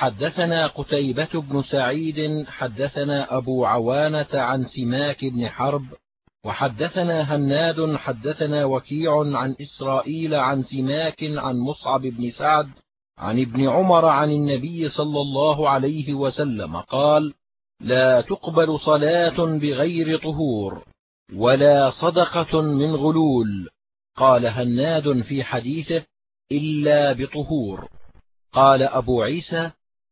حدثنا قتيبة بن سعيد حدثنا أبو عوانة عن سماك بن حرب وحدثنا هناد حدثنا وكيع عن إسرائيل عن سماك عن مصعب بن سعد عن ابن عمر عن النبي صلى الله عليه وسلم قال لا تقبل صلاة بغير طهور ولا صدقة من غلول قال هناد في حديثه إلا بطهور قال أبو عيسى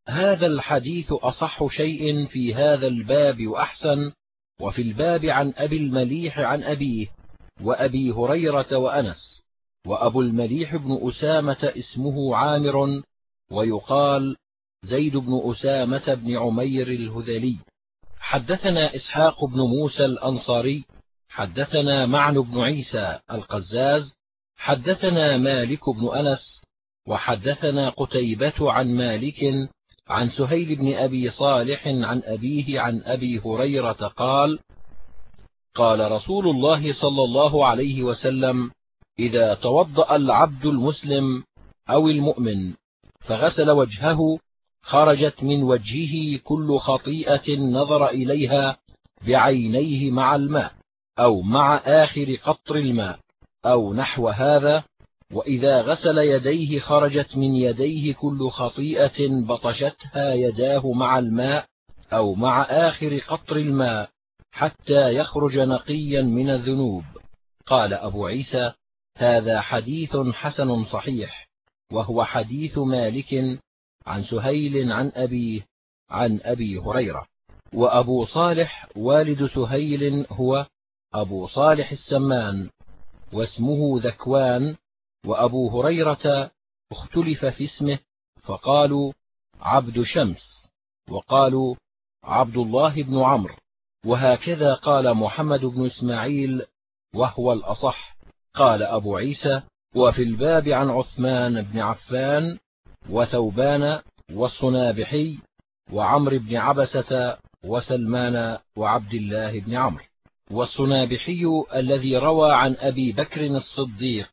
هذا الحديث أصح شيء في هذا الباب وأحسن وفي الباب عن أبي المليح عن أبيه وأبي هريرة وأنس وأبو المليح بن أسامة اسمه عامر ويقال زيد بن أسامة بن عمير الهذلي. حدثنا إسحاق بن موسى الأنصاري حدثنا معن بن عيسى القزاز حدثنا مالك بن أنس وحدثنا قتيبة عن مالك عن سهيل بن أبي صالح عن أبيه عن أبي هريرة قال قال رسول الله صلى الله عليه وسلم إذا توضأ العبد المسلم أو المؤمن فغسل وجهه خرجت من وجهه كل خطيئة نظر إليها بعينيه مع الماء أو مع آخر قطر الماء أو نحو هذا وإذا غسل يديه خرجت من يديه كل خطيئة بطشتها يداه مع الماء أو مع آخر قطر الماء حتى يخرج نقيا من الذنوب. قال أبو عيسى هذا حديث حسن صحيح وهو حديث مالك عن سهيل عن أبيه عن أبي هريرة. وأبو صالح والد سهيل هو أبو صالح السمان واسمه ذكوان وأبو هريرة اختلف في اسمه فقالوا عبد شمس وقالوا عبد الله بن عمرو وهكذا قال محمد بن إسماعيل وهو الأصح. قال أبو عيسى وفي الباب عن عثمان بن عفان وثوبان والصنابحي وعمر بن عبسة وسلمان وعبد الله بن عمرو. والصنابحي الذي روى عن أبي بكر الصديق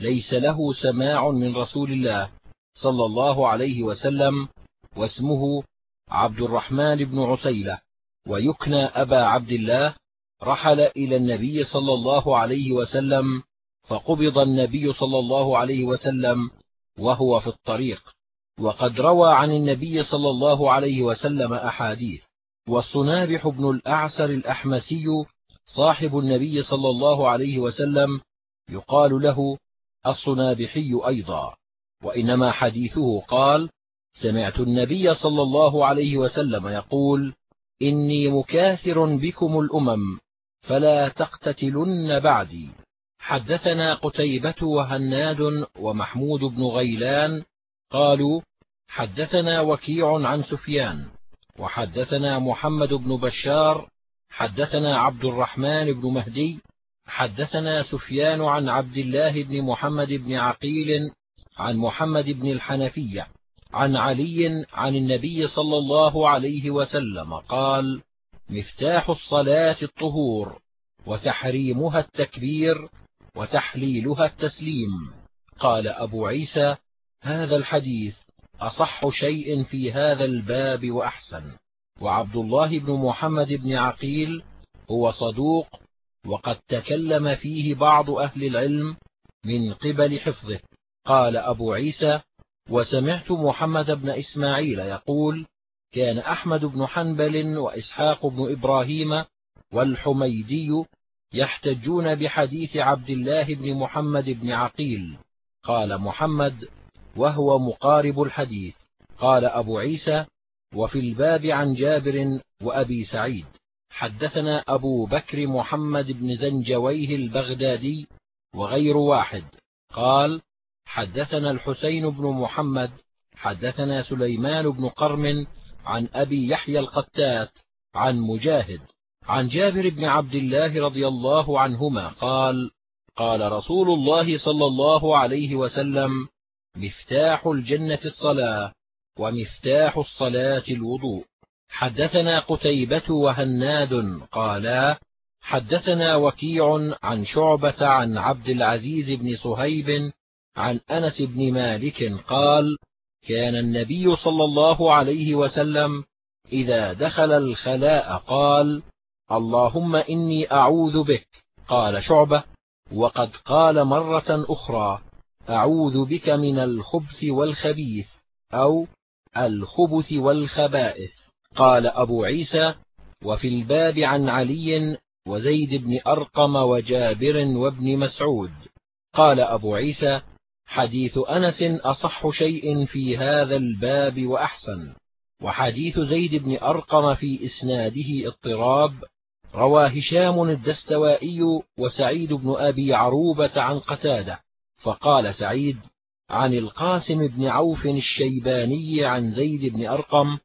ليس له سماع من رسول الله صلى الله عليه وسلم واسمه عبد الرحمن بن عسيلة. ويكنى أبا عبد الله رحل إلى النبي صلى الله عليه وسلم فقبض النبي صلى الله عليه وسلم وهو في الطريق. وقد روى عن النبي صلى الله عليه وسلم أحاديث. والصنابح بن الأعسر الأحمسي صاحب النبي صلى الله عليه وسلم يقال له الصنابحي أيضا وإنما حديثه قال سمعت النبي صلى الله عليه وسلم يقول إني مكاثر بكم الأمم فلا تقتتلن بعدي. حدثنا قتيبة وهناد ومحمود بن غيلان قالوا حدثنا وكيع عن سفيان وحدثنا محمد بن بشار حدثنا عبد الرحمن بن مهدي حدثنا سفيان عن عبد الله بن محمد بن عقيل عن محمد بن الحنفية عن علي عن النبي صلى الله عليه وسلم قال مفتاح الصلاة الطهور وتحريمها التكبير وتحليلها التسليم قال أبو عيسى هذا الحديث أصح شيء في هذا الباب وأحسن وعبد الله بن محمد بن عقيل هو صدوق وقد تكلم فيه بعض أهل العلم من قبل حفظه. قال أبو عيسى وسمعت محمد بن إسماعيل يقول كان أحمد بن حنبل وإسحاق بن إبراهيم والحميدي يحتجون بحديث عبد الله بن محمد بن عقيل. قال محمد وهو مقارب الحديث. قال أبو عيسى وفي الباب عن جابر وأبي سعيد. حدثنا أبو بكر محمد بن زنجويه البغدادي وغير واحد. قال حدثنا الحسين بن محمد حدثنا سليمان بن قرم عن أبي يحيى القتات عن مجاهد عن جابر بن عبد الله رضي الله عنهما قال قال رسول الله صلى الله عليه وسلم مفتاح الجنة الصلاة ومفتاح الصلاة الوضوء. حدثنا قتيبة وهناد قالا حدثنا وكيع عن شعبة عن عبد العزيز بن صهيب عن أنس بن مالك قال كان النبي صلى الله عليه وسلم إذا دخل الخلاء قال اللهم إني أعوذ بك قال شعبة وقد قال مرة أخرى أعوذ بك من الخبث والخبيث أو الخبث والخبائث. قال أبو عيسى وفي الباب عن علي وزيد بن أرقم وجابر وابن مسعود. قال أبو عيسى حديث أنس أصح شيء في هذا الباب وأحسن. وحديث زيد بن أرقم في إسناده اضطراب. روى هشام الدستوائي وسعيد بن أبي عروبة عن قتادة. فقال سعيد عن القاسم بن عوف الشيباني عن زيد بن أرقم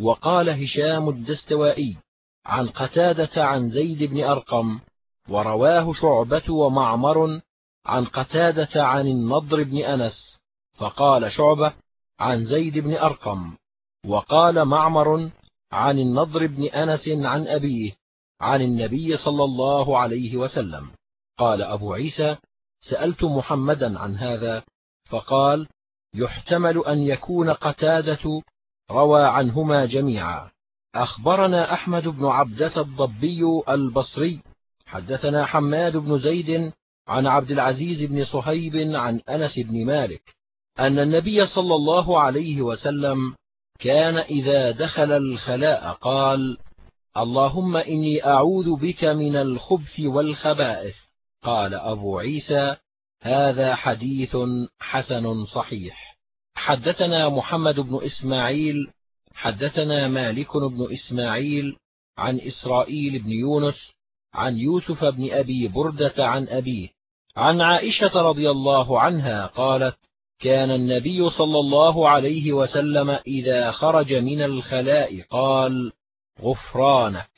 وقال هشام الدستوائي عن قتادة عن زيد بن أرقم ورواه شعبة ومعمر عن قتادة عن النضر بن أنس فقال شعبة عن زيد بن أرقم وقال معمر عن النضر بن أنس عن أبيه عن النبي صلى الله عليه وسلم قال أبو عيسى سألت محمدا عن هذا فقال يحتمل أن يكون قتادة روى عنهما جميعا. أخبرنا أحمد بن عبدة الضبي البصري حدثنا حماد بن زيد عن عبد العزيز بن صهيب عن أنس بن مالك أن النبي صلى الله عليه وسلم كان إذا دخل الخلاء قال اللهم إني أعوذ بك من الخبث والخبائث قال أبو عيسى هذا حديث حسن صحيح حدثنا محمد بن إسماعيل حدثنا مالك بن إسماعيل عن إسرائيل بن يونس عن يوسف بن أبي بردة عن أبيه عن عائشة رضي الله عنها قالت كان النبي صلى الله عليه وسلم إذا خرج من الخلاء قال غفرانك.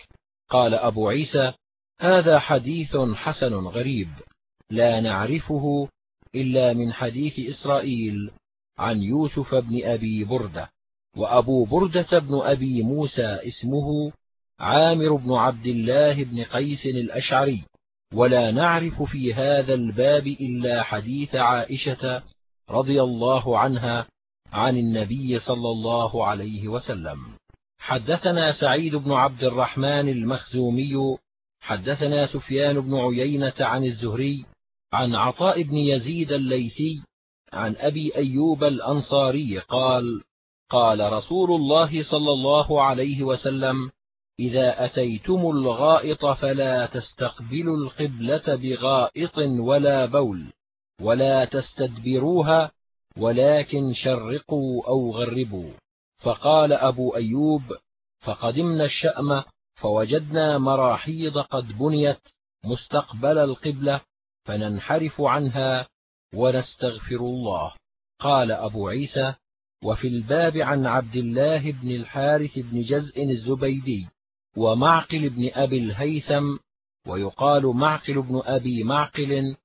قال أبو عيسى هذا حديث حسن غريب لا نعرفه إلا من حديث إسرائيل. عن يوسف بن أبي بردة وأبو بردة بن أبي موسى اسمه عامر بن عبد الله بن قيس الأشعري. ولا نعرف في هذا الباب إلا حديث عائشة رضي الله عنها عن النبي صلى الله عليه وسلم. حدثنا سعيد بن عبد الرحمن المخزومي حدثنا سفيان بن عيينة عن الزهري عن عطاء بن يزيد الليثي عن أبي أيوب الأنصاري قال قال رسول الله صلى الله عليه وسلم إذا أتيتم الغائط فلا تستقبلوا القبلة بغائط ولا بول ولا تستدبروها ولكن شرقوا أو غربوا. فقال أبو أيوب فقدمنا الشأم فوجدنا مراحيض قد بنيت مستقبل القبلة فننحرف عنها ونستغفر الله. قال أبو عيسى وفي الباب عن عبد الله بن الحارث بن جزء الزبيدي ومعقل بن أبي الهيثم ويقال معقل بن أبي معقل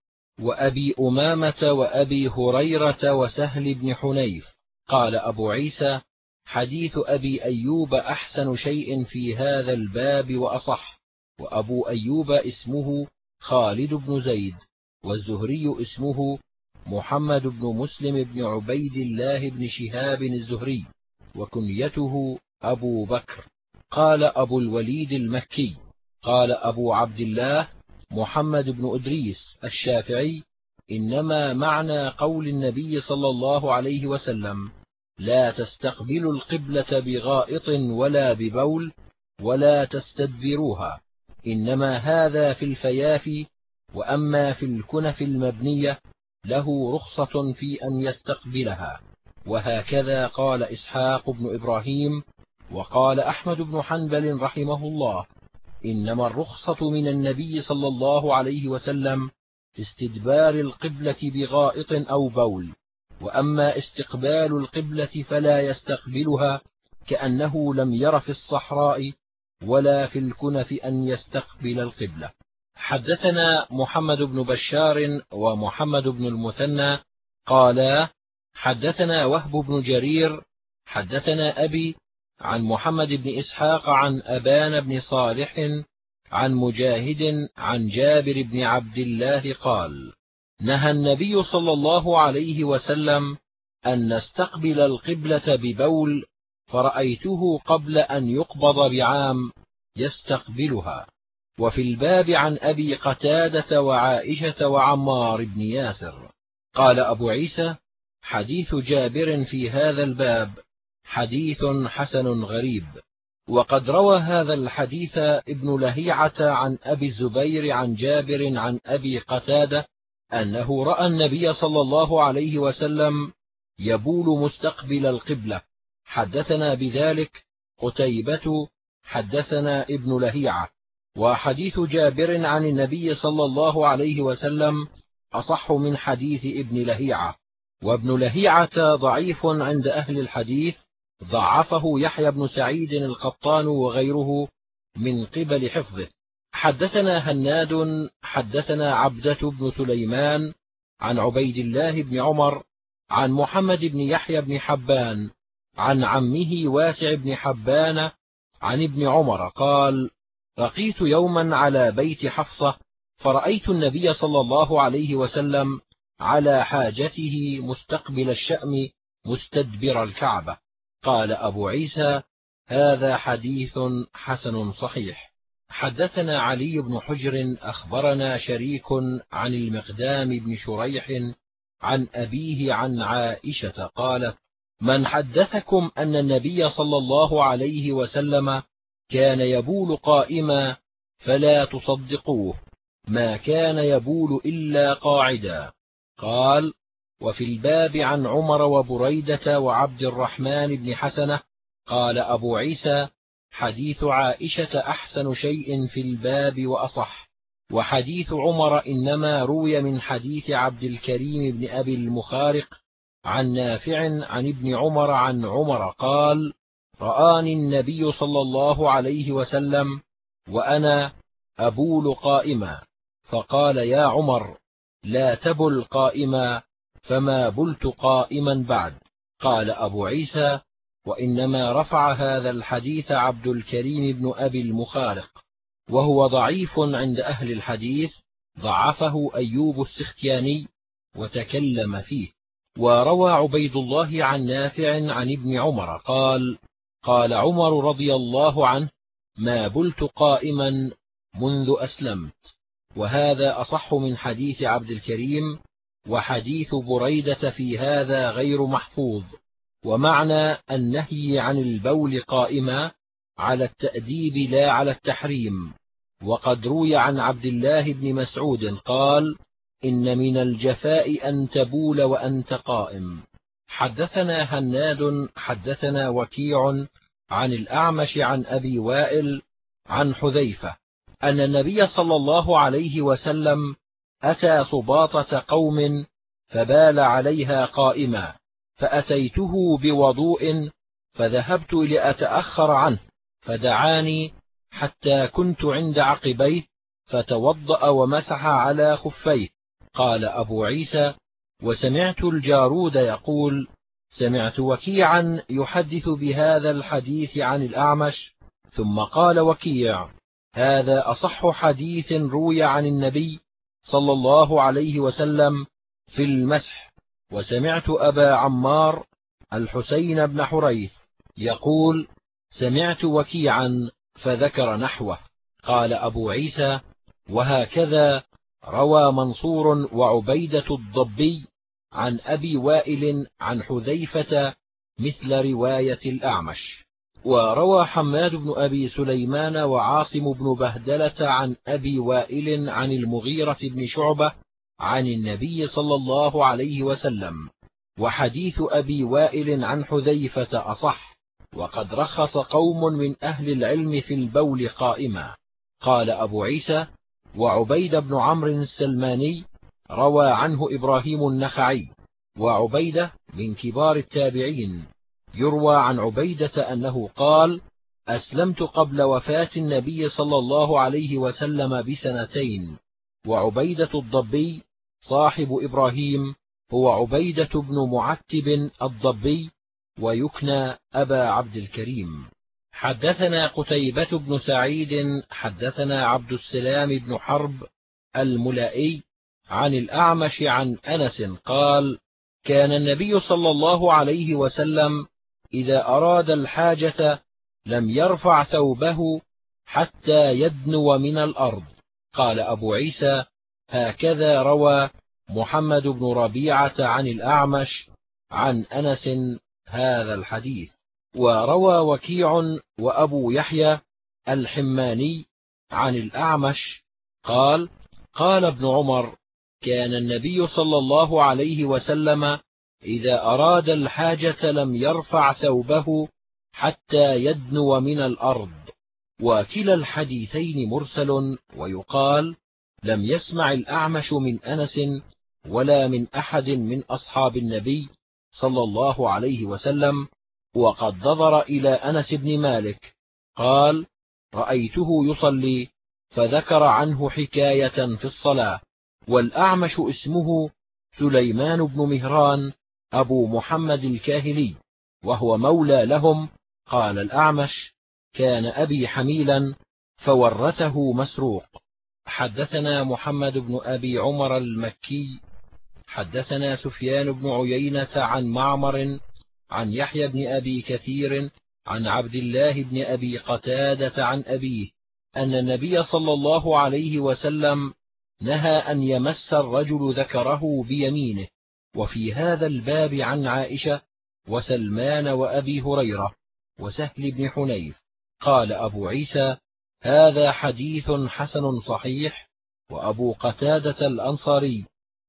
وأبي أمامة وأبي هريرة وسهل بن حنيف. قال أبو عيسى حديث أبي أيوب أحسن شيء في هذا الباب وأصح. وأبو أيوب اسمه خالد بن زيد والزهري اسمه محمد بن مسلم بن عبيد الله بن شهاب الزهري وكنيته أبو بكر. قال أبو الوليد المكي قال أبو عبد الله محمد بن أدريس الشافعي إنما معنى قول النبي صلى الله عليه وسلم لا تستقبلوا القبلة بغائط ولا ببول ولا تستدبروها إنما هذا في الفيافي وأما في الكنف المبنية له رخصة في أن يستقبلها. وهكذا قال إسحاق بن إبراهيم وقال أحمد بن حنبل رحمه الله إنما الرخصة من النبي صلى الله عليه وسلم استدبار القبلة بغائط أو بول. وأما استقبال القبلة فلا يستقبلها كأنه لم ير في الصحراء ولا في الكنف أن يستقبل القبلة. حدثنا محمد بن بشار ومحمد بن المثنى قالا حدثنا وهب بن جرير حدثنا أبي عن محمد بن إسحاق عن أبان بن صالح عن مجاهد عن جابر بن عبد الله قال نهى النبي صلى الله عليه وسلم أن نستقبل القبلة ببول فرأيته قبل أن يقبض بعام يستقبلها. وفي الباب عن أبي قتادة وعائشة وعمار بن ياسر. قال أبو عيسى حديث جابر في هذا الباب حديث حسن غريب. وقد روى هذا الحديث ابن لهيعة عن أبي الزبير عن جابر عن أبي قتادة أنه رأى النبي صلى الله عليه وسلم يبول مستقبل القبلة. حدثنا بذلك قتيبة حدثنا ابن لهيعة. وحديث جابر عن النبي صلى الله عليه وسلم أصح من حديث ابن لهيعة. وابن لهيعة ضعيف عند أهل الحديث ضعفه يحيى بن سعيد القطان وغيره من قبل حفظه. حدثنا هناد حدثنا عبدة بن سليمان عن عبيد الله بن عمر عن محمد بن يحيى بن حبان عن عمه واسع بن حبان عن ابن عمر قال رقيت يوما على بيت حفصة فرأيت النبي صلى الله عليه وسلم على حاجته مستقبل الشأم مستدبر الكعبة. قال أبو عيسى هذا حديث حسن صحيح. حدثنا علي بن حجر أخبرنا شريك عن المقدام بن شريح عن أبيه عن عائشة قالت من حدثكم أن النبي صلى الله عليه وسلم كان يبول قائما فلا تصدقوه ما كان يبول إلا قاعدا. قال وفي الباب عن عمر وبريدة وعبد الرحمن بن حسنة قال أبو عيسى حديث عائشة أحسن شيء في الباب وأصح وحديث عمر إنما روي من حديث عبد الكريم بن أبي المخارق عن نافع عن ابن عمر عن عمر قال رآني النبي صلى الله عليه وسلم وأنا أبول قائما فقال يا عمر لا تبل قائما فما بلت قائما بعد. قال أبو عيسى وإنما رفع هذا الحديث عبد الكريم بن أبي المخارق وهو ضعيف عند أهل الحديث ضعفه أيوب السختياني وتكلم فيه. وروى عبيد الله عن نافع عن ابن عمر قال قال عمر رضي الله عنه ما بلت قائما منذ أسلمت. وهذا أصح من حديث عبد الكريم وحديث بريدة في هذا غير محفوظ. ومعنى النهي عن البول قائما على التأديب لا على التحريم. وقد روي عن عبد الله بن مسعود قال إن من الجفاء أن تبول وأنت قائم. حدثنا هناد حدثنا وكيع عن الأعمش عن أبي وائل عن حذيفة أن النبي صلى الله عليه وسلم أتى صباطة قوم فبال عليها قائما فأتيته بوضوء فذهبت لأتأخر عنه فدعاني حتى كنت عند عقبيه فتوضأ ومسح على خفيه قال أبو عيسى وسمعت الجارود يقول سمعت وكيعا يحدث بهذا الحديث عن الأعمش ثم قال وكيع هذا أصح حديث روي عن النبي صلى الله عليه وسلم في المسح. وسمعت أبا عمار الحسين بن حريث يقول سمعت وكيعا فذكر نحوه. قال أبو عيسى وهكذا روى منصور وعبيدة الضبي عن أبي وائل عن حذيفة مثل رواية الأعمش. وروى حماد بن أبي سليمان وعاصم بن بهدلة عن أبي وائل عن المغيرة بن شعبة عن النبي صلى الله عليه وسلم. وحديث أبي وائل عن حذيفة أصح وقد رخص قوم من أهل العلم في البول قائما. قال أبو عيسى وعبيد بن عمرو السلماني روى عنه إبراهيم النخعي وعبيدة من كبار التابعين يروى عن عبيدة أنه قال أسلمت قبل وفاة النبي صلى الله عليه وسلم بسنتين وعبيدة الضبي صاحب إبراهيم هو عبيدة بن معتب الضبي ويكنى أبا عبد الكريم. حدثنا قتيبة بن سعيد حدثنا عبد السلام بن حرب الملائي عن الأعمش عن أنس قال كان النبي صلى الله عليه وسلم إذا أراد الحاجة لم يرفع ثوبه حتى يدنو من الأرض. قال أبو عيسى هكذا روى محمد بن ربيعة عن الأعمش عن أنس هذا الحديث. وروى وكيع وأبو يحيى الحماني عن الأعمش قال قال ابن عمر كان النبي صلى الله عليه وسلم إذا أراد الحاجة لم يرفع ثوبه حتى يدنو من الأرض وكلا الحديثين مرسل ويقال لم يسمع الأعمش من أنس ولا من أحد من أصحاب النبي صلى الله عليه وسلم وقد نظر إلى أنس بن مالك. قال رأيته يصلي فذكر عنه حكاية في الصلاة. والأعمش اسمه سليمان بن مهران أبو محمد الكاهلي وهو مولى لهم. قال الأعمش كان أبي حميلا فورثه مسروق. حدثنا محمد بن أبي عمر المكي حدثنا سفيان بن عيينة عن معمر عن يحيى بن أبي كثير عن عبد الله بن أبي قتادة عن أبيه أن النبي صلى الله عليه وسلم نهى أن يمس الرجل ذكره بيمينه وفي هذا الباب عن عائشة وسلمان وأبي هريرة وسهل بن حنيف قال أبو عيسى هذا حديث حسن صحيح وأبو قتادة الأنصاري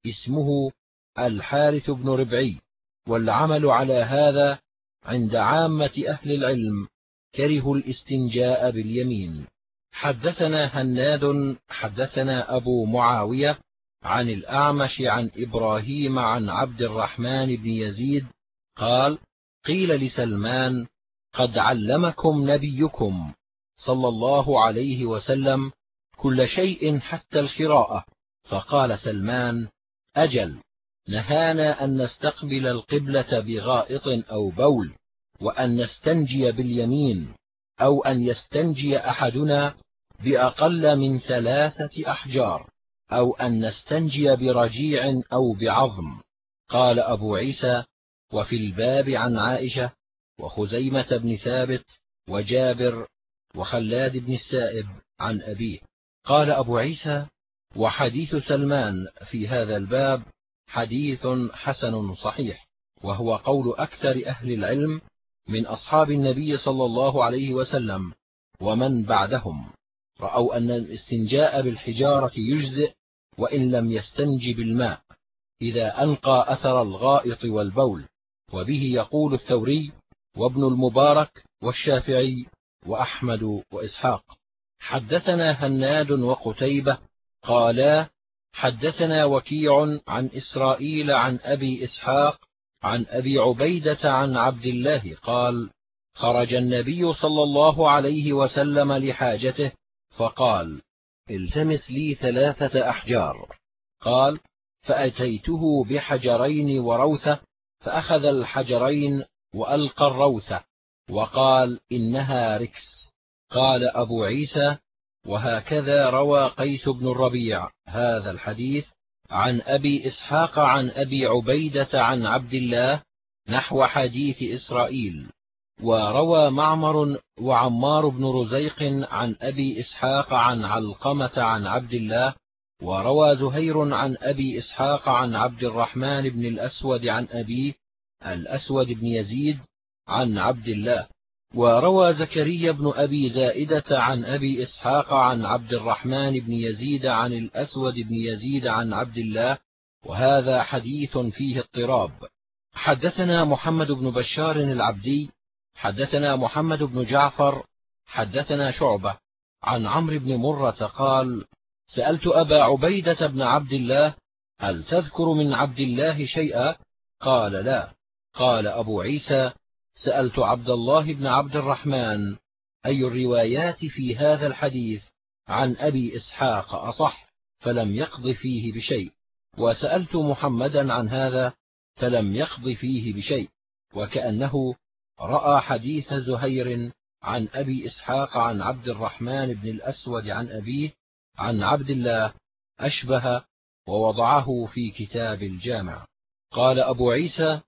اسمه الحارث بن ربعي. والعمل على هذا عند عامة أهل العلم كرهوا الاستنجاء باليمين. حدثنا هناد حدثنا أبو معاوية عن الأعمش عن إبراهيم عن عبد الرحمن بن يزيد قال قيل لسلمان قد علمكم نبيكم صلى الله عليه وسلم كل شيء حتى الخراءة فقال سلمان أجل. نهانا أن نستقبل القبلة بغائط أو بول وأن نستنجي باليمين أو أن يستنجي أحدنا بأقل من ثلاثة أحجار أو أن نستنجي برجيع أو بعظم. قال أبو عيسى وفي الباب عن عائشة وخزيمة بن ثابت وجابر وخلاد بن السائب عن أبيه. قال أبو عيسى وحديث سلمان في هذا الباب حديث حسن صحيح وهو قول أكثر أهل العلم من أصحاب النبي صلى الله عليه وسلم ومن بعدهم. رأوا أن الاستنجاء بالحجارة يجزئ وإن لم يستنج بالماء إذا أنقى أثر الغائط والبول. وبه يقول الثوري وابن المبارك والشافعي وأحمد وإسحاق حدثنا هناد وقتيبة قالا حدثنا وكيع عن إسرائيل عن أبي إسحاق عن أبي عبيدة عن عبد الله قال خرج النبي صلى الله عليه وسلم لحاجته فقال التمس لي ثلاثة أحجار. قال فأتيته بحجرين وروثة فأخذ الحجرين وألقى الروثة وقال إنها ركس. قال أبو عيسى وهكذا روى قيس بن الربيع هذا الحديث عن أبي إسحاق عن أبي عبيدة عن عبد الله نحو حديث إسرائيل وروى معمر وعمار بن رزيق عن أبي إسحاق عن علقمة عن عبد الله وروى زهير عن أبي إسحاق عن عبد الرحمن بن الأسود عن أبيه الأسود بن يزيد عن عبد الله. وروى زكريا بن أبي زائدة عن أبي إسحاق عن عبد الرحمن بن يزيد عن الأسود بن يزيد عن عبد الله وهذا حديث فيه اضطراب. حدثنا محمد بن بشار العبدي حدثنا محمد بن جعفر حدثنا شعبة. عن عمرو بن مرة قال سألت أبا عبيدة بن عبد الله هل تذكر من عبد الله شيئا؟ قال لا. قال أبو عيسى سألت عبد الله بن عبد الرحمن أي الروايات في هذا الحديث؟ عن أبي إسحاق أصح؟ فلم يقض فيه بشيء. وسألت محمدا عن هذا فلم يقض فيه بشيء. وكأنه رأى حديث زهير عن أبي إسحاق عن عبد الرحمن بن الأسود عن أبيه عن عبد الله أشبه ووضعه في كتاب الجامع. قال أبو عيسى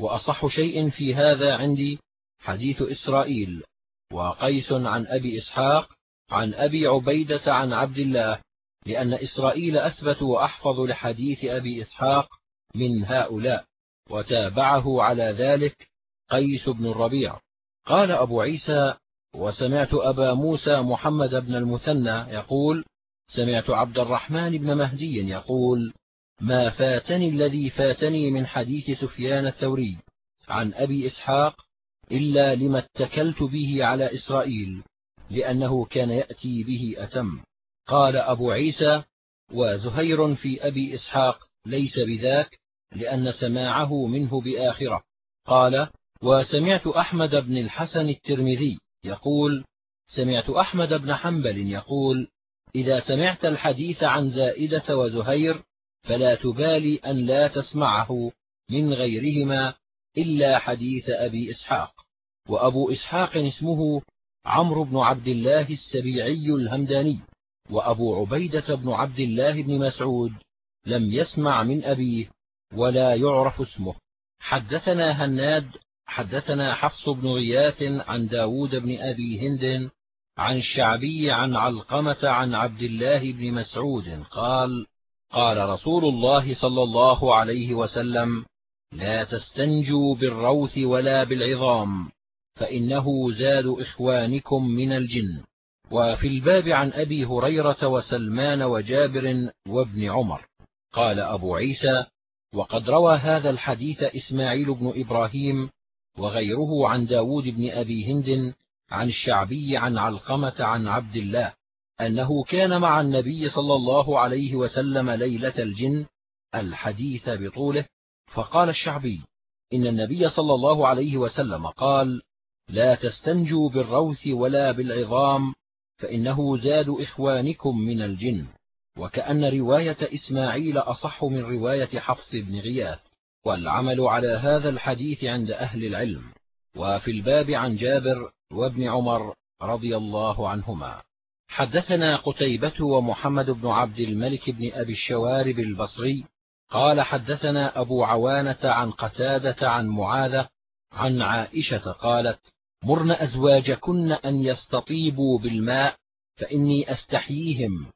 وأصح شيء في هذا عندي حديث إسرائيل وقيس عن أبي إسحاق عن أبي عبيدة عن عبد الله لأن إسرائيل أثبت وأحفظ لحديث أبي إسحاق من هؤلاء وتابعه على ذلك قيس بن الربيع. قال أبو عيسى وسمعت أبا موسى محمد بن المثنى يقول سمعت عبد الرحمن بن مهدي يقول ما فاتني الذي فاتني من حديث سفيان الثوري عن أبي إسحاق إلا لما اتكلت به على إسرائيل لأنه كان يأتي به أتم. قال أبو عيسى وزهير في أبي إسحاق ليس بذاك لأن سماعه منه بآخرة. قال وسمعت أحمد بن الحسن الترمذي يقول سمعت أحمد بن حنبل يقول إذا سمعت الحديث عن زائدة وزهير فلا تبالي أن لا تسمعه من غيرهما إلا حديث أبي إسحاق. وأبو إسحاق اسمه عمرو بن عبد الله السبيعي الهمداني. وأبو عبيدة بن عبد الله بن مسعود لم يسمع من أبيه ولا يعرف اسمه. حدثنا هناد حدثنا حفص بن غياث عن داود بن أبي هند عن الشعبي عن علقمة عن عبد الله بن مسعود قال قال رسول الله صلى الله عليه وسلم لا تستنجوا بالروث ولا بالعظام فإنه زاد إخوانكم من الجن. وفي الباب عن أبي هريرة وسلمان وجابر وابن عمر. قال أبو عيسى وقد روى هذا الحديث إسماعيل بن إبراهيم وغيره عن داود بن أبي هند عن الشعبي عن علقمة عن عبد الله أنه كان مع النبي صلى الله عليه وسلم ليلة الجن الحديث بطوله فقال الشعبي إن النبي صلى الله عليه وسلم قال لا تستنجوا بالروث ولا بالعظام فإنه زاد إخوانكم من الجن. وكأن رواية إسماعيل أصح من رواية حفص بن غياث والعمل على هذا الحديث عند أهل العلم. وفي الباب عن جابر وابن عمر رضي الله عنهما. حدثنا قتيبة ومحمد بن عبد الملك بن أبي الشوارب البصري قال حدثنا أبو عوانة عن قتادة عن معاذة عن عائشة قالت مرن أزواجكن أن يستطيبوا بالماء فإني أستحييهم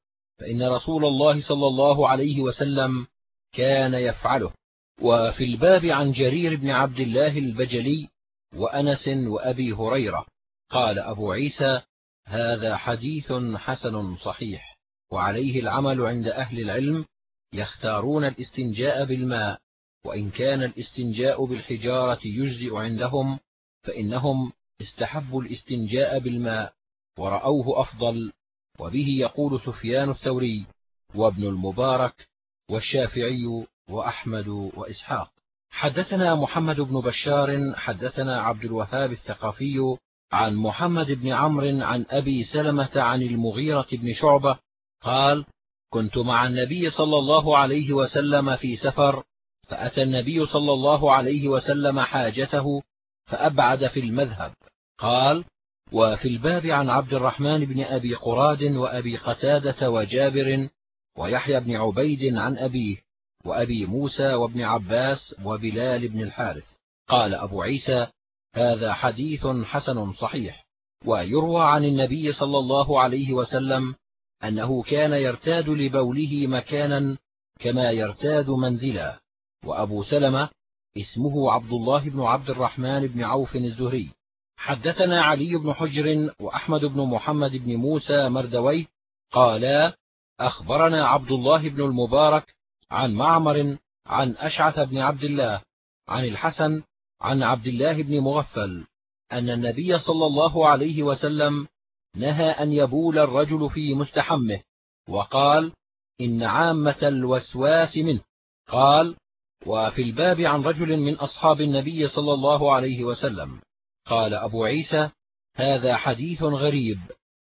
فإن رسول الله صلى الله عليه وسلم كان يفعله. وفي الباب عن جرير بن عبد الله البجلي وأنس وأبي هريرة قال أبو عيسى هذا حديث حسن صحيح وعليه العمل عند أهل العلم يختارون الاستنجاء بالماء وإن كان الاستنجاء بالحجارة يجزئ عندهم فإنهم استحبوا الاستنجاء بالماء ورأوه أفضل وبه يقول سفيان الثوري وابن المبارك والشافعي وأحمد وإسحاق. حدثنا محمد بن بشار حدثنا عبد الوهاب الثقافي عن محمد بن عمرو عن أبي سلمة عن المغيرة بن شعبة قال كنت مع النبي صلى الله عليه وسلم في سفر فأتى النبي صلى الله عليه وسلم حاجته فأبعد في المذهب. قال وفي الباب عن عبد الرحمن بن أبي قراد وأبي قتادة وجابر ويحيى بن عبيد عن أبيه وأبي موسى وابن عباس وبلال بن الحارث. قال أبو عيسى هذا حديث حسن صحيح. ويروى عن النبي صلى الله عليه وسلم أنه كان يرتاد لبوله مكانا كما يرتاد منزلا. وأبو سلمة اسمه عبد الله بن عبد الرحمن بن عوف الزهري. حدثنا علي بن حجر وأحمد بن محمد بن موسى مردويه قالا أخبرنا عبد الله بن المبارك عن معمر عن أشعث بن عبد الله عن الحسن عن عبد الله بن مغفل أن النبي صلى الله عليه وسلم نهى أن يبول الرجل في مستحمه وقال إن عامة الوسواس منه. قال وفي الباب عن رجل من أصحاب النبي صلى الله عليه وسلم. قال أبو عيسى هذا حديث غريب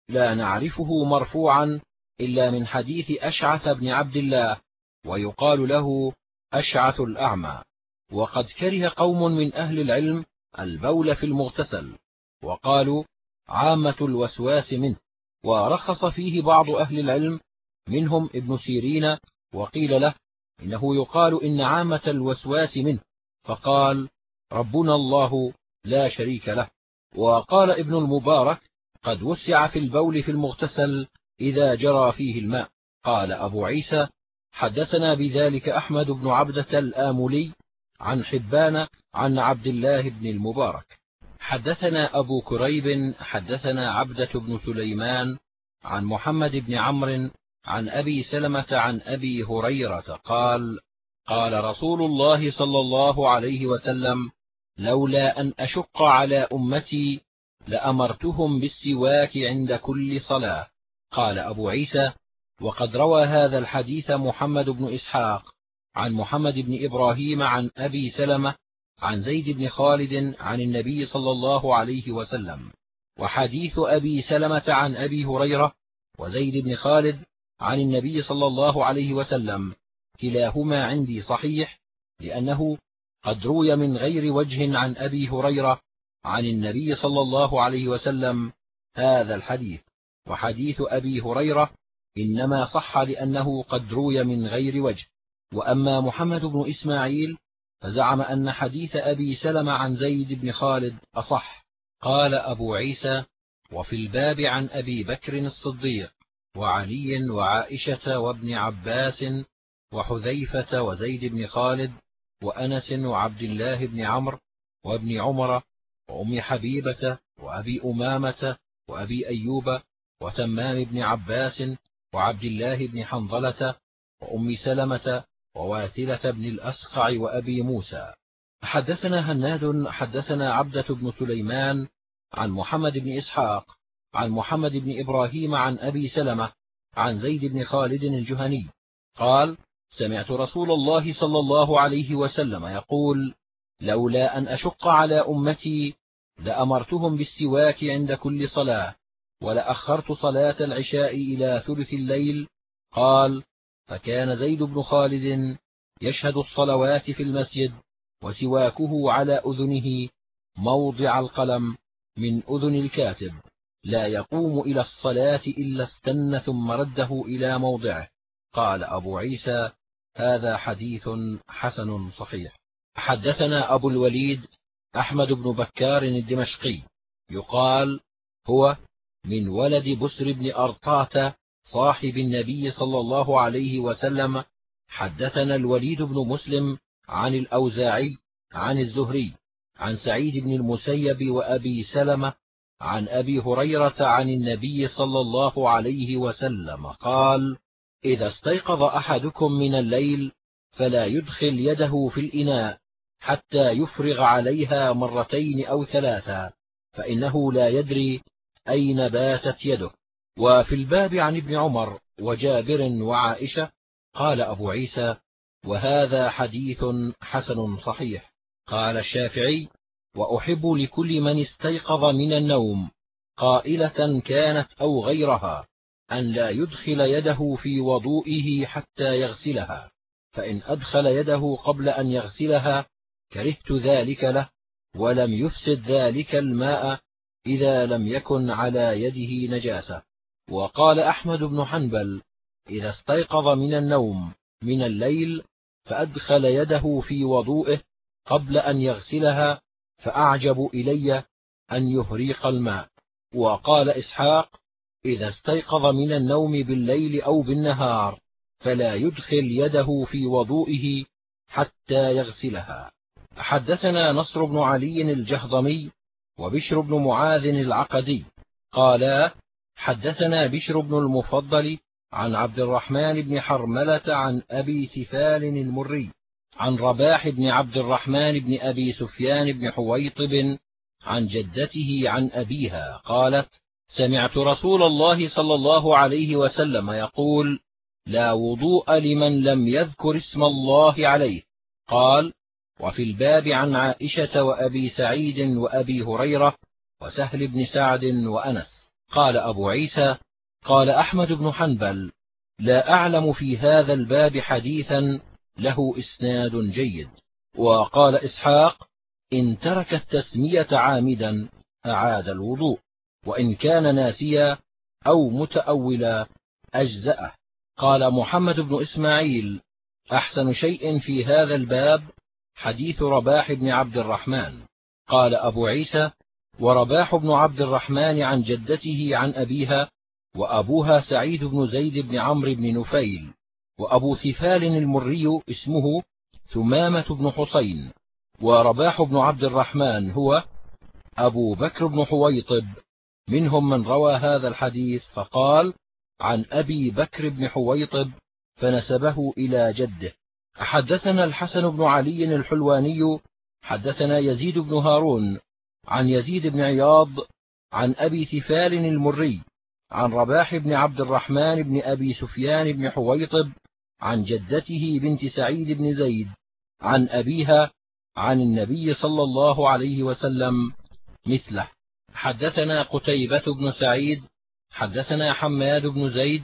لا نعرفه مرفوعا إلا من حديث أشعث بن عبد الله ويقال له أشعث الأعمى. وقد كره قوم من أهل العلم البول في المغتسل وقالوا عامة الوسواس منه ورخص فيه بعض أهل العلم منهم ابن سيرين وقيل له إنه يقال إن عامة الوسواس منه فقال ربنا الله لا شريك له وقال ابن المبارك قد وسع في البول في المغتسل إذا جرى فيه الماء قال أبو عيسى حدثنا بذلك أحمد بن عبدة الآملي عن حبان عن عبد الله بن المبارك. حدثنا أبو كريب حدثنا عبدة بن سليمان عن محمد بن عمرو عن أبي سلمة عن أبي هريرة قال قال رسول الله صلى الله عليه وسلم لولا أن أشق على أمتي لأمرتهم بالسواك عند كل صلاة. قال أبو عيسى وقد روى هذا الحديث محمد بن إسحاق. عن محمد بن إبراهيم عن أبي سلمة عن زيد بن خالد عن النبي صلى الله عليه وسلم وحديث أبي سلمة عن أبي هريرة وزيد بن خالد عن النبي صلى الله عليه وسلم كلاهما عندي صحيح لأنه قد روي من غير وجه عن أبي هريرة عن النبي صلى الله عليه وسلم هذا الحديث وحديث أبي هريرة إنما صح لأنه قد روي من غير وجه. وأما محمد بن إسماعيل فزعم أن حديث أبي سلم عن زيد بن خالد أصح. قال أبو عيسى وفي الباب عن أبي بكر الصديق وعلي وعائشة وابن عباس وحذيفة وزيد بن خالد وأنس وعبد الله بن عمرو وابن عمر وأم حبيبة وأبي أمامة وأبي أيوب وتمام بن عباس وعبد الله بن حنظلة وأم سلمة وواثلة بن الأسقع وأبي موسى. حدثنا هناد حدثنا عبدة بن سليمان عن محمد بن إسحاق عن محمد بن إبراهيم عن أبي سلمة عن زيد بن خالد الجهني. قال سمعت رسول الله صلى الله عليه وسلم يقول لولا أن أشق على أمتي لأمرتهم بالسواك عند كل صلاة ولأخرت صلاة العشاء إلى ثلث الليل. قال فكان زيد بن خالد يشهد الصلوات في المسجد وسواكه على أذنه موضع القلم من أذن الكاتب. لا يقوم إلى الصلاة إلا استن ثم رده إلى موضعه. قال أبو عيسى هذا حديث حسن صحيح. حدثنا أبو الوليد أحمد بن بكار الدمشقي. يقال هو من ولد بسر بن أرطاة صاحب النبي صلى الله عليه وسلم حدثنا الوليد بن مسلم عن الأوزاعي عن الزهري عن سعيد بن المسيب وأبي سلمة عن أبي هريرة عن النبي صلى الله عليه وسلم قال إذا استيقظ أحدكم من الليل فلا يدخل يده في الإناء حتى يفرغ عليها مرتين أو ثلاثا فإنه لا يدري أين باتت يده. وفي الباب عن ابن عمر وجابر وعائشة قال أبو عيسى وهذا حديث حسن صحيح. قال الشافعي وأحب لكل من استيقظ من النوم قائلة كانت أو غيرها أن لا يدخل يده في وضوئه حتى يغسلها فإن أدخل يده قبل أن يغسلها كرهت ذلك له ولم يفسد ذلك الماء إذا لم يكن على يده نجاسة. وقال أحمد بن حنبل إذا استيقظ من النوم من الليل فأدخل يده في وضوئه قبل أن يغسلها فأعجب إلي أن يهريق الماء. وقال إسحاق إذا استيقظ من النوم بالليل أو بالنهار فلا يدخل يده في وضوئه حتى يغسلها. حدثنا نصر بن علي الجهضمي وبشر بن معاذ العقدي قالا حدثنا بشر بن المفضل عن عبد الرحمن بن حرملة عن أبي ثفال المري عن رباح بن عبد الرحمن بن أبي سفيان بن حويطب عن جدته عن أبيها قالت سمعت رسول الله صلى الله عليه وسلم يقول لا وضوء لمن لم يذكر اسم الله عليه. قال وفي الباب عن عائشة وأبي سعيد وأبي هريرة وسهل بن سعد وأنس. قال أبو عيسى قال أحمد بن حنبل لا أعلم في هذا الباب حديثا له إسناد جيد. وقال إسحاق إن ترك التسمية عامدا أعاد الوضوء وإن كان ناسيا أو متأولا أجزأه. قال محمد بن إسماعيل أحسن شيء في هذا الباب حديث رباح بن عبد الرحمن. قال أبو عيسى ورباح بن عبد الرحمن عن جدته عن أبيها وأبوها سعيد بن زيد بن عمرو بن نفيل وأبو ثفال المري اسمه ثمامة بن حسين ورباح بن عبد الرحمن هو أبو بكر بن حويطب منهم من روى هذا الحديث فقال عن أبي بكر بن حويطب فنسبه إلى جده. حدثنا الحسن بن علي الحلواني حدثنا يزيد بن هارون عن يزيد بن عياض عن أبي ثفال المري عن رباح بن عبد الرحمن بن أبي سفيان بن حويطب عن جدته بنت سعيد بن زيد عن أبيها عن النبي صلى الله عليه وسلم مثله. حدثنا قتيبة بن سعيد حدثنا حماد بن زيد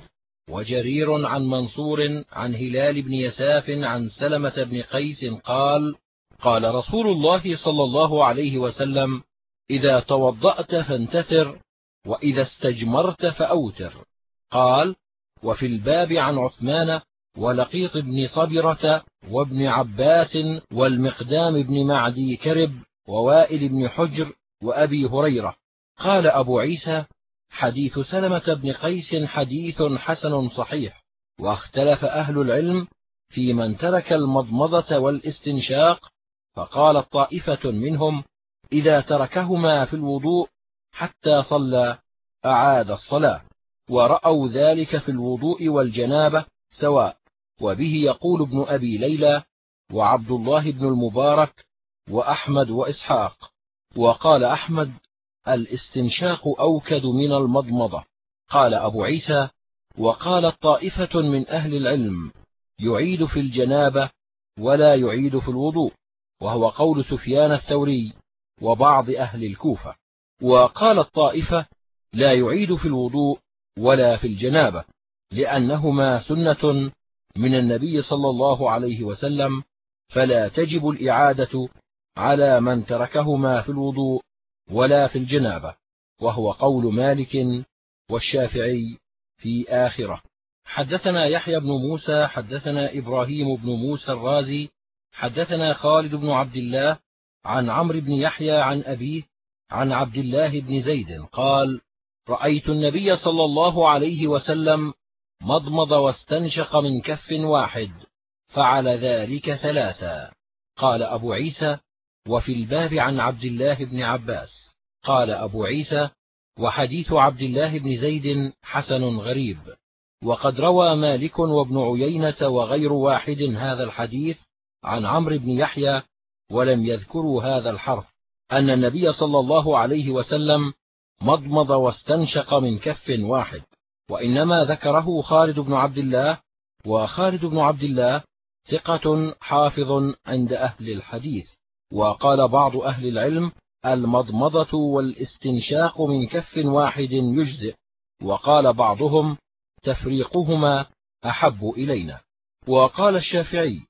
وجرير عن منصور عن هلال بن يساف عن سلمة بن قيس قال قال رسول الله صلى الله عليه وسلم إذا توضأت فانتثر وإذا استجمرت فأوتر. قال وفي الباب عن عثمان ولقيط بن صبرة وابن عباس والمقدام بن معدي كرب ووائل بن حجر وأبي هريرة. قال أبو عيسى حديث سلمة بن قيس حديث حسن صحيح واختلف أهل العلم في من ترك المضمضة والاستنشاق فقالت طائفة منهم إذا تركهما في الوضوء حتى صلى أعاد الصلاة ورأوا ذلك في الوضوء والجنابة سواء وبه يقول ابن أبي ليلى وعبد الله بن المبارك وأحمد وإسحاق وقال أحمد الإستنشاق أوكد من المضمضة قال أبو عيسى وقالت طائفة من أهل العلم يعيد في الجنابة ولا يعيد في الوضوء وهو قول سفيان الثوري وبعض أهل الكوفة. وقالت طائفة لا يعيد في الوضوء ولا في الجنابة لأنهما سنة من النبي صلى الله عليه وسلم فلا تجب الإعادة على من تركهما في الوضوء ولا في الجنابة وهو قول مالك والشافعي في آخرة. حدثنا يحيى بن موسى حدثنا إبراهيم بن موسى الرازي حدثنا خالد بن عبد الله عن عمرو بن يحيى عن أبيه عن عبد الله بن زيد قال رأيت النبي صلى الله عليه وسلم مضمض واستنشق من كف واحد فعل ذلك ثلاثا. قال أبو عيسى وفي الباب عن عبد الله بن عباس قال أبو عيسى وحديث عبد الله بن زيد حسن غريب. وقد روى مالك وابن عيينة وغير واحد هذا الحديث عن عمرو بن يحيى ولم يذكروا هذا الحرف أن النبي صلى الله عليه وسلم مضمض واستنشق من كف واحد وإنما ذكره خالد بن عبد الله وخالد بن عبد الله ثقة حافظ عند أهل الحديث وقال بعض أهل العلم المضمضة والاستنشاق من كف واحد يجزئ وقال بعضهم تفريقهما أحب إلينا. وقال الشافعي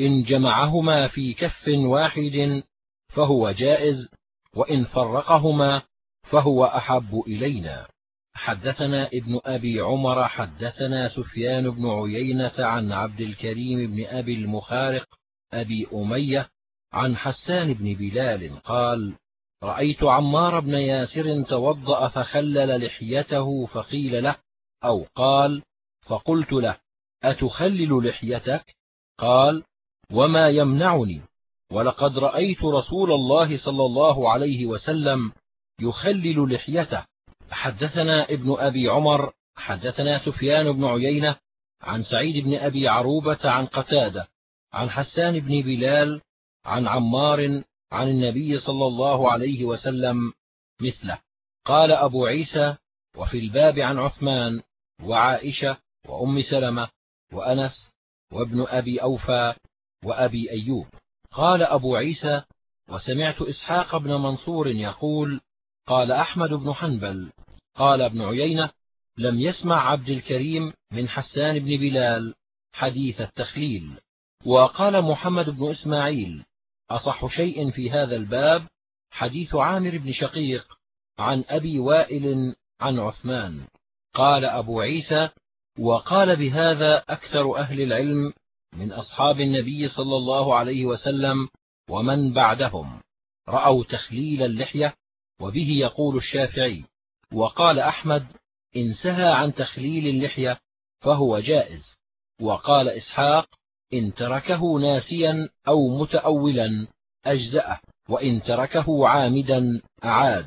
إن جمعهما في كف واحد فهو جائز وإن فرقهما فهو أحب إلينا. حدثنا ابن أبي عمر حدثنا سفيان بن عيينة عن عبد الكريم بن أبي المخارق أبي أمية عن حسان بن بلال قال رأيت عمار بن ياسر توضأ فخلل لحيته فقيل له أو قال فقلت له أتخلل لحيتك؟ قال وما يمنعني. ولقد رأيت رسول الله صلى الله عليه وسلم يخلل لحيته. حدثنا ابن أبي عمر حدثنا سفيان بن عيينة عن سعيد بن أبي عروبة عن قتادة عن حسان بن بلال عن عمار عن النبي صلى الله عليه وسلم مثله. قال أبو عيسى وفي الباب عن عثمان وعائشة وأم سلمة وأنس وابن أبي أوفى وأبي أيوب. قال أبو عيسى وسمعت إسحاق بن منصور يقول قال أحمد بن حنبل. قال ابن عيينة لم يسمع عبد الكريم من حسان بن بلال حديث التخليل. وقال محمد بن إسماعيل أصح شيء في هذا الباب حديث عامر بن شقيق عن أبي وائل عن عثمان. قال أبو عيسى وقال بهذا أكثر أهل العلم من أصحاب النبي صلى الله عليه وسلم ومن بعدهم. رأوا تخليل اللحية وبه يقول الشافعي وقال أحمد إن سهى عن تخليل اللحية فهو جائز. وقال إسحاق إن تركه ناسيا أو متأولا أجزأه وإن تركه عامدا أعاد.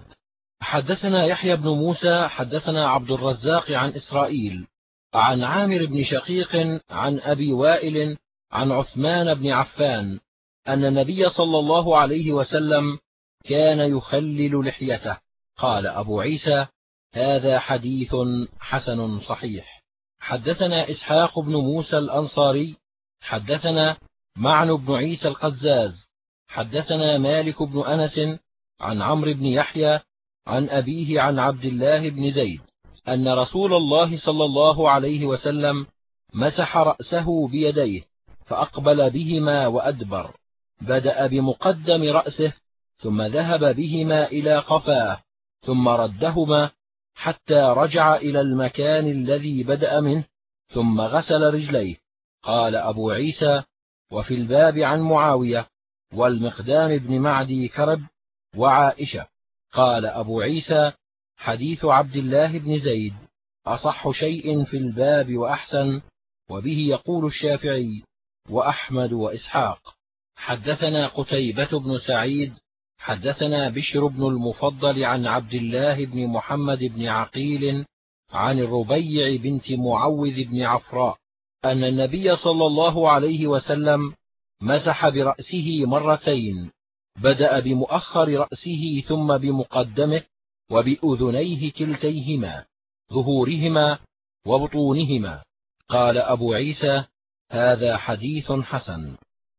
حدثنا يحيى بن موسى حدثنا عبد الرزاق عن إسرائيل. عن عامر بن شقيق عن أبي وائل عن عثمان بن عفان أن النبي صلى الله عليه وسلم كان يخلل لحيته. قال أبو عيسى هذا حديث حسن صحيح. حدثنا إسحاق بن موسى الأنصاري حدثنا معن بن عيسى القزاز حدثنا مالك بن أنس عن عمرو بن يحيى عن أبيه عن عبد الله بن زيد. أن رسول الله صلى الله عليه وسلم مسح رأسه بيديه فأقبل بهما وأدبر. بدأ بمقدم رأسه ثم ذهب بهما إلى قفاه ثم ردهما حتى رجع إلى المكان الذي بدأ منه ثم غسل رجليه. قال أبو عيسى وفي الباب عن معاوية والمقدام بن معدي كرب وعائشة قال أبو عيسى حديث عبد الله بن زيد أصح شيء في الباب وأحسن وبه يقول الشافعي وأحمد وإسحاق. حدثنا قتيبة بن سعيد حدثنا بشر بن المفضل عن عبد الله بن محمد بن عقيل عن الربيع بنت معوذ بن عفراء أن النبي صلى الله عليه وسلم مسح برأسه مرتين بدأ بمؤخر رأسه ثم بمقدمه وبأذنيه كلتيهما ظهورهما وبطونهما. قال أبو عيسى هذا حديث حسن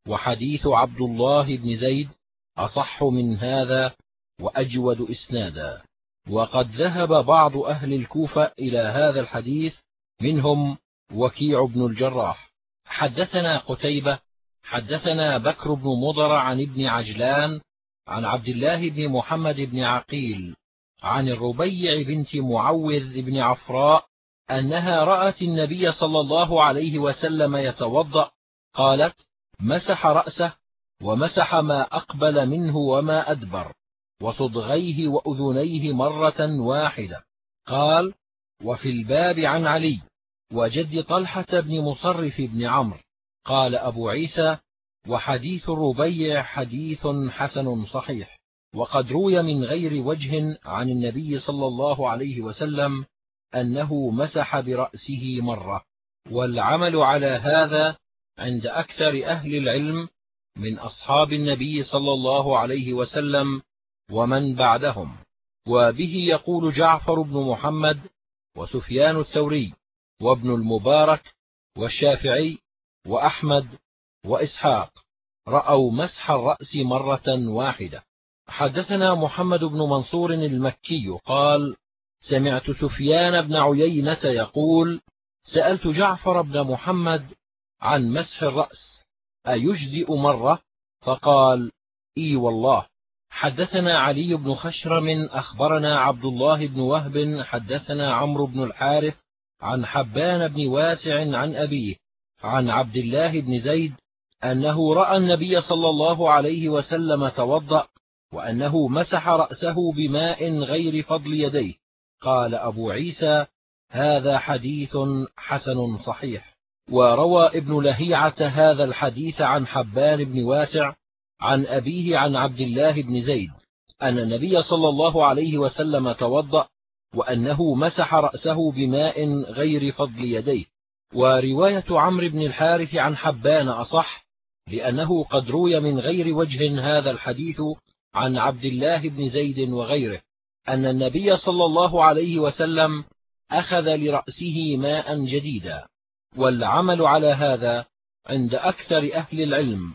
وحديث عبد الله بن زيد أصح من هذا وأجود إسنادا. وقد ذهب بعض أهل الكوفة إلى هذا الحديث منهم وكيع بن الجراح. حدثنا قتيبة حدثنا بكر بن مضر عن ابن عجلان عن عبد الله بن محمد بن عقيل عن الربيع بنت معوذ بن عفراء أنها رأت النبي صلى الله عليه وسلم يتوضأ قالت مسح رأسه ومسح ما أقبل منه وما أدبر وصدغيه وأذنيه مرة واحدة. قال وفي الباب عن علي وجد طلحة بن مصرف بن عمرو. قال أبو عيسى وحديث الربيع حديث حسن صحيح. وقد روي من غير وجه عن النبي صلى الله عليه وسلم أنه مسح برأسه مرة والعمل على هذا عند أكثر أهل العلم من أصحاب النبي صلى الله عليه وسلم ومن بعدهم. وبه يقول جعفر بن محمد وسفيان الثوري وابن المبارك والشافعي وأحمد وإسحاق رأوا مسح الرأس مرة واحدة. حدثنا محمد بن منصور المكي قال سمعت سفيان بن عيينة يقول سألت جعفر بن محمد عن مسح الرأس أيجزئ مرة؟ فقال إي والله. حدثنا علي بن خشرم أخبرنا عبد الله بن وهب حدثنا عمرو بن الحارث عن حبان بن واسع عن أبيه عن عبد الله بن زيد أنه رأى النبي صلى الله عليه وسلم توضأ وأنه مسح رأسه بماء غير فضل يديه. قال أبو عيسى هذا حديث حسن صحيح. وروى ابن لهيعة هذا الحديث عن حبان بن واسع عن أبيه عن عبد الله بن زيد أن النبي صلى الله عليه وسلم توضأ وأنه مسح رأسه بماء غير فضل يديه. ورواية عمرو بن الحارث عن حبان أصح لأنه قد روي من غير وجه هذا الحديث عن عبد الله بن زيد وغيره أن النبي صلى الله عليه وسلم أخذ لرأسه ماء جديدا والعمل على هذا عند أكثر أهل العلم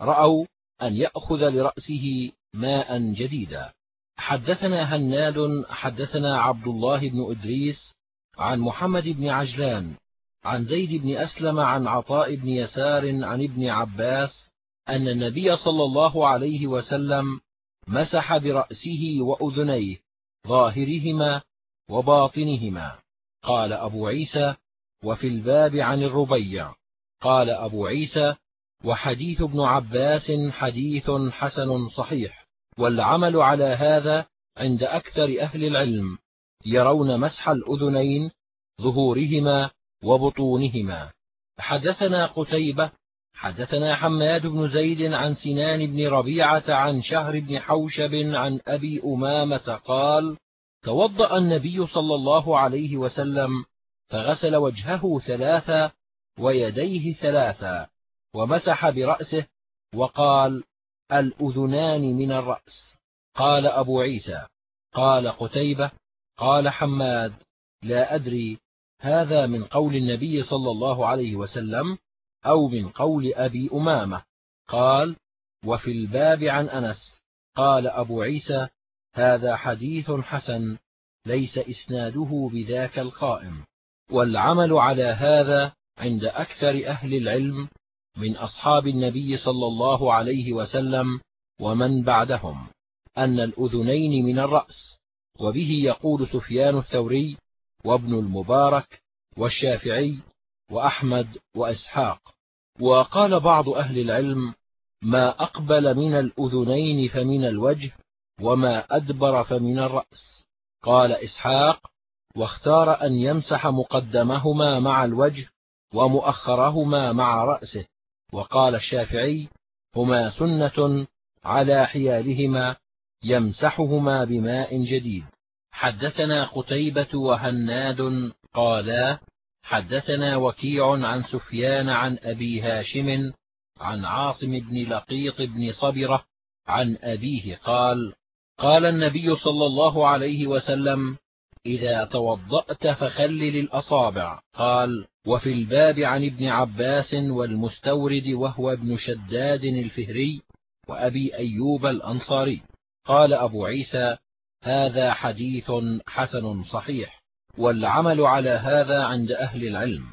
رأوا أن يأخذ لرأسه ماء جديدا. حدثنا هناد حدثنا عبد الله بن إدريس عن محمد بن عجلان عن زيد بن أسلم عن عطاء بن يسار عن ابن عباس أن النبي صلى الله عليه وسلم مسح برأسه وأذنيه ظاهرهما وباطنهما. قال أبو عيسى وفي الباب عن الربيع قال أبو عيسى وحديث ابن عباس حديث حسن صحيح والعمل على هذا عند أكثر أهل العلم يرون مسح الأذنين ظهورهما وبطونهما. حدثنا قتيبة حدثنا حماد بن زيد عن سنان بن ربيعة عن شهر بن حوشب عن أبي أمامة قال توضأ النبي صلى الله عليه وسلم فغسل وجهه ثلاثا ويديه ثلاثا ومسح برأسه وقال الأذنان من الرأس. قال أبو عيسى قال قتيبة قال حماد لا أدري هذا من قول النبي صلى الله عليه وسلم أو من قول أبي أمامة. قال وفي الباب عن أنس. قال أبو عيسى هذا حديث حسن ليس إسناده بذاك القائم. والعمل على هذا عند أكثر أهل العلم من أصحاب النبي صلى الله عليه وسلم ومن بعدهم أن الأذنين من الرأس. وبه يقول سفيان الثوري وابن المبارك والشافعي وأحمد وإسحاق. وقال بعض أهل العلم ما أقبل من الأذنين فمن الوجه وما أدبر فمن الرأس. قال إسحاق واختار أن يمسح مقدمهما مع الوجه ومؤخرهما مع رأسه. وقال الشافعي هما سنة على حيالهما يمسحهما بماء جديد. حدثنا قتيبة وهناد قالا حدثنا وكيع عن سفيان عن أبي هاشم عن عاصم بن لقيط بن صبرة عن أبيه قال قال النبي صلى الله عليه وسلم إذا توضأت فخلل الأصابع قال وفي الباب عن ابن عباس والمستورد وهو ابن شداد الفهري وأبي أيوب الأنصاري. قال أبو عيسى هذا حديث حسن صحيح. والعمل على هذا عند أهل العلم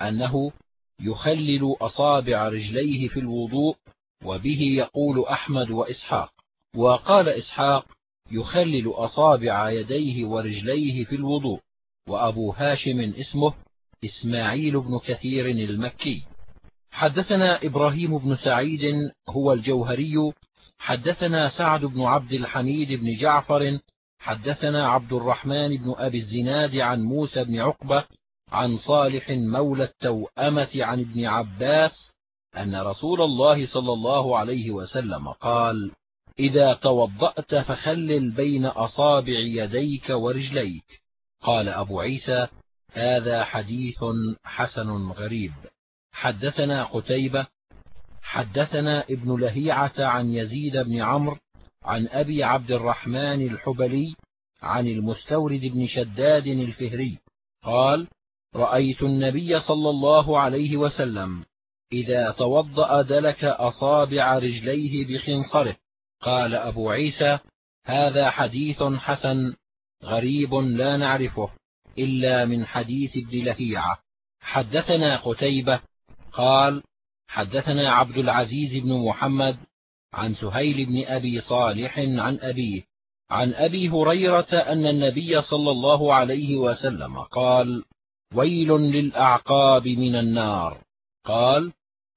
أنه يخلل أصابع رجليه في الوضوء وبه يقول أحمد وإسحاق. وقال إسحاق يخلل أصابع يديه ورجليه في الوضوء. وأبو هاشم اسمه إسماعيل بن كثير المكي. حدثنا إبراهيم بن سعيد هو الجوهري حدثنا سعد بن عبد الحميد بن جعفر حدثنا عبد الرحمن بن أبي الزناد عن موسى بن عقبة عن صالح مولى التوأمة عن ابن عباس أن رسول الله صلى الله عليه وسلم قال إذا توضأت فخلل بين أصابع يديك ورجليك قال أبو عيسى هذا حديث حسن غريب حدثنا قتيبة حدثنا ابن لهيعة عن يزيد بن عمرو عن أبي عبد الرحمن الحبلي عن المستورد بن شداد الفهري قال رأيت النبي صلى الله عليه وسلم إذا توضأ دلك أصابع رجليه بخنصره. قال أبو عيسى هذا حديث حسن غريب لا نعرفه إلا من حديث ابن لهيعة. حدثنا قتيبة قال حدثنا عبد العزيز بن محمد عن سهيل بن أبي صالح عن أبيه عن أبي هريرة أن النبي صلى الله عليه وسلم قال ويل للأعقاب من النار. قال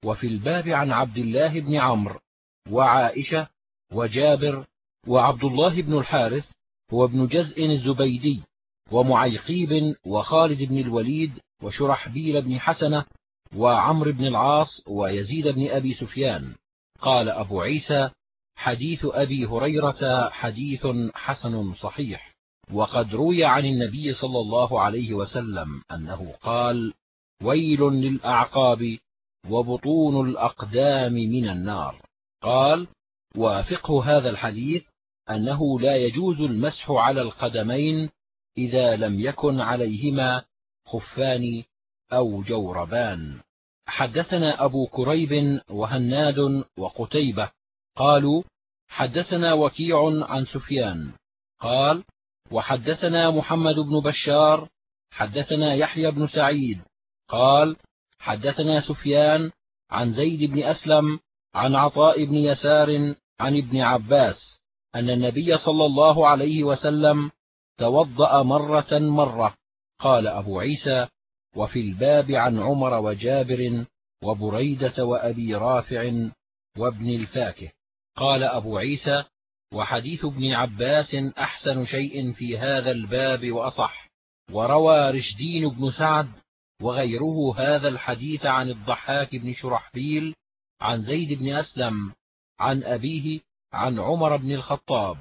وفي الباب عن عبد الله بن عمرو وعائشة وجابر وعبد الله بن الحارث هو ابن جزء الزبيدي ومعيقيب وخالد بن الوليد وشرحبيل بن حسنة وعمرو بن العاص ويزيد بن أبي سفيان. قال أبو عيسى حديث أبي هريرة حديث حسن صحيح وقد روي عن النبي صلى الله عليه وسلم أنه قال ويل للأعقاب وبطون الأقدام من النار. قال وفقه هذا الحديث أنه لا يجوز المسح على القدمين إذا لم يكن عليهما خفان أو جوربان. حدثنا أبو كريب وهناد وقتيبة قالوا حدثنا وكيع عن سفيان قال وحدثنا محمد بن بشار حدثنا يحيى بن سعيد قال حدثنا سفيان عن زيد بن أسلم عن عطاء بن يسار عن ابن عباس أن النبي صلى الله عليه وسلم توضأ مرة مرة. قال أبو عيسى وفي الباب عن عمر وجابر وبريدة وأبي رافع وابن الفاكه. قال أبو عيسى وحديث ابن عباس أحسن شيء في هذا الباب وأصح. وروى رشدين بن سعد وغيره هذا الحديث عن الضحاك بن شرحبيل عن زيد بن أسلم عن أبيه عن عمر بن الخطاب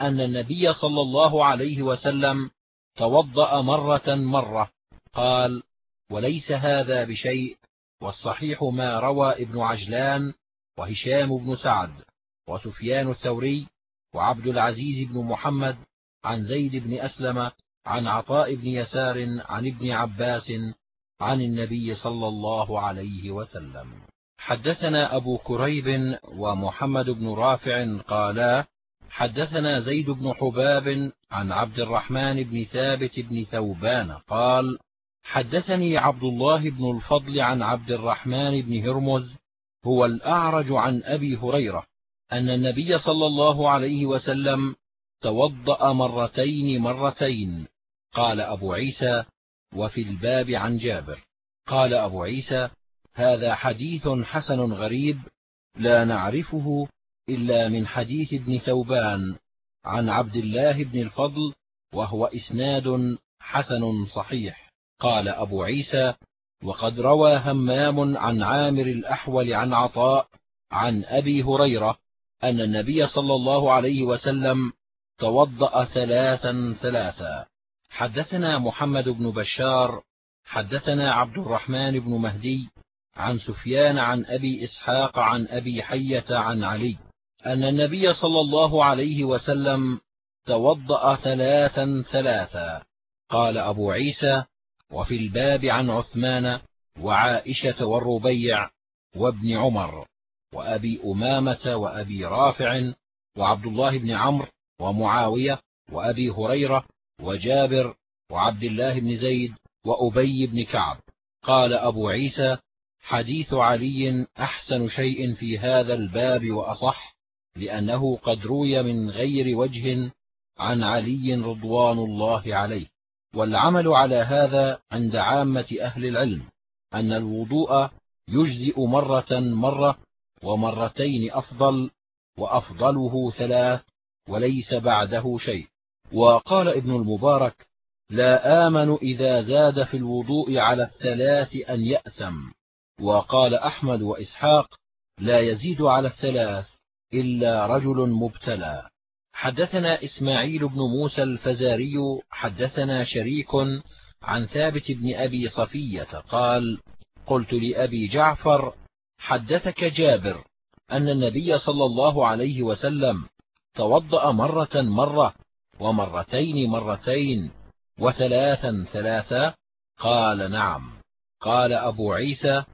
أن النبي صلى الله عليه وسلم توضأ مرة مرة. قال وليس هذا بشيء والصحيح ما روى ابن عجلان وهشام بن سعد وسفيان الثوري وعبد العزيز بن محمد عن زيد بن أسلم عن عطاء بن يسار عن ابن عباس عن النبي صلى الله عليه وسلم. حدثنا أبو كريب ومحمد بن رافع قالا حدثنا زيد بن حباب عن عبد الرحمن بن ثابت بن ثوبان قال حدثني عبد الله بن الفضل عن عبد الرحمن بن هرمز هو الأعرج عن أبي هريرة أن النبي صلى الله عليه وسلم توضأ مرتين مرتين. قال أبو عيسى وفي الباب عن جابر. قال أبو عيسى هذا حديث حسن غريب لا نعرفه إلا من حديث ابن ثوبان عن عبد الله بن الفضل وهو إسناد حسن صحيح. قال أبو عيسى وقد روى همام عن عامر الأحول عن عطاء عن أبي هريرة أن النبي صلى الله عليه وسلم توضأ ثلاثا ثلاثا. حدثنا محمد بن بشار حدثنا عبد الرحمن بن مهدي عن سفيان عن أبي إسحاق عن أبي حية عن علي أن النبي صلى الله عليه وسلم توضأ ثلاثا ثلاثا. قال أبو عيسى وفي الباب عن عثمان وعائشة والربيع وابن عمر وأبي أمامة وأبي رافع وعبد الله بن عمرو ومعاوية وأبي هريرة وجابر وعبد الله بن زيد وأبي بن كعب. قال أبو عيسى حديث علي أحسن شيء في هذا الباب وأصح لأنه قد روي من غير وجه عن علي رضوان الله عليه. والعمل على هذا عند عامة أهل العلم أن الوضوء يجزئ مرة مرة ومرتين أفضل وأفضله ثلاث وليس بعده شيء. وقال ابن المبارك لا آمن إذا زاد في الوضوء على الثلاث أن يأثم. وقال أحمد وإسحاق لا يزيد على الثلاث إلا رجل مبتلى. حدثنا إسماعيل بن موسى الفزاري حدثنا شريك عن ثابت بن أبي صفية قال قلت لأبي جعفر حدثك جابر أن النبي صلى الله عليه وسلم توضأ مرة مرة ومرتين مرتين وثلاثا ثلاثا قال نعم. قال أبو عيسى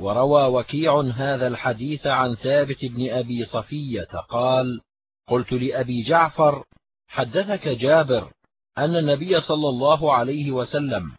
وروى وكيع هذا الحديث عن ثابت بن أبي صفية قال قلت لأبي جعفر حدثك جابر أن النبي صلى الله عليه وسلم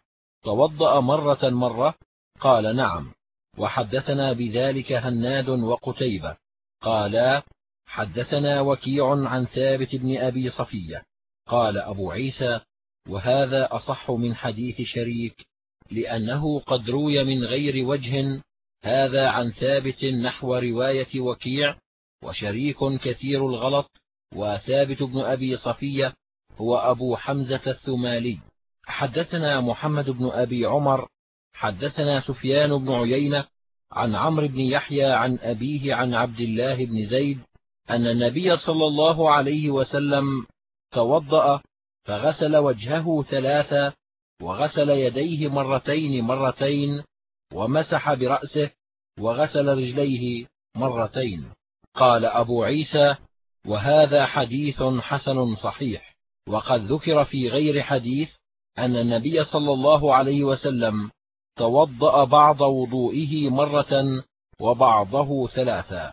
توضأ مرة مرة قال نعم وحدثنا بذلك هناد وقتيبة قالا حدثنا وكيع عن ثابت بن أبي صفية قال أبو عيسى وهذا أصح من حديث شريك لأنه قد روي من غير وجه هذا عن ثابت نحو رواية وكيع وشريك كثير الغلط وثابت بن أبي صفية هو أبو حمزة الثمالي. حدثنا محمد بن أبي عمر حدثنا سفيان بن عيينة عن عمرو بن يحيى عن أبيه عن عبد الله بن زيد أن النبي صلى الله عليه وسلم توضأ فغسل وجهه ثلاثا وغسل يديه مرتين مرتين ومسح برأسه وغسل رجليه مرتين. قال أبو عيسى وهذا حديث حسن صحيح وقد ذكر في غير حديث أن النبي صلى الله عليه وسلم توضأ بعض وضوئه مرة وبعضه ثلاثا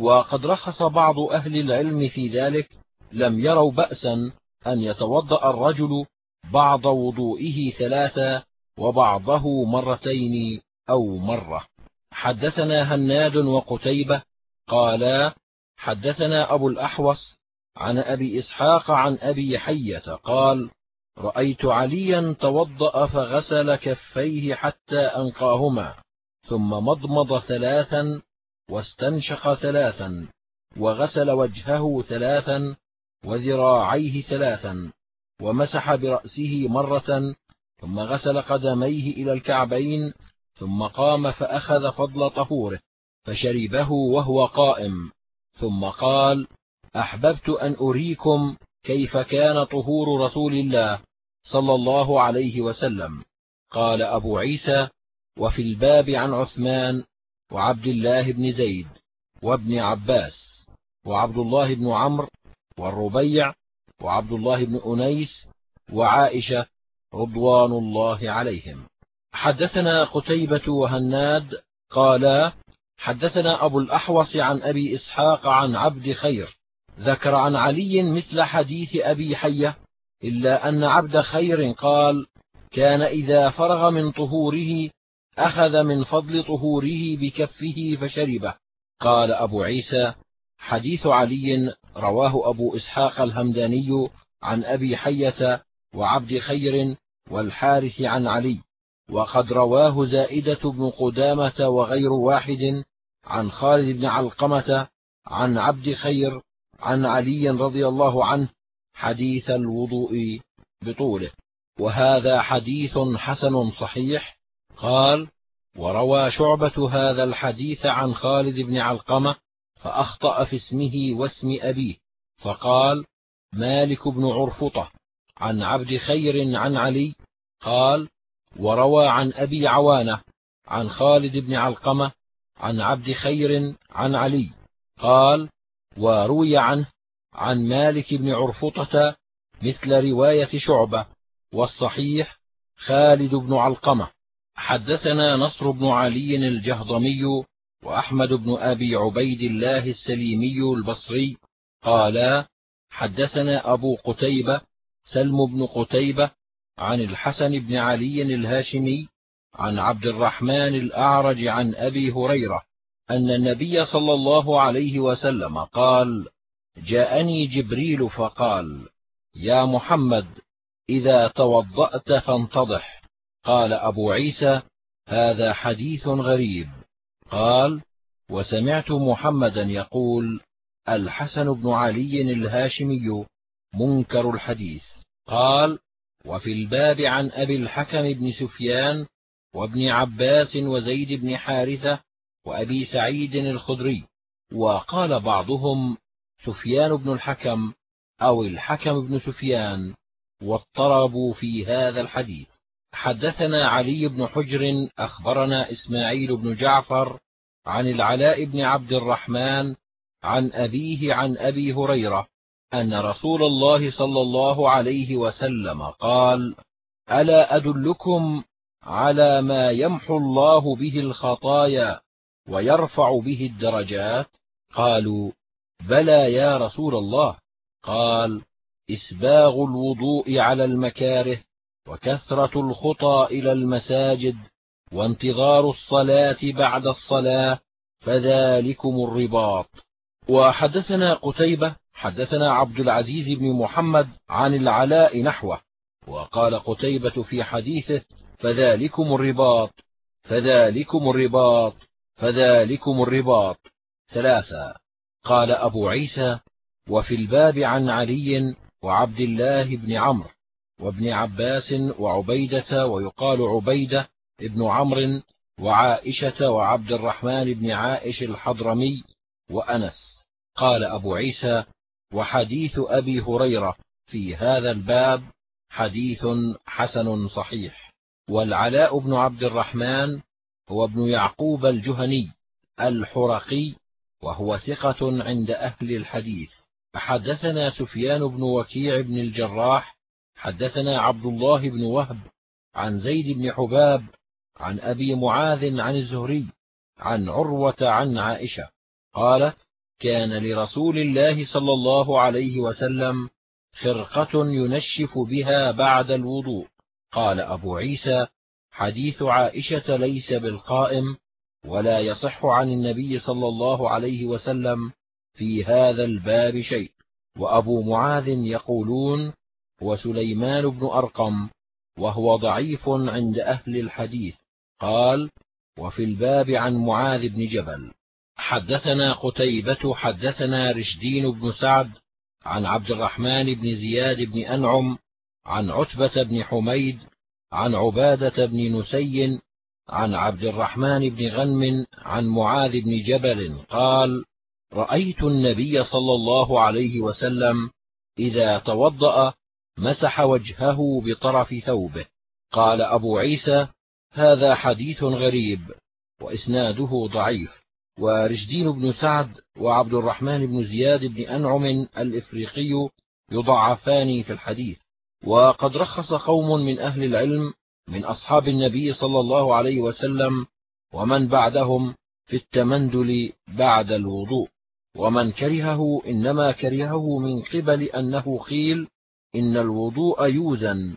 وقد رخص بعض أهل العلم في ذلك لم يروا بأسا أن يتوضأ الرجل بعض وضوئه ثلاثا وبعضه مرتين أو مرة. حدثنا هناد وقتيبة قالا حدثنا أبو الأحوص عن أبي إسحاق عن أبي حية قال رأيت عليا توضأ فغسل كفيه حتى أنقاهما ثم مضمض ثلاثا واستنشق ثلاثا وغسل وجهه ثلاثا وذراعيه ثلاثا ومسح برأسه مرة ثم غسل قدميه إلى الكعبين ثم قام فأخذ فضل طهوره. فشربه وهو قائم. ثم قال أحببت أن أريكم كيف كان طهور رسول الله صلى الله عليه وسلم. قال أبو عيسى وفي الباب عن عثمان وعبد الله بن زيد وابن عباس وعبد الله بن عمرو والربيع وعبد الله بن أنيس وعائشة رضوان الله عليهم. حدثنا قتيبة وهناد قالا حدثنا أبو الأحوص عن أبي إسحاق عن عبد خير ذكر عن علي مثل حديث أبي حية إلا أن عبد خير قال كان إذا فرغ من طهوره أخذ من فضل طهوره بكفه فشربه. قال أبو عيسى حديث علي رواه أبو إسحاق الهمداني عن أبي حية وعبد خير والحارث عن علي وقد رواه زائدة بن قدامة وغير واحد عن خالد بن علقمة عن عبد خير عن علي رضي الله عنه حديث الوضوء بطوله. وهذا حديث حسن صحيح. قال وروى شعبة هذا الحديث عن خالد بن علقمة فأخطأ في اسمه واسم أبيه فقال مالك بن عرفطة عن عبد خير عن علي قال وروى عن أبي عوانة عن خالد بن علقمة عن عبد خير عن علي. قال وروي عنه عن مالك بن عرفطة مثل رواية شعبة والصحيح خالد بن علقمة. حدثنا نصر بن علي الجهضمي وأحمد بن أبي عبيد الله السليمي البصري. قالا حدثنا أبو قتيبة سلم بن قتيبة عن الحسن بن علي الهاشمي عن عبد الرحمن الأعرج عن أبي هريرة أن النبي صلى الله عليه وسلم قال جاءني جبريل فقال يا محمد إذا توضأت فانتضح. قال أبو عيسى هذا حديث غريب. قال وسمعت محمدا يقول الحسن بن علي الهاشمي منكر الحديث. قال وفي الباب عن أبي الحكم بن سفيان وابن عباس وزيد بن حارثة وأبي سعيد الخدري وقال بعضهم سفيان بن الحكم أو الحكم بن سفيان واضطربوا في هذا الحديث. حدثنا علي بن حجر أخبرنا إسماعيل بن جعفر عن العلاء بن عبد الرحمن عن أبيه عن أبي هريرة أن رسول الله صلى الله عليه وسلم قال ألا أدلكم على ما يمحو الله به الخطايا ويرفع به الدرجات. قالوا بلى يا رسول الله. قال إسباغ الوضوء على المكاره وكثرة الخطى إلى المساجد وانتظار الصلاة بعد الصلاة فذلكم الرباط. وحدثنا قتيبة حدثنا عبد العزيز بن محمد عن العلاء نحوه. وقال قتيبة في حديثه فذلكم الرباط فذلكم الرباط فذلكم الرباط. ثلاثا قال أبو عيسى وفي الباب عن علي وعبد الله بن عمرو وابن عباس وعبيدة ويقال عبيدة ابن عمرو وعائشة وعبد الرحمن بن عائش الحضرمي وأنس. قال أبو عيسى وحديث أبي هريرة في هذا الباب حديث حسن صحيح. والعلاء بن عبد الرحمن هو ابن يعقوب الجهني الحرقي وهو ثقة عند أهل الحديث. حدثنا سفيان بن وكيع بن الجراح حدثنا عبد الله بن وهب عن زيد بن حباب عن أبي معاذ عن الزهري عن عروة عن عائشة قالت كان لرسول الله صلى الله عليه وسلم خرقة ينشف بها بعد الوضوء. قال أبو عيسى حديث عائشة ليس بالقائم ولا يصح عن النبي صلى الله عليه وسلم في هذا الباب شيء. وأبو معاذ يقولون وسليمان بن أرقم وهو ضعيف عند أهل الحديث قال وفي الباب عن معاذ بن جبل. حدثنا قتيبة حدثنا رشدين بن سعد عن عبد الرحمن بن زياد بن أنعم عن عتبة بن حميد عن عبادة بن نسي عن عبد الرحمن بن غنم عن معاذ بن جبل قال رأيت النبي صلى الله عليه وسلم إذا توضأ مسح وجهه بطرف ثوبه. قال أبو عيسى هذا حديث غريب وإسناده ضعيف ورشدين بن سعد وعبد الرحمن بن زياد بن أنعم الإفريقي يضعفان في الحديث وقد رخص قوم من أهل العلم من أصحاب النبي صلى الله عليه وسلم ومن بعدهم في التمندل بعد الوضوء. ومن كرهه إنما كرهه من قبل أنه قيل إن الوضوء يوزن.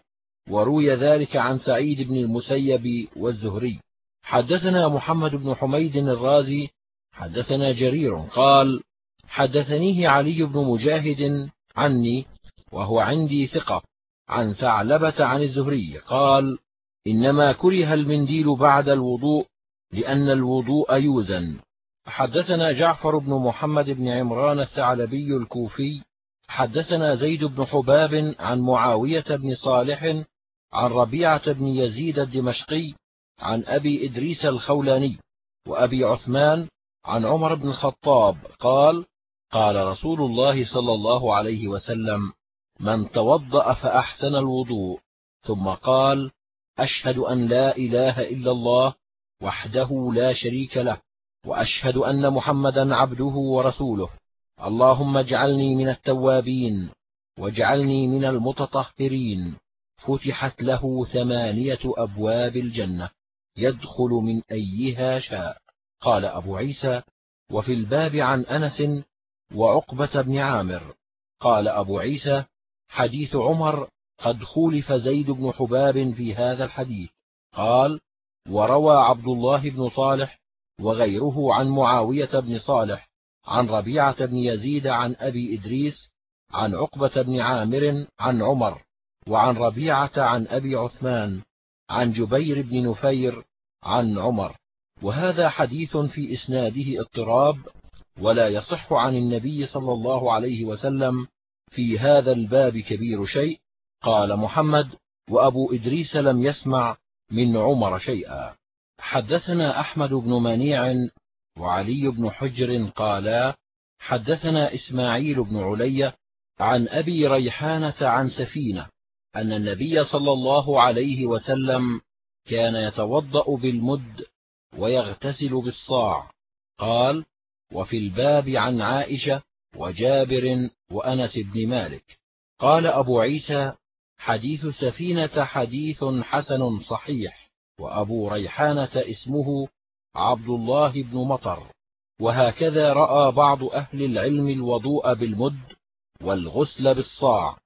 وروي ذلك عن سعيد بن المسيب والزهري. حدثنا محمد بن حميد الرازي حدثنا جرير قال حدثنيه علي بن مجاهد عني وهو عندي ثقة. عن ثعلبة عن الزهري قال إنما كره المنديل بعد الوضوء لأن الوضوء يوزن. حدثنا جعفر بن محمد بن عمران الثعلبي الكوفي حدثنا زيد بن حباب عن معاوية بن صالح عن ربيعة بن يزيد الدمشقي عن أبي إدريس الخولاني وأبي عثمان عن عمر بن الخطاب قال قال رسول الله صلى الله عليه وسلم من توضأ فأحسن الوضوء. ثم قال أشهد أن لا إله إلا الله وحده لا شريك له وأشهد أن محمدا عبده ورسوله. اللهم اجعلني من التوابين واجعلني من المتطهرين. فتحت له ثمانية أبواب الجنة يدخل من أيها شاء. قال أبو عيسى وفي الباب عن أنس وعقبة بن عامر. قال أبو عيسى حديث عمر قد خولف زيد بن حباب في هذا الحديث. قال وروى عبد الله بن صالح وغيره عن معاوية بن صالح عن ربيعة بن يزيد عن أبي إدريس عن عقبة بن عامر عن عمر وعن ربيعة عن أبي عثمان عن جبير بن نفير عن عمر. وهذا حديث في إسناده اضطراب ولا يصح عن النبي صلى الله عليه وسلم في هذا الباب كبير شيء؟ قال محمد وأبو إدريس لم يسمع من عمر شيئا. حدثنا أحمد بن منيع وعلي بن حجر قالا حدثنا إسماعيل بن علي عن أبي ريحانة عن سفينة أن النبي صلى الله عليه وسلم كان يتوضأ بالمد ويغتسل بالصاع. قال وفي الباب عن عائشة وجابر وأنس بن مالك. قال أبو عيسى حديث سفينة حديث حسن صحيح وأبو ريحانة اسمه عبد الله بن مطر. وهكذا رأى بعض أهل العلم الوضوء بالمد والغسل بالصاع.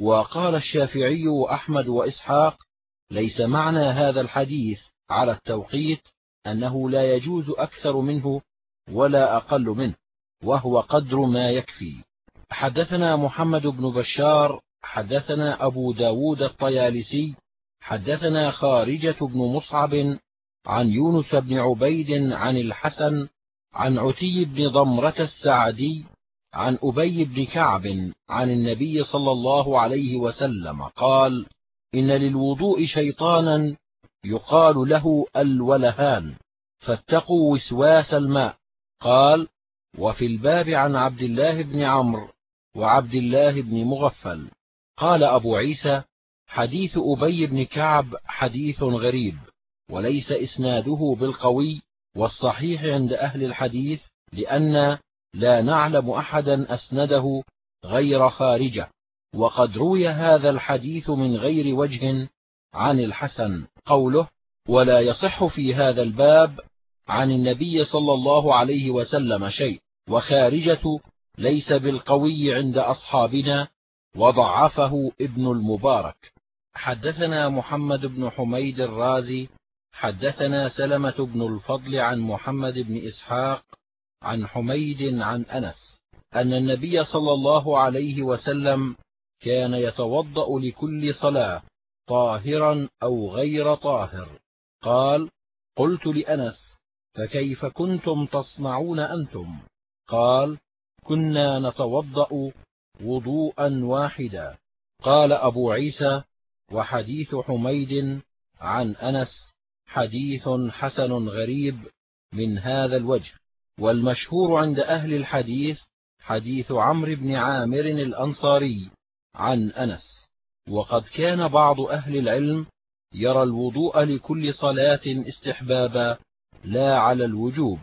وقال الشافعي وأحمد وإسحاق ليس معنى هذا الحديث على التوقيت أنه لا يجوز أكثر منه ولا أقل منه. وهو قدر ما يكفي. حدثنا محمد بن بشار حدثنا أبو ب داود الطيالسي حدثنا خارجة بن مصعب عن يونس بن عبيد عن الحسن عن عتي بن ضمرة السعدي عن أبي بن كعب عن النبي صلى الله عليه وسلم قال إن للوضوء شيطانا يقال له الولهان فاتقوا وسواس الماء. قال وفي الباب عن عبد الله بن عمرو وعبد الله بن مغفل. قال أبو عيسى حديث أبي بن كعب حديث غريب وليس إسناده بالقوي والصحيح عند أهل الحديث لأن لا نعلم أحدا أسنده غير خارجة وقد روي هذا الحديث من غير وجه عن الحسن قوله ولا يصح في هذا الباب عن النبي صلى الله عليه وسلم شيء وخارجة ليس بالقوي عند أصحابنا وضعفه ابن المبارك. حدثنا محمد بن حميد الرازي حدثنا سلمة بن الفضل عن محمد بن إسحاق عن حميد عن أنس أن النبي صلى الله عليه وسلم كان يتوضأ لكل صلاة طاهرا أو غير طاهر. قال قلت لأنس فكيف كنتم تصنعون أنتم؟ قال كنا نتوضأ وضوءا واحدا. قال أبو عيسى وحديث حميد عن أنس حديث حسن غريب من هذا الوجه. والمشهور عند أهل الحديث حديث عمرو بن عامر الأنصاري عن أنس. وقد كان بعض أهل العلم يرى الوضوء لكل صلاة استحبابا لا على الوجوب.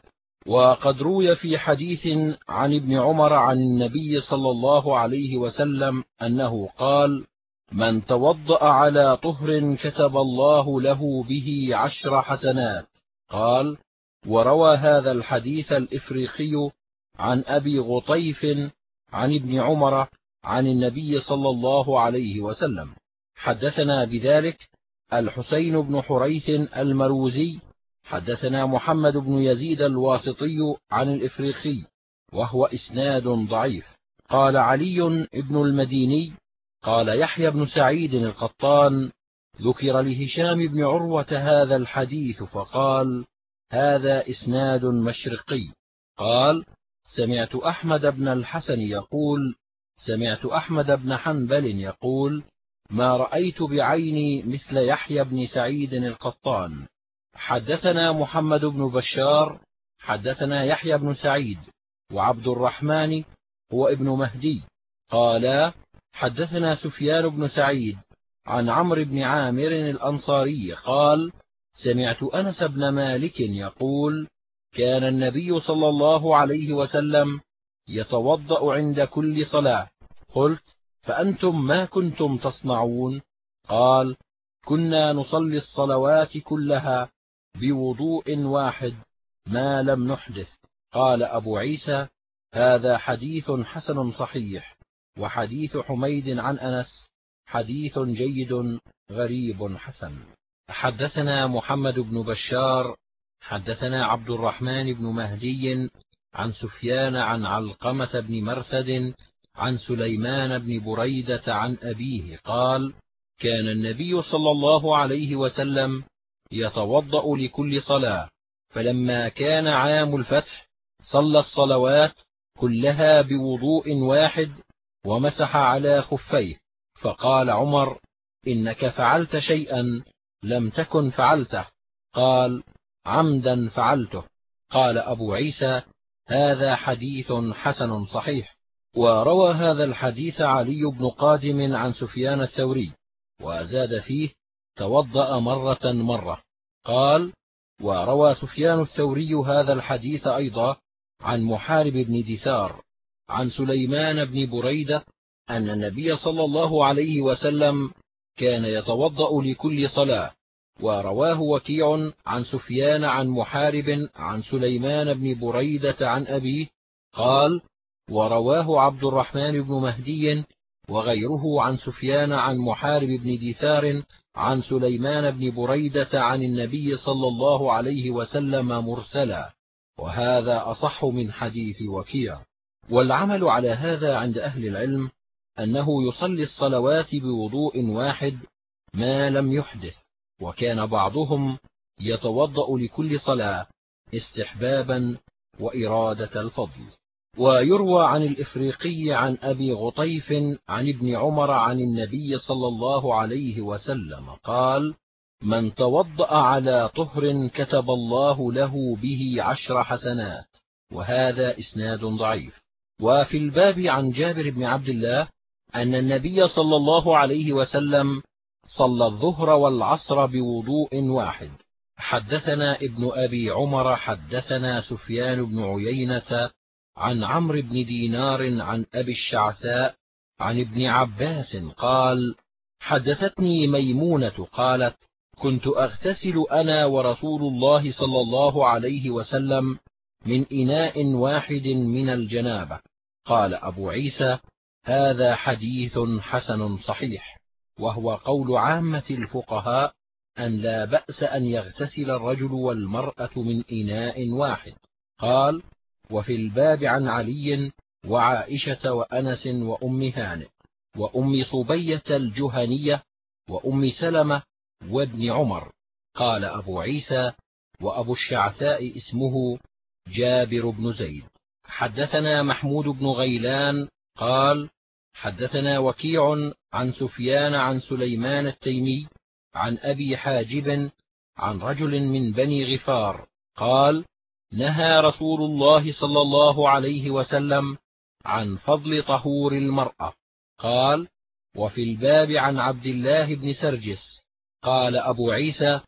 وقد روي في حديث عن ابن عمر عن النبي صلى الله عليه وسلم أنه قال من توضأ على طهر كتب الله له به عشر حسنات قال وروى هذا الحديث الإفريقي عن أبي غطيف عن ابن عمر عن النبي صلى الله عليه وسلم. حدثنا بذلك الحسين بن حريث المروزي حدثنا محمد بن يزيد الواسطي عن الإفريقي وهو إسناد ضعيف. قال علي بن المديني قال يحيى بن سعيد القطان ذكر لهشام بن عروة هذا الحديث فقال هذا إسناد مشرقي قال سمعت أحمد بن الحسن يقول سمعت أحمد بن حنبل يقول ما رأيت بعيني مثل يحيى بن سعيد القطان حدثنا محمد بن بشار حدثنا يحيى بن سعيد وعبد الرحمن هو ابن مهدي. قالا حدثنا سفيان بن سعيد عن عمرو بن عامر الأنصاري قال سمعت أنس بن مالك يقول كان النبي صلى الله عليه وسلم يتوضأ عند كل صلاة. قلت فأنتم ما كنتم تصنعون؟ قال كنا نصلي الصلوات كلها بوضوء واحد ما لم نحدث. قال أبو عيسى هذا حديث حسن صحيح وحديث حميد عن أنس حديث جيد غريب حسن. حدثنا محمد بن بشار حدثنا عبد الرحمن بن مهدي عن سفيان عن علقمة بن مرثد عن سليمان بن بريدة عن أبيه قال كان النبي صلى الله عليه وسلم يتوضأ لكل صلاة. فلما كان عام الفتح صلى الصلوات كلها بوضوء واحد ومسح على خفيه. فقال عمر إنك فعلت شيئا لم تكن فعلته. قال عمدا فعلته. قال أبو عيسى هذا حديث حسن صحيح. وروى هذا الحديث علي بن قادم عن سفيان الثوري وزاد فيه توضأ مرة مرة. قال وروى سفيان الثوري هذا الحديث أيضا عن محارب بن دثار عن سليمان بن بريدة أن النبي صلى الله عليه وسلم كان يتوضأ لكل صلاة ورواه وكيع عن سفيان عن محارب عن سليمان بن بريدة عن أبيه. قال ورواه عبد الرحمن بن مهدي وغيره عن سفيان عن محارب بن دثار عن سليمان بن بريدة عن النبي صلى الله عليه وسلم مرسلا وهذا أصح من حديث وكيع. والعمل على هذا عند أهل العلم أنه يصلي الصلوات بوضوء واحد ما لم يحدث وكان بعضهم يتوضأ لكل صلاة استحبابا وإرادة الفضل. ويروى عن الإفريقي عن أبي غطيف عن ابن عمر عن النبي صلى الله عليه وسلم قال من توضأ على طهر كتب الله له به عشر حسنات وهذا إسناد ضعيف. وفي الباب عن جابر بن عبد الله أن النبي صلى الله عليه وسلم صلى الظهر والعصر بوضوء واحد. حدثنا ابن أبي عمر حدثنا سفيان بن عيينة عن عمرو بن دينار عن أبي الشعثاء عن ابن عباس قال حدثتني ميمونة قالت كنت أغتسل أنا ورسول الله صلى الله عليه وسلم من إناء واحد من الجنابة. قال أبو عيسى هذا حديث حسن صحيح وهو قول عامة الفقهاء أن لا بأس أن يغتسل الرجل والمرأة من إناء واحد. قال وفي الباب عن علي وعائشة وأنس وأم هانئ وأم صبية الجهنية وأم سلمة وابن عمر. قال أبو عيسى وأبو الشعثاء اسمه جابر بن زيد. حدثنا محمود بن غيلان قال حدثنا وكيع عن سفيان عن سليمان التيمي عن أبي حاجب عن رجل من بني غفار قال نهى رسول الله صلى الله عليه وسلم عن فضل طهور المرأة. قال وفي الباب عن عبد الله بن سرجس. قال أبو عيسى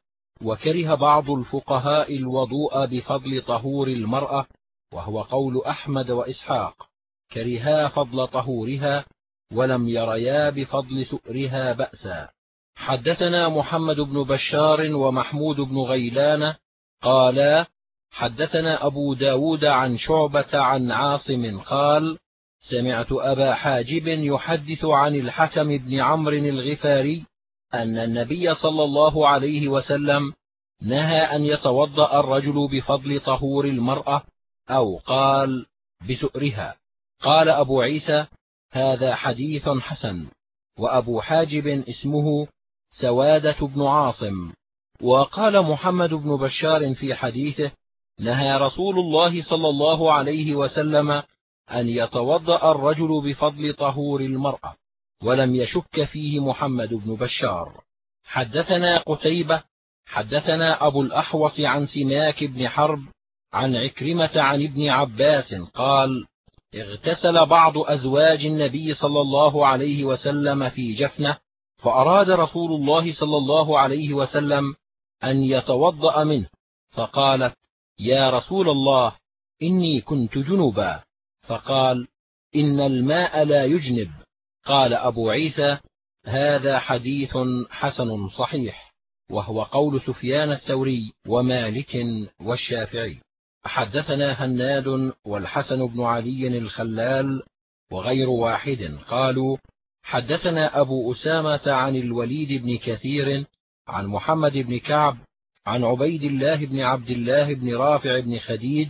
وكره بعض الفقهاء الوضوء بفضل طهور المرأة وهو قول أحمد وإسحاق. كرها فضل طهورها ولم يريا بفضل سؤرها بأسا. حدثنا محمد بن بشار ومحمود بن غيلان قالا حدثنا أبو ب داود عن شعبة عن عاصم قال سمعت أبا حاجب يحدث عن الحكم بن عمرو الغفاري أن النبي صلى الله عليه وسلم نهى أن يتوضأ الرجل بفضل طهور المرأة أو قال بسؤرها. قال أبو عيسى هذا حديث حسن. وأبو حاجب اسمه سوادة بن عاصم. وقال محمد بن بشار في حديثه نهى رسول الله صلى الله عليه وسلم أن يتوضأ الرجل بفضل طهور المرأة ولم يشك فيه محمد بن بشار. حدثنا قتيبة حدثنا أبو الأحوص عن سماك بن حرب عن عكرمة عن ابن عباس قال اغتسل بعض أزواج النبي صلى الله عليه وسلم في جفنة فأراد رسول الله صلى الله عليه وسلم أن يتوضأ منه فقالت يا رسول الله إني كنت جنبا. فقال إن الماء لا يجنب. قال أبو عيسى هذا حديث حسن صحيح وهو قول سفيان الثوري ومالك والشافعي. حدثنا هناد والحسن بن علي الخلال وغير واحد قالوا حدثنا أبو أسامة عن الوليد بن كثير عن محمد بن كعب عن عبيد الله بن عبد الله بن رافع بن خديج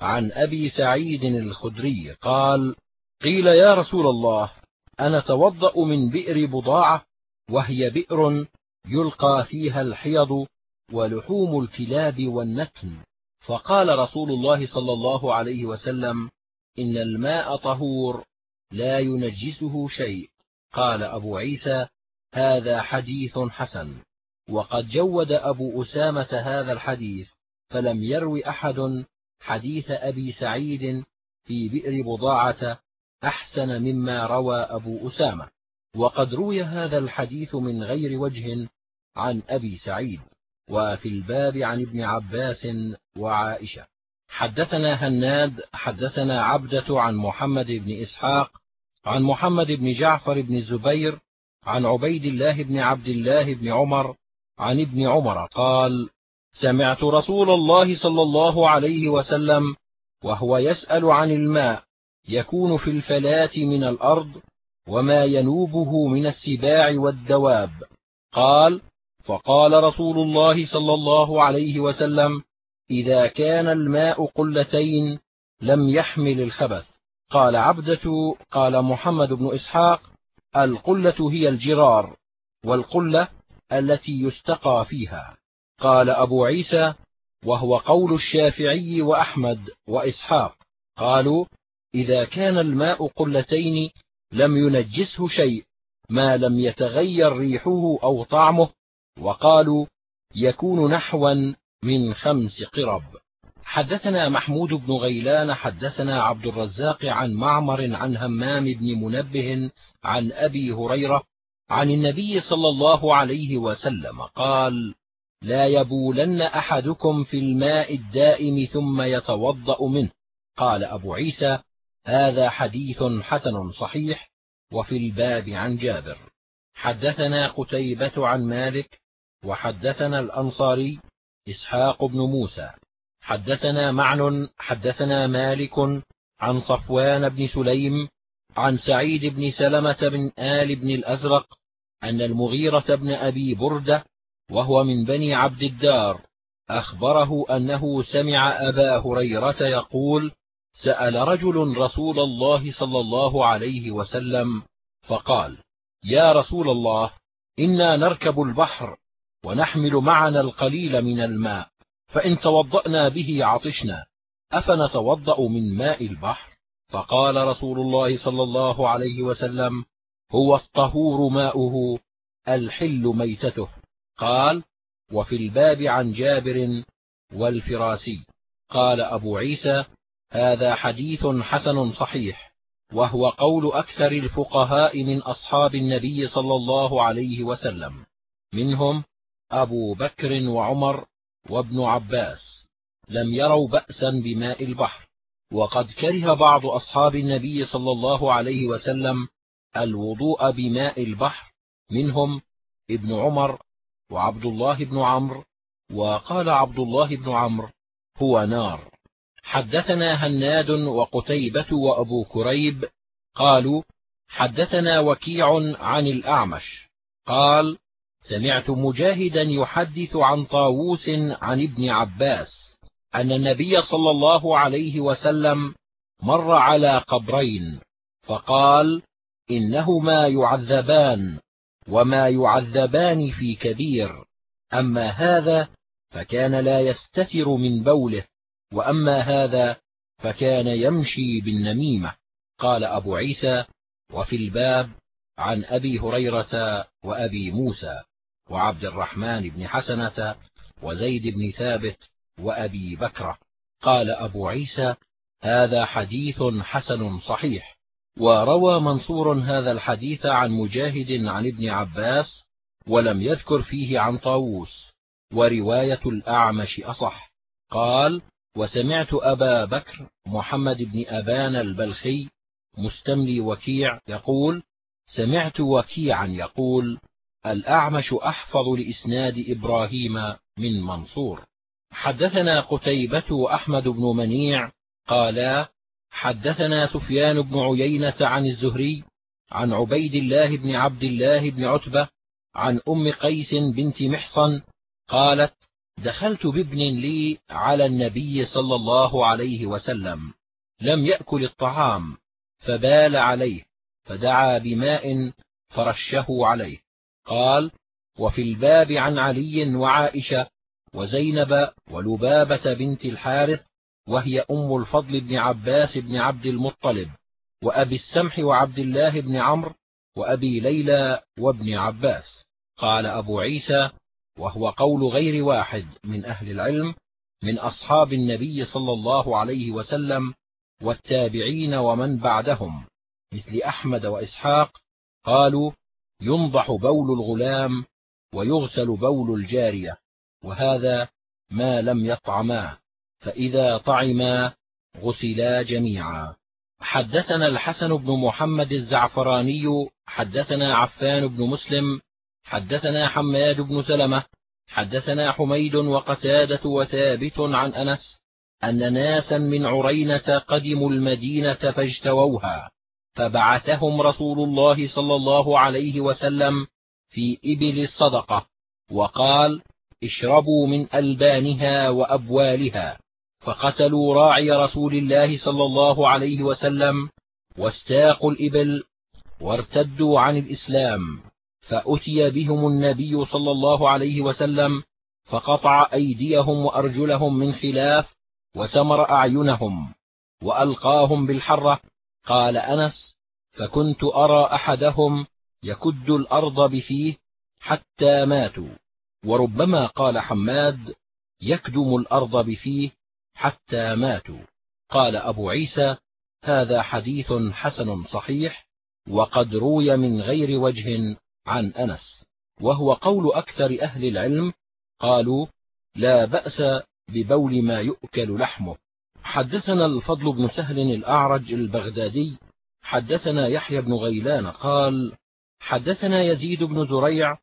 عن أبي سعيد الخدري قال قيل يا رسول الله أنا توضأ من بئر بضاعة وهي بئر يلقى فيها الحيض ولحوم الكلاب والنتن. فقال رسول الله صلى الله عليه وسلم إن الماء طهور لا ينجسه شيء. قال أبو عيسى هذا حديث حسن. وقد جود أبو أسامة هذا الحديث فلم يروي أحد حديث أبي سعيد في بئر بضاعة أحسن مما روى أبو أسامة. وقد روي هذا الحديث من غير وجه عن أبي سعيد. وفي الباب عن ابن عباس وعائشة. حدثنا هناد حدثنا عبدة عن محمد بن إسحاق عن محمد بن جعفر بن الزبير عن عبيد الله بن عبد الله بن عمر عن ابن عمر قال سمعت رسول الله صلى الله عليه وسلم وهو يسأل عن الماء يكون في الفلاة من الأرض وما ينوبه من السباع والدواب. قال فقال رسول الله صلى الله عليه وسلم إذا كان الماء قلتين لم يحمل الخبث. قال عبدة قال محمد بن إسحاق القلة هي الجرار والقلة التي يستقى فيها. قال أبو عيسى وهو قول الشافعي وأحمد وإسحاق. قالوا إذا كان الماء قلتين لم ينجسه شيء ما لم يتغير ريحه أو طعمه. وقالوا يكون نحوا من خمس قرب. حدثنا محمود بن غيلان حدثنا عبد الرزاق عن معمر عن همام بن منبه عن أبي هريرة عن النبي صلى الله عليه وسلم قال لا يبولن أحدكم في الماء الدائم ثم يتوضأ منه. قال أبو عيسى هذا حديث حسن صحيح وفي الباب عن جابر. حدثنا قتيبة عن مالك وحدثنا الأنصاري إسحاق بن موسى. حدثنا معن حدثنا مالك عن صفوان بن سليم عن سعيد بن سلمة بن آل بن الأزرق أن المغيرة بن أبي بردة وهو من بني عبد الدار أخبره أنه سمع أبا هريرة يقول سأل رجل رسول الله صلى الله عليه وسلم فقال يا رسول الله إنا نركب البحر ونحمل معنا القليل من الماء فإن توضأنا به عطشنا أفنتوضأ من ماء البحر؟ فقال رسول الله صلى الله عليه وسلم هو الطهور ماؤه الحل ميتته. قال وفي الباب عن جابر والفراسي. قال أبو عيسى هذا حديث حسن صحيح وهو قول أكثر الفقهاء من أصحاب النبي صلى الله عليه وسلم. منهم أبو بكر وعمر وابن عباس. لم يروا بأسا بماء البحر. وقد كره بعض أصحاب النبي صلى الله عليه وسلم الوضوء بماء البحر منهم ابن عمر وعبد الله بن عمرو وقال عبد الله بن عمرو هو نار. حدثنا هناد وقتيبة وأبو كريب قالوا حدثنا وكيع عن الأعمش. قال سمعت مجاهدا يحدث عن طاووس عن ابن عباس. أن النبي صلى الله عليه وسلم مر على قبرين فقال إنهما يعذبان وما يعذبان في كبير أما هذا فكان لا يستتر من بوله وأما هذا فكان يمشي بالنميمة. قال أبو عيسى وفي الباب عن أبي هريرة وأبي موسى وعبد الرحمن بن حسنة وزيد بن ثابت وأبي بكرة قال أبو عيسى هذا حديث حسن صحيح. وروى منصور هذا الحديث عن مجاهد عن ابن عباس ولم يذكر فيه عن طاووس. ورواية الأعمش أصح. قال وسمعت أبا بكر محمد بن أبان البلخي مستملي وكيع يقول سمعت وكيعا يقول الأعمش أحفظ لإسناد إبراهيم من منصور. حدثنا قتيبة وأحمد بن منيع قالا حدثنا سفيان بن عيينة عن الزهري عن عبيد الله بن عبد الله بن عتبة عن أم قيس بنت محصن قالت دخلت بابن لي على النبي صلى الله عليه وسلم لم يأكل الطعام فبال عليه فدعا بماء فرشه عليه. قال وفي الباب عن علي وعائشة وزينب ولبابة بنت الحارث وهي أم الفضل بن عباس بن عبد المطلب وأبي السمح وعبد الله بن عمرو وأبي ليلى وابن عباس. قال أبو عيسى وهو قول غير واحد من أهل العلم من أصحاب النبي صلى الله عليه وسلم والتابعين ومن بعدهم مثل أحمد وإسحاق. قالوا ينضح بول الغلام ويغسل بول الجارية. وهذا ما لم يطعما فإذا طعما غسلا جميعا. حدثنا الحسن بن محمد الزعفراني حدثنا عفان بن مسلم حدثنا حماد بن سلمة حدثنا حميد وقتادة وثابت عن أنس أن ناسا من عرينة قدموا المدينة فاجتووها فبعثهم رسول الله صلى الله عليه وسلم في إبل الصدقة وقال اشربوا من ألبانها وأبوالها فقتلوا راعي رسول الله صلى الله عليه وسلم واستاقوا الإبل وارتدوا عن الإسلام فأتي بهم النبي صلى الله عليه وسلم فقطع أيديهم وأرجلهم من خلاف وسمر أعينهم وألقاهم بالحرة. قال أنس فكنت أرى أحدهم يكد الأرض بفيه حتى ماتوا. وربما قال حماد يكدم الأرض بفيه حتى ماتوا. قال أبو عيسى هذا حديث حسن صحيح وقد روي من غير وجه عن أنس. وهو قول أكثر أهل العلم قالوا لا بأس ببول ما يؤكل لحمه. حدثنا الفضل بن سهل الأعرج البغدادي حدثنا يحيى بن غيلان قال حدثنا يزيد بن زريع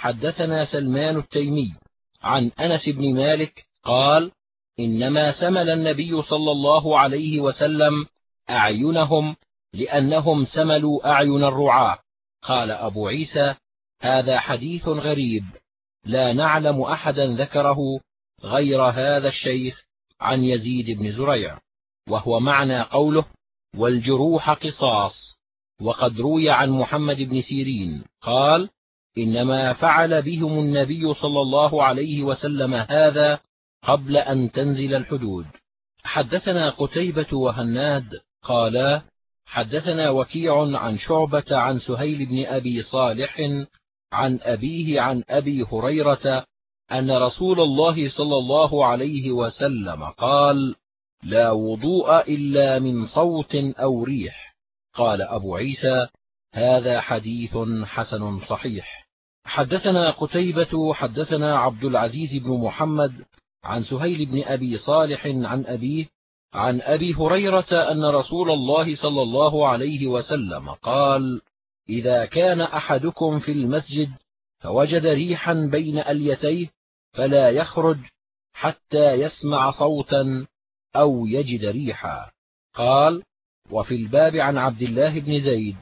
حدثنا سلمان التيمي عن أنس بن مالك قال إنما سمل النبي صلى الله عليه وسلم أعينهم لأنهم سملوا أعين الرعاة. قال أبو عيسى هذا حديث غريب لا نعلم أحدا ذكره غير هذا الشيخ عن يزيد بن زريع وهو معنى قوله والجروح قصاص. وقد روي عن محمد بن سيرين قال إنما فعل بهم النبي صلى الله عليه وسلم هذا قبل أن تنزل الحدود. حدثنا قتيبة وهناد قالا حدثنا وكيع عن شعبة عن سهيل بن أبي صالح عن أبيه عن أبي هريرة أن رسول الله صلى الله عليه وسلم قال لا وضوء إلا من صوت أو ريح. قال أبو عيسى هذا حديث حسن صحيح. حدثنا قتيبة حدثنا عبد العزيز بن محمد عن سهيل بن أبي صالح عن أبيه عن أبي هريرة أن رسول الله صلى الله عليه وسلم قال إذا كان أحدكم في المسجد فوجد ريحا بين أليتيه فلا يخرج حتى يسمع صوتا أو يجد ريحا قال وفي الباب عن عبد الله بن زيد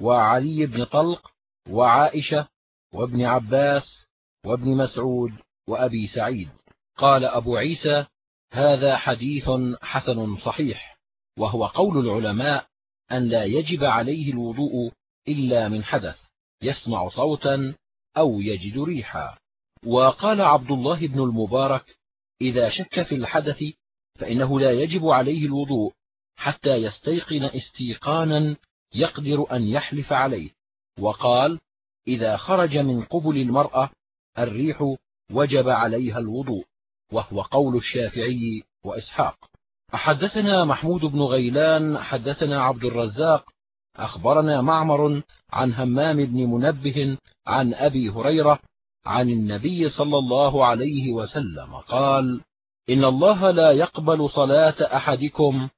وعلي بن طلق وعائشة وابن عباس وابن مسعود وأبي سعيد. قال أبو عيسى هذا حديث حسن صحيح وهو قول العلماء أن لا يجب عليه الوضوء إلا من حدث يسمع صوتا أو يجد ريحا. وقال عبد الله بن المبارك إذا شك في الحدث فإنه لا يجب عليه الوضوء حتى يستيقن استيقانا يقدر أن يحلف عليه. وقال إذا خرج من قبل المرأة الريح وجب عليها الوضوء وهو قول الشافعي وإسحاق. حدثنا محمود بن غيلان حدثنا عبد الرزاق أخبرنا معمر عن همام بن منبه عن أبي هريرة عن النبي صلى الله عليه وسلم قال إن الله لا يقبل صلاة أحدكم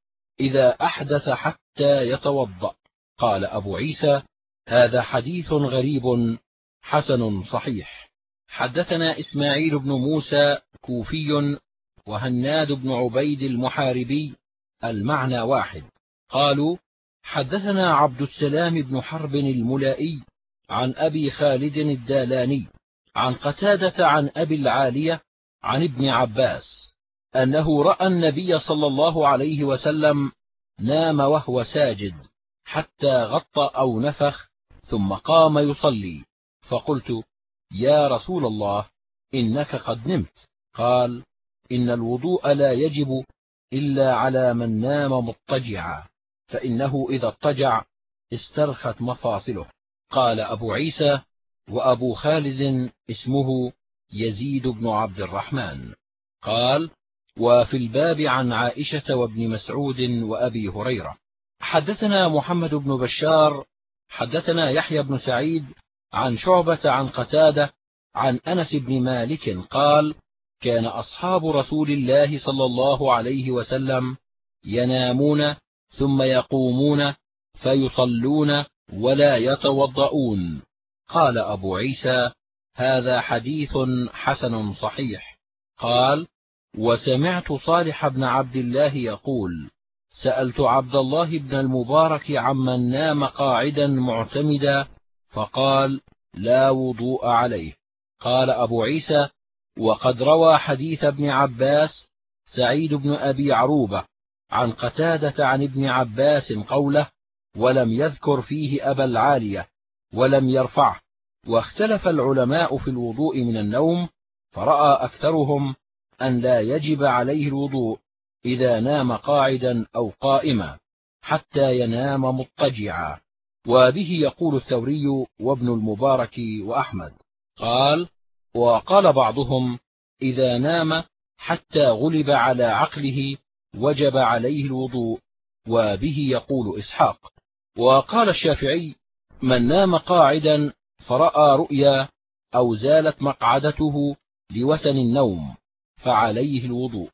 إذا أحدث حتى يتوضأ. قال أبو عيسى هذا حديث غريب حسن صحيح. حدثنا إسماعيل بن موسى كوفي وهناد بن عبيد المحاربي المعنى واحد. قالوا حدثنا عبد السلام بن حرب الملائي عن أبي خالد الدالاني عن قتادة عن أبي العالية عن ابن عباس أنه رأى النبي صلى الله عليه وسلم نام وهو ساجد حتى غطى أو نفخ ثم قام يصلي. فقلت يا رسول الله إنك قد نمت. قال إن الوضوء لا يجب إلا على من نام مضطجعا فإنه إذا اضطجع استرخت مفاصله. قال أبو عيسى وأبو خالد اسمه يزيد بن عبد الرحمن. قال وفي الباب عن عائشة وابن مسعود وأبي هريرة. حدثنا محمد بن بشار حدثنا يحيى بن سعيد عن شعبة عن قتادة عن أنس بن مالك قال كان أصحاب رسول الله صلى الله عليه وسلم ينامون ثم يقومون فيصلون ولا يتوضؤون. قال أبو عيسى هذا حديث حسن صحيح. قال وسمعت صالح بن عبد الله يقول سألت عبد الله بن المبارك عمن نام قاعدا معتمدا فقال لا وضوء عليه. قال أبو عيسى وقد روى حديث ابن عباس سعيد بن أبي عروبة عن قتادة عن ابن عباس قوله ولم يذكر فيه أبا العالية ولم يرفعه. واختلف العلماء في الوضوء من النوم فرأى أكثرهم أن لا يجب عليه الوضوء. إذا نام قاعدا أو قائما حتى ينام مضطجعا. وبه يقول الثوري وابن المبارك وأحمد. قال وقال بعضهم إذا نام حتى غلب على عقله وجب عليه الوضوء. وبه يقول إسحاق وقال الشافعي من نام قاعدا فرأى رؤيا أو زالت مقعدته لوسن النوم فعليه الوضوء.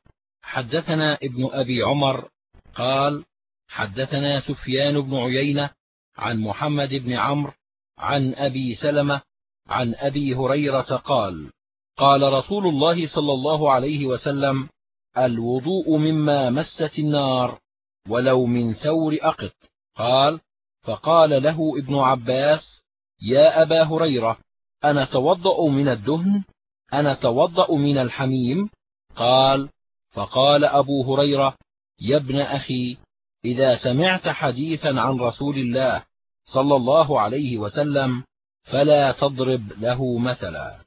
حدثنا ابن أبي عمر قال حدثنا سفيان بن عيينة عن محمد بن عمرو عن أبي سلمة عن أبي هريرة قال قال رسول الله صلى الله عليه وسلم الوضوء مما مست النار ولو من ثور أقط. قال فقال له ابن عباس يا أبا هريرة أنا توضأ من الدهن؟ أنا توضأ من الحميم؟ قال فقال أبو هريرة يا ابن أخي إذا سمعت حديثا عن رسول الله صلى الله عليه وسلم فلا تضرب له مثلا.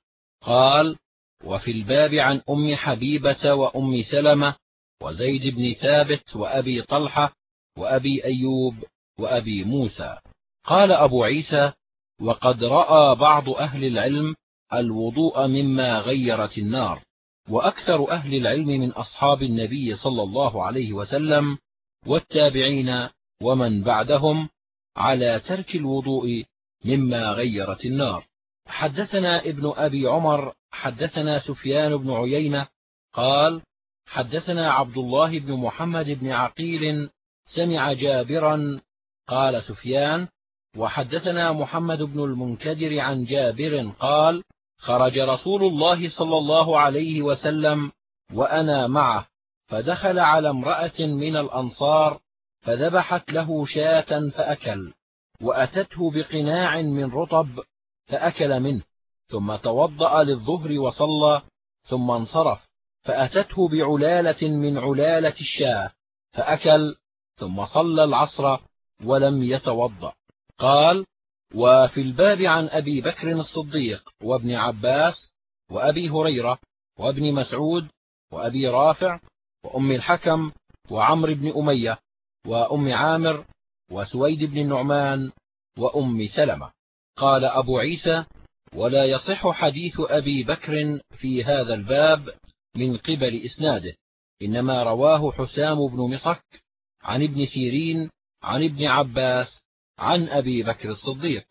قال وفي الباب عن أم حبيبة وأم سلمة وزيد بن ثابت وأبي طلحة وأبي أيوب وأبي موسى. قال أبو عيسى وقد رأى بعض أهل العلم الوضوء مما غيرت النار. وأكثر أهل العلم من أصحاب النبي صلى الله عليه وسلم والتابعين ومن بعدهم على ترك الوضوء مما غيرت النار. حدثنا ابن أبي عمر حدثنا سفيان بن عيينة قال حدثنا عبد الله بن محمد بن عقيل سمع جابرا قال سفيان وحدثنا محمد بن المنكدر عن جابر قال خرج رسول الله صلى الله عليه وسلم وأنا معه فدخل على امرأة من الأنصار فذبحت له شاة فأكل وأتته بقناع من رطب فأكل منه ثم توضأ للظهر وصلى ثم انصرف فأتته بعلالة من علالة الشاة فأكل ثم صلى العصر ولم يتوضأ. قال وفي الباب عن أبي بكر الصديق وابن عباس وأبي هريرة وابن مسعود وأبي رافع وأم الحكم وعمر بن أمية وأم عامر وسويد بن النعمان وأم سلمة. قال أبو عيسى ولا يصح حديث أبي بكر في هذا الباب من قبل إسناده إنما رواه حسام بن مصك عن ابن سيرين عن ابن عباس عن أبي بكر الصديق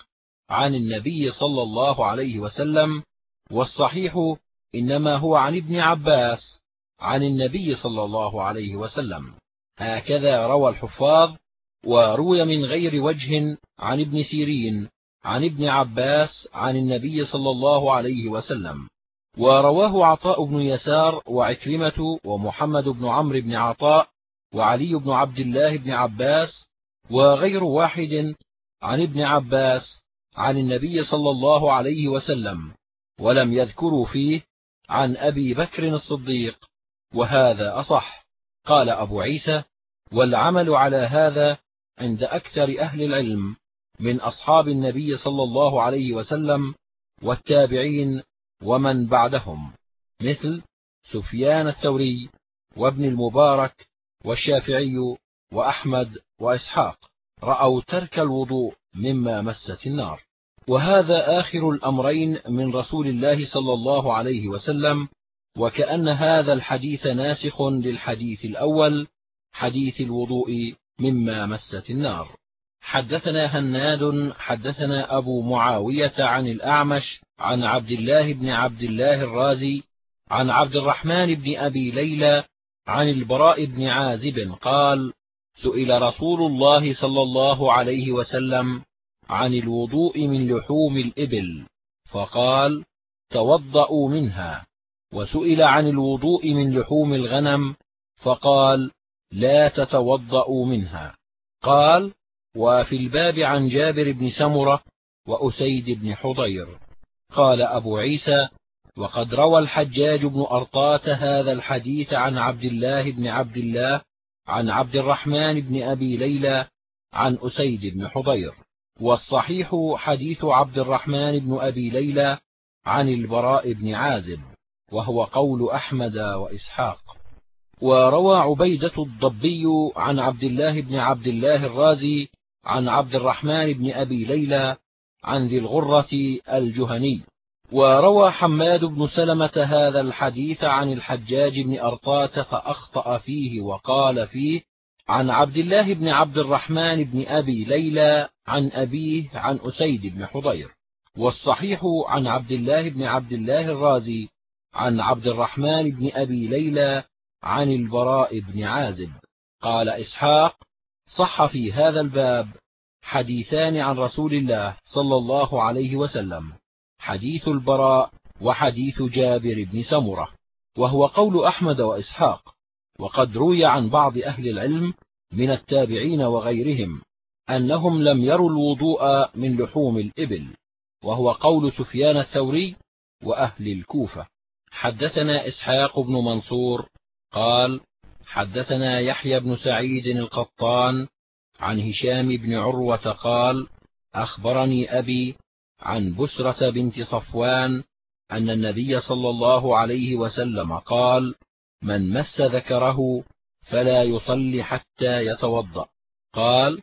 عن النبي صلى الله عليه وسلم والصحيح إنما هو عن ابن عباس عن النبي صلى الله عليه وسلم. هكذا روى الحفاظ وروي من غير وجه عن ابن سيرين عن ابن عباس عن النبي صلى الله عليه وسلم. ورواه عطاء بن يسار وعكرمة ومحمد بن عمرو بن عطاء وعلي بن عبد الله بن عباس وغير واحد عن ابن عباس عن النبي صلى الله عليه وسلم ولم يذكروا فيه عن أبي بكر الصديق. وهذا أصح. قال أبو عيسى والعمل على هذا عند أكثر أهل العلم من أصحاب النبي صلى الله عليه وسلم والتابعين ومن بعدهم مثل سفيان الثوري وابن المبارك والشافعي وأحمد وإسحاق رأوا ترك الوضوء مما مست النار. وهذا آخر الأمرين من رسول الله صلى الله عليه وسلم وكأن هذا الحديث ناسخ للحديث الأول حديث الوضوء مما مست النار. حدثنا هناد حدثنا أبو معاوية عن الأعمش عن عبد الله بن عبد الله الرازي عن عبد الرحمن بن أبي ليلى عن البراء بن عازب قال سئل رسول الله صلى الله عليه وسلم عن الوضوء من لحوم الإبل فقال توضأوا منها. وسئل عن الوضوء من لحوم الغنم فقال لا تتوضأوا منها. قال وفي الباب عن جابر بن سمرة وأسيد بن حضير. قال أبو عيسى وقد روى الحجاج بن أرطاة هذا الحديث عن عبد الله بن عبد الله عن عبد الرحمن بن أبي ليلى عن أسيد بن حضير والصحيح حديث عبد الرحمن بن أبي ليلى عن البراء بن عازب وهو قول أحمد وإسحاق. وروى عبيدة الضبي عن عبد الله بن عبد الله الرازي عن عبد الرحمن بن أبي ليلى عن ذي الغرة الجهني. وروى حماد بن سلمة هذا الحديث عن الحجاج بن أرطاة فأخطأ فيه وقال فيه عن عبد الله بن عبد الرحمن بن أبي ليلى عن أبيه عن أسيد بن حضير والصحيح عن عبد الله بن عبد الله الرازي عن عبد الرحمن بن أبي ليلى عن البراء بن عازب. قال إسحاق صح في هذا الباب حديثان عن رسول الله صلى الله عليه وسلم. حديث البراء وحديث جابر بن سمرة وهو قول أحمد وإسحاق وقد روي عن بعض أهل العلم من التابعين وغيرهم أنهم لم يروا الوضوء من لحوم الإبل وهو قول سفيان الثوري وأهل الكوفة. حدثنا إسحاق بن منصور قال حدثنا يحيى بن سعيد القطان عن هشام بن عروة قال أخبرني أبي عن بسرة بنت صفوان أن النبي صلى الله عليه وسلم قال من مس ذكره فلا يصلي حتى يتوضأ. قال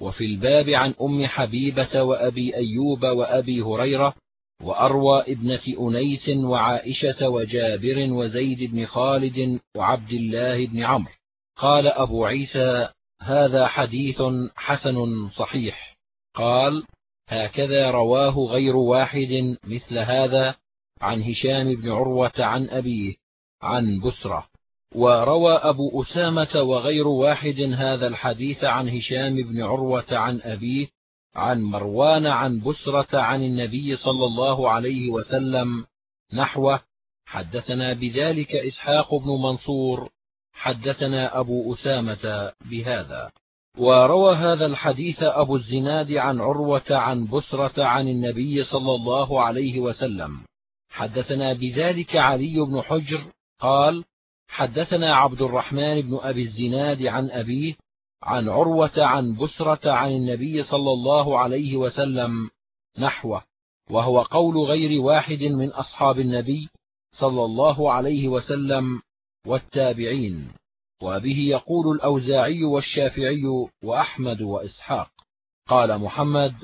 وفي الباب عن أم حبيبة وأبي أيوب وأبي هريرة وأروى ابنة أنيس وعائشة وجابر وزيد بن خالد وعبد الله بن عمرو. قال أبو عيسى هذا حديث حسن صحيح. قال هكذا رواه غير واحد مثل هذا عن هشام بن عروة عن أبيه عن بسرة. وروى أبو أسامة وغير واحد هذا الحديث عن هشام بن عروة عن أبيه عن مروان عن بسرة عن النبي صلى الله عليه وسلم نحوه حدثنا بذلك إسحاق بن منصور حدثنا أبو أسامة بهذا. وروى هذا الحديث أبو الزناد عن عروة عن بسرة عن النبي صلى الله عليه وسلم. حدثنا بذلك علي بن حجر قال حدثنا عبد الرحمن بن أبي الزناد عن أبيه عن عروة عن بسرة عن النبي صلى الله عليه وسلم نحوه وهو قول غير واحد من أصحاب النبي صلى الله عليه وسلم والتابعين. وبه يقول الأوزاعي والشافعي وأحمد وإسحاق. قال محمد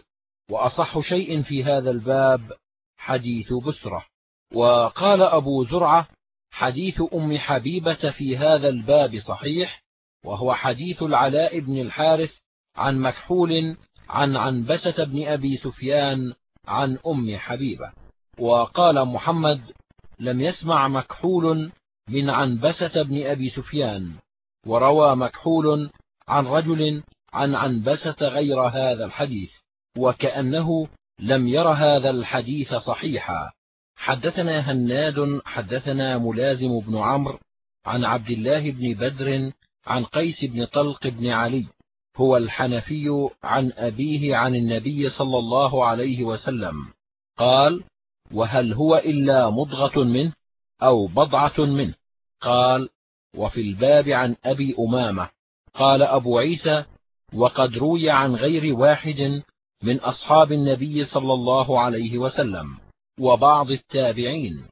وأصح شيء في هذا الباب حديث بسرة. وقال أبو زرعة حديث أم حبيبة في هذا الباب صحيح وهو حديث العلاء بن الحارث عن مكحول عن عنبسة بن أبي سفيان عن أم حبيبة. وقال محمد لم يسمع مكحول من عنبسة بن أبي سفيان. وروى مكحول عن رجل عن عنبسة غير هذا الحديث وكأنه لم ير هذا الحديث صحيحا. حدثنا هناد حدثنا ملازم بن عمرو عن عبد الله بن بدر عن قيس بن طلق بن علي هو الحنفي عن أبيه عن النبي صلى الله عليه وسلم. قال وهل هو إلا مضغة منه أو بضعة منه؟ قال وفي الباب عن أبي أمامة قال أبو عيسى وقد روي عن غير واحد من أصحاب النبي صلى الله عليه وسلم وبعض التابعين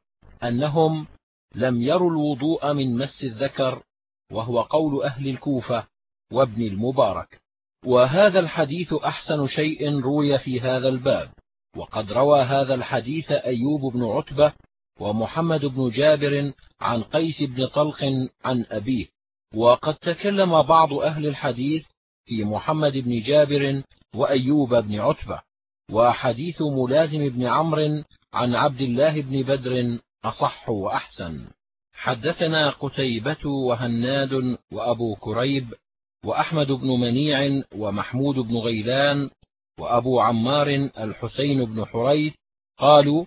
أنهم لم يروا الوضوء من مس الذكر وهو قول أهل الكوفة وابن المبارك. وهذا الحديث أحسن شيء روي في هذا الباب وقد روى هذا الحديث أيوب بن عتبة ومحمد بن جابر عن قيس بن طلق عن أبيه. وقد تكلم بعض أهل الحديث في محمد بن جابر وأيوب بن عتبة. وحديث ملازم بن عمرو عن عبد الله بن بدر أصح وأحسن. حدثنا قتيبة وهناد وأبو كريب وأحمد بن منيع ومحمود بن غيلان وأبو عمار الحسين بن حريث قالوا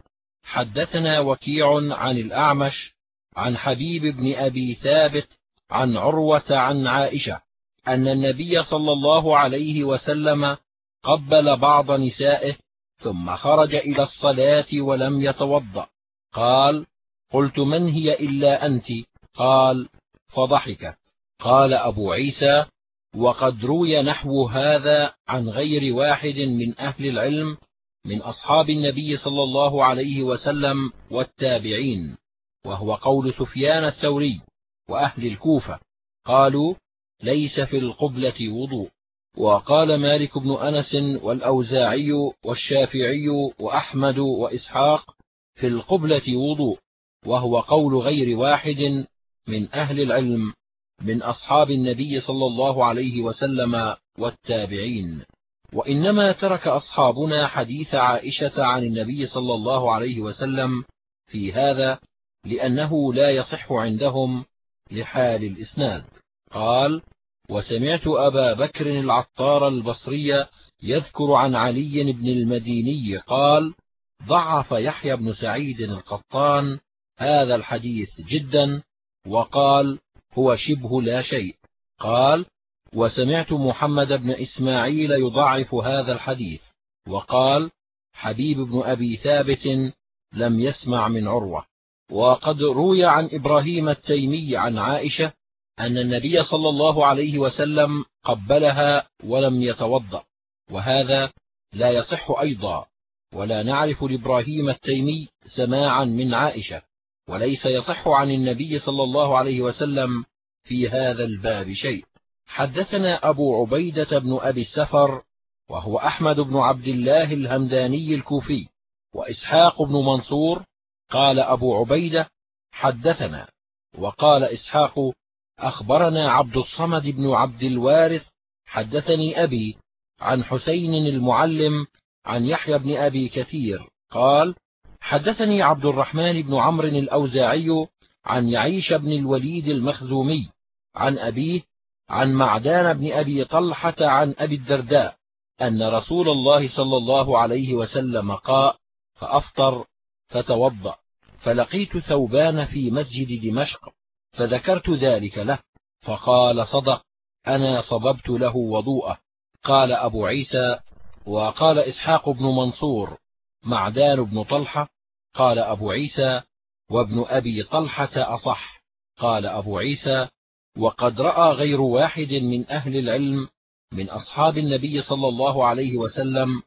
حدثنا وكيع عن الأعمش عن حبيب بن أبي ثابت عن عروة عن عائشة أن النبي صلى الله عليه وسلم قبل بعض نسائه ثم خرج إلى الصلاة ولم يتوضأ. قال قلت من هي إلا أنت؟ قال فضحك. قال أبو عيسى وقد روي نحو هذا عن غير واحد من أهل العلم من أصحاب النبي صلى الله عليه وسلم والتابعين وهو قول سفيان الثوري وأهل الكوفة قالوا ليس في القبلة وضوء. وقال مالك بن أنس والأوزاعي والشافعي وأحمد وإسحاق في القبلة وضوء. وهو قول غير واحد من أهل العلم من أصحاب النبي صلى الله عليه وسلم والتابعين. وإنما ترك أصحابنا حديث عائشة عن النبي صلى الله عليه وسلم في هذا لأنه لا يصح عندهم لحال الإسناد. قال وسمعت أبا بكر العطار البصري يذكر عن علي بن المديني قال ضعف يحيى بن سعيد القطان هذا الحديث جدا وقال هو شبه لا شيء. قال وسمعت محمد بن إسماعيل يضعف هذا الحديث وقال حبيب بن أبي ثابت لم يسمع من عروة. وقد روي عن إبراهيم التيمي عن عائشة أن النبي صلى الله عليه وسلم قبلها ولم يتوضأ وهذا لا يصح أيضا. ولا نعرف لإبراهيم التيمي سماعا من عائشة وليس يصح عن النبي صلى الله عليه وسلم في هذا الباب شيء. حدثنا أبو عبيدة بن أبي السفر وهو أحمد بن عبد الله الهمداني الكوفي وإسحاق بن منصور قال أبو عبيدة حدثنا. وقال إسحاق أخبرنا عبد الصمد بن عبد الوارث حدثني أبي عن حسين المعلم عن يحيى بن أبي كثير قال حدثني عبد الرحمن بن عمرو الأوزاعي عن يعيش بن الوليد المخزومي عن أبيه عن معدان بن أبي طلحة عن أبي الدرداء أن رسول الله صلى الله عليه وسلم قاء فأفطر فتوضأ فلقيت ثوبان في مسجد دمشق فذكرت ذلك له فقال صدق أنا صببت له وضوءه. قال أبو عيسى وقال إسحاق بن منصور معدان بن طلحة. قال أبو عيسى وابن أبي طلحة أصح. قال أبو عيسى وقد رأى غير واحد من أهل العلم من أصحاب النبي صلى الله عليه وسلم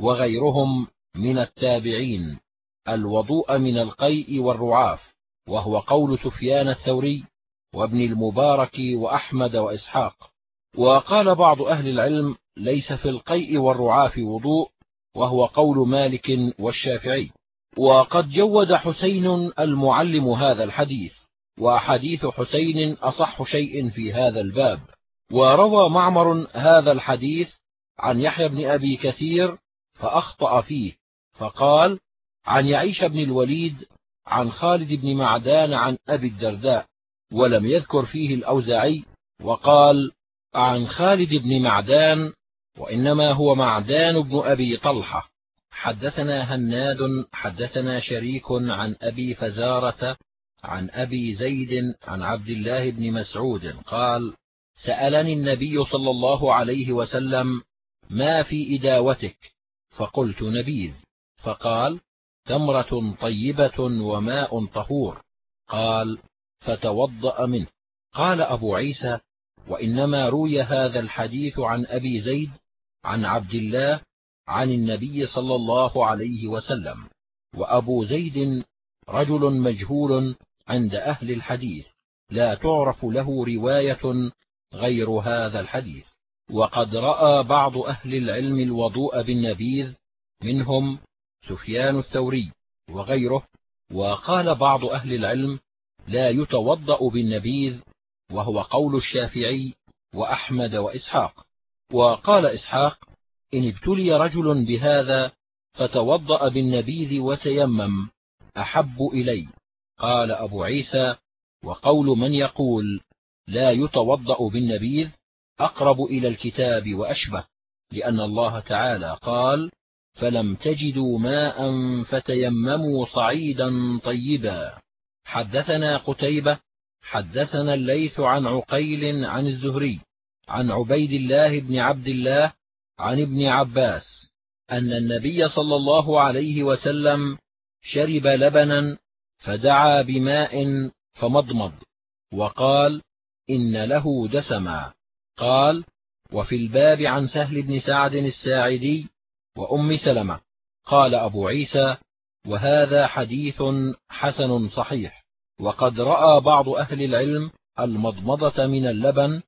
وغيرهم من التابعين الوضوء من القيء والرعاف وهو قول سفيان الثوري وابن المبارك وأحمد وإسحاق. وقال بعض أهل العلم ليس في القيء والرعاف وضوء وهو قول مالك والشافعي. وقد جود حسين المعلم هذا الحديث. وحديث حسين أصح شيء في هذا الباب. وروى معمر هذا الحديث عن يحيى بن أبي كثير فأخطأ فيه فقال عن يعيش بن الوليد عن خالد بن معدان عن أبي الدرداء ولم يذكر فيه الأوزاعي وقال عن خالد بن معدان وإنما هو معدان بن أبي طلحة. حدثنا هناد حدثنا شريك عن أبي فزارة عن أبي زيد عن عبد الله بن مسعود قال سألني النبي صلى الله عليه وسلم ما في إداوتك؟ فقلت نبيذ. فقال تمرة طيبة وماء طهور. قال فتوضأ منه. قال أبو عيسى وإنما روي هذا الحديث عن أبي زيد عن عبد الله عن النبي صلى الله عليه وسلم. وأبو زيد رجل مجهول عند أهل الحديث لا تعرف له رواية غير هذا الحديث. وقد رأى بعض أهل العلم الوضوء بالنبيذ منهم سفيان الثوري وغيره وقال بعض أهل العلم لا يتوضأ بالنبيذ وهو قول الشافعي وأحمد وإسحاق. وقال إسحاق إن ابتلي رجل بهذا فتوضأ بالنبيذ وتيمم أحب إلي. قال أبو عيسى وقول من يقول لا يتوضأ بالنبيذ أقرب إلى الكتاب وأشبه لأن الله تعالى قال فلم تجدوا ماء فتيمموا صعيدا طيبا. حدثنا قتيبة حدثنا الليث عن عقيل عن الزهري عن عبيد الله بن عبد الله عن ابن عباس أن النبي صلى الله عليه وسلم شرب لبنا فدعا بماء فمضمض وقال إن له دسما قال وفي الباب عن سهل بن سعد الساعدي وأم سلمة. قال أبو عيسى وهذا حديث حسن صحيح وقد رأى بعض أهل العلم المضمضة من اللبن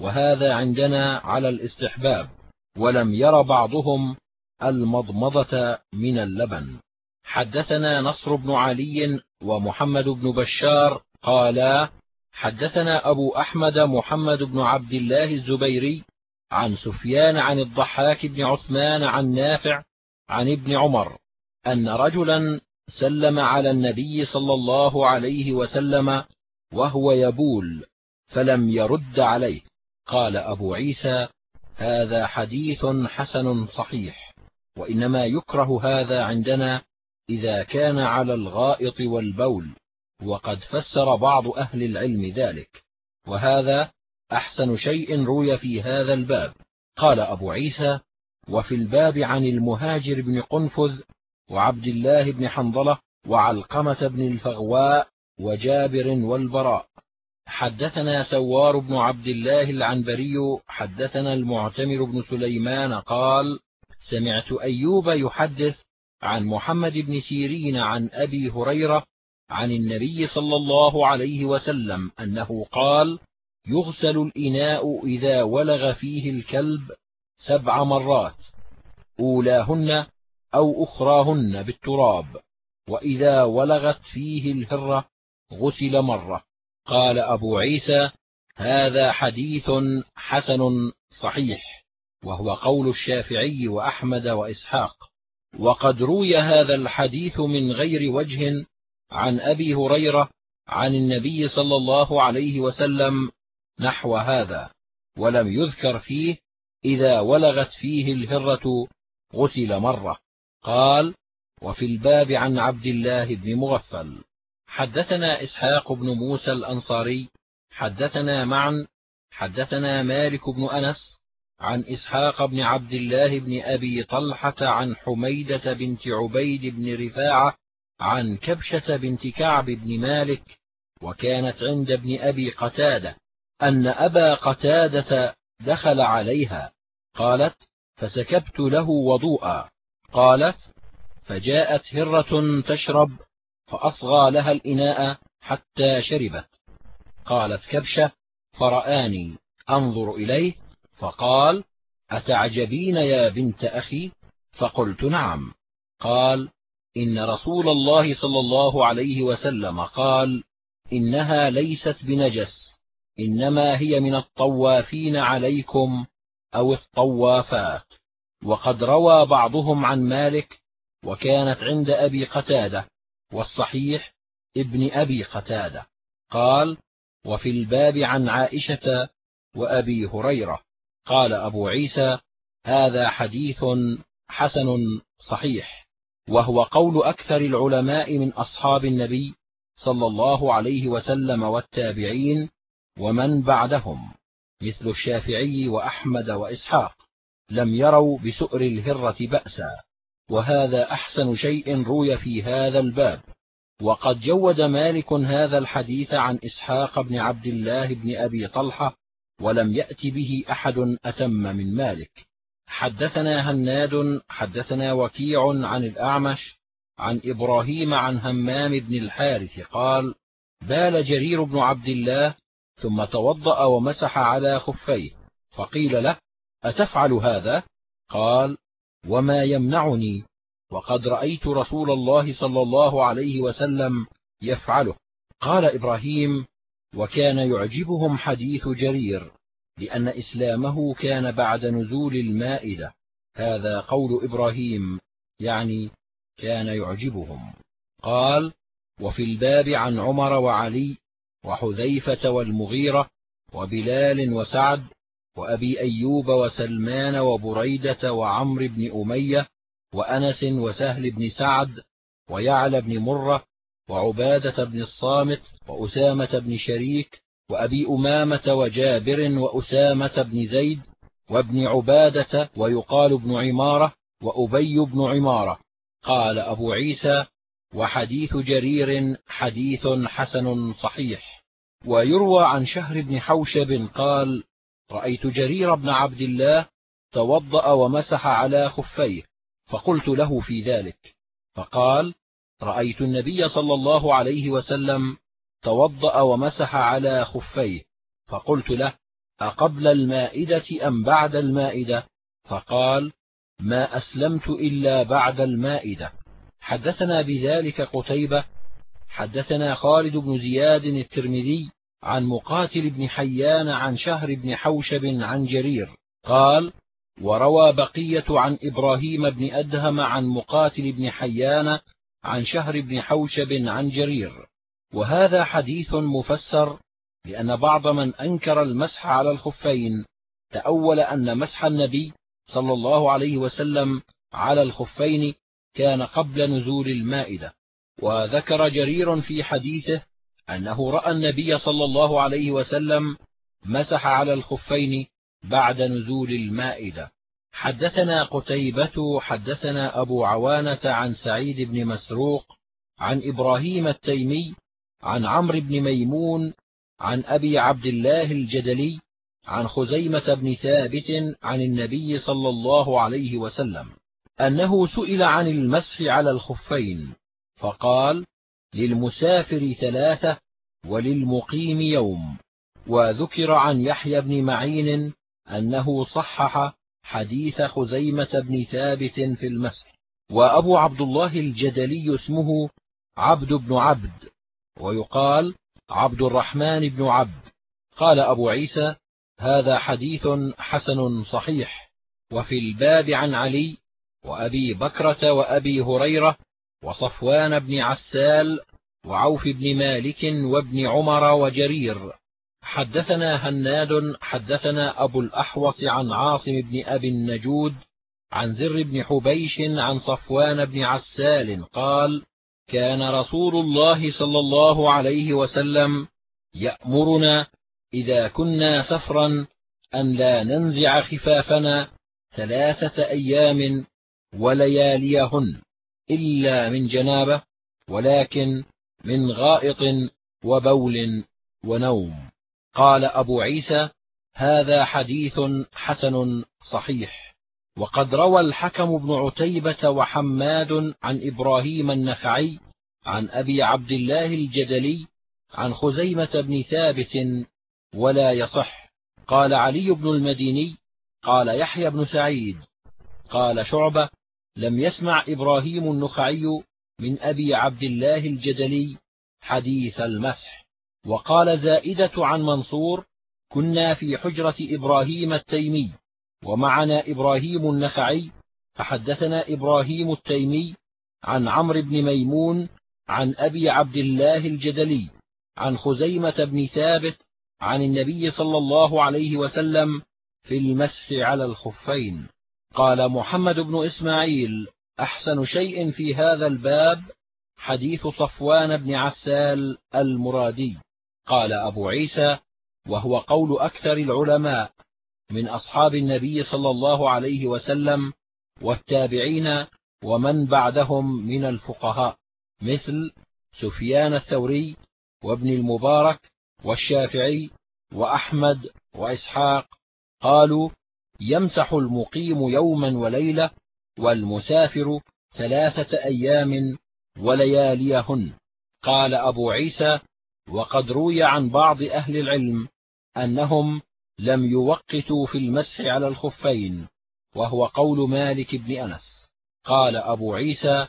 وهذا عندنا على الاستحباب ولم ير بعضهم المضمضة من اللبن. حدثنا نصر بن علي ومحمد بن بشار قالا حدثنا أبو أحمد محمد بن عبد الله الزبيري عن سفيان عن الضحاك بن عثمان عن نافع عن ابن عمر أن رجلا سلم على النبي صلى الله عليه وسلم وهو يبول فلم يرد عليه. قال أبو عيسى هذا حديث حسن صحيح وإنما يكره هذا عندنا إذا كان على الغائط والبول وقد فسر بعض أهل العلم ذلك وهذا أحسن شيء روي في هذا الباب. قال أبو عيسى وفي الباب عن المهاجر بن قنفذ وعبد الله بن حنظلة وعلقمة بن الفغواء وجابر والبراء. حدثنا سوار بن عبد الله العنبري حدثنا المعتمر بن سليمان قال سمعت أيوب يحدث عن محمد بن سيرين عن أبي هريرة عن النبي صلى الله عليه وسلم أنه قال يغسل الإناء إذا ولغ فيه الكلب سبع مرات أولاهن أو أخراهن بالتراب وإذا ولغت فيه الهرة غسل مرة. قال أبو عيسى هذا حديث حسن صحيح وهو قول الشافعي وأحمد وإسحاق. وقد روي هذا الحديث من غير وجه عن أبي هريرة عن النبي صلى الله عليه وسلم نحو هذا ولم يذكر فيه إذا ولغت فيه الهرة غسل مرة. قال وفي الباب عن عبد الله بن مغفل. حدثنا إسحاق بن موسى الأنصاري حدثنا معا حدثنا مالك بن أنس عن إسحاق بن عبد الله بن أبي طلحة عن حميدة بنت عبيد بن رفاعة عن كبشة بنت كعب بن مالك وكانت عند ابن أبي قتادة أن أبا قتادة دخل عليها قالت فسكبت له وضوءا قالت فجاءت هرة تشرب فأصغى لها الإناء حتى شربت قالت كبشة فرآني أنظر إليه فقال أتعجبين يا بنت أخي؟ فقلت نعم. قال إن رسول الله صلى الله عليه وسلم قال إنها ليست بنجس إنما هي من الطوافين عليكم أو الطوافات. وقد روى بعضهم عن مالك وكانت عند أبي قتادة والصحيح ابن أبي قتادة. قال وفي الباب عن عائشة وأبي هريرة. قال أبو عيسى هذا حديث حسن صحيح وهو قول أكثر العلماء من أصحاب النبي صلى الله عليه وسلم والتابعين ومن بعدهم مثل الشافعي وأحمد وإسحاق لم يروا بسؤر الهرة بأسا وهذا أحسن شيء روي في هذا الباب. وقد جود مالك هذا الحديث عن إسحاق بن عبد الله بن أبي طلحة ولم يأت به أحد أتم من مالك. حدثنا هناد حدثنا وكيع عن الأعمش عن إبراهيم عن همام بن الحارث قال بال جرير بن عبد الله ثم توضأ ومسح على خفيه فقيل له أتفعل هذا؟ قال وما يمنعني وقد رأيت رسول الله صلى الله عليه وسلم يفعله. قال إبراهيم وكان يعجبهم حديث جرير لأن إسلامه كان بعد نزول المائدة. هذا قول إبراهيم يعني كان يعجبهم. قال وفي الباب عن عمر وعلي وحذيفة والمغيرة وبلال وسعد وأبي أيوب وسلمان وبريدة وعمر بن أمية وأنس وسهل بن سعد ويعلى بن مرة وعبادة بن الصامت وأسامة بن شريك وأبي أمامة وجابر وأسامة بن زيد وابن عبادة ويقال ابن عمارة وأبي بن عمارة. قال أبو عيسى وحديث جرير حديث حسن صحيح ويروى عن شهر بن حوشب قال رأيت جرير بن عبد الله توضأ ومسح على خفيه فقلت له في ذلك فقال رأيت النبي صلى الله عليه وسلم توضأ ومسح على خفيه. فقلت له أقبل المائدة أم بعد المائدة؟ فقال ما أسلمت إلا بعد المائدة. حدثنا بذلك قتيبة حدثنا خالد بن زياد الترمذي عن مقاتل بن حيان عن شهر بن حوشب عن جرير. قال وروى بقية عن إبراهيم بن أدهم عن مقاتل بن حيان عن شهر بن حوشب عن جرير. وهذا حديث مفسر لأن بعض من أنكر المسح على الخفين تأول أن مسح النبي صلى الله عليه وسلم على الخفين كان قبل نزول المائدة. وذكر جرير في حديثه أنه رأى النبي صلى الله عليه وسلم مسح على الخفين بعد نزول المائدة. حدثنا قتيبة حدثنا أبو عوانة عن سعيد بن مسروق عن إبراهيم التيمي عن عمرو بن ميمون عن أبي عبد الله الجدلي عن خزيمة بن ثابت عن النبي صلى الله عليه وسلم أنه سئل عن المسح على الخفين فقال للمسافر ثلاثة وللمقيم يوم. وذكر عن يحيى بن معين أنه صحح حديث خزيمة بن ثابت في المسح وأبو عبد الله الجدلي اسمه عبد بن عبد. ويقال عبد الرحمن بن عبد. قال أبو عيسى هذا حديث حسن صحيح. وفي الباب عن علي وأبي بكرة وأبي هريرة وصفوان بن عسال وعوف بن مالك وابن عمر وجرير. حدثنا هناد حدثنا أبو الأحوص عن عاصم بن أبي النجود عن زر بن حبيش عن صفوان بن عسال قال كان رسول الله صلى الله عليه وسلم يأمرنا إذا كنا سفرا أن لا ننزع خفافنا ثلاثة أيام ولياليهن إلا من جنابة ولكن من غائط وبول ونوم. قال أبو عيسى هذا حديث حسن صحيح. وقد روى الحكم بن عتيبة وحماد عن إبراهيم النخعي عن أبي عبد الله الجدلي عن خزيمة بن ثابت ولا يصح. قال علي بن المديني قال يحيى بن سعيد قال شعبة لم يسمع إبراهيم النخعي من أبي عبد الله الجدلي حديث المسح. وقال زائدة عن منصور كنا في حجرة إبراهيم التيمي. ومعنا إبراهيم النخعي فحدثنا إبراهيم التيمي عن عمرو بن ميمون عن أبي عبد الله الجدلي عن خزيمة بن ثابت عن النبي صلى الله عليه وسلم في المسح على الخفين. قال محمد بن إسماعيل أحسن شيء في هذا الباب حديث صفوان بن عسال المرادي. قال أبو عيسى وهو قول أكثر العلماء من أصحاب النبي صلى الله عليه وسلم والتابعين ومن بعدهم من الفقهاء مثل سفيان الثوري وابن المبارك والشافعي وأحمد وإسحاق. قالوا يمسح المقيم يوما وليلة والمسافر ثلاثة أيام ولياليهن. قال أبو عيسى وقد روي عن بعض أهل العلم أنهم لم يوقتوا في المسح على الخفين وهو قول مالك بن أنس. قال أبو عيسى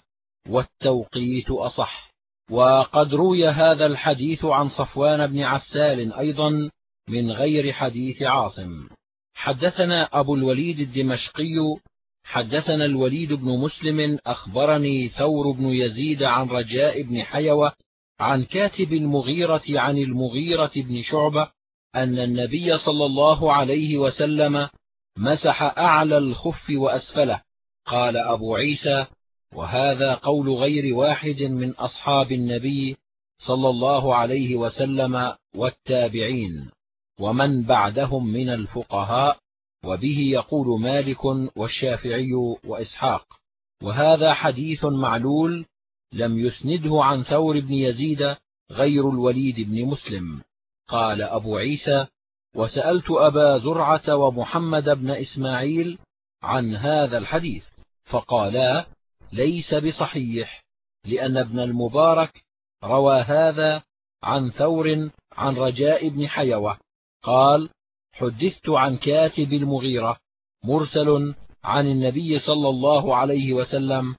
والتوقيت أصح. وقد روي هذا الحديث عن صفوان بن عسال أيضا من غير حديث عاصم. حدثنا أبو الوليد الدمشقي حدثنا الوليد بن مسلم أخبرني ثور بن يزيد عن رجاء بن حيوة عن كاتب المغيرة عن المغيرة بن شعبة أن النبي صلى الله عليه وسلم مسح أعلى الخف وأسفله. قال أبو عيسى وهذا قول غير واحد من أصحاب النبي صلى الله عليه وسلم والتابعين ومن بعدهم من الفقهاء وبه يقول مالك والشافعي وإسحاق. وهذا حديث معلول لم يسنده عن ثور بن يزيد غير الوليد بن مسلم. قال أبو عيسى وسألت أبا زرعة ومحمد بن إسماعيل عن هذا الحديث فقالا ليس بصحيح لأن ابن المبارك روى هذا عن ثور عن رجاء بن حيوة قال حدثت عن كاتب المغيرة مرسل عن النبي صلى الله عليه وسلم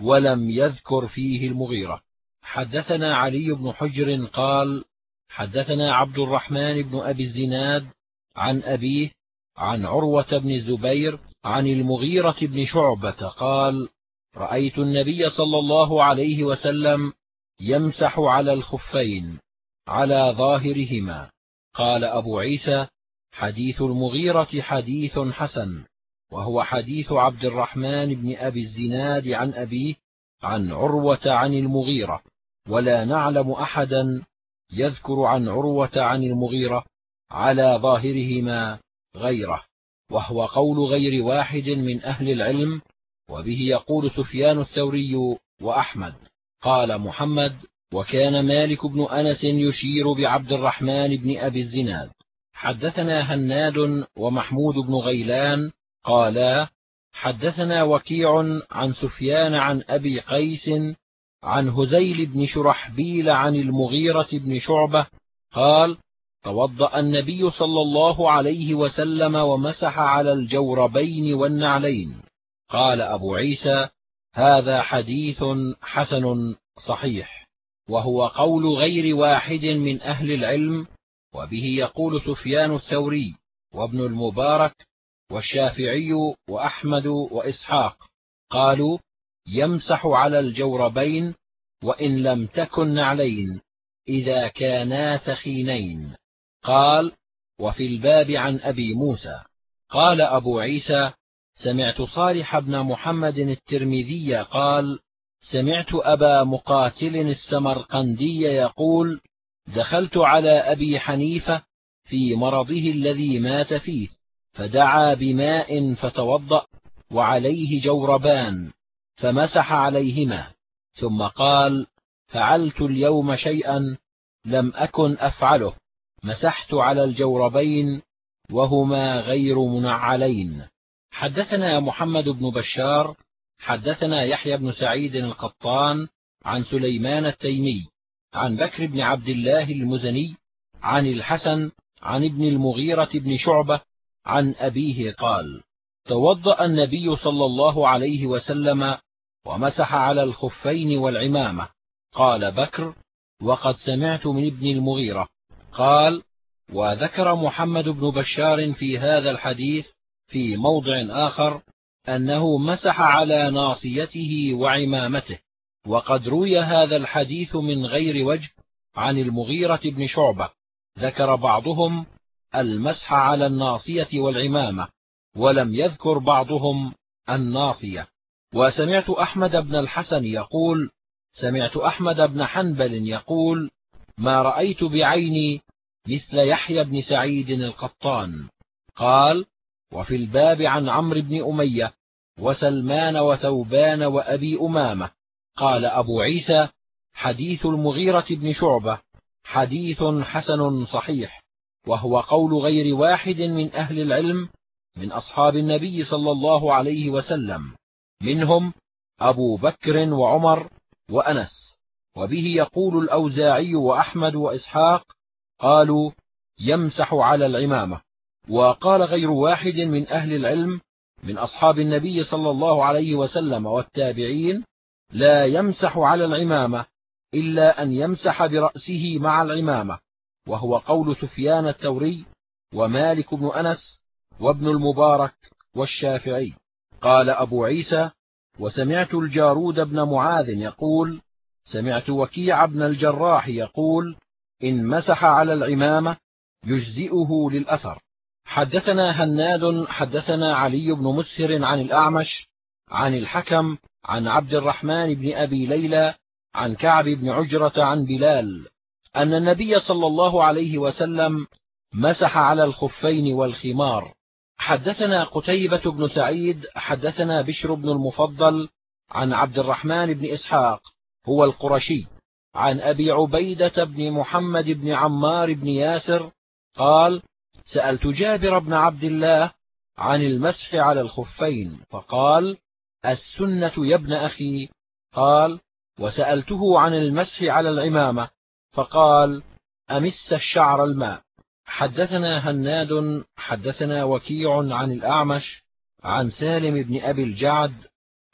ولم يذكر فيه المغيرة. حدثنا علي بن حجر قال حدثنا عبد الرحمن بن أبي الزناد عن أبيه عن عروة بن الزبير عن المغيرة بن شعبة قال رأيت النبي صلى الله عليه وسلم يمسح على الخفين على ظاهرهما. قال أبو عيسى حديث المغيرة حديث حسن وهو حديث عبد الرحمن بن أبي الزناد عن أبيه عن عروة عن المغيرة ولا نعلم أحدا يذكر عن عروة عن المغيرة على ظاهرهما غيره وهو قول غير واحد من أهل العلم وبه يقول سفيان الثوري وأحمد. قال محمد وكان مالك بن أنس يشير بعبد الرحمن بن أبي الزناد. حدثنا هناد ومحمود بن غيلان قالا حدثنا وكيع عن سفيان عن أبي قيس عن هزيل بن شرحبيل عن المغيرة بن شعبة قال توضأ النبي صلى الله عليه وسلم ومسح على الجوربين والنعلين. قال أبو عيسى هذا حديث حسن صحيح وهو قول غير واحد من أهل العلم وبه يقول سفيان الثوري وابن المبارك والشافعي وأحمد وإسحاق. قالوا يمسح على الجوربين وإن لم تكن نعلين إذا كانا ثخينين قال وفي الباب عن أبي موسى. قال أبو عيسى سمعت صالح بن محمد الترمذي قال سمعت أبا مقاتل السمرقندي يقول دخلت على أبي حنيفة في مرضه الذي مات فيه فدعا بماء فتوضأ وعليه جوربان. فمسح عليهما ثم قال فعلت اليوم شيئا لم أكن أفعله مسحت على الجوربين وهما غير منعلين. حدثنا محمد بن بشار حدثنا يحيى بن سعيد القطان عن سليمان التيمي عن بكر بن عبد الله المزني عن الحسن عن ابن المغيرة بن شعبة عن أبيه قال توضأ النبي صلى الله عليه وسلم ومسح على الخفين والعمامة. قال بكر وقد سمعت من ابن المغيرة. قال وذكر محمد بن بشار في هذا الحديث في موضع آخر أنه مسح على ناصيته وعمامته وقد روي هذا الحديث من غير وجه عن المغيرة بن شعبة. ذكر بعضهم المسح على الناصية والعمامة. ولم يذكر بعضهم الناصية. وسمعت أحمد بن الحسن يقول سمعت أحمد بن حنبل يقول ما رأيت بعيني مثل يحيى بن سعيد القطان. قال وفي الباب عن عمرو بن أمية وسلمان وثوبان وأبي أمامة. قال أبو عيسى حديث المغيرة بن شعبة حديث حسن صحيح وهو قول غير واحد من أهل العلم من أصحاب النبي صلى الله عليه وسلم. منهم أبو بكر وعمر وأنس. وبه يقول الأوزاعي وأحمد وإسحاق قالوا يمسح على العمامة. وقال غير واحد من أهل العلم من أصحاب النبي صلى الله عليه وسلم والتابعين لا يمسح على العمامة إلا أن يمسح برأسه مع العمامة. وهو قول سفيان الثوري ومالك بن أنس وابن المبارك والشافعي. قال أبو عيسى وسمعت الجارود بن معاذ يقول سمعت وكيع بن الجراح يقول إن مسح على العمامة يجزئه للأثر حدثنا هناد حدثنا علي بن مسهر عن الأعمش عن الحكم عن عبد الرحمن بن أبي ليلى عن كعب بن عجرة عن بلال أن النبي صلى الله عليه وسلم مسح على الخفين والخمار. حدثنا قتيبة بن سعيد حدثنا بشر بن المفضل عن عبد الرحمن بن إسحاق هو القرشي عن أبي عبيدة بن محمد بن عمار بن ياسر قال سألت جابر بن عبد الله عن المسح على الخفين فقال السنة يا ابن أخي. قال وسألته عن المسح على العمامة فقال أمس الشعر الماء. حدثنا هناد حدثنا وكيع عن الأعمش عن سالم بن أبي الجعد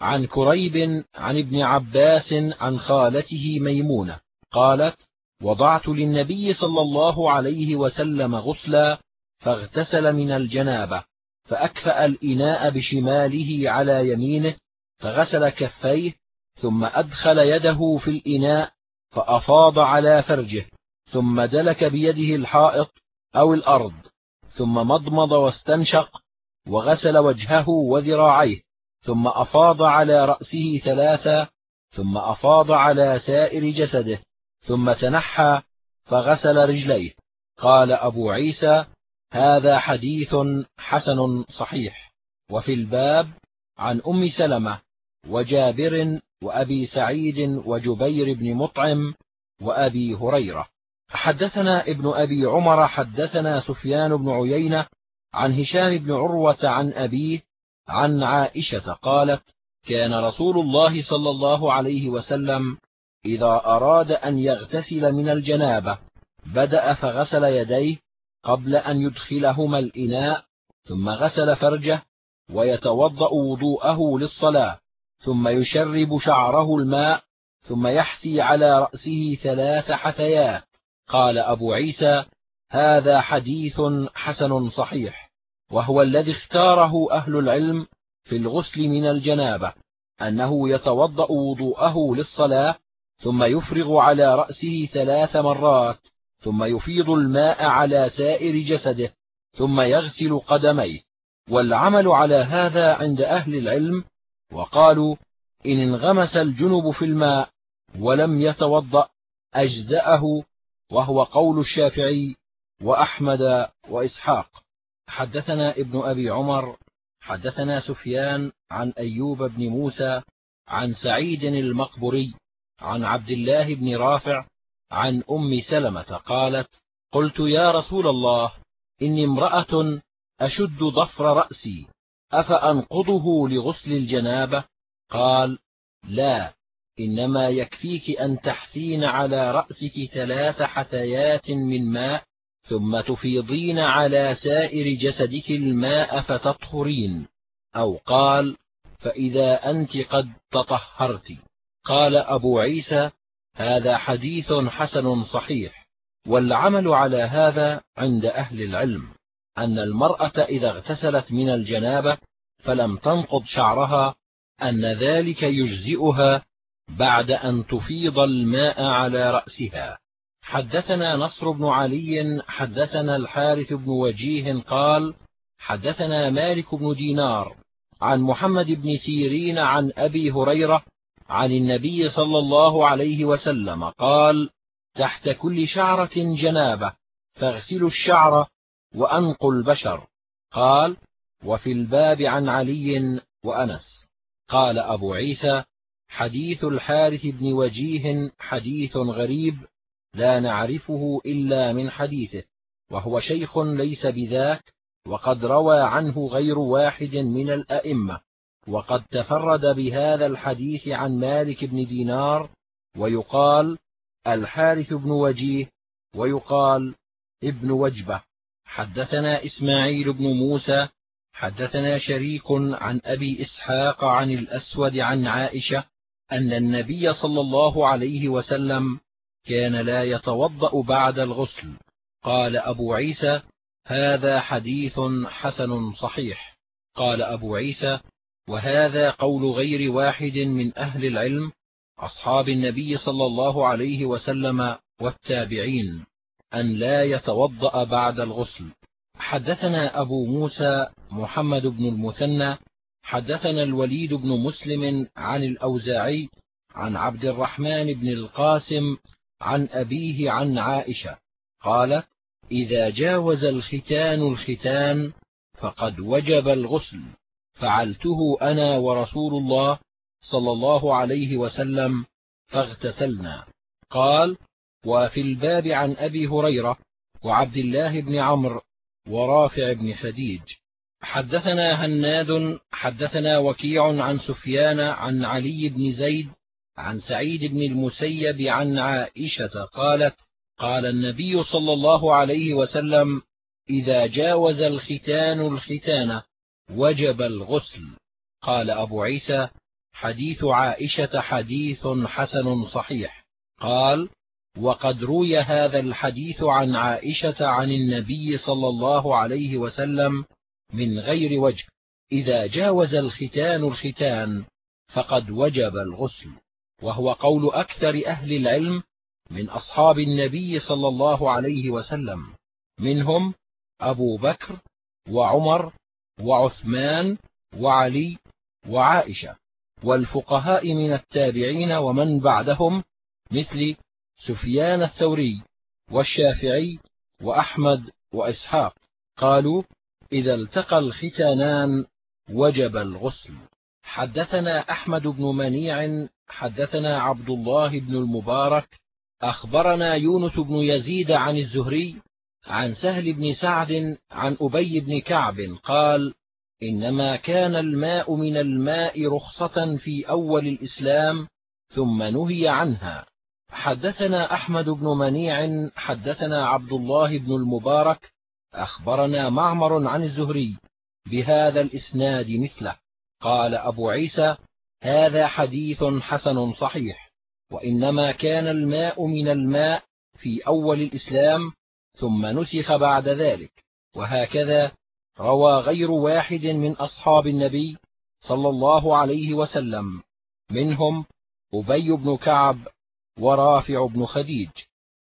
عن كريب عن ابن عباس عن خالته ميمونة قالت وضعت للنبي صلى الله عليه وسلم غسلا فاغتسل من الجنابة فأكفأ الإناء بشماله على يمينه فغسل كفيه ثم أدخل يده في الإناء فأفاض على فرجه ثم دلك بيده الحائط أو الأرض ثم مضمض واستنشق وغسل وجهه وذراعيه ثم أفاض على رأسه ثلاثة ثم أفاض على سائر جسده ثم تنحى فغسل رجليه. قال أبو عيسى هذا حديث حسن صحيح. وفي الباب عن أم سلمة وجابر وأبي سعيد وجبير بن مطعم وأبي هريرة. حدثنا ابن أبي عمر حدثنا سفيان بن عيينة عن هشام بن عروة عن أبيه عن عائشة قالت كان رسول الله صلى الله عليه وسلم إذا أراد أن يغتسل من الجنابة بدأ فغسل يديه قبل أن يدخلهما الإناء ثم غسل فرجه ويتوضأ وضوءه للصلاة ثم يشرب شعره الماء ثم يحثي على رأسه ثلاث حثيات قال أبو عيسى هذا حديث حسن صحيح وهو الذي اختاره أهل العلم في الغسل من الجنابة أنه يتوضأ وضوءه للصلاة ثم يفرغ على رأسه ثلاث مرات ثم يفيض الماء على سائر جسده ثم يغسل قدميه. والعمل على هذا عند أهل العلم وقالوا إن انغمس الجنب في الماء ولم يتوضأ أجزأه وهو قول الشافعي وأحمد وإسحاق. حدثنا ابن أبي عمر حدثنا سفيان عن أيوب بن موسى عن سعيد المقبري عن عبد الله بن رافع عن أم سلمة قالت قلت يا رسول الله إني امرأة أشد ضفر رأسي أفأنقضه لغسل الجنابة؟ قال لا إنما يكفيك أن تحثين على رأسك ثلاث حثيات من ماء ثم تفيضين على سائر جسدك الماء فتطهرين. أو قال فإذا أنت قد تطهرت. قال أبو عيسى هذا حديث حسن صحيح. والعمل على هذا عند أهل العلم أن المرأة إذا اغتسلت من الجنابة فلم تنقض شعرها أن ذلك يجزئها بعد أن تفيض الماء على رأسها. حدثنا نصر بن علي حدثنا الحارث بن وجيه قال حدثنا مالك بن دينار عن محمد بن سيرين عن أبي هريرة عن النبي صلى الله عليه وسلم قال تحت كل شعرة جنابة فاغسلوا الشعر وأنقوا البشر. قال وفي الباب عن علي وأنس. قال أبو عيسى حديث الحارث بن وجيه حديث غريب لا نعرفه إلا من حديثه وهو شيخ ليس بذاك وقد روى عنه غير واحد من الأئمة وقد تفرد بهذا الحديث عن مالك بن دينار ويقال الحارث بن وجيه ويقال ابن وجبة. حدثنا إسماعيل بن موسى حدثنا شريك عن أبي إسحاق عن الأسود عن عائشة أن النبي صلى الله عليه وسلم كان لا يتوضأ بعد الغسل. قال أبو عيسى هذا حديث حسن صحيح. قال أبو عيسى وهذا قول غير واحد من أهل العلم أصحاب النبي صلى الله عليه وسلم والتابعين أن لا يتوضأ بعد الغسل. حدثنا أبو موسى محمد بن المثنى حدثنا الوليد بن مسلم عن الأوزاعي عن عبد الرحمن بن القاسم عن أبيه عن عائشة قالت إذا جاوز الختان الختان فقد وجب الغسل. فعلته أنا ورسول الله صلى الله عليه وسلم فاغتسلنا. قال وفي الباب عن أبي هريرة وعبد الله بن عمرو ورافع بن خديج. حدثنا هناد حدثنا وكيع عن سفيان عن علي بن زيد عن سعيد بن المسيب عن عائشة قالت قال النبي صلى الله عليه وسلم إذا جاوز الختان الختان وجب الغسل. قال أبو عيسى حديث عائشة حديث حسن صحيح. قال وقد روي هذا الحديث عن عائشة عن النبي صلى الله عليه وسلم من غير وجه. إذا جاوز الختان الختان فقد وجب الغسل. وهو قول أكثر أهل العلم من أصحاب النبي صلى الله عليه وسلم. منهم أبو بكر وعمر وعثمان وعلي وعائشة. والفقهاء من التابعين ومن بعدهم مثل سفيان الثوري والشافعي وأحمد وإسحاق. قالوا إذا التقى الختانان وجب الغسل. حدثنا أحمد بن منيع حدثنا عبد الله بن المبارك أخبرنا يونس بن يزيد عن الزهري عن سهل بن سعد عن أبي بن كعب قال إنما كان الماء من الماء رخصة في أول الإسلام ثم نهي عنها. حدثنا أحمد بن منيع حدثنا عبد الله بن المبارك أخبرنا معمر عن الزهري بهذا الإسناد مثله. قال أبو عيسى هذا حديث حسن صحيح وإنما كان الماء من الماء في أول الإسلام ثم نسخ بعد ذلك. وهكذا روى غير واحد من أصحاب النبي صلى الله عليه وسلم منهم أبي بن كعب ورافع بن خديج.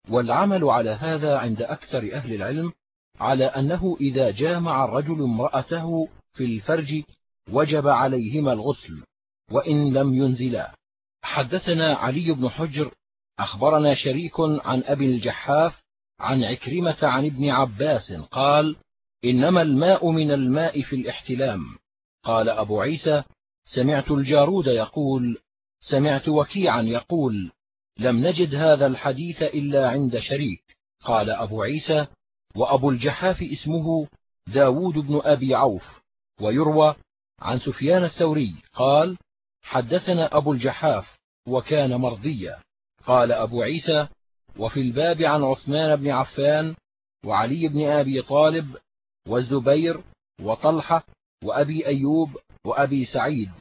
والعمل على هذا عند أكثر أهل العلم على أنه إذا جامع الرجل امرأته في الفرج وجب عليهما الغسل وإن لم ينزلا. حدثنا علي بن حجر أخبرنا شريك عن أبي الجحاف عن عكرمة عن ابن عباس قال إنما الماء من الماء في الاحتلام. قال أبو عيسى سمعت الجارود يقول سمعت وكيعا يقول لم نجد هذا الحديث إلا عند شريك. قال أبو عيسى وأبو الجحاف اسمه داود بن أبي عوف ويروى عن سفيان الثوري قال حدثنا أبو الجحاف وكان مرضيا. قال أبو عيسى وفي الباب عن عثمان بن عفان وعلي بن أبي طالب والزبير وطلحة وأبي أيوب وأبي سعيد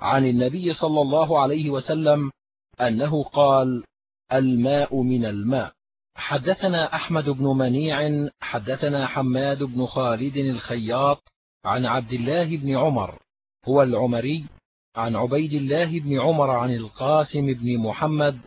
عن النبي صلى الله عليه وسلم أنه قال الماء من الماء حدثنا أحمد بن منيع حدثنا حماد بن خالد الخياط عن عبد الله بن عمر هو العمري عن عبيد الله بن عمر عن القاسم بن محمد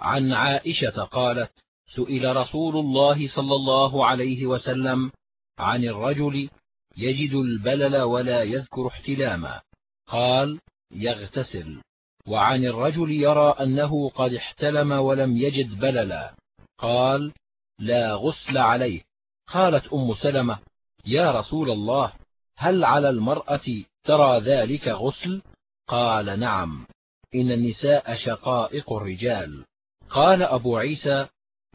عن عائشة قالت سئل رسول الله صلى الله عليه وسلم عن الرجل يجد البلل ولا يذكر احتلاما؟ قال يغتسل. وعن الرجل يرى أنه قد احتلم ولم يجد بللا. قال لا غسل عليه. قالت أم سلمة يا رسول الله هل على المرأة ترى ذلك غسل؟ قال نعم. إن النساء شقائق الرجال. قال أبو عيسى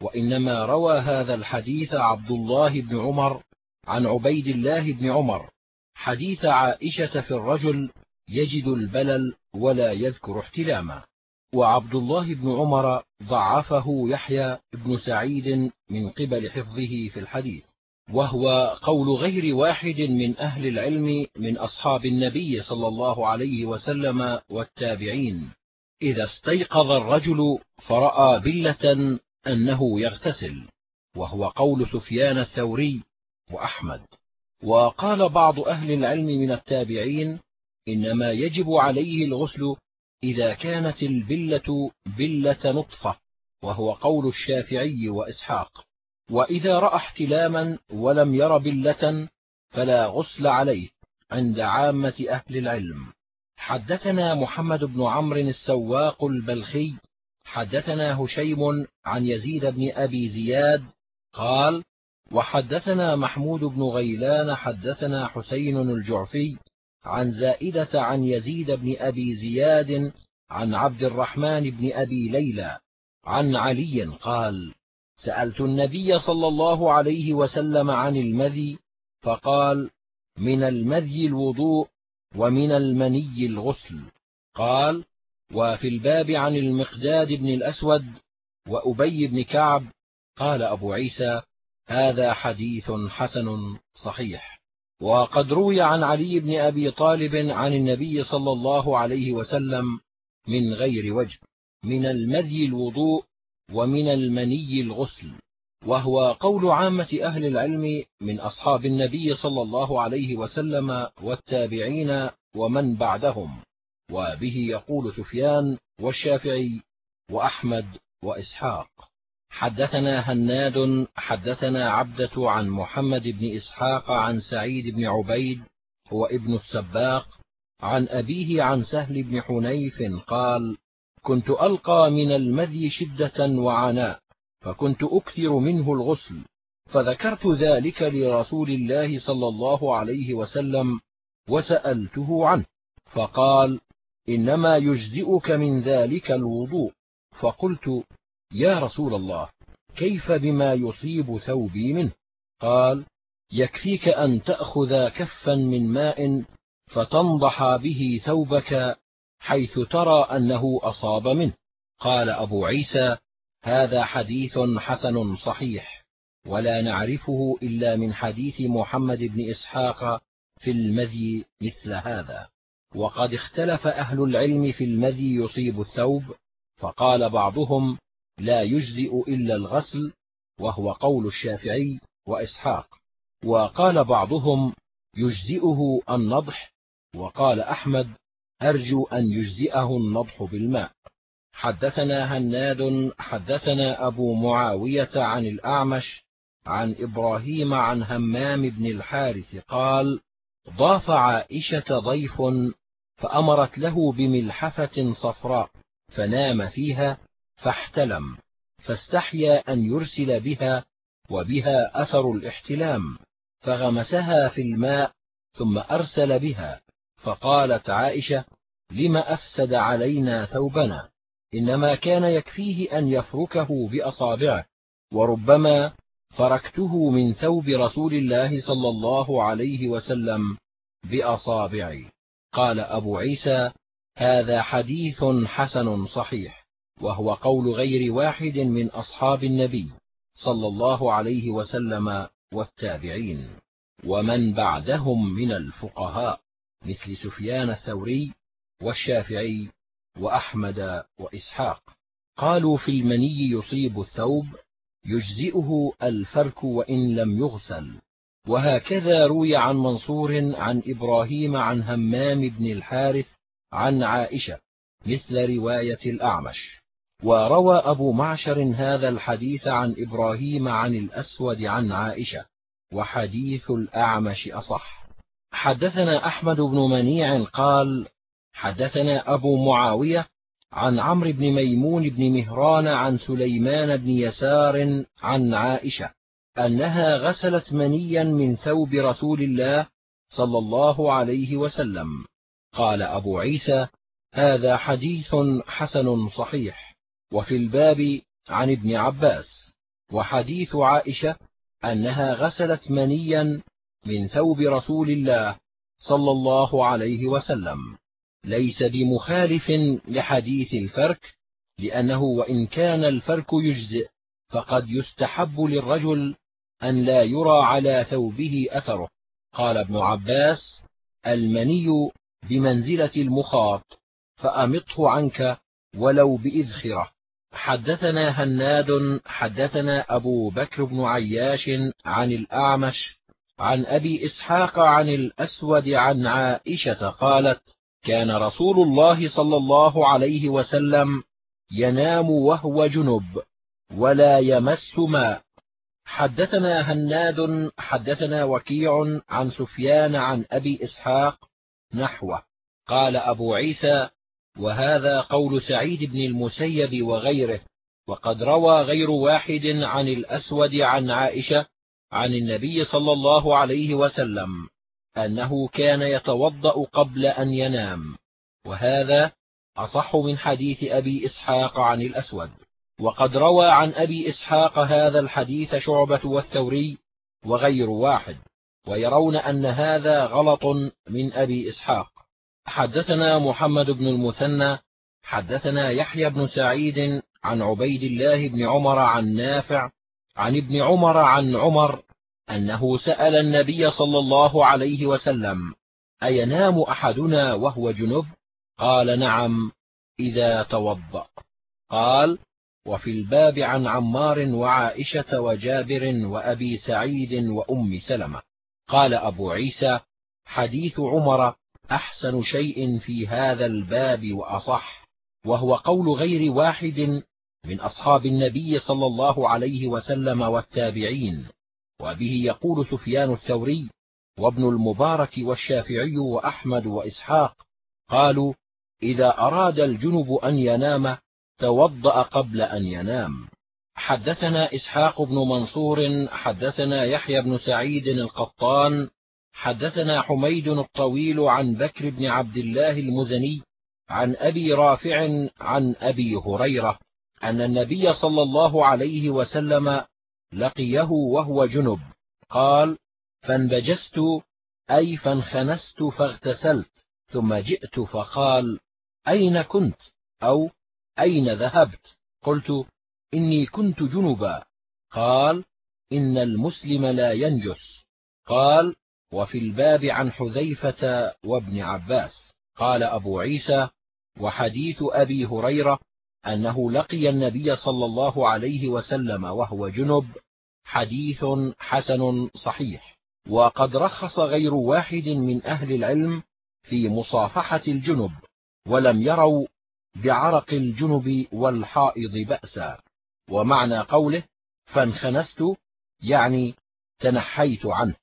وإنما روى هذا الحديث عبد الله بن عمر عن عبيد الله بن عمر. حديث عائشة في الرجل يجد البلل ولا يذكر احتلاما. وعبد الله بن عمر ضعفه يحيى بن سعيد من قبل حفظه في الحديث وهو قول غير واحد من أهل العلم من أصحاب النبي صلى الله عليه وسلم والتابعين. إذا استيقظ الرجل فرأى بلة أنه يغتسل وهو قول سفيان الثوري وأحمد. وقال بعض أهل العلم من التابعين إنما يجب عليه الغسل إذا كانت البلة بلة نطفة وهو قول الشافعي وإسحاق وإذا رأى احتلاما ولم ير بلة فلا غسل عليه عند عامة أهل العلم. حدثنا محمد بن عمرو السواق البلخي حدثنا هشيم عن يزيد بن أبي زياد قال وحدثنا محمود بن غيلان حدثنا حسين الجعفي عن زائدة عن يزيد بن أبي زياد عن عبد الرحمن بن أبي ليلى عن علي قال سألت النبي صلى الله عليه وسلم عن المذي فقال من المذي الوضوء ومن المني الغسل. قال وفي الباب عن المقداد بن الأسود وأبي بن كعب. قال أبو عيسى هذا حديث حسن صحيح. وقد روي عن علي بن أبي طالب عن النبي صلى الله عليه وسلم من غير وجه من المذي الوضوء ومن المني الغسل وهو قول عامة أهل العلم من أصحاب النبي صلى الله عليه وسلم والتابعين ومن بعدهم وبه يقول سفيان والشافعي وأحمد وإسحاق. حدثنا هناد حدثنا عبدة عن محمد بن إسحاق عن سعيد بن عبيد هو ابن السباق عن أبيه عن سهل بن حنيف قال كنت ألقى من المذي شدة وعناء فكنت أكثر منه الغسل فذكرت ذلك لرسول الله صلى الله عليه وسلم وسألته عنه فقال إنما يجزئك من ذلك الوضوء. فقلت يا رسول الله كيف بما يصيب ثوبي منه؟ قال يكفيك أن تأخذ كفا من ماء فتنضح به ثوبك حيث ترى أنه أصاب منه. قال أبو عيسى هذا حديث حسن صحيح ولا نعرفه إلا من حديث محمد بن إسحاق في المذي مثل هذا. وقد اختلف أهل العلم في المذي يصيب الثوب فقال بعضهم لا يجزئ إلا الغسل وهو قول الشافعي وإسحاق. وقال بعضهم يجزئه النضح وقال أحمد أرجو أن يجزئه النضح بالماء. حدثنا هناد حدثنا أبو معاوية عن الأعمش عن إبراهيم عن همام بن الحارث قال ضاف عائشة ضيف فأمرت له بملحفة صفراء فنام فيها فاحتلم فاستحيا أن يرسل بها وبها أثر الاحتلام فغمسها في الماء ثم أرسل بها. فقالت عائشة لم أفسد علينا ثوبنا؟ إنما كان يكفيه أن يفركه بأصابعه وربما فركته من ثوب رسول الله صلى الله عليه وسلم بأصابعي. قال أبو عيسى هذا حديث حسن صحيح. وهو قول غير واحد من أصحاب النبي صلى الله عليه وسلم والتابعين. ومن بعدهم من الفقهاء مثل سفيان الثوري والشافعي وأحمد وإسحاق. قالوا في المني يصيب الثوب يجزئه الفرك وإن لم يغسل. وهكذا روي عن منصور عن إبراهيم عن همام بن الحارث عن عائشة مثل رواية الأعمش. وروى أبو معشر هذا الحديث عن إبراهيم عن الأسود عن عائشة وحديث الأعمش أصح. حدثنا أحمد بن منيع قال حدثنا أبو معاوية عن عمرو بن ميمون بن مهران عن سليمان بن يسار عن عائشة أنها غسلت منيا من ثوب رسول الله صلى الله عليه وسلم. قال أبو عيسى هذا حديث حسن صحيح. وفي الباب عن ابن عباس وحديث عائشة أنها غسلت منيا من ثوب رسول الله صلى الله عليه وسلم. ليس بمخالف لحديث الفرك لأنه وإن كان الفرك يجزئ فقد يستحب للرجل أن لا يرى على ثوبه أثره. قال ابن عباس المني بمنزلة المخاط فأمطه عنك ولو بإذخرة. حدثنا هناد حدثنا أبو بكر بن عياش عن الأعمش عن أبي إسحاق عن الأسود عن عائشة قالت كان رسول الله صلى الله عليه وسلم ينام وهو جنب ولا يمس ماء. حدثنا هناد حدثنا وكيع عن سفيان عن أبي إسحاق نحوه. قال أبو عيسى وهذا قول سعيد بن المسيب وغيره. وقد روى غير واحد عن الأسود عن عائشة عن النبي صلى الله عليه وسلم أنه كان يتوضأ قبل أن ينام. وهذا أصح من حديث أبي إسحاق عن الأسود. وقد روى عن أبي إسحاق هذا الحديث شعبة والثوري وغير واحد. ويرون أن هذا غلط من أبي إسحاق. حدثنا محمد بن المثنى حدثنا يحيى بن سعيد عن عبيد الله بن عمر عن نافع عن ابن عمر عن عمر أنه سأل النبي صلى الله عليه وسلم أينام أحدنا وهو جنب؟ قال نعم إذا توضأ. قال وفي الباب عن عمار وعائشة وجابر وأبي سعيد وأم سلمة. قال أبو عيسى حديث عمر أحسن شيء في هذا الباب وأصح وهو قول غير واحد من أصحاب النبي صلى الله عليه وسلم والتابعين وبه يقول سفيان الثوري وابن المبارك والشافعي وأحمد وإسحاق قالوا إذا أراد الجنب أن ينام توضأ قبل أن ينام. حدثنا إسحاق بن منصور حدثنا يحيى بن سعيد القطان حدثنا حميد الطويل عن بكر بن عبد الله المزني عن أبي رافع عن أبي هريرة أن النبي صلى الله عليه وسلم لقيه وهو جنب قال فانبجست أي فانخنست فاغتسلت ثم جئت فقال أين كنت؟ أو أين ذهبت؟ قلت إني كنت جنبا. قال إن المسلم لا ينجس. قال وفي الباب عن حذيفة وابن عباس. قال أبو عيسى وحديث أبي هريرة أنه لقي النبي صلى الله عليه وسلم وهو جنب حديث حسن صحيح. وقد رخص غير واحد من أهل العلم في مصافحة الجنب ولم يروا بعرق الجنب والحائض بأسا. ومعنى قوله فانخنست يعني تنحيت عنه.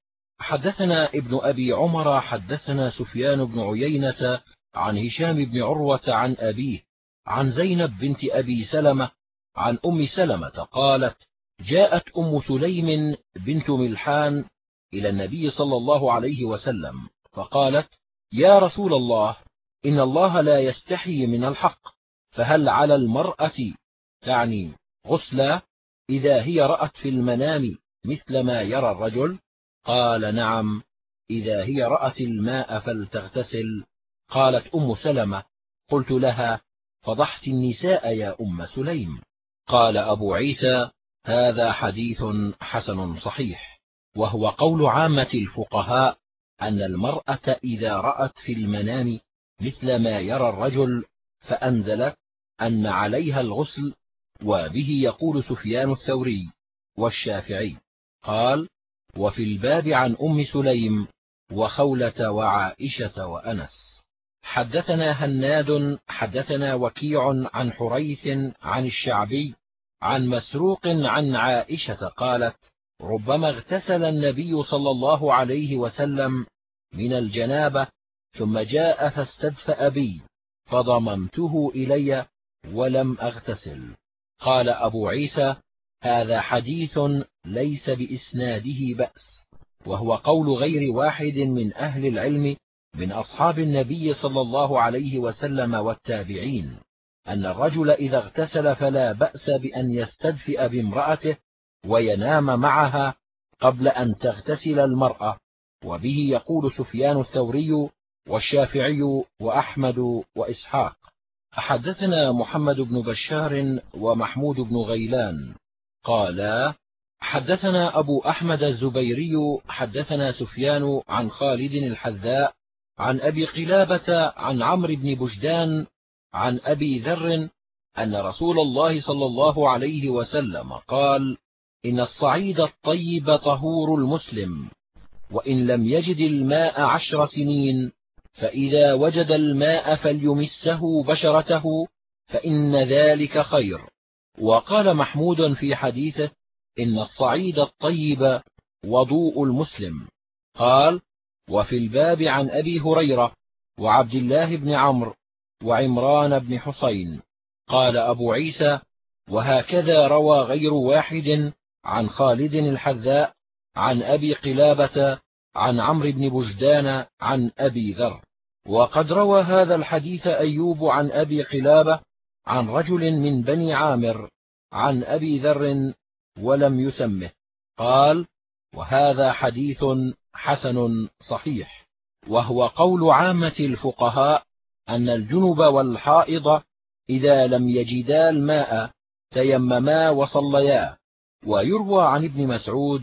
حدثنا ابن أبي عمر حدثنا سفيان بن عيينة عن هشام بن عروة عن أبيه عن زينب بنت أبي سلمة عن أم سلمة قالت جاءت أم سليم بنت ملحان إلى النبي صلى الله عليه وسلم فقالت يا رسول الله إن الله لا يستحي من الحق فهل على المرأة تعني غسلا إذا هي رأت في المنام مثل ما يرى الرجل؟ قال نعم إذا هي رأت الماء فلتغتسل. قالت أم سلمة قلت لها فضحت النساء يا أم سليم. قال أبو عيسى هذا حديث حسن صحيح وهو قول عامة الفقهاء أن المرأة إذا رأت في المنام مثل ما يرى الرجل فأنزلت أن عليها الغسل وبه يقول سفيان الثوري والشافعي. قال وفي الباب عن أم سليم وخولة وعائشة وأنس. حدثنا هناد حدثنا وكيع عن حريث عن الشعبي عن مسروق عن عائشة قالت ربما اغتسل النبي صلى الله عليه وسلم من الجنابة ثم جاء فاستدفأ بي فضممته إلي ولم أغتسل. قال أبو عيسى هذا حديث ليس بإسناده بأس وهو قول غير واحد من أهل العلم من أصحاب النبي صلى الله عليه وسلم والتابعين أن الرجل إذا اغتسل فلا بأس بأن يستدفئ بامرأته وينام معها قبل أن تغتسل المرأة وبه يقول سفيان الثوري والشافعي وأحمد وإسحاق حدثنا محمد بن بشار ومحمود بن غيلان قالا حدثنا أبو أحمد الزبيري حدثنا سفيان عن خالد الحذاء عن أبي قلابة عن عمرو بن بجدان عن أبي ذر أن رسول الله صلى الله عليه وسلم قال إن الصعيد الطيب طهور المسلم وإن لم يجد الماء عشر سنين فإذا وجد الماء فليمسه بشرته فإن ذلك خير. وقال محمود في حديثه إن الصعيد الطيب وضوء المسلم. قال وفي الباب عن أبي هريرة وعبد الله بن عمرو وعمران بن حسين. قال أبو عيسى وهكذا روى غير واحد عن خالد الحذاء عن أبي قلابة عن عمرو بن بجدان عن أبي ذر. وقد روى هذا الحديث أيوب عن أبي قلابة عن رجل من بني عامر عن أبي ذر ولم يسمه. قال وهذا حديث حسن صحيح. وهو قول عامة الفقهاء أن الجنب والحائض إذا لم يجدا الماء تيمما وصليا. ويروى عن ابن مسعود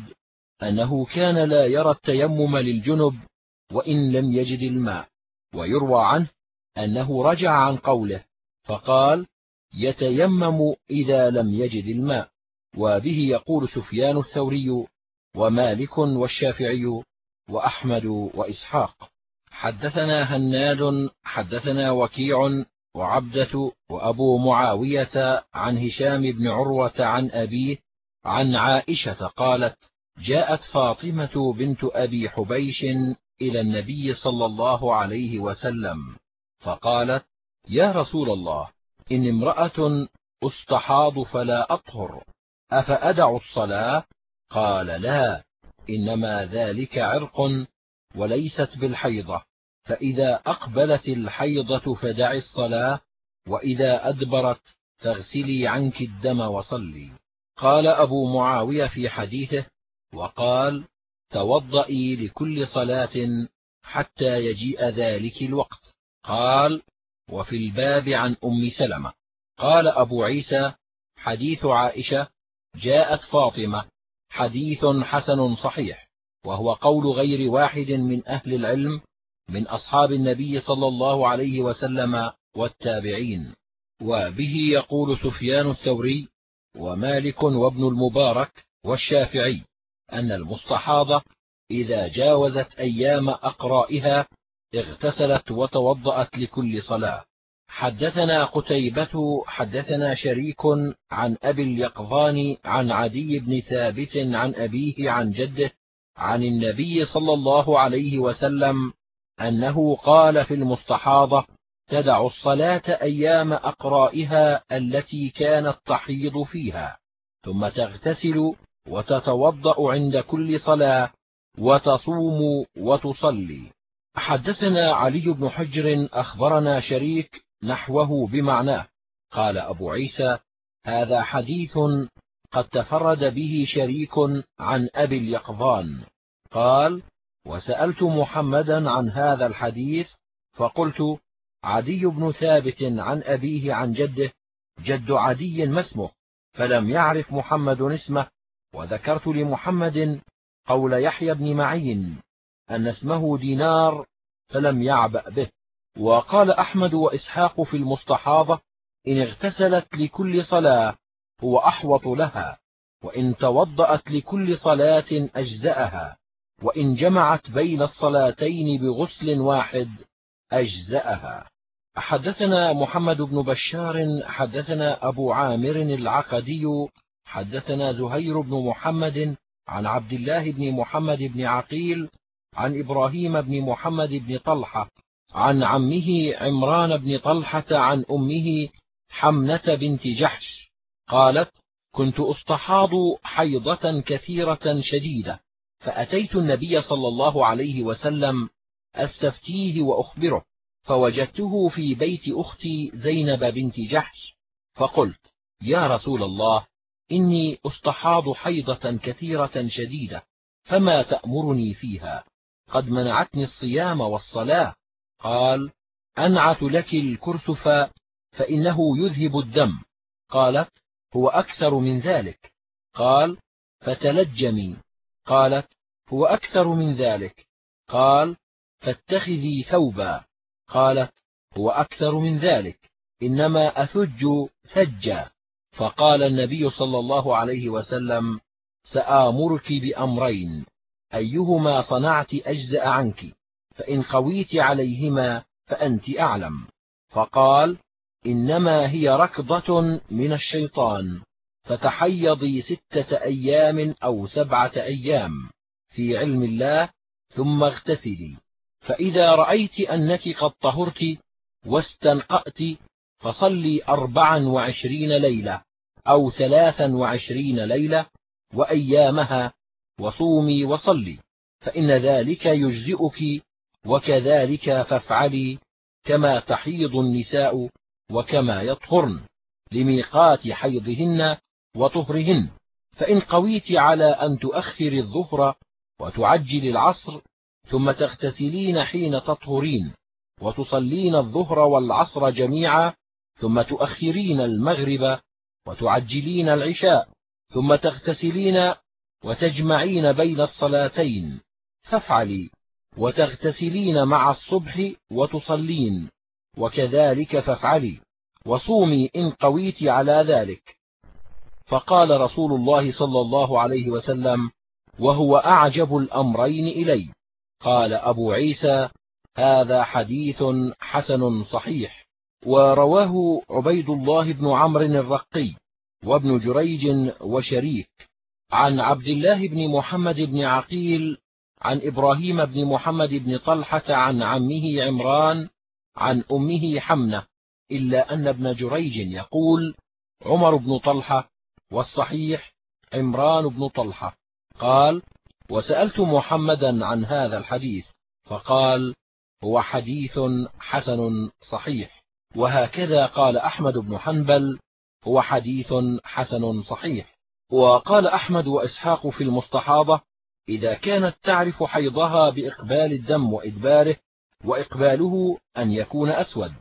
أنه كان لا يرى التيمم للجنب وإن لم يجد الماء. ويروى عنه أنه رجع عن قوله فقال يتيمم إذا لم يجد الماء. وبه يقول سفيان الثوري ومالك والشافعي وأحمد وإسحاق حدثنا هناد حدثنا وكيع وعبدة وأبو معاوية عن هشام بن عروة عن أبيه عن عائشة قالت جاءت فاطمة بنت أبي حبيش إلى النبي صلى الله عليه وسلم فقالت يا رسول الله إن امرأة أستحاض فلا أطهر. أفأدع الصلاة؟ قال لا إنما ذلك عرق وليست بالحيضة. فإذا أقبلت الحيضة فدع الصلاة وإذا أدبرت فاغسلي عنك الدم وصلي. قال أبو معاوية في حديثه وقال توضئي لكل صلاة حتى يجيء ذلك الوقت. قال وفي الباب عن أم سلمة. قال أبو عيسى حديث عائشة جاءت فاطمة حديث حسن صحيح وهو قول غير واحد من أهل العلم من أصحاب النبي صلى الله عليه وسلم والتابعين. وبه يقول سفيان الثوري ومالك وابن المبارك والشافعي أن المستحاضة إذا جاوزت أيام أقرائها اغتسلت وتوضأت لكل صلاة. حدثنا قتيبة حدثنا شريك عن أبي اليقظان عن عدي بن ثابت عن أبيه عن جده عن النبي صلى الله عليه وسلم أنه قال في المستحاضة تدع الصلاة أيام أقرائها التي كانت تحيض فيها ثم تغتسل وتتوضأ عند كل صلاة وتصوم وتصلي. حدثنا علي بن حجر أخبرنا شريك نحوه بمعناه. قال أبو عيسى هذا حديث قد تفرد به شريك عن أبي اليقظان. قال وسألت محمدا عن هذا الحديث فقلت عدي بن ثابت عن أبيه عن جده جد عدي ما اسمه فلم يعرف محمد اسمه وذكرت لمحمد قول يحيى بن معين أن اسمه دينار فلم يعبأ به. وقال أحمد وإسحاق في المستحاضة إن اغتسلت لكل صلاة هو أحوط لها وإن توضأت لكل صلاة أجزأها وإن جمعت بين الصلاتين بغسل واحد أجزأها. حدثنا محمد بن بشار حدثنا أبو عامر العقدي حدثنا زهير بن محمد عن عبد الله بن محمد بن عقيل عن إبراهيم بن محمد بن طلحة عن عمه عمران بن طلحة عن أمه حمنة بنت جحش. قالت كنت أستحاض حيضة كثيرة شديدة فأتيت النبي صلى الله عليه وسلم أستفتيه وأخبره فوجدته في بيت أختي زينب بنت جحش. فقلت يا رسول الله إني أستحاض حيضة كثيرة شديدة فما تأمرني فيها؟ قد منعتني الصيام والصلاة قال أنعت لك الكرسف فإنه يذهب الدم. قالت هو أكثر من ذلك. قال فتلجمي قالت هو أكثر من ذلك. قال فاتخذي ثوبا. قالت هو أكثر من ذلك إنما أثج ثجا. فقال النبي صلى الله عليه وسلم سآمرك بأمرين أيهما صنعت أجزأ عنك؟ فإن قويت عليهما فأنت أعلم. فقال إنما هي ركضة من الشيطان فتحيضي ستة أيام أو سبعة أيام في علم الله ثم اغتسلي. فإذا رأيت أنك قد طهرت واستنقأت فصلي أربعا وعشرين ليلة أو ثلاثا وعشرين ليلة وأيامها وصومي وصلي فإن ذلك يجزئك وكذلك فافعلي كما تحيض النساء وكما يطهرن لميقات حيضهن وطهرهن. فإن قويت على أن تؤخر الظهر وتعجل العصر ثم تغتسلين حين تطهرين وتصلين الظهر والعصر جميعا ثم تؤخرين المغرب وتعجلين العشاء ثم تغتسلين وتجمعين بين الصلاتين. فافعلي. وتغتسلين مع الصبح وتصلين وكذلك فافعلي وصومي إن قويت على ذلك. فقال رسول الله صلى الله عليه وسلم وهو أعجب الأمرين إلي. قال أبو عيسى هذا حديث حسن صحيح. ورواه عبيد الله بن عمرو الرقي وابن جريج وشريك. عن عبد الله بن محمد بن عقيل عن إبراهيم بن محمد بن طلحة عن عمه عمران عن أمه حمنة إلا أن ابن جريج يقول عمر بن طلحة والصحيح عمران بن طلحة. قال وسألت محمدا عن هذا الحديث فقال هو حديث حسن صحيح. وهكذا قال أحمد بن حنبل هو حديث حسن صحيح. وقال أحمد وإسحاق في المستحاضة إذا كانت تعرف حيضها بإقبال الدم وإدباره وإقباله أن يكون أسود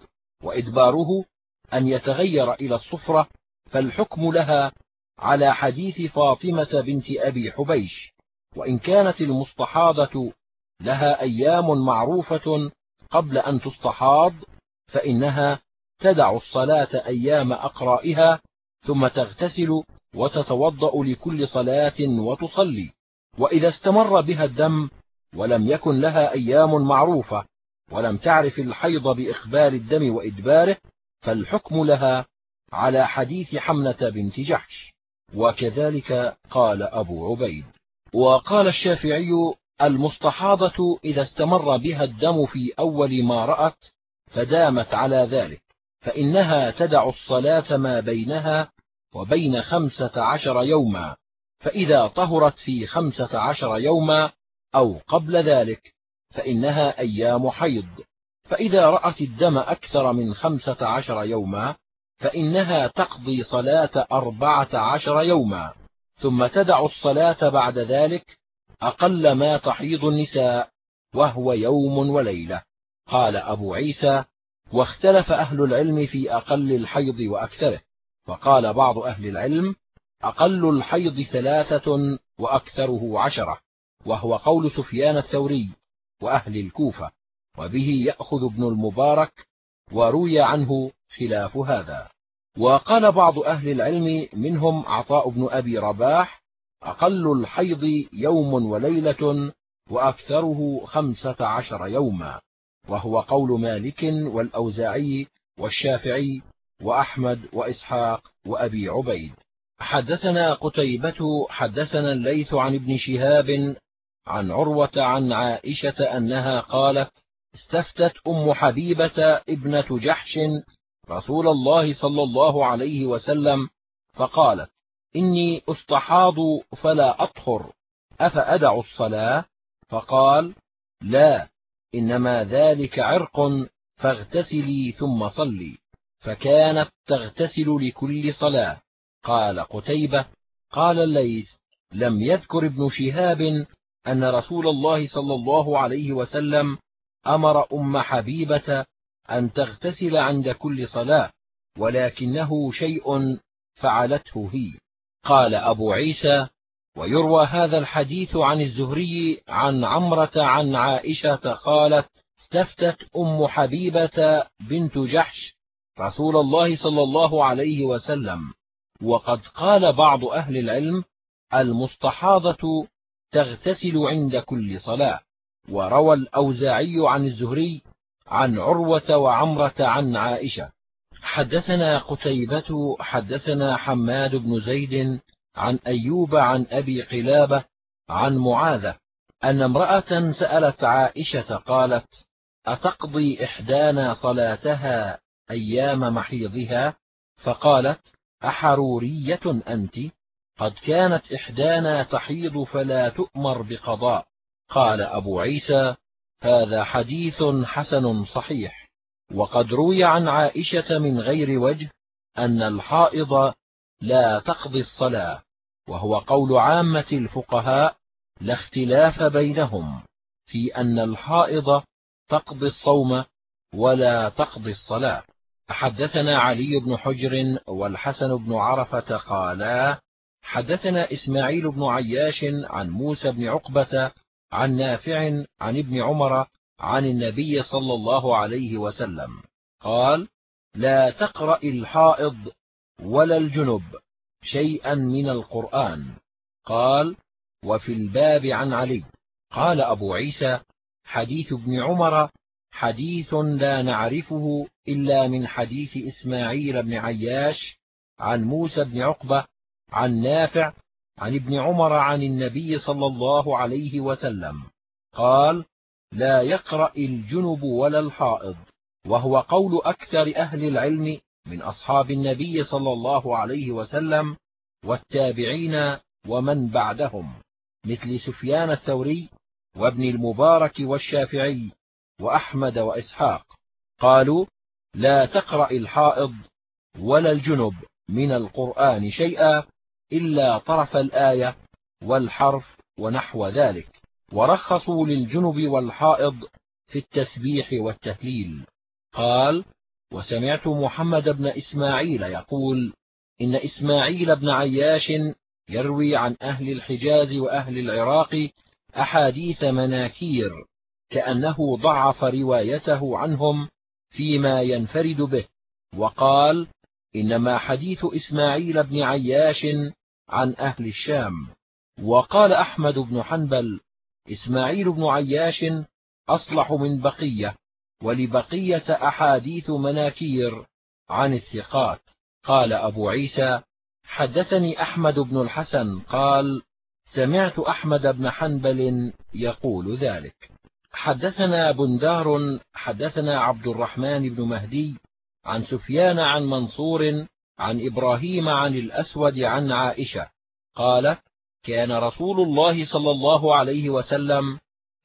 وإدباره أن يتغير إلى الصفرة فالحكم لها على حديث فاطمة بنت أبي حبيش. وإن كانت المستحاضة لها أيام معروفة قبل أن تستحاض فإنها تدع الصلاة أيام أقرائها ثم تغتسل وتتوضأ لكل صلاة وتصلي. وإذا استمر بها الدم ولم يكن لها أيام معروفة ولم تعرف الحيض بإخبار الدم وإدباره فالحكم لها على حديث حمنة بنت جحش. وكذلك قال أبو عبيد. وقال الشافعي المستحاضة إذا استمر بها الدم في أول ما رأت فدامت على ذلك فإنها تدع الصلاة ما بينها وبين خمسة عشر يوما. فإذا طهرت في خمسة عشر يوما أو قبل ذلك فإنها أيام حيض. فإذا رأت الدم أكثر من خمسة عشر يوما فإنها تقضي صلاة أربعة عشر يوما. ثم تدع الصلاة بعد ذلك أقل ما تحيض النساء وهو يوم وليلة. قال أبو عيسى واختلف أهل العلم في أقل الحيض وأكثره. وقال بعض أهل العلم أقل الحيض ثلاثة وأكثره عشرة وهو قول سفيان الثوري وأهل الكوفة وبه يأخذ ابن المبارك وروي عنه خلاف هذا. وقال بعض أهل العلم منهم عطاء بن أبي رباح أقل الحيض يوم وليلة وأكثره خمسة عشر يوما وهو قول مالك والأوزاعي والشافعي وأحمد وإسحاق وأبي عبيد. حدثنا قتيبة حدثنا الليث عن ابن شهاب عن عروة عن عائشة أنها قالت استفتت أم حبيبة ابنة جحش رسول الله صلى الله عليه وسلم فقالت إني أستحاض فلا أطهر أفأدع الصلاة؟ فقال لا إنما ذلك عرق فاغتسلي ثم صلي فكانت تغتسل لكل صلاة. قال قتيبة قال الليث لم يذكر ابن شهاب أن رسول الله صلى الله عليه وسلم أمر أم حبيبة أن تغتسل عند كل صلاة ولكنه شيء فعلته هي. قال أبو عيسى ويروى هذا الحديث عن الزهري عن عمرة عن عائشة قالت استفتت أم حبيبة بنت جحش رسول الله صلى الله عليه وسلم. وقد قال بعض أهل العلم المستحاضة تغتسل عند كل صلاة وروى الأوزاعي عن الزهري عن عروة وعمرة عن عائشة. حدثنا قتيبة حدثنا حماد بن زيد عن أيوب عن أبي قلابة عن معاذة أن امرأة سألت عائشة قالت أتقضي إحدانا صلاتها أيام محيضها؟ فقالت أحرورية أنت؟ قد كانت إحدانا تحيض فلا تؤمر بقضاء. قال أبو عيسى هذا حديث حسن صحيح. وقد روي عن عائشة من غير وجه أن الحائض لا تقضي الصلاة وهو قول عامة الفقهاء لا اختلاف بينهم في أن الحائض تقضي الصوم ولا تقضي الصلاة. حدثنا علي بن حجر والحسن بن عرفة قالا حدثنا إسماعيل بن عياش عن موسى بن عقبة عن نافع عن ابن عمر عن النبي صلى الله عليه وسلم قال لا تقرأ الحائض ولا الجنب شيئا من القرآن. قال وفي الباب عن علي. قال أبو عيسى حديث ابن عمر حديث لا نعرفه إلا من حديث إسماعيل بن عياش عن موسى بن عقبة عن نافع عن ابن عمر عن النبي صلى الله عليه وسلم. قال لا يقرأ الجنب ولا الحائض وهو قول أكثر أهل العلم من أصحاب النبي صلى الله عليه وسلم والتابعين ومن بعدهم مثل سفيان الثوري وابن المبارك والشافعي وأحمد وإسحاق. قالوا لا تقرأ الحائض ولا الجنب من القرآن شيئا إلا طرف الآية والحرف ونحو ذلك. ورخصوا للجنب والحائض في التسبيح والتهليل. قال وسمعت محمد بن إسماعيل يقول إن إسماعيل بن عياش يروي عن أهل الحجاز وأهل العراق أحاديث مناكير. كأنه ضعف روايته عنهم فيما ينفرد به وقال إنما حديث إسماعيل بن عياش عن أهل الشام. وقال أحمد بن حنبل إسماعيل بن عياش أصلح من بقية ولبقية أحاديث مناكير عن الثقات. قال أبو عيسى حدثني أحمد بن الحسن قال سمعت أحمد بن حنبل يقول ذلك. حدثنا بندار حدثنا عبد الرحمن بن مهدي عن سفيان عن منصور عن إبراهيم عن الأسود عن عائشة قالت كان رسول الله صلى الله عليه وسلم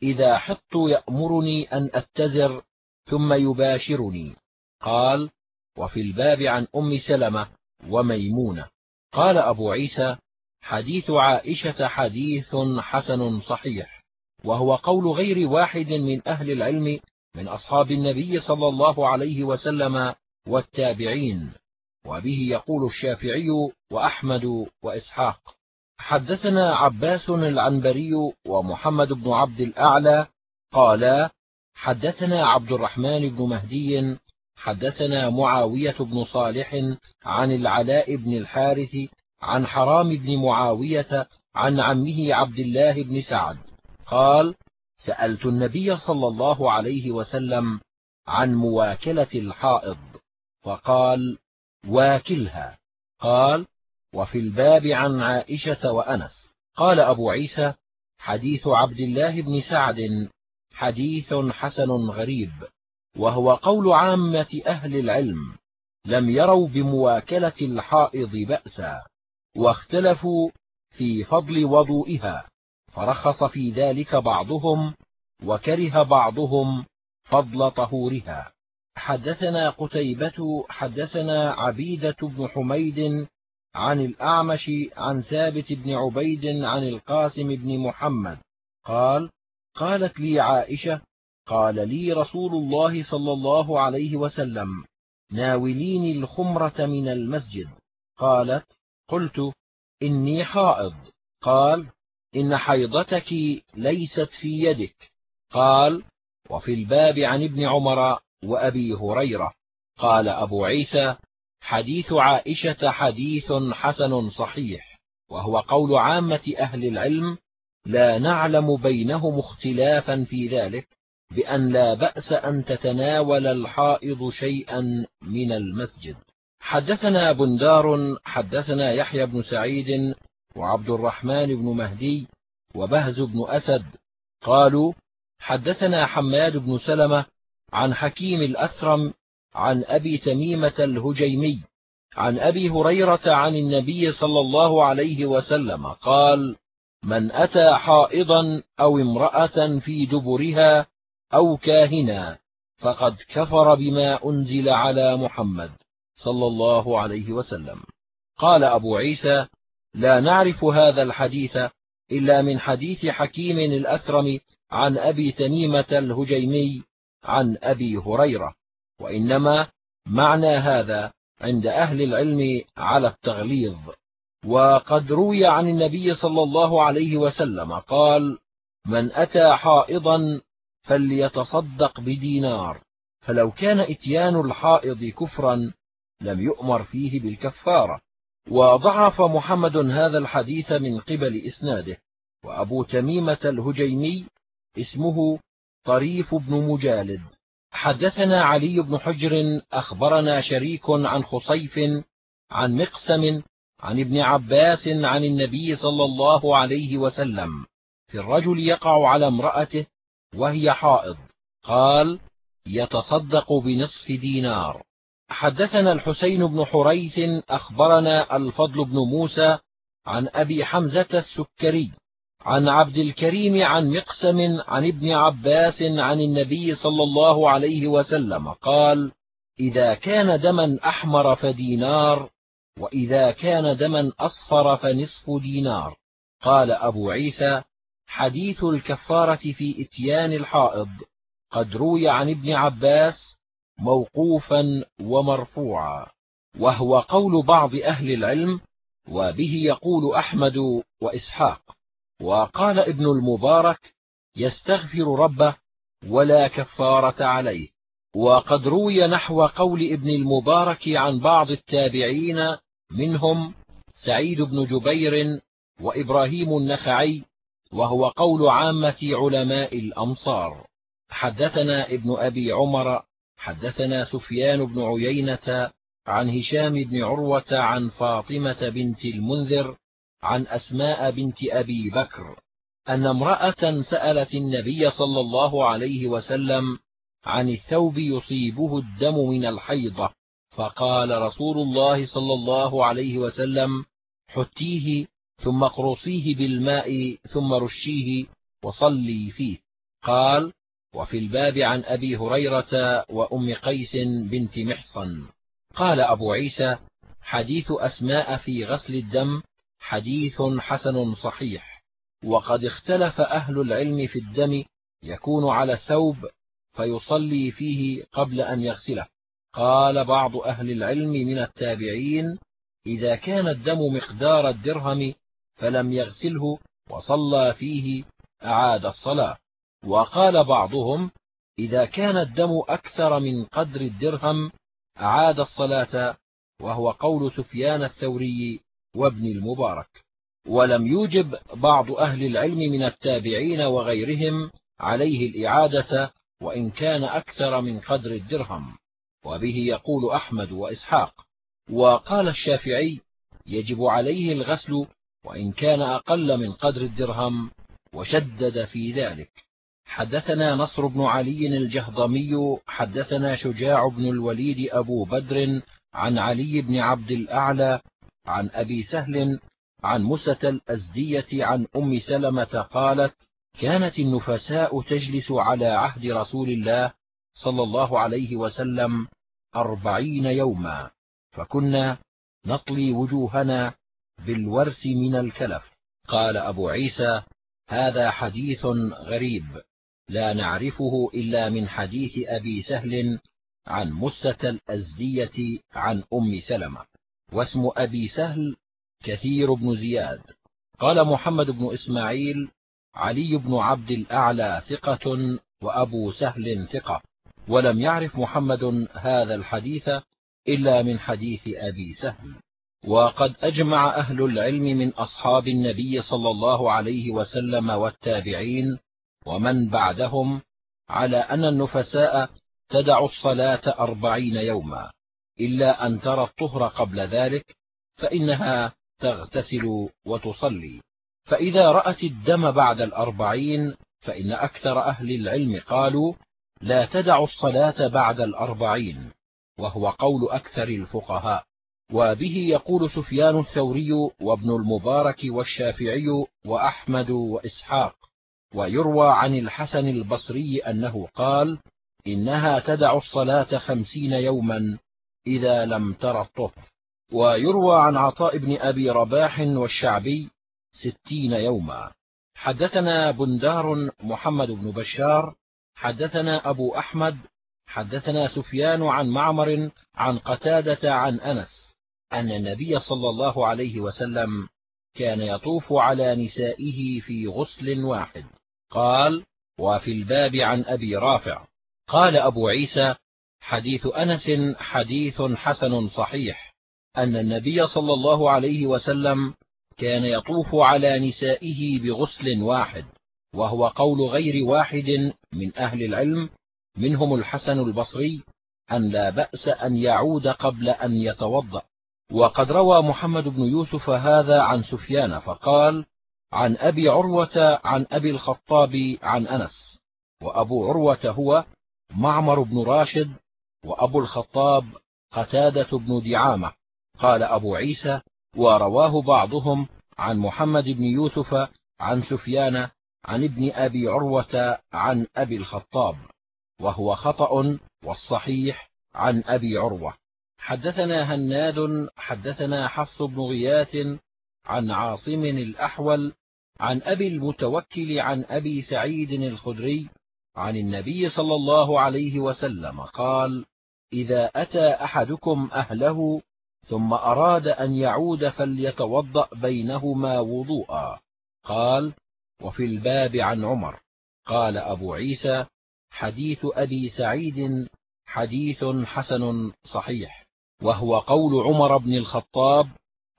إذا حط يأمرني أن أتزر ثم يباشرني. قال وفي الباب عن أم سلمة وميمونة. قال أبو عيسى حديث عائشة حديث حسن صحيح. وهو قول غير واحد من أهل العلم من أصحاب النبي صلى الله عليه وسلم والتابعين. وبه يقول الشافعي وأحمد وإسحاق حدثنا عباس العنبري ومحمد بن عبد الأعلى قالا حدثنا عبد الرحمن بن مهدي حدثنا معاوية بن صالح عن العلاء بن الحارث عن حرام بن معاوية عن عمه عبد الله بن سعد. قال سألت النبي صلى الله عليه وسلم عن مواكلة الحائض فقال واكلها. قال وفي الباب عن عائشة وأنس. قال أبو عيسى حديث عبد الله بن سعد حديث حسن غريب وهو قول عامة أهل العلم لم يروا بمواكلة الحائض بأسا واختلفوا في فضل وضوئها. فرخص في ذلك بعضهم وكره بعضهم فضل طهورها. حدثنا قتيبة حدثنا عبيدة بن حميد عن الأعمش عن ثابت بن عبيد عن القاسم بن محمد. قال قالت لي عائشة قال لي رسول الله صلى الله عليه وسلم ناوليني الخمرة من المسجد. قالت قلت إني حائض. قال إن حيضتك ليست في يدك. قال وفي الباب عن ابن عمر وأبي هريرة. قال أبو عيسى حديث عائشة حديث حسن صحيح وهو قول عامة أهل العلم لا نعلم بينهم اختلافا في ذلك بأن لا بأس أن تتناول الحائض شيئا من المسجد. حدثنا بندار حدثنا يحيى بن سعيد وعبد الرحمن بن مهدي وبهز بن أسد قالوا حدثنا حماد بن سلمة عن حكيم الأثرم عن أبي تميمة الهجيمي عن أبي هريرة عن النبي صلى الله عليه وسلم قال من أتى حائضا أو امرأة في دبرها أو كاهنا فقد كفر بما أنزل على محمد صلى الله عليه وسلم. قال أبو عيسى لا نعرف هذا الحديث إلا من حديث حكيم الأثرم عن أبي تميمة الهجيمي عن أبي هريرة وإنما معنى هذا عند أهل العلم على التغليظ. وقد روي عن النبي صلى الله عليه وسلم قال من أتى حائضا فليتصدق بدينار فلو كان إتيان الحائض كفرا لم يؤمر فيه بالكفارة. وضعف محمد هذا الحديث من قبل إسناده وأبو تميمة الهجيمي اسمه طريف بن مجالد. حدثنا علي بن حجر أخبرنا شريك عن خصيف عن مقسم عن ابن عباس عن النبي صلى الله عليه وسلم في الرجل يقع على امرأته وهي حائض قال يتصدق بنصف دينار. حدثنا الحسين بن حريث أخبرنا الفضل بن موسى عن أبي حمزة السكري عن عبد الكريم عن مقسم عن ابن عباس عن النبي صلى الله عليه وسلم قال إذا كان دما أحمر فدينار وإذا كان دما أصفر فنصف دينار قال أبو عيسى حديث الكفارة في إتيان الحائض قد روي عن ابن عباس موقوفا ومرفوعا وهو قول بعض أهل العلم وبه يقول أحمد وإسحاق. وقال ابن المبارك يستغفر ربه ولا كفارة عليه. وقد روي نحو قول ابن المبارك عن بعض التابعين منهم سعيد بن جبير وإبراهيم النخعي وهو قول عامة علماء الأمصار. حدثنا ابن أبي عمر حدثنا سفيان بن عيينة عن هشام بن عروة عن فاطمة بنت المنذر عن أسماء بنت أبي بكر أن امرأة سألت النبي صلى الله عليه وسلم عن الثوب يصيبه الدم من الحيضة فقال رسول الله صلى الله عليه وسلم حتيه ثم اقرصيه بالماء ثم رشيه وصلي فيه قال وفي الباب عن أبي هريرة وأم قيس بنت محصن. قال أبو عيسى حديث أسماء في غسل الدم حديث حسن صحيح وقد اختلف أهل العلم في الدم يكون على الثوب فيصلي فيه قبل أن يغسله. قال بعض أهل العلم من التابعين إذا كان الدم مقدار الدرهم فلم يغسله وصلى فيه أعاد الصلاة. وقال بعضهم إذا كان الدم أكثر من قدر الدرهم أعاد الصلاة وهو قول سفيان الثوري وابن المبارك. ولم يوجب بعض أهل العلم من التابعين وغيرهم عليه الإعادة وإن كان أكثر من قدر الدرهم. وبه يقول أحمد وإسحاق. وقال الشافعي يجب عليه الغسل وإن كان أقل من قدر الدرهم وشدد في ذلك. حدثنا نصر بن علي الجهضمي حدثنا شجاع بن الوليد أبو بدر عن علي بن عبد الأعلى عن أبي سهل عن مسة الأزدية عن أم سلمة قالت كانت النفساء تجلس على عهد رسول الله صلى الله عليه وسلم أربعين يوما فكنا نطلي وجوهنا بالورس من الكلف. قال أبو عيسى هذا حديث غريب. لا نعرفه إلا من حديث أبي سهل عن مسة الأزدية عن أم سلمة واسم أبي سهل كثير بن زياد. قال محمد بن إسماعيل علي بن عبد الأعلى ثقة وأبو سهل ثقة ولم يعرف محمد هذا الحديث إلا من حديث أبي سهل. وقد أجمع أهل العلم من أصحاب النبي صلى الله عليه وسلم والتابعين ومن بعدهم على أن النفساء تدع الصلاة أربعين يوما إلا أن ترى الطهر قبل ذلك فإنها تغتسل وتصلي. فإذا رأت الدم بعد الأربعين فإن أكثر أهل العلم قالوا لا تدع الصلاة بعد الأربعين وهو قول أكثر الفقهاء. وبه يقول سفيان الثوري وابن المبارك والشافعي وأحمد وإسحاق. ويروى عن الحسن البصري أنه قال إنها تدع الصلاة خمسين يوما إذا لم تر الطهر. ويروى عن عطاء بن أبي رباح والشعبي ستين يوما. حدثنا بندار محمد بن بشار حدثنا أبو أحمد حدثنا سفيان عن معمر عن قتادة عن أنس أن النبي صلى الله عليه وسلم كان يطوف على نسائه في غسل واحد. قال وفي الباب عن أبي رافع. قال أبو عيسى حديث أنس حديث حسن صحيح أن النبي صلى الله عليه وسلم كان يطوف على نسائه بغسل واحد وهو قول غير واحد من أهل العلم منهم الحسن البصري أن لا بأس أن يعود قبل أن يتوضأ. وقد روى محمد بن يوسف هذا عن سفيان فقال عن أبي عروة عن أبي الخطاب عن أنس وأبو عروة هو معمر بن راشد وأبو الخطاب قتادة بن دعامة. قال أبو عيسى ورواه بعضهم عن محمد بن يوسف عن سفيان عن ابن أبي عروة عن أبي الخطاب وهو خطأ والصحيح عن أبي عروة. حدثنا هناد حدثنا حفص بن غياث عن عاصم الأحول عن أبي المتوكل عن أبي سعيد الخدري عن النبي صلى الله عليه وسلم قال إذا أتى أحدكم أهله ثم أراد أن يعود فليتوضأ بينهما وضوءا. قال وفي الباب عن عمر. قال أبو عيسى حديث أبي سعيد حديث حسن صحيح وهو قول عمر بن الخطاب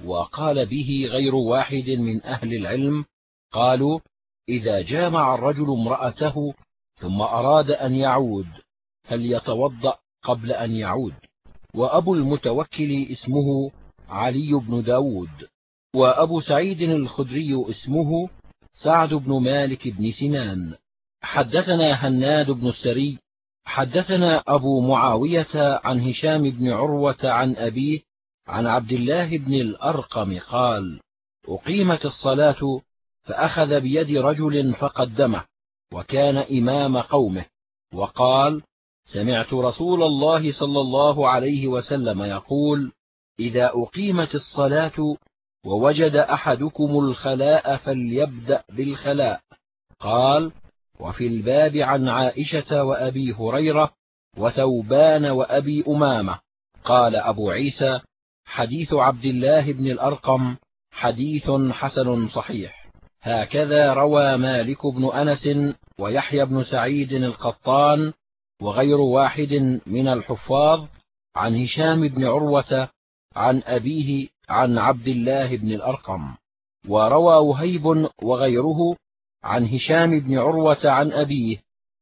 وقال به غير واحد من أهل العلم قالوا إذا جامع الرجل امرأته ثم أراد أن يعود فليتوضأ قبل أن يعود. وأبو المتوكل اسمه علي بن داود. وأبو سعيد الخدري اسمه سعد بن مالك بن سنان. حدثنا هناد بن السري. حدثنا أبو معاوية عن هشام بن عروة عن أبيه عن عبد الله بن الأرقم قال أقيمت الصلاة فأخذ بيد رجل فقدمه وكان إمام قومه وقال سمعت رسول الله صلى الله عليه وسلم يقول إذا أقيمت الصلاة ووجد أحدكم الخلاء فليبدأ بالخلاء. قال وفي الباب عن عائشة وأبي هريرة وثوبان وأبي أمامة. قال أبو عيسى حديث عبد الله بن الأرقم حديث حسن صحيح. هكذا روى مالك بن أنس ويحيى بن سعيد القطان وغير واحد من الحفاظ عن هشام بن عروة عن أبيه عن عبد الله بن الأرقم. وروى وهيب وغيره عن هشام بن عروة عن أبيه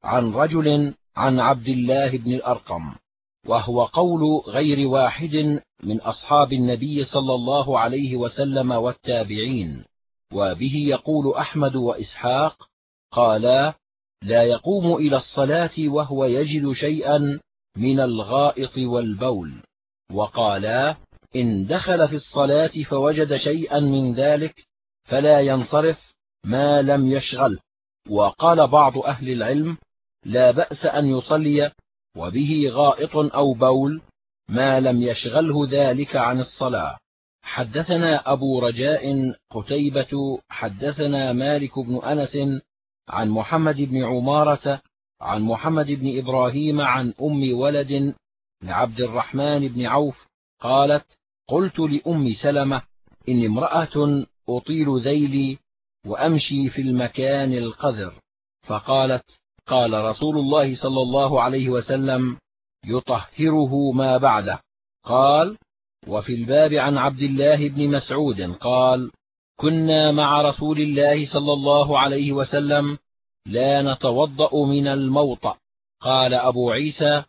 عن رجل عن عبد الله بن الأرقم. وهو قول غير واحد من أصحاب النبي صلى الله عليه وسلم والتابعين. وبه يقول أحمد وإسحاق قالا لا يقوم إلى الصلاة وهو يجد شيئا من الغائط والبول وقالا إن دخل في الصلاة فوجد شيئا من ذلك فلا ينصرف ما لم يشغل وقال بعض أهل العلم لا بأس أن يصلي وبه غائط أو بول ما لم يشغله ذلك عن الصلاة حدثنا أبو رجاء قتيبة حدثنا مالك بن أنس عن محمد بن عمارة عن محمد بن إبراهيم عن أم ولد لعبد الرحمن بن عوف قالت قلت لأم سلمة إن امرأة أطيل ذيلي وأمشي في المكان القذر. فقالت قال رسول الله صلى الله عليه وسلم يطهره ما بعده. قال وفي الباب عن عبد الله بن مسعود قال كنا مع رسول الله صلى الله عليه وسلم لا نتوضأ من الموطأ. قال أبو عيسى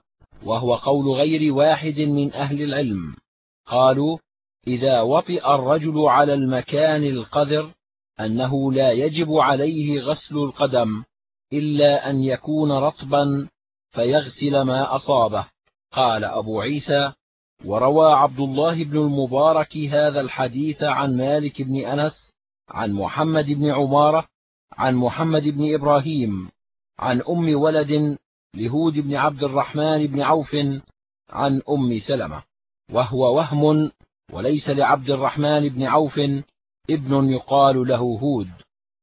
وهو قول غير واحد من أهل العلم. قالوا إذا وطئ الرجل على المكان القذر أنه لا يجب عليه غسل القدم إلا أن يكون رطبا فيغسل ما أصابه. قال أبو عيسى وروى عبد الله بن المبارك هذا الحديث عن مالك بن أنس عن محمد بن عمارة عن محمد بن إبراهيم عن أم ولد لهود بن عبد الرحمن بن عوف عن أم سلمة وهو وهم وليس لعبد الرحمن بن عوف ابن يقال له هود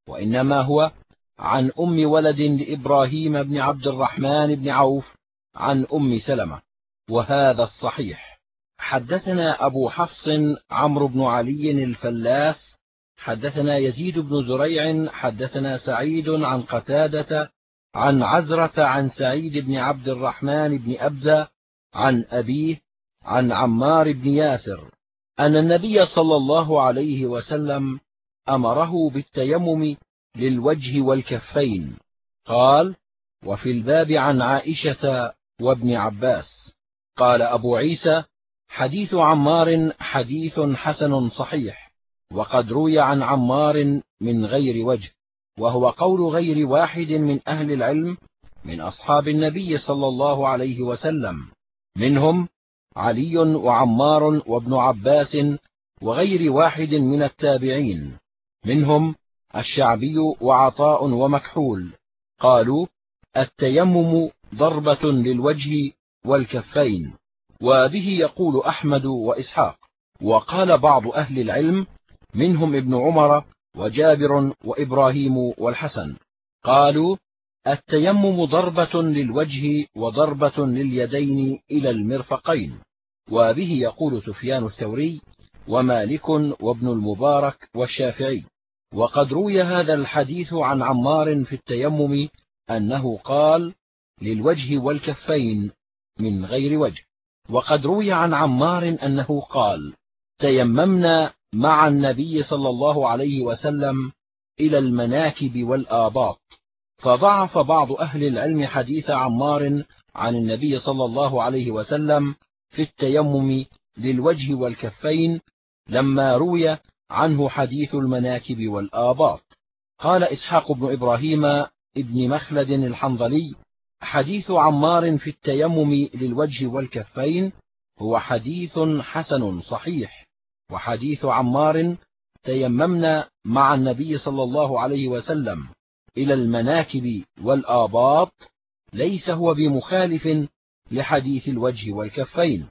وإنما هو عن أم ولد لإبراهيم بن عبد الرحمن بن عوف عن أم سلمة وهذا الصحيح. حدثنا أبو حفص عمرو بن علي الفلاس حدثنا يزيد بن زريع حدثنا سعيد عن قتادة عن عزرة عن سعيد بن عبد الرحمن بن أبزة عن أبيه عن عمار بن ياسر أن النبي صلى الله عليه وسلم أمره بالتيمم للوجه والكفين. قال وفي الباب عن عائشة وابن عباس قال أبو عيسى حديث عمار حديث حسن صحيح وقد روي عن عمار من غير وجه وهو قول غير واحد من أهل العلم من أصحاب النبي صلى الله عليه وسلم منهم علي وعمار وابن عباس وغير واحد من التابعين منهم الشعبي وعطاء ومكحول قالوا التيمم ضربة للوجه والكفين. وبه يقول أحمد وإسحاق. وقال بعض أهل العلم منهم ابن عمر وجابر وإبراهيم والحسن. قالوا التيمم ضربة للوجه وضربة لليدين إلى المرفقين. وبه يقول سفيان الثوري ومالك وابن المبارك والشافعي. وقد روي هذا الحديث عن عمار في التيمم أنه قال للوجه والكفين من غير وجه. وقد روي عن عمار أنه قال تيممنا مع النبي صلى الله عليه وسلم إلى المناكب والآباط فضعف بعض أهل العلم حديث عمار عن النبي صلى الله عليه وسلم في التيمم للوجه والكفين لما روي عنه حديث المناكب والآباط. قال إسحاق بن إبراهيم ابن مخلد الحنظلي حديث عمار في التيمم للوجه والكفين هو حديث حسن صحيح وحديث عمار تيممنا مع النبي صلى الله عليه وسلم إلى المناكب والآباط ليس هو بمخالف لحديث الوجه والكفين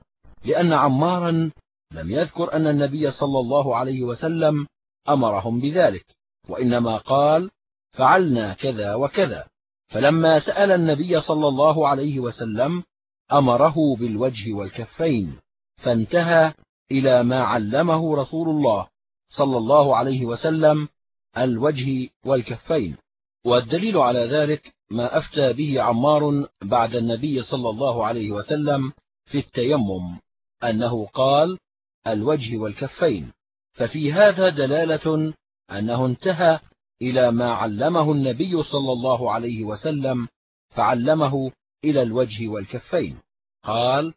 لأن عمارا لم يذكر أن النبي صلى الله عليه وسلم أمرهم بذلك وإنما قال فعلنا كذا وكذا. فلما سأل النبي صلى الله عليه وسلم أمره بالوجه والكفين فانتهى إلى ما علمه رسول الله صلى الله عليه وسلم الوجه والكفين. والدليل على ذلك ما أفتى به عمار بعد النبي صلى الله عليه وسلم في التيمم أنه قال الوجه والكفين. ففي هذا دلالة أنه انتهى إلى ما علمه النبي صلى الله عليه وسلم فعلمه إلى الوجه والكفين. قال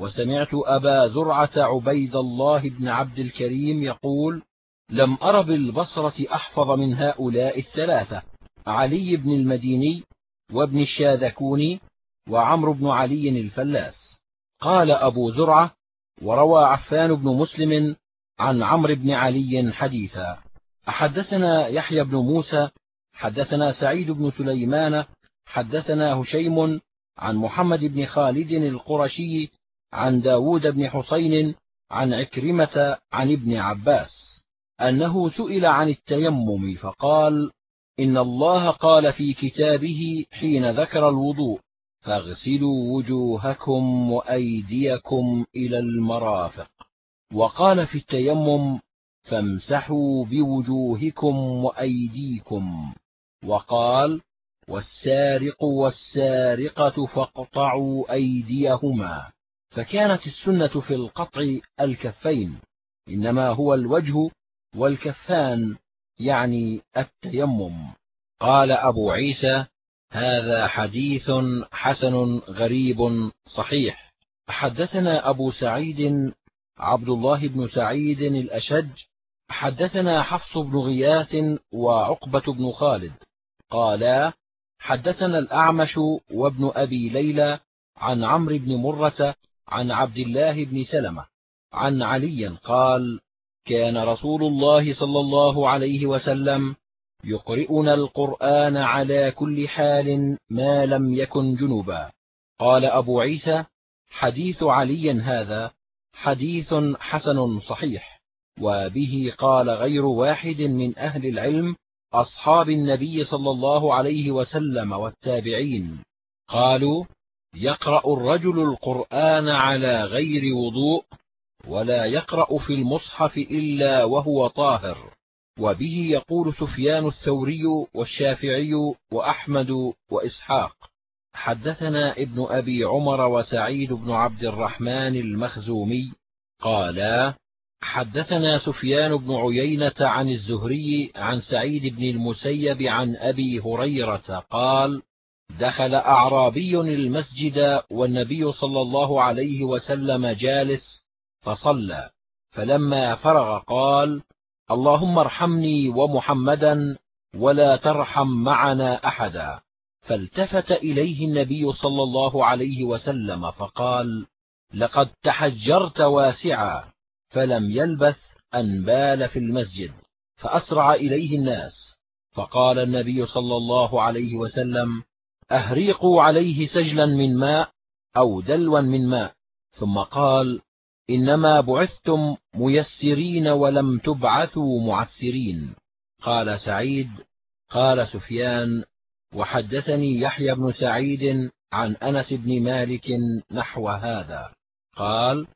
وسمعت أبا زرعة عبيد الله بن عبد الكريم يقول لم أر بالبصرة أحفظ من هؤلاء الثلاثة علي بن المديني وابن الشاذكوني وعمرو بن علي الفلاس. قال أبو زرعة وروى عفان بن مسلم عن عمرو بن علي حديثا. حدثنا يحيى بن موسى حدثنا سعيد بن سليمان حدثنا هشيم عن محمد بن خالد القرشي عن داود بن حسين عن عكرمة عن ابن عباس أنه سئل عن التيمم فقال إن الله قال في كتابه حين ذكر الوضوء فاغسلوا وجوهكم وأيديكم إلى المرافق وقال في التيمم فامسحوا بوجوهكم وأيديكم وقال والسارق والسارقة فاقطعوا أيديهما. فكانت السنة في القطع الكفين إنما هو الوجه والكفان يعني التيمم. قال أبو عيسى هذا حديث حسن غريب صحيح. حدثنا أبو سعيد عبد الله بن سعيد الأشج حدثنا حفص بن غياث وعقبة بن خالد. قالا حدثنا الأعمش وابن أبي ليلى عن عمرو بن مرة عن عبد الله بن سلمة عن علي قال كان رسول الله صلى الله عليه وسلم يقرئنا القرآن على كل حال ما لم يكن جنبا. قال أبو عيسى حديث علي هذا حديث حسن صحيح. وبه قال غير واحد من أهل العلم أصحاب النبي صلى الله عليه وسلم والتابعين. قالوا يقرأ الرجل القرآن على غير وضوء ولا يقرأ في المصحف إلا وهو طاهر. وبه يقول سفيان الثوري والشافعي وأحمد وإسحاق حدثنا ابن أبي عمر وسعيد بن عبد الرحمن المخزومي قالا حدثنا سفيان بن عيينة عن الزهري عن سعيد بن المسيب عن أبي هريرة قال دخل أعرابي المسجد والنبي صلى الله عليه وسلم جالس فصلى فلما فرغ قال اللهم ارحمني ومحمدا ولا ترحم معنا أحدا. فالتفت إليه النبي صلى الله عليه وسلم فقال لقد تحجرت واسعا. فلم يلبث أن بال في المسجد فأسرع إليه الناس فقال النبي صلى الله عليه وسلم أهريقوا عليه سجلا من ماء أو دلوا من ماء. ثم قال إنما بعثتم ميسرين ولم تبعثوا معسرين. قال سعيد قال سفيان وحدثني يحيى بن سعيد عن أنس بن مالك نحو هذا. قال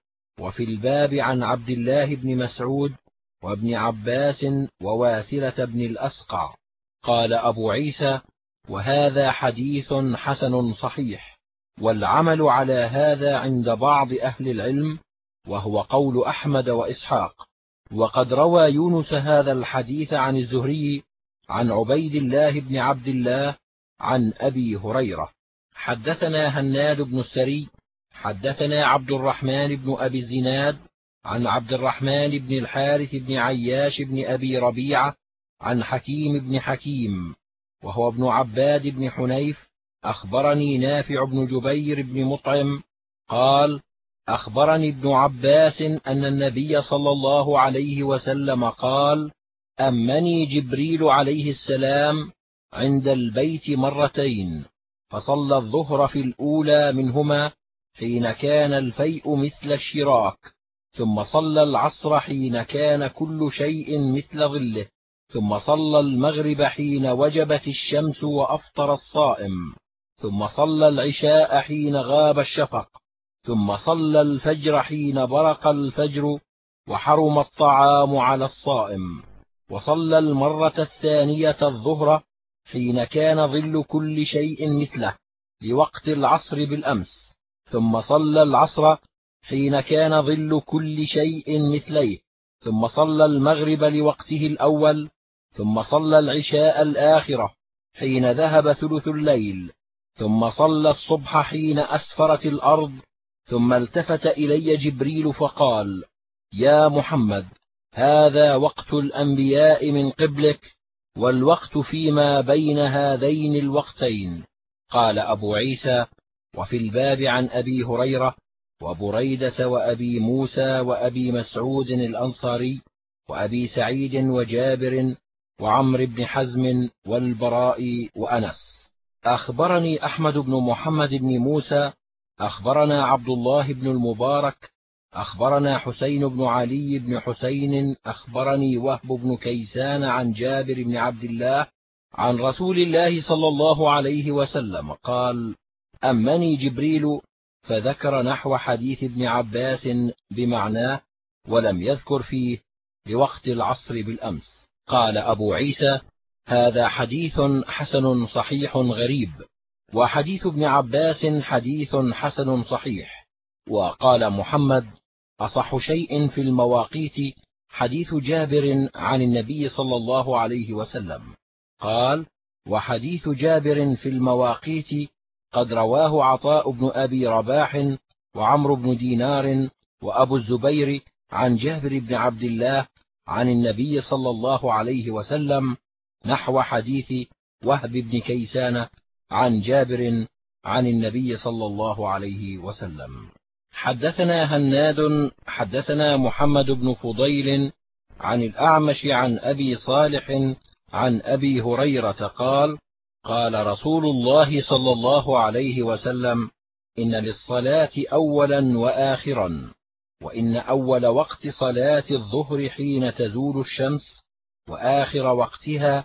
وفي الباب عن عبد الله بن مسعود وابن عباس وواثلة بن الأسقع. قال أبو عيسى وهذا حديث حسن صحيح والعمل على هذا عند بعض أهل العلم وهو قول أحمد وإسحاق. وقد روى يونس هذا الحديث عن الزهري عن عبيد الله بن عبد الله عن أبي هريرة. حدثنا هناد بن السري حدثنا عبد الرحمن بن أبي الزناد عن عبد الرحمن بن الحارث بن عياش بن أبي ربيعة عن حكيم بن حكيم وهو ابن عباد بن حنيف أخبرني نافع بن جبير بن مطعم قال أخبرني ابن عباس أن النبي صلى الله عليه وسلم قال أمني جبريل عليه السلام عند البيت مرتين فصلى الظهر في الأولى منهما حين كان الفيء مثل الشراك ثم صلى العصر حين كان كل شيء مثل ظله ثم صلى المغرب حين وجبت الشمس وأفطر الصائم ثم صلى العشاء حين غاب الشفق ثم صلى الفجر حين برق الفجر وحرم الطعام على الصائم وصلى المرة الثانية الظهر حين كان ظل كل شيء مثله لوقت العصر بالأمس. ثم صلى العصر حين كان ظل كل شيء مثليه. ثم صلى المغرب لوقته الأول ثم صلى العشاء الآخرة حين ذهب ثلث الليل ثم صلى الصبح حين أسفرت الأرض ثم التفت إلي جبريل فقال يا محمد هذا وقت الأنبياء من قبلك والوقت فيما بين هذين الوقتين. قال أبو عيسى وفي الباب عن أبي هريرة وبريدة وأبي موسى وأبي مسعود الأنصاري وأبي سعيد وجابر وعمر بن حزم والبراء وأنس. أخبرني أحمد بن محمد بن موسى أخبرنا عبد الله بن المبارك أخبرنا حسين بن علي بن حسين أخبرني وهب بن كيسان عن جابر بن عبد الله عن رسول الله صلى الله عليه وسلم قال أمني جبريل فذكر نحو حديث ابن عباس بمعناه ولم يذكر فيه لوقت العصر بالأمس. قال أبو عيسى هذا حديث حسن صحيح غريب وحديث ابن عباس حديث حسن صحيح. وقال محمد أصح شيء في المواقيت حديث جابر عن النبي صلى الله عليه وسلم. قال وحديث جابر في المواقيت قد رواه عطاء بن أبي رباح وعمرو بن دينار وأبو الزبير عن جابر بن عبد الله عن النبي صلى الله عليه وسلم نحو حديث وهب بن كيسان عن جابر عن النبي صلى الله عليه وسلم. حدثنا هناد حدثنا محمد بن فضيل عن الأعمش عن أبي صالح عن أبي هريرة قال قال رسول الله صلى الله عليه وسلم إن للصلاة أولا وآخرا وإن أول وقت صلاة الظهر حين تزول الشمس وآخر وقتها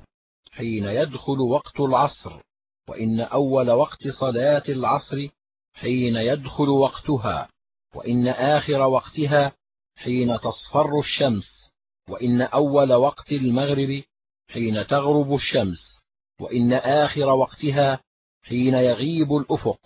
حين يدخل وقت العصر وإن أول وقت صلاة العصر حين يدخل وقتها وإن آخر وقتها حين تصفر الشمس وإن أول وقت المغرب حين تغرب الشمس. وإن آخر وقتها حين يغيب الأفق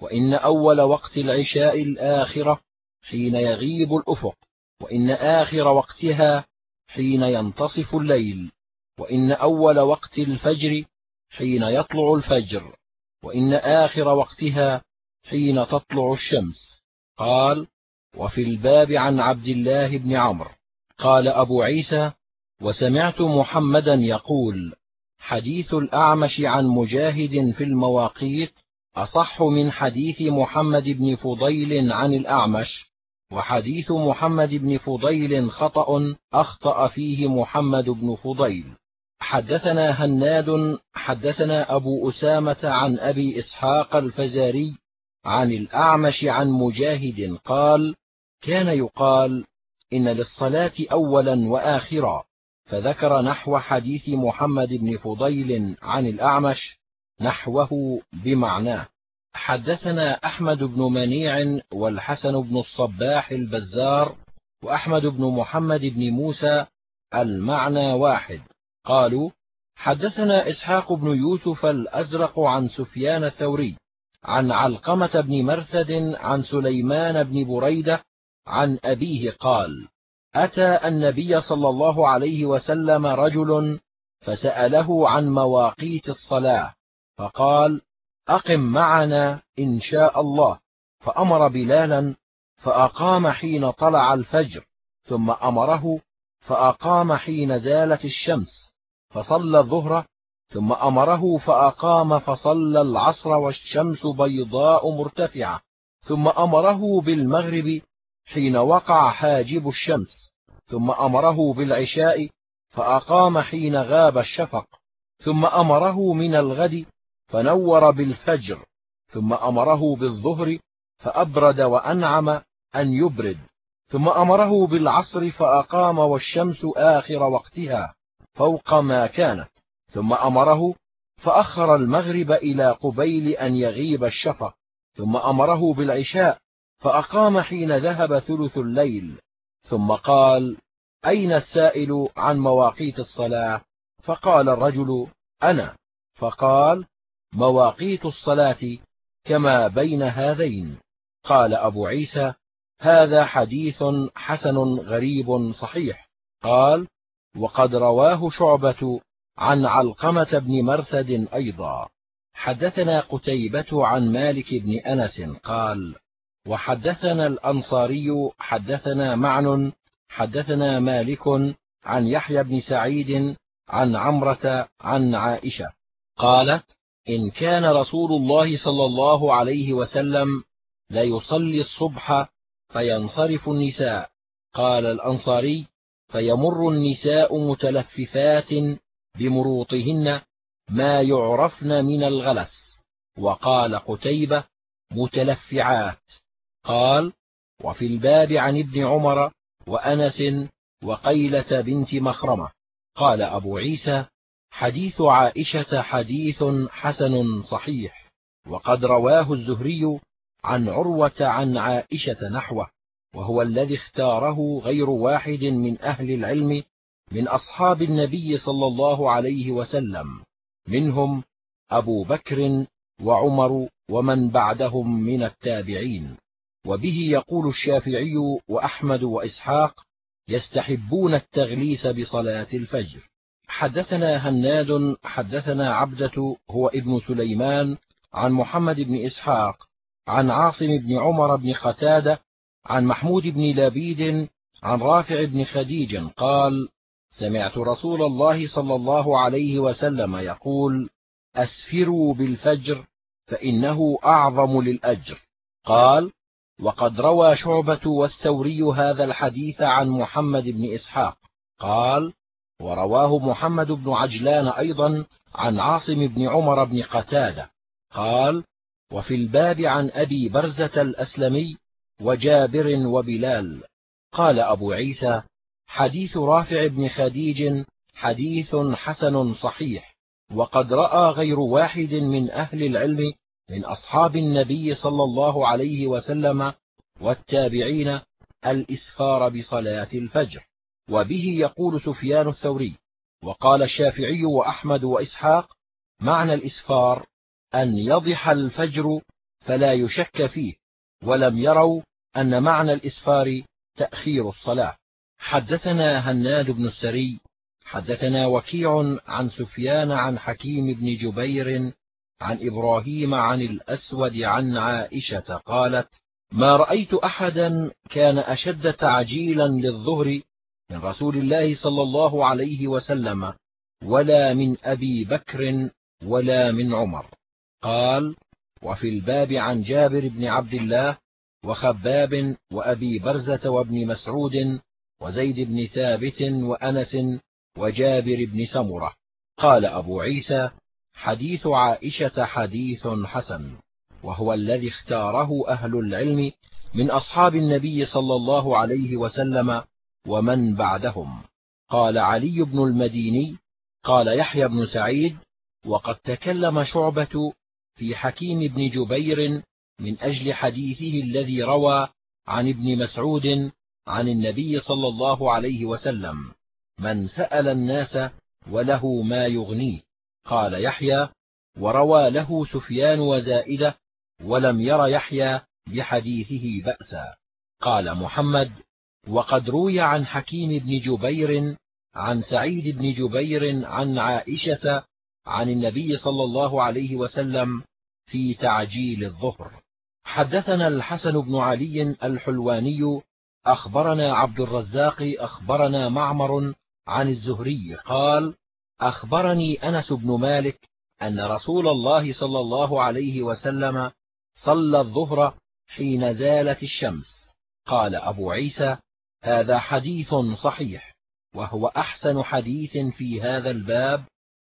وإن أول وقت العشاء الآخرة حين يغيب الأفق وإن آخر وقتها حين ينتصف الليل وإن أول وقت الفجر حين يطلع الفجر وإن آخر وقتها حين تطلع الشمس. قال وفي الباب عن عبد الله بن عمرو. قال أبو عيسى وسمعت محمدا يقول حديث الأعمش عن مجاهد في المواقيت أصح من حديث محمد بن فضيل عن الأعمش وحديث محمد بن فضيل خطأ أخطأ فيه محمد بن فضيل. حدثنا هناد حدثنا أبو أسامة عن أبي إسحاق الفزاري عن الأعمش عن مجاهد قال كان يقال إن للصلاة أولا وآخرا. فذكر نحو حديث محمد بن فضيل عن الأعمش نحوه بمعناه حدثنا أحمد بن منيع والحسن بن الصباح البزار وأحمد بن محمد بن موسى المعنى واحد. قالوا حدثنا إسحاق بن يوسف الأزرق عن سفيان الثوري عن علقمة بن مرثد عن سليمان بن بريدة عن أبيه قال أتى النبي صلى الله عليه وسلم رجل فسأله عن مواقيت الصلاة فقال أقم معنا إن شاء الله. فأمر بلالا فأقام حين طلع الفجر ثم أمره فأقام حين زالت الشمس فصلى الظهر ثم أمره فأقام فصلى العصر والشمس بيضاء مرتفعة ثم أمره بالمغرب حين وقع حاجب الشمس. ثم أمره بالعشاء فأقام حين غاب الشفق. ثم أمره من الغد فنور بالفجر. ثم أمره بالظهر فأبرد وأنعم أن يبرد. ثم أمره بالعصر فأقام والشمس آخر وقتها فوق ما كانت. ثم أمره فأخر المغرب إلى قبيل أن يغيب الشفق. ثم أمره بالعشاء فأقام حين ذهب ثلث الليل. ثم قال أين السائل عن مواقيت الصلاة؟ فقال الرجل أنا. فقال مواقيت الصلاة كما بين هذين. قال أبو عيسى هذا حديث حسن غريب صحيح. قال وقد رواه شعبة عن علقمة بن مرثد أيضا. حدثنا قتيبة عن مالك بن أنس قال وحدثنا الأنصاري حدثنا معن حدثنا مالك عن يحيى بن سعيد عن عمرة عن عائشة قالت إن كان رسول الله صلى الله عليه وسلم ليصلي الصبح فينصرف النساء. قال الأنصاري فيمر النساء متلففات بمروطهن ما يعرفن من الغلس. وقال قتيبة متلفعات. قال وفي الباب عن ابن عمر وأنس وقيلة بنت مخرمة. قال أبو عيسى حديث عائشة حديث حسن صحيح وقد رواه الزهري عن عروة عن عائشة نحوه وهو الذي اختاره غير واحد من أهل العلم من أصحاب النبي صلى الله عليه وسلم منهم أبو بكر وعمر ومن بعدهم من التابعين. وبه يقول الشافعي وأحمد وإسحاق يستحبون التغليس بصلاة الفجر. حدثنا هناد حدثنا عبدة هو ابن سليمان عن محمد بن إسحاق عن عاصم بن عمر بن قتادة عن محمود بن لبيد عن رافع بن خديج قال سمعت رسول الله صلى الله عليه وسلم يقول أسفروا بالفجر فإنه أعظم للأجر. قال وقد روى شعبة والثوري هذا الحديث عن محمد بن إسحاق. قال ورواه محمد بن عجلان أيضا عن عاصم بن عمر بن قتادة. قال وفي الباب عن أبي برزة الأسلمي وجابر وبلال. قال أبو عيسى حديث رافع بن خديج حديث حسن صحيح وقد رأى غير واحد من أهل العلم من أصحاب النبي صلى الله عليه وسلم والتابعين الإسفار بصلاة الفجر. وبه يقول سفيان الثوري وقال الشافعي وأحمد وإسحاق معنى الإسفار أن يضح الفجر فلا يشك فيه ولم يروا أن معنى الإسفار تأخير الصلاة. حدثنا هناد بن السري حدثنا وكيع عن سفيان عن حكيم بن جبير عن إبراهيم عن الأسود عن عائشة قالت ما رأيت أحدا كان أشد تعجيلا للظهر من رسول الله صلى الله عليه وسلم ولا من أبي بكر ولا من عمر. قال وفي الباب عن جابر بن عبد الله وخباب وأبي برزة وابن مسعود وزيد بن ثابت وأنس وجابر بن سمرة. قال أبو عيسى حديث عائشة حديث حسن وهو الذي اختاره أهل العلم من أصحاب النبي صلى الله عليه وسلم ومن بعدهم. قال علي بن المديني قال يحيى بن سعيد وقد تكلم شعبة في حكيم بن جبير من أجل حديثه الذي روى عن ابن مسعود عن النبي صلى الله عليه وسلم من سأل الناس وله ما يغنيه. قال يحيى وروى له سفيان وزائدة ولم ير يحيى بحديثه بأسا. قال محمد وقد روي عن حكيم بن جبير عن سعيد بن جبير عن عائشة عن النبي صلى الله عليه وسلم في تعجيل الظهر. حدثنا الحسن بن علي الحلواني أخبرنا عبد الرزاق أخبرنا معمر عن الزهري قال أخبرني أنس بن مالك أن رسول الله صلى الله عليه وسلم صلى الظهر حين زالت الشمس. قال أبو عيسى هذا حديث صحيح وهو أحسن حديث في هذا الباب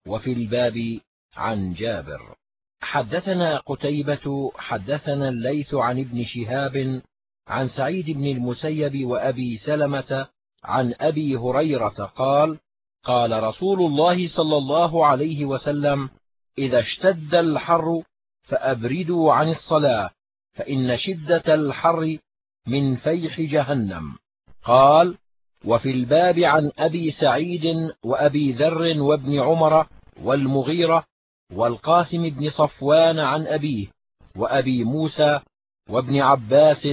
وفي الباب عن جابر. حدثنا قتيبة حدثنا الليث عن ابن شهاب عن سعيد بن المسيب وأبي سلمة عن أبي هريرة قال قال رسول الله صلى الله عليه وسلم إذا اشتد الحر فأبردوا عن الصلاة فإن شدة الحر من فيح جهنم. قال وفي الباب عن أبي سعيد وأبي ذر وابن عمر والمغيرة والقاسم بن صفوان عن أبيه وأبي موسى وابن عباس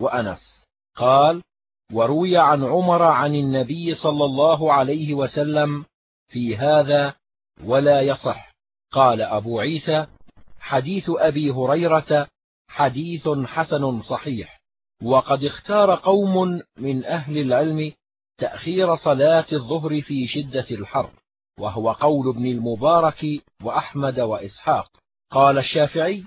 وأنس. قال وروي عن عمر عن النبي صلى الله عليه وسلم في هذا ولا يصح. قال أبو عيسى حديث أبي هريرة حديث حسن صحيح وقد اختار قوم من أهل العلم تأخير صلاة الظهر في شدة الحر وهو قول ابن المبارك وأحمد وإسحاق. قال الشافعي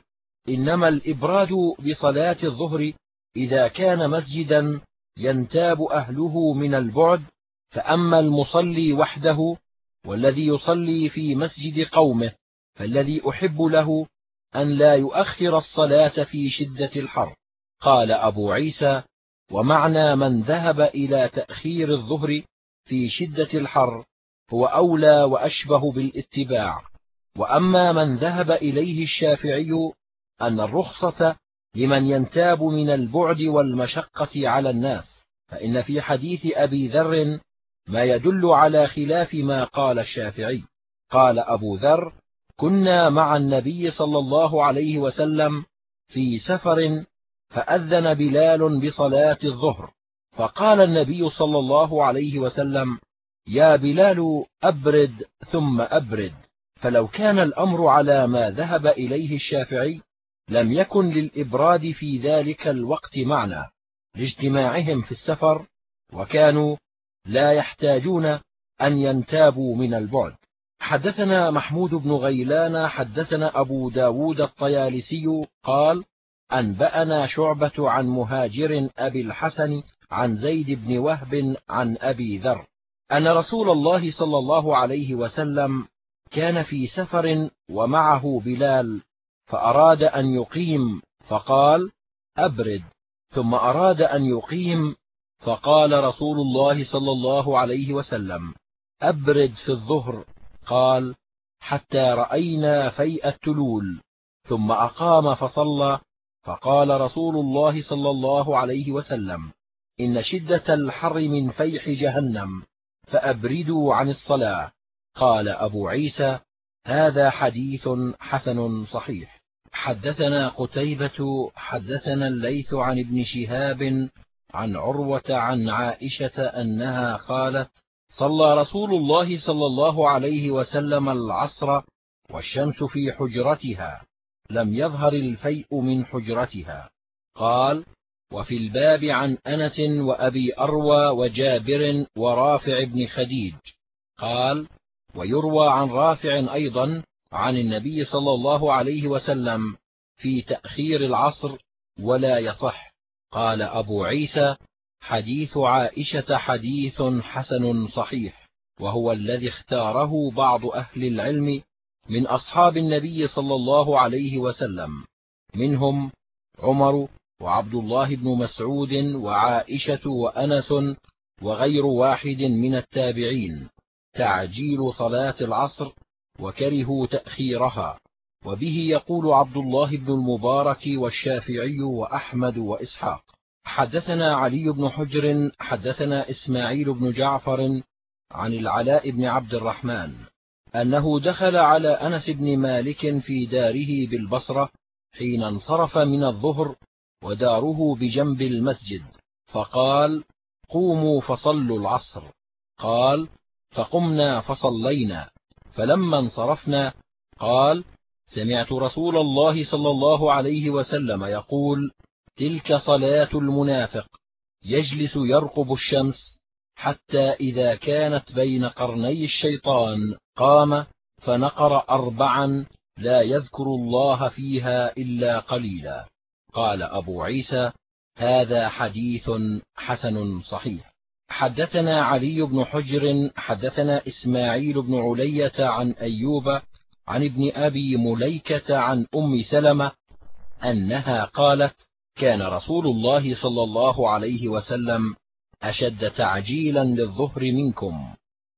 إنما الإبراد بصلاة الظهر إذا كان مسجدا ينتاب أهله من البعد فأما المصلي وحده والذي يصلي في مسجد قومه فالذي أحب له أن لا يؤخر الصلاة في شدة الحر. قال أبو عيسى ومعنى من ذهب إلى تأخير الظهر في شدة الحر هو أولى وأشبه بالاتباع. وأما من ذهب إليه الشافعي أن الرخصة لمن ينتاب من البعد والمشقة على الناس فإن في حديث أبي ذر ما يدل على خلاف ما قال الشافعي. قال أبو ذر كنا مع النبي صلى الله عليه وسلم في سفر فأذن بلال بصلاة الظهر فقال النبي صلى الله عليه وسلم يا بلال أبرد ثم أبرد فلو كان الأمر على ما ذهب إليه الشافعي لم يكن للإبراد في ذلك الوقت معنى لاجتماعهم في السفر وكانوا لا يحتاجون أن ينتابوا من البعد. حدثنا محمود بن غيلان حدثنا أبو ب داود الطيالسي قال أنبأنا شعبة عن مهاجر أبي الحسن عن زيد بن وهب عن أبي ذر أن رسول الله صلى الله عليه وسلم كان في سفر ومعه بلال فأراد أن يقيم فقال أبرد. ثم أراد أن يقيم فقال رسول الله صلى الله عليه وسلم أبرد في الظهر. قال حتى رأينا فيء التلول. ثم أقام فصلى فقال رسول الله صلى الله عليه وسلم إن شدة الحر من فيح جهنم فأبردوا عن الصلاة. قال أبو عيسى هذا حديث حسن صحيح. حدثنا قتيبة حدثنا الليث عن ابن شهاب عن عروة عن عائشة أنها قالت صلى رسول الله صلى الله عليه وسلم العصر والشمس في حجرتها لم يظهر الفيء من حجرتها. قال وفي الباب عن أنس وأبي أروى وجابر ورافع بن خديج. قال ويروى عن رافع أيضا عن النبي صلى الله عليه وسلم في تأخير العصر ولا يصح. قال أبو عيسى حديث عائشة حديث حسن صحيح وهو الذي اختاره بعض أهل العلم من أصحاب النبي صلى الله عليه وسلم. منهم عمر وعبد الله بن مسعود وعائشة وأنس وغير واحد من التابعين. تعجيل صلاة العصر وكرهوا تأخيرها. وبه يقول عبد الله بن المبارك والشافعي وأحمد وإسحاق. حدثنا علي بن حجر حدثنا إسماعيل بن جعفر عن العلاء بن عبد الرحمن أنه دخل على أنس بن مالك في داره بالبصرة حين انصرف من الظهر وداره بجنب المسجد فقال قوموا فصلوا العصر قال فقمنا فصلينا فلما انصرفنا قال سمعت رسول الله صلى الله عليه وسلم يقول تلك صلاة المنافق يجلس يرقب الشمس حتى إذا كانت بين قرني الشيطان قام فنقر أربعا لا يذكر الله فيها إلا قليلا. قال أبو عيسى هذا حديث حسن صحيح. حدثنا علي بن حجر حدثنا إسماعيل بن علية عن أيوب عن ابن أبي مليكة عن أم سلمة أنها قالت كان رسول الله صلى الله عليه وسلم أشد تعجيلا للظهر منكم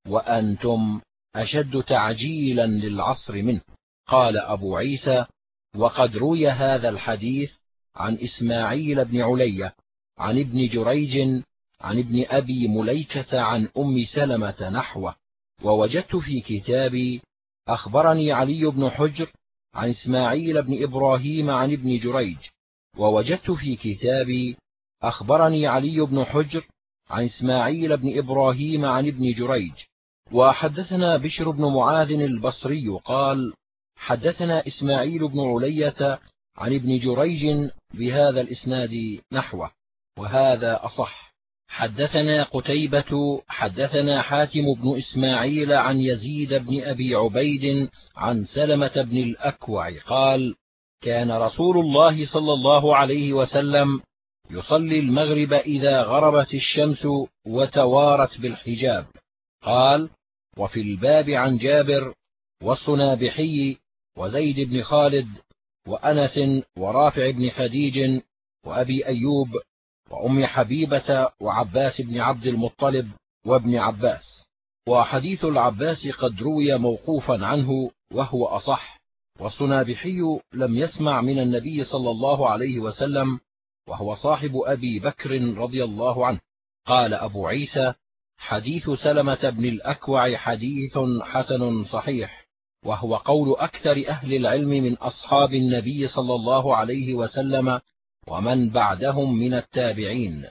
وأنتم أشد تعجيلا للعصر منه. قال أبو عيسى وقد روي هذا الحديث عن إسماعيل بن علية عن ابن جريج عن ابن أبي مليكة عن أم سلمة نحوه ووجدت في كتابي أخبرني علي بن حجر عن إسماعيل بن إبراهيم عن ابن جريج ووجدت في كتابي أخبرني علي بن حجر عن إسماعيل بن إبراهيم عن ابن جريج وحدثنا بشر بن معاذ البصري قال حدثنا إسماعيل بن علية عن ابن جريج بهذا الإسناد نحوه وهذا أصح. حدثنا قتيبة حدثنا حاتم بن إسماعيل عن يزيد بن أبي عبيد عن سلمة بن الأكوع قال كان رسول الله صلى الله عليه وسلم يصلي المغرب إذا غربت الشمس وتوارت بالحجاب. قال وفي الباب عن جابر والصنابحي وزيد بن خالد وأنس ورافع بن خديج وأبي أيوب وأم حبيبة وعباس بن عبد المطلب وابن عباس. وحديث العباس قد روي موقوفا عنه وهو أصح. والصنابحي لم يسمع من النبي صلى الله عليه وسلم وهو صاحب أبي بكر رضي الله عنه. قال أبو عيسى حديث سلمة بن الأكوع حديث حسن صحيح وهو قول أكثر أهل العلم من أصحاب النبي صلى الله عليه وسلم ومن بعدهم من التابعين.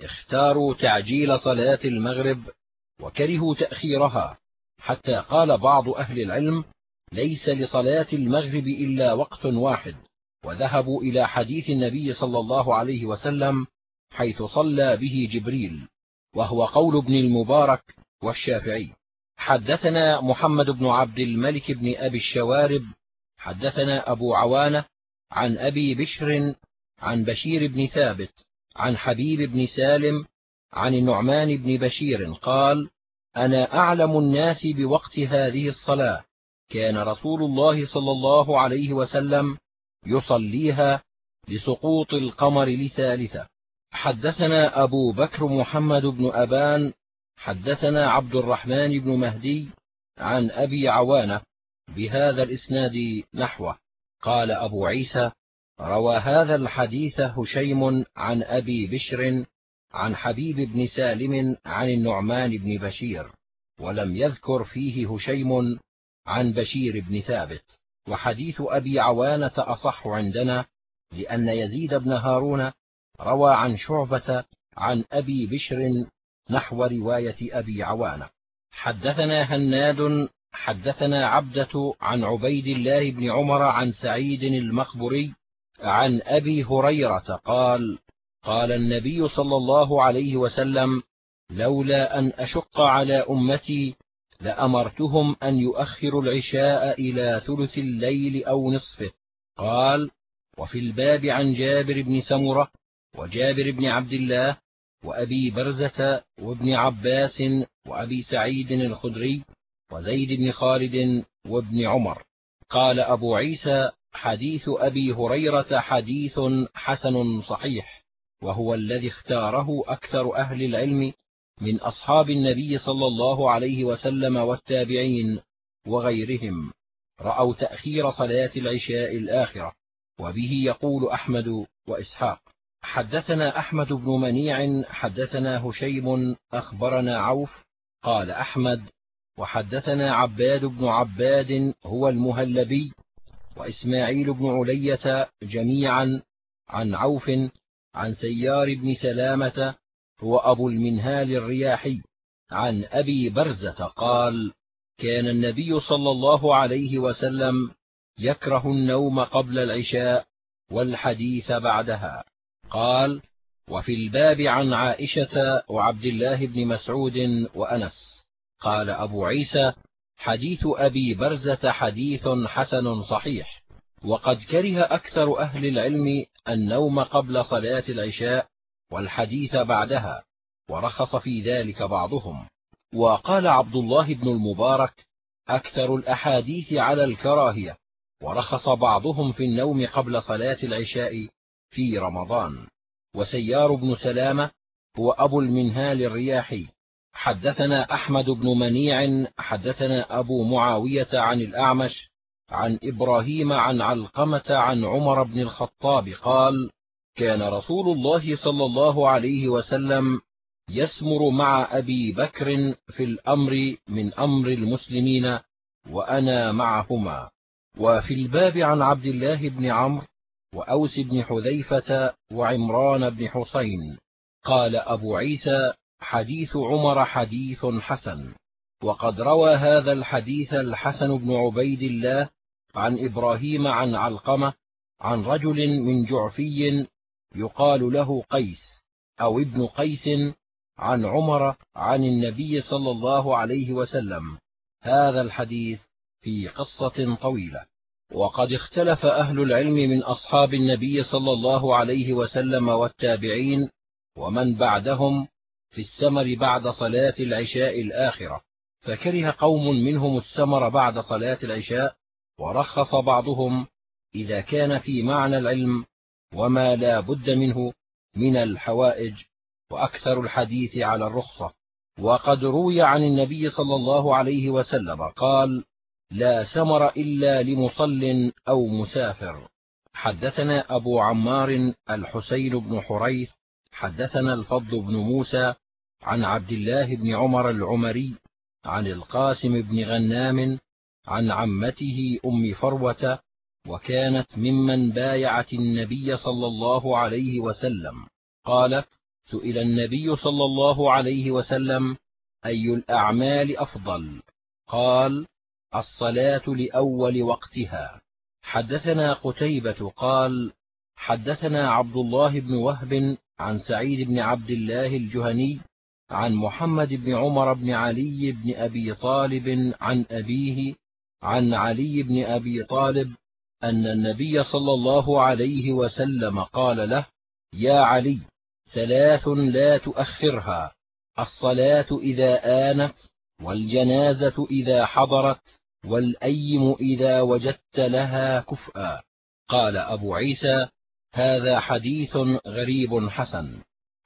اختاروا تعجيل صلاة المغرب وكرهوا تأخيرها. حتى قال بعض أهل العلم ليس لصلاة المغرب إلا وقت واحد. وذهبوا إلى حديث النبي صلى الله عليه وسلم حيث صلى به جبريل وهو قول ابن المبارك والشافعي حدثنا محمد بن عبد الملك بن أبي الشوارب حدثنا أبو عوانة عن أبي بشر عن بشير بن ثابت عن حبيب بن سالم عن النعمان بن بشير قال أنا أعلم الناس بوقت هذه الصلاة. كان رسول الله صلى الله عليه وسلم يصليها لسقوط القمر لثالثة. حدثنا أبو بكر محمد بن أبان حدثنا عبد الرحمن بن مهدي عن أبي عوانة بهذا الإسناد نحوه. قال أبو عيسى روى هذا الحديث هشيم عن أبي بشر عن حبيب بن سالم عن النعمان بن بشير ولم يذكر فيه هشيم عن بشير بن ثابت. وحديث أبي عوانة أصح عندنا لأن يزيد بن هارون روى عن شعبة عن أبي بشر نحو رواية أبي عوانة. حدثنا هناد حدثنا عبدة عن عبيد الله بن عمر عن سعيد المقبري عن أبي هريرة قال قال النبي صلى الله عليه وسلم لولا أن أشق على أمتي لأمرتهم أن يؤخروا العشاء إلى ثلث الليل أو نصفه. قال وفي الباب عن جابر بن سمرة وجابر بن عبد الله وأبي برزة وابن عباس وأبي سعيد الخدري وزيد بن خالد وابن عمر. قال أبو عيسى حديث أبي هريرة حديث حسن صحيح وهو الذي اختاره أكثر أهل العلم من أصحاب النبي صلى الله عليه وسلم والتابعين وغيرهم. رأوا تأخير صلاة العشاء الآخرة وبه يقول أحمد وإسحاق حدثنا أحمد بن منيع حدثنا هشيم أخبرنا عوف قال أحمد وحدثنا عباد بن عباد هو المهلبي وإسماعيل بن علية جميعا عن عوف عن سيار بن سلامة هو أبو المنهال الرياحي عن أبي برزة قال كان النبي صلى الله عليه وسلم يكره النوم قبل العشاء والحديث بعدها. قال وفي الباب عن عائشة وعبد الله بن مسعود وأنس. قال أبو عيسى حديث أبي برزة حديث حسن صحيح. وقد كره أكثر أهل العلم النوم قبل صلاة العشاء والحديث بعدها ورخص في ذلك بعضهم. وقال عبد الله بن المبارك أكثر الأحاديث على الكراهية ورخص بعضهم في النوم قبل صلاة العشاء في رمضان. وسيار بن سلامة هو أبو المنهال الرياحي. حدثنا أحمد بن منيع حدثنا أبو معاوية عن الأعمش عن إبراهيم عن علقمة عن عمر بن الخطاب قال كان رسول الله صلى الله عليه وسلم يسمر مع أبي بكر في الأمر من أمر المسلمين وأنا معهما. وفي الباب عن عبد الله بن عمرو وأوس بن حذيفة وعمران بن حسين. قال أبو عيسى حديث عمر حديث حسن. وقد روى هذا الحديث الحسن بن عبيد الله عن إبراهيم عن علقمة عن رجل من جعفي يقال له قيس أو ابن قيس عن عمر عن النبي صلى الله عليه وسلم. هذا الحديث في قصة طويلة. وقد اختلف أهل العلم من أصحاب النبي صلى الله عليه وسلم والتابعين ومن بعدهم في السمر بعد صلاة العشاء الآخرة. فكره قوم منهم السمر بعد صلاة العشاء ورخص بعضهم إذا كان في معنى العلم وما لا بد منه من الحوائج وأكثر الحديث على الرخصة. وقد روي عن النبي صلى الله عليه وسلم قال لا سمر إلا لمصل أو مسافر. حدثنا أبو عمار الحسين بن حريث حدثنا الفضل بن موسى عن عبد الله بن عمر العمري عن القاسم بن غنام عن عمته أم فروة وكانت ممن بايعت النبي صلى الله عليه وسلم. قالت سئل النبي صلى الله عليه وسلم أي الأعمال أفضل؟ قال الصلاة لأول وقتها. حدثنا قتيبة قال حدثنا عبد الله بن وهب عن سعيد بن عبد الله الجهني عن محمد بن عمر بن علي بن أبي طالب عن أبيه عن علي بن أبي طالب أن النبي صلى الله عليه وسلم قال له يا علي ثلاث لا تؤخرها الصلاة إذا آنت والجنازة إذا حضرت والأيم إذا وجدت لها كفءا. قال أبو عيسى هذا حديث غريب حسن.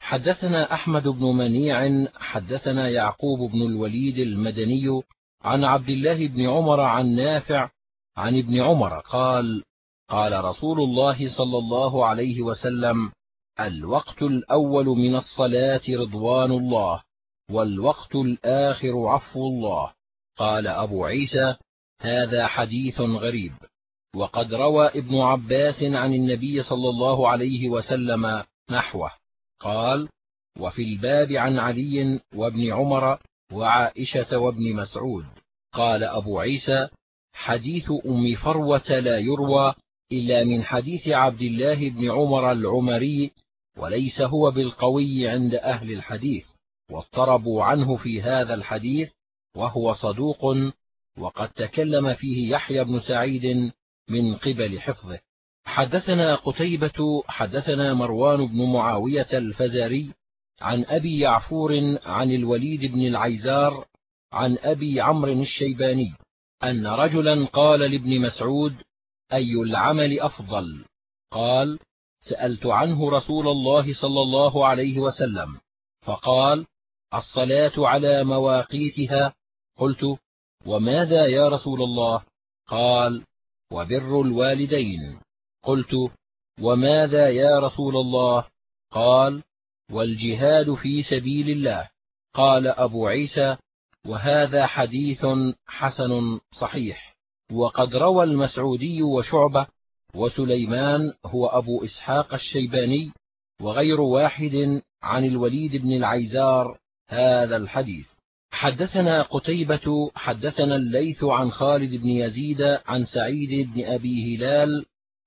حدثنا أحمد بن منيع حدثنا يعقوب بن الوليد المدني عن عبد الله بن عمر عن نافع عن ابن عمر قال قال رسول الله صلى الله عليه وسلم الوقت الأول من الصلاة رضوان الله والوقت الآخر عفو الله. قال أبو عيسى هذا حديث غريب. وقد روى ابن عباس عن النبي صلى الله عليه وسلم نحوه. قال وفي الباب عن علي وابن عمر وعائشة وابن مسعود. قال أبو عيسى حديث أم فروة لا يروى إلا من حديث عبد الله بن عمر العمري وليس هو بالقوي عند أهل الحديث واضطربوا عنه في هذا الحديث وهو صدوق وقد تكلم فيه يحيى بن سعيد من قبل حفظه. حدثنا قتيبة حدثنا مروان بن معاوية الفزاري عن أبي يعفور عن الوليد بن العيزار عن أبي عمرو الشيباني أن رجلا قال لابن مسعود أي العمل أفضل؟ قال سألت عنه رسول الله صلى الله عليه وسلم فقال الصلاة على مواقيتها؟ قلت وماذا يا رسول الله؟ قال وبر الوالدين. قلت وماذا يا رسول الله؟ قال والجهاد في سبيل الله. قال أبو عيسى وهذا حديث حسن صحيح. وقد روى المسعودي وشعبة وسليمان هو أبو إسحاق الشيباني وغير واحد عن الوليد بن العيزار هذا الحديث. حدثنا قتيبة حدثنا الليث عن خالد بن يزيد عن سعيد بن أبي هلال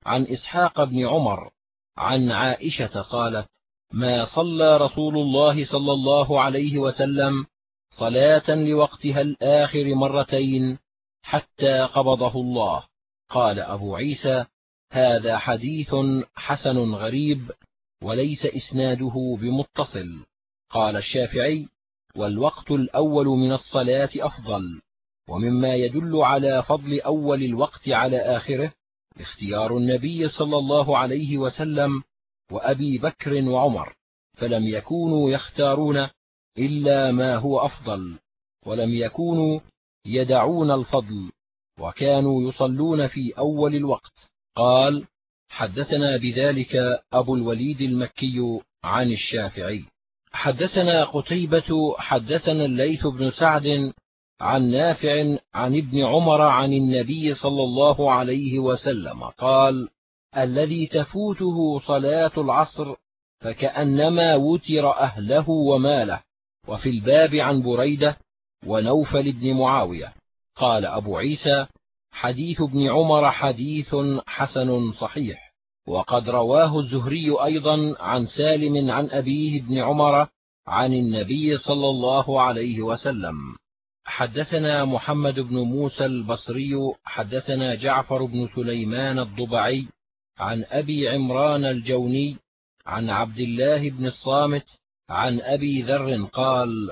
عن إسحاق بن عمر عن عائشة قالت ما صلى رسول الله صلى الله عليه وسلم صلاة لوقتها الآخر مرتين حتى قبضه الله. قال أبو عيسى هذا حديث حسن غريب وليس إسناده بمتصل. قال الشافعي والوقت الأول من الصلاة أفضل ومما يدل على فضل أول الوقت على آخره اختيار النبي صلى الله عليه وسلم وأبي بكر وعمر فلم يكونوا يختارون إلا ما هو أفضل ولم يكونوا يدعون الفضل وكانوا يصلون في أول الوقت. قال حدثنا بذلك أبو الوليد المكي عن الشافعي. حدثنا قتيبة حدثنا الليث بن سعد عن نافع عن ابن عمر عن النبي صلى الله عليه وسلم قال الذي تفوته صلاة العصر فكأنما وتر أهله وماله وفي الباب عن بريدة ونوفل بن معاوية. قال أبو عيسى حديث ابن عمر حديث حسن صحيح. وقد رواه الزهري أيضا عن سالم عن أبيه ابن عمر عن النبي صلى الله عليه وسلم. حدثنا محمد بن موسى البصري حدثنا جعفر بن سليمان الضبعي عن أبي عمران الجوني عن عبد الله بن الصامت عن أبي ذر قال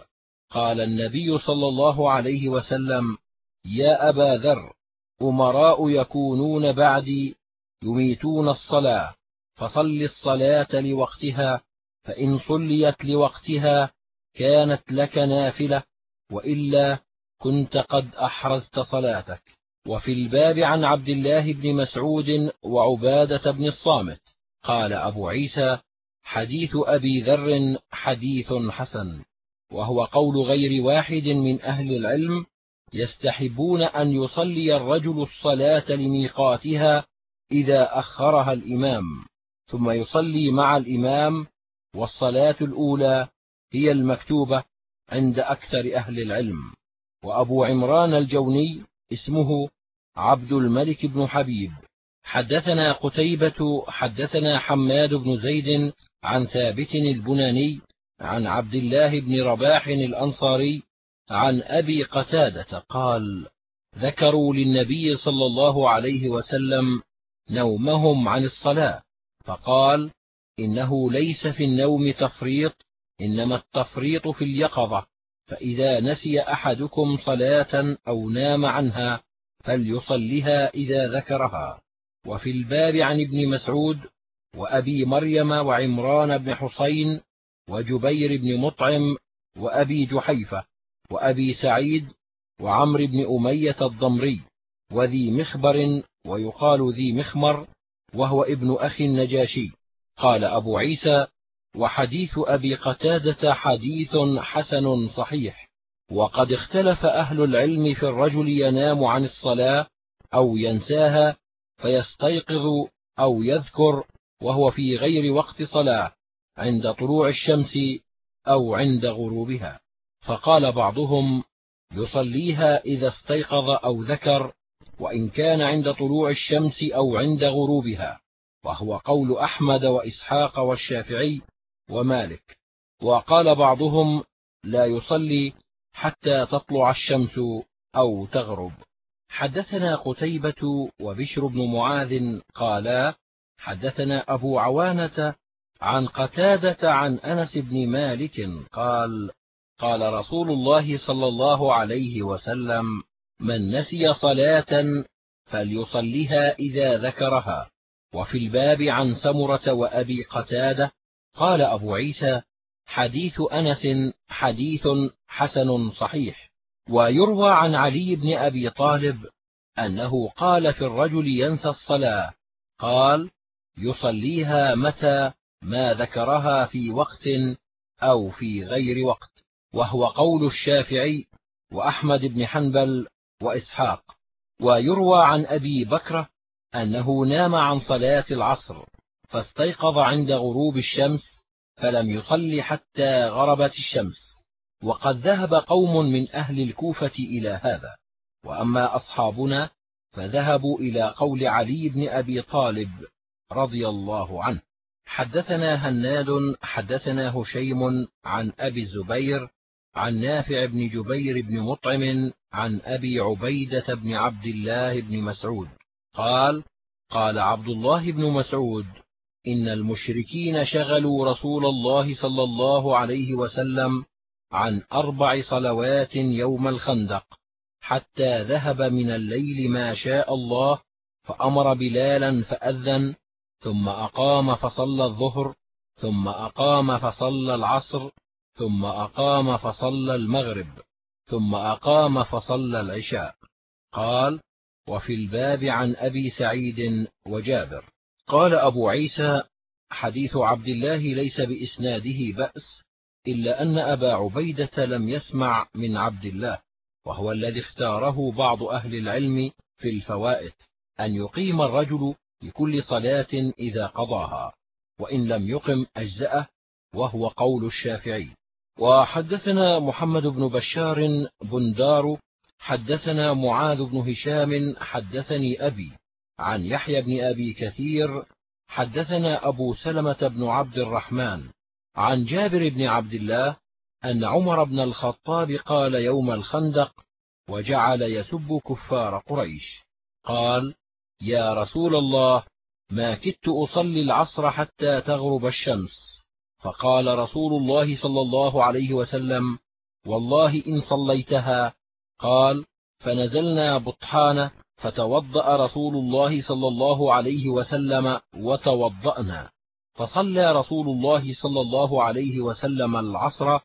قال النبي صلى الله عليه وسلم يا أبا ذر أمراء يكونون بعدي يميتون الصلاة فصل الصلاة لوقتها فإن صليت لوقتها كانت لك نافلة وإلا كنت قد أحرزت صلاتك. وفي الباب عن عبد الله بن مسعود وعبادة بن الصامت. قال أبو عيسى حديث أبي ذر حديث حسن. وهو قول غير واحد من أهل العلم يستحبون أن يصلي الرجل الصلاة لميقاتها إذا أخرها الإمام ثم يصلي مع الإمام والصلاة الأولى هي المكتوبة عند أكثر أهل العلم. وأبو عمران الجوني اسمه عبد الملك بن حبيب. حدثنا قتيبة حدثنا حماد بن زيد عن ثابت البناني عن عبد الله بن رباح الأنصاري عن أبي قتادة قال ذكروا للنبي صلى الله عليه وسلم نومهم عن الصلاة فقال إنه ليس في النوم تفريط إنما التفريط في اليقظة. فإذا نسي أحدكم صلاة أو نام عنها فليصلها إذا ذكرها. وفي الباب عن ابن مسعود وأبي مريم وعمران بن حسين وجبير بن مطعم وأبي جحيفة وأبي سعيد وعمر بن أمية الضمري وذي مخبر ويقال ذي مخمر وهو ابن أخي النجاشي. قال أبو عيسى وحديث أبي قتادة حديث حسن صحيح. وقد اختلف أهل العلم في الرجل ينام عن الصلاة أو ينساها فيستيقظ أو يذكر وهو في غير وقت صلاة عند طلوع الشمس أو عند غروبها. فقال بعضهم يصليها إذا استيقظ أو ذكر وإن كان عند طلوع الشمس أو عند غروبها. وهو قول أحمد وإسحاق والشافعي ومالك. وقال بعضهم لا يصلي حتى تطلع الشمس أو تغرب. حدثنا قتيبة وبشر بن معاذ قالا حدثنا أبو عوانة عن قتادة عن أنس بن مالك قال قال رسول الله صلى الله عليه وسلم من نسي صلاة فليصلها إذا ذكرها. وفي الباب عن سمرة وأبي قتادة قال أبو عيسى حديث أنس حديث حسن صحيح ويروى عن علي بن أبي طالب أنه قال في الرجل ينسى الصلاة قال يصليها متى ما ذكرها في وقت أو في غير وقت وهو قول الشافعي وأحمد بن حنبل وإسحاق ويروى عن أبي بكرة أنه نام عن صلاة العصر. فاستيقظ عند غروب الشمس فلم يصل حتى غربت الشمس. وقد ذهب قوم من أهل الكوفة إلى هذا. وأما أصحابنا فذهبوا إلى قول علي بن أبي طالب رضي الله عنه. حدثنا هناد حدثنا هشيم عن أبي الزبير عن نافع بن جبير بن مطعم عن أبي عبيدة بن عبد الله بن مسعود. قال قال عبد الله بن مسعود إن المشركين شغلوا رسول الله صلى الله عليه وسلم عن أربع صلوات يوم الخندق حتى ذهب من الليل ما شاء الله فأمر بلالا فأذن ثم أقام فصلى الظهر ثم أقام فصلى العصر ثم أقام فصلى المغرب ثم أقام فصلى العشاء. قال وفي الباب عن أبي سعيد وجابر. قال أبو عيسى حديث عبد الله ليس بإسناده بأس إلا أن أبا عبيدة لم يسمع من عبد الله وهو الذي اختاره بعض أهل العلم في الفوائد أن يقيم الرجل لكل صلاة إذا قضاها وإن لم يقم أجزأه وهو قول الشافعي. وحدثنا محمد بن بشار بندار حدثنا معاذ بن هشام حدثني أبي عن يحيى بن أبي كثير حدثنا أبو سلمة بن عبد الرحمن عن جابر بن عبد الله أن عمر بن الخطاب قال يوم الخندق وجعل يسب كفار قريش. قال يا رسول الله ما كدت أصلي العصر حتى تغرب الشمس. فقال رسول الله صلى الله عليه وسلم والله إن صليتها. قال فنزلنا بطحانة فتوضأ رسول الله صلى الله عليه وسلم وتوضأنا. فصلى رسول الله صلى الله عليه وسلم العصر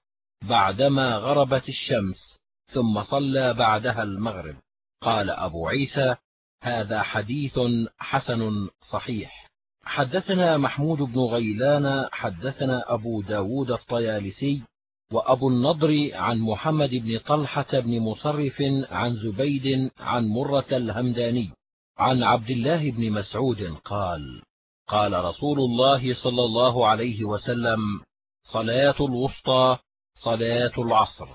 بعدما غربت الشمس ثم صلى بعدها المغرب. قال أبو عيسى هذا حديث حسن صحيح. حدثنا محمود بن غيلان حدثنا أبو داود الطيالسي وأبو النضر عن محمد بن طلحة بن مصرف عن زبيد عن مرة الهمداني عن عبد الله بن مسعود قال قال رسول الله صلى الله عليه وسلم صلاة الوسطى صلاة العصر.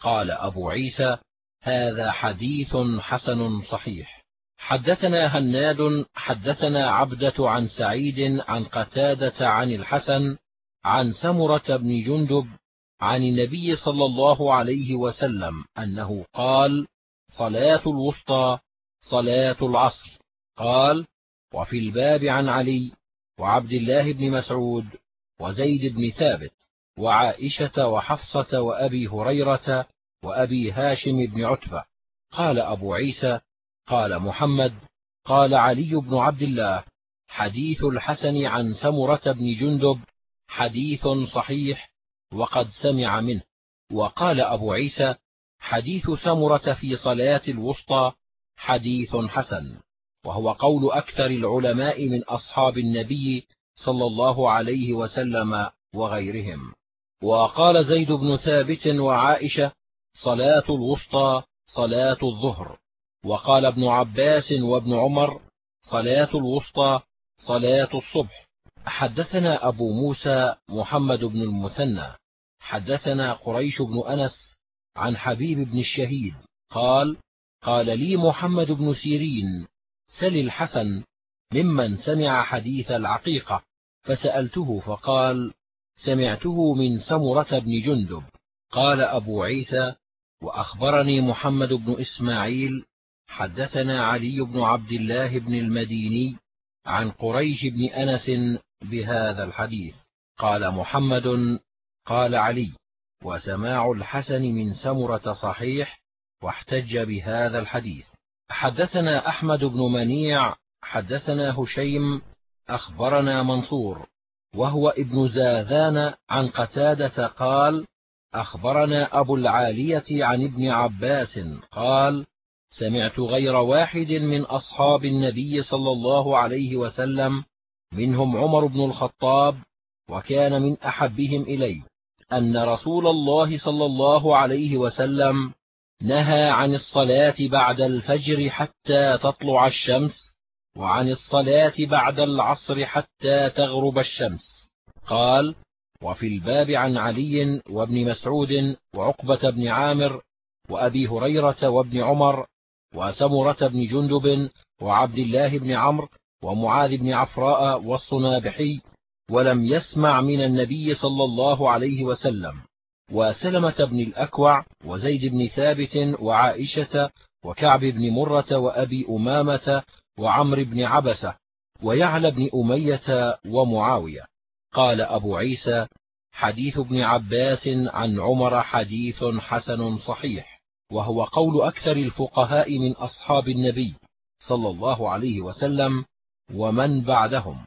قال أبو عيسى هذا حديث حسن صحيح. حدثنا هناد حدثنا عبدة عن سعيد عن قتادة عن الحسن عن سمرة بن جندب عن النبي صلى الله عليه وسلم أنه قال صلاة الوسطى صلاة العصر قال وفي الباب عن علي وعبد الله بن مسعود وزيد بن ثابت وعائشة وحفصة وأبي هريرة وأبي هاشم بن عتبة قال أبو عيسى قال محمد قال علي بن عبد الله حديث الحسن عن سمرة بن جندب حديث صحيح وقد سمع منه. وقال أبو عيسى حديث سمرة في صلاة الوسطى حديث حسن. وهو قول أكثر العلماء من أصحاب النبي صلى الله عليه وسلم وغيرهم. وقال زيد بن ثابت وعائشة صلاة الوسطى صلاة الظهر. وقال ابن عباس وابن عمر صلاة الوسطى صلاة الصبح. حدثنا أبو موسى محمد بن المثنى. حدثنا قريش بن أنس عن حبيب بن الشهيد قال قال لي محمد بن سيرين سل الحسن ممن سمع حديث العقيقة. فسألته فقال سمعته من سمرة بن جندب. قال أبو عيسى وأخبرني محمد بن إسماعيل حدثنا علي بن عبد الله بن المديني عن قريش بن أنس بهذا الحديث. قال محمد قال علي وسماع الحسن من سمرة صحيح واحتج بهذا الحديث. حدثنا أحمد بن منيع حدثنا هشيم أخبرنا منصور وهو ابن زاذان عن قتادة قال أخبرنا أبو العالية عن ابن عباس قال سمعت غير واحد من أصحاب النبي صلى الله عليه وسلم منهم عمر بن الخطاب وكان من أحبهم إلي. أن رسول الله صلى الله عليه وسلم نهى عن الصلاة بعد الفجر حتى تطلع الشمس وعن الصلاة بعد العصر حتى تغرب الشمس. قال وفي الباب عن علي وابن مسعود وعقبة بن عامر وأبي هريرة وابن عمر وسمرة بن جندب وعبد الله بن عمرو ومعاذ بن عفراء والصنابحي ولم يسمع من النبي صلى الله عليه وسلم. وسلمة بن الأكوع وزيد بن ثابت وعائشة وكعب بن مرة وأبي أمامة وعمر بن عبسة ويعلى بن أمية ومعاوية. قال أبو عيسى حديث ابن عباس عن عمر حديث حسن صحيح وهو قول أكثر الفقهاء من أصحاب النبي صلى الله عليه وسلم ومن بعدهم.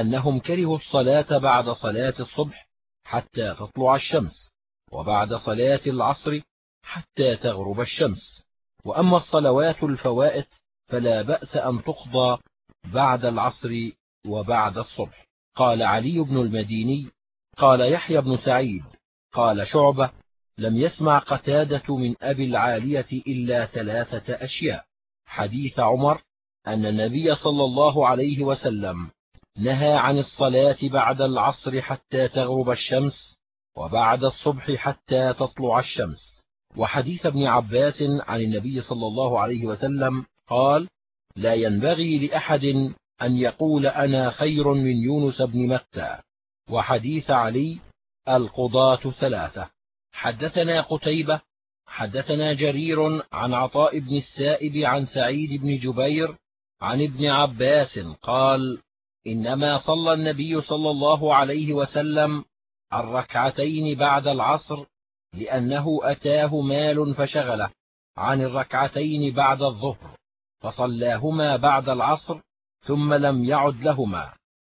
أنهم كرهوا الصلاة بعد صلاة الصبح حتى تطلع الشمس وبعد صلاة العصر حتى تغرب الشمس. وأما الصلوات الفوائت فلا بأس أن تقضى بعد العصر وبعد الصبح. قال علي بن المديني قال يحيى بن سعيد قال شعبة لم يسمع قتادة من أبي العالية إلا ثلاثة أشياء. حديث عمر أن النبي صلى الله عليه وسلم نهى عن الصلاة بعد العصر حتى تغرب الشمس وبعد الصبح حتى تطلع الشمس. وحديث ابن عباس عن النبي صلى الله عليه وسلم قال لا ينبغي لأحد أن يقول أنا خير من يونس بن متى وحديث علي القضاة ثلاثة حدثنا قتيبة حدثنا جرير عن عطاء بن السائب عن سعيد بن جبير عن ابن عباس قال إنما صلى النبي صلى الله عليه وسلم الركعتين بعد العصر لأنه أتاه مال فشغله عن الركعتين بعد الظهر فصلاهما بعد العصر ثم لم يعد لهما.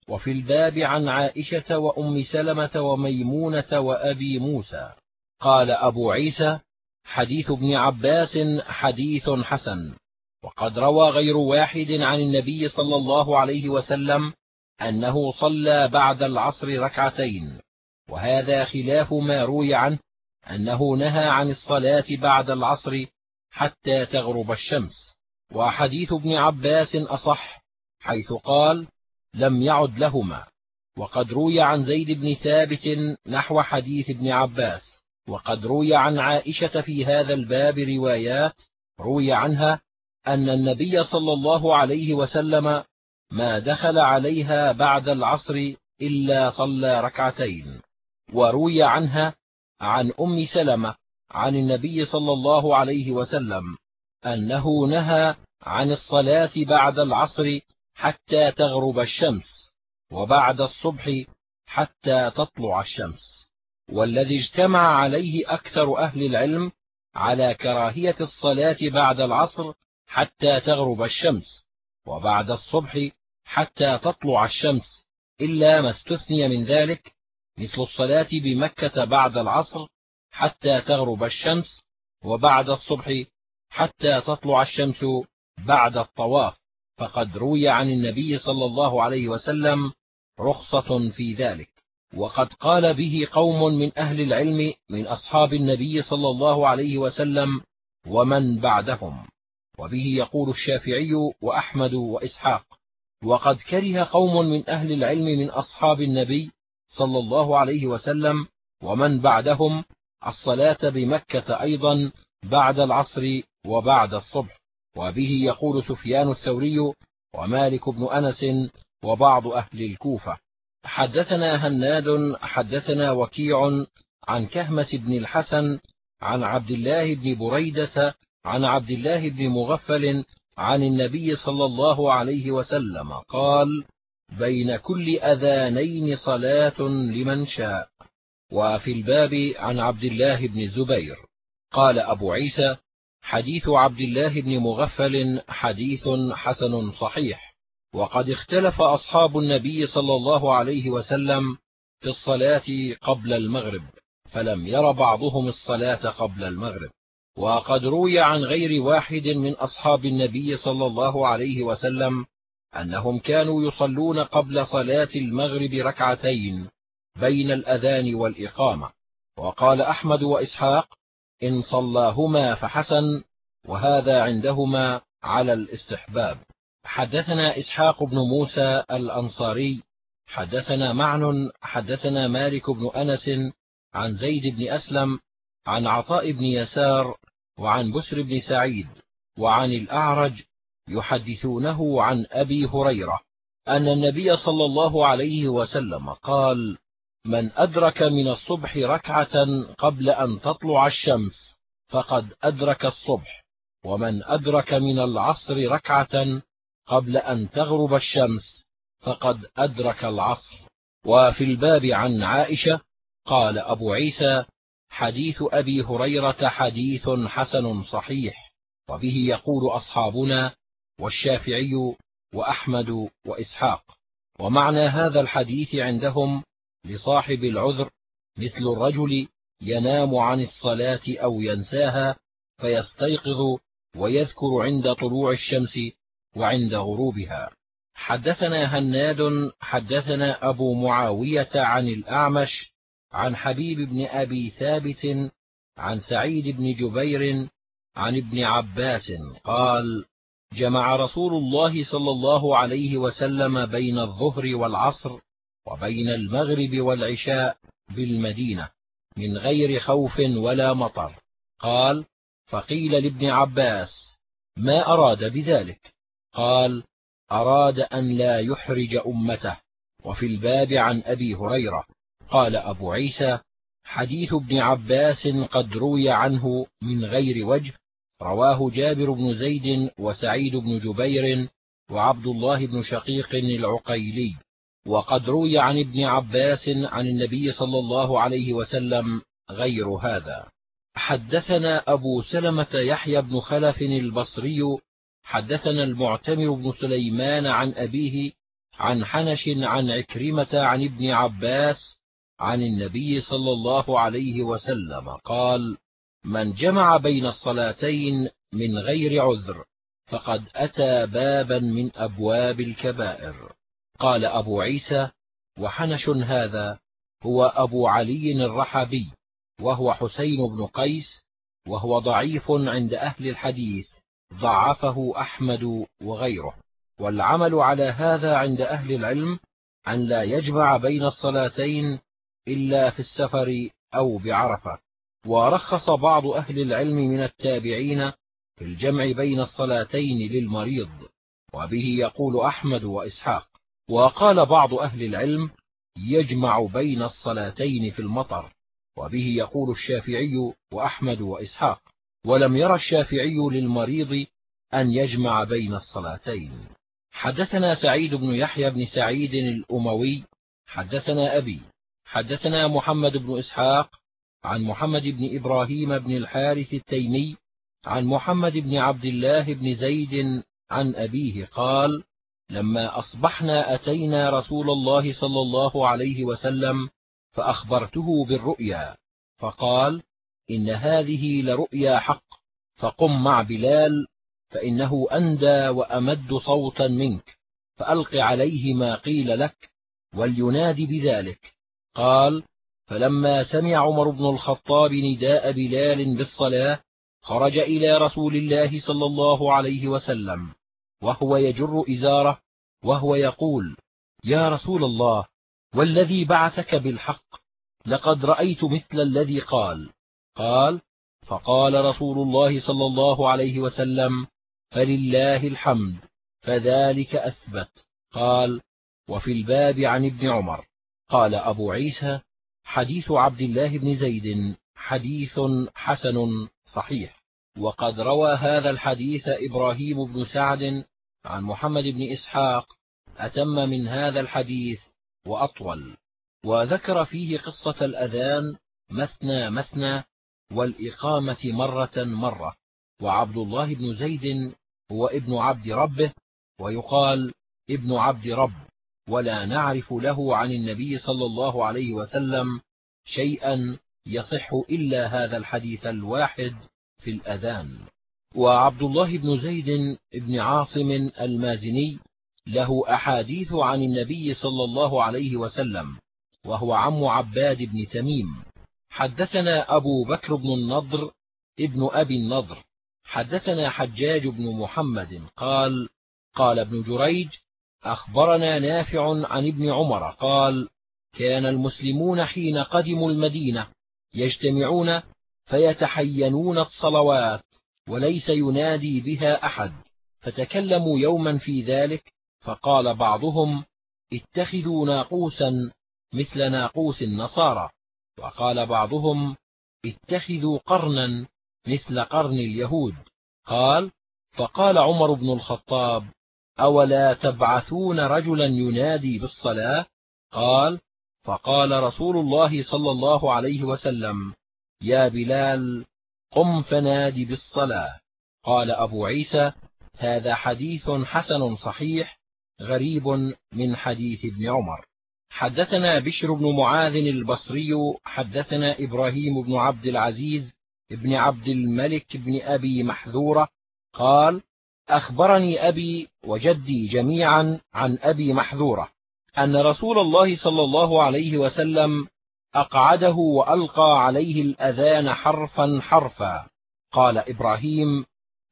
وفي الباب عن عائشة وأم سلمة وميمونة وأبي موسى. قال أبو عيسى حديث ابن عباس حديث حسن. وقد روى غير واحد عن النبي صلى الله عليه وسلم أنه صلى بعد العصر ركعتين وهذا خلاف ما روي عنه أنه نهى عن الصلاة بعد العصر حتى تغرب الشمس. وحديث ابن عباس أصح حيث قال لم يعد لهما وقد روي عن زيد بن ثابت نحو حديث ابن عباس. وقد روي عن عائشة في هذا الباب روايات روي عنها أن النبي صلى الله عليه وسلم ما دخل عليها بعد العصر إلا صلى ركعتين وروي عنها عن أم سلمة عن النبي صلى الله عليه وسلم أنه نهى عن الصلاة بعد العصر حتى تغرب الشمس وبعد الصبح حتى تطلع الشمس. والذي اجتمع عليه أكثر أهل العلم على كراهية الصلاة بعد العصر حتى تغرب الشمس وبعد الصبح حتى تطلع الشمس إلا ما استثني من ذلك مثل الصلاة بمكة بعد العصر حتى تغرب الشمس وبعد الصبح حتى تطلع الشمس بعد الطواف. فقد روي عن النبي صلى الله عليه وسلم رخصة في ذلك. وقد قال به قوم من أهل العلم من أصحاب النبي صلى الله عليه وسلم ومن بعدهم؟ وبه يقول الشافعي وأحمد وإسحاق وقد كره قوم من أهل العلم من أصحاب النبي صلى الله عليه وسلم ومن بعدهم الصلاة بمكة أيضا بعد العصر وبعد الصبح. وبه يقول سفيان الثوري ومالك بن أنس وبعض أهل الكوفة حدثنا هناد حدثنا وكيع عن كهمة بن الحسن عن عبد الله بن بريدة عن عبد الله بن مغفل عن النبي صلى الله عليه وسلم قال بين كل أذانين صلاة لمن شاء. وفي الباب عن عبد الله بن الزبير قال أبو عيسى حديث عبد الله بن مغفل حديث حسن صحيح وقد اختلف أصحاب النبي صلى الله عليه وسلم في الصلاة قبل المغرب فلم ير بعضهم الصلاة قبل المغرب. وقد روي عن غير واحد من أصحاب النبي صلى الله عليه وسلم أنهم كانوا يصلون قبل صلاة المغرب ركعتين بين الأذان والإقامة. وقال أحمد وإسحاق إن صلاهما فحسن وهذا عندهما على الاستحباب. حدثنا إسحاق بن موسى الأنصاري حدثنا معن حدثنا مالك بن أنس عن زيد بن أسلم عن عطاء بن يسار وعن بسر بن سعيد وعن الأعرج يحدثونه عن أبي هريرة أن النبي صلى الله عليه وسلم قال من أدرك من الصبح ركعة قبل أن تطلع الشمس فقد أدرك الصبح ومن أدرك من العصر ركعة قبل أن تغرب الشمس فقد أدرك العصر. وفي الباب عن عائشة قال أبو عيسى حديث أبي هريرة حديث حسن صحيح وبه يقول أصحابنا والشافعي وأحمد وإسحاق. ومعنى هذا الحديث عندهم لصاحب العذر مثل الرجل ينام عن الصلاة أو ينساها فيستيقظ ويذكر عند طلوع الشمس وعند غروبها. حدثنا هناد حدثنا أبو معاوية عن الأعمش عن حبيب بن أبي ثابت عن سعيد بن جبير عن ابن عباس قال جمع رسول الله صلى الله عليه وسلم بين الظهر والعصر وبين المغرب والعشاء بالمدينة من غير خوف ولا مطر. قال فقيل لابن عباس ما أراد بذلك؟ قال أراد أن لا يحرج أمته. وفي الباب عن أبي هريرة. قال أبو عيسى حديث ابن عباس قد روي عنه من غير وجه رواه جابر بن زيد وسعيد بن جبير وعبد الله بن شقيق العقيلي وقد روي عن ابن عباس عن النبي صلى الله عليه وسلم غير هذا. حدثنا أبو سلمة يحيى بن خلف البصري حدثنا المعتمر بن سليمان عن أبيه عن حنش عن عكرمة عن ابن عباس عن النبي صلى الله عليه وسلم قال من جمع بين الصلاتين من غير عذر فقد أتى بابا من أبواب الكبائر. قال أبو عيسى وحنش هذا هو أبو علي الرحبي وهو حسين بن قيس وهو ضعيف عند أهل الحديث ضعفه أحمد وغيره. والعمل على هذا عند أهل العلم أن لا يجمع بين الصلاتين إلا في السفر أو بعرفة. ورخص بعض أهل العلم من التابعين في الجمع بين الصلاتين للمريض. وبه يقول أحمد وإسحاق. وقال بعض أهل العلم يجمع بين الصلاتين في المطر. وبه يقول الشافعي وأحمد وإسحاق. ولم ير الشافعي للمريض أن يجمع بين الصلاتين. حدثنا سعيد بن يحيى بن سعيد الأموي. حدثنا أبي حدثنا محمد بن إسحاق عن محمد بن إبراهيم بن الحارث التيمي عن محمد بن عبد الله بن زيد عن أبيه قال لما أصبحنا أتينا رسول الله صلى الله عليه وسلم فأخبرته بالرؤيا فقال إن هذه لرؤيا حق فقم مع بلال فإنه أندى وأمد صوتا منك فألق عليه ما قيل لك ولينادي بذلك. قال فلما سمع عمر بن الخطاب نداء بلال بالصلاة خرج إلى رسول الله صلى الله عليه وسلم وهو يجر إزاره وهو يقول يا رسول الله والذي بعثك بالحق لقد رأيت مثل الذي قال. قال فقال رسول الله صلى الله عليه وسلم فلله الحمد فذلك أثبت. قال وفي الباب عن ابن عمر. قال أبو عيسى حديث عبد الله بن زيد حديث حسن صحيح. وقد روى هذا الحديث إبراهيم بن سعد عن محمد بن إسحاق أتم من هذا الحديث وأطول. وذكر فيه قصة الأذان مثنى مثنى والإقامة مرة مرة. وعبد الله بن زيد هو ابن عبد ربه ويقال ابن عبد رب. ولا نعرف له عن النبي صلى الله عليه وسلم شيئا يصح إلا هذا الحديث الواحد في الأذان. وعبد الله بن زيد بن عاصم المازني له أحاديث عن النبي صلى الله عليه وسلم وهو عم عباد بن تميم. حدثنا أبو بكر بن النضر ابن أبي النضر. حدثنا حجاج بن محمد قال قال ابن جريج أخبرنا نافع عن ابن عمر قال كان المسلمون حين قدموا المدينة يجتمعون فيتحينون الصلوات وليس ينادي بها أحد فتكلموا يوما في ذلك فقال بعضهم اتخذوا ناقوسا مثل ناقوس النصارى وقال بعضهم اتخذوا قرنا مثل قرن اليهود قال فقال عمر بن الخطاب أولا تبعثون رجلا ينادي بالصلاة قال فقال رسول الله صلى الله عليه وسلم يا بلال قم فنادي بالصلاة. قال أبو عيسى هذا حديث حسن صحيح غريب من حديث ابن عمر. حدثنا بشر بن معاذ البصري حدثنا إبراهيم بن عبد العزيز بن عبد الملك بن أبي محذورة قال أخبرني أبي وجدي جميعا عن أبي محذورة أن رسول الله صلى الله عليه وسلم أقعده وألقى عليه الأذان حرفا حرفا. قال إبراهيم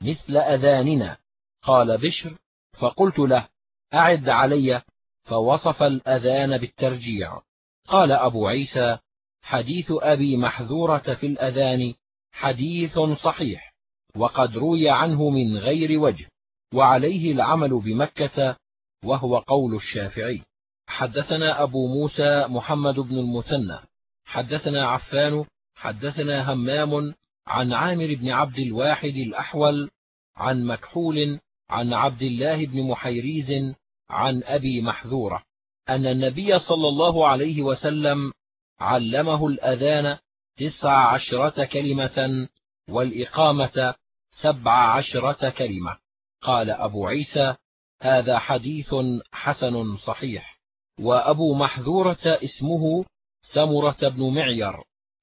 مثل أذاننا. قال بشر فقلت له أعد علي. فوصف الأذان بالترجيع. قال أبو عيسى حديث أبي محذورة في الأذان حديث صحيح. وقد روي عنه من غير وجه وعليه العمل بمكة وهو قول الشافعي. حدثنا أبو موسى محمد بن المثنى حدثنا عفان حدثنا همام عن عامر بن عبد الواحد الأحول عن مكحول عن عبد الله بن محيريز عن أبي محذورة أن النبي صلى الله عليه وسلم علمه الأذان تسع عشرة كلمة والإقامة سبع عشرة كلمة. قال أبو عيسى هذا حديث حسن صحيح. وأبو محذورة اسمه سمرة بن معير.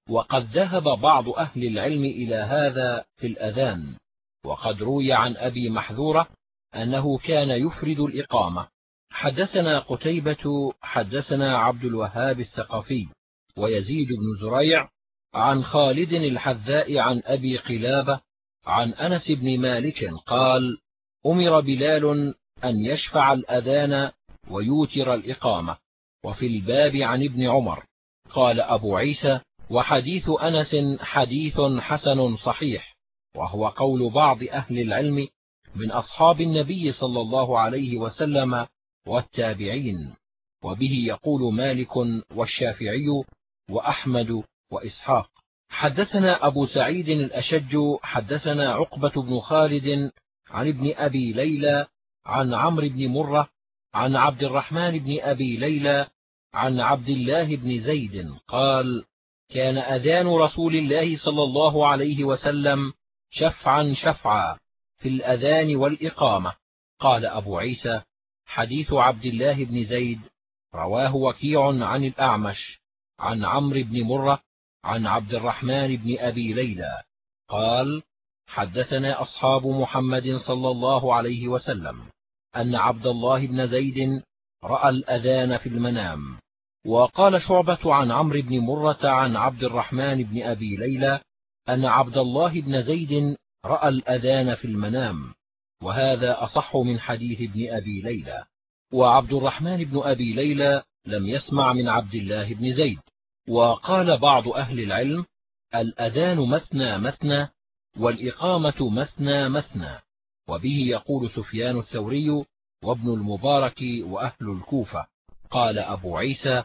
وقد ذهب بعض أهل العلم إلى هذا في الأذان. وقد روي عن أبي محذورة أنه كان يفرد الإقامة. حدثنا قتيبة حدثنا عبد الوهاب الثقفي ويزيد بن زريع عن خالد الحذاء عن أبي قلابة عن أنس بن مالك قال أمر بلال أن يشفع الأذان ويوتر الإقامة. وفي الباب عن ابن عمر قال أبو عيسى وحديث أنس حديث حسن صحيح وهو قول بعض أهل العلم من أصحاب النبي صلى الله عليه وسلم والتابعين. وبه يقول مالك والشافعي وأحمد وإسحاق. حدثنا أبو سعيد الأشج حدثنا عقبة بن خالد عن ابن أبي ليلى عن عمرو بن مرة عن عبد الرحمن بن أبي ليلى عن عبد الله بن زيد قال كان أذان رسول الله صلى الله عليه وسلم شفعا شفعا في الأذان والإقامة. قال أبو عيسى حديث عبد الله بن زيد رواه وكيع عن الأعمش عن عمرو بن مرة عن عبد الرحمن بن أبي ليلى قال حدثنا أصحاب محمد صلى الله عليه وسلم أن عبد الله بن زيد رأى الأذان في المنام وقال شعبة عن عمرو بن مرة عن عبد الرحمن بن أبي ليلى أن عبد الله بن زيد رأى الأذان في المنام وهذا أصح من حديث ابن أبي ليلى وعبد الرحمن بن أبي ليلى لم يسمع من عبد الله بن زيد. وقال بعض أهل العلم الأذان مثنى مثنى والإقامة مثنى مثنى وبه يقول سفيان الثوري وابن المبارك وأهل الكوفة. قال أبو عيسى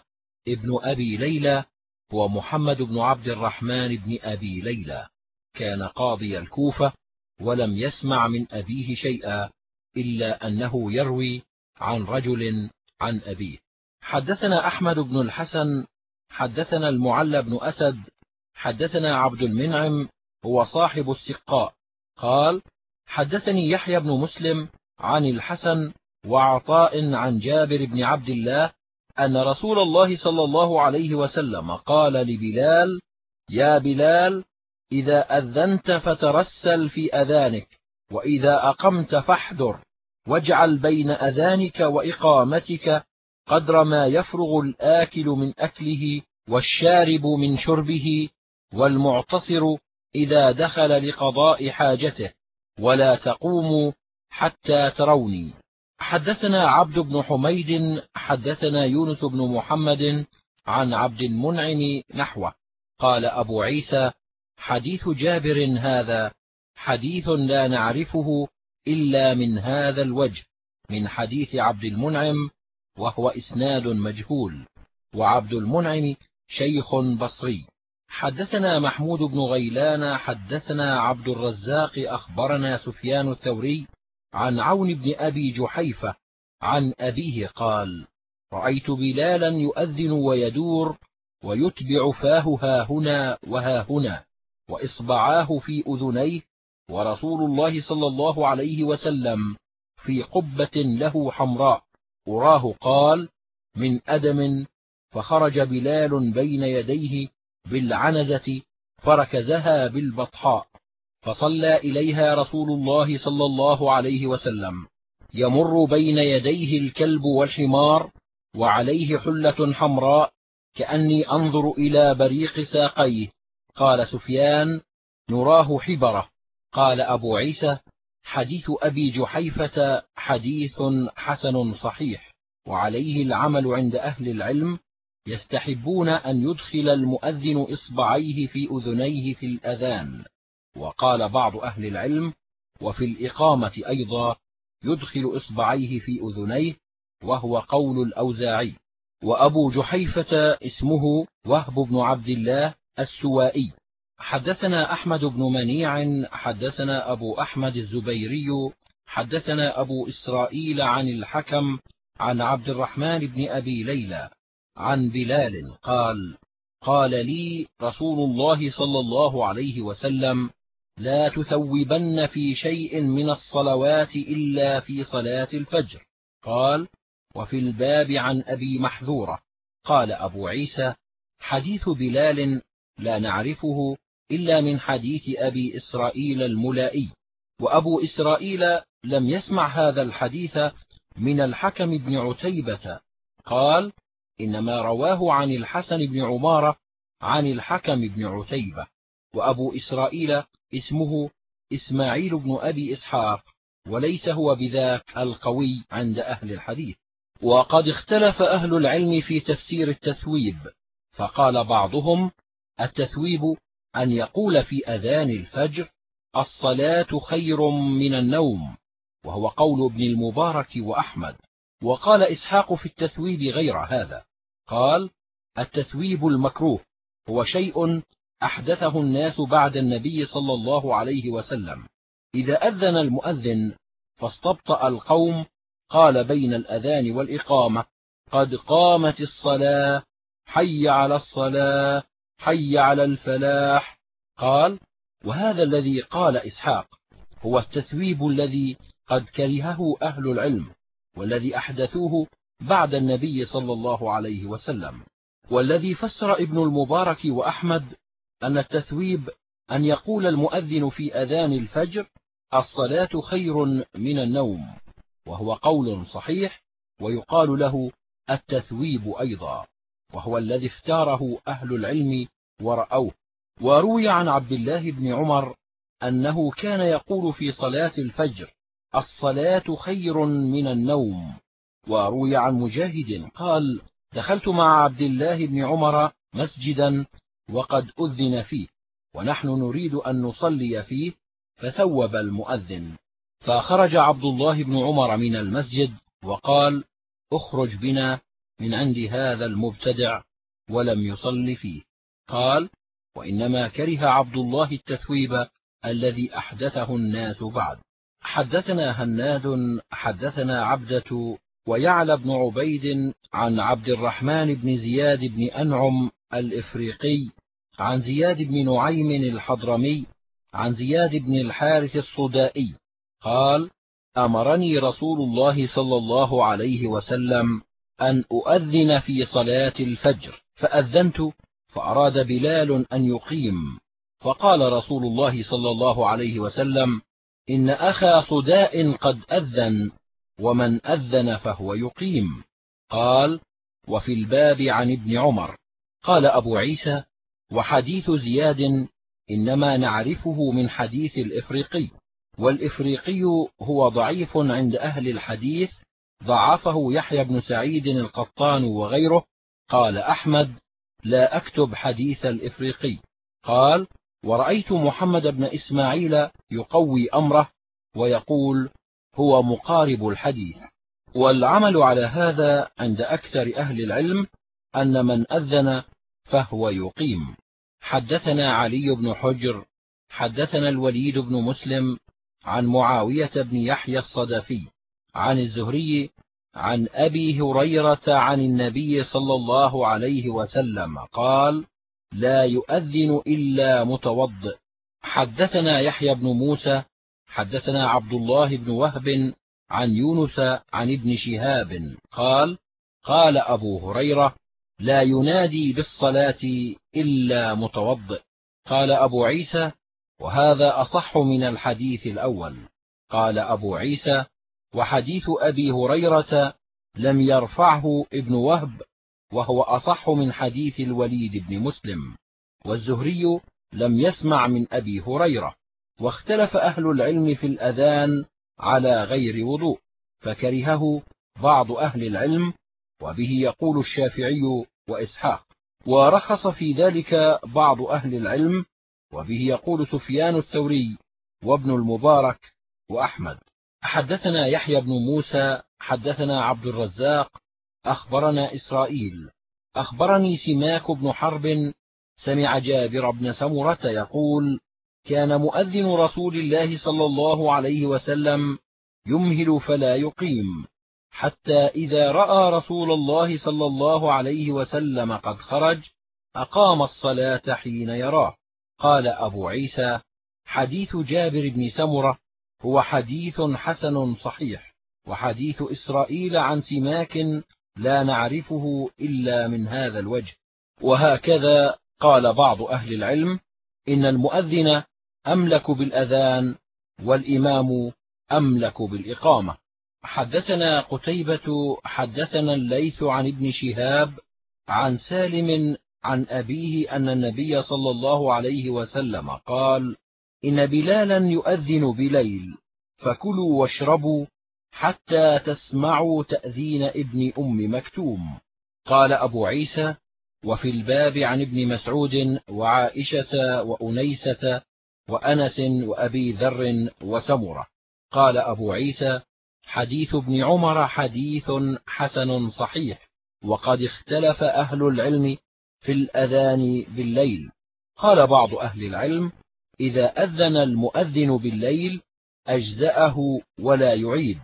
ابن أبي ليلى هو محمد بن عبد الرحمن بن أبي ليلى. كان قاضي الكوفة ولم يسمع من أبيه شيئا إلا أنه يروي عن رجل عن أبيه. حدثنا أحمد بن الحسن حدثنا المعلى بن أسد حدثنا عبد المنعم هو صاحب السقاء. قال حدثني يحيى بن مسلم عن الحسن وعطاء عن جابر بن عبد الله أن رسول الله صلى الله عليه وسلم قال لبلال يا بلال إذا أذنت فترسل في أذانك وإذا أقمت فاحذر واجعل بين أذانك وإقامتك قدر ما يفرغ الآكل من أكله والشارب من شربه والمعتصر إذا دخل لقضاء حاجته ولا تقوموا حتى تروني. حدثنا عبد بن حميد حدثنا يونس بن محمد عن عبد المنعم نحوه. قال أبو عيسى حديث جابر هذا حديث لا نعرفه إلا من هذا الوجه من حديث عبد المنعم وهو إسناد مجهول. وعبد المنعم شيخ بصري. حدثنا محمود بن غيلان حدثنا عبد الرزاق أخبرنا سفيان الثوري عن عون بن أبي جحيفة عن أبيه قال رأيت بلالا يؤذن ويدور ويتبع فاه ها هنا وها هنا وإصبعاه في أذنيه ورسول الله صلى الله عليه وسلم في قبة له حمراء. أراه قال من أدم فخرج بلال بين يديه بالعنزة فركزها بالبطحاء فصلى إليها رسول الله صلى الله عليه وسلم يمر بين يديه الكلب والحمار وعليه حلة حمراء كأني أنظر إلى بريق ساقيه قال سفيان نراه حبرة قال أبو عيسى حديث أبي جحيفة حديث حسن صحيح وعليه العمل عند أهل العلم يستحبون أن يدخل المؤذن إصبعيه في أذنيه في الأذان. وقال بعض أهل العلم وفي الإقامة أيضا يدخل إصبعيه في أذنيه وهو قول الأوزاعي. وأبو جحيفة اسمه وهب بن عبد الله السوائي. حدثنا أحمد بن منيع حدثنا أبو أحمد الزبيري حدثنا أبو إسرائيل عن الحكم عن عبد الرحمن بن أبي ليلى عن بلال قال قال لي رسول الله صلى الله عليه وسلم لا تثوبن في شيء من الصلوات إلا في صلاة الفجر. قال وفي الباب عن أبي محذورة. قال أبو عيسى حديث بلال لا نعرفه إلا من حديث أبي إسرائيل الملائي وأبو إسرائيل لم يسمع هذا الحديث من الحكم بن عتيبة. قال إنما رواه عن الحسن بن عمارة عن الحكم بن عتيبة وأبو إسرائيل اسمه إسماعيل بن أبي إسحاق وليس هو بذاك القوي عند أهل الحديث. وقد اختلف أهل العلم في تفسير التثويب فقال بعضهم التثويب أن يقول في أذان الفجر الصلاة خير من النوم وهو قول ابن المبارك وأحمد. وقال إسحاق في التثويب غير هذا. قال التثويب المكروه هو شيء أحدثه الناس بعد النبي صلى الله عليه وسلم. إذا أذن المؤذن فاستبطأ القوم قال بين الأذان والإقامة قد قامت الصلاة حي على الصلاة حي على الفلاح. قال وهذا الذي قال إسحاق هو التثويب الذي قد كرهه أهل العلم والذي أحدثوه بعد النبي صلى الله عليه وسلم والذي فسر ابن المبارك وأحمد أن التثويب أن يقول المؤذن في أذان الفجر الصلاة خير من النوم وهو قول صحيح ويقال له التثويب أيضا. وهو الذي اختاره أهل العلم ورأوه. وروي عن عبد الله بن عمر أنه كان يقول في صلاة الفجر الصلاة خير من النوم. وروي عن مجاهد قال دخلت مع عبد الله بن عمر مسجدا وقد أذن فيه ونحن نريد أن نصلي فيه فثوب المؤذن. فخرج عبد الله بن عمر من المسجد وقال اخرج بنا من عند هذا المبتدع ولم يصل فيه. قال وإنما كره عبد الله التثويب الذي أحدثه الناس بعد. حدثنا هناد حدثنا عبدة ويعلى بن عبيد عن عبد الرحمن بن زياد بن أنعم الإفريقي عن زياد بن نعيم الحضرمي عن زياد بن الحارث الصدائي. قال أمرني رسول الله صلى الله عليه وسلم أن أؤذن في صلاة الفجر فأذنت فأراد بلال أن يقيم. فقال رسول الله صلى الله عليه وسلم إن أخا صداء قد أذن ومن أذن فهو يقيم. قال وفي الباب عن ابن عمر. قال أبو عيسى وحديث زياد إنما نعرفه من حديث الإفريقي والإفريقي هو ضعيف عند أهل الحديث ضعفه يحيى بن سعيد القطان وغيره قال أحمد لا أكتب حديث الإفريقي. قال ورأيت محمد بن إسماعيل يقوي أمره ويقول هو مقارب الحديث. والعمل على هذا عند أكثر أهل العلم أن من أذن فهو يقيم. حدثنا علي بن حجر حدثنا الوليد بن مسلم عن معاوية بن يحيى الصدفي عن الزهري عن أبي هريرة عن النبي صلى الله عليه وسلم قال لا يؤذن إلا متوضئ حدثنا يحيى بن موسى حدثنا عبد الله بن وهب عن يونس عن ابن شهاب قال قال أبو هريرة لا ينادي بالصلاة إلا متوضئ قال أبو عيسى وهذا أصح من الحديث الأول قال أبو عيسى وحديث أبي هريرة لم يرفعه ابن وهب وهو أصح من حديث الوليد بن مسلم والزهري لم يسمع من أبي هريرة واختلف أهل العلم في الأذان على غير وضوء فكرهه بعض أهل العلم وبه يقول الشافعي وإسحاق ورخص في ذلك بعض أهل العلم وبه يقول سفيان الثوري وابن المبارك وأحمد. حدثنا يحيى بن موسى حدثنا عبد الرزاق أخبرنا إسرائيل. أخبرني سماك بن حرب سمع جابر بن سمرة يقول كان مؤذن رسول الله صلى الله عليه وسلم يمهل فلا يقيم حتى إذا رأى رسول الله صلى الله عليه وسلم قد خرج أقام الصلاة حين يراه. قال أبو عيسى حديث جابر بن سمرة هو حديث حسن صحيح وحديث إسرائيل عن سماك لا نعرفه إلا من هذا الوجه. وهكذا قال بعض أهل العلم إن المؤذن أملك بالأذان والإمام أملك بالإقامة. حدثنا قتيبة حدثنا الليث عن ابن شهاب عن سالم عن أبيه أن النبي صلى الله عليه وسلم قال إن بلالا يؤذن بليل فكلوا واشربوا حتى تسمعوا تأذين ابن أم مكتوم. قال أبو عيسى وفي الباب عن ابن مسعود وعائشة وأنيسة وأنس وأبي ذر وسمرة. قال أبو عيسى حديث ابن عمر حديث حسن صحيح وقد اختلف أهل العلم في الأذان بالليل. قال بعض أهل العلم إذا أذن المؤذن بالليل أجزأه ولا يعيد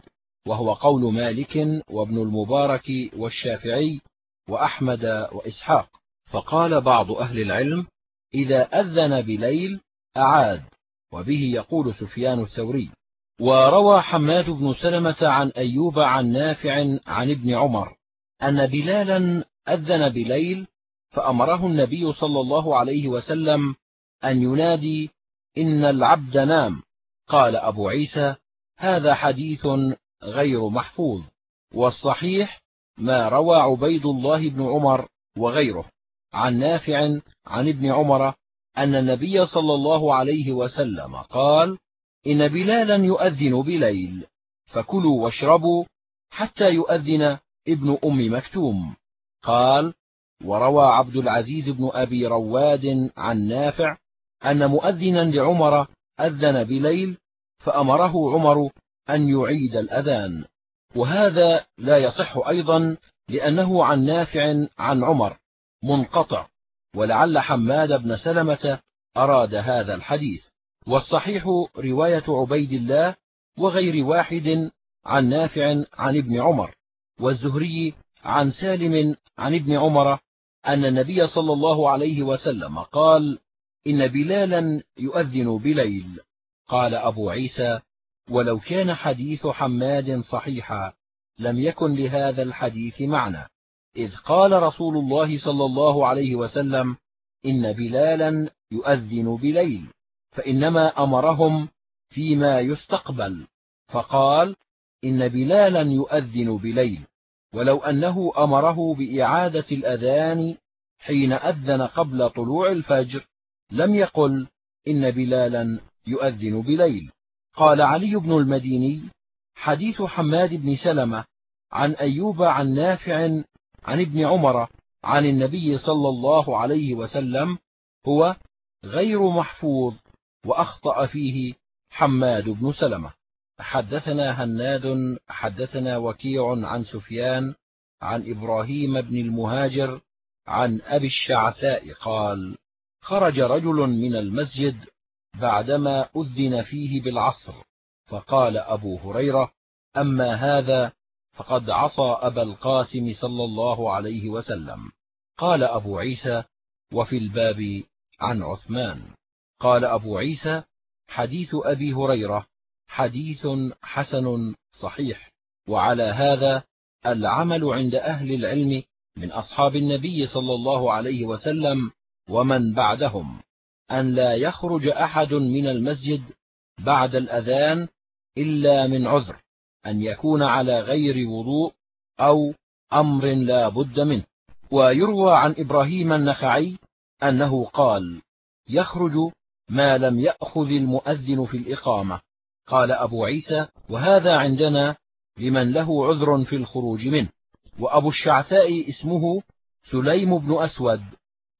وهو قول مالك وابن المبارك والشافعي وأحمد وإسحاق. فقال بعض أهل العلم إذا أذن بليل أعاد وبه يقول سفيان الثوري. وروى حماد بن سلمة عن أيوب عن نافع عن ابن عمر أن بلالا أذن بليل فأمره النبي صلى الله عليه وسلم أن ينادي إن العبد نام. قال أبو عيسى هذا حديث غير محفوظ والصحيح ما روى عبيد الله بن عمر وغيره. عن نافع عن ابن عمر أن النبي صلى الله عليه وسلم قال إن بلالا يؤذن بليل فكلوا واشربوا حتى يؤذن ابن أم مكتوم. قال وروى عبد العزيز بن أبي رواد عن نافع أن مؤذنا لعمر أذن بليل فأمره عمر أن يعيد الأذان. وهذا لا يصح أيضا لأنه عن نافع عن عمر منقطع ولعل حماد بن سلمة أراد هذا الحديث. والصحيح رواية عبيد الله وغير واحد عن نافع عن ابن عمر والزهري عن سالم عن ابن عمر أن النبي صلى الله عليه وسلم قال إن بلالا يؤذن بليل. قال أبو عيسى ولو كان حديث حماد صحيحا لم يكن لهذا الحديث معنى. إذ قال رسول الله صلى الله عليه وسلم إن بلالا يؤذن بليل فإنما أمرهم فيما يستقبل. فقال إن بلالا يؤذن بليل ولو أنه أمره بإعادة الأذان حين أذن قبل طلوع الفجر لم يقل إن بلالا يؤذن بليل. قال علي بن المديني حديث حماد بن سلمة عن أيوب عن نافع عن ابن عمر عن النبي صلى الله عليه وسلم هو غير محفوظ وأخطأ فيه حماد بن سلمة. حدثنا هناد حدثنا وكيع عن سفيان عن إبراهيم بن المهاجر عن أبي الشعثاء قال خرج رجل من المسجد بعدما أذن فيه بالعصر فقال أبو هريرة أما هذا فقد عصى أبا القاسم صلى الله عليه وسلم. قال أبو عيسى وفي الباب عن عثمان. قال أبو عيسى حديث أبي هريرة حديث حسن صحيح وعلى هذا العمل عند أهل العلم من أصحاب النبي صلى الله عليه وسلم ومن بعدهم أن لا يخرج أحد من المسجد بعد الأذان إلا من عذر أن يكون على غير وضوء أو أمر لا بد منه. ويروى عن إبراهيم النخعي أنه قال يخرج ما لم يأخذ المؤذن في الإقامة. قال أبو عيسى وهذا عندنا لمن له عذر في الخروج منه. وأبو الشعثاء اسمه سليم بن أسود.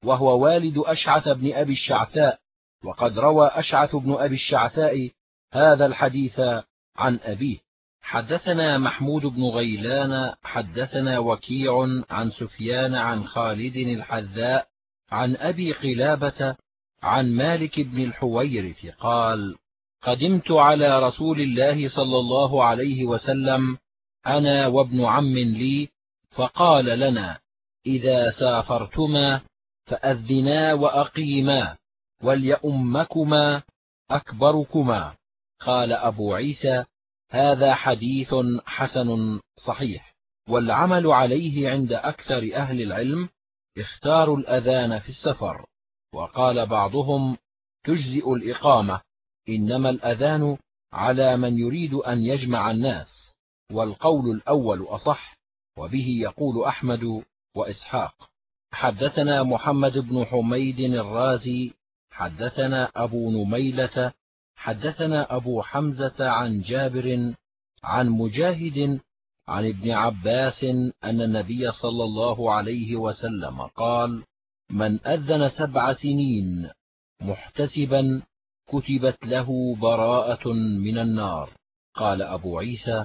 وهو والد أشعث بن أبي الشعثاء وقد روى أشعث بن أبي الشعثاء هذا الحديث عن أبيه. حدثنا محمود بن غيلان حدثنا وكيع عن سفيان عن خالد الحذاء عن أبي قلابة عن مالك بن الحويرث قال قدمت على رسول الله صلى الله عليه وسلم أنا وابن عم لي فقال لنا إذا سافرتما فأذنا وأقيما وليؤمكما أكبركما. قال أبو عيسى هذا حديث حسن صحيح والعمل عليه عند أكثر أهل العلم اختاروا الأذان في السفر. وقال بعضهم تجزئ الإقامة إنما الأذان على من يريد أن يجمع الناس والقول الأول أصح وبه يقول أحمد وإسحاق. حدثنا محمد بن حميد الرازي حدثنا أبو نميلة حدثنا أبو حمزة عن جابر عن مجاهد عن ابن عباس أن النبي صلى الله عليه وسلم قال من أذن سبع سنين محتسبا كتبت له براءة من النار قال أبو عيسى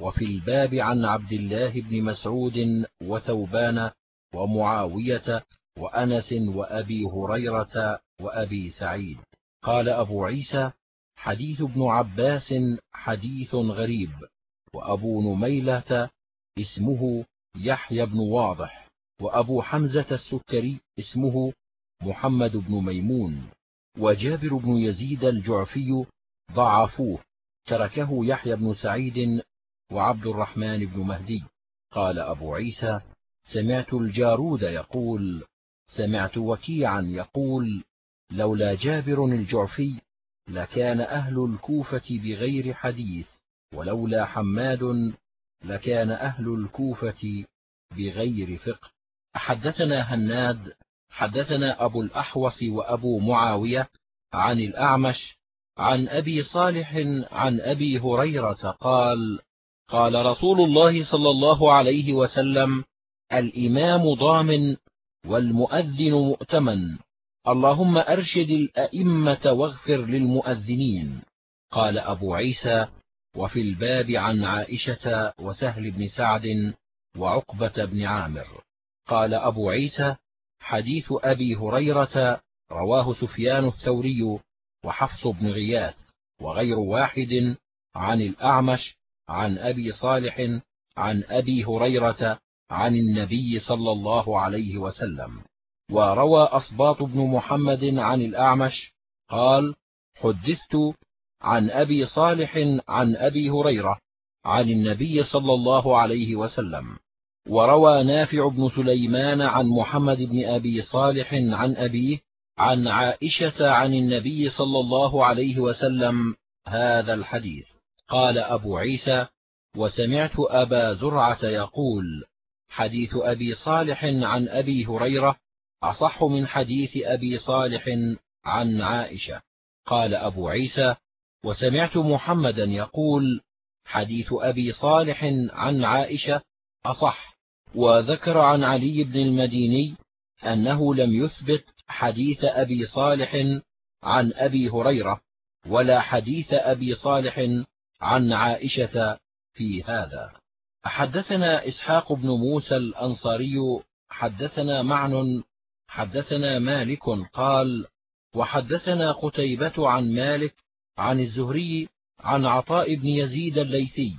وفي الباب عن عبد الله بن مسعود وثوبان ومعاوية وأنس وأبي هريرة وأبي سعيد. قال أبو عيسى حديث ابن عباس حديث غريب وأبو نميلة اسمه يحيى بن واضح وأبو حمزة السكري اسمه محمد بن ميمون وجابر بن يزيد الجعفي ضعفوه تركه يحيى بن سعيد وعبد الرحمن بن مهدي. قال أبو عيسى سمعت الجارود يقول سمعت وكيعا يقول لولا جابر الجعفي لكان أهل الكوفة بغير حديث ولولا حماد لكان أهل الكوفة بغير فقه. حدثنا هناد حدثنا أبو الأحوص وأبو معاوية عن الأعمش عن أبي صالح عن أبي هريرة قال قال رسول الله صلى الله عليه وسلم الإمام ضامن والمؤذن مؤتمن. اللهم أرشد الأئمة واغفر للمؤذنين. قال أبو عيسى وفي الباب عن عائشة وسهل بن سعد وعقبة بن عامر. قال أبو عيسى حديث أبي هريرة رواه سفيان الثوري وحفص بن غياث وغير واحد عن الأعمش عن أبي صالح عن أبي هريرة عن النبي صلى الله عليه وسلم وروى أصباط بن محمد عن الأعمش قال حدثت عن أبي صالح عن أبي هريرة عن النبي صلى الله عليه وسلم وروى نافع بن سليمان عن محمد بن أبي صالح عن أبيه عن عائشة عن النبي صلى الله عليه وسلم هذا الحديث. قال أبو عيسى وسمعت أبا زرعة يقول حديث أبي صالح عن أبي هريرة أصح من حديث أبي صالح عن عائشة. قال أبو عيسى وسمعت محمدا يقول حديث أبي صالح عن عائشة أصح. وذكر عن علي بن المديني أنه لم يثبت حديث أبي صالح عن أبي هريرة ولا حديث أبي صالح عن عائشة في هذا. حدثنا إسحاق بن موسى الأنصاري حدثنا معن حدثنا مالك قال وحدثنا قتيبة عن مالك عن الزهري عن عطاء بن يزيد الليثي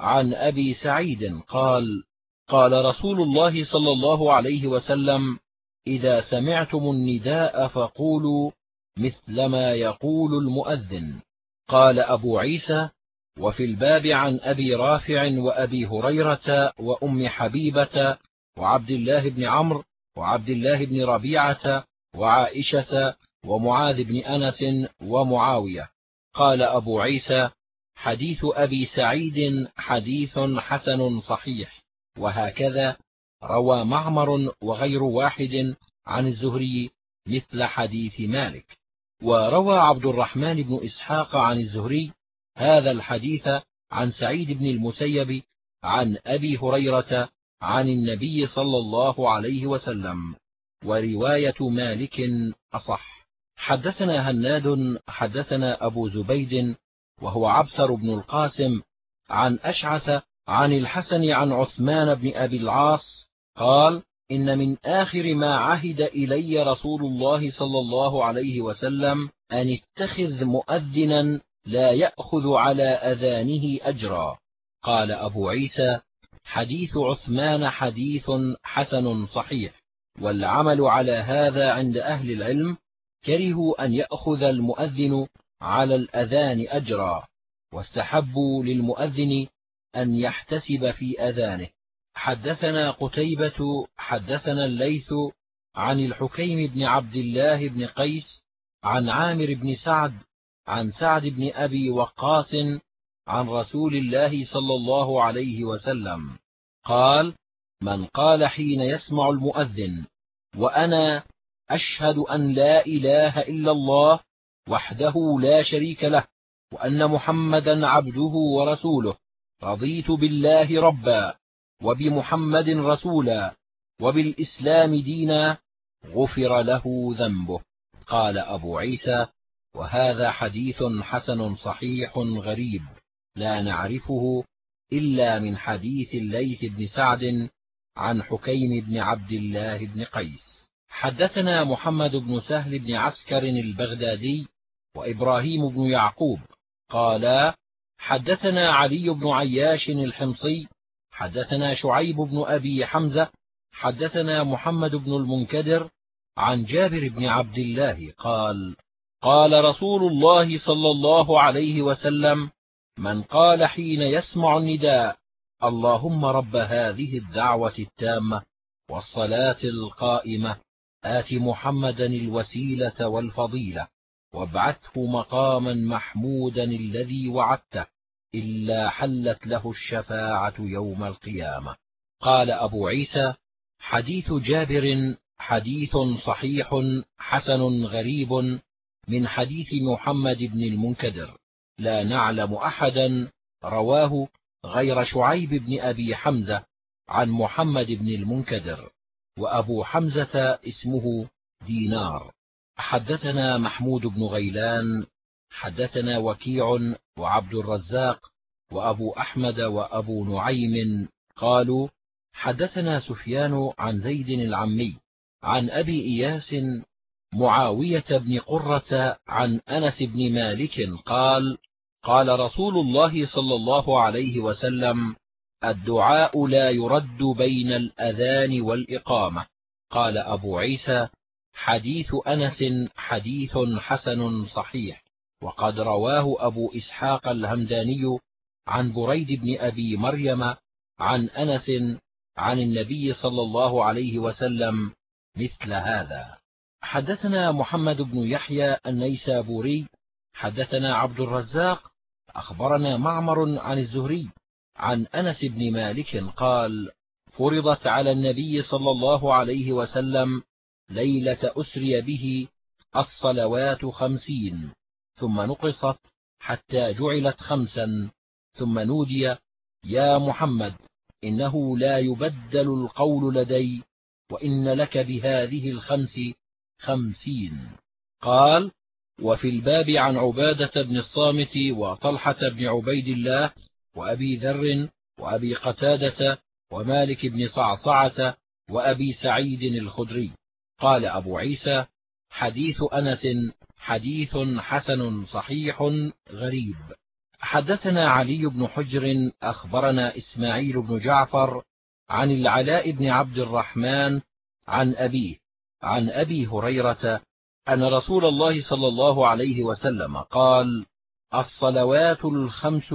عن أبي سعيد قال قال رسول الله صلى الله عليه وسلم إذا سمعتم النداء فقولوا مثل ما يقول المؤذن. قال أبو عيسى وفي الباب عن أبي رافع وأبي هريرة وأم حبيبة وعبد الله بن عمرو وعبد الله بن ربيعة وعائشة ومعاذ بن أنس ومعاوية. قال أبو عيسى حديث أبي سعيد حديث حسن صحيح وهكذا روى معمر وغير واحد عن الزهري مثل حديث مالك. وروى عبد الرحمن بن إسحاق عن الزهري هذا الحديث عن سعيد بن المسيب عن أبي هريرة عن النبي صلى الله عليه وسلم ورواية مالك أصح. حدثنا هناد حدثنا أبو زبيد وهو عبسر بن القاسم عن أشعث عن الحسن عن عثمان بن أبي العاص قال إن من آخر ما عهد إلي رسول الله صلى الله عليه وسلم أن اتخذ مؤذنا لا يأخذ على أذانه أجرا. قال أبو عيسى حديث عثمان حديث حسن صحيح والعمل على هذا عند أهل العلم كرهوا أن يأخذ المؤذن على الأذان أجرا واستحبوا للمؤذن أن يحتسب في أذانه. حدثنا قتيبة حدثنا الليث عن الحكيم بن عبد الله بن قيس عن عامر بن سعد عن سعد بن أبي وقاص عن رسول الله صلى الله عليه وسلم. قال من قال حين يسمع المؤذن وأنا أشهد أن لا إله إلا الله وحده لا شريك له وأن محمدا عبده ورسوله رضيت بالله ربا وبمحمد رسولا وبالإسلام دينا غفر له ذنبه. قال أبو عيسى وهذا حديث حسن صحيح غريب لا نعرفه إلا من حديث الليث بن سعد عن حكيم بن عبد الله بن قيس. حدثنا محمد بن سهل بن عسكر البغدادي وإبراهيم بن يعقوب. قالا حدثنا علي بن عياش الحمصي حدثنا شعيب بن أبي حمزة حدثنا محمد بن المنكدر عن جابر بن عبد الله. قال قال رسول الله صلى الله عليه وسلم من قال حين يسمع النداء اللهم رب هذه الدعوة التامة والصلاة القائمة آت محمدا الوسيلة والفضيلة وابعثه مقاما محمودا الذي وعدته إلا حلت له الشفاعة يوم القيامة. قال أبو عيسى حديث جابر حديث صحيح حسن غريب من حديث محمد بن المنكدر. لا نعلم أحدا رواه غير شعيب بن أبي حمزة عن محمد بن المنكدر وأبو حمزة اسمه دينار. حدثنا محمود بن غيلان حدثنا وكيع وعبد الرزاق وأبو أحمد وأبو نعيم قالوا حدثنا سفيان عن زيد العمي عن أبي إياس معاوية بن قرة عن أنس بن مالك قال قال رسول الله صلى الله عليه وسلم الدعاء لا يرد بين الأذان والإقامة. قال أبو عيسى حديث أنس حديث حسن صحيح وقد رواه أبو إسحاق الهمداني عن بريد بن أبي مريم عن أنس عن النبي صلى الله عليه وسلم مثل هذا. حدثنا محمد بن يحيى النيسابوري حدثنا عبد الرزاق أخبرنا معمر عن الزهري عن أنس بن مالك قال فرضت على النبي صلى الله عليه وسلم ليلة أسري به الصلوات خمسين ثم نقصت حتى جعلت خمسا ثم نودي يا محمد إنه لا يبدل القول لدي وإن لك بهذه الخمس خمسين. قال وفي الباب عن عبادة بن الصامت وطلحة بن عبيد الله وأبي ذر وأبي قتادة ومالك بن صعصعة وأبي سعيد الخدري. قال أبو عيسى حديث أنس حديث حسن صحيح غريب. حدثنا علي بن حجر أخبرنا إسماعيل بن جعفر عن العلاء بن عبد الرحمن عن أبيه عن أبي هريرة أن رسول الله صلى الله عليه وسلم قال الصلوات الخمس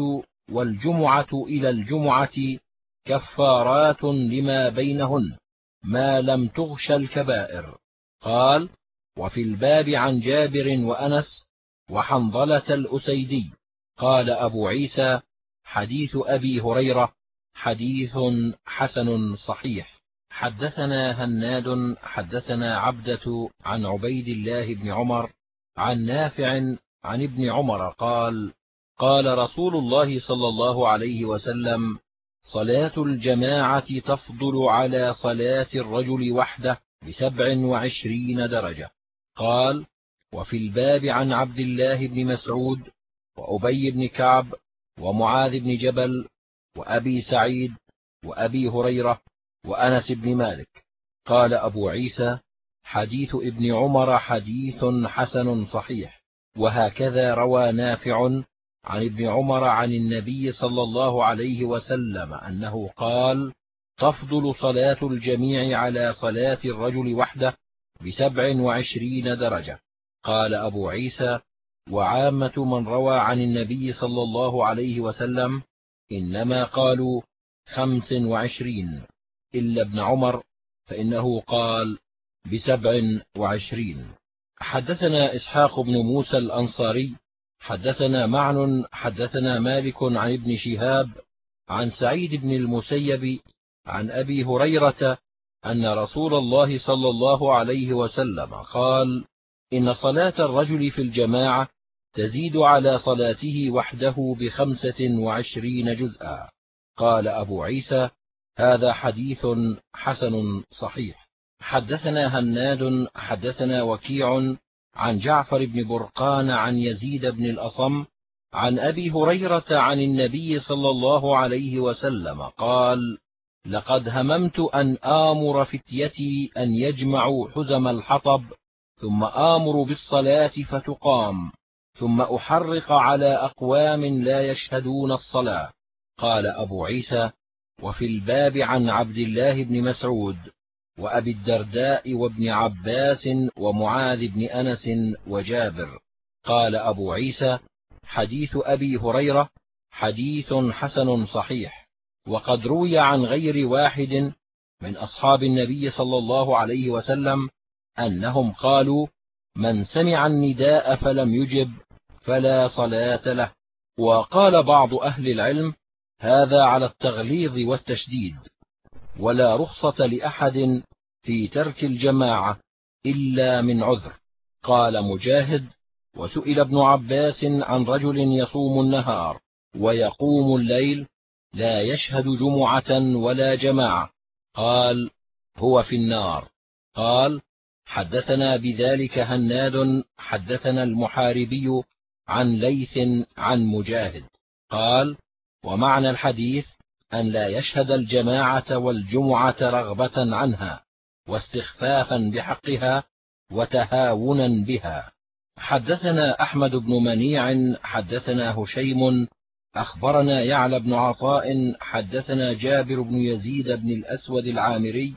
والجمعة إلى الجمعة كفارات لما بينهن ما لم تغش الكبائر. قال وفي الباب عن جابر وأنس وحنظلة الأسيدي. قال أبو عيسى حديث أبي هريرة حديث حسن صحيح. حدثنا هناد حدثنا عبدة عن عبيد الله بن عمر عن نافع عن ابن عمر قال قال رسول الله صلى الله عليه وسلم صلاة الجماعة تفضل على صلاة الرجل وحده بسبع وعشرين درجة قال وفي الباب عن عبد الله بن مسعود وأبي بن كعب ومعاذ بن جبل وأبي سعيد وأبي هريرة وأنس بن مالك. قال أبو عيسى حديث ابن عمر حديث حسن صحيح وهكذا روى نافع عن ابن عمر عن النبي صلى الله عليه وسلم أنه قال تفضل صلاة الجميع على صلاة الرجل وحده بسبع وعشرين درجة. قال أبو عيسى وعامة من روى عن النبي صلى الله عليه وسلم إنما قالوا خمس وعشرين. إلا ابن عمر فإنه قال بسبع وعشرين. حدثنا إسحاق بن موسى الأنصاري حدثنا معن حدثنا مالك عن ابن شهاب عن سعيد بن المسيب عن أبي هريرة أن رسول الله صلى الله عليه وسلم قال إن صلاة الرجل في الجماعة تزيد على صلاته وحده بخمسة وعشرين جزءا. قال أبو عيسى هذا حديث حسن صحيح. حدثنا هناد حدثنا وكيع عن جعفر بن برقان عن يزيد بن الأصم عن أبي هريرة عن النبي صلى الله عليه وسلم قال لقد هممت أن آمر فتيتي أن يجمعوا حزم الحطب ثم آمر بالصلاة فتقام ثم أحرق على أقوام لا يشهدون الصلاة. قال أبو عيسى وفي الباب عن عبد الله بن مسعود وأبي الدرداء وابن عباس ومعاذ بن أنس وجابر. قال أبو عيسى حديث أبي هريرة حديث حسن صحيح وقد روي عن غير واحد من أصحاب النبي صلى الله عليه وسلم أنهم قالوا من سمع النداء فلم يجب فلا صلاة له. وقال بعض أهل العلم هذا على التغليظ والتشديد ولا رخصة لأحد في ترك الجماعة إلا من عذر. قال مجاهد وسئل ابن عباس عن رجل يصوم النهار ويقوم الليل لا يشهد جمعة ولا جماعة. قال هو في النار. قال حدثنا بذلك هناد حدثنا المحاربي عن ليث عن مجاهد. قال ومعنى الحديث أن لا يشهد الجماعة والجمعة رغبة عنها واستخفافا بحقها وتهاونا بها. حدثنا أحمد بن منيع حدثنا هشيم أخبرنا يعلى بن عطاء حدثنا جابر بن يزيد بن الأسود العامري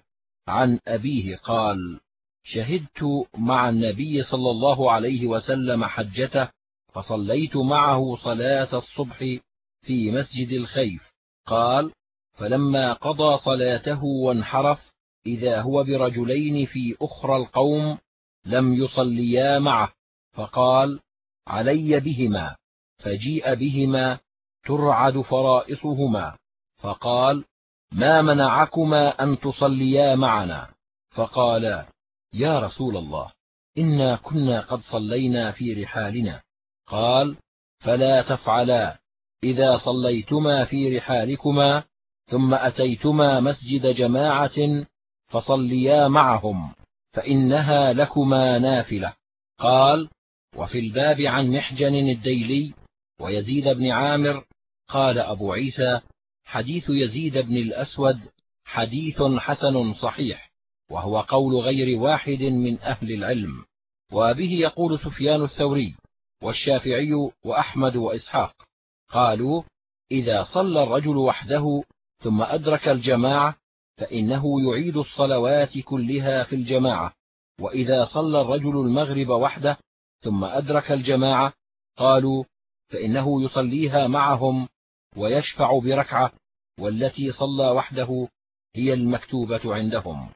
عن أبيه قال شهدت مع النبي صلى الله عليه وسلم حجته فصليت معه صلاة الصبح في مسجد الخيف. قال فلما قضى صلاته وانحرف إذا هو برجلين في أخرى القوم لم يصليا معه. فقال علي بهما فجيء بهما ترعد فرائصهما. فقال ما منعكما أن تصليا معنا؟ فقالا يا رسول الله إنا كنا قد صلينا في رحالنا. قال فلا تفعلا إذا صليتما في رحالكما ثم أتيتما مسجد جماعة فصليا معهم فإنها لكما نافلة. قال وفي الباب عن محجن الديلي ويزيد بن عامر قال أبو عيسى حديث يزيد بن الأسود حديث حسن صحيح وهو قول غير واحد من أهل العلم. وبه يقول سفيان الثوري والشافعي وأحمد وإسحاق. قالوا إذا صلى الرجل وحده ثم أدرك الجماعة فإنه يعيد الصلوات كلها في الجماعة. وإذا صلى الرجل المغرب وحده ثم أدرك الجماعة قالوا فإنه يصليها معهم ويشفع بركعة والتي صلى وحده هي المكتوبة عندهم.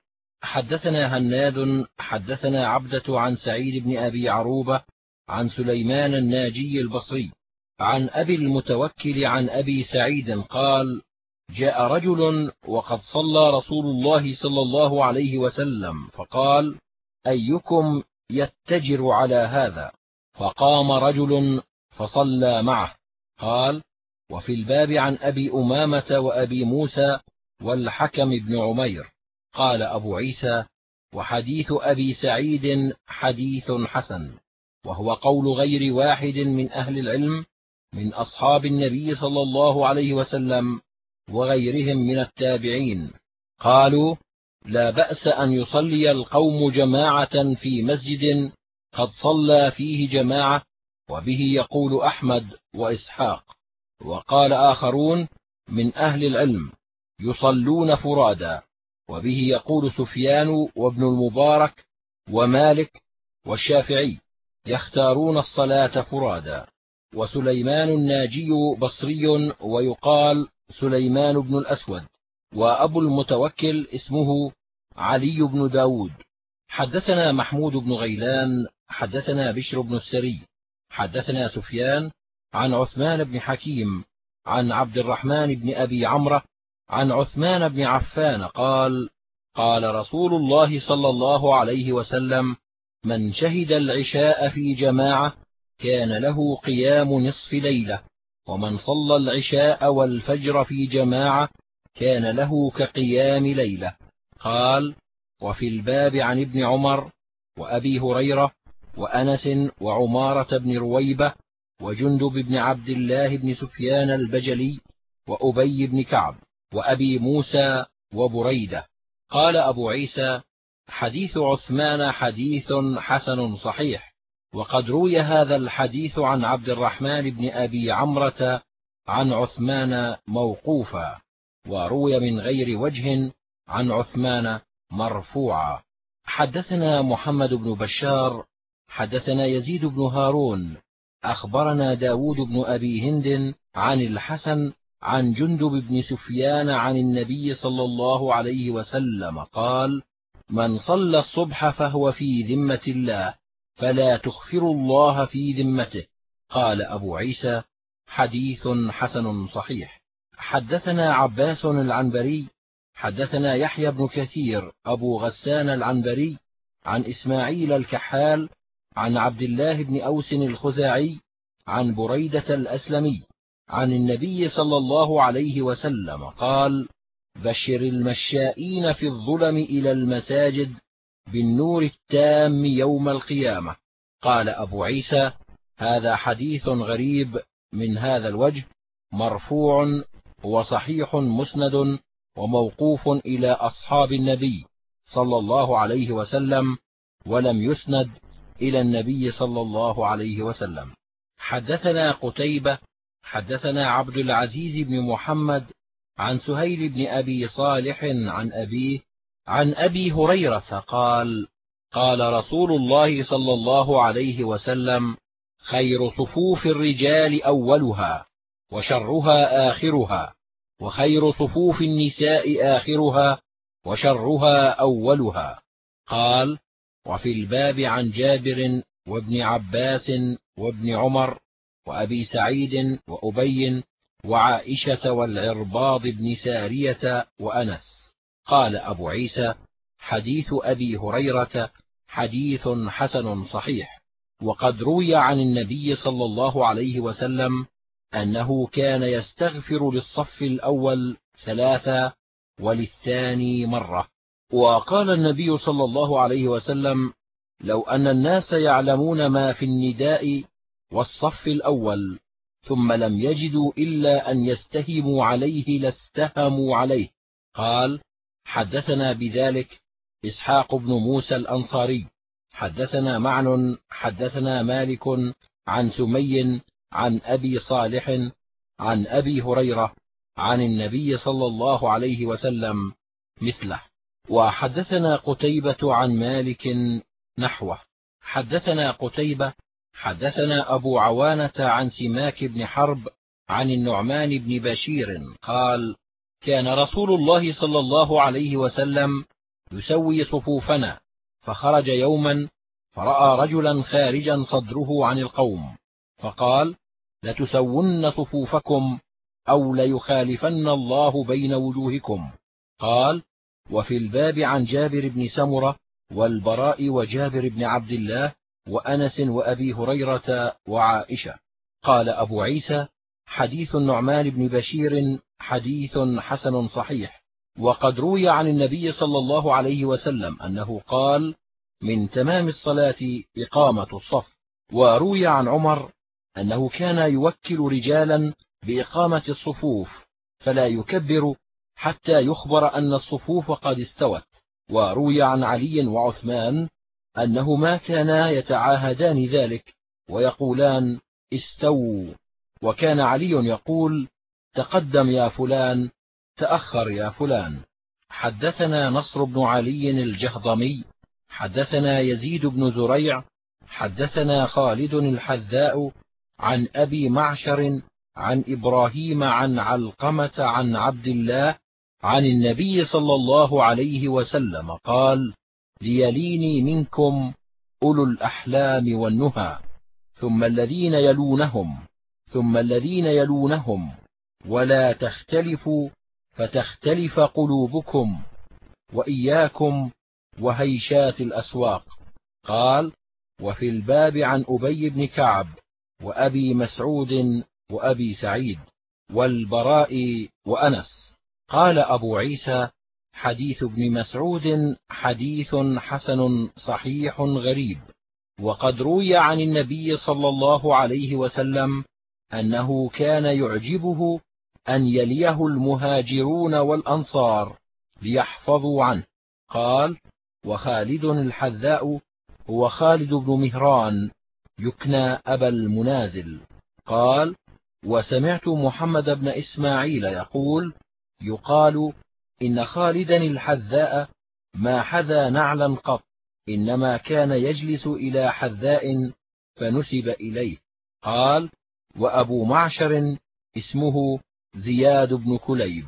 حدثنا هناد حدثنا عبدة عن سعيد بن أبي عروبة عن سليمان الناجي البصري عن أبي المتوكل عن أبي سعيد قال جاء رجل وقد صلى رسول الله صلى الله عليه وسلم فقال أيكم يتجر على هذا؟ فقام رجل فصلى معه. قال وفي الباب عن أبي أمامة وأبي موسى والحكم بن عمير. قال أبو عيسى وحديث أبي سعيد حديث حسن وهو قول غير واحد من أهل العلم من أصحاب النبي صلى الله عليه وسلم وغيرهم من التابعين. قالوا لا بأس أن يصلي القوم جماعة في مسجد قد صلى فيه جماعة وبه يقول أحمد وإسحاق. وقال آخرون من أهل العلم يصلون فرادا وبه يقول سفيان وابن المبارك ومالك والشافعي يختارون الصلاة فرادا. وسليمان الناجي بصري ويقال سليمان بن الأسود وأبو المتوكل اسمه علي بن داود. حدثنا محمود بن غيلان حدثنا بشر بن السري حدثنا سفيان عن عثمان بن حكيم عن عبد الرحمن بن أبي عمرة عن عثمان بن عفان قال قال رسول الله صلى الله عليه وسلم من شهد العشاء في جماعة كان له قيام نصف ليلة ومن صلى العشاء والفجر في جماعة كان له كقيام ليلة. قال وفي الباب عن ابن عمر وأبي هريرة وأنس وعمارة بن رويبة وجندب بن عبد الله بن سفيان البجلي وأبي بن كعب وأبي موسى وبريدة. قال أبو عيسى حديث عثمان حديث حسن صحيح. وقد روي هذا الحديث عن عبد الرحمن بن أبي عمرة عن عثمان موقوفا وروي من غير وجه عن عثمان مرفوعا. حدثنا محمد بن بشار حدثنا يزيد بن هارون أخبرنا داود بن أبي هند عن الحسن عن جندب بن سفيان عن النبي صلى الله عليه وسلم قال من صلى الصبح فهو في ذمة الله فلا تخفر الله في ذمته. قال أبو عيسى حديث حسن صحيح. حدثنا عباس العنبري حدثنا يحيى بن كثير أبو غسان العنبري عن إسماعيل الكحال عن عبد الله بن أوس الخزاعي عن بريدة الأسلمي عن النبي صلى الله عليه وسلم قال بشر المشائين في الظلم إلى المساجد بالنور التام يوم القيامة. قال أبو عيسى هذا حديث غريب من هذا الوجه مرفوع وصحيح مسند وموقوف إلى أصحاب النبي صلى الله عليه وسلم ولم يسند إلى النبي صلى الله عليه وسلم. حدثنا قتيبة حدثنا عبد العزيز بن محمد عن سهيل بن أبي صالح عن أبيه عن أبي هريرة قال قال رسول الله صلى الله عليه وسلم خير صفوف الرجال أولها وشرها آخرها وخير صفوف النساء آخرها وشرها أولها. قال وفي الباب عن جابر وابن عباس وابن عمر وأبي سعيد وأبي وعائشة والعرباض بن سارية وأنس. قال أبو عيسى حديث أبي هريرة حديث حسن صحيح وقد روي عن النبي صلى الله عليه وسلم أنه كان يستغفر للصف الأول ثلاثة وللثاني مرة. وقال النبي صلى الله عليه وسلم لو أن الناس يعلمون ما في النداء والصف الأول ثم لم يجدوا إلا أن يستهموا عليه لاستهموا عليه. قال حدثنا بذلك إسحاق بن موسى الأنصاري. حدثنا معن حدثنا مالك عن سمي عن أبي صالح عن أبي هريرة عن النبي صلى الله عليه وسلم مثله. وحدثنا قتيبة عن مالك نحوه. حدثنا قتيبة حدثنا أبو عوانة عن سماك بن حرب عن النعمان بن بشير قال كان رسول الله صلى الله عليه وسلم يسوي صفوفنا فخرج يوما فرأى رجلا خارجا صدره عن القوم فقال لتسون صفوفكم أو ليخالفن الله بين وجوهكم. قال وفي الباب عن جابر بن سمرة والبراء وجابر بن عبد الله وأنس وأبي هريرة وعائشة. قال أبو عيسى حديث النعمان بن بشير حديث حسن صحيح. وقد روي عن النبي صلى الله عليه وسلم أنه قال من تمام الصلاة إقامة الصف وروي عن عمر أنه كان يوكل رجالا بإقامة الصفوف فلا يكبر حتى يخبر أن الصفوف قد استوت. وروي عن علي وعثمان أنهما كانا يتعاهدان ذلك ويقولان استووا وكان علي يقول تقدم يا فلان تأخر يا فلان. حدثنا نصر بن علي الجهضمي حدثنا يزيد بن زريع حدثنا خالد الحذاء عن أبي معشر عن إبراهيم عن علقمة عن عبد الله عن النبي صلى الله عليه وسلم قال ليليني منكم أولو الأحلام والنهى ثم الذين يلونهم. ثم الذين يلونهم ولا تختلفوا فتختلف قلوبكم وإياكم وهيشات الأسواق. قال وفي الباب عن أبي بن كعب وأبي مسعود وأبي سعيد والبراء وأنس. قال أبو عيسى حديث ابن مسعود حديث حسن صحيح غريب وقد روي عن النبي صلى الله عليه وسلم أنه كان يعجبه أن يليه المهاجرون والأنصار ليحفظوا عنه. قال وخالد الحذاء هو خالد بن مهران يكنى أبا المنازل. قال وسمعت محمد بن إسماعيل يقول يقال إن خالدا الحذاء ما حذا نعلا قط إنما كان يجلس إلى حذاء فنسب إليه. قال وأبو معشر اسمه زياد بن كليب.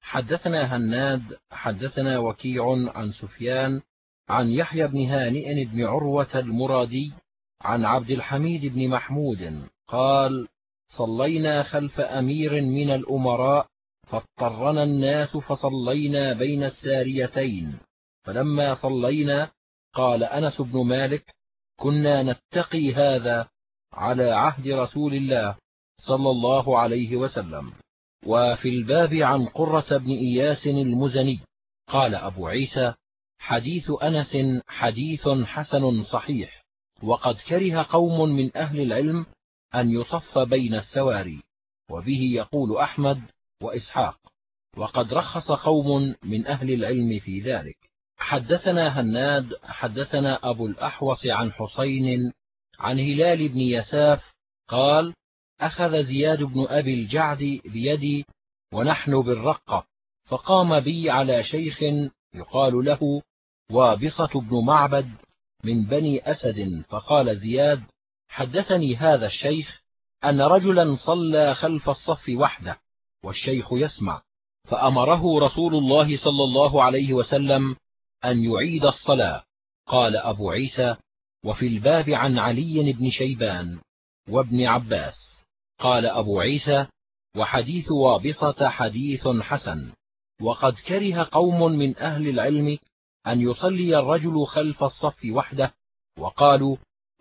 حدثنا هناد حدثنا وكيع عن سفيان عن يحيى بن هانئ بن عروة المرادي عن عبد الحميد بن محمود قال صلينا خلف أمير من الأمراء فاضطرنا الناس فصلينا بين الساريتين. فلما صلينا قال أنس بن مالك كنا نتقي هذا على عهد رسول الله صلى الله عليه وسلم. وفي الباب عن قرة بن إياس المزني. قال أبو عيسى حديث أنس حديث حسن صحيح. وقد كره قوم من أهل العلم أن يصف بين السواري. وبه يقول أحمد وإسحاق وقد رخص قوم من أهل العلم في ذلك. حدثنا هناد حدثنا أبو الأحوص عن حسين عن هلال بن يساف قال أخذ زياد بن أبي الجعد بيدي ونحن بالرقة فقام بي على شيخ يقال له وابصة بن معبد من بني أسد فقال زياد حدثني هذا الشيخ أن رجلا صلى خلف الصف وحده والشيخ يسمع فأمره رسول الله صلى الله عليه وسلم أن يعيد الصلاة. قال أبو عيسى وفي الباب عن علي بن شيبان وابن عباس. قال أبو عيسى وحديث وابصة حديث حسن وقد كره قوم من أهل العلم أن يصلي الرجل خلف الصف وحده وقالوا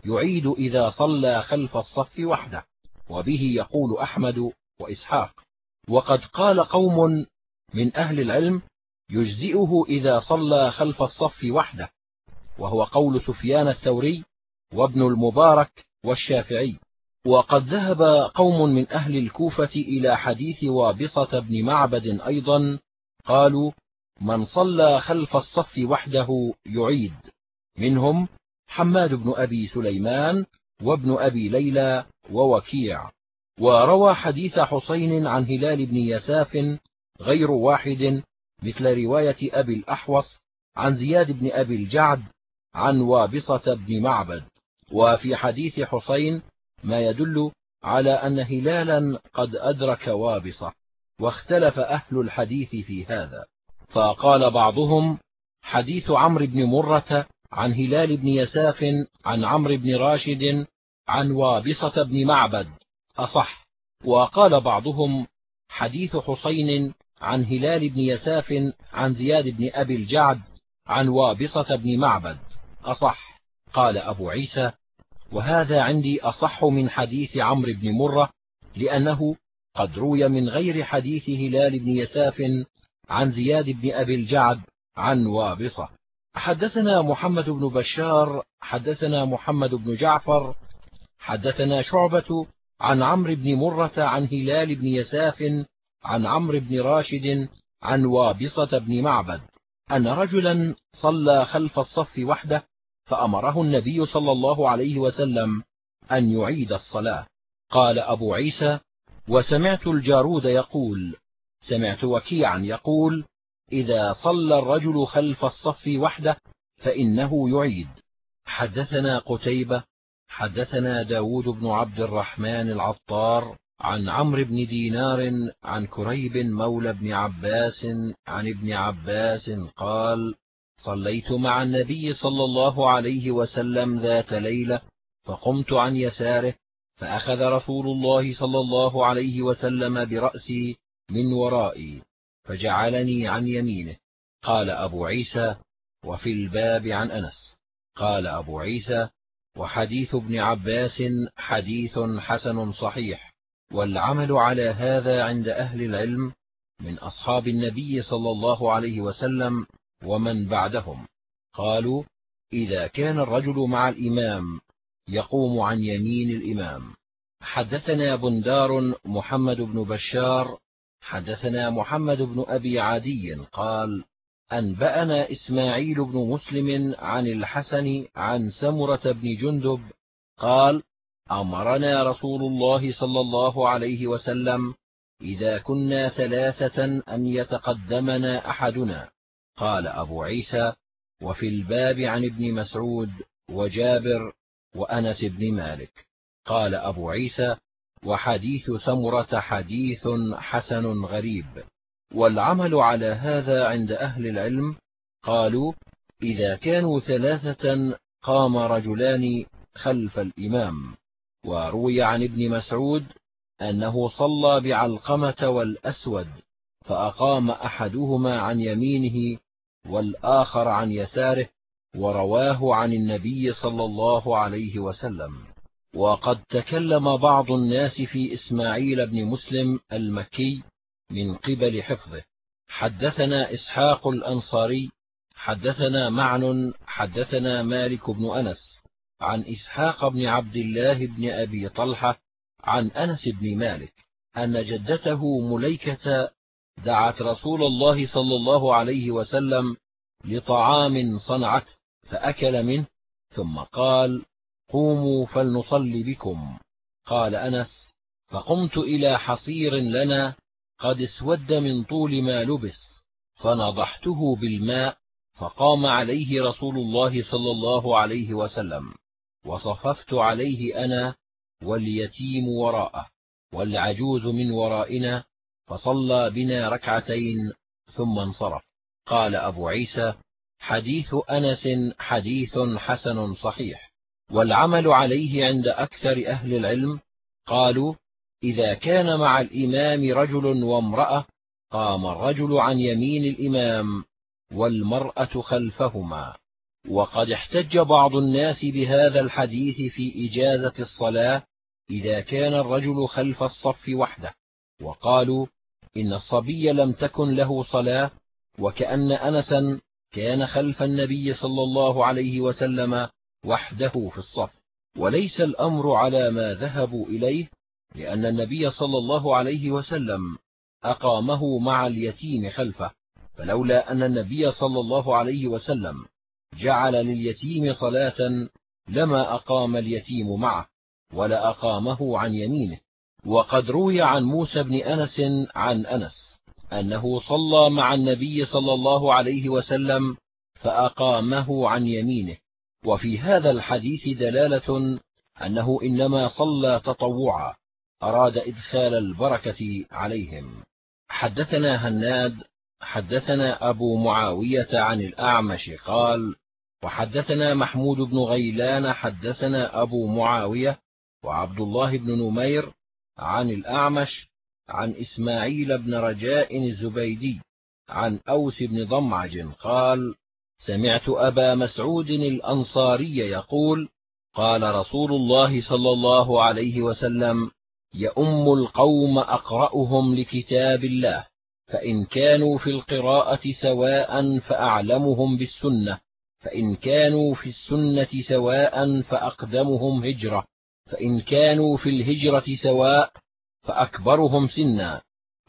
يعيد إذا صلى خلف الصف وحده وبه يقول أحمد وإسحاق. وقد قال قوم من أهل العلم يجزئه إذا صلى خلف الصف وحده وهو قول سفيان الثوري وابن المبارك والشافعي. وقد ذهب قوم من أهل الكوفة إلى حديث وابصة بن معبد أيضا قالوا من صلى خلف الصف وحده يعيد. منهم حماد بن أبي سليمان وابن أبي ليلى ووكيع. وروى حديث حسين عن هلال بن يساف غير واحد مثل رواية أبي الأحوص عن زياد بن أبي الجعد عن وابصة بن معبد وفي حديث حسين ما يدل على أن هلالا قد أدرك وابصة واختلف أهل الحديث في هذا. فقال بعضهم حديث عمرو بن مرة عن هلال بن يساف عن عمرو بن راشد عن وابصة بن معبد أصح. وقال بعضهم حديث حسين عن هلال بن يساف عن زياد بن أبي الجعد عن وابصة بن معبد. أصح؟ قال أبو عيسى وهذا عندي أصح من حديث عمرو بن مرة لأنه قد روي من غير حديث هلال بن يساف عن زياد بن أبي الجعد عن وابصة. حدثنا محمد بن بشار حدثنا محمد بن جعفر حدثنا شعبة عن عمرو بن مرة عن هلال بن يساف عن عمرو بن راشد عن وابصة بن معبد. أن رجلا صلى خلف الصف وحده فأمره النبي صلى الله عليه وسلم أن يعيد الصلاة. قال أبو عيسى وسمعت الجارود يقول سمعت وكيعا يقول إذا صلى الرجل خلف الصف وحده فإنه يعيد. حدثنا قتيبة حدثنا داود بن عبد الرحمن العطار عن عمرو بن دينار عن كريب مولى بن عباس عن ابن عباس قال صليت مع النبي صلى الله عليه وسلم ذات ليلة فقمت عن يساره فأخذ رسول الله صلى الله عليه وسلم برأسي من ورائي فجعلني عن يمينه. قال أبو عيسى وفي الباب عن أنس. قال أبو عيسى وحديث ابن عباس حديث حسن صحيح. والعمل على هذا عند أهل العلم من أصحاب النبي صلى الله عليه وسلم ومن بعدهم. قالوا إذا كان الرجل مع الإمام يقوم عن يمين الإمام. حدثنا بندار محمد بن بشار حدثنا محمد بن أبي عدي قال أنبأنا إسماعيل بن مسلم عن الحسن عن سمرة بن جندب قال أمرنا رسول الله صلى الله عليه وسلم إذا كنا ثلاثة أن يتقدمنا أحدنا. قال أبو عيسى وفي الباب عن ابن مسعود وجابر وأنس بن مالك. قال أبو عيسى وحديث سمرة حديث حسن غريب. والعمل على هذا عند أهل العلم قالوا إذا كانوا ثلاثة قام رجلان خلف الإمام. وروي عن ابن مسعود أنه صلى بعلقمة والأسود فأقام أحدهما عن يمينه والآخر عن يساره ورواه عن النبي صلى الله عليه وسلم. وقد تكلم بعض الناس في إسماعيل بن مسلم المكي من قبل حفظه. حدثنا إسحاق الأنصاري حدثنا معن حدثنا مالك بن أنس. عن إسحاق بن عبد الله بن أبي طلحة عن أنس بن مالك أن جدته مليكة دعت رسول الله صلى الله عليه وسلم لطعام صنعته فأكل منه ثم قال قوموا فلنصلي بكم. قال أنس فقمت إلى حصير لنا قد اسود من طول ما لبس فنضحته بالماء فقام عليه رسول الله صلى الله عليه وسلم وصففت عليه أنا واليتيم وراءه والعجوز من ورائنا فصلى بنا ركعتين ثم انصرف. قال أبو عيسى حديث أنس حديث حسن صحيح والعمل عليه عند أكثر أهل العلم قالوا إذا كان مع الإمام رجل وامرأة قام الرجل عن يمين الإمام والمرأة خلفهما. وقد احتج بعض الناس بهذا الحديث في إجازة الصلاة إذا كان الرجل خلف الصف وحده وقالوا إن الصبي لم تكن له صلاة وكأن أنسا كان خلف النبي صلى الله عليه وسلم وحده في الصف. وليس الأمر على ما ذهبوا إليه لأن النبي صلى الله عليه وسلم أقامه مع اليتيم خلفه. فلولا أن النبي صلى الله عليه وسلم جعل لليتيم صلاة لما أقام اليتيم معه ولا أقامه عن يمينه. وقد روي عن موسى بن أنس عن أنس أنه صلى مع النبي صلى الله عليه وسلم فأقامه عن يمينه. وفي هذا الحديث دلالة أنه إنما صلى تطوعا أراد إدخال البركة عليهم. حدثنا هناد حدثنا أبو معاوية عن الأعمش قال وحدثنا محمود بن غيلان حدثنا أبو معاوية وعبد الله بن نمير عن الأعمش عن إسماعيل بن رجاء الزبيدي عن أوس بن ضمعج قال سمعت أبا مسعود الأنصاري يقول قال رسول الله صلى الله عليه وسلم يؤم القوم أقرأهم لكتاب الله فإن كانوا في القراءة سواء فأعلمهم بالسنة فإن كانوا في السنة سواء فأقدمهم هجرة. فإن كانوا في الهجرة سواء فأكبرهم سنا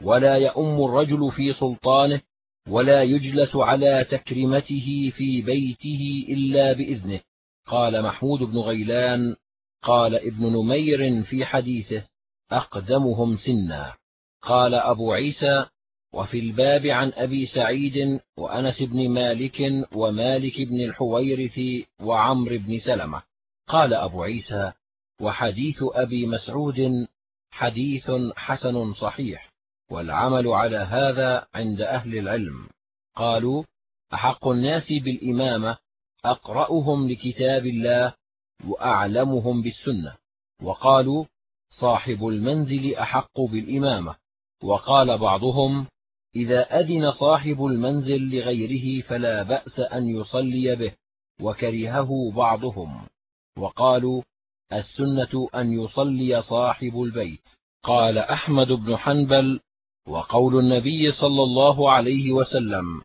ولا يؤم الرجل في سلطانه ولا يجلس على تكرمته في بيته إلا بإذنه. قال محمود بن غيلان قال ابن نمير في حديثه أقدمهم سنا. قال أبو عيسى وفي الباب عن أبي سعيد وأنس بن مالك ومالك بن الحويرث وعمر بن سلمة. قال أبو عيسى وحديث أبي مسعود حديث حسن صحيح والعمل على هذا عند أهل العلم. قالوا أحق الناس بالإمامة أقرأهم لكتاب الله وأعلمهم بالسنة. وقالوا صاحب المنزل أحق بالإمامة. وقال بعضهم إذا أذن صاحب المنزل لغيره فلا بأس أن يصلي به وكرهه بعضهم. وقالوا السنة أن يصلي صاحب البيت. قال أحمد بن حنبل وقول النبي صلى الله عليه وسلم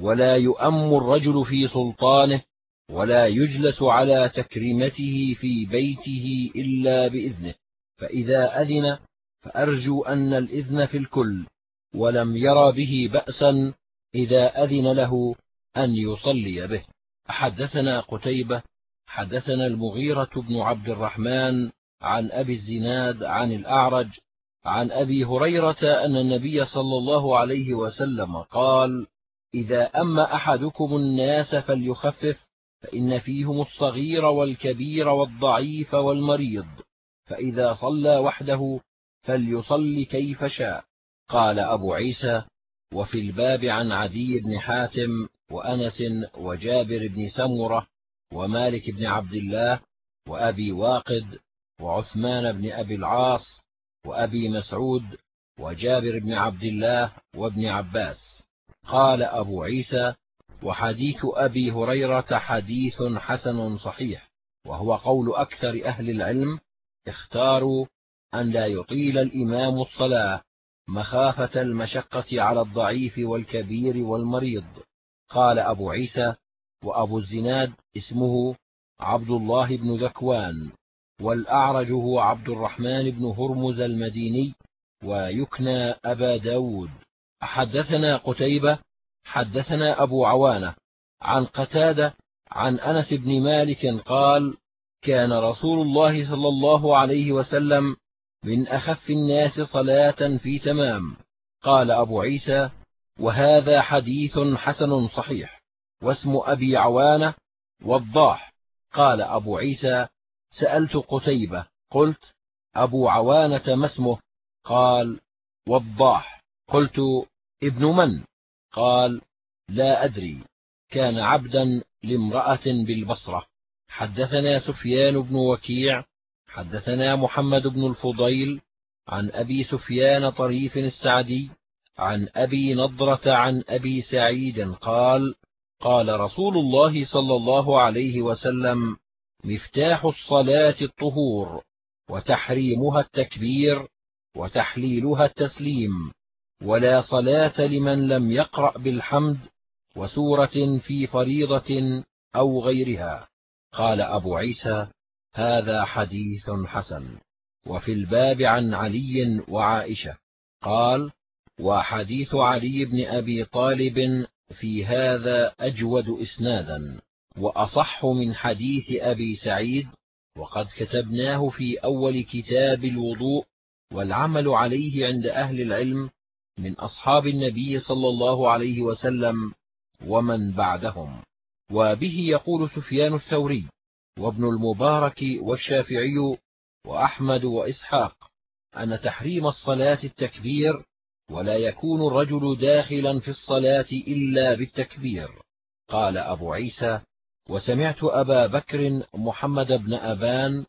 ولا يؤم الرجل في سلطانه ولا يجلس على تكريمته في بيته إلا بإذنه فإذا أذن فأرجو أن الإذن في الكل ولم ير به بأسا إذا أذن له أن يصلي به. حدثنا قتيبة حدثنا المغيرة بن عبد الرحمن عن أبي الزناد عن الأعرج عن أبي هريرة أن النبي صلى الله عليه وسلم قال إذا أما أحدكم الناس فليخفف فإن فيهم الصغير والكبير والضعيف والمريض فإذا صلى وحده فليصل كيف شاء. قال أبو عيسى وفي الباب عن عدي بن حاتم وأنس وجابر بن سمرة ومالك بن عبد الله وأبي واقد وعثمان بن أبي العاص وأبي مسعود وجابر بن عبد الله وابن عباس. قال أبو عيسى وحديث أبي هريرة حديث حسن صحيح وهو قول أكثر أهل العلم اختاروا أن لا يطيل الإمام الصلاة مخافة المشقة على الضعيف والكبير والمريض قال أبو عيسى وأبو الزناد اسمه عبد الله بن ذكوان والأعرج هو عبد الرحمن بن هرمز المديني ويكنى أبا ب داود. حدثنا قتيبة حدثنا أبو عوانة عن قتادة عن أنس بن مالك قال كان رسول الله صلى الله عليه وسلم من أخف الناس صلاة في تمام. قال أبو عيسى وهذا حديث حسن صحيح. واسم أبي عوانة وضاح قال أبو عيسى سألت قتيبة قلت أبو عوانة ما اسمه؟ قال وضاح قلت ابن من؟ قال لا أدري. كان عبدا لامرأة بالبصرة. حدثنا سفيان بن وكيع حدثنا محمد بن الفضيل عن أبي سفيان طريف السعدي عن أبي نضرة عن أبي سعيد قال قال رسول الله صلى الله عليه وسلم مفتاح الصلاة الطهور وتحريمها التكبير وتحليلها التسليم ولا صلاة لمن لم يقرأ بالحمد وسورة في فريضة أو غيرها. قال أبو عيسى هذا حديث حسن. وفي الباب عن علي وعائشة. قال وحديث علي بن أبي طالب في هذا أجود إسنادا وأصح من حديث أبي سعيد وقد كتبناه في أول كتاب الوضوء والعمل عليه عند أهل العلم من أصحاب النبي صلى الله عليه وسلم ومن بعدهم. وبه يقول سفيان الثوري وابن المبارك والشافعي وأحمد وإسحاق أن تحريم الصلاة التكبير ولا يكون الرجل داخلا في الصلاة إلا بالتكبير. قال أبو عيسى وسمعت أبا بكر محمد بن أبان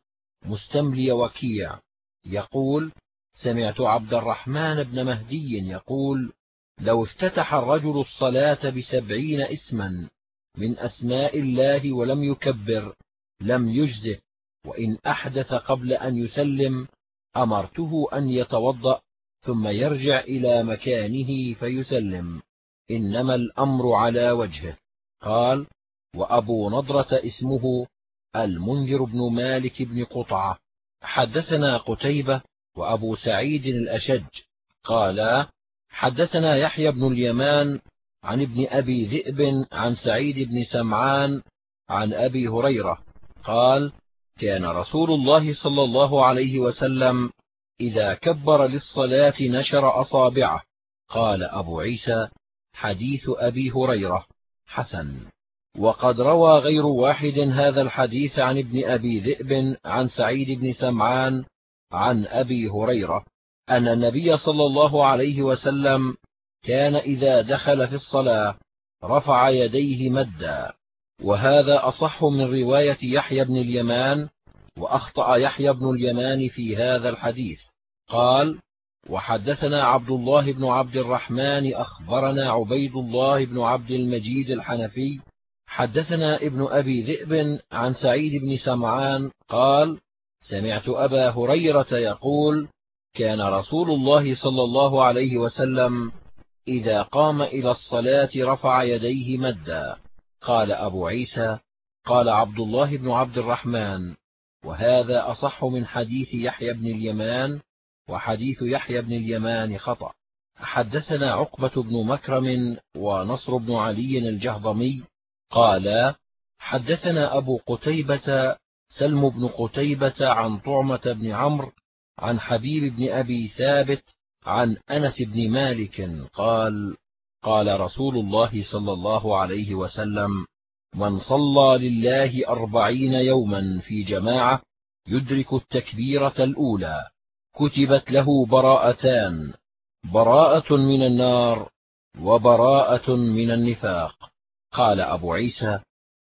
مستملي وكيع يقول سمعت عبد الرحمن بن مهدي يقول لو افتتح الرجل الصلاة بسبعين اسما من أسماء الله ولم يكبر لم يجزه وإن أحدث قبل أن يسلم أمرته أن يتوضأ. ثم يرجع إلى مكانه فيسلم. إنما الأمر على وجهه. قال وأبو نضرة اسمه المنذر بن مالك بن قطعة. حدثنا قتيبة وأبو سعيد الأشج. قالا حدثنا يحيى بن اليمان عن ابن أبي ذئب عن سعيد بن سمعان عن أبي هريرة. قال كان رسول الله صلى الله عليه وسلم إذا كبر للصلاة نشر أصابعه. قال أبو عيسى حديث أبي هريرة حسن. وقد روى غير واحد هذا الحديث عن ابن أبي ذئب عن سعيد بن سمعان عن أبي هريرة أن النبي صلى الله عليه وسلم كان إذا دخل في الصلاة رفع يديه مدا. وهذا أصح من رواية يحيى بن اليمان وأخطأ يحيى بن اليمان في هذا الحديث. قال وحدثنا عبد الله بن عبد الرحمن أخبرنا عبيد الله بن عبد المجيد الحنفي. حدثنا ابن أبي ذئب عن سعيد بن سمعان قال سمعت أبا هريرة يقول كان رسول الله صلى الله عليه وسلم إذا قام إلى الصلاة رفع يديه مدا. قال أبو عيسى قال عبد الله بن عبد الرحمن وهذا أصح من حديث يحيى بن اليمان وحديث يحيى بن اليمان خطأ. حدثنا عقبة بن مكرم ونصر بن علي الجهضمي قال حدثنا أبو قتيبة سلم بن قتيبة عن طعمة بن عمرو عن حبيب بن أبي ثابت عن أنس بن مالك قال قال رسول الله صلى الله عليه وسلم من صلى لله أربعين يوما في جماعة يدرك التكبيرة الأولى. كتبت له براءتان. براءة من النار وبراءة من النفاق. قال أبو عيسى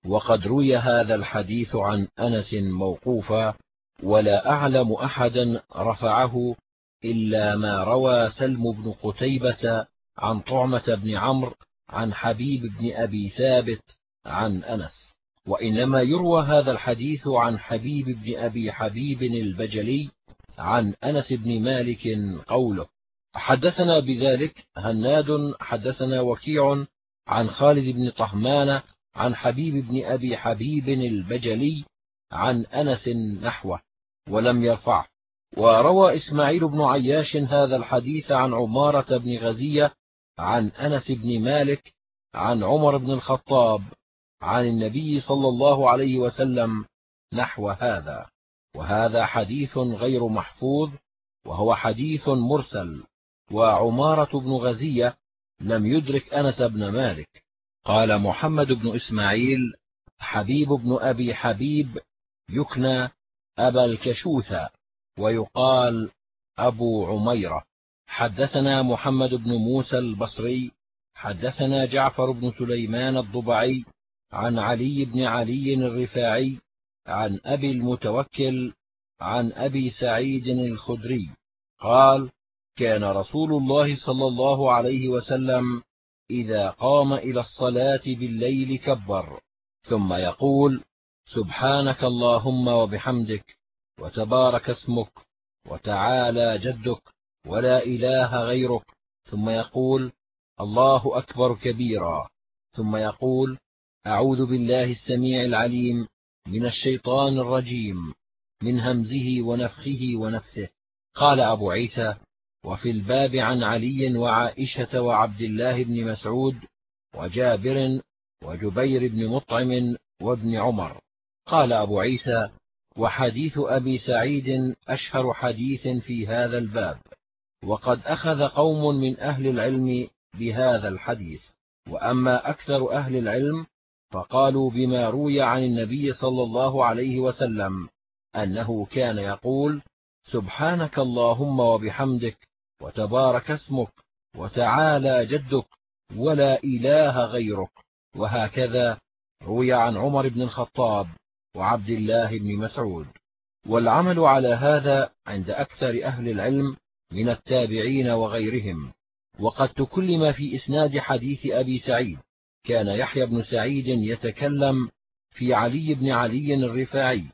وقد روي هذا الحديث عن أنس موقوفا ولا أعلم أحدا رفعه إلا ما روى سلم بن قتيبة عن طعمة بن عمرو عن حبيب بن أبي ثابت عن أنس. وإنما يروى هذا الحديث عن حبيب بن أبي حبيب البجلي عن أنس بن مالك قوله حدثنا بذلك هناد حدثنا وكيع عن خالد بن طهمان عن حبيب بن أبي حبيب البجلي عن أنس نحوه ولم يرفعه وروى إسماعيل بن عياش هذا الحديث عن عمارة بن غزية عن أنس بن مالك عن عمر بن الخطاب عن النبي صلى الله عليه وسلم نحو هذا وهذا حديث غير محفوظ وهو حديث مرسل وعمارة بن غزية لم يدرك أنس بن مالك. قال محمد بن إسماعيل حبيب بن أبي حبيب يكنى أبا الكشوث ويقال أبو عميرة. حدثنا محمد بن موسى البصري حدثنا جعفر بن سليمان الضبعي عن علي بن علي الرفاعي عن أبي المتوكل عن أبي سعيد الخدري. قال كان رسول الله صلى الله عليه وسلم إذا قام إلى الصلاة بالليل كبر ثم يقول سبحانك اللهم وبحمدك وتبارك اسمك وتعالى جدك ولا إله غيرك. ثم يقول الله أكبر كبيرا. ثم يقول أعوذ بالله السميع العليم من الشيطان الرجيم من همزه ونفخه ونفثه. قال أبو عيسى وفي الباب عن علي وعائشة وعبد الله بن مسعود وجابر وجبير بن مطعم وابن عمر. قال أبو عيسى وحديث أبي سعيد أشهر حديث في هذا الباب وقد أخذ قوم من أهل العلم بهذا الحديث. وأما أكثر أهل العلم فقالوا بما روي عن النبي صلى الله عليه وسلم أنه كان يقول سبحانك اللهم وبحمدك وتبارك اسمك وتعالى جدك ولا إله غيرك. وهكذا روي عن عمر بن الخطاب وعبد الله بن مسعود. والعمل على هذا عند أكثر أهل العلم من التابعين وغيرهم. وقد تكلم في إسناد حديث أبي سعيد. كان يحيى بن سعيد يتكلم في علي بن علي الرفاعي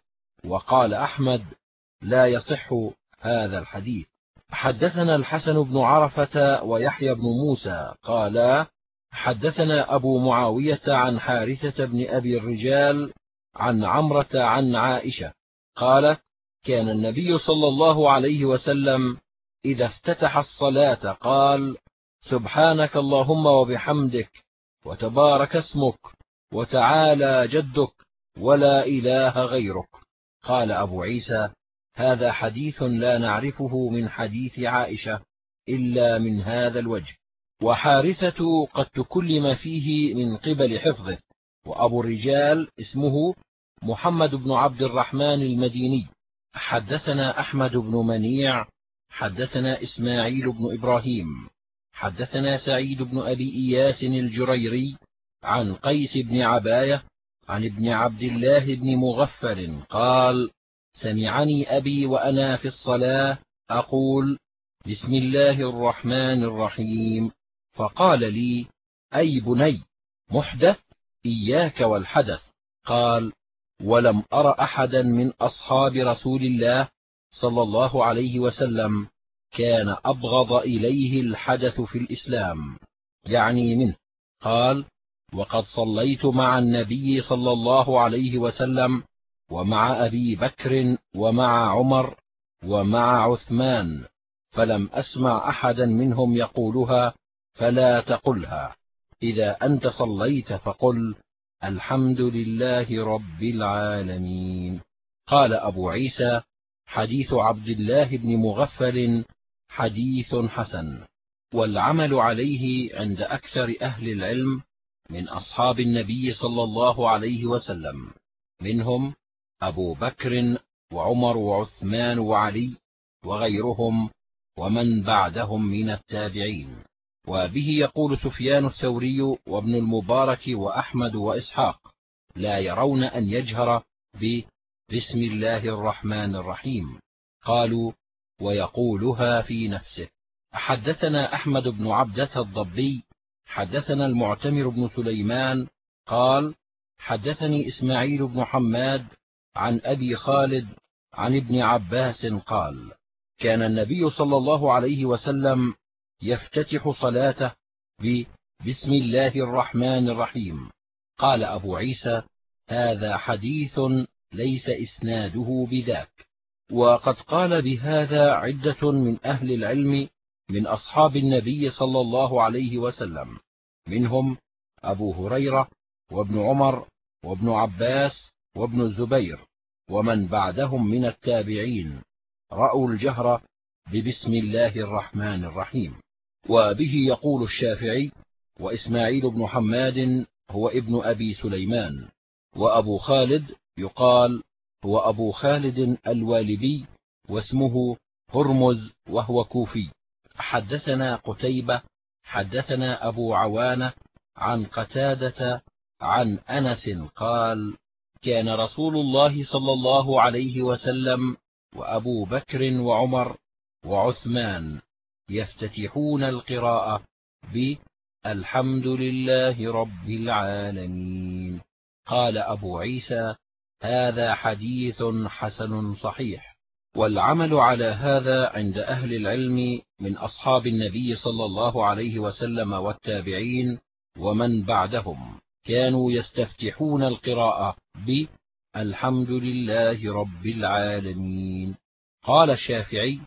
وقال أحمد لا يصح هذا الحديث. حدثنا الحسن بن عرفة ويحيى بن موسى قالا حدثنا أبو معاوية عن حارثة بن أبي الرجال عن عمرة عن عائشة قالت كان النبي صلى الله عليه وسلم إذا افتتح الصلاة قال سبحانك اللهم وبحمدك وتبارك اسمك وتعالى جدك ولا إله غيرك. قال أبو عيسى هذا حديث لا نعرفه من حديث عائشة إلا من هذا الوجه. وحارثة قد تكلم فيه من قبل حفظه. وأبو الرجال اسمه محمد بن عبد الرحمن المديني. حدثنا أحمد بن منيع حدثنا إسماعيل بن إبراهيم. حدثنا سعيد بن أبي إياس الجريري عن قيس بن عباية عن ابن عبد الله بن مغفر قال سمعني أبي وأنا في الصلاة أقول بسم الله الرحمن الرحيم فقال لي أي بني محدث إياك والحدث قال ولم أر أحدا من أصحاب رسول الله صلى الله عليه وسلم كان أبغض إليه الحدث في الإسلام يعني منه. قال وقد صليت مع النبي صلى الله عليه وسلم ومع أبي بكر ومع عمر ومع عثمان فلم أسمع أحدا منهم يقولها فلا تقلها. إذا أنت صليت فقل الحمد لله رب العالمين. قال أبو عيسى حديث عبد الله بن مغفل حديث حسن والعمل عليه عند أكثر أهل العلم من أصحاب النبي صلى الله عليه وسلم منهم أبو بكر وعمر وعثمان وعلي وغيرهم ومن بعدهم من التابعين. وبه يقول سفيان الثوري وابن المبارك وأحمد وإسحاق لا يرون أن يجهر بسم الله الرحمن الرحيم قالوا ويقولها في نفسه. حدثنا أحمد بن عبدة الضبي حدثنا المعتمر بن سليمان قال حدثني إسماعيل بن حماد عن أبي خالد عن ابن عباس قال كان النبي صلى الله عليه وسلم يفتتح صلاته بسم الله الرحمن الرحيم. قال أبو عيسى هذا حديث ليس إسناده بذاك. وقد قال بهذا عدة من أهل العلم من أصحاب النبي صلى الله عليه وسلم منهم أبو هريرة وابن عمر وابن عباس وابن الزبير ومن بعدهم من التابعين. رأوا الجهر ببسم الله الرحمن الرحيم. وبه يقول الشافعي وإسماعيل بن حماد هو ابن أبي سليمان وأبو خالد يقال هو أبو خالد الوالبي واسمه هرمز وهو كوفي. حدثنا قتيبة حدثنا أبو عوانة عن قتادة عن أنس قال كان رسول الله صلى الله عليه وسلم وأبو بكر وعمر وعثمان يفتتحون القراءة بالحمد لله رب العالمين. قال أبو عيسى هذا حديث حسن صحيح. والعمل على هذا عند أهل العلم من أصحاب النبي صلى الله عليه وسلم والتابعين ومن بعدهم. كانوا يستفتحون القراءة بالحمد لله رب العالمين. قال الشافعي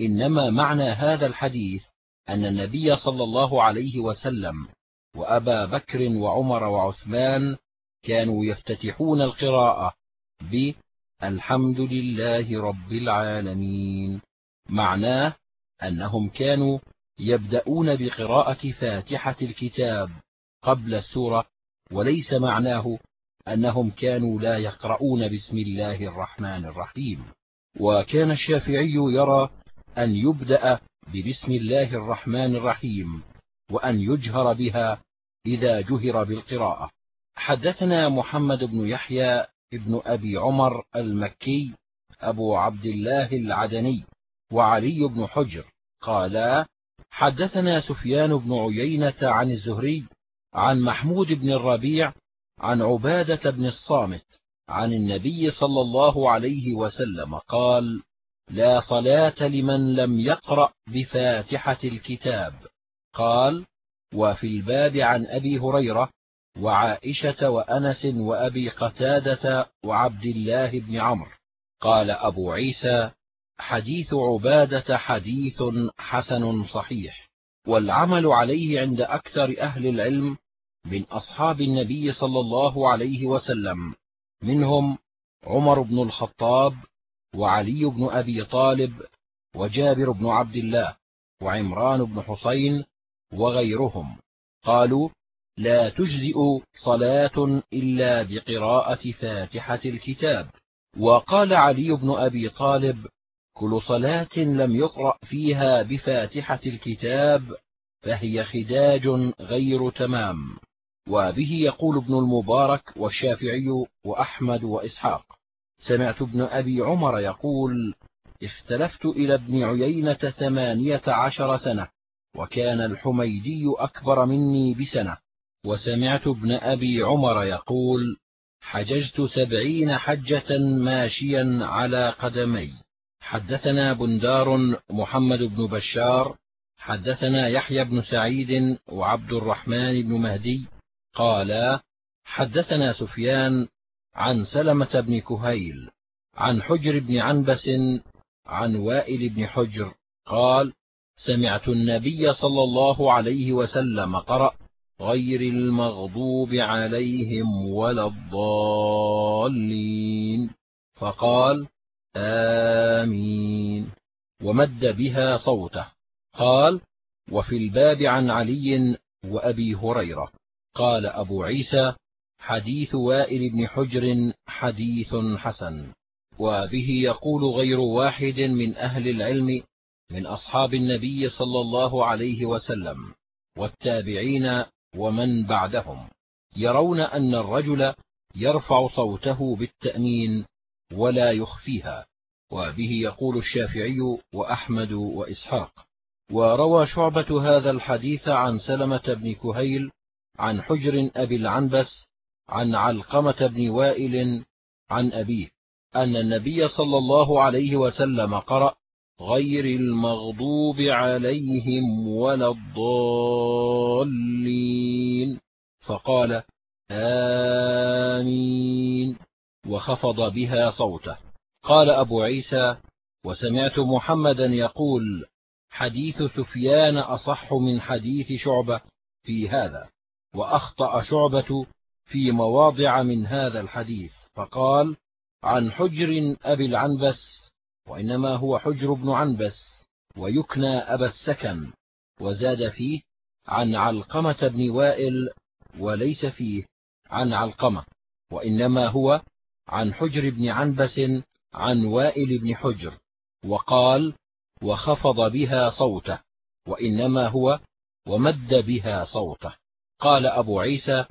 إنما معنى هذا الحديث أن النبي صلى الله عليه وسلم وأبا بكر وعمر وعثمان كانوا يفتتحون القراءة بالحمد لله رب العالمين. معناه أنهم كانوا يبدأون بقراءة فاتحة الكتاب قبل السورة وليس معناه أنهم كانوا لا يقرؤون بسم الله الرحمن الرحيم. وكان الشافعي يرى أن يبدأ ببسم الله الرحمن الرحيم وأن يجهر بها إذا جهر بالقراءة. حدثنا محمد بن يحيى ابن أبي عمر المكي أبو عبد الله العدني وعلي بن حجر قالا حدثنا سفيان بن عيينة عن الزهري عن محمود بن الربيع عن عبادة بن الصامت عن النبي صلى الله عليه وسلم قال لا صلاة لمن لم يقرأ بفاتحة الكتاب. قال وفي الباب عن أبي هريرة وعائشة وأنس وأبي قتادة وعبد الله بن عمرو. قال أبو عيسى حديث عبادة حديث حسن صحيح والعمل عليه عند أكثر أهل العلم من أصحاب النبي صلى الله عليه وسلم منهم عمر بن الخطاب وعلي بن أبي طالب وجابر بن عبد الله وعمران بن حسين وغيرهم. قالوا لا تجزئ صلاة إلا بقراءة فاتحة الكتاب. وقال علي بن أبي طالب كل صلاة لم يقرأ فيها بفاتحة الكتاب فهي خداج غير تمام. وبه يقول ابن المبارك والشافعي وأحمد وإسحاق. سمعت ابن أبي عمر يقول اختلفت إلى ابن عيينة ثمانية عشر سنة وكان الحميدي أكبر مني بسنة. وسمعت ابن أبي عمر يقول حججت سبعين حجة ماشيا على قدمي. حدثنا بندار محمد بن بشار حدثنا يحيى بن سعيد وعبد الرحمن بن مهدي قالا حدثنا سفيان عن سلمة بن كهيل عن حجر بن عنبس عن وائل بن حجر قال سمعت النبي صلى الله عليه وسلم قرأ غير المغضوب عليهم ولا الضالين. فقال آمين. ومد بها صوته. قال وفي الباب عن علي وأبي هريرة. قال أبو عيسى حديث وائل بن حجر حديث حسن. وبه يقول غير واحد من أهل العلم من أصحاب النبي صلى الله عليه وسلم. والتابعين ومن بعدهم يرون أن الرجل يرفع صوته بالتأمين ولا يخفيها وبه يقول الشافعي وأحمد وإسحاق. وروى شعبة هذا الحديث عن سلمة بن كهيل عن حجر أبي العنبس عن علقمة بن وائل عن أبيه أن النبي صلى الله عليه وسلم قرأ غير المغضوب عليهم ولا الضالين. فقال آمين. وخفض بها صوته. قال أبو عيسى وسمعت محمدا يقول حديث سفيان أصح من حديث شعبة في هذا وأخطأ شعبة في مواضع من هذا الحديث. فقال عن حجر أبي العنبس وإنما هو حجر بن عنبس ويكنى أبا السكن وزاد فيه عن علقمة بن وائل وليس فيه عن علقمة وإنما هو عن حجر بن عنبس عن وائل بن حجر وقال وخفض بها صوته وإنما هو ومد بها صوته. قال أبو عيسى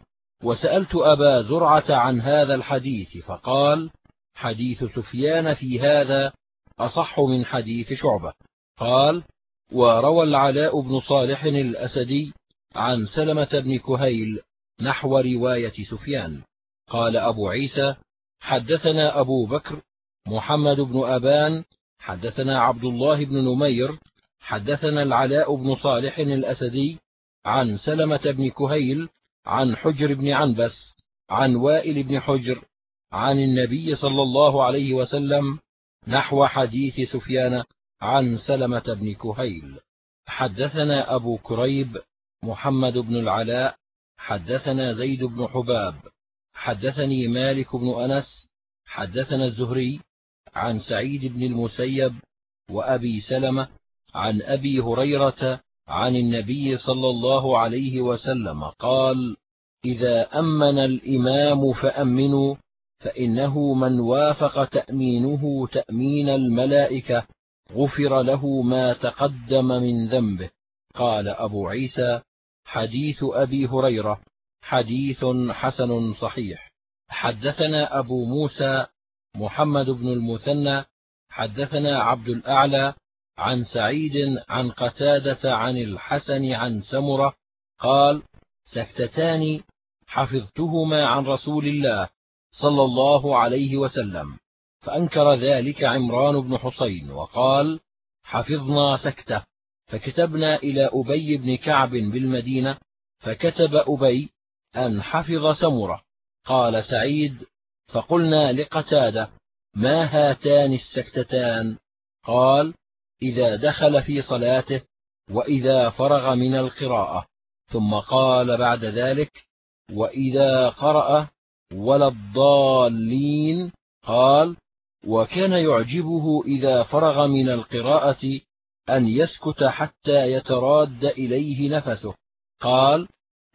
وسألت أبا زرعة عن هذا الحديث فقال حديث سفيان في هذا أصح من حديث شعبة. قال وروى العلاء بن صالح الأسدي عن سلمة بن كهيل نحو رواية سفيان. قال أبو عيسى حدثنا أبو بكر محمد بن أبان حدثنا عبد الله بن نمير حدثنا العلاء بن صالح الأسدي عن سلمة بن كهيل عن حجر بن عنبس عن وائل بن حجر عن النبي صلى الله عليه وسلم نحو حديث سفيان عن سلمة بن كهيل. حدثنا أبو كريب محمد بن العلاء حدثنا زيد بن حباب حدثني مالك بن أنس حدثنا الزهري عن سعيد بن المسيب وأبي سلمة عن أبي هريرة عن النبي صلى الله عليه وسلم قال إذا أمن الإمام فأمنوا فإنه من وافق تأمينه تأمين الملائكة غفر له ما تقدم من ذنبه. قال أبو عيسى حديث أبي هريرة حديث حسن صحيح. حدثنا أبو موسى محمد بن المثنى حدثنا عبد الأعلى عن سعيد عن قتادة عن الحسن عن سمرة قال سكتتان حفظتهما عن رسول الله صلى الله عليه وسلم فأنكر ذلك عمران بن حسين وقال حفظنا سكتة. فكتبنا إلى أبي بن كعب بالمدينة فكتب أبي أن حفظ سمرة. قال سعيد فقلنا لقتادة ما هاتان السكتتان؟ قال إذا دخل في صلاته وإذا فرغ من القراءة. ثم قال بعد ذلك وإذا قرأ ولا الضالين قال وكان يعجبه إذا فرغ من القراءة أن يسكت حتى يتراد إليه نفسه. قال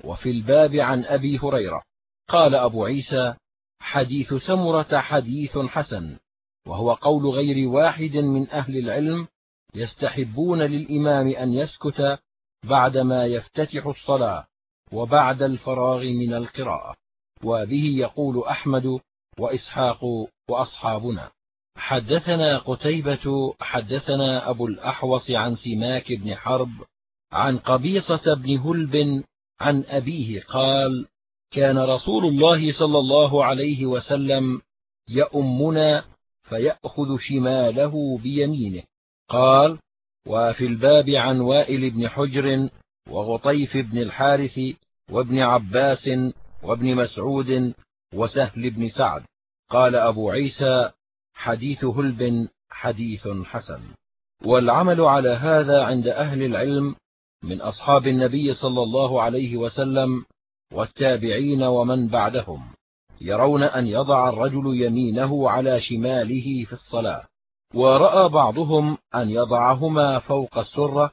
وفي الباب عن أبي هريرة. قال أبو عيسى حديث سمرة حديث حسن وهو قول غير واحد من أهل العلم يستحبون للإمام أن يسكت بعدما يفتتح الصلاة وبعد الفراغ من القراءة. وبه يقول أحمد وإسحاق وأصحابنا. حدثنا قتيبة حدثنا أبو الأحوص عن سماك بن حرب عن قبيصة بن هلب عن أبيه قال كان رسول الله صلى الله عليه وسلم يؤمنا فيأخذ شماله بيمينه. قال وفي الباب عن وائل بن حجر وغطيف بن الحارث وابن عباس وابن مسعود وسهل بن سعد. قال أبو عيسى حديث هلب حديث حسن. والعمل على هذا عند أهل العلم من أصحاب النبي صلى الله عليه وسلم والتابعين ومن بعدهم يرون أن يضع الرجل يمينه على شماله في الصلاة. ورأى بعضهم أن يضعهما فوق السرة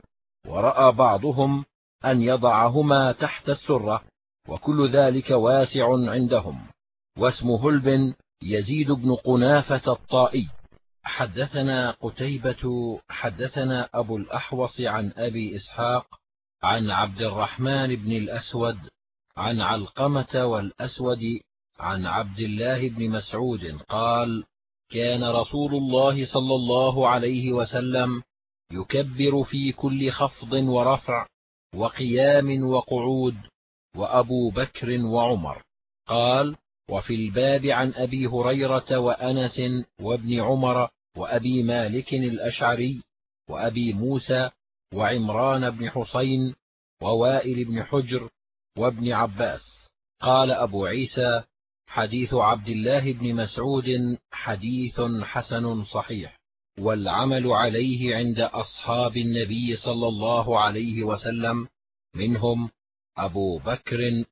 ورأى بعضهم أن يضعهما تحت السرة. وكل ذلك واسع عندهم. واسم هلب يزيد بن قنافة الطائي. حدثنا قتيبة حدثنا أبو الأحوص عن أبي إسحاق عن عبد الرحمن بن الأسود عن علقمة والأسود عن عبد الله بن مسعود قال كان رسول الله صلى الله عليه وسلم يكبر في كل خفض ورفع وقيام وقعود وأبو بكر وعمر. قال وفي الباب عن أبي هريرة وأنس وابن عمر وأبي مالك الأشعري وأبي موسى وعمران بن حسين ووائل بن حجر وابن عباس. قال أبو عيسى حديث عبد الله بن مسعود حديث حسن صحيح والعمل عليه عند أصحاب النبي صلى الله عليه وسلم منهم أبو بكر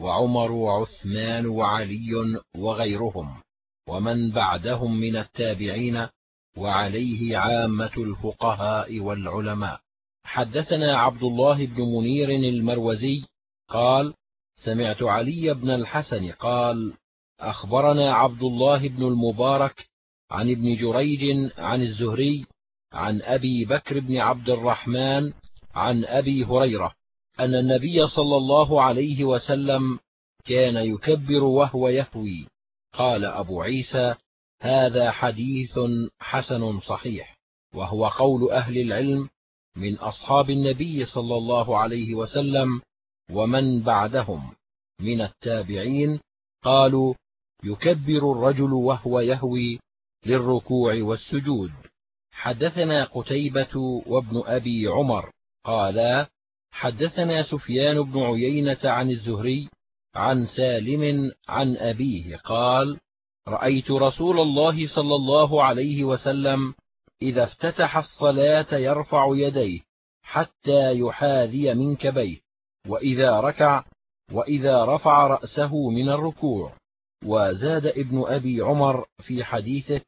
وعمر وعثمان وعلي وغيرهم ومن بعدهم من التابعين وعليه عامة الفقهاء والعلماء. حدثنا عبد الله بن منير المروزي قال سمعت علي بن الحسن قال أخبرنا عبد الله بن المبارك عن ابن جريج عن الزهري عن أبي بكر بن عبد الرحمن عن أبي هريرة أن النبي صلى الله عليه وسلم كان يكبر وهو يهوي. قال أبو عيسى هذا حديث حسن صحيح وهو قول أهل العلم من أصحاب النبي صلى الله عليه وسلم ومن بعدهم. من التابعين قالوا يكبر الرجل وهو يهوي للركوع والسجود. حدثنا قتيبة وابن أبي عمر قالا حدثنا سفيان بن عيينة عن الزهري عن سالم عن أبيه قال رأيت رسول الله صلى الله عليه وسلم إذا افتتح الصلاة يرفع يديه حتى يحاذي منكبيه وإذا ركع وإذا رفع رأسه من الركوع. وزاد ابن أبي عمر في حديثه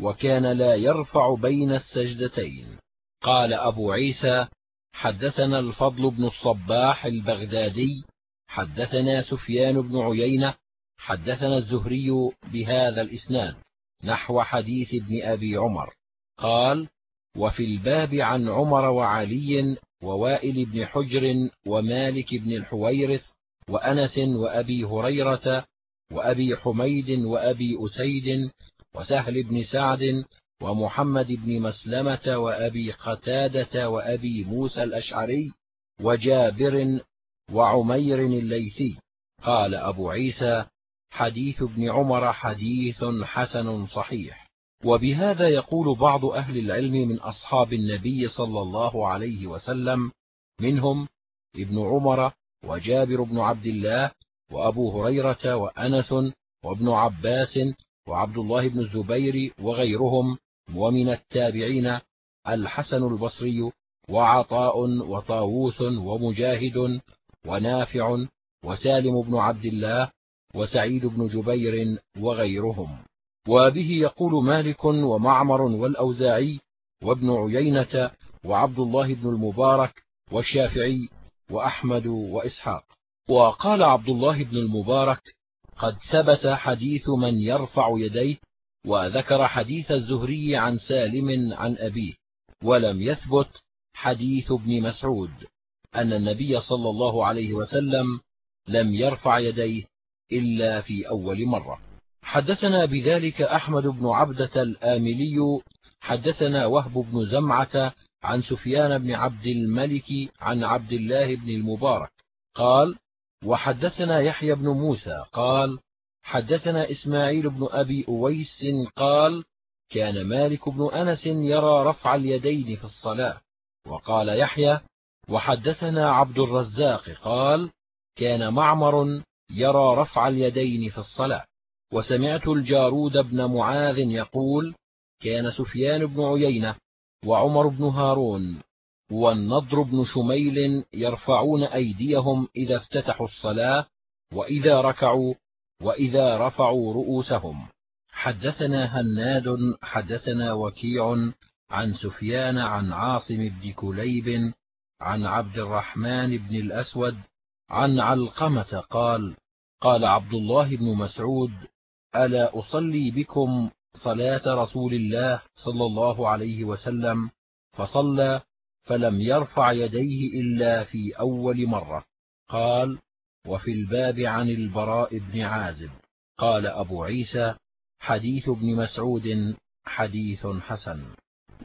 وكان لا يرفع بين السجدتين. قال أبو عيسى حدثنا الفضل بن الصباح البغدادي حدثنا سفيان بن عيينة حدثنا الزهري بهذا الإسناد نحو حديث ابن أبي عمر. قال وفي الباب عن عمر وعلي ووائل بن حجر ومالك بن الحويرث وأنس وأبي هريرة وأبي حميد وأبي أسيد وسهل بن سعد ومحمد بن مسلمة وأبي قتادة وأبي موسى الأشعري وجابر وعمير الليثي. قال أبو عيسى حديث ابن عمر حديث حسن صحيح. وبهذا يقول بعض أهل العلم من أصحاب النبي صلى الله عليه وسلم منهم ابن عمر وجابر بن عبد الله وأبو هريرة وأنس وابن عباس وعبد الله بن الزبير وغيرهم ومن التابعين الحسن البصري وعطاء وطاووس ومجاهد ونافع وسالم بن عبد الله وسعيد بن جبير وغيرهم. وبه يقول مالك ومعمر والأوزاعي وابن عيينة وعبد الله بن المبارك والشافعي وأحمد وإسحاق. وقال عبد الله بن المبارك قد ثبت حديث من يرفع يديه وذكر حديث الزهري عن سالم عن أبيه ولم يثبت حديث ابن مسعود أن النبي صلى الله عليه وسلم لم يرفع يديه إلا في أول مرة. حدثنا بذلك أحمد بن عبدة الآملي حدثنا وهب بن زمعة عن سفيان بن عبد الملك عن عبد الله بن المبارك قال وحدثنا يحيى بن موسى قال حدثنا إسماعيل بن أبي أويس قال كان مالك بن أنس يرى رفع اليدين في الصلاة وقال يحيى وحدثنا عبد الرزاق قال كان معمر يرى رفع اليدين في الصلاة وسمعت الجارود بن معاذ يقول كان سفيان بن عيينة وعمر بن هارون والنضر بن شميل يرفعون أيديهم إذا افتتحوا الصلاة وإذا ركعوا وإذا رفعوا رؤوسهم. حدثنا هناد حدثنا وكيع عن سفيان عن عاصم بن كليب عن عبد الرحمن بن الأسود عن علقمة قال قال عبد الله بن مسعود ألا أصلي بكم صلاة رسول الله صلى الله عليه وسلم؟ فصلى فلم يرفع يديه إلا في أول مرة. قال وفي الباب عن البراء بن عازب. قال أبو عيسى حديث ابن مسعود حديث حسن.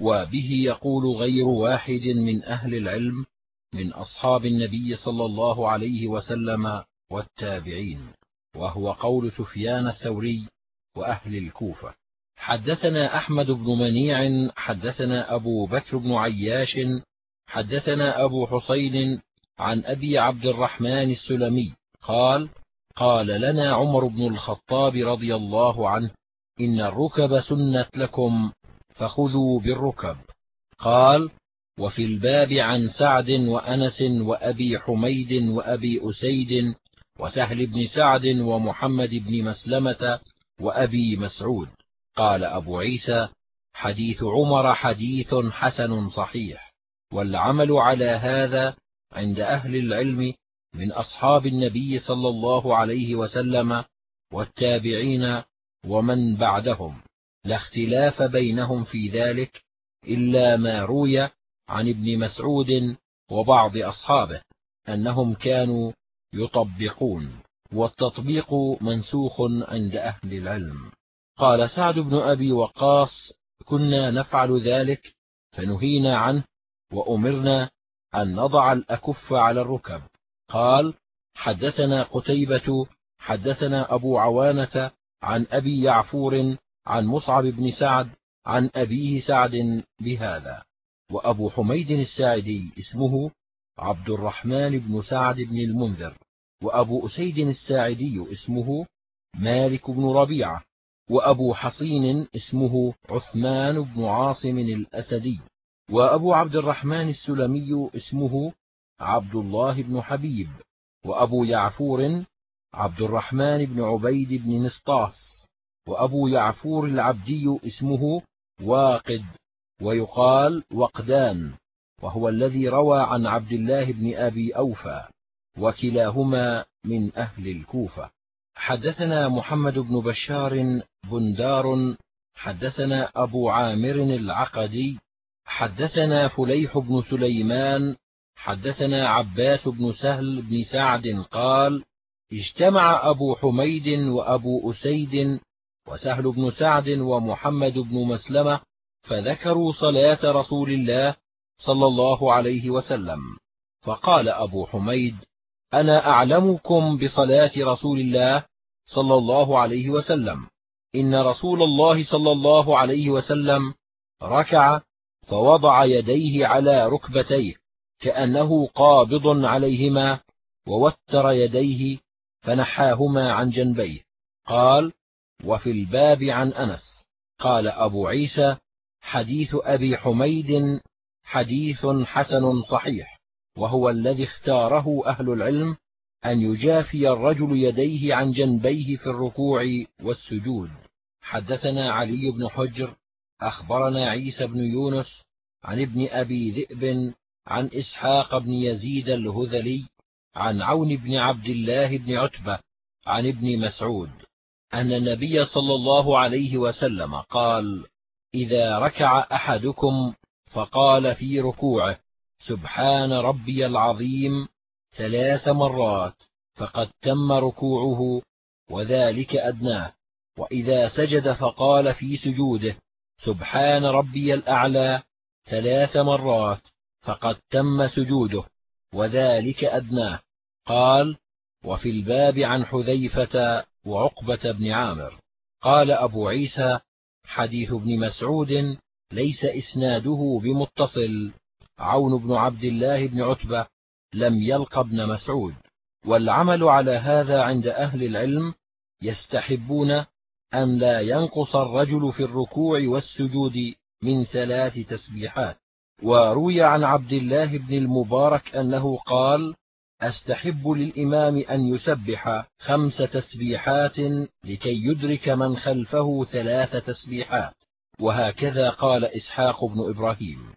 وبه يقول غير واحد من أهل العلم من أصحاب النبي صلى الله عليه وسلم والتابعين وهو قول سفيان الثوري وأهل الكوفة. حدثنا أحمد بن منيع حدثنا أبو بكر بن عياش حدثنا أبو حسين عن أبي عبد الرحمن السلمي قال قال لنا عمر بن الخطاب رضي الله عنه إن الركب سنت لكم فخذوا بالركب. قال وفي الباب عن سعد وأنس وأبي حميد وأبي أسيد وسهل بن سعد ومحمد بن مسلمة وأبي مسعود. قال أبو عيسى حديث عمر حديث حسن صحيح والعمل على هذا عند أهل العلم من أصحاب النبي صلى الله عليه وسلم والتابعين ومن بعدهم. لا اختلاف بينهم في ذلك إلا ما روي عن ابن مسعود وبعض أصحابه أنهم كانوا يطبقون والتطبيق منسوخ عند أهل العلم. قال سعد بن أبي وقاص كنا نفعل ذلك فنهينا عنه وأمرنا أن نضع الأكف على الركب. قال حدثنا قتيبة حدثنا أبو عوانة عن أبي يعفور عن مصعب بن سعد عن أبيه سعد بهذا. وأبو حميد الساعدي اسمه عبد الرحمن بن سعد بن المنذر. وأبو أسيد الساعدي اسمه مالك بن ربيعة. وأبو حصين اسمه عثمان بن عاصم الأسدي. وأبو عبد الرحمن السلمي اسمه عبد الله بن حبيب وأبو يعفور عبد الرحمن بن عبيد بن نسطاس وأبو يعفور العبدي اسمه واقد ويقال وقدان وهو الذي روى عن عبد الله بن أبي أوفى وكلاهما من أهل الكوفة. حدثنا محمد بن بشار بندار حدثنا أبو عامر العقدي حدثنا فليح بن سليمان حدثنا عباس بن سهل بن سعد قال اجتمع أبو حميد وأبو أسيد وسهل بن سعد ومحمد بن مسلمة فذكروا صلاة رسول الله صلى الله عليه وسلم. فقال أبو حميد أنا أعلمكم بصلاة رسول الله صلى الله عليه وسلم. إن رسول الله صلى الله عليه وسلم ركع فوضع يديه على ركبتيه كأنه قابض عليهما ووتر يديه فنحاهما عن جنبيه. قال وفي الباب عن أنس. قال أبو عيسى حديث أبي حميد حديث حسن صحيح وهو الذي اختاره أهل العلم أن يجافي الرجل يديه عن جنبيه في الركوع والسجود. حدثنا علي بن حجر أخبرنا عيسى بن يونس عن ابن أبي ذئب عن إسحاق بن يزيد الهذلي عن عون بن عبد الله بن عتبة عن ابن مسعود أن النبي صلى الله عليه وسلم قال إذا ركع أحدكم فقال في ركوعه سبحان ربي العظيم ثلاث مرات فقد تم ركوعه وذلك أدناه وإذا سجد فقال في سجوده سبحان ربي الأعلى ثلاث مرات فقد تم سجوده وذلك أدناه. قال وفي الباب عن حذيفة وعقبة بن عامر. قال أبو عيسى حديث ابن مسعود ليس إسناده بمتصل. عون بن عبد الله بن عتبة لم يلق ابن مسعود. والعمل على هذا عند أهل العلم يستحبون أن لا ينقص الرجل في الركوع والسجود من ثلاث تسبيحات؟ وروي عن عبد الله بن المبارك أنه قال أستحب للإمام أن يسبح خمس تسبيحات لكي يدرك من خلفه ثلاث تسبيحات. وهكذا قال إسحاق بن إبراهيم.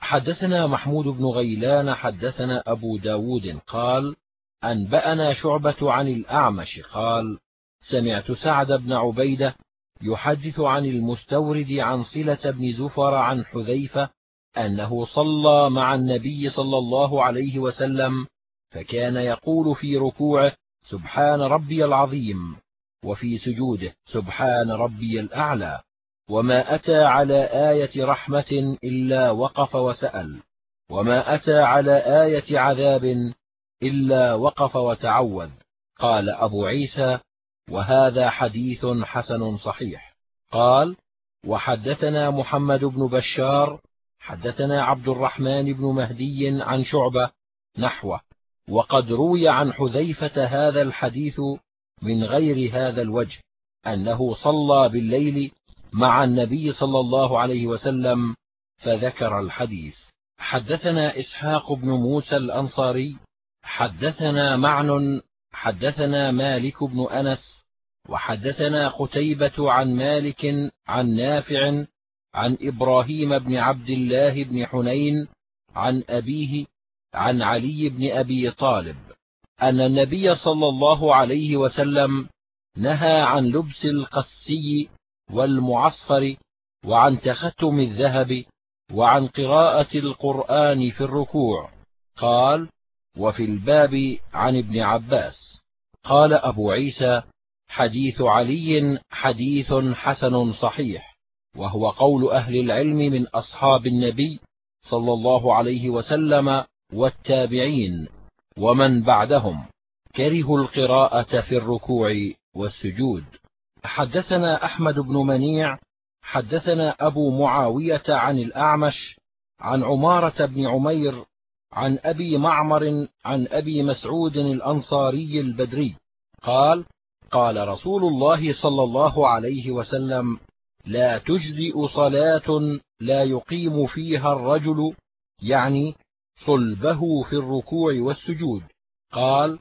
حدثنا محمود بن غيلان حدثنا أبو ب داود قال أنبأنا شعبة عن الأعمش قال سمعت سعد بن عبيدة يحدث عن المستورد عن صلة بن زفر عن حذيفة أنه صلى مع النبي صلى الله عليه وسلم فكان يقول في ركوعه سبحان ربي العظيم وفي سجوده سبحان ربي الأعلى وما أتى على آية رحمة إلا وقف وسأل وما أتى على آية عذاب إلا وقف وتعوذ. قال أبو عيسى وهذا حديث حسن صحيح. قال وحدثنا محمد بن بشار حدثنا عبد الرحمن بن مهدي عن شعبة نحوه وقد روي عن حذيفة هذا الحديث من غير هذا الوجه أنه صلى بالليل مع النبي صلى الله عليه وسلم فذكر الحديث. حدثنا إسحاق بن موسى الأنصاري حدثنا معن حدثنا مالك بن أنس وحدثنا قتيبة عن مالك عن نافع عن إبراهيم بن عبد الله بن حنين عن أبيه عن علي بن أبي طالب. أن النبي صلى الله عليه وسلم نهى عن لبس القسي والمعصفر وعن تختم الذهب وعن قراءة القرآن في الركوع. قال وفي الباب عن ابن عباس قال أبو عيسى حديث علي حديث حسن صحيح وهو قول أهل العلم من أصحاب النبي صلى الله عليه وسلم والتابعين ومن بعدهم. كرهوا القراءة في الركوع والسجود. حدثنا أحمد بن منيع حدثنا أبو معاوية عن الأعمش عن عمارة بن عمير عن أبي معمر عن أبي مسعود الأنصاري البدري. قال قال رسول الله صلى الله عليه وسلم لا تجزئ صلاة لا يقيم فيها الرجل يعني صلبه في الركوع والسجود. قال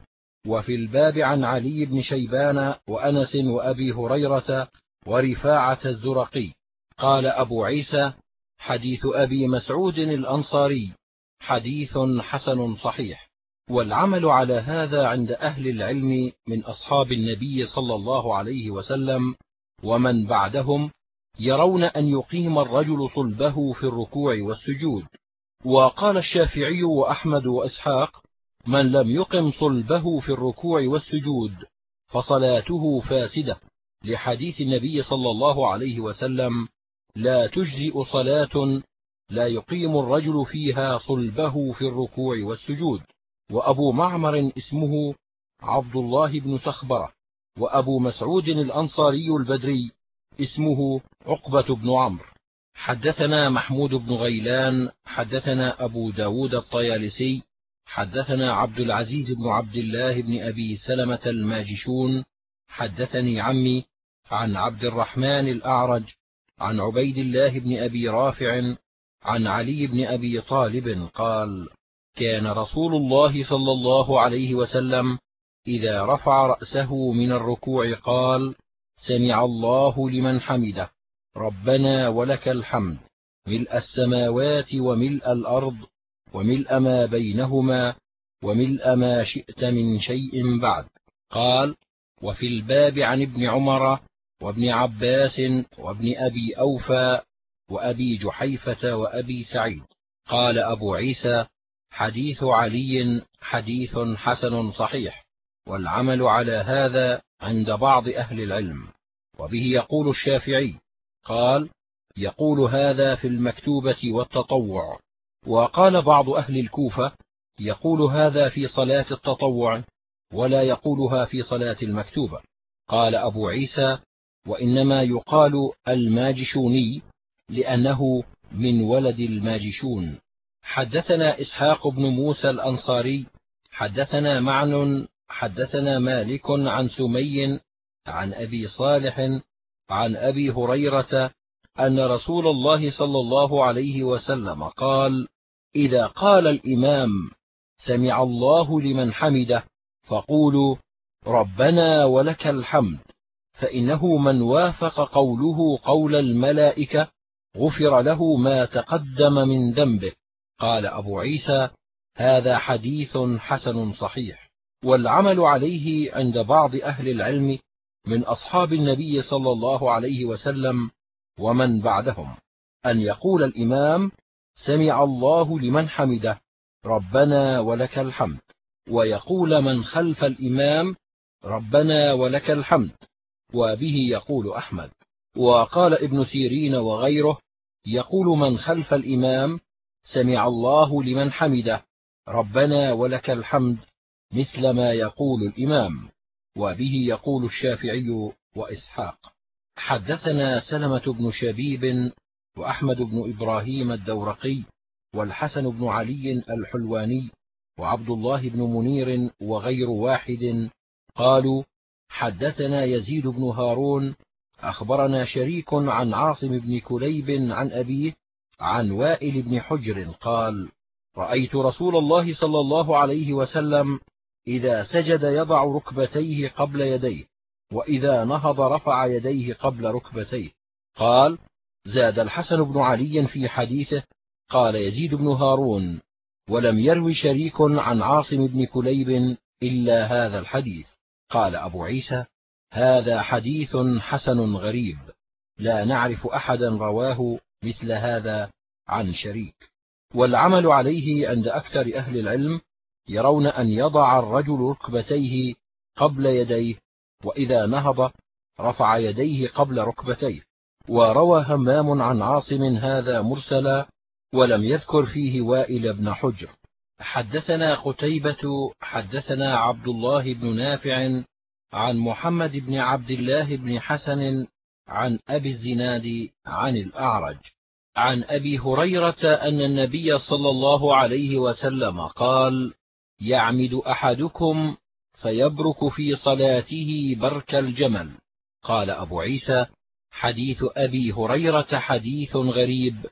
وفي الباب عن علي بن شيبان وأنس وأبي هريرة ورفاعة الزرقي. قال أبو عيسى حديث أبي مسعود الأنصاري. حديث حسن صحيح. والعمل على هذا عند أهل العلم من أصحاب النبي صلى الله عليه وسلم ومن بعدهم يرون أن يقيم الرجل صلبه في الركوع والسجود. وقال الشافعي وأحمد وإسحاق من لم يقم صلبه في الركوع والسجود فصلاته فاسدة. لحديث النبي صلى الله عليه وسلم لا تجزئ صلاة لا يقيم الرجل فيها صلبه في الركوع والسجود. وأبو معمر اسمه عبد الله بن سخبرة. وأبو مسعود الأنصاري البدري اسمه عقبة بن عمرو. حدثنا محمود بن غيلان حدثنا أبو ب داود الطيالسي حدثنا عبد العزيز بن عبد الله بن أبي سلمة الماجشون. حدثني عمي عن عبد الرحمن الأعرج عن عبيد الله بن أبي رافع عن علي بن أبي طالب قال كان رسول الله صلى الله عليه وسلم إذا رفع رأسه من الركوع قال سمع الله لمن حمده ربنا ولك الحمد ملء السماوات وملء الأرض وملء ما بينهما وملء ما شئت من شيء بعد. قال وفي الباب عن ابن عمر وابن عباس وابن أبي أوفى وأبي جحيفة وأبي سعيد. قال أبو عيسى حديث علي حديث حسن صحيح والعمل على هذا عند بعض أهل العلم وبه يقول الشافعي قال يقول هذا في المكتوبة والتطوع وقال بعض أهل الكوفة يقول هذا في صلاة التطوع ولا يقولها في صلاة المكتوبة قال أبو عيسى وإنما يقال الماجشوني لأنه من ولد الماجشون. حدثنا إسحاق بن موسى الأنصاري حدثنا معن حدثنا مالك عن سمي عن أبي صالح عن أبي هريرة أن رسول الله صلى الله عليه وسلم قال إذا قال الإمام سمع الله لمن حمده فقولوا ربنا ولك الحمد فإنه من وافق قوله قول الملائكة غفر له ما تقدم من ذنبه. قال أبو عيسى هذا حديث حسن صحيح. والعمل عليه عند بعض أهل العلم من أصحاب النبي صلى الله عليه وسلم ومن بعدهم. أن يقول الإمام سمع الله لمن حمده ربنا ولك الحمد. ويقول من خلف الإمام ربنا ولك الحمد. وبه يقول أحمد. وقال ابن سيرين وغيره يقول من خلف الإمام سمع الله لمن حمده ربنا ولك الحمد مثل ما يقول الإمام وبه يقول الشافعي وإسحاق. حدثنا سلمة بن شبيب وأحمد بن إبراهيم الدورقي والحسن بن علي الحلواني وعبد الله بن منير وغير واحد قالوا حدثنا يزيد بن هارون أخبرنا شريك عن عاصم بن كليب عن أبيه عن وائل بن حجر قال رأيت رسول الله صلى الله عليه وسلم إذا سجد يضع ركبتيه قبل يديه وإذا نهض رفع يديه قبل ركبتيه. قال زاد الحسن بن علي في حديثه قال يزيد بن هارون ولم يروي شريك عن عاصم بن كليب إلا هذا الحديث. قال أبو عيسى هذا حديث حسن غريب. لا نعرف أحدا رواه مثل هذا عن شريك. والعمل عليه عند أكثر أهل العلم يرون أن يضع الرجل ركبتيه قبل يديه وإذا نهض رفع يديه قبل ركبتيه. وروى همام عن عاصم هذا مرسلا ولم يذكر فيه وائل بن حجر. حدثنا قتيبة حدثنا عبد الله بن نافع عن محمد بن عبد الله بن حسن عن أبي الزناد عن الأعرج. عن أبي هريرة أن النبي صلى الله عليه وسلم قال يعمد أحدكم فيبرك في صلاته برك الجمل. قال أبو عيسى حديث أبي هريرة حديث غريب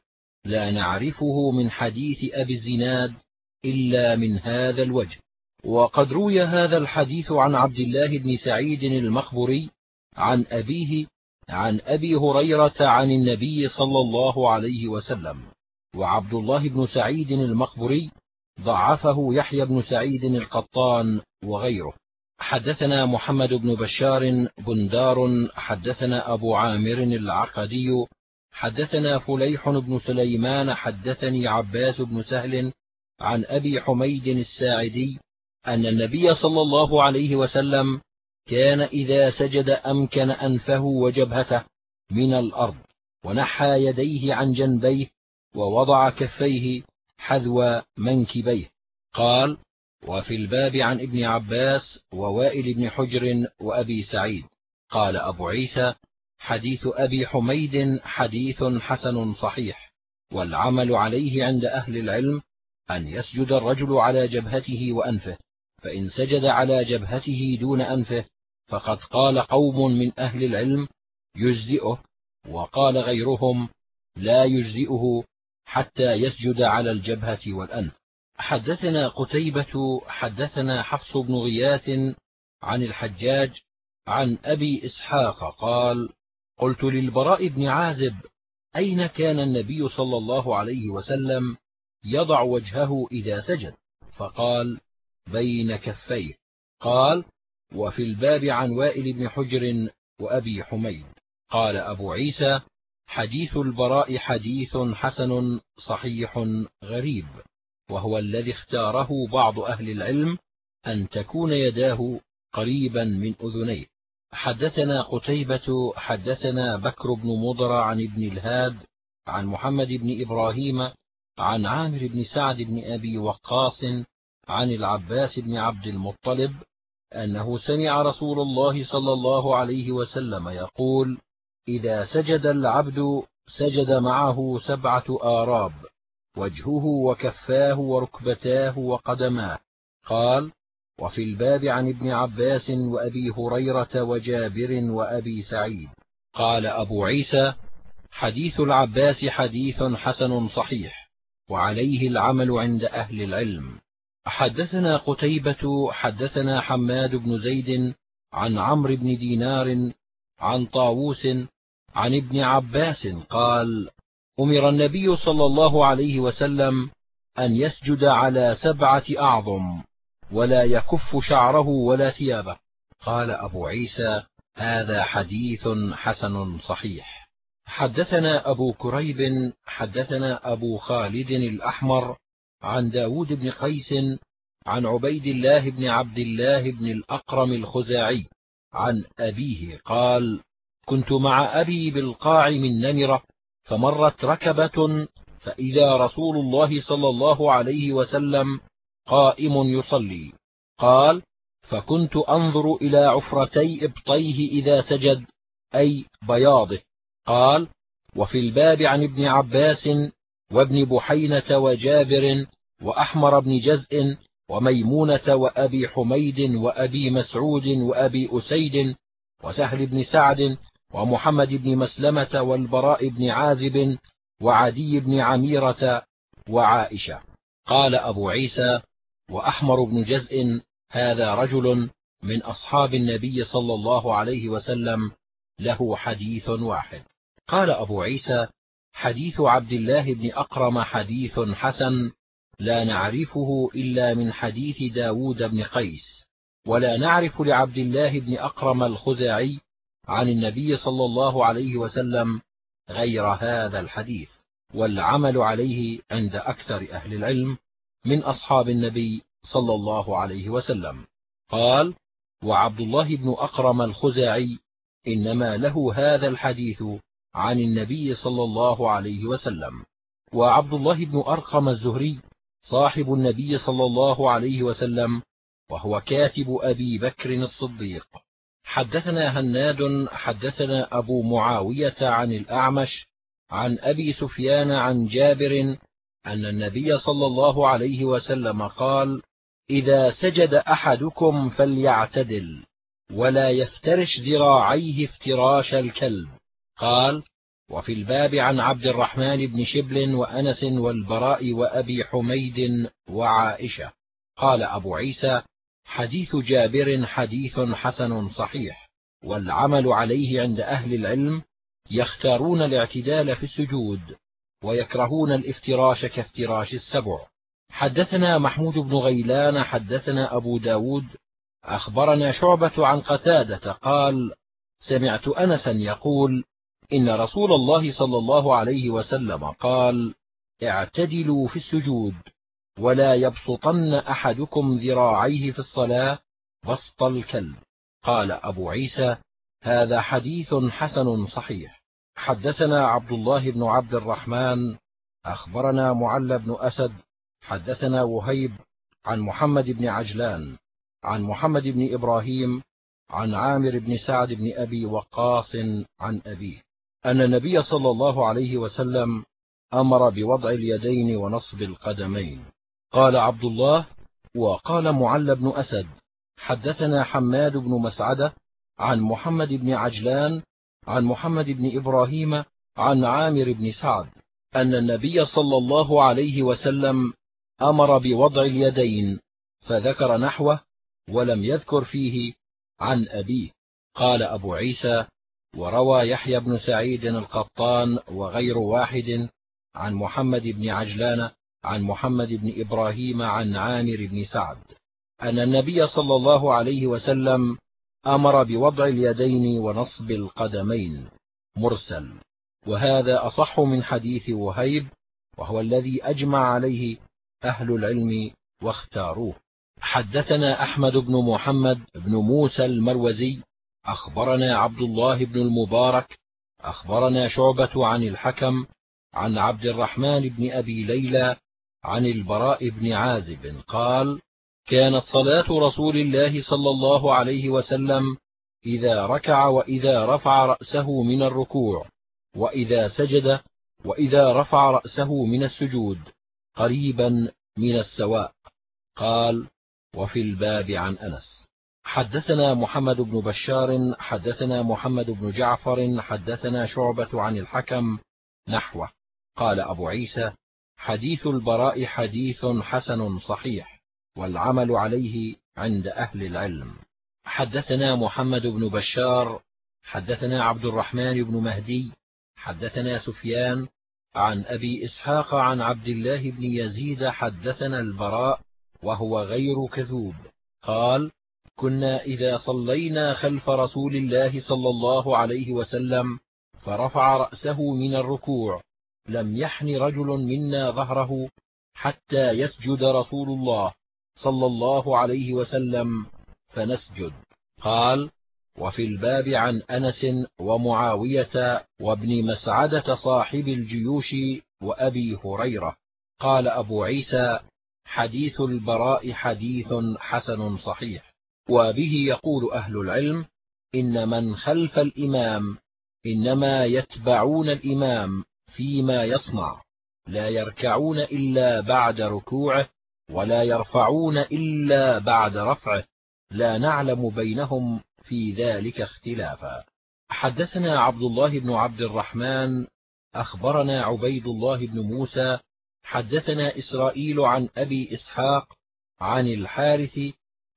لا نعرفه من حديث أبي الزناد إلا من هذا الوجه. وقد روي هذا الحديث عن عبد الله بن سعيد المخبري عن أبيه عن أبي هريرة عن النبي صلى الله عليه وسلم. وعبد الله بن سعيد المخبري ضعفه يحيى بن سعيد القطان وغيره. حدثنا محمد بن بشار بندار حدثنا أبو عامر العقدي حدثنا فليح بن سليمان حدثني عباس بن سهل عن أبي حميد الساعدي أن النبي صلى الله عليه وسلم كان إذا سجد أمكن أنفه وجبهته من الأرض ونحى يديه عن جنبيه ووضع كفيه حذو منكبيه. قال وفي الباب عن ابن عباس ووائل بن حجر وأبي سعيد. قال أبو عيسى حديث أبي حميد حديث حسن صحيح والعمل عليه عند أهل العلم أن يسجد الرجل على جبهته وأنفه. فإن سجد على جبهته دون أنفه فقد قال قوم من أهل العلم يجزئه وقال غيرهم لا يجزئه حتى يسجد على الجبهة والأنف. حدثنا قتيبة حدثنا حفص بن غياث عن الحجاج عن أبي إسحاق قال قلت للبراء بن عازب أين كان النبي صلى الله عليه وسلم يضع وجهه إذا سجد؟ فقال بين كفيه. قال وفي الباب عن وائل بن حجر وأبي حميد. قال أبو عيسى حديث البراء حديث حسن صحيح غريب وهو الذي اختاره بعض أهل العلم أن تكون يداه قريبا من أذنيه. حدثنا قتيبة حدثنا بكر بن مضر عن ابن الهاد عن محمد بن إبراهيم عن عامر بن سعد بن أبي وقاص عن العباس بن عبد المطلب أنه سمع رسول الله صلى الله عليه وسلم يقول إذا سجد العبد سجد معه سبعة آراب وجهه وكفاه وركبتاه وقدماه. قال وفي الباب عن ابن عباس وأبي هريرة وجابر وأبي سعيد. قال أبو عيسى حديث العباس حديث حسن صحيح وعليه العمل عند أهل العلم. حدثنا قتيبة حدثنا حماد بن زيد عن عمرو بن دينار عن طاووس عن ابن عباس قال أمر النبي صلى الله عليه وسلم أن يسجد على سبعة أعظم ولا يكف شعره ولا ثيابه. قال أبو عيسى هذا حديث حسن صحيح. حدثنا أبو كريب حدثنا أبو خالد الأحمر عن داود بن قيس عن عبيد الله بن عبد الله بن الأقرم الخزاعي عن أبيه قال كنت مع أبي بالقاع من نمرة فمرت ركبة فإذا رسول الله صلى الله عليه وسلم قائم يصلي. قال فكنت أنظر إلى عفرتي إبطيه إذا سجد أي بياضه. قال وفي الباب عن ابن عباس وابن بحينة وجابر وأحمر بن جزء وميمونة وأبي حميد وأبي مسعود وأبي أسيد وسهل بن سعد ومحمد بن مسلمة والبراء بن عازب وعدي بن عميرة وعائشة. قال أبو عيسى وأحمر بن جزء هذا رجل من أصحاب النبي صلى الله عليه وسلم له حديث واحد. قال أبو عيسى حديث عبد الله بن أقرم حديث حسن لا نعرفه إلا من حديث داود بن قيس ولا نعرف لعبد الله بن أقرم الخزاعي عن النبي صلى الله عليه وسلم غير هذا الحديث والعمل عليه عند أكثر أهل العلم من أصحاب النبي صلى الله عليه وسلم. قال وعبد الله بن أقرم الخزاعي إنما له هذا الحديث عن النبي صلى الله عليه وسلم. وعبد الله بن أرقم الزهري صاحب النبي صلى الله عليه وسلم وهو كاتب أبي بكر الصديق. حدثنا هناد حدثنا أبو معاوية عن الأعمش عن أبي سفيان عن جابر أن النبي صلى الله عليه وسلم قال إذا سجد أحدكم فليعتدل ولا يفترش ذراعيه افتراش الكلب. قال وفي الباب عن عبد الرحمن بن شبل وأنس والبراء وأبي حميد وعائشة. قال أبو عيسى حديث جابر حديث حسن صحيح والعمل عليه عند أهل العلم يختارون الاعتدال في السجود ويكرهون الافتراش كافتراش السبع. حدثنا محمود بن غيلان حدثنا أبو ب داود أخبرنا شعبة عن قتادة قال سمعت أنسا يقول إن رسول الله صلى الله عليه وسلم قال اعتدلوا في السجود ولا يبسطن أحدكم ذراعيه في الصلاة بسط الكلب. قال أبو عيسى هذا حديث حسن صحيح. حدثنا عبد الله بن عبد الرحمن أخبرنا معل بن أسد حدثنا وهيب عن محمد بن عجلان عن محمد بن إبراهيم عن عامر بن سعد بن أبي وقاص عن أبيه. أن النبي صلى الله عليه وسلم أمر بوضع اليدين ونصب القدمين. قال عبد الله وقال معل بن أسد حدثنا حماد بن مسعدة عن محمد بن عجلان عن محمد بن إبراهيم عن عامر بن سعد أن النبي صلى الله عليه وسلم أمر بوضع اليدين فذكر نحوه ولم يذكر فيه عن أبيه. قال أبو عيسى وروى يحيى بن سعيد القطان وغير واحد عن محمد بن عجلان عن محمد بن إبراهيم عن عامر بن سعد أن النبي صلى الله عليه وسلم أمر بوضع اليدين ونصب القدمين. مرسل. وهذا أصح من حديث وهيب وهو الذي أجمع عليه أهل العلم واختاروه. حدثنا أحمد بن محمد بن موسى المروزي أخبرنا عبد الله بن المبارك أخبرنا شعبة عن الحكم عن عبد الرحمن بن أبي ليلى عن البراء بن عازب قال كانت صلاة رسول الله صلى الله عليه وسلم إذا ركع وإذا رفع رأسه من الركوع وإذا سجد وإذا رفع رأسه من السجود قريبا من السواء. قال وفي الباب عن أنس. حدثنا محمد بن بشار حدثنا محمد بن جعفر حدثنا شعبة عن الحكم نحوه. قال أبو عيسى حديث البراء حديث حسن صحيح والعمل عليه عند أهل العلم. حدثنا محمد بن بشار حدثنا عبد الرحمن بن مهدي حدثنا سفيان عن أبي إسحاق عن عبد الله بن يزيد حدثنا البراء وهو غير كذوب. قال كنا إذا صلينا خلف رسول الله صلى الله عليه وسلم فرفع رأسه من الركوع. لم يحن رجل منا ظهره حتى يسجد رسول الله صلى الله عليه وسلم فنسجد. قال وفي الباب عن أنس ومعاوية وابن مسعدة صاحب الجيوش وأبي هريرة. قال أبو عيسى حديث البراء حديث حسن صحيح. وبه يقول أهل العلم إن من خلف الإمام إنما يتبعون الإمام فيما يصنع لا يركعون إلا بعد ركوعه ولا يرفعون إلا بعد رفعه لا نعلم بينهم في ذلك اختلافا. حدثنا عبد الله بن عبد الرحمن أخبرنا عبيد الله بن موسى حدثنا إسرائيل عن أبي إسحاق عن الحارث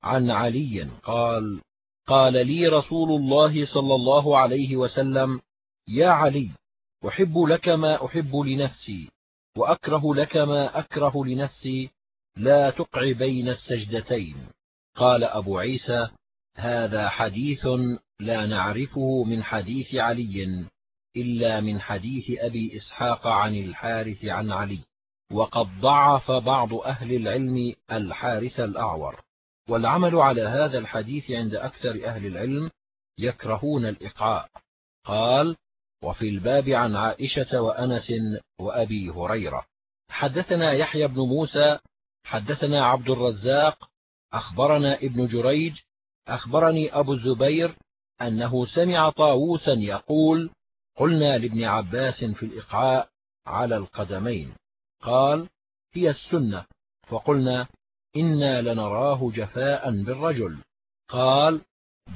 عن علي قال قال لي رسول الله صلى الله عليه وسلم يا علي أحب لك ما أحب لنفسي وأكره لك ما أكره لنفسي لا تقع بين السجدتين. قال أبو عيسى هذا حديث لا نعرفه من حديث علي إلا من حديث أبي إسحاق عن الحارث عن علي وقد ضعف بعض أهل العلم الحارث الأعور. والعمل على هذا الحديث عند أكثر أهل العلم يكرهون الإقعاء قال وفي الباب عن عائشة وأنس وأبي هريرة. حدثنا يحيى بن موسى حدثنا عبد الرزاق أخبرنا ابن جريج أخبرني أبو الزبير أنه سمع طاووسا يقول قلنا لابن عباس في الإقعاء على القدمين. قال هي السنة. فقلنا إنا لنراه جفاء بالرجل قال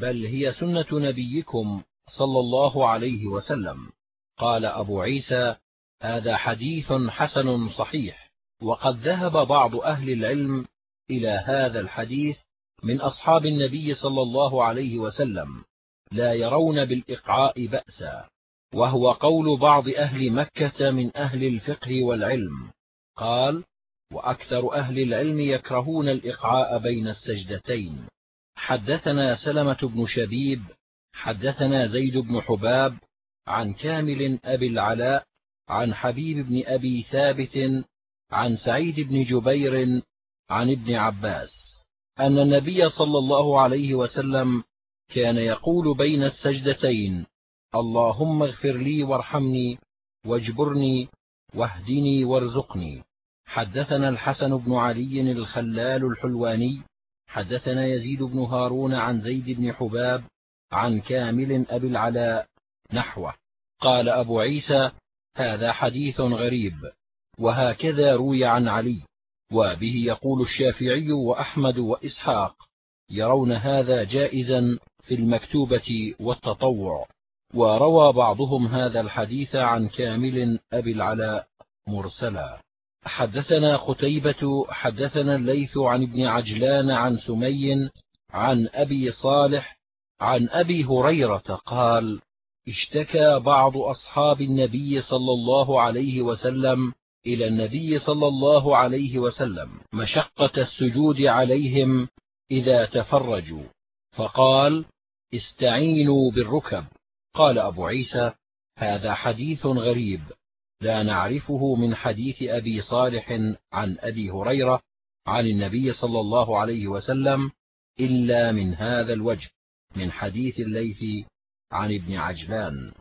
بل هي سنة نبيكم صلى الله عليه وسلم قال أبو عيسى هذا حديث حسن صحيح وقد ذهب بعض أهل العلم إلى هذا الحديث من أصحاب النبي صلى الله عليه وسلم لا يرون بالإقعاء بأسا وهو قول بعض أهل مكة من أهل الفقه والعلم قال وأكثر أهل العلم يكرهون الإقعاء بين السجدتين. حدثنا سلمة بن شبيب حدثنا زيد بن حباب عن كامل أبي العلاء عن حبيب بن أبي ثابت عن سعيد بن جبير عن ابن عباس. أن النبي صلى الله عليه وسلم كان يقول بين السجدتين اللهم اغفر لي وارحمني واجبرني واهدني وارزقني. حدثنا الحسن بن علي الخلال الحلواني حدثنا يزيد بن هارون عن زيد بن حباب عن كامل أبي العلاء نحوه. قال أبو عيسى هذا حديث غريب وهكذا روي عن علي وبه يقول الشافعي وأحمد وإسحاق يرون هذا جائزا في المكتوبة والتطوع. وروى بعضهم هذا الحديث عن كامل أبي العلاء مرسلا. حدثنا قتيبة حدثنا الليث عن ابن عجلان عن سمي عن أبي صالح عن أبي هريرة قال اشتكى بعض أصحاب النبي صلى الله عليه وسلم إلى النبي صلى الله عليه وسلم مشقة السجود عليهم إذا تفرجوا فقال استعينوا بالركب. قال أبو عيسى هذا حديث غريب. لا نعرفه من حديث أبي صالح عن أبي هريرة عن النبي صلى الله عليه وسلم إلا من هذا الوجه من حديث الليث عن ابن عجلان.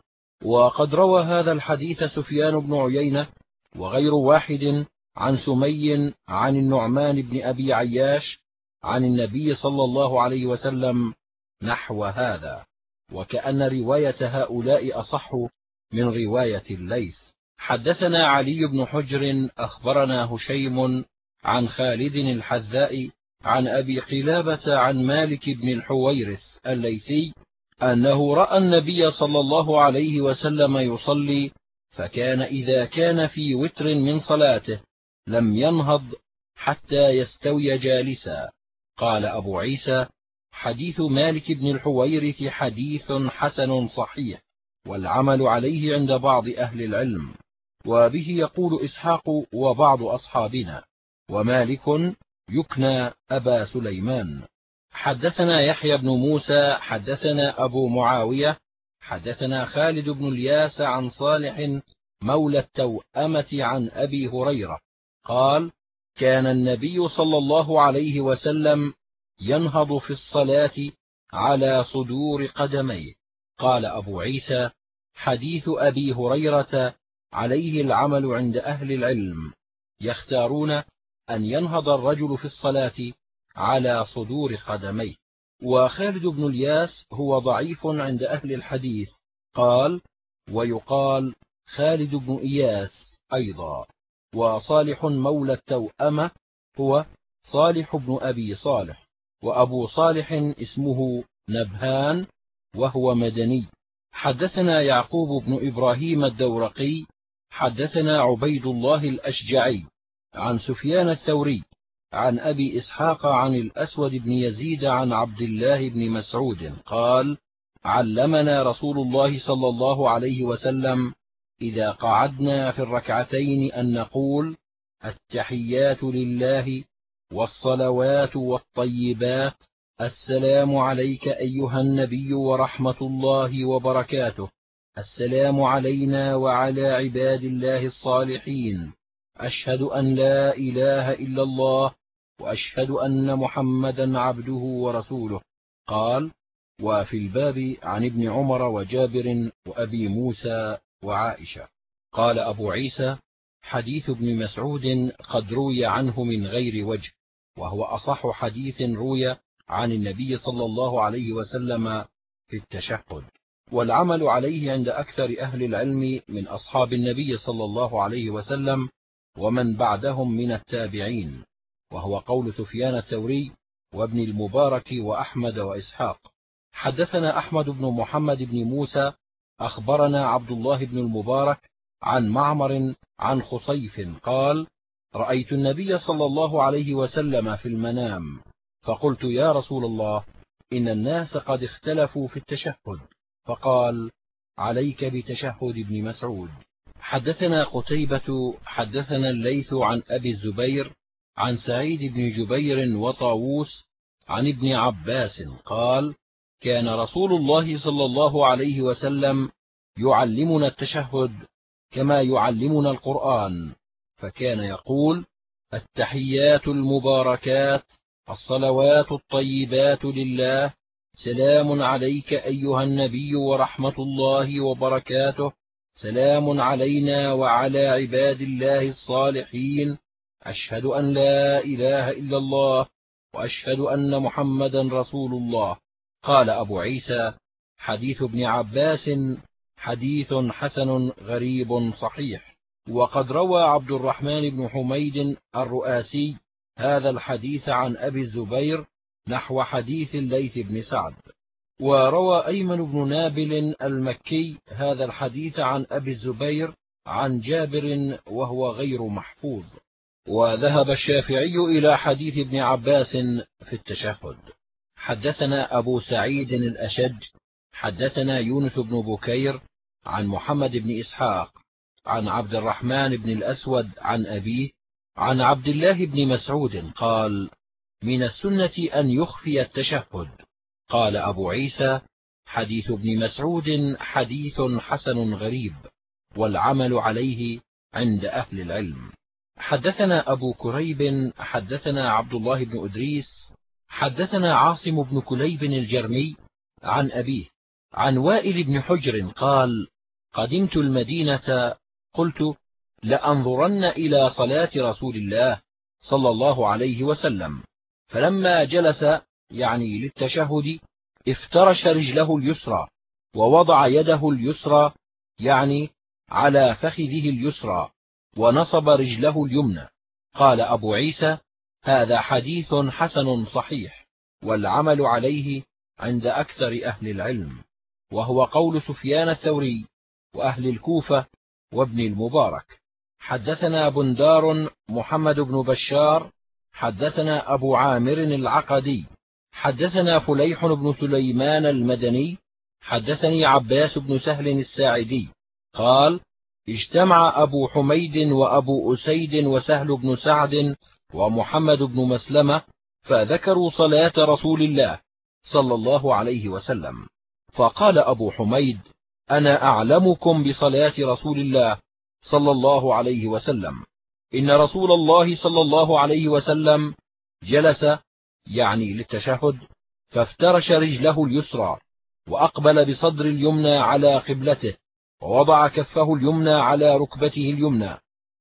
وقد روى هذا الحديث سفيان بن عيينة وغير واحد عن سمي عن النعمان بن أبي عياش عن النبي صلى الله عليه وسلم نحو هذا وكأن رواية هؤلاء أصح من رواية الليث. حدثنا علي بن حجر أخبرنا هشيم عن خالد الحذاء عن أبي قلابة عن مالك بن الحويرث الليثي أنه رأى النبي صلى الله عليه وسلم يصلي فكان إذا كان في وتر من صلاته لم ينهض حتى يستوي جالسا. قال أبو عيسى حديث مالك بن الحويرث حديث حسن صحيح والعمل عليه عند بعض أهل العلم. وبه يقول إسحاق وبعض أصحابنا ومالك يكنى أبا سليمان. حدثنا يحيى بن موسى حدثنا أبو معاوية حدثنا خالد بن الياس عن صالح مولى التوأمة عن أبي هريرة. قال كان النبي صلى الله عليه وسلم ينهض في الصلاة على صدور قدميه. قال أبو عيسى حديث أبي هريرة عليه العمل عند أهل العلم يختارون أن ينهض الرجل في الصلاة على صدور قدميه. وخالد بن الياس هو ضعيف عند أهل الحديث قال ويقال خالد بن إياس أيضا. وصالح مولى التوأمة هو صالح بن أبي صالح وأبو صالح اسمه نبهان وهو مدني. حدثنا يعقوب بن إبراهيم الدورقي حدثنا عبيد الله الأشجعي عن سفيان الثوري عن أبي إسحاق عن الأسود بن يزيد عن عبد الله بن مسعود قال علمنا رسول الله صلى الله عليه وسلم إذا قعدنا في الركعتين أن نقول التحيات لله والصلوات والطيبات السلام عليك أيها النبي ورحمة الله وبركاته. السلام علينا وعلى عباد الله الصالحين. أشهد أن لا إله إلا الله وأشهد أن محمدا عبده ورسوله. قال وفي الباب عن ابن عمر وجابر وأبي موسى وعائشة. قال أبو عيسى حديث ابن مسعود قد روي عنه من غير وجه وهو أصح حديث روي عن النبي صلى الله عليه وسلم في التشهد. والعمل عليه عند أكثر أهل العلم من أصحاب النبي صلى الله عليه وسلم ومن بعدهم من التابعين وهو قول سفيان الثوري وابن المبارك وأحمد وإسحاق. حدثنا أحمد بن محمد بن موسى أخبرنا عبد الله بن المبارك عن معمر عن خصيف قال رأيت النبي صلى الله عليه وسلم في المنام فقلت يا رسول الله إن الناس قد اختلفوا في التشهد فقال عليك بتشهد ابن مسعود. حدثنا قتيبة حدثنا الليث عن أبي الزبير عن سعيد بن جبير وطاووس عن ابن عباس قال كان رسول الله صلى الله عليه وسلم يعلمنا التشهد كما يعلمنا القرآن فكان يقول التحيات المباركات الصلوات الطيبات لله سلام عليك أيها النبي ورحمة الله وبركاته. سلام علينا وعلى عباد الله الصالحين. أشهد أن لا إله إلا الله وأشهد أن محمدا رسول الله. قال أبو عيسى حديث ابن عباس حديث حسن غريب صحيح. وقد روى عبد الرحمن بن حميد الرؤاسي هذا الحديث عن أبي الزبير نحو حديث الليث بن سعد. وروى أيمن بن نابل المكي هذا الحديث عن أبي الزبير عن جابر وهو غير محفوظ. وذهب الشافعي إلى حديث ابن عباس في التشهد. حدثنا أبو سعيد الأشج حدثنا يونس بن بكير عن محمد بن إسحاق عن عبد الرحمن بن الأسود عن أبيه عن عبد الله بن مسعود قال من السنة أن يخفي التشهد. قال أبو عيسى حديث ابن مسعود حديث حسن غريب والعمل عليه عند أهل العلم. حدثنا أبو كريب حدثنا عبد الله بن أدريس حدثنا عاصم بن كليب الجرمي عن أبيه عن وائل بن حجر قال قدمت المدينة قلت لأنظرن إلى صلاة رسول الله صلى الله عليه وسلم. فلما جلس يعني للتشهد افترش رجله اليسرى ووضع يده اليسرى يعني على فخذه اليسرى ونصب رجله اليمنى. قال أبو عيسى هذا حديث حسن صحيح والعمل عليه عند أكثر أهل العلم وهو قول سفيان الثوري وأهل الكوفة وابن المبارك. حدثنا بندار محمد بن بشار حدثنا أبو عامر العقدي حدثنا فليح بن سليمان المدني حدثني عباس بن سهل الساعدي قال اجتمع أبو حميد وأبو أسيد وسهل بن سعد ومحمد بن مسلمة فذكروا صلاة رسول الله صلى الله عليه وسلم. فقال أبو حميد أنا أعلمكم بصلاة رسول الله صلى الله عليه وسلم. إن رسول الله صلى الله عليه وسلم جلس يعني للتشهد فافترش رجله اليسرى وأقبل بصدر اليمنى على قبلته ووضع كفه اليمنى على ركبته اليمنى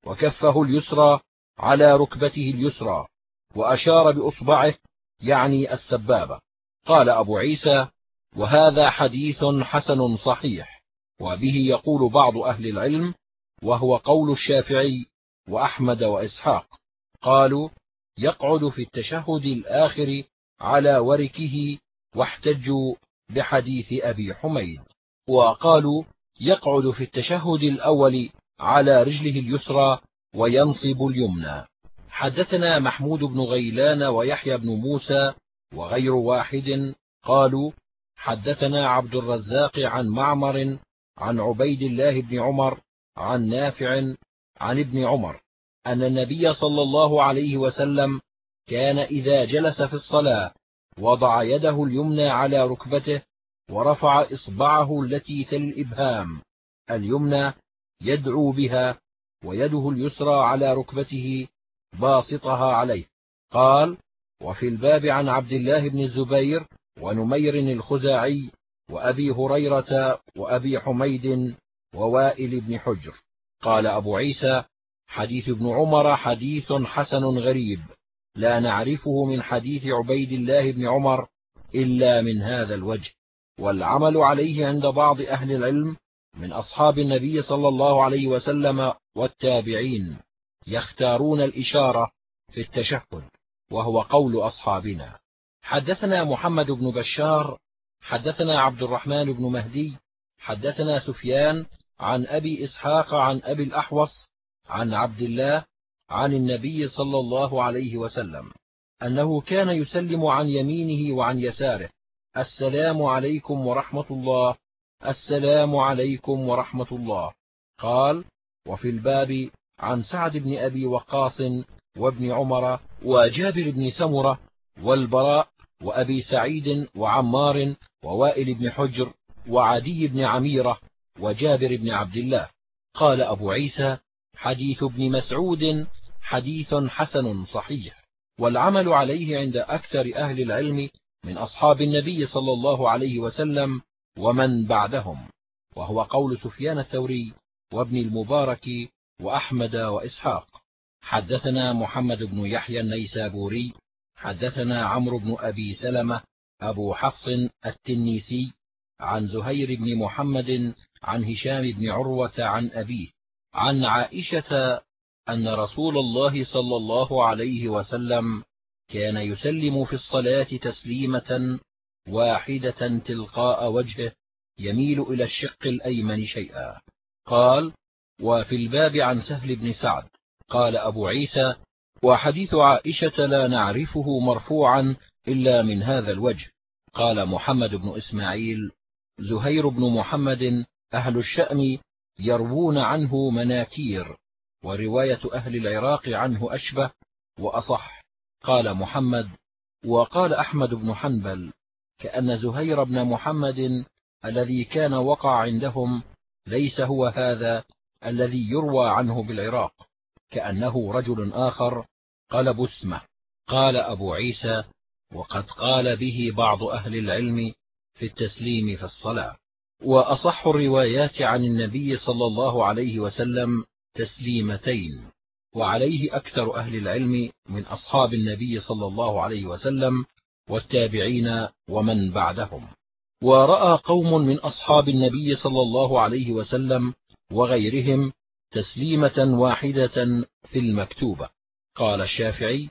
وكفه اليسرى على ركبته اليسرى وأشار بأصبعه يعني السبابة. قال أبو عيسى وهذا حديث حسن صحيح وبه يقول بعض أهل العلم وهو قول الشافعي وأحمد وإسحاق قالوا يقعد في التشهد الآخر على وركه واحتجوا بحديث أبي حميد وقالوا يقعد في التشهد الأول على رجله اليسرى وينصب اليمنى. حدثنا محمود بن غيلان ويحيى بن موسى وغير واحد قالوا حدثنا عبد الرزاق عن معمر عن عبيد الله بن عمر عن نافع عن ابن عمر أن النبي صلى الله عليه وسلم كان إذا جلس في الصلاة وضع يده اليمنى على ركبته ورفع إصبعه التي تل الإبهام. اليمنى يدعو بها ويده اليسرى على ركبته باسطها عليه. قال وفي الباب عن عبد الله بن الزبير ونمير الخزاعي وأبي هريرة وأبي حميد ووائل بن حجر. قال أبو عيسى حديث ابن عمر حديث حسن غريب لا نعرفه من حديث عبيد الله بن عمر إلا من هذا الوجه والعمل عليه عند بعض أهل العلم من أصحاب النبي صلى الله عليه وسلم والتابعين يختارون الإشارة في التشهد وهو قول أصحابنا. حدثنا محمد بن بشار حدثنا عبد الرحمن بن مهدي حدثنا سفيان عن أبي إسحاق عن أبي الأحوص عن عبد الله عن النبي صلى الله عليه وسلم أنه كان يسلم عن يمينه وعن يساره. السلام عليكم ورحمة الله. السلام عليكم ورحمة الله. قال وفي الباب عن سعد بن أبي وقاص وابن عمر وجابر بن سمرة والبراء وأبي سعيد وعمار ووائل بن حجر وعدي بن عميرة وجابر بن عبد الله. قال أبو عيسى حديث ابن مسعود حديث حسن صحيح والعمل عليه عند أكثر أهل العلم من أصحاب النبي صلى الله عليه وسلم ومن بعدهم وهو قول سفيان الثوري وابن المبارك وأحمد وإسحاق. حدثنا محمد بن يحيى النيسابوري حدثنا عمرو بن أبي سلمة أبو حفص التنيسي عن زهير بن محمد عن هشام بن عروة عن أبيه عن عائشة أن رسول الله صلى الله عليه وسلم كان يسلم في الصلاة تسليمة واحدة تلقاء وجهه يميل إلى الشق الأيمن شيئا. قال وفي الباب عن سهل بن سعد قال أبو عيسى وحديث عائشة لا نعرفه مرفوعا إلا من هذا الوجه قال محمد بن إسماعيل زهير بن محمد أهل الشأن يروون عنه مناكير ورواية أهل العراق عنه أشبه وأصح. قال محمد وقال أحمد بن حنبل كأن زهير بن محمد الذي كان وقع عندهم ليس هو هذا الذي يروى عنه بالعراق كأنه رجل آخر قلب اسمه قال أبو عيسى وقد قال به بعض أهل العلم في التسليم في الصلاة. وأصح الروايات عن النبي صلى الله عليه وسلم تسليمتين وعليه أكثر أهل العلم من أصحاب النبي صلى الله عليه وسلم والتابعين ومن بعدهم. ورأى قوم من أصحاب النبي صلى الله عليه وسلم وغيرهم تسليمة واحدة في المكتوبة. قال الشافعي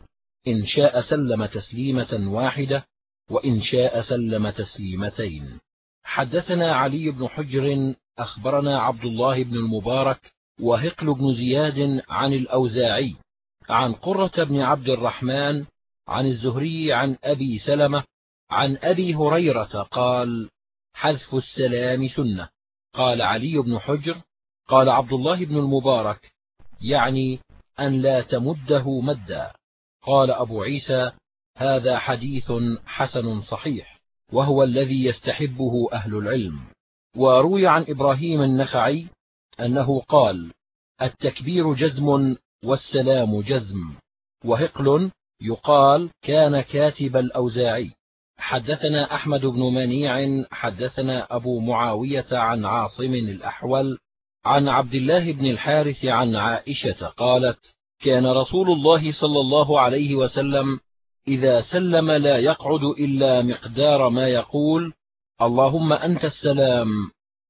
إن شاء سلم تسليمة واحدة وإن شاء سلم تسليمتين. حدثنا علي بن حجر أخبرنا عبد الله بن المبارك وهقل بن زياد عن الأوزاعي عن قرة بن عبد الرحمن عن الزهري عن أبي سلمة عن أبي هريرة قال حذف السلام سنة قال علي بن حجر قال عبد الله بن المبارك يعني أن لا تمده مدا قال أبو عيسى هذا حديث حسن صحيح وهو الذي يستحبه أهل العلم. وروي عن إبراهيم النخعي أنه قال التكبير جزم والسلام جزم. وهقل يقال كان كاتب الأوزاعي. حدثنا أحمد بن منيع حدثنا أبو معاوية عن عاصم الأحول عن عبد الله بن الحارث عن عائشة قالت كان رسول الله صلى الله عليه وسلم إذا سلم لا يقعد إلا مقدار ما يقول اللهم أنت السلام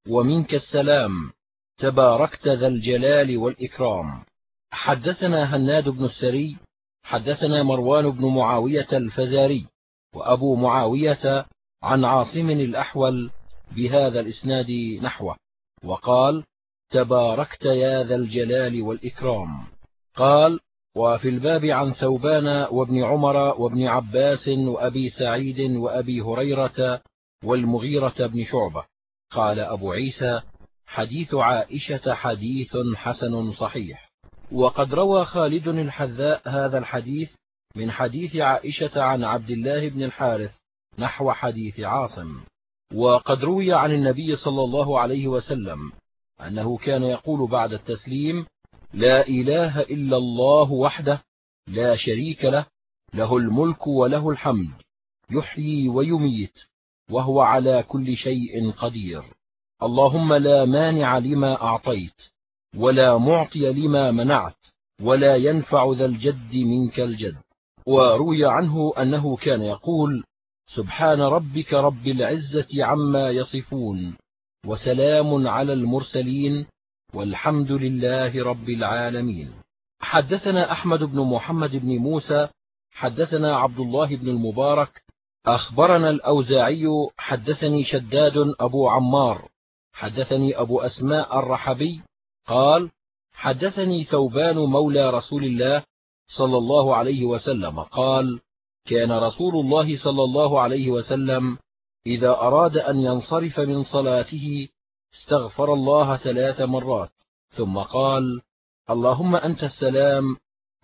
ومنك السلام تباركت ذا الجلال والإكرام. حدثنا هناد بن السري حدثنا مروان بن معاوية الفزاري وأبو معاوية عن عاصم الأحول بهذا الإسناد نحوه وقال تباركت يا ذا الجلال والإكرام. قال وفي الباب عن ثوبان وابن عمر وابن عباس وأبي سعيد وأبي هريرة والمغيرة بن شعبة. قال أبو عيسى حديث عائشة حديث حسن صحيح. وقد روى خالد الحذاء هذا الحديث من حديث عائشة عن عبد الله بن الحارث نحو حديث عاصم. وقد روي عن النبي صلى الله عليه وسلم أنه كان يقول بعد التسليم لا إله إلا الله وحده لا شريك له له الملك وله الحمد يحيي ويميت وهو على كل شيء قدير. اللهم لا مانع لما أعطيت ولا معطي لما منعت ولا ينفع ذا الجد منك الجد. وروي عنه أنه كان يقول سبحان ربك رب العزة عما يصفون وسلام على المرسلين والحمد لله رب العالمين. حدثنا أحمد بن محمد بن موسى حدثنا عبد الله بن المبارك أخبرنا الأوزاعي حدثني شداد أبو عمار حدثني أبو أسماء الرحبي قال حدثني ثوبان مولى رسول الله صلى الله عليه وسلم قال كان رسول الله صلى الله عليه وسلم إذا أراد أن ينصرف من صلاته استغفر الله ثلاث مرات ثم قال اللهم أنت السلام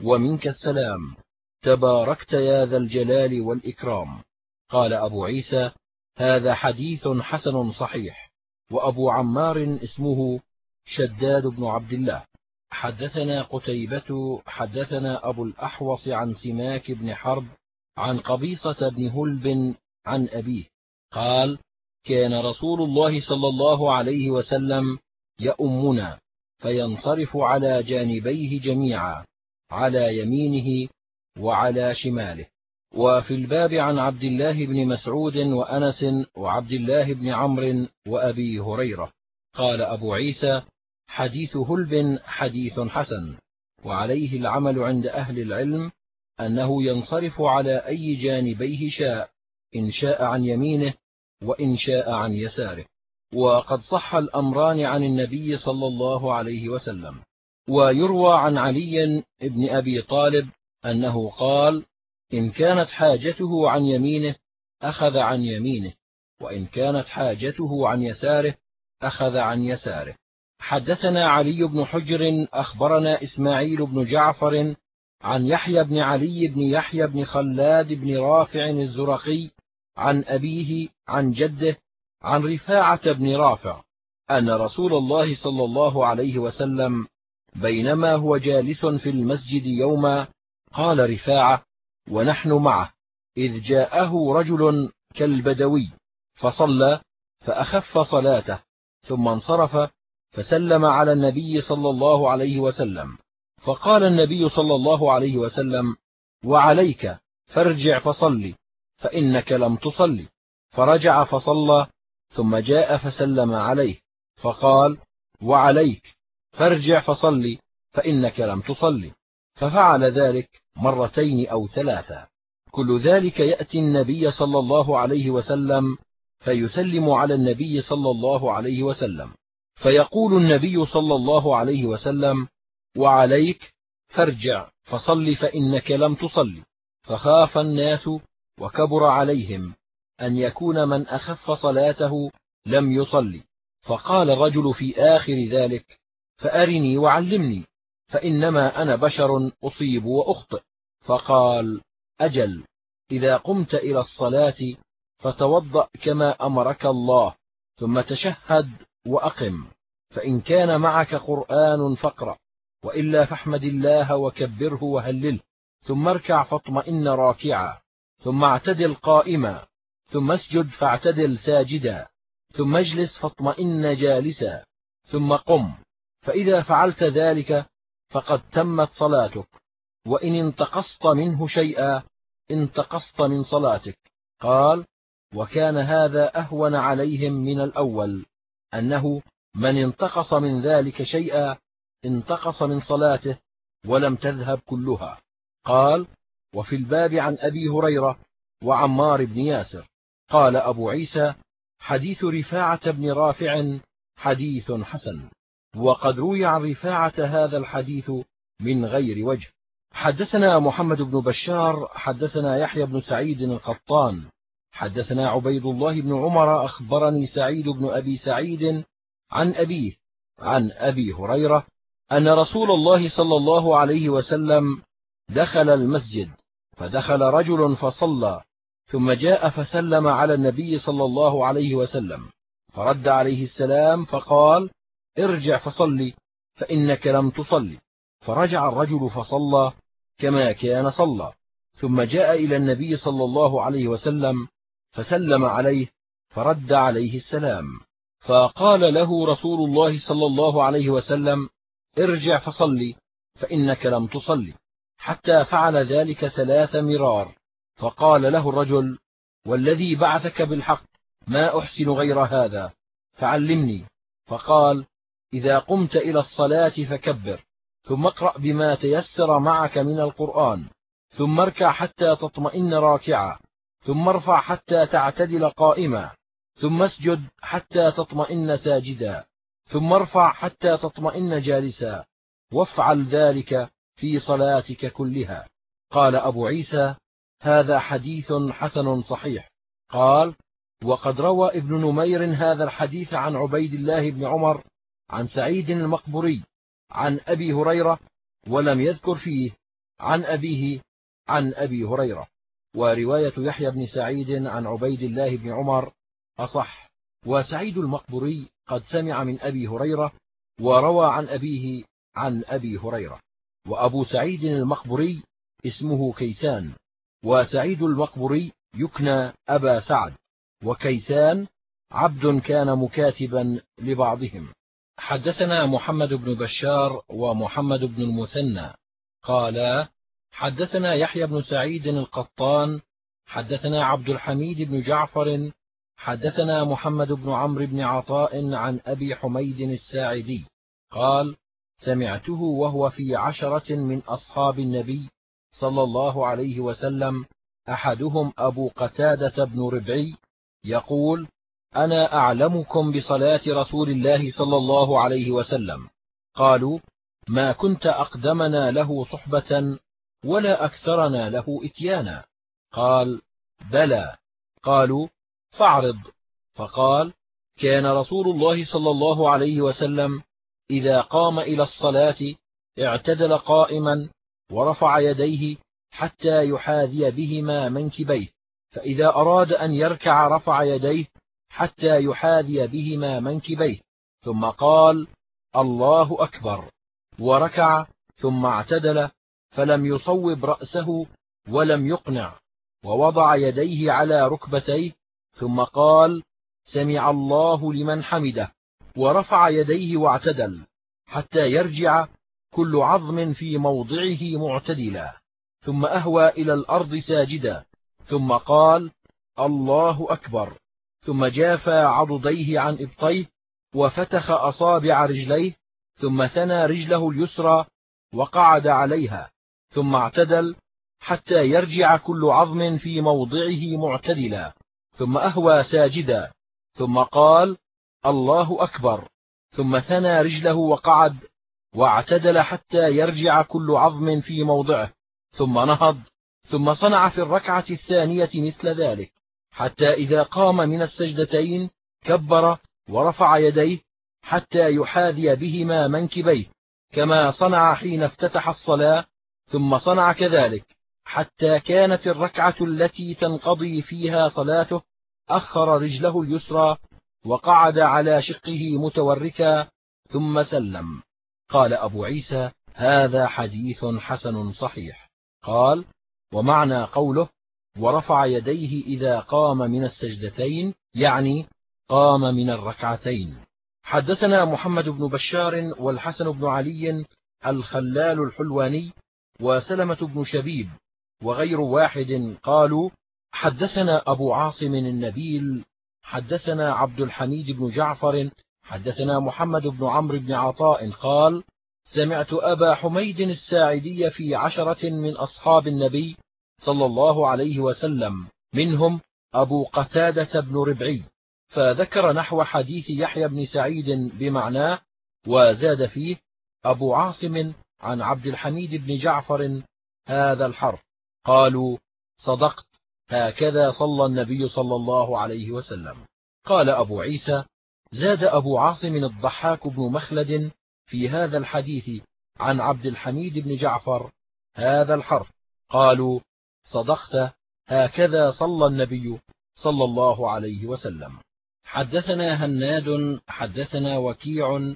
ومنك السلام تباركت يا ذا الجلال والإكرام. قال أبو عيسى هذا حديث حسن صحيح وأبو عمار اسمه شداد بن عبد الله. حدثنا قتيبة حدثنا أبو الأحوص عن سماك بن حرب عن قبيصة بن هلب عن أبيه قال كان رسول الله صلى الله عليه وسلم يؤمنا فينصرف على جانبيه جميعا على يمينه وعلى شماله. وفي الباب عن عبد الله بن مسعود وأنس وعبد الله بن عمرو وأبي هريرة. قال أبو عيسى حديث هلب حديث حسن وعليه العمل عند أهل العلم أنه ينصرف على أي جانبيه شاء إن شاء عن يمينه وإن شاء عن يساره. وقد صح الأمران عن النبي صلى الله عليه وسلم. ويروى عن علي بن أبي طالب أنه قال إن كانت حاجته عن يمينه أخذ عن يمينه. وإن كانت حاجته عن يساره أخذ عن يساره. حدثنا علي بن حجر أخبرنا إسماعيل بن جعفر عن يحيى بن علي بن يحيى بن خلاد بن رافع الزرقي عن أبيه عن جده عن رفاعة بن رافع أن رسول الله صلى الله عليه وسلم بينما هو جالس في المسجد يوما قال رفاعة ونحن معه إذ جاءه رجل كالبدوي فصلى فأخف صلاته ثم انصرف فسلم على النبي صلى الله عليه وسلم فقال النبي صلى الله عليه وسلم وعليك فارجع فصل فإنك لم تصل فرجع فصلى ثم جاء فسلم عليه فقال وعليك. فارجع فصل فإنك لم تصل ففعل ذلك مرتين أو ثلاثة. كل ذلك يأتي النبي صلى الله عليه وسلم فيسلم على النبي صلى الله عليه وسلم. فيقول النبي صلى الله عليه وسلم وعليك. فارجع فصل فإنك لم تصل فخاف الناس وكبر عليهم أن يكون من أخف صلاته لم يصلي. فقال الرجل في آخر ذلك فأرني وعلمني فإنما أنا بشر أصيب وأخطئ. فقال أجل إذا قمت إلى الصلاة فتوضأ كما أمرك الله ثم تشهد وأقم فإن كان معك قرآن فاقرأ وإلا فاحمد الله وكبره وهلله ثم اركع فاطمئن راكعا. ثم اعتدل قائما ثم اسجد فاعتدل ساجدا ثم اجلس فاطمئن جالسا ثم قم فإذا فعلت ذلك فقد تمت صلاتك وإن انتقصت منه شيئا انتقصت من صلاتك. قال وكان هذا أهون عليهم من الأول أنه من انتقص من ذلك شيئا انتقص من صلاته ولم تذهب كلها. قال وفي الباب عن أبي هريرة وعمار بن ياسر. قال أبو عيسى حديث رفاعة بن رافع حديث حسن وقد روي عن رفاعة هذا الحديث من غير وجه. حدثنا محمد بن بشار حدثنا يحيى بن سعيد القطان حدثنا عبيد الله بن عمر أخبرني سعيد بن أبي سعيد عن أبيه عن أبي هريرة أن رسول الله صلى الله عليه وسلم دخل المسجد فدخل رجل فصلى ثم جاء فسلم على النبي صلى الله عليه وسلم فرد عليه السلام فقال ارجع فصلي فإنك لم تصلي. فرجع الرجل فصلى كما كان صلى ثم جاء إلى النبي صلى الله عليه وسلم فسلم عليه فرد عليه السلام فقال له رسول الله صلى الله عليه وسلم ارجع فصلي فإنك لم تصلي. حتى فعل ذلك ثلاث مرار. فقال له الرجل والذي بعثك بالحق ما أحسن غير هذا؟ فعلمني. فقال إذا قمت إلى الصلاة فكبر ثم اقرأ بما تيسر معك من القرآن ثم اركع حتى تطمئن راكعا ثم ارفع حتى تعتدل قائما ثم اسجد حتى تطمئن ساجدا ثم ارفع حتى تطمئن جالسا وافعل ذلك في صلاتك كلها. قال أبو عيسى هذا حديث حسن صحيح. قال وقد روى ابن نمير هذا الحديث عن عبيد الله بن عمر عن سعيد المقبري عن أبي هريرة ولم يذكر فيه عن أبيه عن أبي هريرة. ورواية يحيى بن سعيد عن عبيد الله بن عمر أصح. وسعيد المقبري قد سمع من أبي هريرة وروى عن أبيه عن أبي هريرة. وأبو سعيد المقبري اسمه كيسان وسعيد المقبري يكنى أبا سعد وكيسان عبد كان مكاتبا لبعضهم. حدثنا محمد بن بشار ومحمد بن المثنى. قالا حدثنا يحيى بن سعيد القطان حدثنا عبد الحميد بن جعفر حدثنا محمد بن عمرو بن عطاء عن أبي حميد الساعدي. قال سمعته وهو في عشرة من أصحاب النبي صلى الله عليه وسلم أحدهم أبو قتادة بن ربعي يقول أنا أعلمكم بصلاة رسول الله صلى الله عليه وسلم. قالوا ما كنت أقدمنا له صحبة ولا أكثرنا له إتيانا. قال بلى. قالوا فاعرض. فقال كان رسول الله صلى الله عليه وسلم إذا قام إلى الصلاة اعتدل قائما ورفع يديه حتى يحاذي بهما منكبيه فإذا أراد أن يركع رفع يديه حتى يحاذي بهما منكبيه ثم قال الله أكبر وركع ثم اعتدل فلم يصوب رأسه ولم يقنع ووضع يديه على ركبتيه ثم قال سمع الله لمن حمده. ورفع يديه واعتدل حتى يرجع كل عظم في موضعه معتدلا ثم أهوى إلى الأرض ساجدا ثم قال الله أكبر. ثم جافى عضديه عن إبطيه وفتخ أصابع رجليه ثم ثنى رجله اليسرى وقعد عليها ثم اعتدل حتى يرجع كل عظم في موضعه معتدلا ثم أهوى ساجدا ثم قال الله أكبر. ثم ثنى رجله وقعد واعتدل حتى يرجع كل عظم في موضعه. ثم نهض ثم صنع في الركعة الثانية مثل ذلك. حتى إذا قام من السجدتين كبر ورفع يديه حتى يحاذي بهما منكبيه كما صنع حين افتتح الصلاة. ثم صنع كذلك. حتى كانت الركعة التي تنقضي فيها صلاته أخر رجله اليسرى وقعد على شقه متوركا ثم سلم. قال أبو عيسى هذا حديث حسن صحيح. قال ومعنى قوله ورفع يديه إذا قام من السجدتين يعني قام من الركعتين. حدثنا محمد بن بشار والحسن بن علي الخلال الحلواني وسلمة بن شبيب وغير واحد قالوا حدثنا أبو عاصم النبيل حدثنا عبد الحميد بن جعفر حدثنا محمد بن عمرو بن عطاء قال سمعت أبا حميد الساعدي في عشرة من أصحاب النبي صلى الله عليه وسلم منهم أبو قتادة بن ربعي فذكر نحو حديث يحيى بن سعيد بمعناه وزاد فيه أبو عاصم عن عبد الحميد بن جعفر هذا الحرف قالوا صدقت. هكذا صلى النبي صلى الله عليه وسلم. قال أبو عيسى زاد أبو عاصم الضحاك بن مخلد في هذا الحديث عن عبد الحميد بن جعفر هذا الحرف. قالوا صدقت هكذا صلى النبي صلى الله عليه وسلم. حدثنا هناد حدثنا وكيع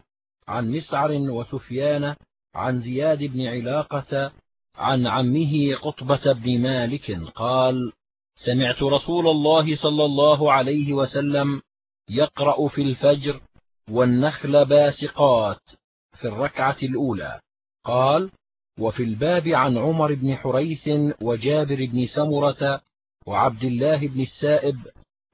عن مسعر وسفيان عن زياد بن علاقة عن عمه قطبة بن مالك قال سمعت رسول الله صلى الله عليه وسلم يقرأ في الفجر والنخل باسقات في الركعة الأولى. قال وفي الباب عن عمر بن حريث وجابر بن سمرة وعبد الله بن السائب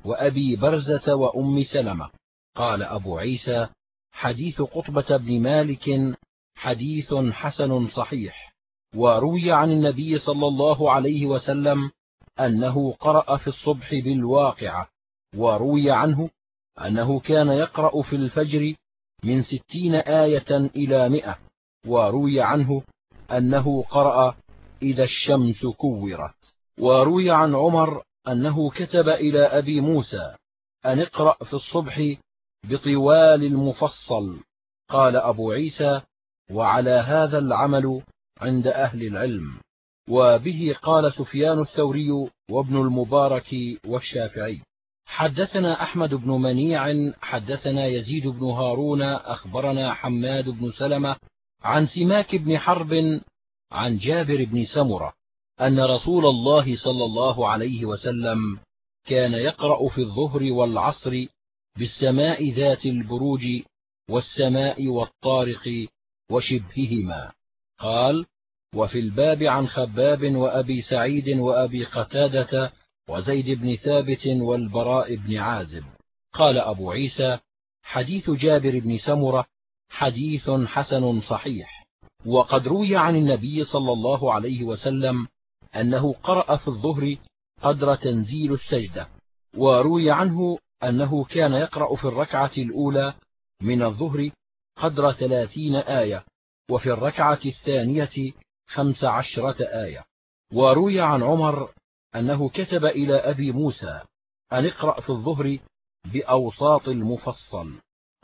وأبي برزة وأم سلمة. قال أبو عيسى حديث قطبة بن مالك حديث حسن صحيح. وروي عن النبي صلى الله عليه وسلم أنه قرأ في الصبح بالواقعة وروي عنه أنه كان يقرأ في الفجر من ستين آية إلى مئة وروي عنه أنه قرأ إذا الشمس كورت. وروي عن عمر أنه كتب إلى أبي موسى أن اقرأ في الصبح بطوال المفصل. قال أبو عيسى وعلى هذا العمل عند أهل العلم. وبه قال سفيان الثوري وابن المبارك والشافعي حدثنا أحمد بن منيع حدثنا يزيد بن هارون أخبرنا حماد بن سلمة عن سماك بن حرب عن جابر بن سمرة أن رسول الله صلى الله عليه وسلم كان يقرأ في الظهر والعصر بالسماء ذات البروج والسماء والطارق وشبههما. قال وفي الباب عن خباب وأبي سعيد وأبي قتادة وزيد بن ثابت والبراء بن عازب. قال أبو عيسى حديث جابر بن سمرة حديث حسن صحيح. وقد روي عن النبي صلى الله عليه وسلم أنه قرأ في الظهر قدر تنزيل السجدة وروي عنه أنه كان يقرأ في الركعة الأولى من الظهر قدر ثلاثين آية وفي الركعة الثانية خمس عشرة آية. وروي عن عمر أنه كتب إلى أبي موسى أن اقرأ في الظهر بأوساط المفصل.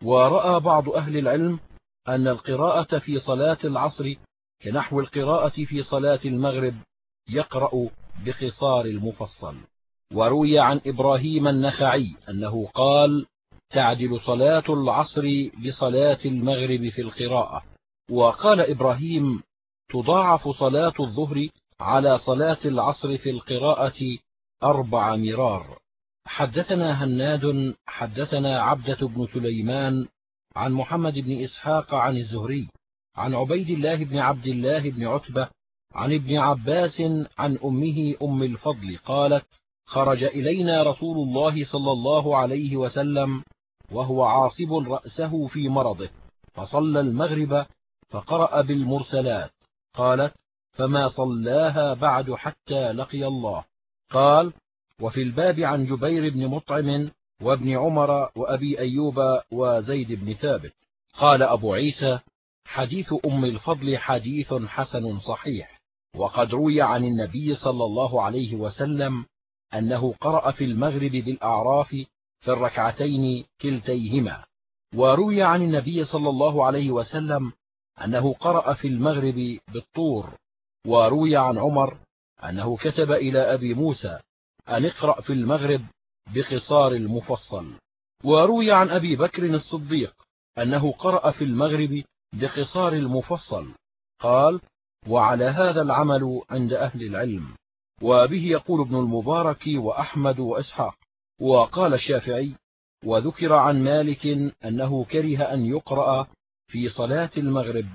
ورأى بعض أهل العلم أن القراءة في صلاة العصر كنحو القراءة في صلاة المغرب يقرأ بقصار المفصل. وروي عن إبراهيم النخعي أنه قال تعدل صلاة العصر بصلاة المغرب في القراءة وقال إبراهيم تضاعف صلاة الظهر على صلاة العصر في القراءة أربع مرار. حدثنا هناد حدثنا عبدة بن سليمان عن محمد بن إسحاق عن الزهري عن عبيد الله بن عبد الله بن عتبة عن ابن عباس عن أمه أم الفضل قالت خرج إلينا رسول الله صلى الله عليه وسلم وهو عاصب رأسه في مرضه فصلى المغرب فقرأ بالمرسلات. قالت فما صلاها بعد حتى لقي الله. قال وفي الباب عن جبير بن مطعم وابن عمر وأبي أيوب وزيد بن ثابت. قال أبو عيسى حديث أم الفضل حديث حسن صحيح وقد روي عن النبي صلى الله عليه وسلم أنه قرأ في المغرب بالأعراف في الركعتين كلتيهما. وروي عن النبي صلى الله عليه وسلم أنه قرأ في المغرب بالطور وروي عن عمر أنه كتب إلى أبي موسى أن اقرأ في المغرب بقصار المفصل. وروي عن أبي بكر الصديق أنه قرأ في المغرب بقصار المفصل. قال وعلى هذا العمل عند أهل العلم وبه يقول ابن المبارك وأحمد وإسحاق. وقال الشافعي وذكر عن مالك أنه كره أن يقرأ في صلاة المغرب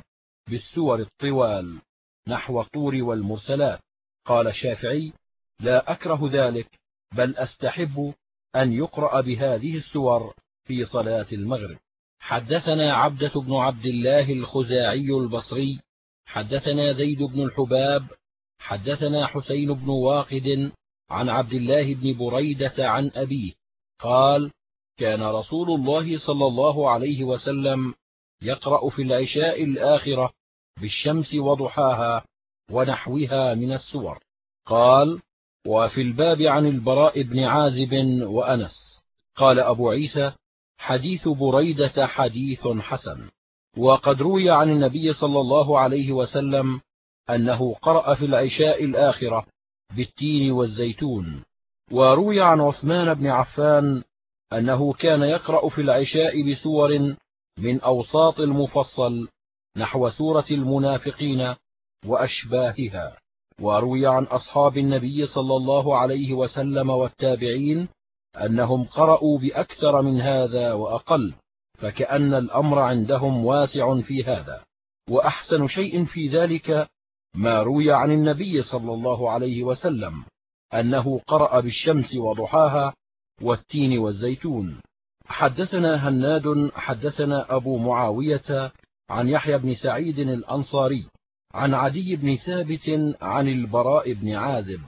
بالسور الطوال نحو الطور والمرسلات. قال الشافعي لا أكره ذلك بل أستحب أن يقرأ بهذه السور في صلاة المغرب. حدثنا عبدة بن عبد الله الخزاعي البصري حدثنا زيد بن الحباب حدثنا حسين بن واقد عن عبد الله بن بريدة عن أبيه قال كان رسول الله صلى الله عليه وسلم يقرأ في العشاء الآخرة بالشمس وضحاها ونحوها من السور. قال وفي الباب عن البراء بن عازب وأنس. قال أبو عيسى حديث بريدة حديث حسن. وقد روي عن النبي صلى الله عليه وسلم أنه قرأ في العشاء الآخرة بالتين والزيتون. وروي عن عثمان بن عفان أنه كان يقرأ في العشاء بسور من أوساط المفصل نحو سورة المنافقين وأشباهها وروي عن أصحاب النبي صلى الله عليه وسلم والتابعين أنهم قرأوا بأكثر من هذا وأقل فكأن الأمر عندهم واسع في هذا. وأحسن شيء في ذلك ما روي عن النبي صلى الله عليه وسلم أنه قرأ بالشمس وضحاها والتين والزيتون. حدثنا هناد حدثنا أبو معاوية عن يحيى بن سعيد الأنصاري عن عدي بن ثابت عن البراء بن عازب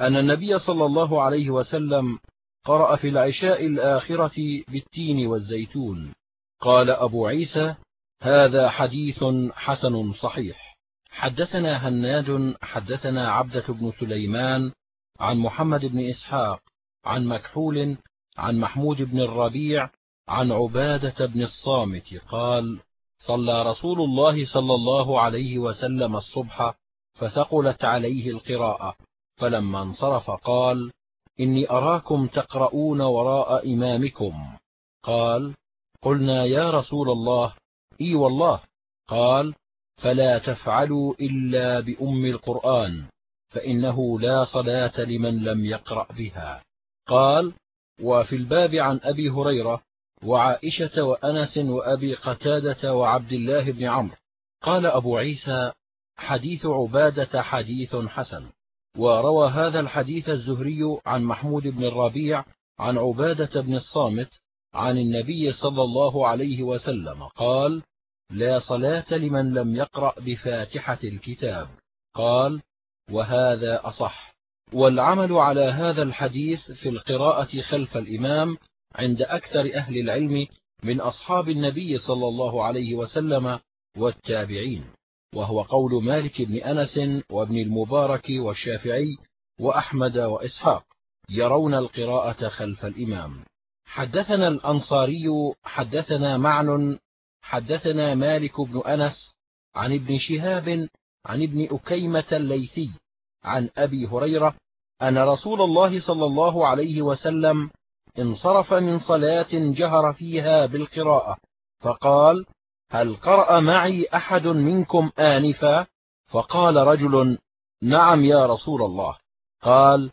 أن النبي صلى الله عليه وسلم قرأ في العشاء الآخرة بالتين والزيتون. قال أبو عيسى هذا حديث حسن صحيح. حدثنا هناد حدثنا عبدة بن سليمان عن محمد بن إسحاق عن مكحول عن محمود بن الربيع عن عبادة بن الصامت قال صلى رسول الله صلى الله عليه وسلم الصبح فثقلت عليه القراءة فلما انصرف قال إني أراكم تقرؤون وراء إمامكم قال قلنا يا رسول الله إي والله قال فلا تفعلوا إلا بأم القرآن فإنه لا صلاة لمن لم يقرأ بها قال وفي الباب عن أبي هريرة وعائشة وأنس وأبي قتادة وعبد الله بن عمرو. قال أبو عيسى حديث عبادة حديث حسن. وروى هذا الحديث الزهري عن محمود بن الربيع عن عبادة بن الصامت عن النبي صلى الله عليه وسلم قال لا صلاة لمن لم يقرأ بفاتحة الكتاب. قال وهذا أصح. والعمل على هذا الحديث في القراءة خلف الإمام عند أكثر أهل العلم من أصحاب النبي صلى الله عليه وسلم والتابعين وهو قول مالك بن أنس وابن المبارك والشافعي وأحمد وإسحاق يرون القراءة خلف الإمام. حدثنا الأنصاري حدثنا معن حدثنا مالك بن أنس عن ابن شهاب عن ابن أكيمة الليثي عن أبي هريرة أن رسول الله صلى الله عليه وسلم انصرف من صلاة جهر فيها بالقراءة فقال هل قرأ معي أحد منكم آنفا؟ فقال رجل نعم يا رسول الله. قال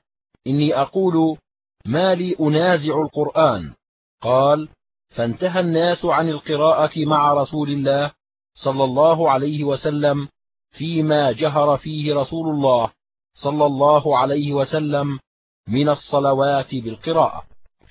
إني أقول ما لي أنازع القرآن. قال فانتهى الناس عن القراءة مع رسول الله صلى الله عليه وسلم فيما جهر فيه رسول الله. صلى الله عليه وسلم من الصلوات بالقراءة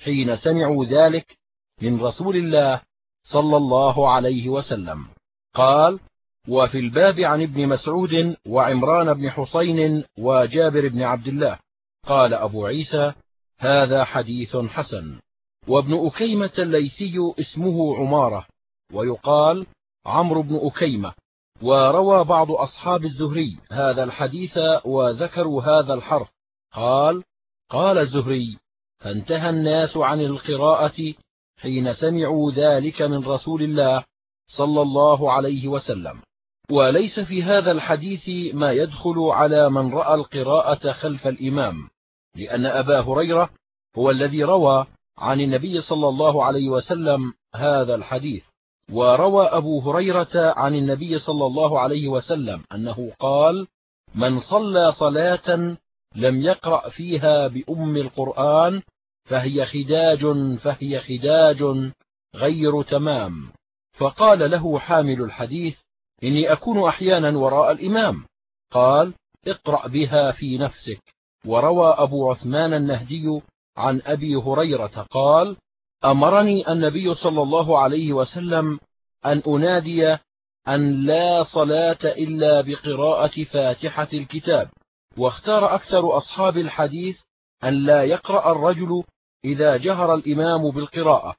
حين سمعوا ذلك من رسول الله صلى الله عليه وسلم. قال وفي الباب عن ابن مسعود وعمران بن حسين وجابر بن عبد الله. قال أبو عيسى هذا حديث حسن. وابن أكيمة الليثي اسمه عمارة ويقال عمرو بن أكيمة. وروى بعض أصحاب الزهري هذا الحديث وذكروا هذا الحرف. قال قال الزهري فانتهى الناس عن القراءة حين سمعوا ذلك من رسول الله صلى الله عليه وسلم. وليس في هذا الحديث ما يدخل على من رأى القراءة خلف الإمام لأن أبا هريرة هو الذي روى عن النبي صلى الله عليه وسلم هذا الحديث. وروى أبو هريرة عن النبي صلى الله عليه وسلم أنه قال من صلى صلاة لم يقرأ فيها بأم القرآن فهي خداج فهي خداج غير تمام. فقال له حامل الحديث إني أكون أحيانا وراء الإمام. قال اقرأ بها في نفسك. وروى أبو عثمان النهدي عن أبي هريرة قال أمرني النبي صلى الله عليه وسلم أن أنادي أن لا صلاة إلا بقراءة فاتحة الكتاب. واختار أكثر أصحاب الحديث أن لا يقرأ الرجل إذا جهر الإمام بالقراءة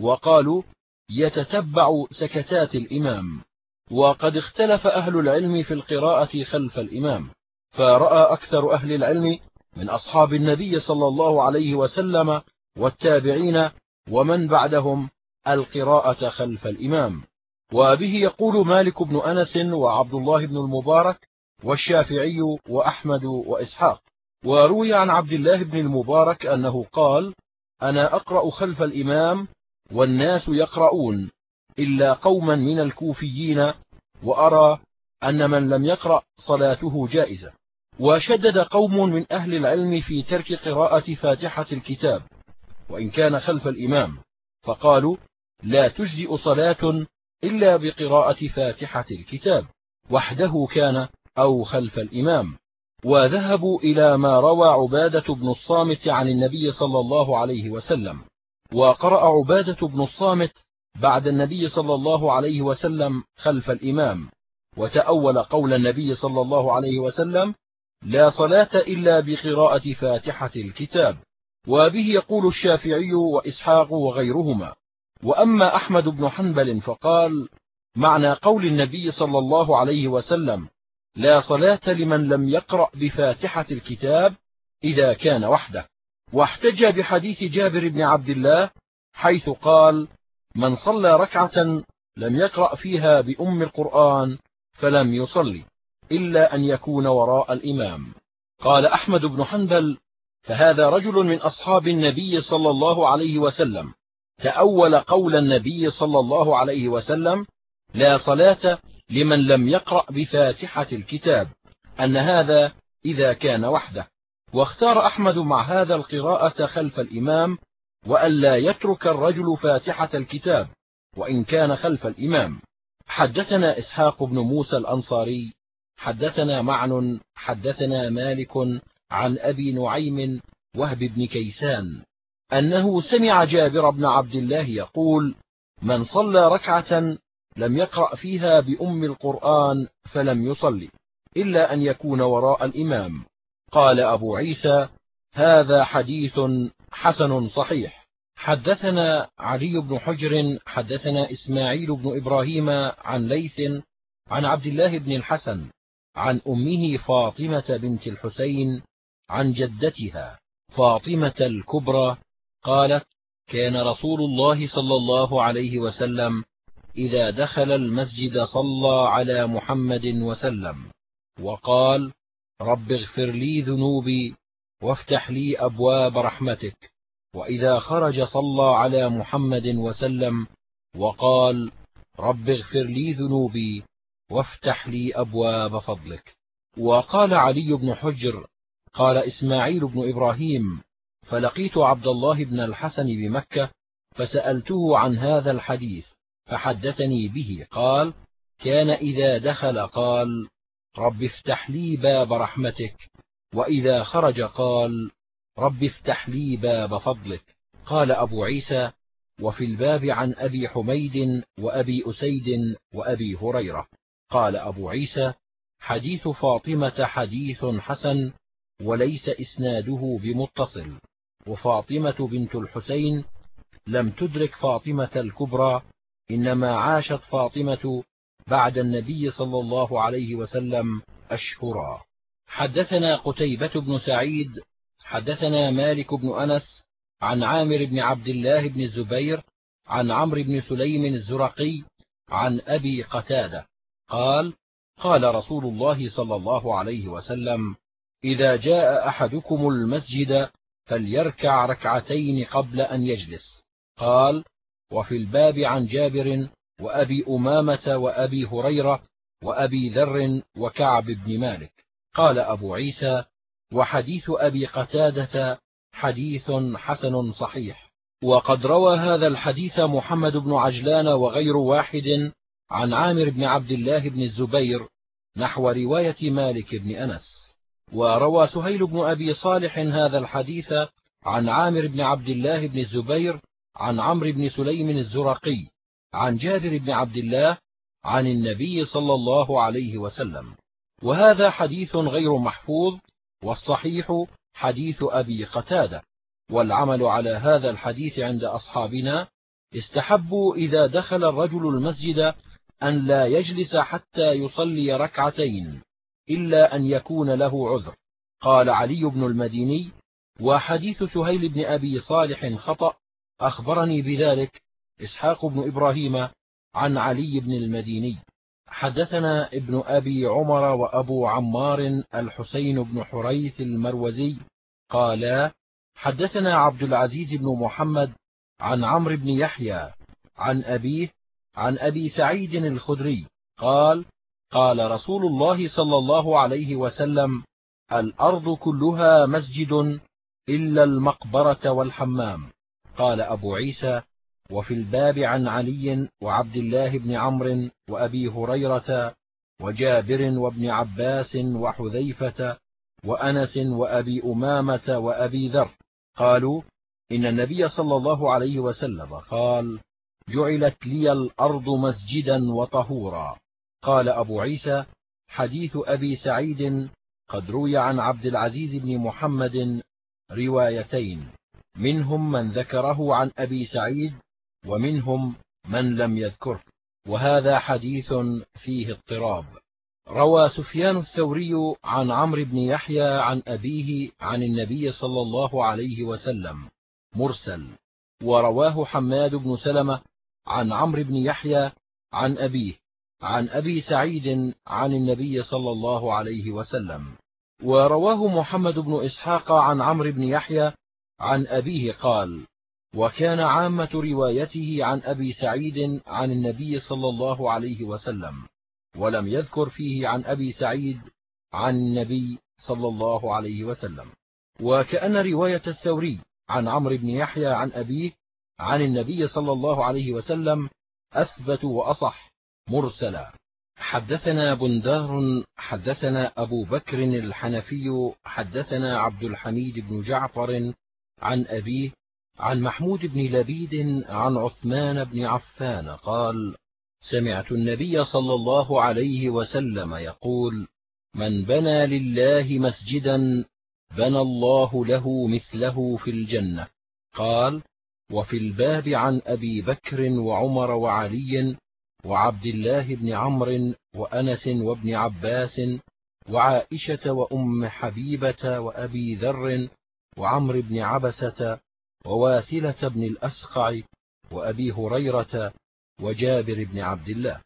وقالوا يتتبع سكتات الإمام. وقد اختلف أهل العلم في القراءة خلف الإمام فرأى أكثر أهل العلم من أصحاب النبي صلى الله عليه وسلم والتابعين ومن بعدهم القراءة خلف الإمام. وبه يقول مالك بن أنس وعبد الله بن المبارك والشافعي وأحمد وإسحاق. وروي عن عبد الله بن المبارك أنه قال أنا أقرأ خلف الإمام والناس يقرؤون إلا قوما من الكوفيين وأرى أن من لم يقرأ صلاته جائزة. وشدد قوم من أهل العلم في ترك قراءة فاتحة الكتاب. وإن كان خلف الإمام فقالوا لا تجزئ صلاة إلا بقراءة فاتحة الكتاب وحده كان أو خلف الإمام. وذهبوا إلى ما روى عبادة بن الصامت عن النبي صلى الله عليه وسلم. وقرأ عبادة بن الصامت بعد النبي صلى الله عليه وسلم خلف الإمام. وتأول قول النبي صلى الله عليه وسلم لا صلاة إلا بقراءة فاتحة الكتاب. وبه يقول الشافعي وإسحاق وغيرهما. وأما أحمد بن حنبل فقال معنى قول النبي صلى الله عليه وسلم لا صلاة لمن لم يقرأ بفاتحة الكتاب إذا كان وحده. واحتج بحديث جابر بن عبد الله حيث قال من صلى ركعة لم يقرأ فيها بأم القرآن فلم يصلي إلا أن يكون وراء الإمام. قال أحمد بن حنبل فهذا رجل من أصحاب النبي صلى الله عليه وسلم. تأول قول النبي صلى الله عليه وسلم لا صلاة لمن لم يقرأ بفاتحة الكتاب أن هذا إذا كان وحده. واختار أحمد مع هذا القراءة خلف الإمام وألا يترك الرجل فاتحة الكتاب وإن كان خلف الإمام. حدثنا إسحاق بن موسى الأنصاري حدثنا معن حدثنا مالك عن أبي نعيم وهب بن كيسان أنه سمع جابر بن عبد الله يقول من صلى ركعة لم يقرأ فيها بأم القرآن فلم يصلي إلا أن يكون وراء الإمام. قال أبو عيسى هذا حديث حسن صحيح. حدثنا علي بن حجر حدثنا إسماعيل بن إبراهيم عن ليث عن عبد الله بن الحسن عن أمه فاطمة بنت الحسين عن جدتها فاطمة الكبرى قالت كان رسول الله صلى الله عليه وسلم إذا دخل المسجد صلى على محمد وسلم وقال رب اغفر لي ذنوبي وافتح لي أبواب رحمتك. وإذا خرج صلى على محمد وسلم وقال رب اغفر لي ذنوبي وافتح لي أبواب فضلك. وقال علي بن حجر قال إسماعيل بن إبراهيم فلقيت عبد الله بن الحسن بمكة فسألته عن هذا الحديث فحدثني به قال كان إذا دخل قال رب افتح لي باب رحمتك وإذا خرج قال رب افتح لي باب فضلك قال أبو عيسى وفي الباب عن أبي حميد وأبي أسيد وأبي هريرة قال أبو عيسى حديث فاطمة حديث حسن وليس إسناده بمتصل. وفاطمة بنت الحسين لم تدرك فاطمة الكبرى إنما عاشت فاطمة بعد النبي صلى الله عليه وسلم أشهرا. حدثنا قتيبة بن سعيد حدثنا مالك بن أنس عن عامر بن عبد الله بن الزبير عن عمرو بن سليم الزرقي عن أبي قتادة. قال قال رسول الله صلى الله عليه وسلم إذا جاء أحدكم المسجد فليركع ركعتين قبل أن يجلس. قال وفي الباب عن جابر وأبي أمامة وأبي هريرة وأبي ذر وكعب بن مالك. قال أبو عيسى وحديث أبي قتادة حديث حسن صحيح. وقد روى هذا الحديث محمد بن عجلان وغير واحد عن عامر بن عبد الله بن الزبير نحو رواية مالك بن أنس. وروى سهيل بن أبي صالح هذا الحديث عن عامر بن عبد الله بن الزبير عن عمرو بن سليم الزرقي عن جابر بن عبد الله عن النبي صلى الله عليه وسلم. وهذا حديث غير محفوظ والصحيح حديث أبي قتادة. والعمل على هذا الحديث عند أصحابنا استحبوا إذا دخل الرجل المسجد أن لا يجلس حتى يصلي ركعتين. إلا أن يكون له عذر. قال علي بن المديني وحديث سهيل بن أبي صالح خطأ أخبرني بذلك إسحاق بن إبراهيم عن علي بن المديني. حدثنا ابن أبي عمر وأبو عمار الحسين بن حريث المروزي قالا حدثنا عبد العزيز بن محمد عن عمرو بن يحيى عن أبيه عن أبي سعيد الخدري قال قال رسول الله صلى الله عليه وسلم الأرض كلها مسجد إلا المقبرة والحمام. قال أبو عيسى وفي الباب عن علي وعبد الله بن عمرو وأبي هريرة وجابر وابن عباس وحذيفة وأنس وأبي أمامة وأبي ذر. قالوا إن النبي صلى الله عليه وسلم قال جعلت لي الأرض مسجدا وطهورا. قال أبو عيسى حديث أبي سعيد قد روي عن عبد العزيز بن محمد روايتين منهم من ذكره عن أبي سعيد ومنهم من لم يذكره وهذا حديث فيه اضطراب. روى سفيان الثوري عن عمرو بن يحيى عن أبيه عن النبي صلى الله عليه وسلم مرسل. ورواه حماد بن سلمة عن عمرو بن يحيى عن أبيه. عن أبي سعيد عن النبي صلى الله عليه وسلم ورواه محمد بن إسحاق عن عمرو بن يحيى عن أبيه قال وكان عامة روايته عن أبي سعيد عن النبي صلى الله عليه وسلم ولم يذكر فيه عن أبي سعيد عن النبي صلى الله عليه وسلم. وكأن رواية الثوري عن عمرو بن يحيى عن أبيه عن النبي صلى الله عليه وسلم أثبت وأصح مرسلا. حدثنا بندار حدثنا أبو بكر الحنفي حدثنا عبد الحميد بن جعفر عن أبيه عن محمود بن لبيد عن عثمان بن عفان قال سمعت النبي صلى الله عليه وسلم يقول من بنى لله مسجدا بنى الله له مثله في الجنة. قال وفي الباب عن أبي بكر وعمر وعلي وعبد الله بن عمرو وأنس وابن عباس وعائشة وأم حبيبة وأبي ذر وعمرو بن عبسة وواثلة بن الأسقع وأبي هريرة وجابر بن عبد الله.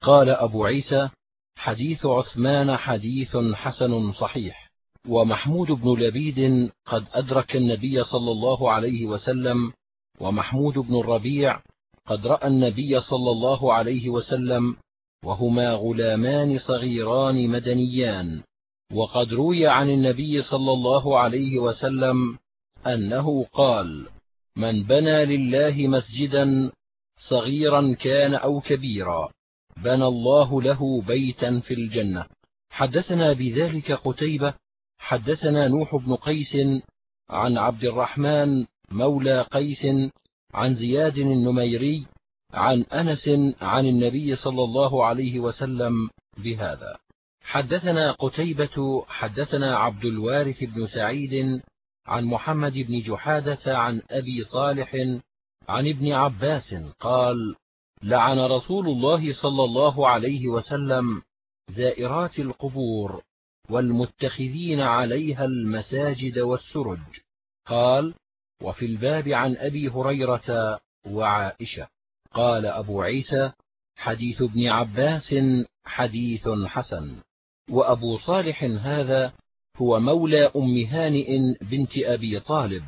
قال أبو عيسى حديث عثمان حديث حسن صحيح. ومحمود بن لبيد قد أدرك النبي صلى الله عليه وسلم ومحمود بن الربيع قد رأى النبي صلى الله عليه وسلم وهما غلامان صغيران مدنيان وقد روي عن النبي صلى الله عليه وسلم أنه قال من بنى لله مسجدا صغيرا كان أو كبيرا بنى الله له بيتا في الجنة. حدثنا بذلك قتيبة حدثنا نوح بن قيس عن عبد الرحمن مولى قيس عن زياد النميري عن أنس عن النبي صلى الله عليه وسلم بهذا. حدثنا قتيبة حدثنا عبد الوارث بن سعيد عن محمد بن جحادة عن أبي صالح عن ابن عباس قال لعن رسول الله صلى الله عليه وسلم زائرات القبور والمتخذين عليها المساجد والسرج. قال وفي الباب عن أبي هريرة وعائشة. قال أبو عيسى حديث ابن عباس حديث حسن. وأبو صالح هذا هو مولى أم هانئ بنت أبي طالب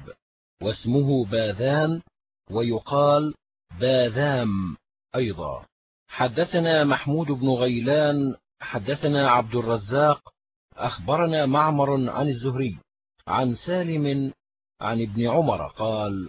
واسمه باذان ويقال باذام أيضا. حدثنا محمود بن غيلان حدثنا عبد الرزاق أخبرنا معمر عن الزهري عن سالم عن ابن عمر قال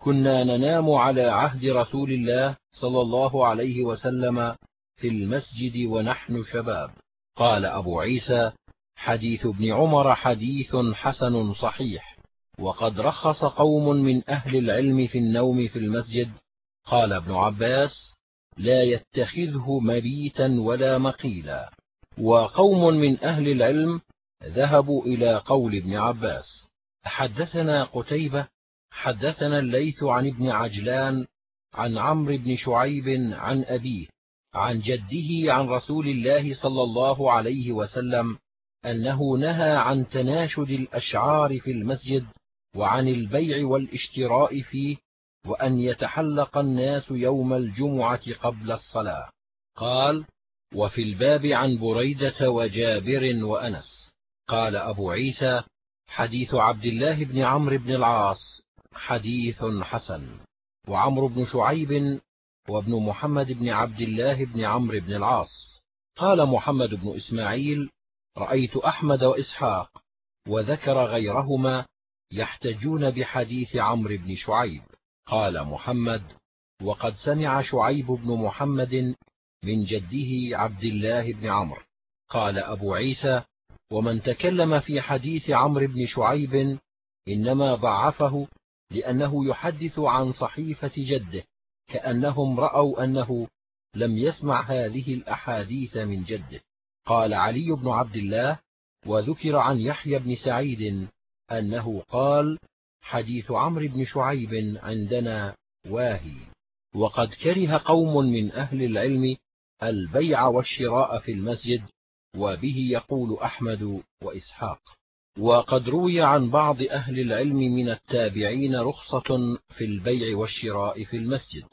كنا ننام على عهد رسول الله صلى الله عليه وسلم في المسجد ونحن شباب. قال أبو عيسى حديث ابن عمر حديث حسن صحيح وقد رخص قوم من أهل العلم في النوم في المسجد. قال ابن عباس لا يتخذه مبيتا ولا مقيلا. وقوم من أهل العلم ذهبوا إلى قول ابن عباس حدثنا قتيبة حدثنا الليث عن ابن عجلان عن عمرو بن شعيب عن أبيه عن جده عن رسول الله صلى الله عليه وسلم أنه نهى عن تناشد الأشعار في المسجد وعن البيع والاشتراء فيه وأن يتحلق الناس يوم الجمعة قبل الصلاة. قال وفي الباب عن بريدة وجابر وأنس قال أبو عيسى حديث عبد الله بن عمرو بن العاص حديث حسن. وعمرو بن شعيب وابن محمد بن عبد الله بن عمرو بن العاص. قال محمد بن إسماعيل رأيت أحمد وإسحاق وذكر غيرهما يحتجون بحديث عمرو بن شعيب. قال محمد وقد سمع شعيب بن محمد من جده عبد الله بن عمرو. قال أبو عيسى ومن تكلم في حديث عمرو بن شعيب إنما ضعفه لأنه يحدث عن صحيفة جده كأنهم رأوا أنه لم يسمع هذه الأحاديث من جده. قال علي بن عبد الله وذكر عن يحيى بن سعيد أنه قال حديث عمرو بن شعيب عندنا واهي وقد كره قوم من أهل العلم البيع والشراء في المسجد وبه يقول أحمد وإسحاق. وقد روي عن بعض أهل العلم من التابعين رخصة في البيع والشراء في المسجد.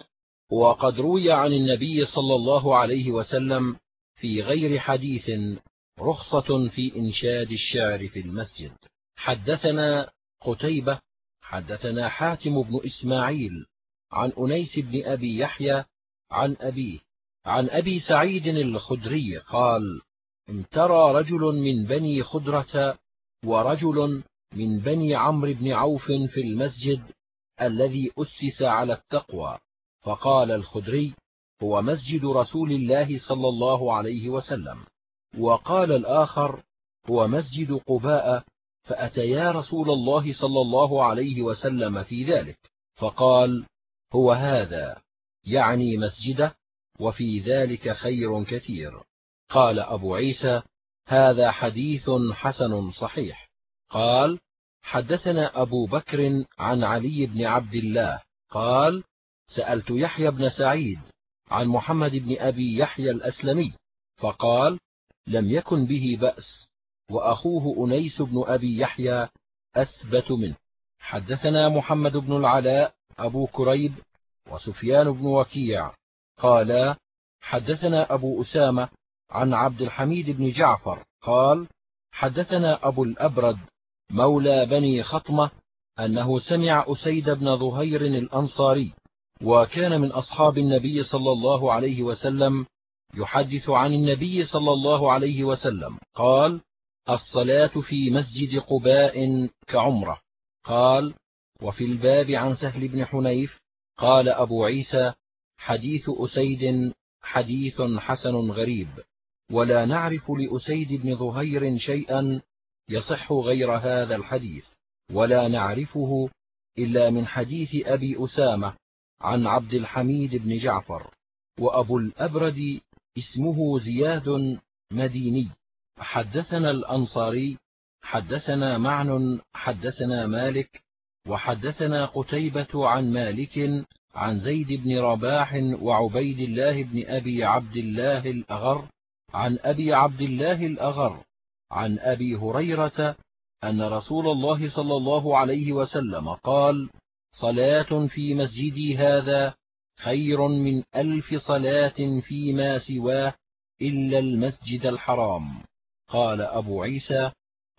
وقد روي عن النبي صلى الله عليه وسلم في غير حديث رخصة في إنشاد الشعر في المسجد. حدثنا قتيبة حدثنا حاتم بن إسماعيل عن أنيس بن أبي يحيى عن أبيه عن أبي سعيد الخدري قال امترى رجل من بني خدرة ورجل من بني عمرو بن عوف في المسجد الذي أسس على التقوى. فقال الخدري هو مسجد رسول الله صلى الله عليه وسلم. وقال الآخر هو مسجد قباء فأتيا رسول الله صلى الله عليه وسلم في ذلك. فقال هو هذا يعني مسجده وفي ذلك خير كثير. قال أبو عيسى هذا حديث حسن صحيح. قال حدثنا أبو بكر عن علي بن عبد الله. قال سألت يحيى بن سعيد عن محمد بن أبي يحيى الأسلمي فقال لم يكن به بأس وأخوه أنيس بن أبي يحيى أثبت منه. حدثنا محمد بن العلاء أبو كريب وسفيان بن وكيع. قالا حدثنا أبو أسامة عن عبد الحميد بن جعفر قال حدثنا أبو الأبرد مولى بني خطمة أنه سمع أسيد بن ظهير الأنصاري وكان من أصحاب النبي صلى الله عليه وسلم يحدث عن النبي صلى الله عليه وسلم قال الصلاة في مسجد قباء كعمرة. قال وفي الباب عن سهل بن حنيف قال أبو عيسى حديث أسيد حديث حسن غريب. ولا نعرف لأسيد بن ظهير شيئا يصح غير هذا الحديث ولا نعرفه إلا من حديث أبي أسامة عن عبد الحميد بن جعفر وأبو الأبرد اسمه زياد مديني. حدثنا الأنصاري حدثنا معن حدثنا مالك وحدثنا قتيبة عن مالك عن زيد بن رباح وعبيد الله بن أبي عبد الله الأغر عن أبي عبد الله الأغر عن أبي هريرة أن رسول الله صلى الله عليه وسلم قال صلاة في مسجدي هذا خير من ألف صلاة فيما سواه إلا المسجد الحرام. قال أبو عيسى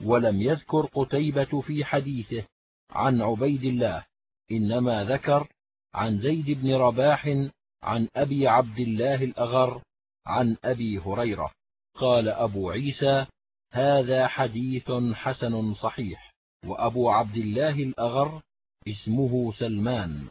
ولم يذكر قتيبة في حديثه عن عبيد الله إنما ذكر عن زيد بن رباح عن أبي عبد الله الأغر عن أبي هريرة. قال أبو عيسى هذا حديث حسن صحيح. وأبو عبد الله الأغر اسمه سلمان.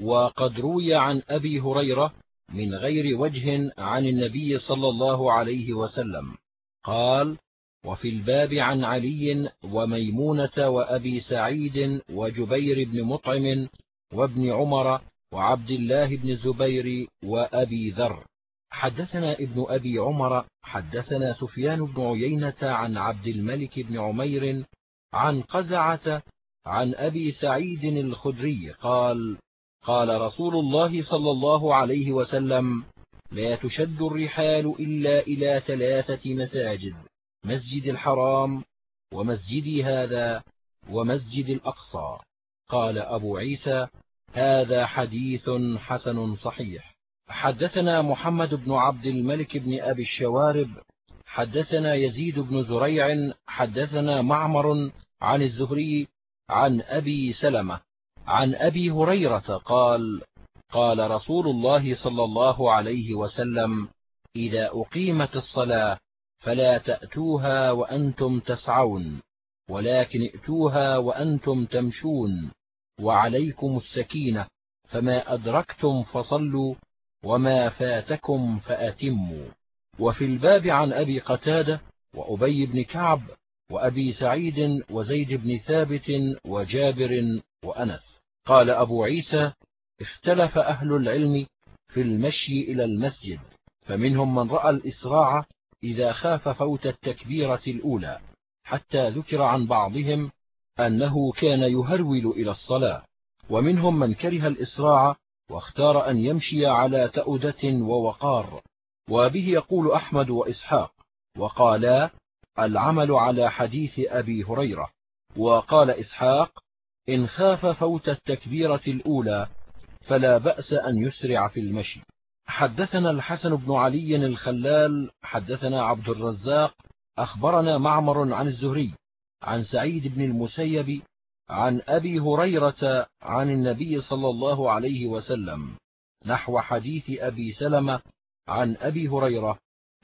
وقد روي عن أبي هريرة من غير وجه عن النبي صلى الله عليه وسلم. قال وفي الباب عن علي وميمونة وأبي سعيد وجبير بن مطعم وابن عمر وعبد الله بن الزبير وأبي ذر. حدثنا ابن أبي عمر حدثنا سفيان بن عيينة عن عبد الملك بن عمير عن قزعة عن أبي سعيد الخدري قال قال رسول الله صلى الله عليه وسلم لا تشد الرحال إلا إلى ثلاثة مساجد مسجد الحرام ومسجدي هذا ومسجد الأقصى. قال أبو عيسى هذا حديث حسن صحيح. حدثنا محمد بن عبد الملك بن أبي الشوارب حدثنا يزيد بن زريع حدثنا معمر عن الزهري عن أبي سلمة عن أبي هريرة قال قال رسول الله صلى الله عليه وسلم إذا أقيمت الصلاة فلا تأتوها وأنتم تسعون ولكن ائتوها وأنتم تمشون وعليكم السكينة فما أدركتم فصلوا وما فاتكم فأتموا. وفي الباب عن أبي قتادة وأبي بن كعب وأبي سعيد وزيد بن ثابت وجابر وأنس. قال أبو عيسى اختلف أهل العلم في المشي إلى المسجد فمنهم من رأى الإسراع إذا خاف فوت التكبيرة الأولى حتى ذكر عن بعضهم أنه كان يهرول إلى الصلاة. ومنهم من كره الإسراع واختار أن يمشي على تأدة ووقار. وبه يقول أحمد وإسحاق وقالا العمل على حديث أبي هريرة. وقال إسحاق إن خاف فوت التكبيرة الأولى فلا بأس أن يسرع في المشي. حدثنا الحسن بن علي الخلال حدثنا عبد الرزاق أخبرنا معمر عن الزهري عن سعيد بن المسيب عن أبي هريرة عن النبي صلى الله عليه وسلم نحو حديث أبي سلمة عن أبي هريرة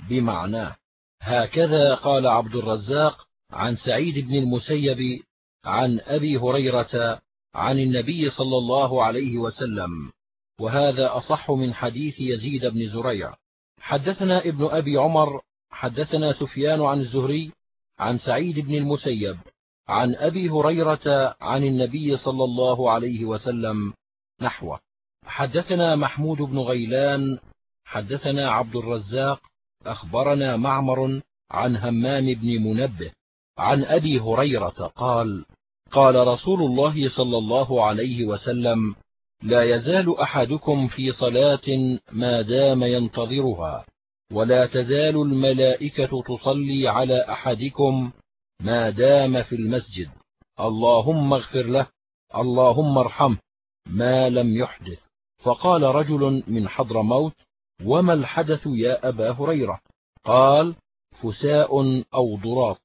بمعناه هكذا قال عبد الرزاق عن سعيد بن المسيب عن أبي هريرة عن النبي صلى الله عليه وسلم وهذا أصح من حديث يزيد بن زريع. حدثنا ابن أبي عمر حدثنا سفيان عن الزهري عن سعيد بن المسيب عن أبي هريرة عن النبي صلى الله عليه وسلم نحوه. حدثنا محمود بن غيلان حدثنا عبد الرزاق أخبرنا معمر عن همام بن منبه عن أبي هريرة قال قال رسول الله صلى الله عليه وسلم لا يزال أحدكم في صلاة ما دام ينتظرها ولا تزال الملائكة تصلي على أحدكم ما دام في المسجد. اللهم اغفر له اللهم ارحمه. ما لم يحدث. فقال رجل من حضر موت وما الحدث يا أبا هريرة؟ قال فساء أو ضراط.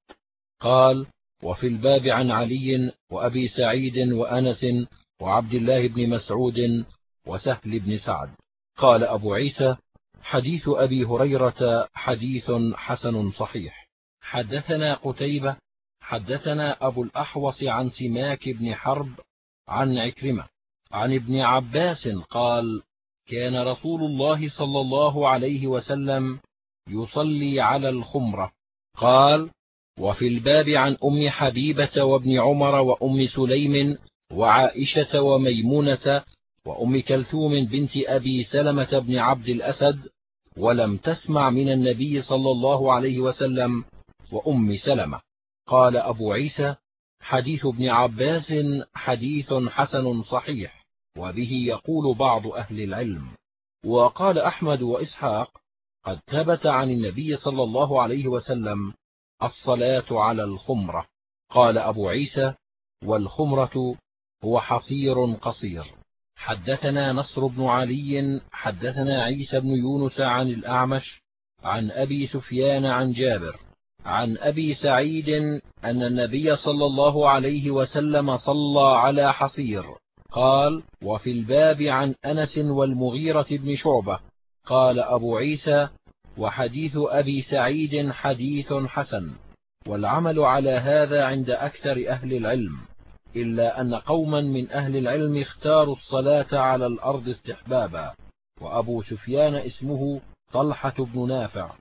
قال وفي الباب عن علي وأبي سعيد وأنس وعبد الله بن مسعود وسهل بن سعد. قال أبو عيسى حديث أبي هريرة حديث حسن صحيح. حدثنا قتيبة حدثنا أبو الأحوص عن سماك بن حرب عن عكرمة عن ابن عباس قال كان رسول الله صلى الله عليه وسلم يصلي على الخمرة. قال وفي الباب عن أم حبيبة وابن عمر وأم سليم وعائشة وميمونة وأم كلثوم بنت أبي سلمة بن عبد الأسد ولم تسمع من النبي صلى الله عليه وسلم وأم سلمة. قال أبو عيسى حديث ابن عباس حديث حسن صحيح وبه يقول بعض أهل العلم. وقال أحمد وإسحاق قد ثبت عن النبي صلى الله عليه وسلم الصلاة على الخمرة. قال أبو عيسى والخمرة هو حصير قصير. حدثنا نصر بن علي حدثنا عيسى بن يونس عن الأعمش عن أبي سفيان عن جابر. عن أبي سعيد أن النبي صلى الله عليه وسلم صلى على حصير. قال وفي الباب عن أنس والمغيرة بن شعبة. قال أبو عيسى وحديث أبي سعيد حديث حسن. والعمل على هذا عند أكثر أهل العلم إلا أن قوما من أهل العلم اختاروا الصلاة على الأرض استحبابا. وأبو سفيان اسمه طلحة بن نافع.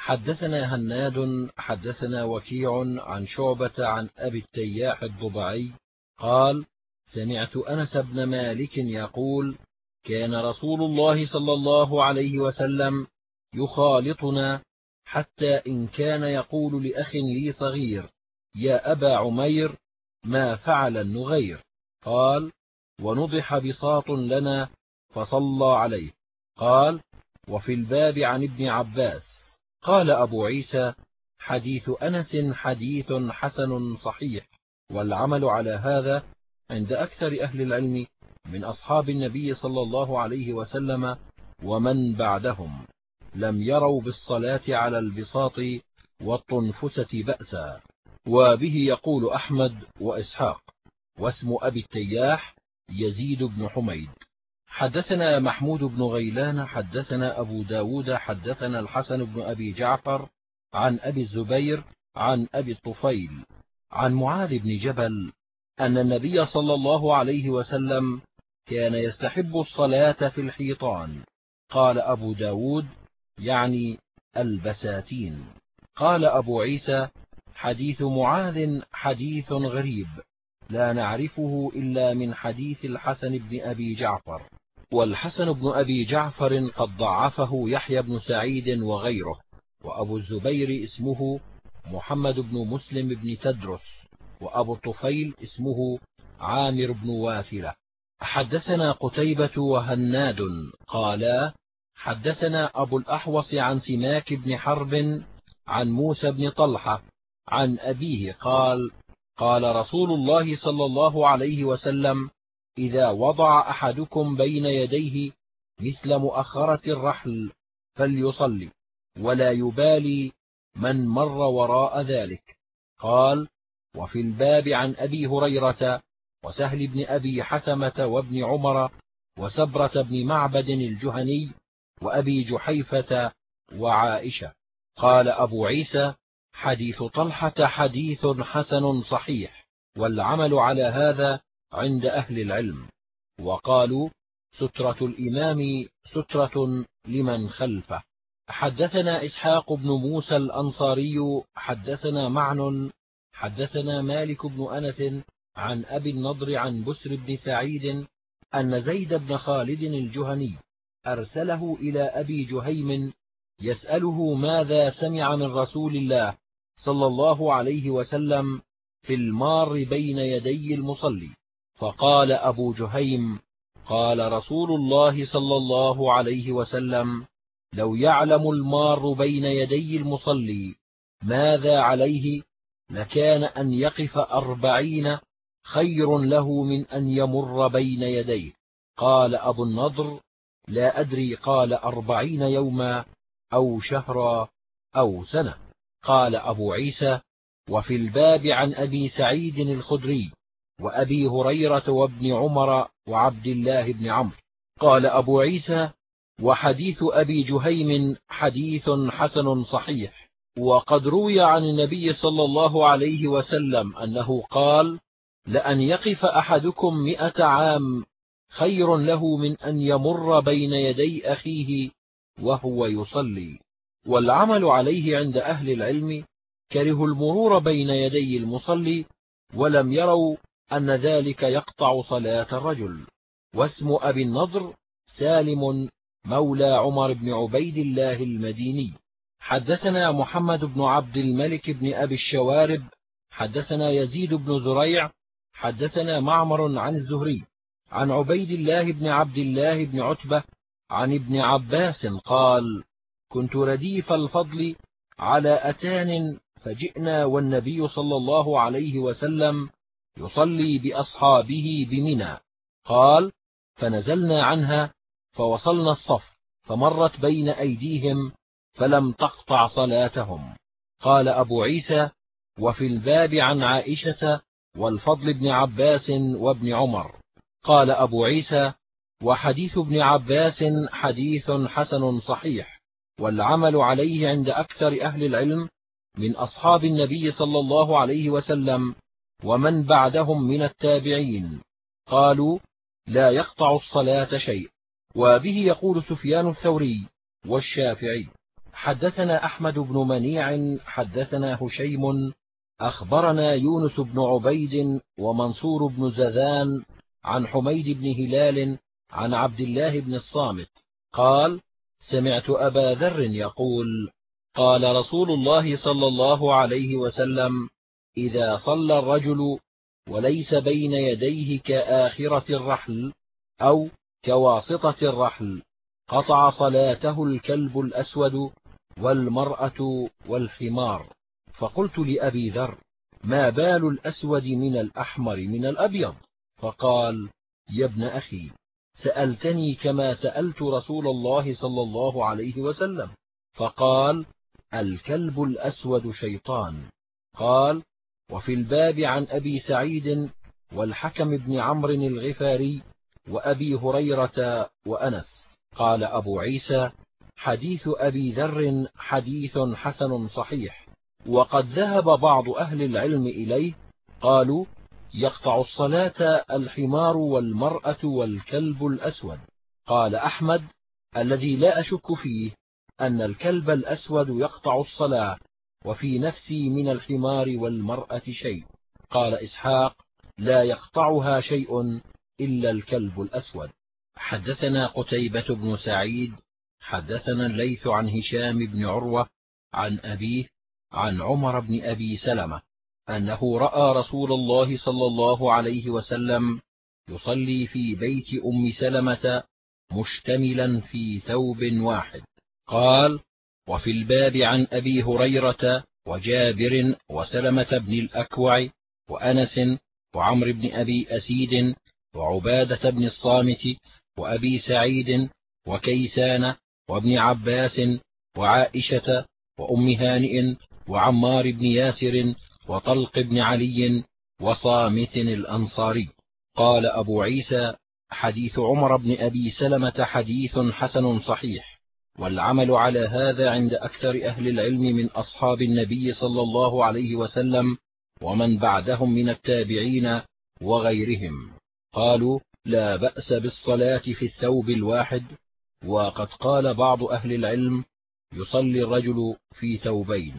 حدثنا هناد حدثنا وكيع عن شعبة عن أبي التياح الضبعي قال سمعت أنس بن مالك يقول كان رسول الله صلى الله عليه وسلم يخالطنا حتى إن كان يقول لأخ لي صغير يا أبا عمير ما فعل النغير؟ قال ونضح بساط لنا فصلى عليه. قال وفي الباب عن ابن عباس. قال أبو عيسى حديث أنس حديث حسن صحيح والعمل على هذا عند أكثر أهل العلم من أصحاب النبي صلى الله عليه وسلم ومن بعدهم لم يروا بالصلاة على البساط والطنفسة بأسا. وبه يقول أحمد وإسحاق واسم أبي التياح يزيد بن حميد. حدثنا محمود بن غيلان حدثنا أبو ب داود حدثنا الحسن بن أبي جعفر عن أبي الزبير عن أبي الطفيل عن معاذ بن جبل أن النبي صلى الله عليه وسلم كان يستحب الصلاة في الحيطان. قال أبو ب داود يعني البساتين. قال أبو عيسى حديث معاذ حديث غريب لا نعرفه إلا من حديث الحسن بن أبي جعفر. والحسن بن أبي جعفر قد ضعفه يحيى بن سعيد وغيره وأبو الزبير اسمه محمد بن مسلم بن تدرس وأبو الطفيل اسمه عامر بن واثلة. حدثنا قتيبة وهناد قالا حدثنا أبو الأحوص عن سماك بن حرب عن موسى بن طلحة عن أبيه قال قال رسول الله صلى الله عليه وسلم إذا وضع أحدكم بين يديه مثل مؤخرة الرحل فليصلي ولا يبالي من مر وراء ذلك. قال وفي الباب عن أبي هريرة وسهل بن أبي حثمة وابن عمر وسبرة بن معبد الجهني وأبي جحيفة وعائشة. قال أبو عيسى حديث طلحة حديث حسن صحيح والعمل على هذا عند أهل العلم وقالوا سترة الإمام سترة لمن خلفه. حدثنا إسحاق بن موسى الأنصاري حدثنا معن حدثنا مالك بن أنس عن أبي النضر عن بسر بن سعيد أن زيد بن خالد الجهني أرسله إلى أبي جهيم يسأله ماذا سمع من رسول الله صلى الله عليه وسلم في المار بين يدي المصلي. فقال أبو جهيم قال رسول الله صلى الله عليه وسلم لو يعلم المار بين يدي المصلي ماذا عليه لكان أن يقف أربعين خير له من أن يمر بين يديه. قال أبو النضر لا أدري قال أربعين يوما أو شهرا أو سنة. قال أبو عيسى وفي الباب عن أبي سعيد الخدري وأبي هريرة وابن عمر وعبد الله بن عمرو. قال أبو عيسى وحديث أبي جهيم حديث حسن صحيح. وقد روي عن النبي صلى الله عليه وسلم أنه قال لأن يقف أحدكم م عام خير له من أن يمر بين يدي أخيه وهو يصلي. والعمل عليه عند أهل العلم كرهوا المرور بين يدي المصلي ولم يروا أن ذلك يقطع صلاة الرجل. واسم أبي النضر سالم مولى عمر بن عبيد الله المديني. حدثنا محمد بن عبد الملك بن أبي الشوارب. حدثنا يزيد بن زريع. حدثنا معمر عن الزهري. عن عبيد الله بن عبد الله بن عتبة عن ابن عباس قال كنت رديف الفضل على أتان فجئنا والنبي صلى الله عليه وسلم يصلي بأصحابه بمنى. قال فنزلنا عنها فوصلنا الصف فمرت بين أيديهم فلم تقطع صلاتهم. قال أبو عيسى وفي الباب عن عائشة والفضل بن عباس وابن عمر. قال أبو عيسى وحديث ابن عباس حديث حسن صحيح والعمل عليه عند أكثر أهل العلم من أصحاب النبي صلى الله عليه وسلم ومن بعدهم من التابعين. قالوا لا يقطع الصلاة شيء. وبه يقول سفيان الثوري والشافعي حدثنا أحمد بن منيع حدثنا هشيم أخبرنا يونس بن عبيد ومنصور بن زذان عن حميد بن هلال عن عبد الله بن الصامت. قال سمعت أبا ذر يقول قال رسول الله صلى الله عليه وسلم إذا صلى الرجل وليس بين يديه كآخرة الرحل أو كواسطة الرحل قطع صلاته الكلب الأسود والمرأة والحمار. فقلت لأبي ذر ما بال الأسود من الأحمر من الأبيض؟ فقال يا ابن أخي سألتني كما سألت رسول الله صلى الله عليه وسلم. فقال الكلب الأسود شيطان. قال وفي الباب عن أبي سعيد والحكم بن عمرو الغفاري وأبي هريرة وأنس. قال أبو عيسى حديث أبي ذر حديث حسن صحيح وقد ذهب بعض أهل العلم إليه قالوا يقطع الصلاة الحمار والمرأة والكلب الأسود. قال أحمد الذي لا أشك فيه أن الكلب الأسود يقطع الصلاة وفي نفسي من الحمار والمرأة شيء. قال إسحاق لا يقطعها شيء إلا الكلب الأسود. حدثنا قتيبة بن سعيد حدثنا الليث عن هشام بن عروة عن أبيه عن عمر بن أبي سلمة أنه رأى رسول الله صلى الله عليه وسلم يصلي في بيت أم سلمة مشتملا في ثوب واحد. قال وفي الباب عن أبي هريرة وجابر وسلمة بن الأكوع وأنس وعمر بن أبي أسيد وعبادة بن الصامت وأبي سعيد وكيسان وابن عباس وعائشة وأم هانئ وعمار بن ياسر وطلق بن علي وصامت الأنصاري. قال أبو عيسى حديث عمر بن أبي سلمة حديث حسن صحيح. والعمل على هذا عند أكثر أهل العلم من أصحاب النبي صلى الله عليه وسلم ومن بعدهم من التابعين وغيرهم. قالوا لا بأس بالصلاة في الثوب الواحد. وقد قال بعض أهل العلم يصلي الرجل في ثوبين.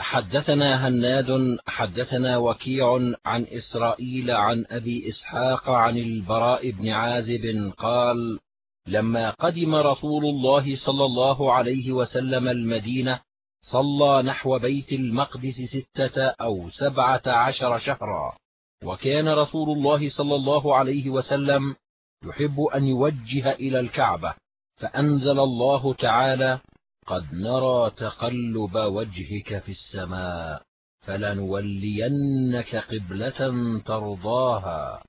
حدثنا هناد حدثنا وكيع عن إسرائيل عن أبي إسحاق عن البراء بن عازب قال لما قدم رسول الله صلى الله عليه وسلم المدينة صلى نحو بيت المقدس ستة أو سبعة عشر شهرا. وكان رسول الله صلى الله عليه وسلم يحب أن يوجه إلى الكعبة فأنزل الله تعالى قد نرى تقلب وجهك في السماء فلنولينك قبلة ترضاها.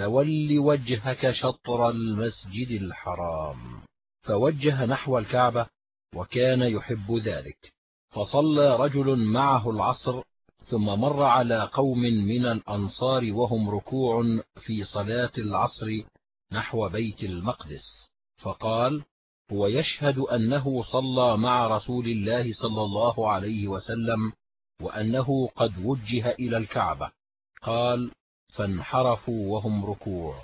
فول وجهك شطر المسجد الحرام. فوجه نحو الكعبة وكان يحب ذلك. فصلى رجل معه العصر ثم مر على قوم من الأنصار وهم ركوع في صلاة العصر نحو بيت المقدس. فقال هو يشهد أنه صلى مع رسول الله صلى الله عليه وسلم وأنه قد وجه إلى الكعبة. قال فانحرفوا وهم ركوع.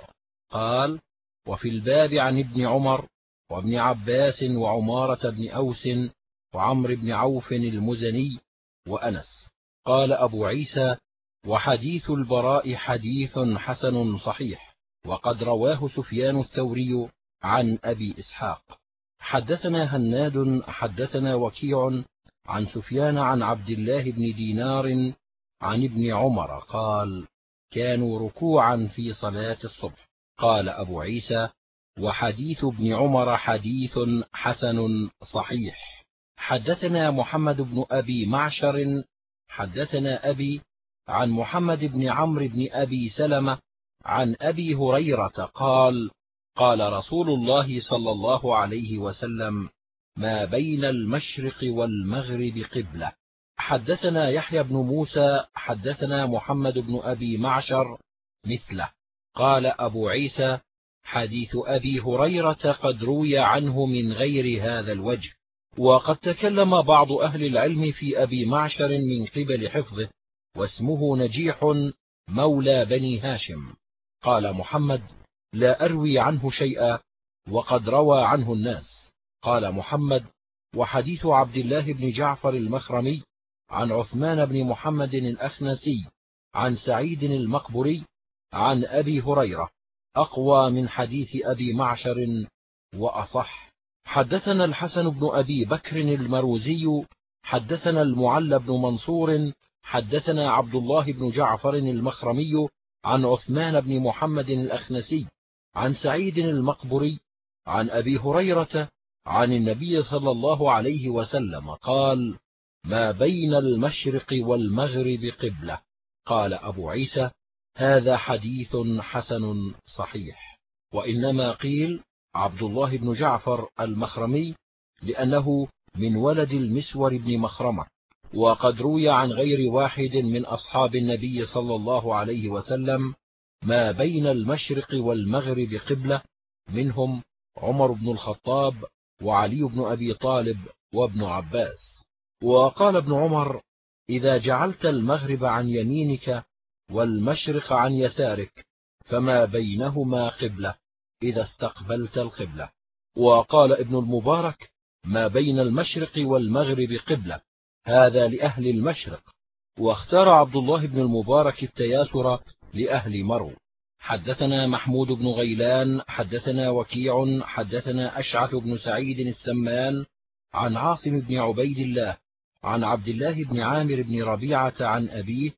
قال وفي الباب عن ابن عمر وابن عباس وعمارة بن أوس وعمر بن عوف المزني وأنس. قال أبو عيسى وحديث البراء حديث حسن صحيح وقد رواه سفيان الثوري عن أبي إسحاق. حدثنا هناد حدثنا وكيع عن سفيان عن عبد الله بن دينار عن ابن عمر قال كانوا ركوعا في صلاة الصبح. قال أبو عيسى وحديث ابن عمر حديث حسن صحيح. حدثنا محمد بن أبي معشر. حدثنا أبي عن محمد بن عمرو بن أبي سلمة عن أبي هريرة قال قال رسول الله صلى الله عليه وسلم ما بين المشرق والمغرب قبلة. حدثنا يحيى بن موسى حدثنا محمد بن أبي معشر مثله. قال أبو عيسى حديث أبي هريرة قد روي عنه من غير هذا الوجه. وقد تكلم بعض أهل العلم في أبي معشر من قبل حفظه واسمه نجيح مولى بني هاشم. قال محمد لا أروي عنه شيئا وقد روى عنه الناس. قال محمد وحديث عبد الله بن جعفر المخرمي عن عثمان بن محمد الأخنسي عن سعيد المقبري عن أبي هريرة أقوى من حديث أبي معشر وأصح. حدثنا الحسن بن أبي بكر المروزي حدثنا المعلى بن منصور حدثنا عبد الله بن جعفر المخرمي عن عثمان بن محمد الأخنسي عن سعيد المقبري عن أبي هريرة عن النبي صلى الله عليه وسلم قال ما بين المشرق والمغرب قبلة. قال أبو عيسى هذا حديث حسن صحيح. وإنما قيل عبد الله بن جعفر المخرمي لأنه من ولد المسور بن مخرمة وقد روي عن غير واحد من أصحاب النبي صلى الله عليه وسلم ما بين المشرق والمغرب قبلة منهم عمر بن الخطاب وعلي بن أبي طالب وابن عباس. وقال ابن عمر إذا جعلت المغرب عن يمينك والمشرق عن يسارك فما بينهما قبلة إذا استقبلت القبلة. وقال ابن المبارك ما بين المشرق والمغرب قبلة هذا لأهل المشرق. واختار عبد الله بن المبارك التياسر لأهل مرو. حدثنا محمود بن غيلان حدثنا وكيع حدثنا أشعث بن سعيد السمان عن عاصم بن عبيد الله عن عبد الله بن عامر بن ربيعة عن أبيه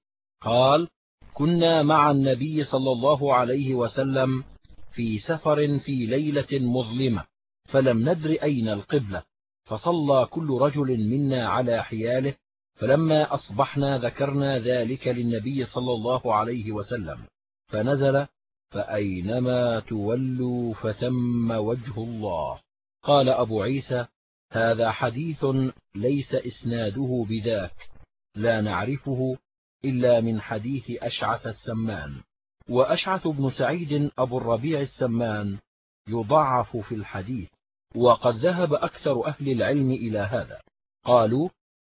قال كنا مع النبي صلى الله عليه وسلم في سفر في ليلة مظلمة فلم ندر أين القبلة فصلى كل رجل منا على حياله فلما أصبحنا ذكرنا ذلك للنبي صلى الله عليه وسلم فنزل فأينما تولوا فثم وجه الله قال أبو عيسى هذا حديث ليس إسناده بذاك لا نعرفه إلا من حديث أشعث السمان. وأشعث بن سعيد أبو الربيع السمان يضعف في الحديث وقد ذهب أكثر أهل العلم إلى هذا. قالوا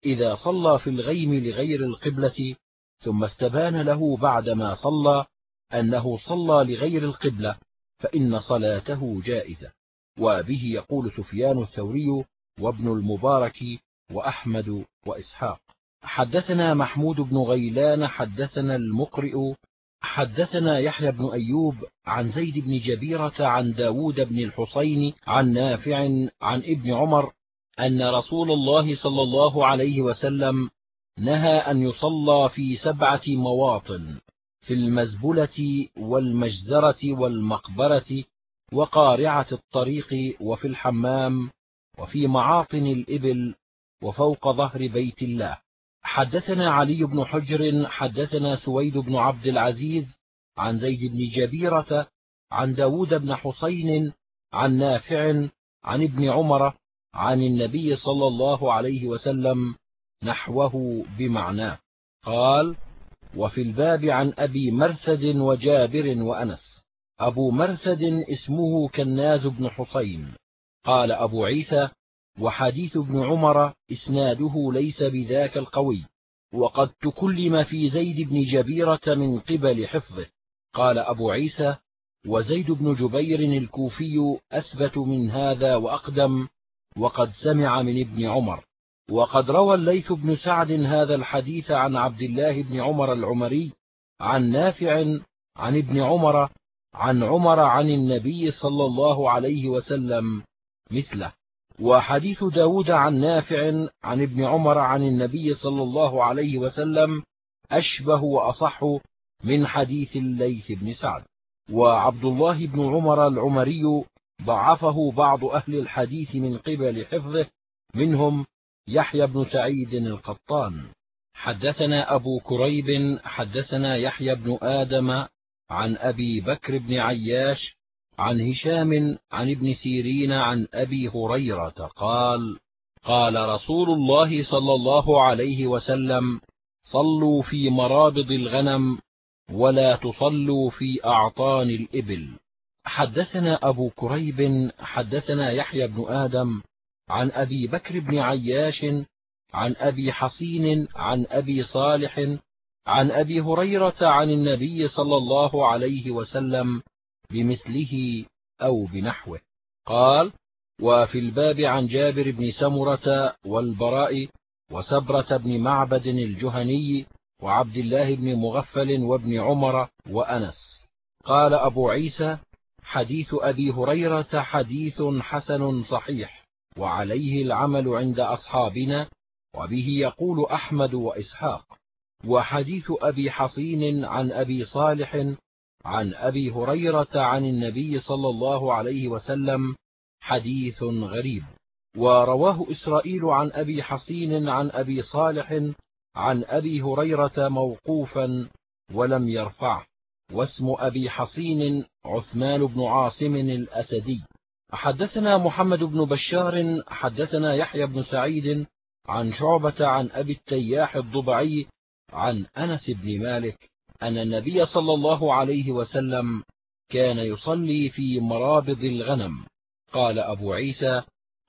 إذا صلى في الغيم لغير القبلة ثم استبان له بعدما صلى أنه صلى لغير القبلة فإن صلاته جائزة. وبه يقول سفيان الثوري وابن المبارك وأحمد وإسحاق. حدثنا محمود بن غيلان حدثنا المقرئ حدثنا يحيى بن أيوب عن زيد بن جبيرة عن داود بن الحصين عن نافع عن ابن عمر أن رسول الله صلى الله عليه وسلم نهى أن يصلى في سبعة مواطن في المزبلة والمجزرة والمقبرة وقارعة الطريق وفي الحمام وفي معاطن الإبل وفوق ظهر بيت الله. حدثنا علي بن حجر حدثنا سويد بن عبد العزيز عن زيد بن جبيرة عن داود بن حسين عن نافع عن ابن عمر عن النبي صلى الله عليه وسلم نحوه بمعناه قال وفي الباب عن أبي مرثد وجابر وأنس. أبو مرثد اسمه كناز بن حسين. قال أبو عيسى وحديث ابن عمر إسناده ليس بذاك القوي وقد تكلم في زيد بن جبيرة من قبل حفظه. قال أبو عيسى وزيد بن جبير الكوفي أثبت من هذا وأقدم وقد سمع من ابن عمر. وقد روى الليث بن سعد هذا الحديث عن عبد الله بن عمر العمري عن نافع عن ابن عمر عن عمر عن النبي صلى الله عليه وسلم. مثله. وحديث داود عن نافع عن ابن عمر عن النبي صلى الله عليه وسلم أشبه وأصح من حديث الليث بن سعد. وعبد الله بن عمر العمري ضعفه بعض أهل الحديث من قبل حفظه منهم يحيى بن سعيد القطان. حدثنا أبو كريب حدثنا يحيى بن آدم عن أبي بكر بن عياش عن هشام عن ابن سيرين عن أبي هريرة قال قال رسول الله صلى الله عليه وسلم صلوا في مرابض الغنم ولا تصلوا في أعطان الإبل. حدثنا أبو كريب حدثنا يحيى بن آدم عن أبي بكر بن عياش عن أبي حصين عن أبي صالح عن أبي هريرة عن النبي صلى الله عليه وسلم بمثله أو بنحوه. قال وفي الباب عن جابر بن سمرة والبراء وسبرة بن معبد الجهني وعبد الله بن مغفل وابن عمر وأنس. قال أبو عيسى حديث أبي هريرة حديث حسن صحيح وعليه العمل عند أصحابنا وبه يقول أحمد وإسحاق. وحديث أبي حصين عن أبي صالح عن أبي هريرة عن النبي صلى الله عليه وسلم حديث غريب. ورواه إسرائيل عن أبي حصين عن أبي صالح عن أبي هريرة موقوفا ولم يرفعه. واسم أبي حصين عثمان بن عاصم الأسدي. حدثنا محمد بن بشار حدثنا يحيى بن سعيد عن شعبة عن أبي التياح الضبعي عن أنس بن مالك أن النبي صلى الله عليه وسلم كان يصلي في مرابض الغنم. قال أبو عيسى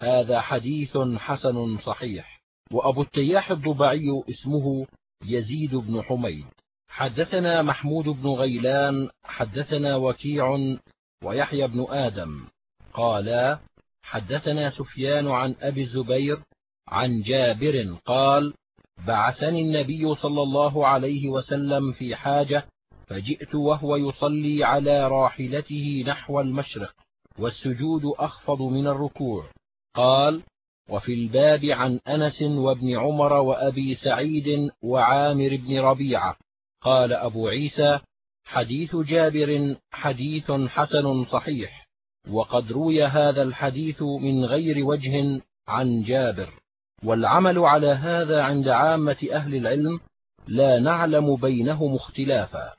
هذا حديث حسن صحيح. وأبو التياح الضبعي اسمه يزيد بن حميد. حدثنا محمود بن غيلان حدثنا وكيع ويحيى بن آدم. قالا حدثنا سفيان عن أبي الزبير عن جابر قال بعثني النبي صلى الله عليه وسلم في حاجة فجئت وهو يصلي على راحلته نحو المشرق والسجود أخفض من الركوع. قال وفي الباب عن أنس وابن عمر وأبي سعيد وعامر بن ربيعة. قال أبو عيسى حديث جابر حديث حسن صحيح وقد روي هذا الحديث من غير وجه عن جابر. والعمل على هذا عند عامة أهل العلم لا نعلم بينهم اختلافا.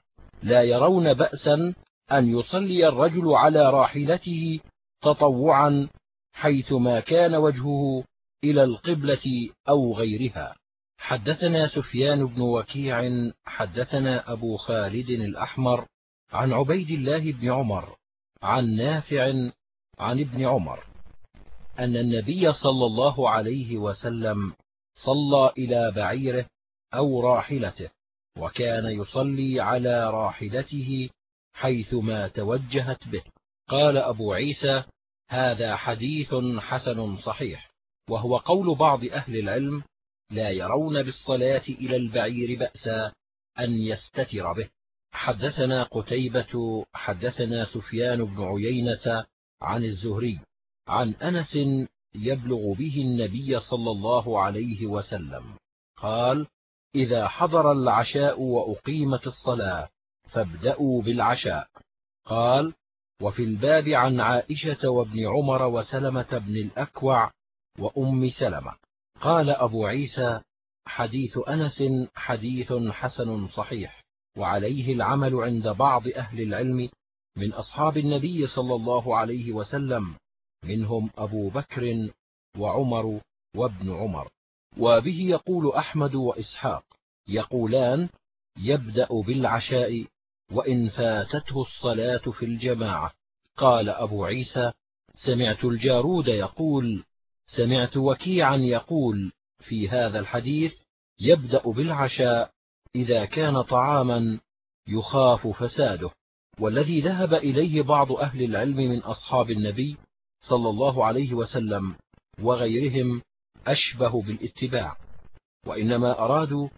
لا يرون بأسا أن يصلي الرجل على راحلته تطوعا حيثما كان وجهه إلى القبلة أو غيرها. حدثنا سفيان بن وكيع حدثنا أبو خالد الأحمر عن عبيد الله بن عمر عن نافع عن ابن عمر. أن النبي صلى الله عليه وسلم صلى إلى بعيره أو راحلته وكان يصلي على راحلته حيثما توجهت به. قال أبو عيسى هذا حديث حسن صحيح وهو قول بعض أهل العلم لا يرون بالصلاة إلى البعير بأسا أن يستتر به. حدثنا قتيبة حدثنا سفيان بن عيينة عن الزهري عن أنس يبلغ به النبي صلى الله عليه وسلم. قال إذا حضر العشاء وأقيمت الصلاة فابدأوا بالعشاء. قال وفي الباب عن عائشة وابن عمر وسلمة بن الأكوع وأم سلمة. قال أبو عيسى حديث أنس حديث حسن صحيح وعليه العمل عند بعض أهل العلم من أصحاب النبي صلى الله عليه وسلم منهم أبو بكر وعمر وابن عمر. وبه يقول أحمد وإسحاق يقولان يبدأ بالعشاء وإن فاتته الصلاة في الجماعة. قال أبو عيسى سمعت الجارود يقول سمعت وكيعا يقول في هذا الحديث يبدأ بالعشاء إذا كان طعاما يخاف فساده. والذي ذهب إليه بعض أهل العلم من أصحاب النبي صلى الله عليه وسلم وغيرهم أشبه بالاتباع وإنما أرادوا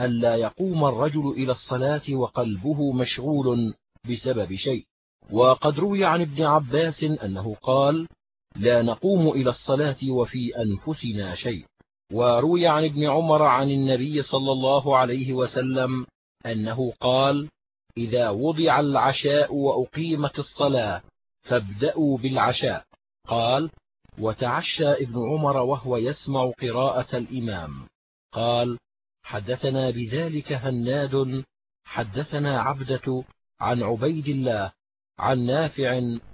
ألا يقوم الرجل إلى الصلاة وقلبه مشغول بسبب شيء. وقد روي عن ابن عباس أنه قال لا نقوم إلى الصلاة وفي أنفسنا شيء وروي عن ابن عمر عن النبي صلى الله عليه وسلم أنه قال إذا وضع العشاء وأقيمت الصلاة فابدأوا بالعشاء قال وتعشى ابن عمر وهو يسمع قراءة الإمام. قال حدثنا بذلك هناد حدثنا عبدة عن عبيد الله عن نافع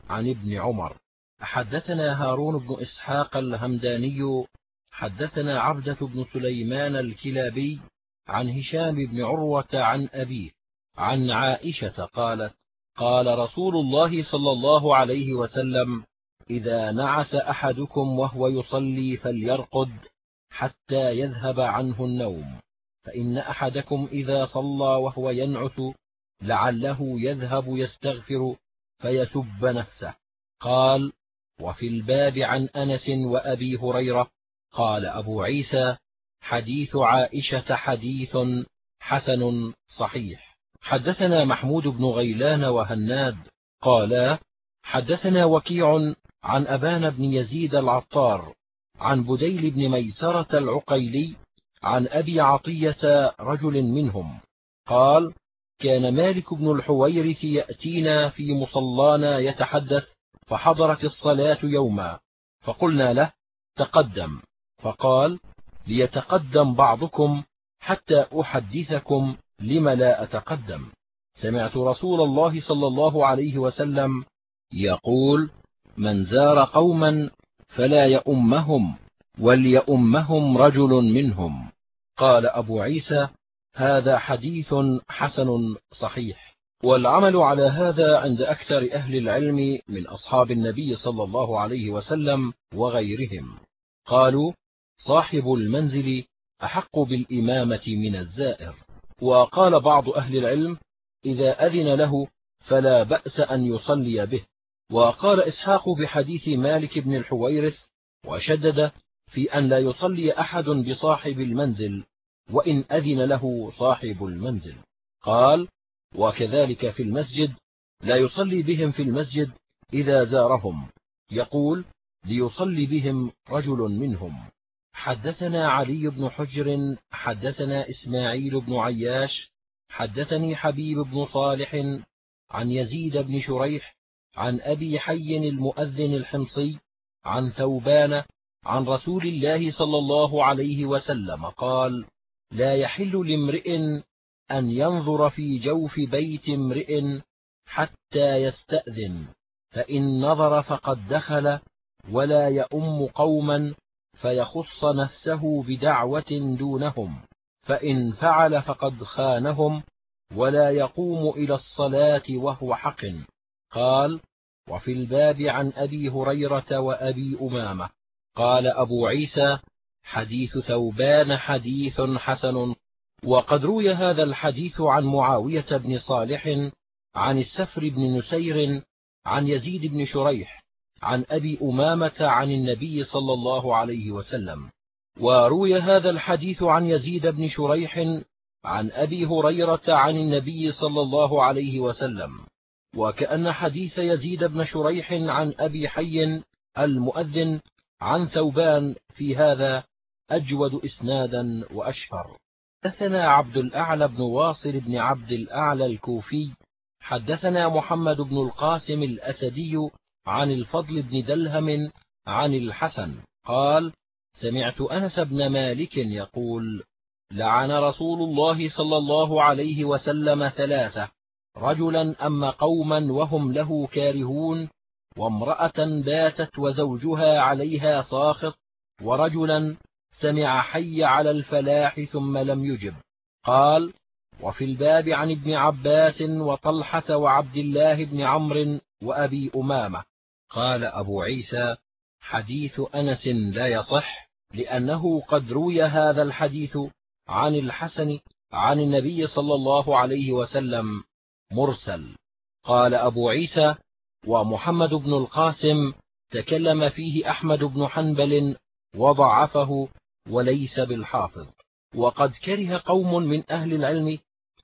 عن ابن عمر. حدثنا هارون بن إسحاق الهمداني حدثنا عبدة بن سليمان الكلابي عن هشام بن عروة عن أبيه عن عائشة قالت قال رسول الله صلى الله عليه وسلم إذا نعس أحدكم وهو يصلي فليرقد حتى يذهب عنه النوم. فإن أحدكم إذا صلى وهو ينعس لعله يذهب يستغفر فيسب نفسه. قال وفي الباب عن أنس وأبي هريرة قال أبو عيسى حديث عائشة حديث حسن صحيح. حدثنا محمود بن غيلان وهناد قالا حدثنا وكيع عن أبان بن يزيد العطار عن بديل بن ميسرة العقيلي عن أبي عطية رجل منهم. قال كان مالك بن الحويرث يأتينا في مصلانا يتحدث فحضرت الصلاة يوما فقلنا له تقدم. فقال ليتقدم بعضكم حتى أحدثكم لم لا أتقدم. سمعت رسول الله صلى الله عليه وسلم يقول من زار قوما فلا يؤمهم وليؤمهم رجل منهم. قال أبو عيسى هذا حديث حسن صحيح. والعمل على هذا عند أكثر أهل العلم من أصحاب النبي صلى الله عليه وسلم وغيرهم. قالوا صاحب المنزل أحق بالإمامة من الزائر. وقال بعض أهل العلم إذا أذن له فلا بأس أن يصلي به. وقال إسحاق بحديث مالك بن الحويرث وشدد في أن لا يصلي أحد بصاحب المنزل وإن أذن له صاحب المنزل. قال وكذلك في المسجد لا يصلي بهم في المسجد إذا زارهم. يقول ليصلي بهم رجل منهم. حدثنا علي بن حجر حدثنا إسماعيل بن عياش حدثني حبيب بن صالح عن يزيد بن شريح عن أبي حي المؤذن الحمصي عن ثوبان عن رسول الله صلى الله عليه وسلم قال لا يحل لامرئ أن ينظر في جوف بيت امرئ حتى يستأذن فإن نظر فقد دخل ولا يؤم قوما فيخص نفسه بدعوة دونهم فإن فعل فقد خانهم ولا يقوم إلى الصلاة وهو حق قال وفي الباب عن أبي هريرة وأبي أمامة. قال أبو عيسى حديث ثوبان حديث حسن. وقد روي هذا الحديث عن معاوية بن صالح عن السفر بن نسير عن يزيد بن شريح عن أبي أمامة عن النبي صلى الله عليه وسلم. وروي هذا الحديث عن يزيد بن شريح عن أبي هريرة عن النبي صلى الله عليه وسلم. وكأن حديث يزيد بن شريح عن أبي حي المؤذن عن ثوبان في هذا أجود إسنادا وأشهر. حدثنا عبد الأعلى بن واصل بن عبد الأعلى الكوفي. حدثنا محمد بن القاسم الأسدي عن الفضل بن دلهم عن الحسن. قال سمعت أنس بن مالك يقول لعن رسول الله صلى الله عليه وسلم ثلاثة. رجلا أما قوما وهم له كارهون وامرأة باتت وزوجها عليها ساخط ورجلا سمع حي على الفلاح ثم لم يجب. قال وفي الباب عن ابن عباس وطلحة وعبد الله بن عمرو وأبي أمامة. قال أبو عيسى حديث أنس لا يصح لأنه قد روي هذا الحديث عن الحسن عن النبي صلى الله عليه وسلم. مرسل. قال أبو عيسى ومحمد بن القاسم تكلم فيه أحمد بن حنبل وضعفه وليس بالحافظ. وقد كره قوم من أهل العلم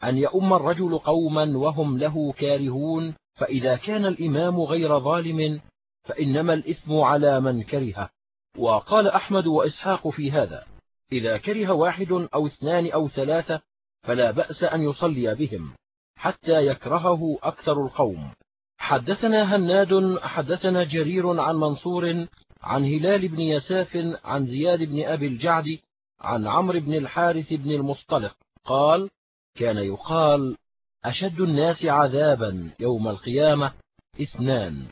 أن يؤم الرجل قوما وهم له كارهون فإذا كان الإمام غير ظالم فإنما الإثم على من كرهه. وقال أحمد وإسحاق في هذا إذا كره واحد أو اثنان أو ثلاثة فلا بأس أن يصلي بهم. حتى يكرهه أكثر القوم. حدثنا هناد حدثنا جرير عن منصور عن هلال بن يساف عن زياد بن أبي الجعد عن عمرو بن الحارث بن المصطلق. قال كان يقال أشد الناس عذابا يوم القيامة اثنان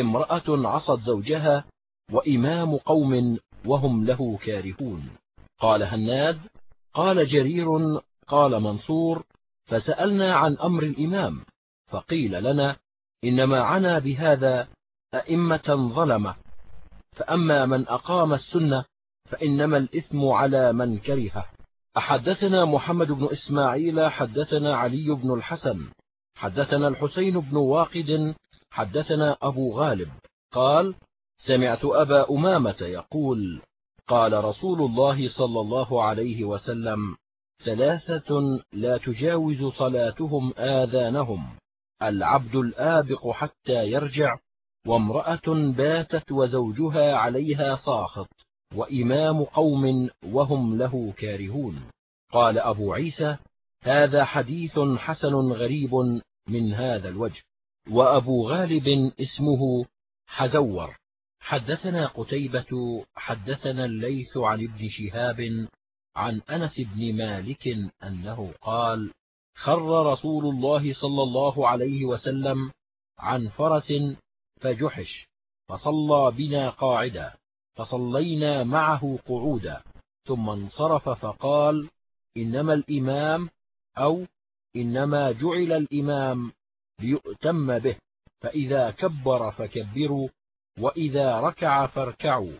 امرأة عصت زوجها وإمام قوم وهم له كارهون. قال هناد قال جرير قال منصور فسألنا عن أمر الإمام فقيل لنا إنما عنا بهذا أئمة ظلمة فأما من أقام السنة فإنما الإثم على من كرهه. أحدثنا محمد بن إسماعيل حدثنا علي بن الحسن حدثنا الحسين بن واقد حدثنا أبو غالب. قال سمعت أبا أمامة يقول قال رسول الله صلى الله عليه وسلم ثلاثة لا تجاوز صلاتهم آذانهم. العبد الآبق حتى يرجع وامرأة باتت وزوجها عليها ساخط وإمام قوم وهم له كارهون. قال أبو عيسى هذا حديث حسن غريب من هذا الوجه. وأبو غالب اسمه حزور. حدثنا قتيبة حدثنا الليث عن ابن شهاب عن أنس بن مالك أنه قال خر رسول الله صلى الله عليه وسلم عن فرس فجحش فصلى بنا قاعدا فصلينا معه قعودا ثم انصرف فقال إنما الإمام أو إنما جعل الإمام ليؤتم به فإذا كبر فكبروا وإذا ركع فاركعوا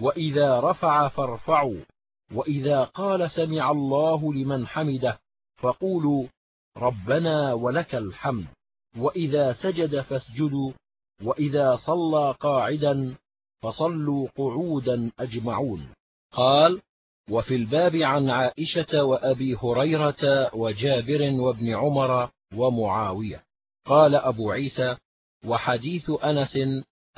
وإذا رفع فارفعوا. وإذا قال سمع الله لمن حمده فقولوا ربنا ولك الحمد وإذا سجد فاسجدوا وإذا صلى قاعدا فصلوا قعودا أجمعون. قال وفي الباب عن عائشة وأبي هريرة وجابر وابن عمر ومعاوية. قال أبو عيسى وحديث أنس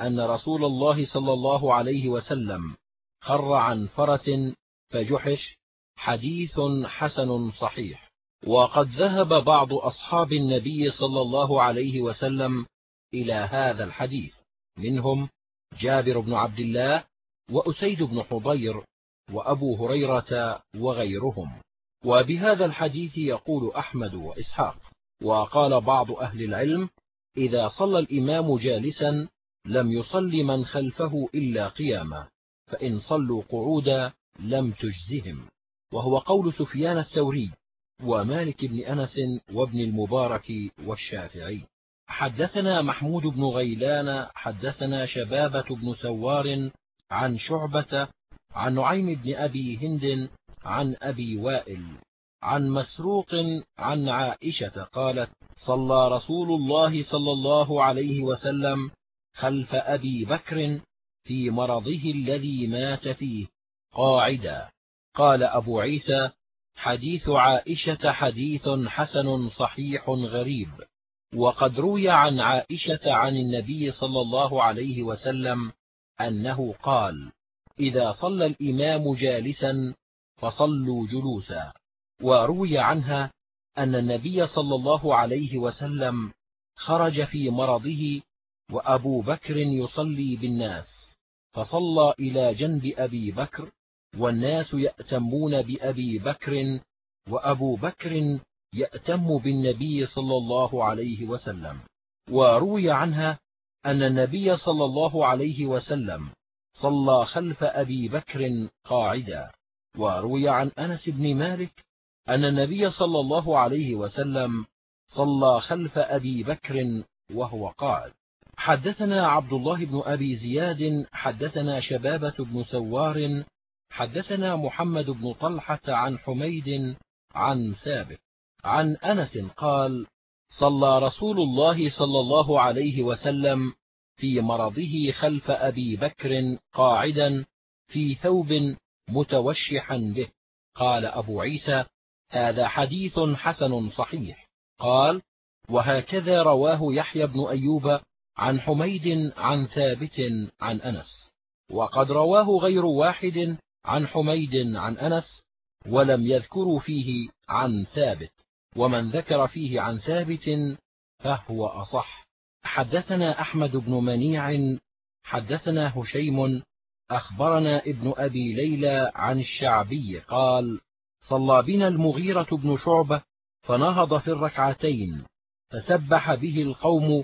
أن رسول الله صلى الله عليه وسلم خر عن فرس فجحش حديث حسن صحيح. وقد ذهب بعض أصحاب النبي صلى الله عليه وسلم إلى هذا الحديث. منهم جابر بن عبد الله وأسيد بن حضير وأبو هريرة وغيرهم. وبهذا الحديث يقول أحمد وإسحاق. وقال بعض أهل العلم إذا صلى الإمام جالسا لم يصل من خلفه إلا قياما فإن صلوا قعودا لم تجزهم. وهو قول سفيان الثوري ومالك بن أنس وابن المبارك والشافعي. حدثنا محمود بن غيلان حدثنا شبابة بن سوار عن شعبة عن نعيم بن أبي هند عن أبي وائل عن مسروق عن عائشة قالت صلى رسول الله صلى الله عليه وسلم خلف أبي بكر في مرضه الذي مات فيه. قاعدا قال أبو عيسى حديث عائشة حديث حسن صحيح غريب وقد روي عن عائشة عن النبي صلى الله عليه وسلم أنه قال إذا صلى الإمام جالسا فصلوا جلوسا وروي عنها أن النبي صلى الله عليه وسلم خرج في مرضه وأبو بكر يصلي بالناس فصلى إلى جنب أبي بكر والناس يأتمون بأبي بكر وأبو بكر يأتم بالنبي صلى الله عليه وسلم وروي عنها أن النبي صلى الله عليه وسلم صلى خلف أبي بكر قاعدا وروي عن أنس بن مالك أن النبي صلى الله عليه وسلم صلى خلف أبي بكر وهو قاعد. حدثنا عبد الله بن أبي زياد حدثنا شبابة بن سوار حدثنا محمد بن طلحة عن حميد عن ثابت عن أنس قال صلى رسول الله صلى الله عليه وسلم في مرضه خلف أبي بكر قاعدا في ثوب متوشحا به. قال أبو عيسى هذا حديث حسن صحيح. قال وهكذا رواه يحيى بن أيوب عن حميد عن ثابت عن أنس. وقد رواه غير واحد عن حميد عن أنس ولم يذكروا فيه عن ثابت ومن ذكر فيه عن ثابت فهو أصح. حدثنا أحمد بن منيع حدثنا هشيم أخبرنا ابن أبي ليلى عن الشعبي قال صلى بنا المغيرة بن شعبة فنهض في الركعتين فسبح به القوم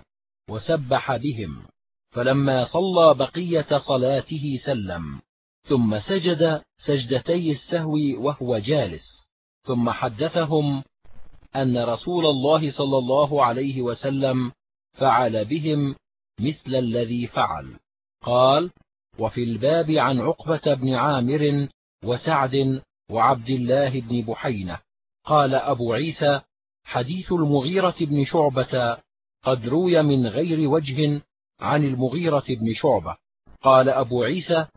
وسبح بهم فلما صلى بقية صلاته سلم. ثم سجد سجدتي السهو وهو جالس. ثم حدثهم أن رسول الله صلى الله عليه وسلم فعل بهم مثل الذي فعل. قال وفي الباب عن عقبة بن عامر وسعد وعبد الله بن بحينة. قال أبو عيسى حديث المغيرة بن شعبة قد روي من غير وجه عن المغيرة بن شعبة. قال أبو عيسى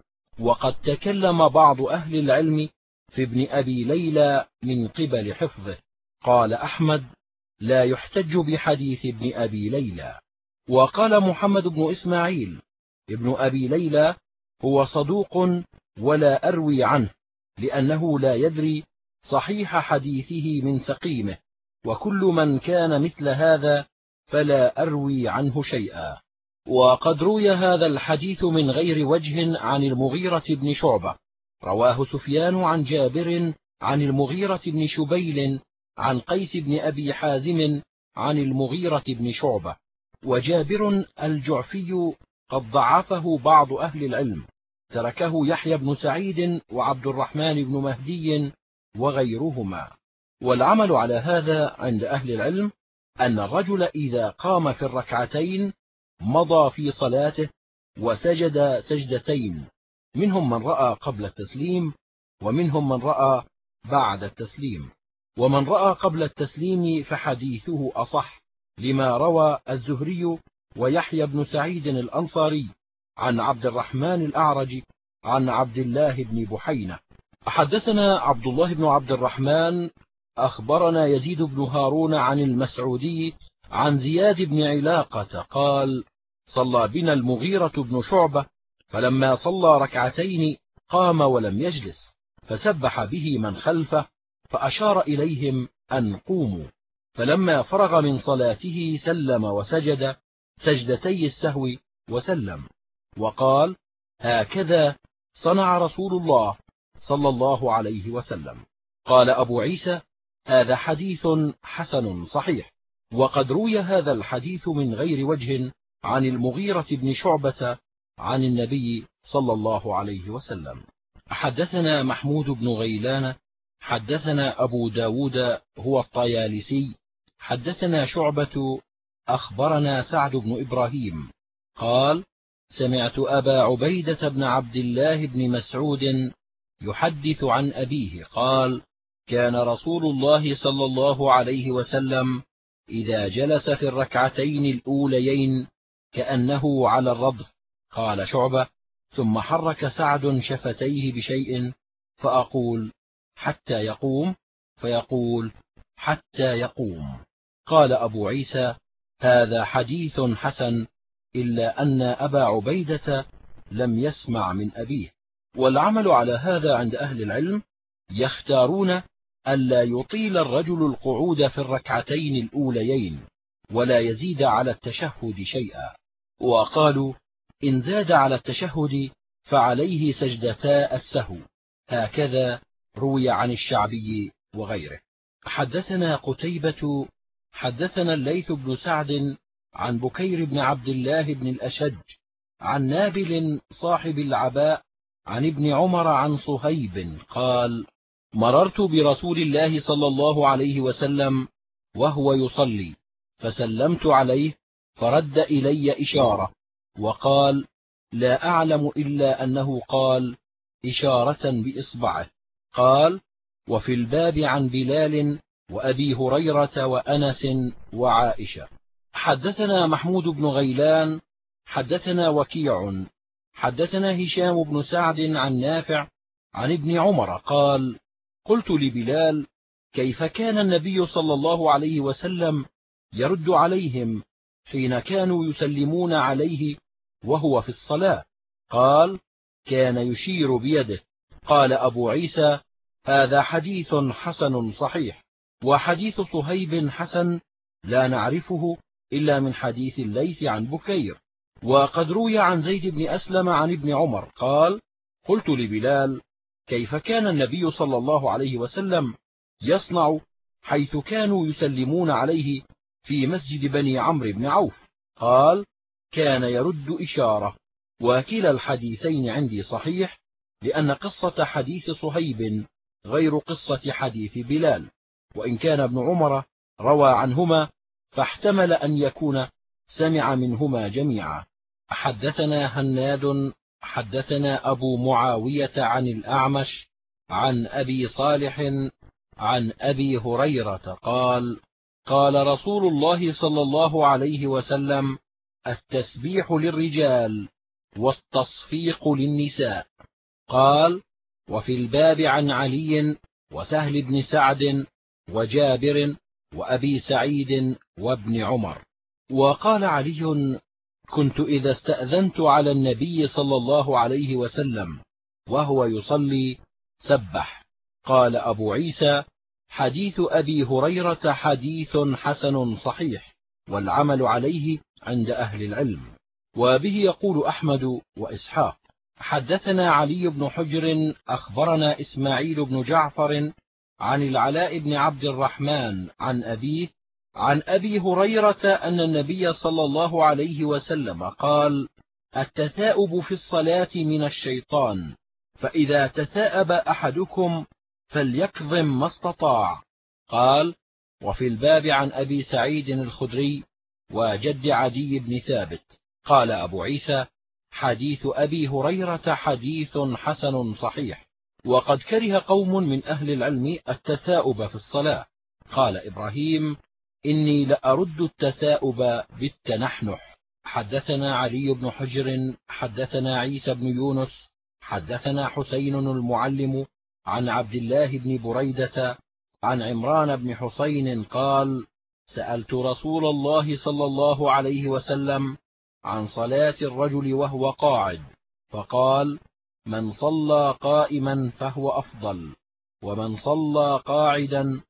وقد تكلم بعض أهل العلم في ابن أبي ليلى من قبل حفظه. قال أحمد لا يحتج بحديث ابن أبي ليلى. وقال محمد بن إسماعيل ابن أبي ليلى هو صدوق ولا أروي عنه لأنه لا يدري صحيح حديثه من سقيمه وكل من كان مثل هذا فلا أروي عنه شيئا. وقد روي هذا الحديث من غير وجه عن المغيرة بن شعبة. رواه سفيان عن جابر عن المغيرة بن شبيل عن قيس بن أبي حازم عن المغيرة بن شعبة. وجابر الجعفي قد ضعفه بعض أهل العلم. تركه يحيى بن سعيد وعبد الرحمن بن مهدي وغيرهما. والعمل على هذا عند أهل العلم أن الرجل إذا قام في الركعتين مضى في صلاته وسجد سجدتين. منهم من رأى قبل التسليم ومنهم من رأى بعد التسليم. ومن رأى قبل التسليم فحديثه أصح لما روى الزهري ويحيى بن سعيد الأنصاري عن عبد الرحمن الأعرج عن عبد الله بن بحينة. حدثنا عبد الله بن عبد الرحمن أخبرنا يزيد بن هارون عن المسعودي عن زياد بن علاقة قال صلى بنا المغيرة بن شعبة فلما صلى ركعتين قام ولم يجلس فسبح به من خلفه فأشار إليهم أن قوموا. فلما فرغ من صلاته سلم وسجد سجدتي السهو وسلم. وقال هكذا صنع رسول الله صلى الله عليه وسلم قال أبو عيسى هذا حديث حسن صحيح وقد روي هذا الحديث من غير وجه عن المغيرة بن شعبة عن النبي صلى الله عليه وسلم. حدثنا محمود بن غيلان حدثنا أبو ب داود هو الطيالسي حدثنا شعبة أخبرنا سعد بن إبراهيم. قال سمعت أبا عبيدة بن عبد الله بن مسعود يحدث عن أبيه قال كان رسول الله صلى الله عليه وسلم إذا جلس في الركعتين الأوليين كأنه على الرض قال شعبة ثم حرك سعد شفتيه بشيء فأقول حتى يقوم؟ فيقول حتى يقوم. قال أبو عيسى هذا حديث حسن إلا أن أبا عبيدة لم يسمع من أبيه. والعمل على هذا عند أهل العلم يختارون ألا يطيل الرجل القعود في الركعتين الأوليين ولا يزيد على التشهد شيئا. وقالوا إن زاد على التشهد فعليه سجدتا السهو. هكذا روي عن الشعبي وغيره. حدثنا قتيبة حدثنا الليث بن سعد عن بكير بن عبد الله بن الأشج عن نابل صاحب العباء عن ابن عمر عن صهيب قال مررت برسول الله صلى الله عليه وسلم وهو يصلي فسلمت عليه فرد إلي إشارة وقال لا أعلم إلا أنه قال إشارة بإصبعه. قال وفي الباب عن بلال وأبي هريرة وأنس وعائشة. حدثنا محمود بن غيلان حدثنا وكيع حدثنا هشام بن سعد عن نافع عن ابن عمر قال قلت لبلال كيف كان النبي صلى الله عليه وسلم يرد عليهم حين كانوا يسلمون عليه وهو في الصلاة؟ قال كان يشير بيده. قال أبو عيسى هذا حديث حسن صحيح وحديث صهيب حسن لا نعرفه إلا من حديث الليث عن بكير وقد روي عن زيد بن أسلم عن ابن عمر. قال قلت لبلال كيف كان النبي صلى الله عليه وسلم يصنع حيث كانوا يسلمون عليه في مسجد بني عمرو بن عوف؟ قال كان يرد إشارة. وكلا الحديثين عندي صحيح لأن قصة حديث صهيب غير قصة حديث بلال. وإن كان ابن عمر روى عنهما فاحتمل أن يكون سمع منهما جميعا. حدثنا هناد حدثنا أبو معاوية عن الأعمش عن أبي صالح عن أبي هريرة قال قال رسول الله صلى الله عليه وسلم التسبيح للرجال والتصفيق للنساء. قال وفي الباب عن علي وسهل بن سعد وجابر وأبي سعيد وابن عمر. وقال علي كنت إذا استأذنت على النبي صلى الله عليه وسلم وهو يصلي سبح. قال أبو عيسى حديث أبي هريرة حديث حسن صحيح والعمل عليه عند أهل العلم. وبه يقول أحمد وإسحاق حدثنا علي بن حجر أخبرنا إسماعيل بن جعفر عن العلاء بن عبد الرحمن عن أبيه عن أبي هريرة أن النبي صلى الله عليه وسلم قال التثاؤب في الصلاة من الشيطان فإذا تثاءب أحدكم فليكظم ما استطاع. قال وفي الباب عن أبي سعيد الخدري وجد عدي بن ثابت. قال أبو عيسى حديث أبي هريرة حديث حسن صحيح وقد كره قوم من أهل العلم التثاؤب في الصلاة. قال إبراهيم إني لأرد التثاؤب بالتنحنح. حدثنا علي بن حجر حدثنا عيسى بن يونس حدثنا حسين المعلم عن عبد الله بن بريدة عن عمران بن حسين قال سألت رسول الله صلى الله عليه وسلم عن صلاة الرجل وهو قاعد فقال من صلى قائما فهو أفضل ومن صلى قاعدا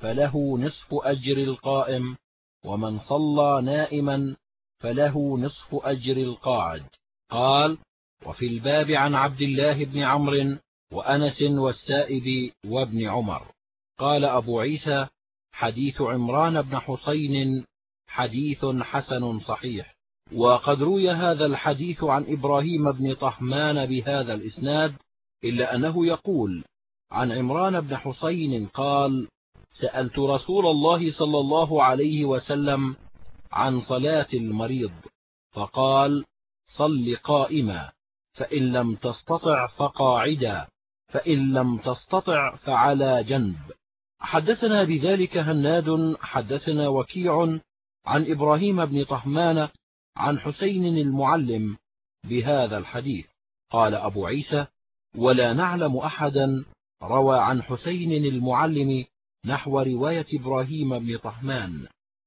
فله نصف أجر القائم ومن صلى نائما فله نصف أجر القاعد. قال وفي الباب عن عبد الله بن عمرو وأنس والسائب وابن عمر. قال أبو عيسى حديث عمران بن حسين حديث حسن صحيح. وقد روي هذا الحديث عن إبراهيم بن طهمان بهذا الإسناد إلا أنه يقول عن عمران بن حسين قال سألت رسول الله صلى الله عليه وسلم عن صلاة المريض فقال صل قائما فإن لم تستطع فقاعدا فإن لم تستطع فعلى جنب. حدثنا بذلك هناد حدثنا وكيع عن إبراهيم بن طهمان عن حسين المعلم بهذا الحديث. قال أبو عيسى ولا نعلم أحدا روى عن حسين المعلم نحو رواية إبراهيم بن طهمان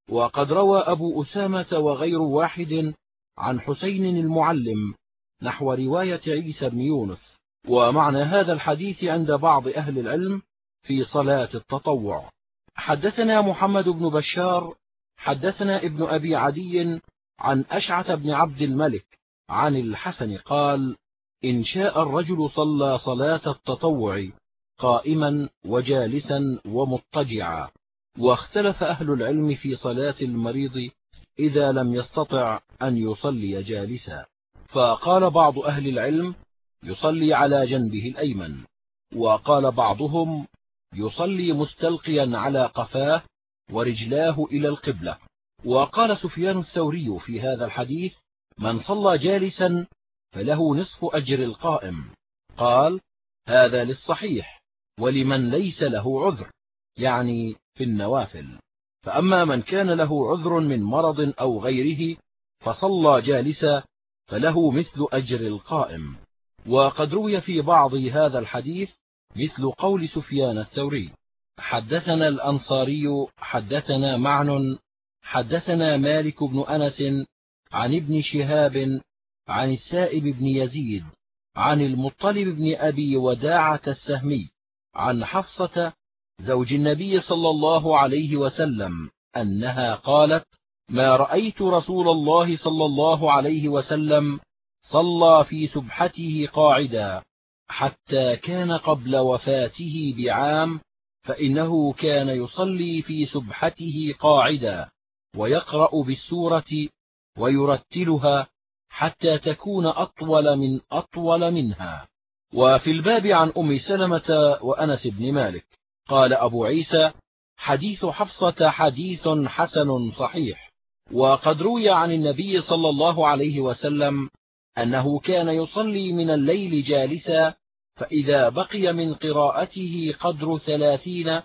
وقد روى أبو أسامة وغير واحد عن حسين المعلم نحو رواية عيسى بن يونس. ومعنى هذا الحديث عند بعض أهل العلم في صلاة التطوع. حدثنا محمد بن بشار حدثنا ابن أبي عدي عن أشعث بن عبد الملك عن الحسن قال إن شاء الرجل صلى صلاة التطوع قائما وجالسا ومضطجعا. واختلف أهل العلم في صلاة المريض إذا لم يستطع أن يصلي جالسا. فقال بعض أهل العلم يصلي على جنبه الأيمن. وقال بعضهم يصلي مستلقيا على قفاه ورجلاه إلى القبلة. وقال سفيان الثوري في هذا الحديث من صلى جالسا فله نصف أجر القائم. قال هذا للصحيح. ولمن ليس له عذر يعني في النوافل. فأما من كان له عذر من مرض أو غيره فصلى جالسا فله مثل أجر القائم. وقد روي في بعض هذا الحديث مثل قول سفيان الثوري حدثنا الأنصاري حدثنا معن حدثنا مالك بن أنس عن ابن شهاب عن السائب بن يزيد عن المطلب بن أبي وداعة السهمي عن حفصة زوج النبي صلى الله عليه وسلم أنها قالت ما رأيت رسول الله صلى الله عليه وسلم صلى في سبحته قاعدا حتى كان قبل وفاته بعام فإنه كان يصلي في سبحته قاعدا ويقرأ بالسورة ويرتلها حتى تكون أطول من أطول منها. وفي الباب عن أم سلمة وأنس بن مالك. قال أبو عيسى حديث حفصة حديث حسن صحيح. وقد روي عن النبي صلى الله عليه وسلم أنه كان يصلي من الليل جالسا فإذا بقي من قراءته قدر ثلاثين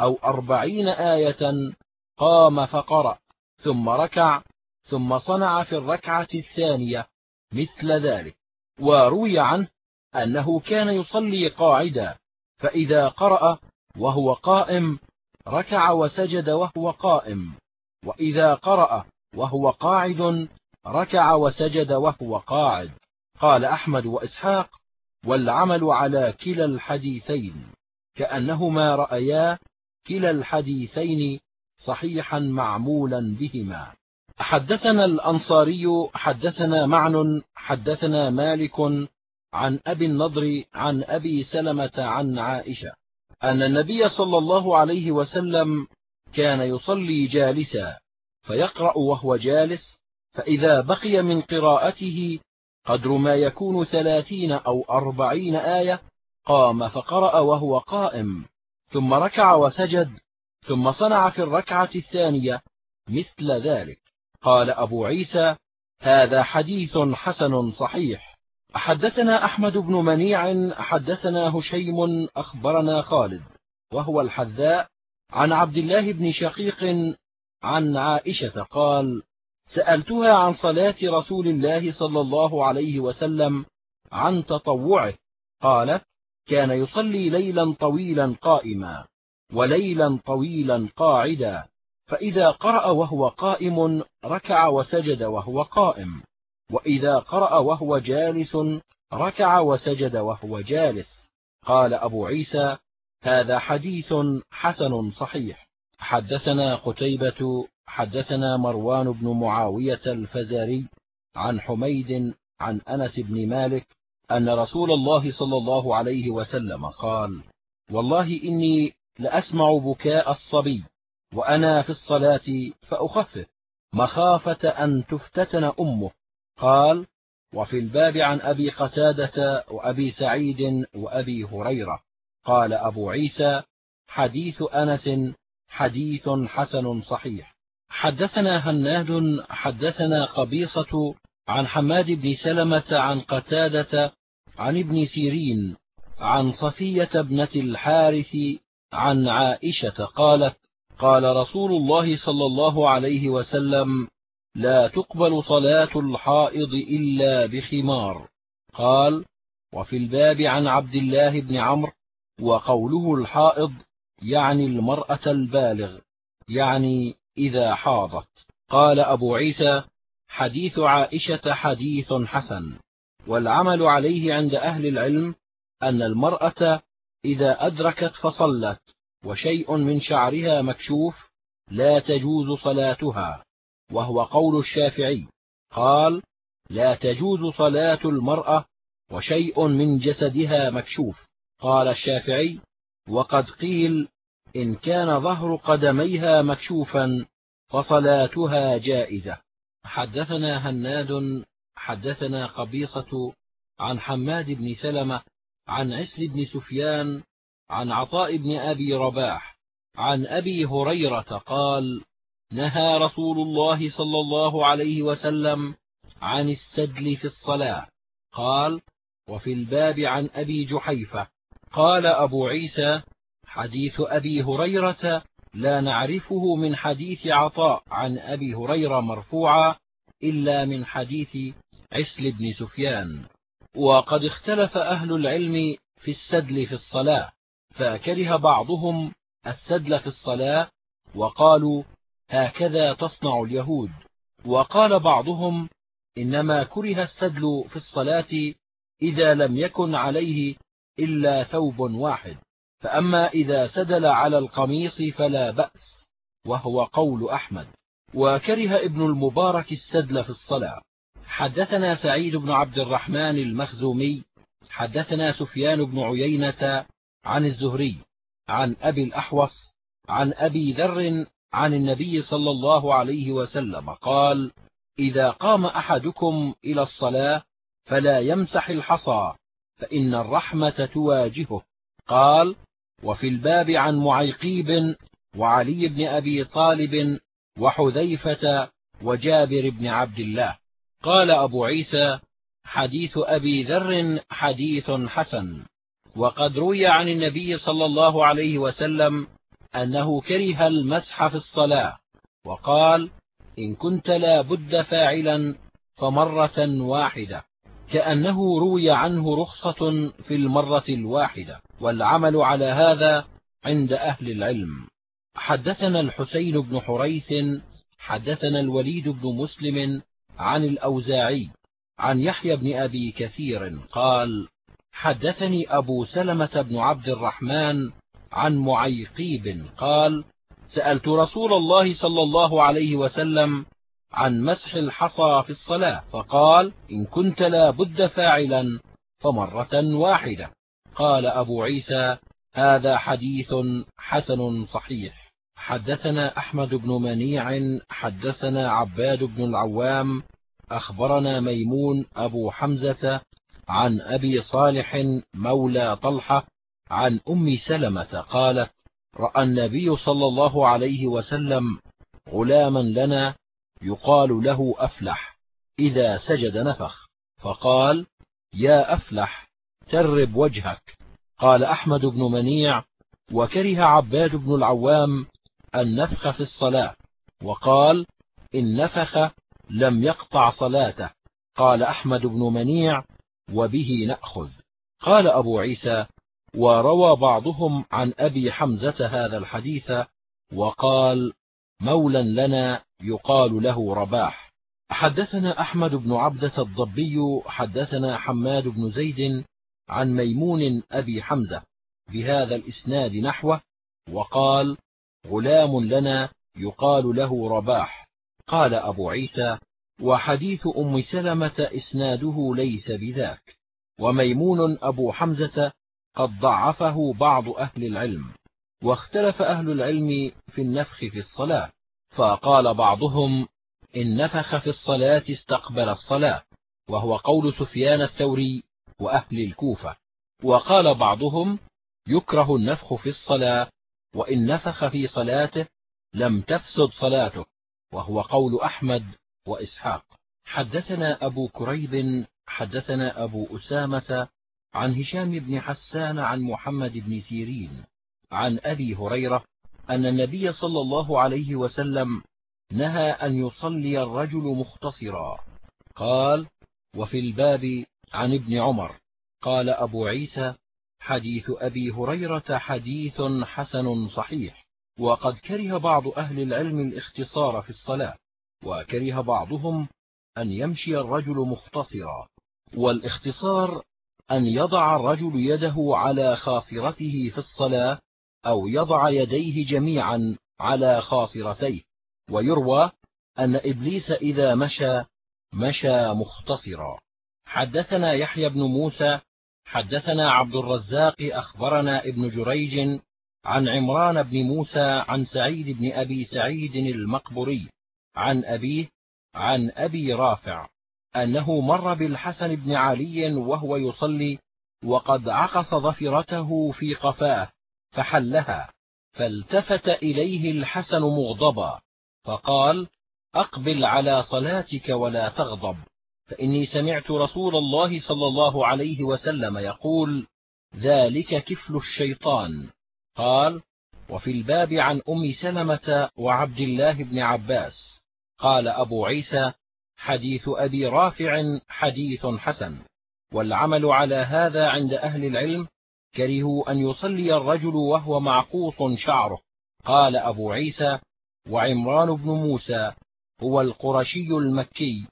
أو أربعين آية قام فقرأ ثم ركع ثم صنع في الركعة الثانية مثل ذلك. وروي عنه أنه كان يصلي قاعدا فإذا قرأ وهو قائم ركع وسجد وهو قائم. وإذا قرأ وهو قاعد ركع وسجد وهو قاعد. قال أحمد وإسحاق والعمل على كلا الحديثين كأنهما رأيا كلا الحديثين صحيحا معمولا بهما. حدثنا الأنصاري حدثنا معن حدثنا مالك عن أبي النضر عن أبي سلمة عن عائشة أن النبي صلى الله عليه وسلم كان يصلي جالسا فيقرأ وهو جالس فإذا بقي من قراءته قدر ما يكون ثلاثين أو أربعين آية قام فقرأ وهو قائم ثم ركع وسجد ثم صنع في الركعة الثانية مثل ذلك. قال أبو عيسى هذا حديث حسن صحيح. حدثنا أحمد بن منيع حدثنا هشيم أخبرنا خالد وهو الحذاء عن عبد الله بن شقيق عن عائشة قال سألتها عن صلاة رسول الله صلى الله عليه وسلم عن تطوعه قالت كان يصلي ليلا طويلا قائما وليلا طويلا قاعدا فإذا قرأ وهو قائم ركع وسجد وهو قائم. وإذا قرأ وهو جالس ركع وسجد وهو جالس. قال أبو عيسى هذا حديث حسن صحيح. حدثنا قتيبة حدثنا مروان بن معاوية الفزاري عن حميد عن أنس بن مالك أن رسول الله صلى الله عليه وسلم قال والله إني لأسمع بكاء الصبي وأنا في الصلاة فأخفف مخافة أن تفتتن أمه. قال وفي الباب عن أبي قتادة وأبي سعيد وأبي هريرة. قال أبو عيسى حديث أنس حديث حسن صحيح. حدثنا هناد حدثنا قبيصة عن حماد بن سلمة عن قتادة عن ابن سيرين عن صفية ابنة الحارث عن عائشة قالت قال رسول الله صلى الله عليه وسلم لا تقبل صلاة الحائض إلا بخمار. قال وفي الباب عن عبد الله بن عمرو وقوله الحائض يعني المرأة البالغ يعني إذا حاضت. قال أبو عيسى حديث عائشة حديث حسن. والعمل عليه عند أهل العلم أن المرأة إذا أدركت فصلت وشيء من شعرها مكشوف لا تجوز صلاتها. وهو قول الشافعي قال لا تجوز صلاة المرأة وشيء من جسدها مكشوف. قال الشافعي وقد قيل إن كان ظهر قدميها مكشوفا فصلاتها جائزة. حدثنا هناد حدثنا قبيصة عن حماد بن سلمة عن عسل بن سفيان عن عطاء بن أبي رباح عن أبي هريرة قال نهى رسول الله صلى الله عليه وسلم عن السدل في الصلاة. قال وفي الباب عن أبي جحيفة. قال أبو عيسى حديث أبي هريرة لا نعرفه من حديث عطاء عن أبي هريرة مرفوعا إلا من حديث عسل بن سفيان. وقد اختلف أهل العلم في السدل في الصلاة فكره بعضهم السدل في الصلاة وقالوا هكذا تصنع اليهود. وقال بعضهم إنما كره السدل في الصلاة إذا لم يكن عليه إلا ثوب واحد. فأما إذا سدل على القميص فلا بأس وهو قول أحمد. وكره ابن المبارك السدل في الصلاة. حدثنا سعيد بن عبد الرحمن المخزومي حدثنا سفيان بن عيينة عن الزهري عن أبي الأحوص عن أبي ذر عن النبي صلى الله عليه وسلم قال إذا قام أحدكم إلى الصلاة فلا يمسح الحصى فإن الرحمة تواجهه. قال وفي الباب عن معيقيب وعلي بن أبي طالب وحذيفة وجابر بن عبد الله. قال أبو عيسى حديث أبي ذر حديث حسن. وقد روي عن النبي صلى الله عليه وسلم أنه كره المسح في الصلاة وقال إن كنت لا بد فاعلا فمرة واحدة. كأنه روي عنه رخصة في المرة الواحدة والعمل على هذا عند أهل العلم. حدثنا الحسين بن حريث حدثنا الوليد بن مسلم عن الأوزاعي عن يحيى بن أبي كثير قال حدثني أبو سلمة بن عبد الرحمن عن معيقيب قال سألت رسول الله صلى الله عليه وسلم عن مسح الحصى في الصلاة فقال إن كنت لا بد فاعلا فمرة واحدة. قال أبو عيسى هذا حديث حسن صحيح. حدثنا أحمد بن منيع حدثنا عباد بن العوام أخبرنا ميمون أبو حمزة عن أبي صالح مولى طلحة عن أم سلمة قالت رأى النبي صلى الله عليه وسلم غلاما لنا يقال له أفلح إذا سجد نفخ فقال يا أفلح ترب وجهك. قال أحمد بن منيع وكره عباد بن العوام النفخ في الصلاة وقال إن نفخ لم يقطع صلاته. قال أحمد بن منيع وبه نأخذ. قال أبو عيسى وروى بعضهم عن أبي حمزة هذا الحديث وقال مولى لنا يقال له رباح. حدثنا أحمد بن عبدة الضبي حدثنا حماد بن زيد عن ميمون أبي حمزة بهذا الإسناد نحوه وقال غلام لنا يقال له رباح. قال أبو عيسى وحديث أم سلمة إسناده ليس بذاك. وميمون أبو حمزة قد ضعفه بعض أهل العلم واختلف أهل العلم في النفخ في الصلاة فقال بعضهم إن نفخ في الصلاة استقبل الصلاة وهو قول سفيان الثوري وأهل الكوفة. وقال بعضهم يكره النفخ في الصلاة وإن نفخ في صلاته لم تفسد صلاته وهو قول أحمد وإسحاق. حدثنا أبو كريب حدثنا أبو أسامة عن هشام بن حسان عن محمد بن سيرين عن أبي هريرة أن النبي صلى الله عليه وسلم نهى أن يصلي الرجل مختصرا. قال وفي الباب عن ابن عمر. قال أبو عيسى حديث أبي هريرة حديث حسن صحيح وقد كره بعض أهل العلم الاختصار في الصلاة وكره بعضهم أن يمشي الرجل مختصرا. والاختصار أن يضع الرجل يده على خاصرته في الصلاة أو يضع يديه جميعا على خاصرتيه. ويروى أن إبليس إذا مشى مشى مختصرا. حدثنا يحيى بن موسى حدثنا عبد الرزاق أخبرنا ابن جريج عن عمران بن موسى عن سعيد بن أبي سعيد المقبري عن أبيه عن أبي رافع. أنه مر بالحسن بن علي وهو يصلي وقد عقص ظفرته في قفاه فحلها فالتفت إليه الحسن مغضبا فقال أقبل على صلاتك ولا تغضب فإني سمعت رسول الله صلى الله عليه وسلم يقول ذلك كفل الشيطان. قال وفي الباب عن أم سلمة وعبد الله بن عباس. قال أبو عيسى حديث أبي رافع حديث حسن. والعمل على هذا عند أهل العلم كرهوا أن يصلي الرجل وهو معقوص شعره. قال أبو عيسى وعمران بن موسى هو القرشي المكي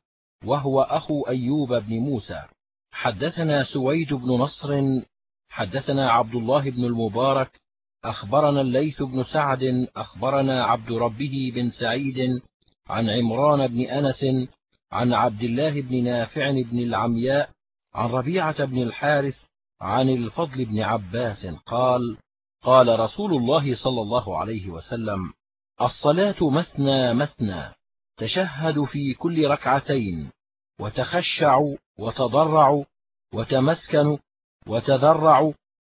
وهو أخو أيوب بن موسى. حدثنا سويد بن نصر حدثنا عبد الله بن المبارك أخبرنا الليث بن سعد أخبرنا عبد ربه بن سعيد عن عمران بن أنس عن عبد الله بن نافع بن العمياء عن ربيعة بن الحارث عن الفضل بن عباس قال قال رسول الله صلى الله عليه وسلم الصلاة مثنى مثنى تشهد في كل ركعتين وتخشع وتضرع وتمسكن وتذرع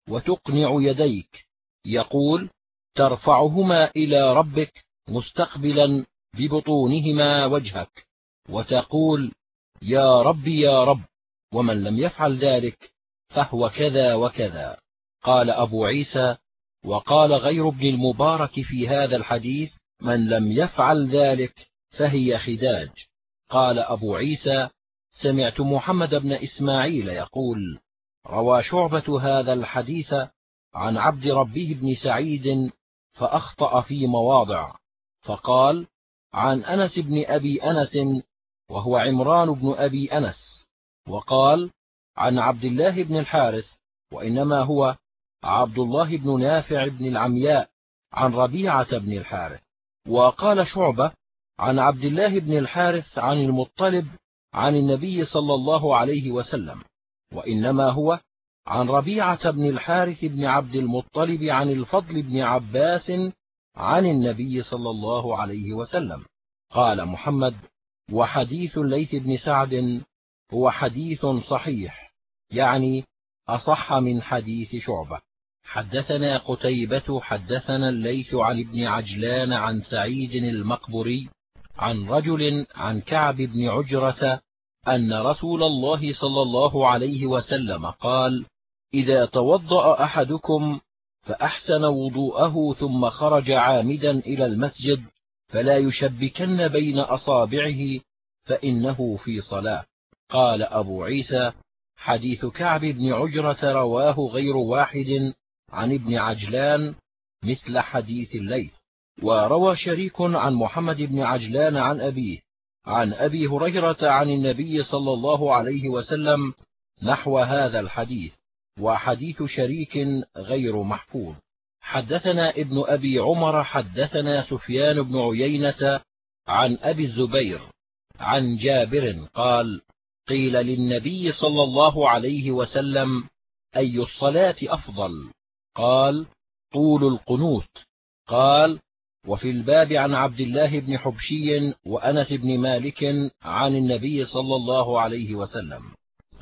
وتقنع يديك. يقول ترفعهما إلى ربك مستقبلا ببطونهما وجهك. وتقول يا رب يا رب ومن لم يفعل ذلك فهو كذا وكذا. قال أبو عيسى وقال غير ابن المبارك في هذا الحديث من لم يفعل ذلك فهي خداج. قال أبو عيسى سمعت محمد بن إسماعيل يقول روى شعبة هذا الحديث عن عبد ربه بن سعيد فأخطأ في مواضع فقال عن أنس بن أبي أنس وهو عمران بن أبي أنس وقال عن عبد الله بن الحارث وإنما هو عبد الله بن نافع بن العمياء عن ربيعة بن الحارث. وقال شعبة عن عبد الله بن الحارث عن المطلب عن النبي صلى الله عليه وسلم وإنما هو عن ربيعة بن الحارث بن عبد المطلب عن الفضل بن عباس عن النبي صلى الله عليه وسلم. قال محمد وحديث الليث بن سعد هو حديث صحيح يعني أصح من حديث شعبة. حدثنا قتيبة حدثنا الليث عن ابن عجلان عن سعيد المقبري عن رجل عن كعب بن عجرة أن رسول الله صلى الله عليه وسلم قال إذا توضأ أحدكم فأحسن وضوءه ثم خرج عامدا إلى المسجد فلا يشبكن بين أصابعه فإنه في صلاة. قال أبو عيسى حديث كعب بن عجرة رواه غير واحد عن ابن عجلان مثل حديث الليث. وروى شريك عن محمد بن عجلان عن أبيه عن أبي هريرة عن النبي صلى الله عليه وسلم نحو هذا الحديث. وحديث شريك غير محفوظ. حدثنا ابن أبي عمر حدثنا سفيان بن عيينة عن أبي الزبير عن جابر قال قيل للنبي صلى الله عليه وسلم أي الصلاة أفضل؟ قال طول القنوت. قال وفي الباب عن عبد الله بن حبشي وأنس بن مالك عن النبي صلى الله عليه وسلم.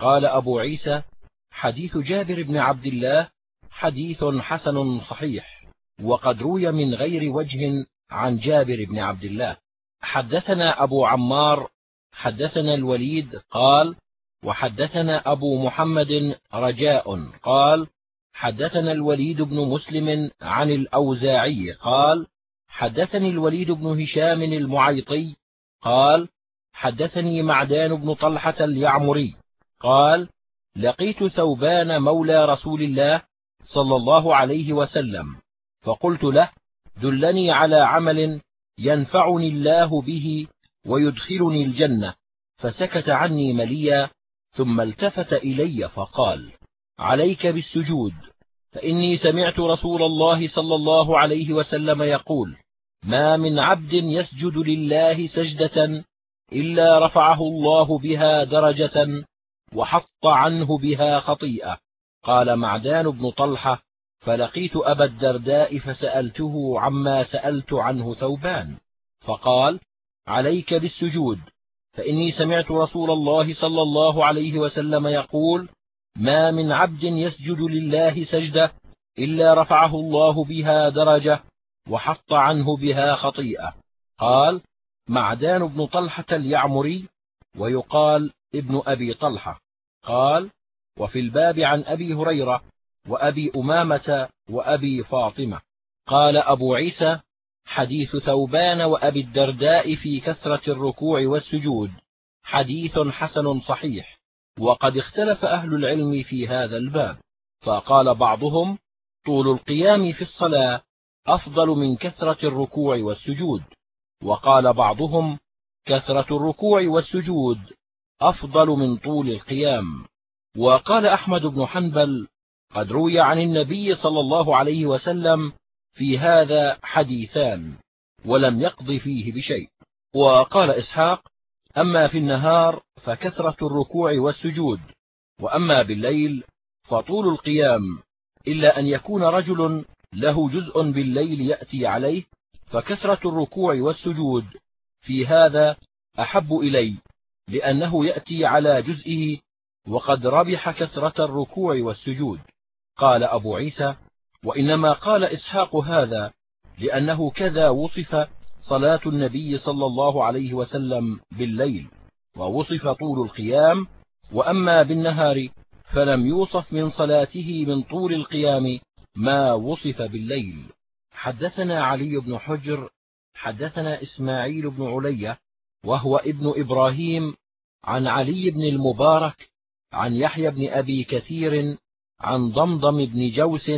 قال أبو عيسى حديث جابر بن عبد الله حديث حسن صحيح وقد روي من غير وجه عن جابر بن عبد الله. حدثنا أبو عمار حدثنا الوليد قال وحدثنا أبو محمد رجاء قال حدثنا الوليد بن مسلم عن الأوزاعي قال حدثني الوليد بن هشام المعيطي قال حدثني معدان بن طلحة اليعمري قال لقيت ثوبان مولى رسول الله صلى الله عليه وسلم. فقلت له دلني على عمل ينفعني الله به ويدخلني الجنة. فسكت عني مليا ثم التفت إلي فقال عليك بالسجود. فإني سمعت رسول الله صلى الله عليه وسلم يقول ما من عبد يسجد لله سجدة إلا رفعه الله بها درجة وحط عنه بها خطيئة. قال معدان بن طلحة فلقيت أبا الدرداء فسألته عما سألت عنه ثوبان. فقال عليك بالسجود. فإني سمعت رسول الله صلى الله عليه وسلم يقول ما من عبد يسجد لله سجدة إلا رفعه الله بها درجة وحط عنه بها خطيئة. قال معدان بن طلحة اليعمري ويقال ابن أبي طلحة. قال وفي الباب عن أبي هريرة وأبي أمامة وأبي فاطمة. قال أبو عيسى حديث ثوبان وأبي الدرداء في كثرة الركوع والسجود. حديث حسن صحيح. وقد اختلف أهل العلم في هذا الباب. فقال بعضهم طول القيام في الصلاة أفضل من كثرة الركوع والسجود. وقال بعضهم كثرة الركوع والسجود أفضل من طول القيام. وقال أحمد بن حنبل قد روي عن النبي صلى الله عليه وسلم في هذا حديثان ولم يقض فيه بشيء. وقال إسحاق أما في النهار فكثرة الركوع والسجود وأما بالليل فطول القيام إلا أن يكون رجل له جزء بالليل يأتي عليه فكثرة الركوع والسجود في هذا أحب إلي لأنه يأتي على جزئه وقد ربح كثرة الركوع والسجود. قال أبو عيسى وإنما قال إسحاق هذا لأنه كذا وصف صلاة النبي صلى الله عليه وسلم بالليل ووصف طول القيام وأما بالنهار فلم يوصف من صلاته من طول القيام ما وصف بالليل. حدثنا علي بن حجر حدثنا إسماعيل بن علية وهو ابن إبراهيم عن علي بن المبارك عن يحيى بن أبي كثير عن ضمضم بن جوس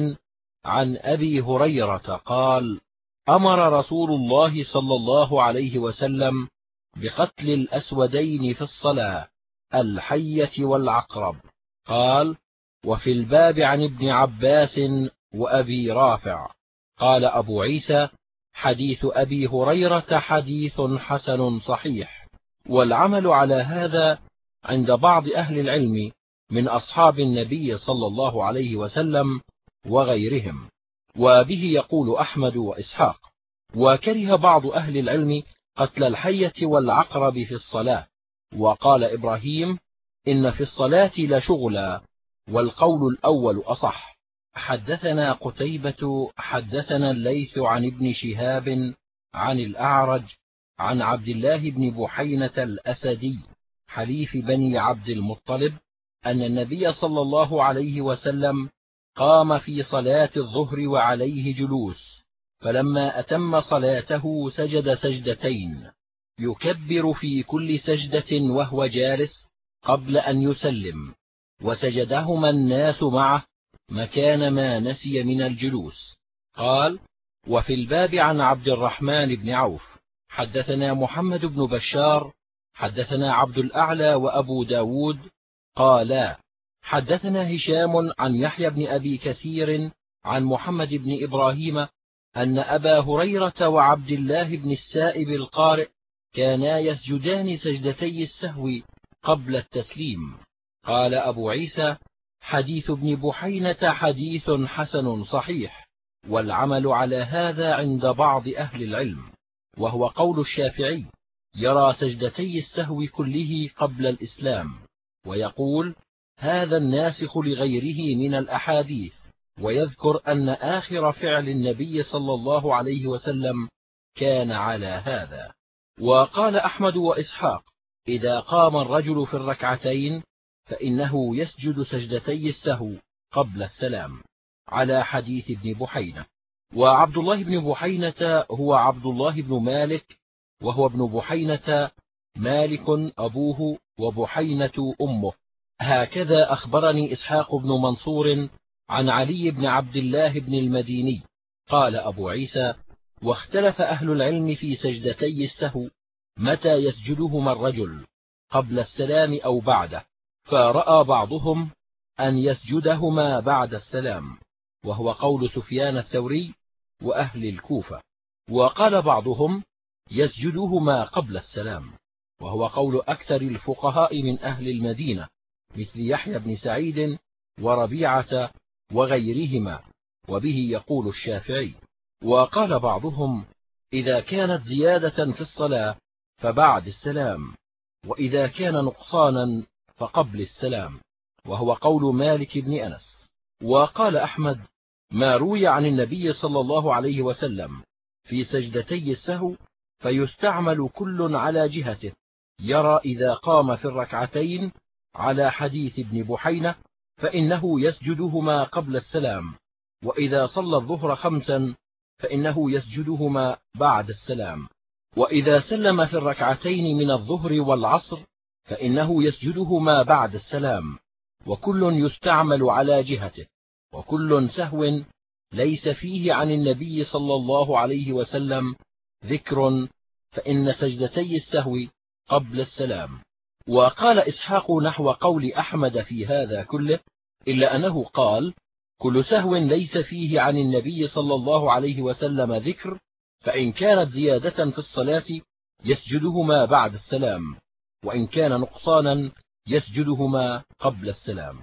عن أبي هريرة قال أمر رسول الله صلى الله عليه وسلم بقتل الأسودين في الصلاة الحية والعقرب. قال وفي الباب عن ابن عباس وأبي رافع. قال أبو عيسى حديث أبي هريرة حديث حسن صحيح. والعمل على هذا عند بعض أهل العلم من أصحاب النبي صلى الله عليه وسلم وغيرهم. وبه يقول أحمد وإسحاق وكره بعض أهل العلم قتل الحية والعقرب في الصلاة. وقال إبراهيم إن في الصلاة لشغلا والقول الأول أصح. حدثنا قتيبة حدثنا الليث عن ابن شهاب عن الأعرج عن عبد الله بن بحينة الأسدي. حليف بني عبد المطلب أن النبي صلى الله عليه وسلم قام في صلاة الظهر وعليه جلوس فلما أتم صلاته سجد سجدتين يكبر في كل سجدة وهو جالس قبل أن يسلم وسجدهما الناس معه مكان ما نسي من الجلوس. قال وفي الباب عن عبد الرحمن بن عوف حدثنا محمد بن بشار حدثنا عبد الأعلى وأبو ب داود قالا حدثنا هشام عن يحيى بن أبي كثير عن محمد بن إبراهيم أن أبا هريرة وعبد الله بن السائب القارئ كانا يسجدان سجدتي السهو قبل التسليم. قال أبو عيسى حديث ابن بحينة حديث حسن صحيح والعمل على هذا عند بعض أهل العلم وهو قول الشافعي. يرى سجدتي السهو كله قبل الإسلام ويقول هذا الناسخ لغيره من الأحاديث ويذكر أن آخر فعل النبي صلى الله عليه وسلم كان على هذا. وقال أحمد وإسحاق إذا قام الرجل في الركعتين فإنه يسجد سجدتي السهو قبل السلام. على حديث ابن بحينة. وعبد الله بن بحينة هو عبد الله بن مالك وهو ابن بحينة مالك أبوه وبحينة أمه. هكذا أخبرني إسحاق بن منصور عن علي بن عبد الله بن المديني. قال أبو عيسى واختلف أهل العلم في سجدتي السهو متى يسجدهما الرجل؟ قبل السلام أو بعده. فرأى بعضهم أن يسجدهما بعد السلام وهو قول سفيان الثوري وأهل الكوفة. وقال بعضهم يسجدهما قبل السلام وهو قول أكثر الفقهاء من أهل المدينة مثل يحيى بن سعيد وربيعة وغيرهما وبه يقول الشافعي. وقال بعضهم إذا كانت زيادة في الصلاة فبعد السلام وإذا كان نقصانا فقبل السلام وهو قول مالك بن أنس. وقال أحمد ما روي عن النبي صلى الله عليه وسلم في سجدتي السهو فيستعمل كل على جهته. يرى إذا قام في الركعتين على حديث ابن بحينة فإنه يسجدهما قبل السلام. وإذا صلى الظهر خمسا فإنه يسجدهما بعد السلام. وإذا سلم في الركعتين من الظهر والعصر فإنه يسجدهما بعد السلام. وكل يستعمل على جهته. وكل سهو ليس فيه عن النبي صلى الله عليه وسلم ذكر فإن سجدتي السهو قبل السلام. وقال إسحاق نحو قول أحمد في هذا كله إلا أنه قال كل سهو ليس فيه عن النبي صلى الله عليه وسلم ذكر فإن كانت زيادة في الصلاة يسجدهما بعد السلام وإن كان نقصانا يسجدهما قبل السلام.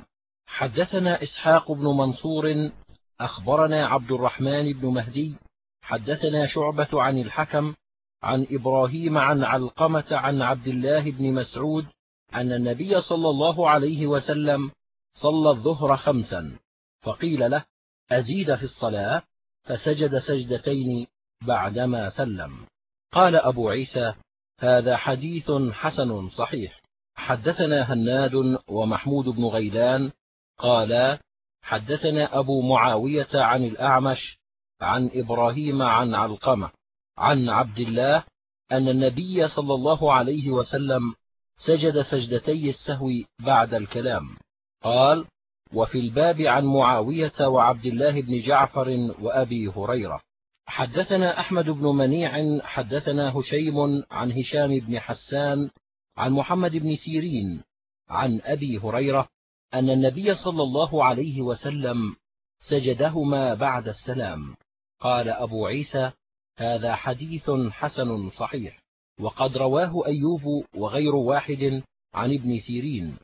حدثنا إسحاق بن منصور أخبرنا عبد الرحمن بن مهدي حدثنا شعبة عن الحكم عن إبراهيم عن علقمة عن عبد الله بن مسعود أن النبي صلى الله عليه وسلم صلى الظهر خمسا فقيل له أزيد في الصلاة؟ فسجد سجدتين بعدما سلم. قال أبو عيسى هذا حديث حسن صحيح. حدثنا هناد ومحمود بن غيلان قالا حدثنا أبو معاوية عن الأعمش عن إبراهيم عن علقمة عن عبد الله أن النبي صلى الله عليه وسلم سجد سجدتي السهو بعد الكلام. قال وفي الباب عن معاوية وعبد الله بن جعفر وأبي هريرة. حدثنا أحمد بن منيع حدثنا هشيم عن هشام بن حسان عن محمد بن سيرين عن أبي هريرة أن النبي صلى الله عليه وسلم سجدهما بعد السلام. قال أبو عيسى هذا حديث حسن صحيح وقد رواه أيوب وغير واحد عن ابن سيرين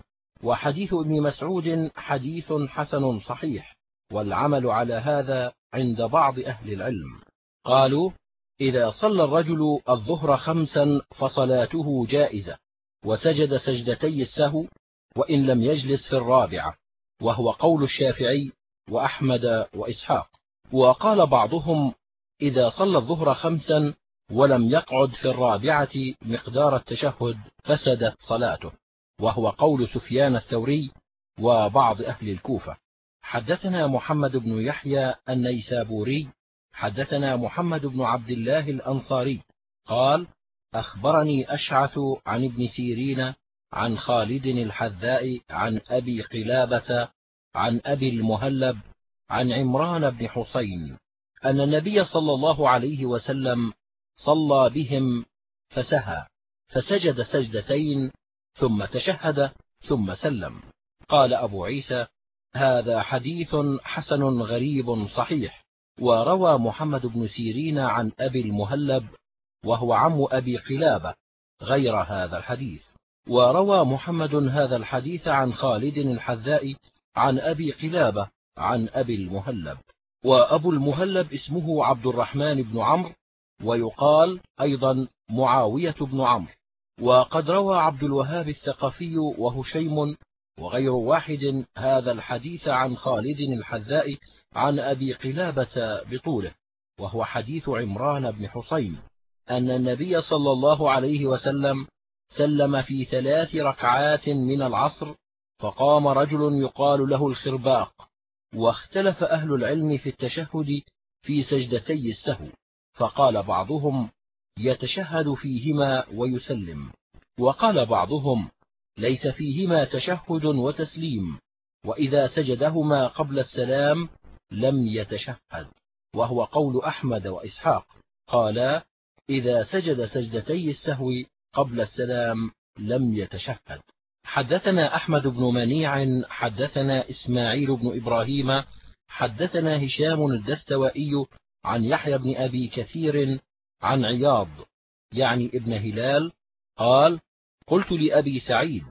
وحديث ابن مسعود حديث حسن صحيح والعمل على هذا عند بعض أهل العلم. قالوا إذا صلى الرجل الظهر خمسا فصلاته جائزة وسجد سجدتي السهو وإن لم يجلس في الرابعة وهو قول الشافعي وأحمد وإسحاق. وقال بعضهم إذا صلى الظهر خمسا ولم يقعد في الرابعة مقدار التشهد فسدت صلاته وهو قول سفيان الثوري وبعض أهل الكوفة. حدثنا محمد بن يحيى النيسابوري حدثنا محمد بن عبد الله الأنصاري قال أخبرني أشعث عن ابن سيرين عن خالد الحذاء عن أبي قلابة عن أبي المهلب عن عمران بن حسين أن النبي صلى الله عليه وسلم صلى بهم فسهى فسجد سجدتين ثم تشهد ثم سلم. قال أبو عيسى هذا حديث حسن غريب صحيح وروى محمد بن سيرين عن أبي المهلب وهو عم أبي قلابة غير هذا الحديث. وروى محمد هذا الحديث عن خالد الحذاء عن أبي قلابة عن أبي المهلب وأبو المهلب اسمه عبد الرحمن بن عمرو ويقال أيضا معاوية بن عمرو. وقد روى عبد الوهاب الثقفي وهشيم وغير واحد هذا الحديث عن خالد الحذاء عن أبي قلابة بطوله وهو حديث عمران بن حسين أن النبي صلى الله عليه وسلم سلم في ثلاث ركعات من العصر فقام رجل يقال له الخرباق. واختلف أهل العلم في التشهد في سجدتي السهو فقال بعضهم يتشهد فيهما ويسلم وقال بعضهم ليس فيهما تشهد وتسليم وإذا سجدهما قبل السلام لم يتشهد وهو قول أحمد وإسحاق قالا إذا سجد سجدتي السهو قبل السلام لم يتشهد. حدثنا أحمد بن منيع حدثنا إسماعيل بن إبراهيم حدثنا هشام الدستوائي عن يحيى بن أبي كثير عن عياض يعني ابن هلال قال قلت لأبي سعيد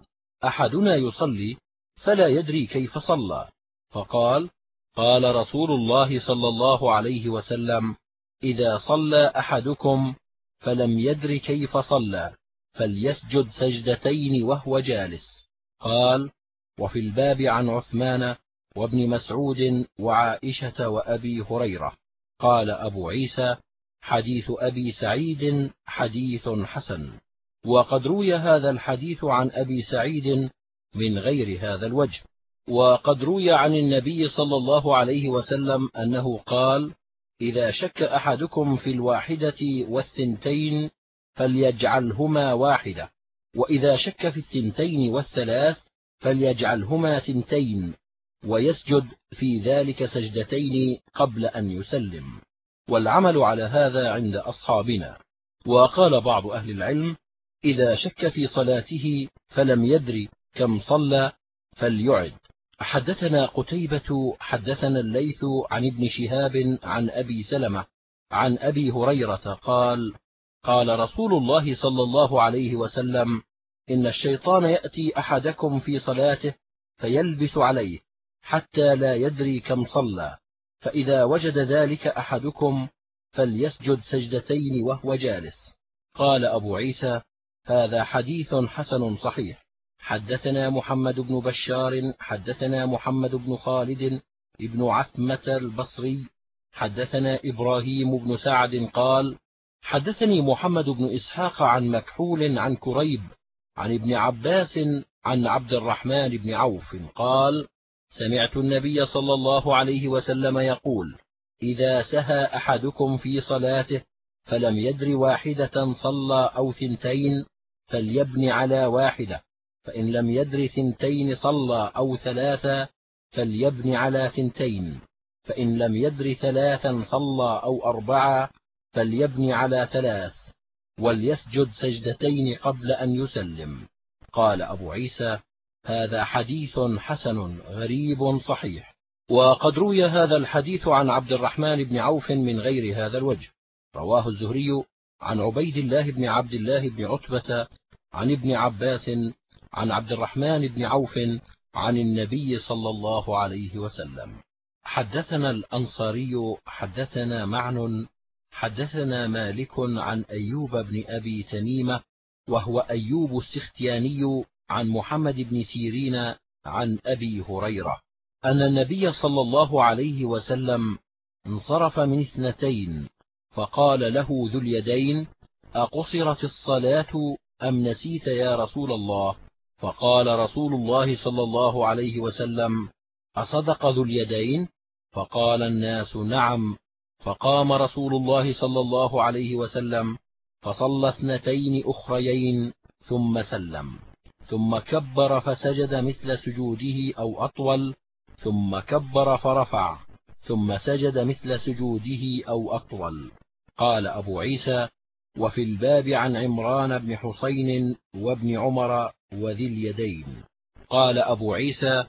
أحدنا يصلي فلا يدري كيف صلى. فقال قال رسول الله صلى الله عليه وسلم إذا صلى أحدكم فلم يدر كيف صلى. فليسجد سجدتين وهو جالس. قال وفي الباب عن عثمان وابن مسعود وعائشة وأبي هريرة. قال أبو عيسى حديث أبي سعيد حديث حسن. وقد روي هذا الحديث عن أبي سعيد من غير هذا الوجه. وقد روي عن النبي صلى الله عليه وسلم أنه قال إذا شك أحدكم في الواحدة والثنتين فليجعلهما واحدة. وإذا شك في الثنتين والثلاث فليجعلهما ثنتين ويسجد في ذلك سجدتين قبل أن يسلم. والعمل على هذا عند أصحابنا. وقال بعض أهل العلم إذا شك في صلاته فلم يدر كم صلى فليعد. حدثنا قتيبة حدثنا الليث عن ابن شهاب عن أبي سلمة عن أبي هريرة قال قال رسول الله صلى الله عليه وسلم إن الشيطان يأتي أحدكم في صلاته فيلبس عليه حتى لا يدري كم صلى فإذا وجد ذلك أحدكم فليسجد سجدتين وهو جالس. قال أبو عيسى هذا حديث حسن صحيح. حدثنا محمد بن بشار حدثنا محمد بن خالد بن عثمة البصري حدثنا إبراهيم بن سعد قال حدثني محمد بن إسحاق عن مكحول عن كريب عن ابن عباس عن عبد الرحمن بن عوف قال سمعت النبي صلى الله عليه وسلم يقول إذا سهى أحدكم في صلاته فلم يدر واحدة صلى أو ثنتين فليبن على واحدة فإن لم يدر ثنتين صلى أو ثلاثا فليبن على ثنتين فإن لم يدر ثلاثا صلى أو أربعا فليبن على ثلاث وليسجد سجدتين قبل أن يسلم. قال أبو عيسى هذا حديث حسن غريب صحيح. وقد روي هذا الحديث عن عبد الرحمن بن عوف من غير هذا الوجه. رواه الزهري عن عبيد الله بن عبد الله بن عتبة عن ابن عباس عن عبد الرحمن بن عوف عن النبي صلى الله عليه وسلم. حدثنا الأنصاري حدثنا معن حدثنا مالك عن أيوب بن أبي تميمة وهو أيوب السختياني عن محمد بن سيرين عن أبي هريرة. أن النبي صلى الله عليه وسلم انصرف من اثنتين فقال له ذو اليدين أقصرت الصلاة أم نسيت يا رسول الله؟ فقال رسول الله صلى الله عليه وسلم أصدق ذو اليدين؟ فقال الناس نعم فقام رسول الله صلى الله عليه وسلم فصلى اثنتين أخريين ثم سلم. ثم كبر فسجد مثل سجوده أو أطول ثم كبر فرفع ثم سجد مثل سجوده أو أطول. قال أبو عيسى وفي الباب عن عمران بن حسين وابن عمر وذي اليدين. قال أبو عيسى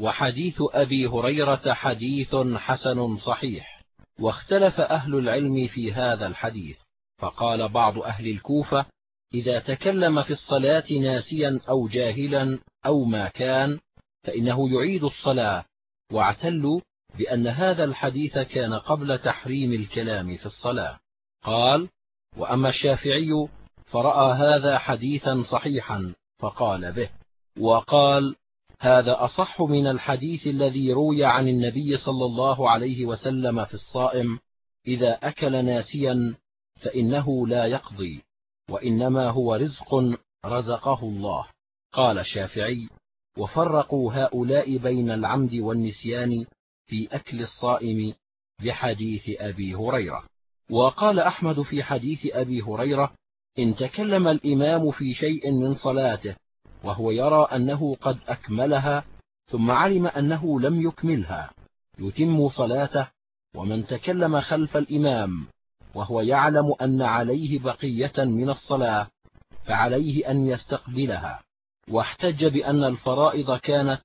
وحديث أبي هريرة حديث حسن صحيح. واختلف أهل العلم في هذا الحديث فقال بعض أهل الكوفة إذا تكلم في الصلاة ناسيا أو جاهلا أو ما كان فإنه يعيد الصلاة. واعتلوا بأن هذا الحديث كان قبل تحريم الكلام في الصلاة. قال وأما الشافعي فرأى هذا حديثا صحيحا فقال به. وقال هذا أصح من الحديث الذي روي عن النبي صلى الله عليه وسلم في الصائم إذا أكل ناسيا فإنه لا يقضي وإنما هو رزق رزقه الله. قال الشافعي وفرقوا هؤلاء بين العمد والنسيان في أكل الصائم بحديث أبي هريرة. وقال أحمد في حديث أبي هريرة إن تكلم الإمام في شيء من صلاته وهو يرى أنه قد أكملها ثم علم أنه لم يكملها. يتم صلاته ومن تكلم خلف الإمام وهو يعلم أن عليه بقية من الصلاة فعليه أن يستقبلها. واحتج بأن الفرائض كانت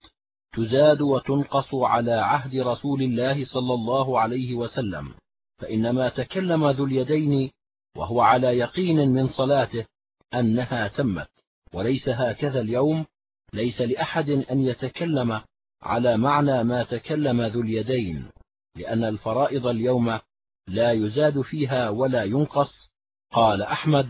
تزاد وتنقص على عهد رسول الله صلى الله عليه وسلم. فإنما تكلم ذو اليدين وهو على يقين من صلاته أنها تمت. وليس هكذا اليوم ليس لأحد أن يتكلم على معنى ما تكلم ذو اليدين لأن الفرائض اليوم لا يزاد فيها ولا ينقص قال أحمد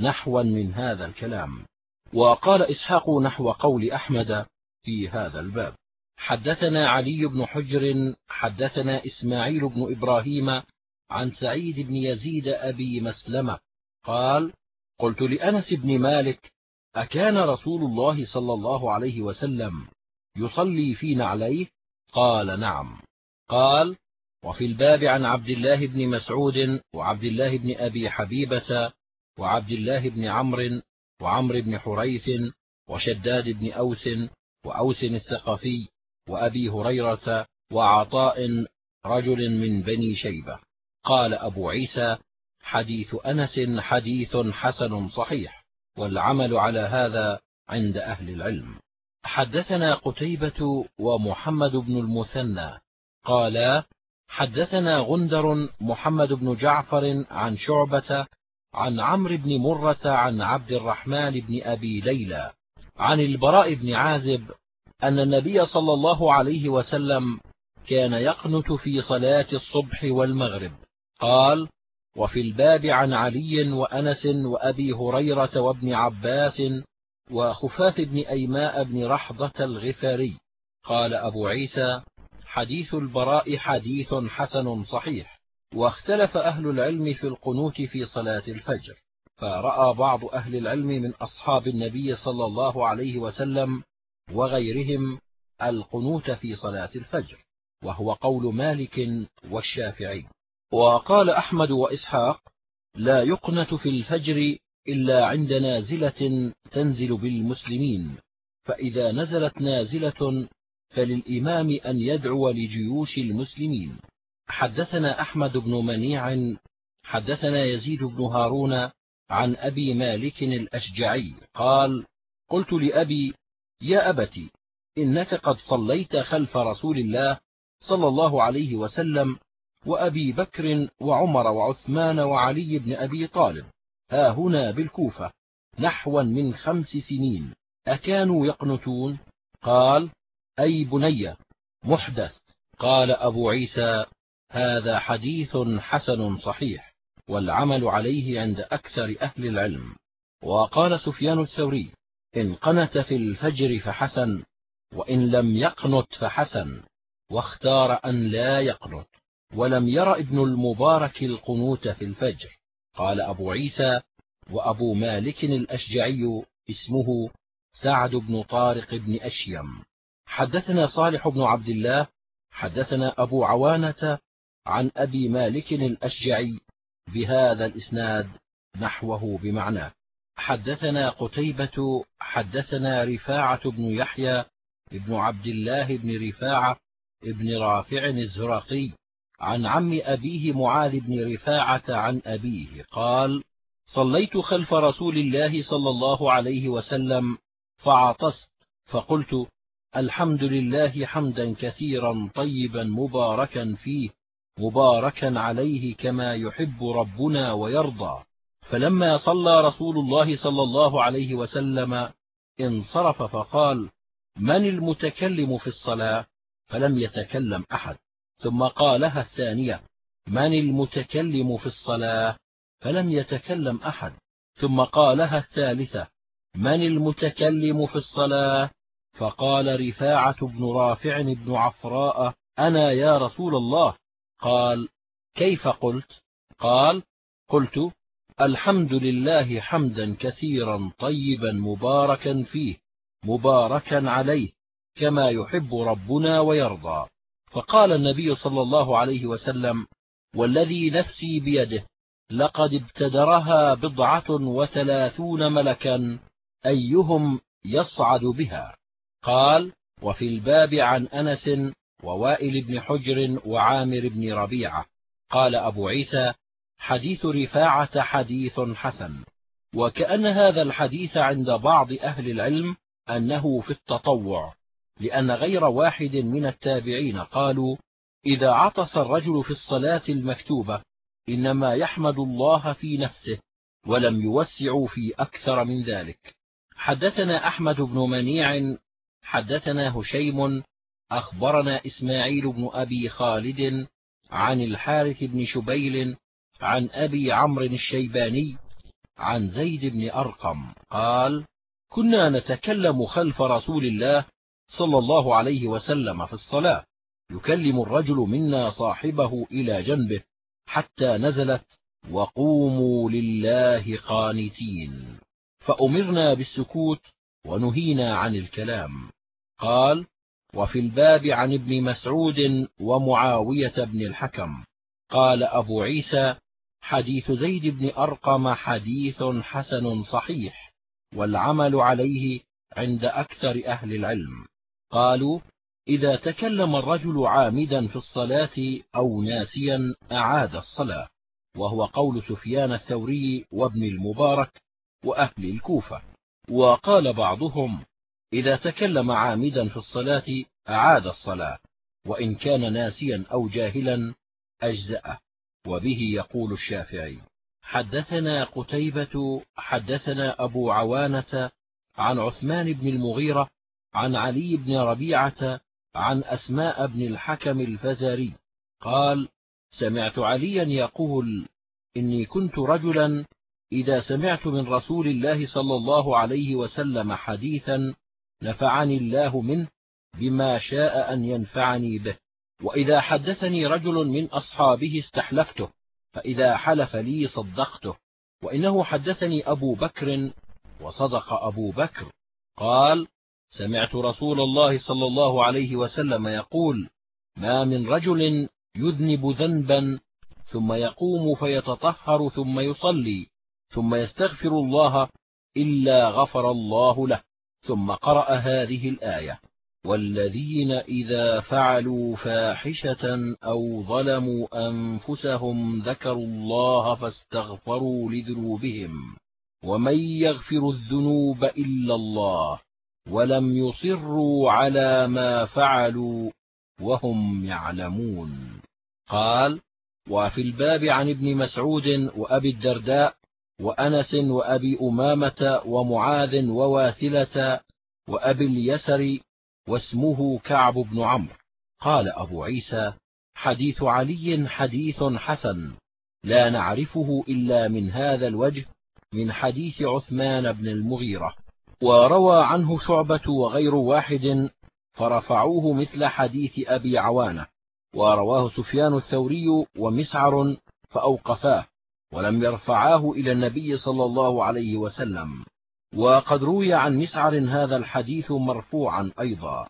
نحوا من هذا الكلام. وقال إسحاق نحو قول أحمد في هذا الباب. حدثنا علي بن حجر حدثنا إسماعيل بن إبراهيم عن سعيد بن يزيد أبي مسلمة قال قلت لأنس بن مالك أكان رسول الله صلى الله عليه وسلم يصلي في نعليه؟ قال نعم. قال وفي الباب عن عبد الله بن مسعود وعبد الله بن أبي حبيبة وعبد الله بن عمرو وعمرو بن حريث وشداد بن أوس وأوس الثقفي وأبي هريرة وعطاء رجل من بني شيبة. قال أبو عيسى حديث أنس حديث حسن صحيح. والعمل على هذا عند أهل العلم. حدثنا قتيبة ومحمد بن المثنى قالا حدثنا غندر محمد بن جعفر عن شعبة عن عمرو بن مرة عن عبد الرحمن بن أبي ليلى عن البراء بن عازب أن النبي صلى الله عليه وسلم كان يقنت في صلاة الصبح والمغرب. قال وفي الباب عن علي وأنس وأبي هريرة وابن عباس وخفاف بن أيماء بن رحضة الغفاري. قال أبو عيسى حديث البراء حديث حسن صحيح واختلف أهل العلم في القنوت في صلاة الفجر فرأى بعض أهل العلم من أصحاب النبي صلى الله عليه وسلم وغيرهم القنوت في صلاة الفجر وهو قول مالك والشافعي. وقال أحمد وإسحاق لا يقنت في الفجر إلا عند نازلة تنزل بالمسلمين فإذا نزلت نازلة فللإمام أن يدعو لجيوش المسلمين. حدثنا أحمد بن منيع حدثنا يزيد بن هارون عن أبي مالك الأشجعي قال قلت لأبي يا أبت إنك قد صليت خلف رسول الله صلى الله عليه وسلم وأبي بكر وعمر وعثمان وعلي بن أبي طالب. ها هنا بالكوفة. نحوا من خمس سنين. أكانوا يقنتون قال أي بني محدث. قال أبو عيسى هذا حديث حسن صحيح والعمل عليه عند أكثر أهل العلم. وقال سفيان الثوري إن قنت في الفجر فحسن وإن لم يقنت فحسن واختار أن لا يقنت ولم ير ابن المبارك القنوت في الفجر. قال أبو عيسى وأبو مالك الأشجعي اسمه سعد بن طارق بن أشيم. حدثنا صالح بن عبد الله حدثنا أبو عوانة عن أبي مالك الأشجعي بهذا الإسناد نحوه بمعناه حدثنا قتيبة حدثنا رفاعة بن يحيى بن عبد الله بن رفاعة بن رافع الزرقي عن عم أبيه معاذ بن رفاعة عن أبيه قال صليت خلف رسول الله صلى الله عليه وسلم فعطست فقلت الحمد لله حمدا كثيرا طيبا مباركا فيه مباركا عليه كما يحب ربنا ويرضى فلما صلى رسول الله صلى الله عليه وسلم انصرف فقال من المتكلم في الصلاة؟ فلم يتكلم أحد. ثم قالها الثانية من المتكلم في الصلاة؟ فلم يتكلم أحد. ثم قالها الثالثة من المتكلم في الصلاة؟ فقال رفاعة بن رافع بن عفراء أنا يا رسول الله. قال كيف قلت؟ قال قلت الحمد لله حمدا كثيرا طيبا مباركا فيه مباركا عليه كما يحب ربنا ويرضى. فقال النبي صلى الله عليه وسلم والذي نفسي بيده لقد ابتدرها بضعة وثلاثون ملكا أيهم يصعد بها. قال وفي الباب عن أنس ووائل بن حجر وعامر بن ربيعة. قال أبو عيسى حديث رفاعة حديث حسن. وكأن هذا الحديث عند بعض أهل العلم أنه في التطوع. لأن غير واحد من التابعين قالوا إذا عطس الرجل في الصلاة المكتوبة إنما يحمد الله في نفسه ولم يوسعوا في أكثر من ذلك. حدثنا أحمد بن منيع حدثنا هشيم أخبرنا إسماعيل بن أبي خالد عن الحارث بن شبيل عن أبي عمرو الشيباني عن زيد بن أرقم قال كنا نتكلم خلف رسول الله صلى الله عليه وسلم في الصلاة. يكلم الرجل منا صاحبه إلى جنبه حتى نزلت وقوموا لله قانتين فأمرنا بالسكوت ونهينا عن الكلام. قال وفي الباب عن ابن مسعود ومعاوية بن الحكم قال أبو عيسى حديث زيد بن أرقم حديث حسن صحيح والعمل عليه عند أكثر أهل العلم قالوا إذا تكلم الرجل عامدا في الصلاة أو ناسيا أعاد الصلاة وهو قول سفيان الثوري وابن المبارك وأهل الكوفة. وقال بعضهم إذا تكلم عامدا في الصلاة أعاد الصلاة وإن كان ناسيا أو جاهلا أجزأه. وبه يقول الشافعي حدثنا قتيبة حدثنا أبو عوانة عن عثمان بن المغيرة عن علي بن ربيعة عن أسماء بن الحكم الفزاري. قال سمعت عليا يقول إني كنت رجلا إذا سمعت من رسول الله صلى الله عليه وسلم حديثا نفعني الله منه بما شاء أن ينفعني به وإذا حدثني رجل من أصحابه استحلفته فإذا حلف لي صدقته وإنه حدثني أبو بكر وصدق أبو بكر. قال سمعت رسول الله صلى الله عليه وسلم يقول ما من رجل يذنب ذنبا ثم يقوم فيتطهر ثم يصلي ثم يستغفر الله إلا غفر الله له ثم قرأ هذه الآية والذين إذا فعلوا فاحشة أو ظلموا أنفسهم ذكروا الله فاستغفروا لذنوبهم ومن يغفر الذنوب إلا الله ولم يصروا على ما فعلوا وهم يعلمون. قال وفي الباب عن ابن مسعود وأبي الدرداء وأنس وأبي أمامة ومعاذ وواثلة وأبي اليسر واسمه كعب بن عمرو. قال أبو عيسى حديث علي حديث حسن لا نعرفه إلا من هذا الوجه من حديث عثمان بن المغيرة. وروى عنه شعبة وغير واحد فرفعوه مثل حديث أبي عوانة ورواه سفيان الثوري ومسعر فأوقفاه ولم يرفعاه إلى النبي صلى الله عليه وسلم. وقد روي عن مسعر هذا الحديث مرفوعا أيضا.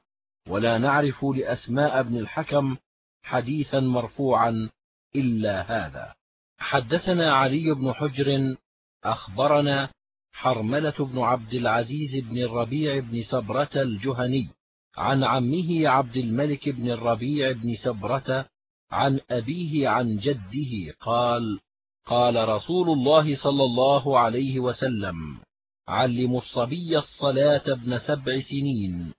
ولا نعرف لأسماء بن الحكم حديثا مرفوعا إلا هذا. حدثنا علي بن حجر أخبرنا حرملة بن عبد العزيز بن الربيع بن سبرة الجهني. عن عمه عبد الملك بن الربيع بن سبرة عن أبيه عن جده قال قال رسول الله صلى الله عليه وسلم علموا الصبي الصلاة ابن سبع سنين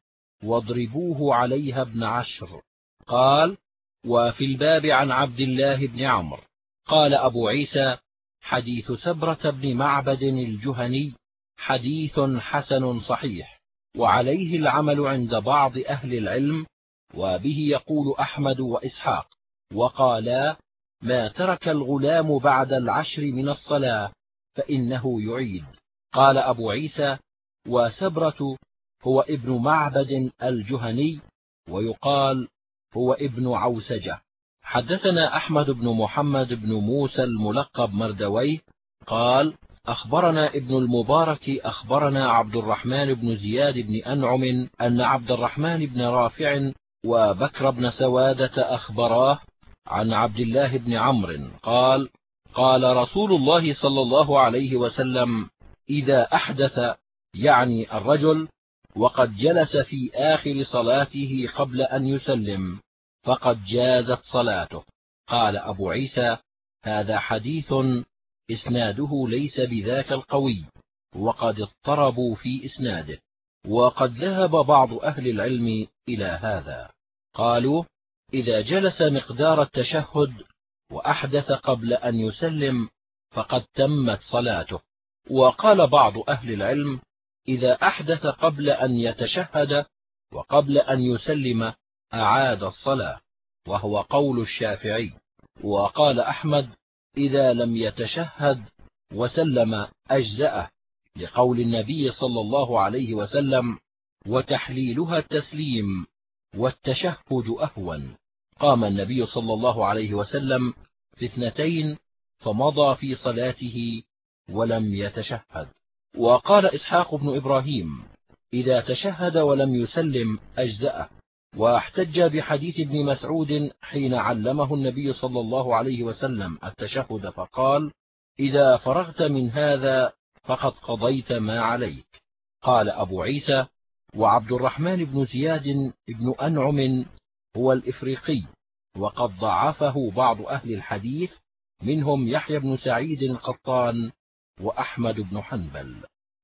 واضربوه عليها ابن عشر. قال وفي الباب عن عبد الله بن عمرو. قال أبو عيسى حديث سبرة بن معبد الجهني حديث حسن صحيح وعليه العمل عند بعض أهل العلم وبه يقول أحمد وإسحاق وقالا ما ترك الغلام بعد العشر من الصلاة فإنه يعيد. قال أبو عيسى وسبرة هو ابن معبد الجهني ويقال هو ابن عوسجة. حدثنا أحمد بن محمد بن موسى الملقب مردويه قال أخبرنا ابن المبارك أخبرنا عبد الرحمن بن زياد بن أنعم أن عبد الرحمن بن رافع وبكر بن سوادة أخبراه عن عبد الله بن عمرو قال قال رسول الله صلى الله عليه وسلم إذا أحدث يعني الرجل وقد جلس في آخر صلاته قبل أن يسلم. فقد جازت صلاته. قال أبو عيسى هذا حديث إسناده ليس بذاك القوي وقد اضطربوا في إسناده وقد ذهب بعض أهل العلم إلى هذا. قالوا إذا جلس مقدار التشهد وأحدث قبل أن يسلم فقد تمت صلاته. وقال بعض أهل العلم إذا أحدث قبل أن يتشهد وقبل أن يسلم أعاد الصلاة وهو قول الشافعي وقال أحمد إذا لم يتشهد وسلم أجزأه لقول النبي صلى الله عليه وسلم وتحليلها التسليم والتشهد أهون قام النبي صلى الله عليه وسلم في اثنتين فمضى في صلاته ولم يتشهد. وقال إسحاق بن إبراهيم إذا تشهد ولم يسلم أجزأه واحتج بحديث ابن مسعود حين علمه النبي صلى الله عليه وسلم التشهد فقال إذا فرغت من هذا فقد قضيت ما عليك. قال أبو عيسى وعبد الرحمن بن زياد بن أنعم هو الإفريقي وقد ضعفه بعض أهل الحديث منهم يحيى بن سعيد القطان وأحمد بن حنبل.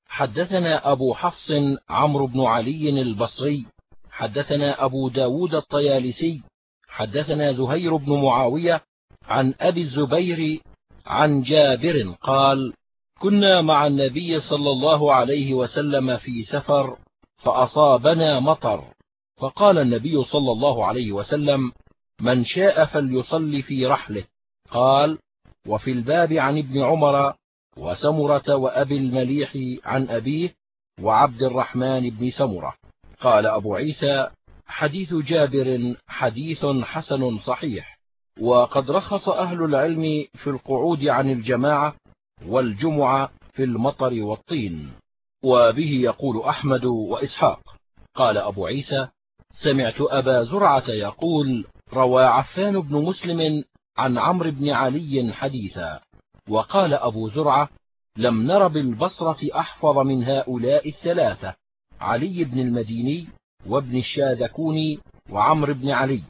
حدثنا أبو حفص عمرو بن علي البصري حدثنا أبو ب داود الطيالسي حدثنا زهير بن معاوية عن أبي الزبير عن جابر قال كنا مع النبي صلى الله عليه وسلم في سفر فأصابنا مطر. فقال النبي صلى الله عليه وسلم من شاء فليصل في رحله. قال وفي الباب عن ابن عمر وسمرة وأبي المليح عن أبيه وعبد الرحمن بن سمرة. قال أبو عيسى حديث جابر حديث حسن صحيح وقد رخص أهل العلم في القعود عن الجماعة والجمعة في المطر والطين وبه يقول أحمد وإسحاق. قال أبو عيسى سمعت أبا زرعة يقول روى عفان بن مسلم عن عمرو بن علي حديثا وقال أبو زرعة لم نر بالبصرة أحفظ من هؤلاء الثلاثة علي بن المديني وابن الشاذكوني وعمر بن علي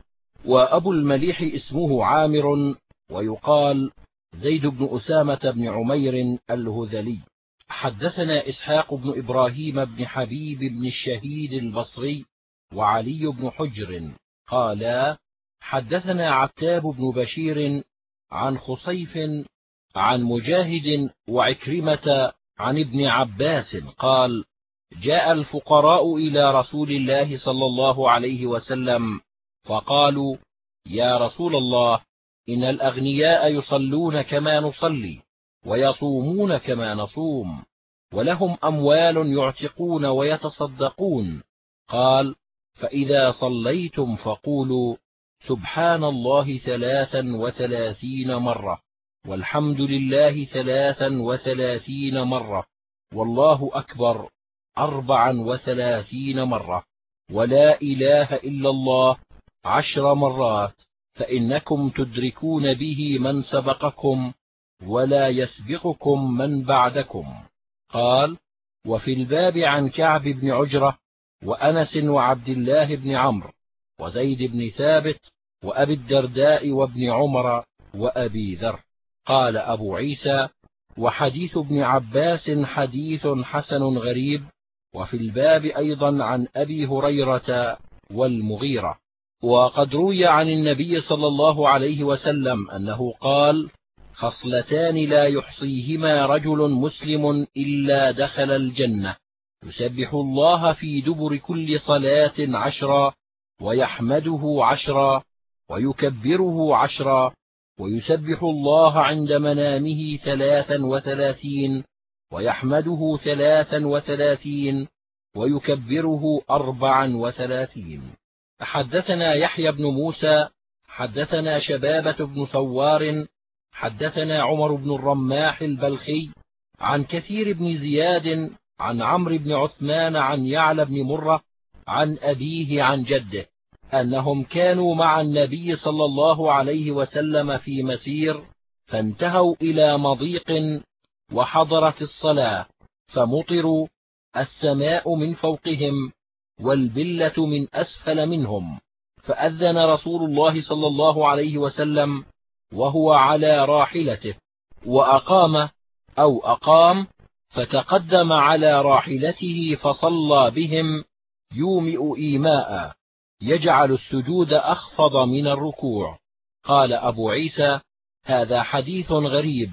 وأبو المليح اسمه عامر ويقال زيد بن أسامة بن عمير الهذلي. حدثنا إسحاق بن إبراهيم بن حبيب بن الشهيد البصري وعلي بن حجر قالا حدثنا عتاب بن بشير عن خصيف عن مجاهد وعكرمة عن ابن عباس قال جاء الفقراء إلى رسول الله صلى الله عليه وسلم فقالوا يا رسول الله إن الأغنياء يصلون كما نصلي ويصومون كما نصوم ولهم أموال يعتقون ويتصدقون. قال فإذا صليتم فقولوا سبحان الله ثلاثا وثلاثين مرة والحمد لله ثلاثا وثلاثين مرة والله أكبر. أربعا وثلاثين مرة. ولا إله إلا الله عشر مرات. فإنكم تدركون به من سبقكم ولا يسبقكم من بعدكم. قال وفي الباب عن كعب بن عجرة وأنس وعبد الله بن عمرو وزيد بن ثابت وأبي الدرداء وابن عمر وأبي ذر. قال أبو عيسى وحديث ابن عباس حديث حسن غريب وفي الباب أيضا عن أبي هريرة والمغيرة. وقد روي عن النبي صلى الله عليه وسلم أنه قال خصلتان لا يحصيهما رجل مسلم إلا دخل الجنة. يسبح الله في دبر كل صلاة عشرا ويحمده عشرا ويكبره عشرا ويسبح الله عند منامه ثلاثا وثلاثين ويحمده ثلاثا وثلاثين ويكبره أربعا وثلاثين. حدثنا يحيى بن موسى حدثنا شبابة بن ثوار حدثنا عمر بن الرماح البلخي عن كثير بن زياد عن عمرو بن عثمان عن يعلى بن مرة عن أبيه عن جده أنهم كانوا مع النبي صلى الله عليه وسلم في مسير فانتهوا إلى مضيق وحضرت الصلاة فمطروا السماء من فوقهم والبلة من أسفل منهم. فأذن رسول الله صلى الله عليه وسلم وهو على راحلته وأقام أو أقام فتقدم على راحلته فصلى بهم يومئ إيماء يجعل السجود أخفض من الركوع. قال أبو عيسى هذا حديث غريب.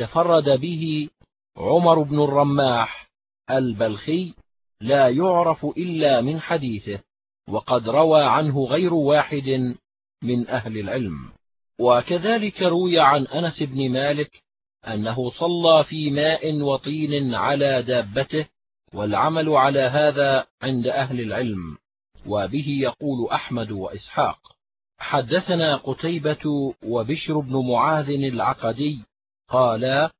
تفرد به عمر بن الرماح البلخي لا يعرف إلا من حديثه وقد روى عنه غير واحد من أهل العلم. وكذلك روي عن أنس بن مالك أنه صلى في ماء وطين على دابته والعمل على هذا عند أهل العلم وبه يقول أحمد وإسحاق. حدثنا قتيبة وبشر بن معاذ العقدي قالا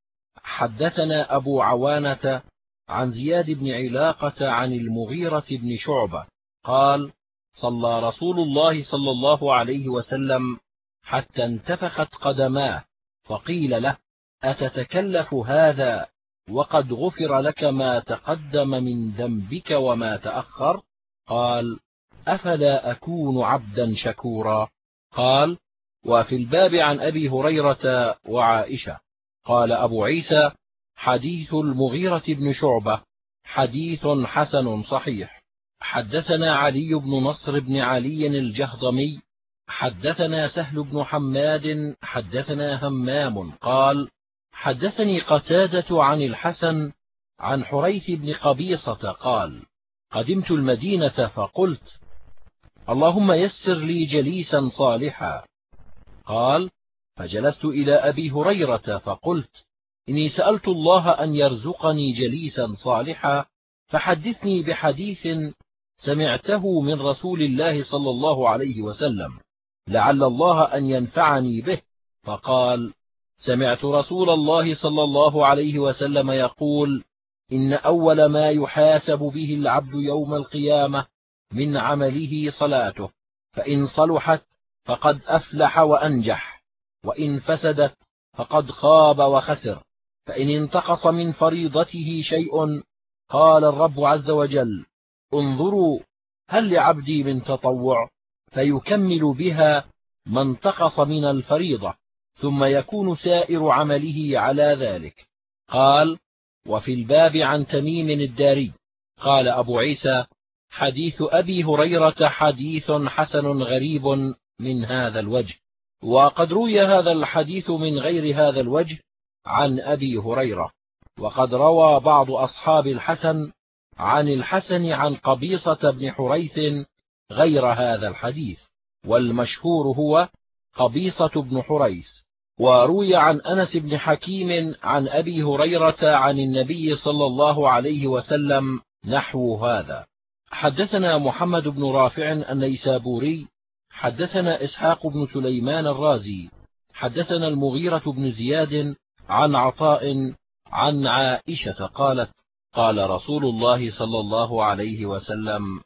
حدثنا أبو عوانة عن زياد بن علاقة عن المغيرة بن شعبة قال صلى رسول الله صلى الله عليه وسلم حتى انتفخت قدماه فقيل له أتتكلف هذا وقد غفر لك ما تقدم من ذنبك وما تأخر؟ قال أفلا أكون عبدا شكورا؟ قال وفي الباب عن أبي هريرة وعائشة. قال أبو عيسى حديث المغيرة بن شعبة حديث حسن صحيح. حدثنا علي بن نصر بن علي الجهضمي حدثنا سهل بن حماد حدثنا همام قال حدثني قتادة عن الحسن عن حريث بن قبيصة قال قدمت المدينة فقلت اللهم يسر لي جليسا صالحا. قال فجلست إلى أبي هريرة فقلت إني سألت الله أن يرزقني جليسا صالحا فحدثني بحديث سمعته من رسول الله صلى الله عليه وسلم لعل الله أن ينفعني به. فقال سمعت رسول الله صلى الله عليه وسلم يقول إن أول ما يحاسب به العبد يوم القيامة من عمله صلاته فإن صلحت فقد أفلح وأنجح. وإن فسدت فقد خاب وخسر. فإن انتقص من فريضته شيء قال الرب عز وجل انظروا هل لعبدي من تطوع؟ فيكمل بها ما انتقص من الفريضة ثم يكون سائر عمله على ذلك. قال وفي الباب عن تميم الداري. قال أبو عيسى حديث أبي هريرة حديث حسن غريب من هذا الوجه. وقد روي هذا الحديث من غير هذا الوجه عن أبي هريرة وقد روى بعض أصحاب الحسن عن الحسن عن قبيصة بن حريث غير هذا الحديث والمشهور هو قبيصة بن حريث. وروي عن أنس بن حكيم عن أبي هريرة عن النبي صلى الله عليه وسلم نحو هذا. حدثنا محمد بن رافع النيسابوري حدثنا إسحاق بن سليمان الرازي حدثنا المغيرة بن زياد عن عطاء عن عائشة قالت قال رسول الله صلى الله عليه وسلم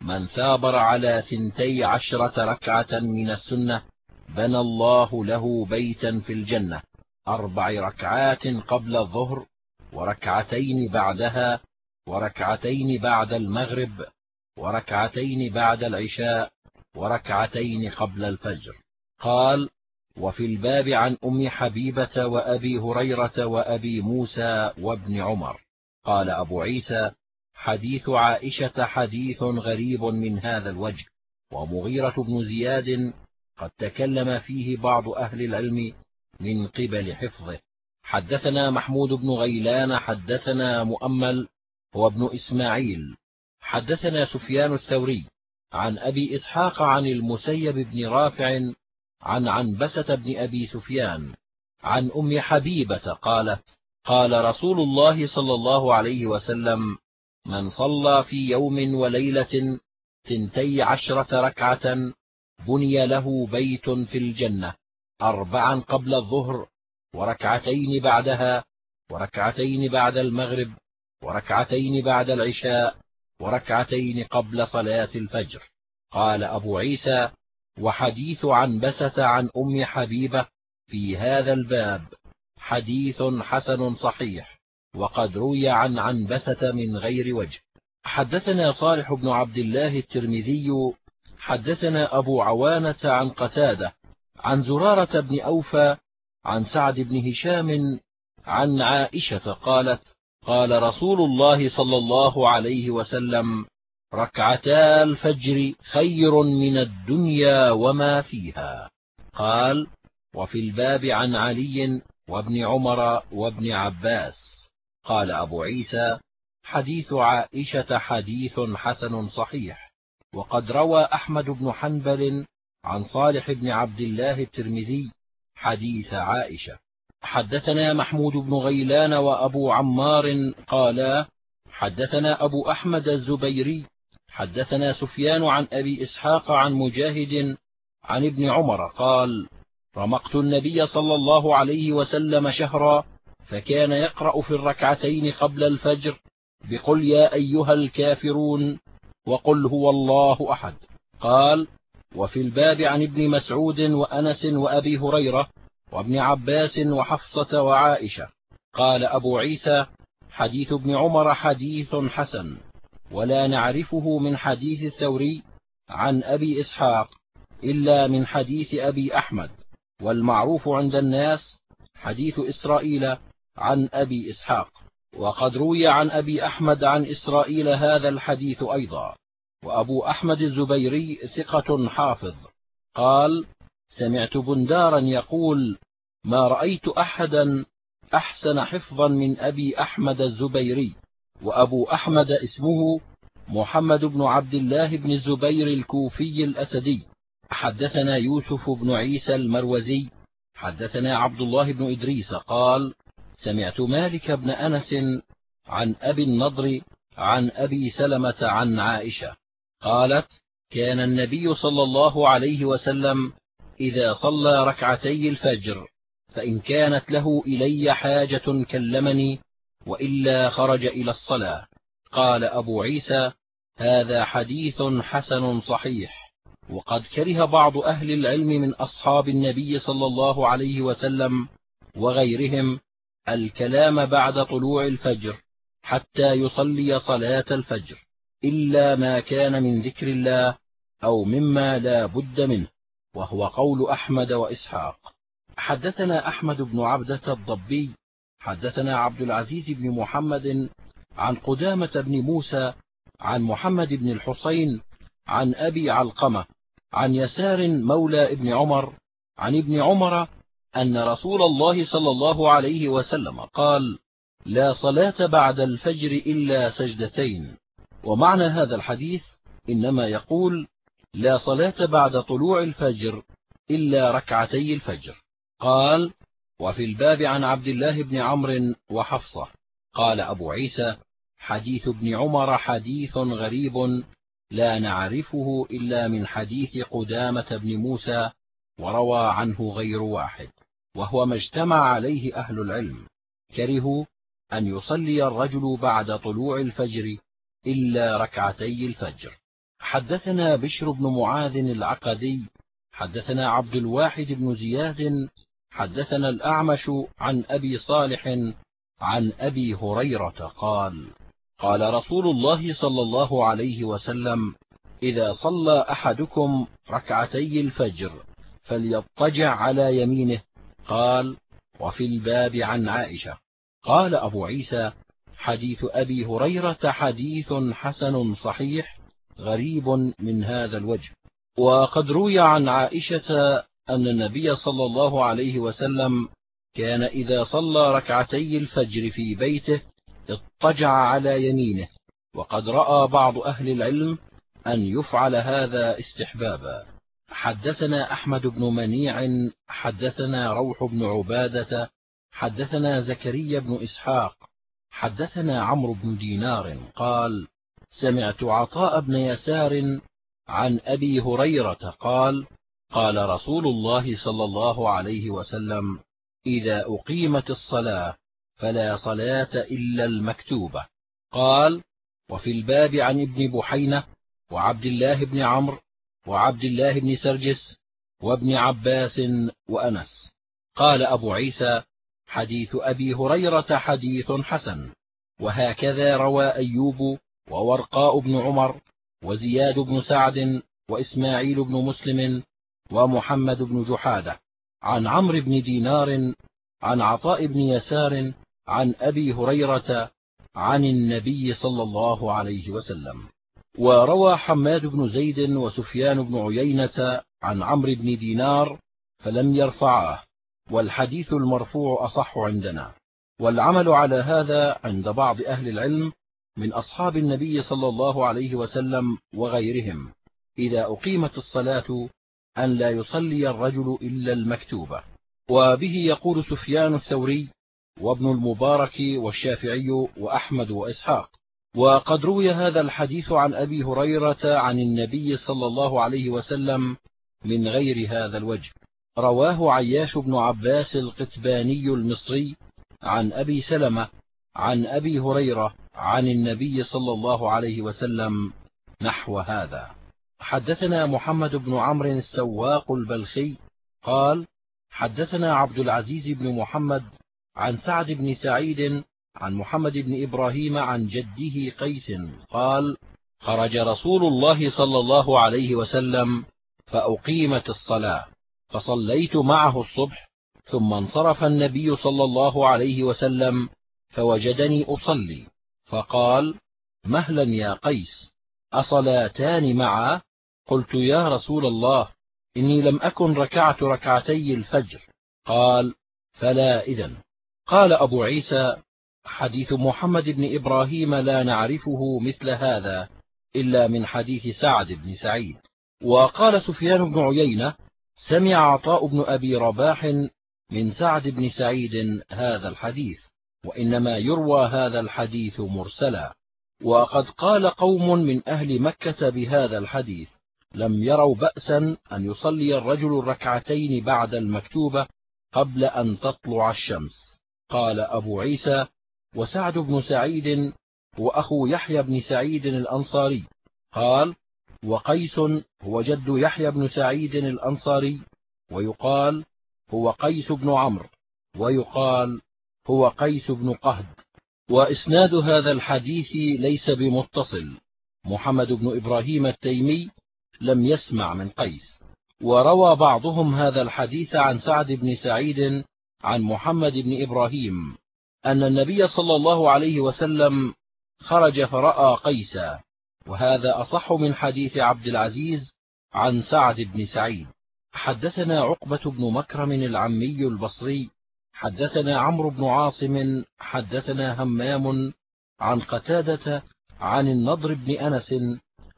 من ثابر على ثنتي عشرة ركعة من السنة بنى الله له بيتا في الجنة أربع ركعات قبل الظهر وركعتين بعدها وركعتين بعد المغرب وركعتين بعد العشاء وركعتين قبل الفجر. قال وفي الباب عن أم حبيبة وأبي هريرة وأبي موسى وابن عمر. قال أبو عيسى حديث عائشة حديث غريب من هذا الوجه ومغيرة بن زياد قد تكلم فيه بعض أهل العلم من قبل حفظه. حدثنا محمود بن غيلان حدثنا مؤمل هو ابن إسماعيل. حدثنا سفيان الثوري عن أبي إسحاق عن المسيب بن رافع عن عنبسة بن أبي سفيان عن أم حبيبة قالت قال رسول الله صلى الله عليه وسلم من صلى في يوم وليلة تنتي عشرة ركعة بني له بيت في الجنة أربعا قبل الظهر وركعتين بعدها وركعتين بعد المغرب وركعتين بعد العشاء وركعتين قبل صلاة الفجر. قال أبو عيسى وحديث عنبسة عن أم حبيبة في هذا الباب حديث حسن صحيح وقد روي عن عنبسة من غير وجه. حدثنا صالح بن عبد الله الترمذي حدثنا أبو عوانة عن قتادة عن زرارة بن أوفى عن سعد بن هشام عن عائشة قالت قال رسول الله صلى الله عليه وسلم ركعتا الفجر خير من الدنيا وما فيها. قال وفي الباب عن علي وابن عمر وابن عباس. قال أبو عيسى حديث عائشة حديث حسن صحيح وقد روى أحمد بن حنبل عن صالح بن عبد الله الترمذي حديث عائشة. حدثنا محمود بن غيلان وأبو عمار قالا حدثنا أبو أحمد الزبيري حدثنا سفيان عن أبي إسحاق عن مجاهد عن ابن عمر قال رمقت النبي صلى الله عليه وسلم شهرا فكان يقرأ في الركعتين قبل الفجر بقل يا أيها الكافرون وقل هو الله أحد. قال وفي الباب عن ابن مسعود وأنس وأبي هريرة وابن عباس وحفصة وعائشة. قال أبو عيسى حديث ابن عمر حديث حسن ولا نعرفه من حديث الثوري عن أبي إسحاق إلا من حديث أبي أحمد والمعروف عند الناس حديث إسرائيل عن أبي إسحاق. وقد روي عن أبي أحمد عن إسرائيل هذا الحديث أيضا. وأبو أحمد الزبيري ثقة حافظ. قال سمعت بندارا يقول ما رأيت أحدا أحسن حفظا من أبي أحمد الزبيري وأبو أحمد اسمه محمد بن عبد الله بن الزبير الكوفي الأسدي. حدثنا يوسف بن عيسى المروزي حدثنا عبد الله بن إدريس قال سمعت مالك بن أنس عن أبي النضر عن أبي سلمة عن عائشة قالت كان النبي صلى الله عليه وسلم إذا صلى ركعتي الفجر فإن كانت له إلي حاجة كلمني وإلا خرج إلى الصلاة. قال أبو عيسى هذا حديث حسن صحيح. وقد كره بعض أهل العلم من أصحاب النبي صلى الله عليه وسلم وغيرهم الكلام بعد طلوع الفجر حتى يصلي صلاة الفجر إلا ما كان من ذكر الله أو مما لا بد منه. وهو قول أحمد وإسحاق. حدثنا أحمد بن عبدة الضبي حدثنا عبد العزيز بن محمد عن قدامة بن موسى عن محمد بن الحسين عن أبي علقمة عن يسار مولى ابن عمر عن ابن عمر أن رسول الله صلى الله عليه وسلم قال لا صلاة بعد الفجر إلا سجدتين ومعنى هذا الحديث إنما يقول لا صلاة بعد طلوع الفجر إلا ركعتي الفجر. قال وفي الباب عن عبد الله بن عمرو وحفصة. قال أبو عيسى حديث ابن عمر حديث غريب لا نعرفه إلا من حديث قدامة بن موسى وروى عنه غير واحد وهو ما اجتمع عليه أهل العلم. كرهوا أن يصلي الرجل بعد طلوع الفجر إلا ركعتي الفجر. حدثنا بشر بن معاذ العقدي حدثنا عبد الواحد بن زياد حدثنا الأعمش عن أبي صالح عن أبي هريرة قال قال رسول الله صلى الله عليه وسلم إذا صلى أحدكم ركعتي الفجر فليضطجع على يمينه. قال وفي الباب عن عائشة. قال أبو عيسى حديث أبي هريرة حديث حسن صحيح غريب من هذا الوجه. وقد روي عن عائشة أن النبي صلى الله عليه وسلم كان إذا صلى ركعتي الفجر في بيته اضطجع على يمينه وقد رأى بعض أهل العلم أن يفعل هذا استحبابا. حدثنا أحمد بن منيع حدثنا روح بن عبادة حدثنا زكريا بن إسحاق حدثنا عمرو بن دينار قال سمعت عطاء بن يسار عن أبي هريرة قال قال رسول الله صلى الله عليه وسلم إذا أقيمت الصلاة فلا صلاة إلا المكتوبة. قال وفي الباب عن ابن بحينة وعبد الله بن عمرو وعبد الله بن سرجس وابن عباس وأنس. قال أبو عيسى حديث أبي هريرة حديث حسن وهكذا روى أيوب وورقاء بن عمر وزياد بن سعد وإسماعيل بن مسلم ومحمد بن جحادة. عن عمرو بن دينار عن عطاء بن يسار عن أبي هريرة عن النبي صلى الله عليه وسلم. وروى حماد بن زيد وسفيان بن عيينة عن عمرو بن دينار فلم يرفعاه. والحديث المرفوع أصح عندنا. والعمل على هذا عند بعض أهل العلم من أصحاب النبي صلى الله عليه وسلم وغيرهم إذا أقيمت الصلاة أن لا يصلي الرجل إلا المكتوبة. وبه يقول سفيان الثوري وابن المبارك والشافعي وأحمد وإسحاق. وقد روي هذا الحديث عن أبي هريرة عن النبي صلى الله عليه وسلم من غير هذا الوجه. رواه عياش بن عباس القتباني المصري عن أبي سلمة عن أبي هريرة عن النبي صلى الله عليه وسلم نحو هذا. حدثنا محمد بن عمرو السواق البلخي قال حدثنا عبد العزيز بن محمد عن سعد بن سعيد عن محمد بن إبراهيم عن جده قيس قال خرج رسول الله صلى الله عليه وسلم فأقيمت الصلاة فصليت معه الصبح ثم انصرف النبي صلى الله عليه وسلم فوجدني أصلي. فقال مهلا يا قيس؟ أصلاتان معا؟ قلت يا رسول الله إني لم أكن ركعت ركعتي الفجر. قال فلا إذن. قال أبو عيسى حديث محمد بن إبراهيم لا نعرفه مثل هذا إلا من حديث سعد بن سعيد. وقال سفيان بن عيينة سمع عطاء بن أبي رباح من سعد بن سعيد هذا الحديث. وإنما يروى هذا الحديث مرسلا. وقد قال قوم من أهل مكة بهذا الحديث لم يروا بأسا أن يصلي الرجل الركعتين بعد المكتوبة قبل أن تطلع الشمس. قال أبو عيسى وسعد بن سعيد وأخو يحيى بن سعيد الأنصاري. قال وقيس هو جد يحيى بن سعيد الأنصاري ويقال هو قيس بن عمرو ويقال هو قيس بن قهد وإسناد هذا الحديث ليس بمتصل. محمد بن إبراهيم التيمي لم يسمع من قيس. وروى بعضهم هذا الحديث عن سعد بن سعيد عن محمد بن إبراهيم أن النبي صلى الله عليه وسلم خرج فرأى قيسا. وهذا أصح من حديث عبد العزيز عن سعد بن سعيد. حدثنا عقبة بن مكرم العمي البصري حدثنا عمرو بن عاصم حدثنا همام عن قتادة عن النضر بن أنس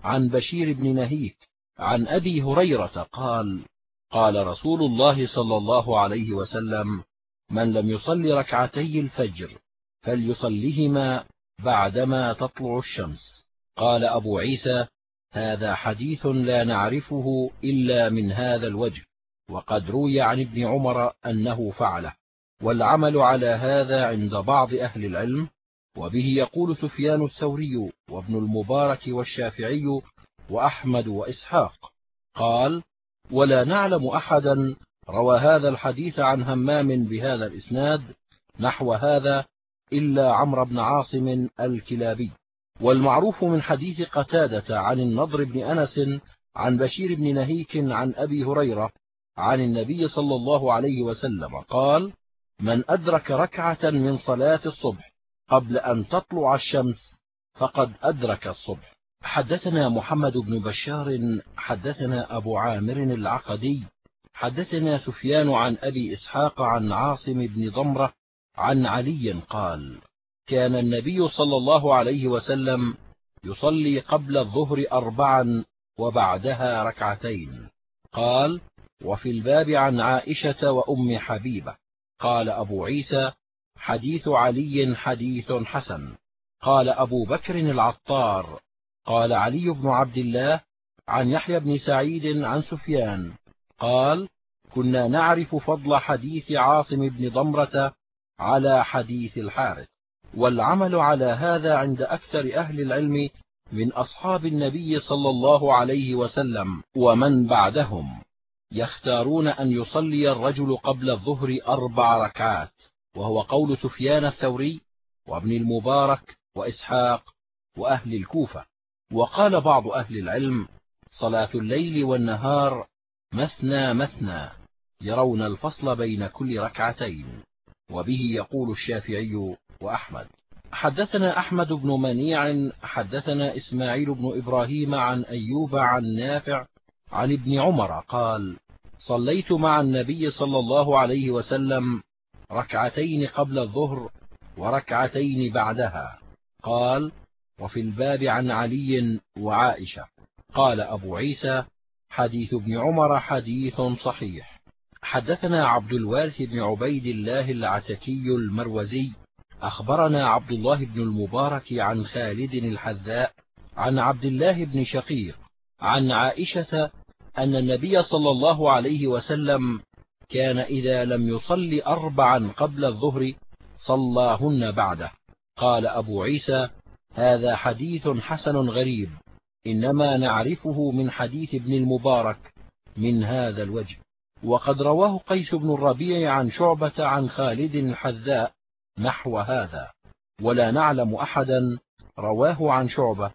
عن بشير بن نهيك عن أبي هريرة قال قال رسول الله صلى الله عليه وسلم من لم يصل ركعتي الفجر فليصلهما بعدما تطلع الشمس قال أبو عيسى هذا حديث لا نعرفه إلا من هذا الوجه وقد روي عن ابن عمر أنه فعله والعمل على هذا عند بعض أهل العلم وبه يقول سفيان الثوري وابن المبارك والشافعي وأحمد وإسحاق. قال ولا نعلم أحدا روى هذا الحديث عن همام بهذا الإسناد نحو هذا إلا عمرو بن عاصم الكلابي. والمعروف من حديث قتادة عن النضر بن أنس عن بشير بن نهيك عن أبي هريرة عن النبي صلى الله عليه وسلم قال من أدرك ركعة من صلاة الصبح قبل أن تطلع الشمس فقد أدرك الصبح. حدثنا محمد بن بشار حدثنا أبو عامر العقدي حدثنا سفيان عن أبي إسحاق عن عاصم بن ضمرة عن علي قال كان النبي صلى الله عليه وسلم يصلي قبل الظهر أربعا وبعدها ركعتين. قال وفي الباب عن عائشة وأم حبيبة. قال أبو عيسى حديث علي حديث حسن. قال أبو بكر العطار. قال علي بن عبد الله عن يحيى بن سعيد عن سفيان. قال كنا نعرف فضل حديث عاصم بن ضمرة على حديث الحارث والعمل على هذا عند أكثر أهل العلم من أصحاب النبي صلى الله عليه وسلم ومن بعدهم. يختارون أن يصلي الرجل قبل الظهر أربع ركعات وهو قول سفيان الثوري وابن المبارك وإسحاق وأهل الكوفة. وقال بعض أهل العلم صلاة الليل والنهار مثنى مثنى يرون الفصل بين كل ركعتين وبه يقول الشافعي وأحمد. حدثنا أحمد بن منيع حدثنا إسماعيل بن إبراهيم عن أيوب عن نافع عن ابن عمر قال صليت مع النبي صلى الله عليه وسلم ركعتين قبل الظهر وركعتين بعدها. قال وفي الباب عن علي وعائشة. قال أبو عيسى حديث ابن عمر حديث صحيح. حدثنا عبد الوارث بن عبيد الله العتكي المروزي. أخبرنا عبد الله بن المبارك عن خالد الحذاء عن عبد الله بن شقيق عن عائشة أن النبي صلى الله عليه وسلم كان إذا لم يصل أربعا قبل الظهر صلاهن بعده. قال أبو عيسى هذا حديث حسن غريب إنما نعرفه من حديث ابن المبارك من هذا الوجه. وقد رواه قيس بن الربيع عن شعبة عن خالد الحذاء نحو هذا. ولا نعلم أحدا رواه عن شعبة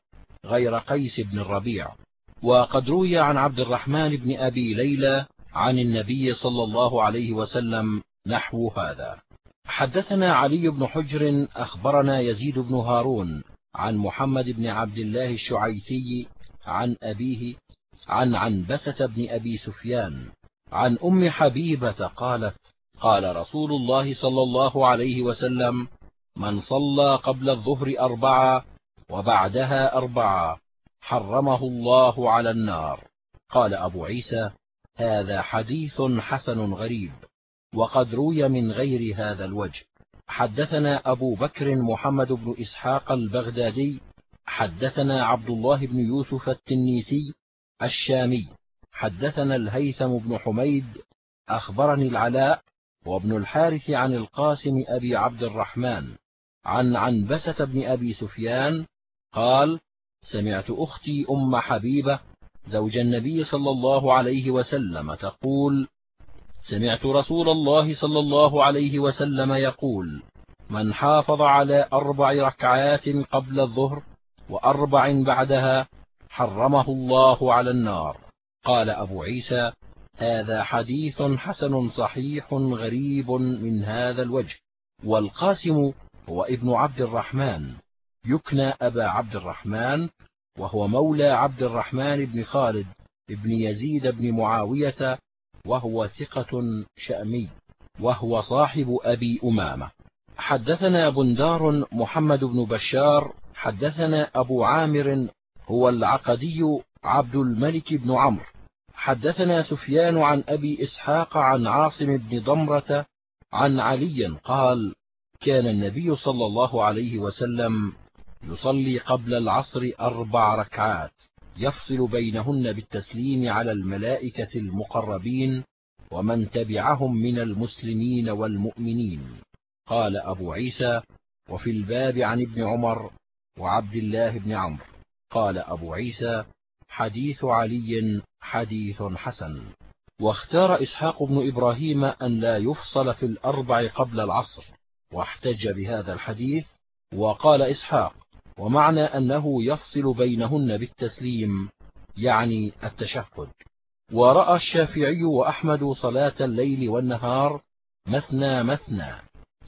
غير قيس بن الربيع. وقد روي عن عبد الرحمن بن أبي ليلى عن النبي صلى الله عليه وسلم نحو هذا. حدثنا علي بن حجر أخبرنا يزيد بن هارون عن محمد بن عبد الله الشعيثي عن أبيه عن عنبسة بن أبي سفيان عن أم حبيبة قالت قال رسول الله صلى الله عليه وسلم من صلى قبل الظهر أربعة وبعدها أربعة حرمه الله على النار. قال أبو عيسى هذا حديث حسن غريب وقد روي من غير هذا الوجه. حدثنا أبو بكر محمد بن إسحاق البغدادي حدثنا عبد الله بن يوسف التنيسي الشامي حدثنا الهيثم بن حميد أخبرني العلاء وابن الحارث عن القاسم أبي عبد الرحمن عن عنبسة بن أبي سفيان قال سمعت أختي أم حبيبة زوج النبي صلى الله عليه وسلم تقول سمعت رسول الله صلى الله عليه وسلم يقول من حافظ على أربع ركعات قبل الظهر وأربع بعدها حرمه الله على النار. قال أبو عيسى هذا حديث حسن صحيح غريب من هذا الوجه. والقاسم هو ابن عبد الرحمن. يكنى أبا عبد الرحمن وهو مولى عبد الرحمن بن خالد بن يزيد بن معاوية وهو ثقة شأمي وهو صاحب أبي أمامة. حدثنا بندار محمد بن بشار حدثنا أبو عامر هو العقدي عبد الملك بن عمرو. حدثنا سفيان عن أبي إسحاق عن عاصم بن ضمرة عن علي قال كان النبي صلى الله عليه وسلم يصلي قبل العصر أربع ركعات يفصل بينهن بالتسليم على الملائكة المقربين ومن تبعهم من المسلمين والمؤمنين. قال أبو عيسى وفي الباب عن ابن عمر وعبد الله بن عمرو. قال أبو عيسى حديث علي حديث حسن. واختار إسحاق بن إبراهيم أن لا يفصل في الأربع قبل العصر واحتج بهذا الحديث وقال إسحاق ومعنى أنه يفصل بينهن بالتسليم يعني التشهد. ورأى الشافعي وأحمد صلاة الليل والنهار مثنى مثنى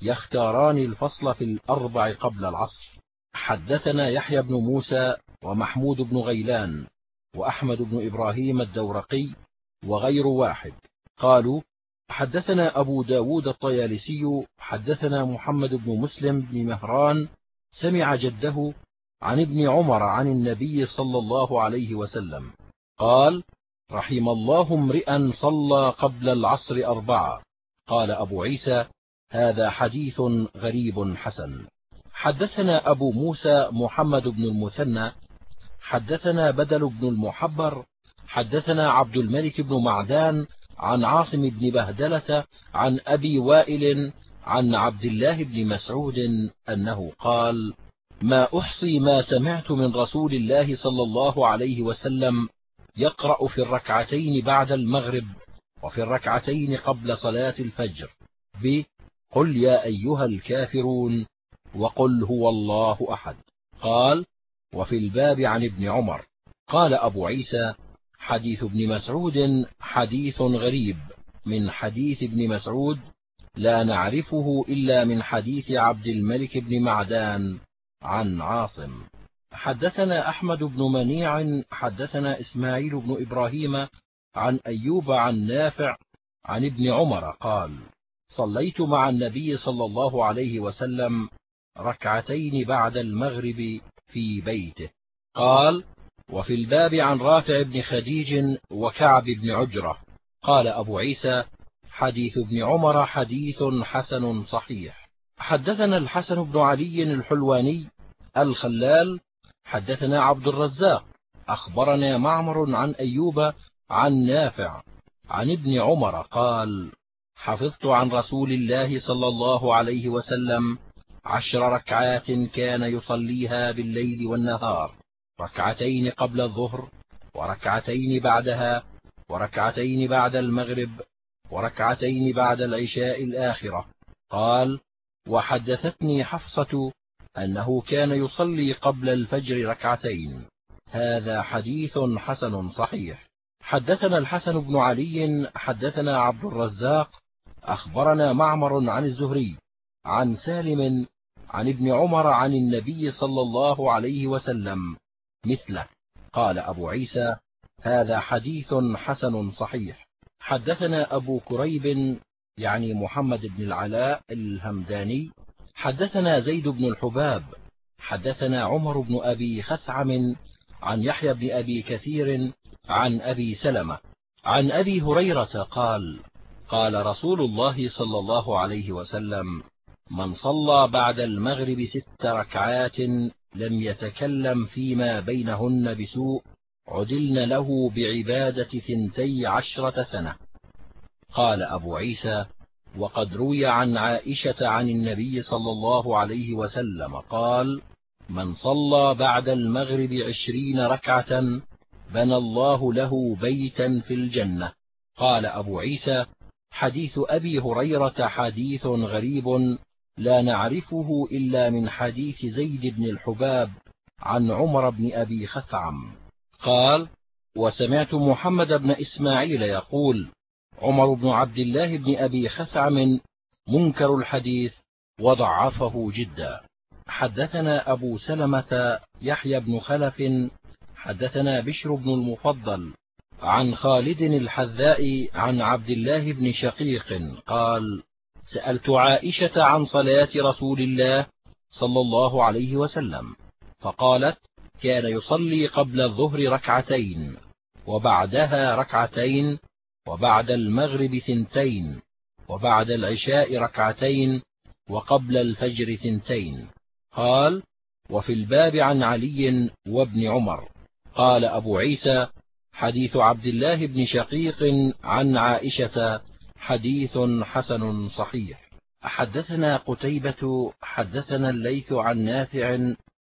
يختاران الفصل في الأربع قبل العصر. حدثنا يحيى بن موسى ومحمود بن غيلان وأحمد بن إبراهيم الدورقي وغير واحد. قالوا حدثنا أبو ب داود الطيالسي حدثنا محمد بن مسلم بن مهران سمع جده عن ابن عمر عن النبي صلى الله عليه وسلم قال رحم الله امرئا صلى قبل العصر أربعة. قال أبو عيسى هذا حديث غريب حسن. حدثنا أبو موسى محمد بن المثنى حدثنا بدل بن المحبر حدثنا عبد الملك بن معدان عن عاصم بن بهدلة عن أبي وائل عن عبد الله بن مسعود أنه قال ما أحصي ما سمعت من رسول الله صلى الله عليه وسلم يقرأ في الركعتين بعد المغرب وفي الركعتين قبل صلاة الفجر. بقل يا أيها الكافرون وقل هو الله أحد. قال وفي الباب عن ابن عمر. قال أبو عيسى حديث ابن مسعود حديث غريب من حديث ابن مسعود لا نعرفه إلا من حديث عبد الملك بن معدان عن عاصم. حدثنا أحمد بن منيع حدثنا إسماعيل بن إبراهيم عن أيوب عن نافع عن ابن عمر قال صليت مع النبي صلى الله عليه وسلم ركعتين بعد المغرب في بيته. قال وفي الباب عن رافع بن خديج وكعب بن عجرة. قال أبو عيسى حديث ابن عمر حديث حسن صحيح. حدثنا الحسن بن علي الحلواني الخلال حدثنا عبد الرزاق أخبرنا معمر عن أيوب عن نافع عن ابن عمر قال حفظت عن رسول الله صلى الله عليه وسلم عشر ركعات كان يصليها بالليل والنهار ركعتين قبل الظهر وركعتين بعدها وركعتين بعد المغرب وركعتين بعد العشاء الآخرة. قال وحدثتني حفصة أنه كان يصلي قبل الفجر ركعتين. هذا حديث حسن صحيح. حدثنا الحسن بن علي حدثنا عبد الرزاق أخبرنا معمر عن الزهري عن سالم عن ابن عمر عن النبي صلى الله عليه وسلم مثله. قال أبو عيسى هذا حديث حسن صحيح. حدثنا أبو كريب يعني محمد بن العلاء الهمداني. حدثنا زيد بن الحباب. حدثنا عمر بن أبي خثعم عن يحيى بن أبي كثير عن أبي سلمة. عن أبي هريرة قال قال رسول الله صلى الله عليه وسلم من صلى بعد المغرب ست ركعات لم يتكلم فيما بينهن بسوء عدلن له بعبادة ثنتي عشرة سنة. قال أبو عيسى وقد روي عن عائشة عن النبي صلى الله عليه وسلم قال من صلى بعد المغرب عشرين ركعة بنى الله له بيتا في الجنة. قال أبو عيسى حديث أبي هريرة حديث غريب لا نعرفه إلا من حديث زيد بن الحباب عن عمر بن أبي خثعم. قال وسمعت محمد بن إسماعيل يقول عمر بن عبد الله بن أبي خثعم منكر الحديث وضعفه جدا. حدثنا أبو سلمة يحيى بن خلف حدثنا بشر بن المفضل عن خالد الحذاء عن عبد الله بن شقيق قال سألت عائشة عن صلاة رسول الله صلى الله عليه وسلم فقالت كان يصلي قبل الظهر ركعتين وبعدها ركعتين وبعد المغرب ثنتين وبعد العشاء ركعتين وقبل الفجر ثنتين. قال وفي الباب عن علي وابن عمر. قال أبو عيسى حديث عبد الله بن شقيق عن عائشة حديث حسن صحيح. حدثنا قتيبة حدثنا الليث عن نافع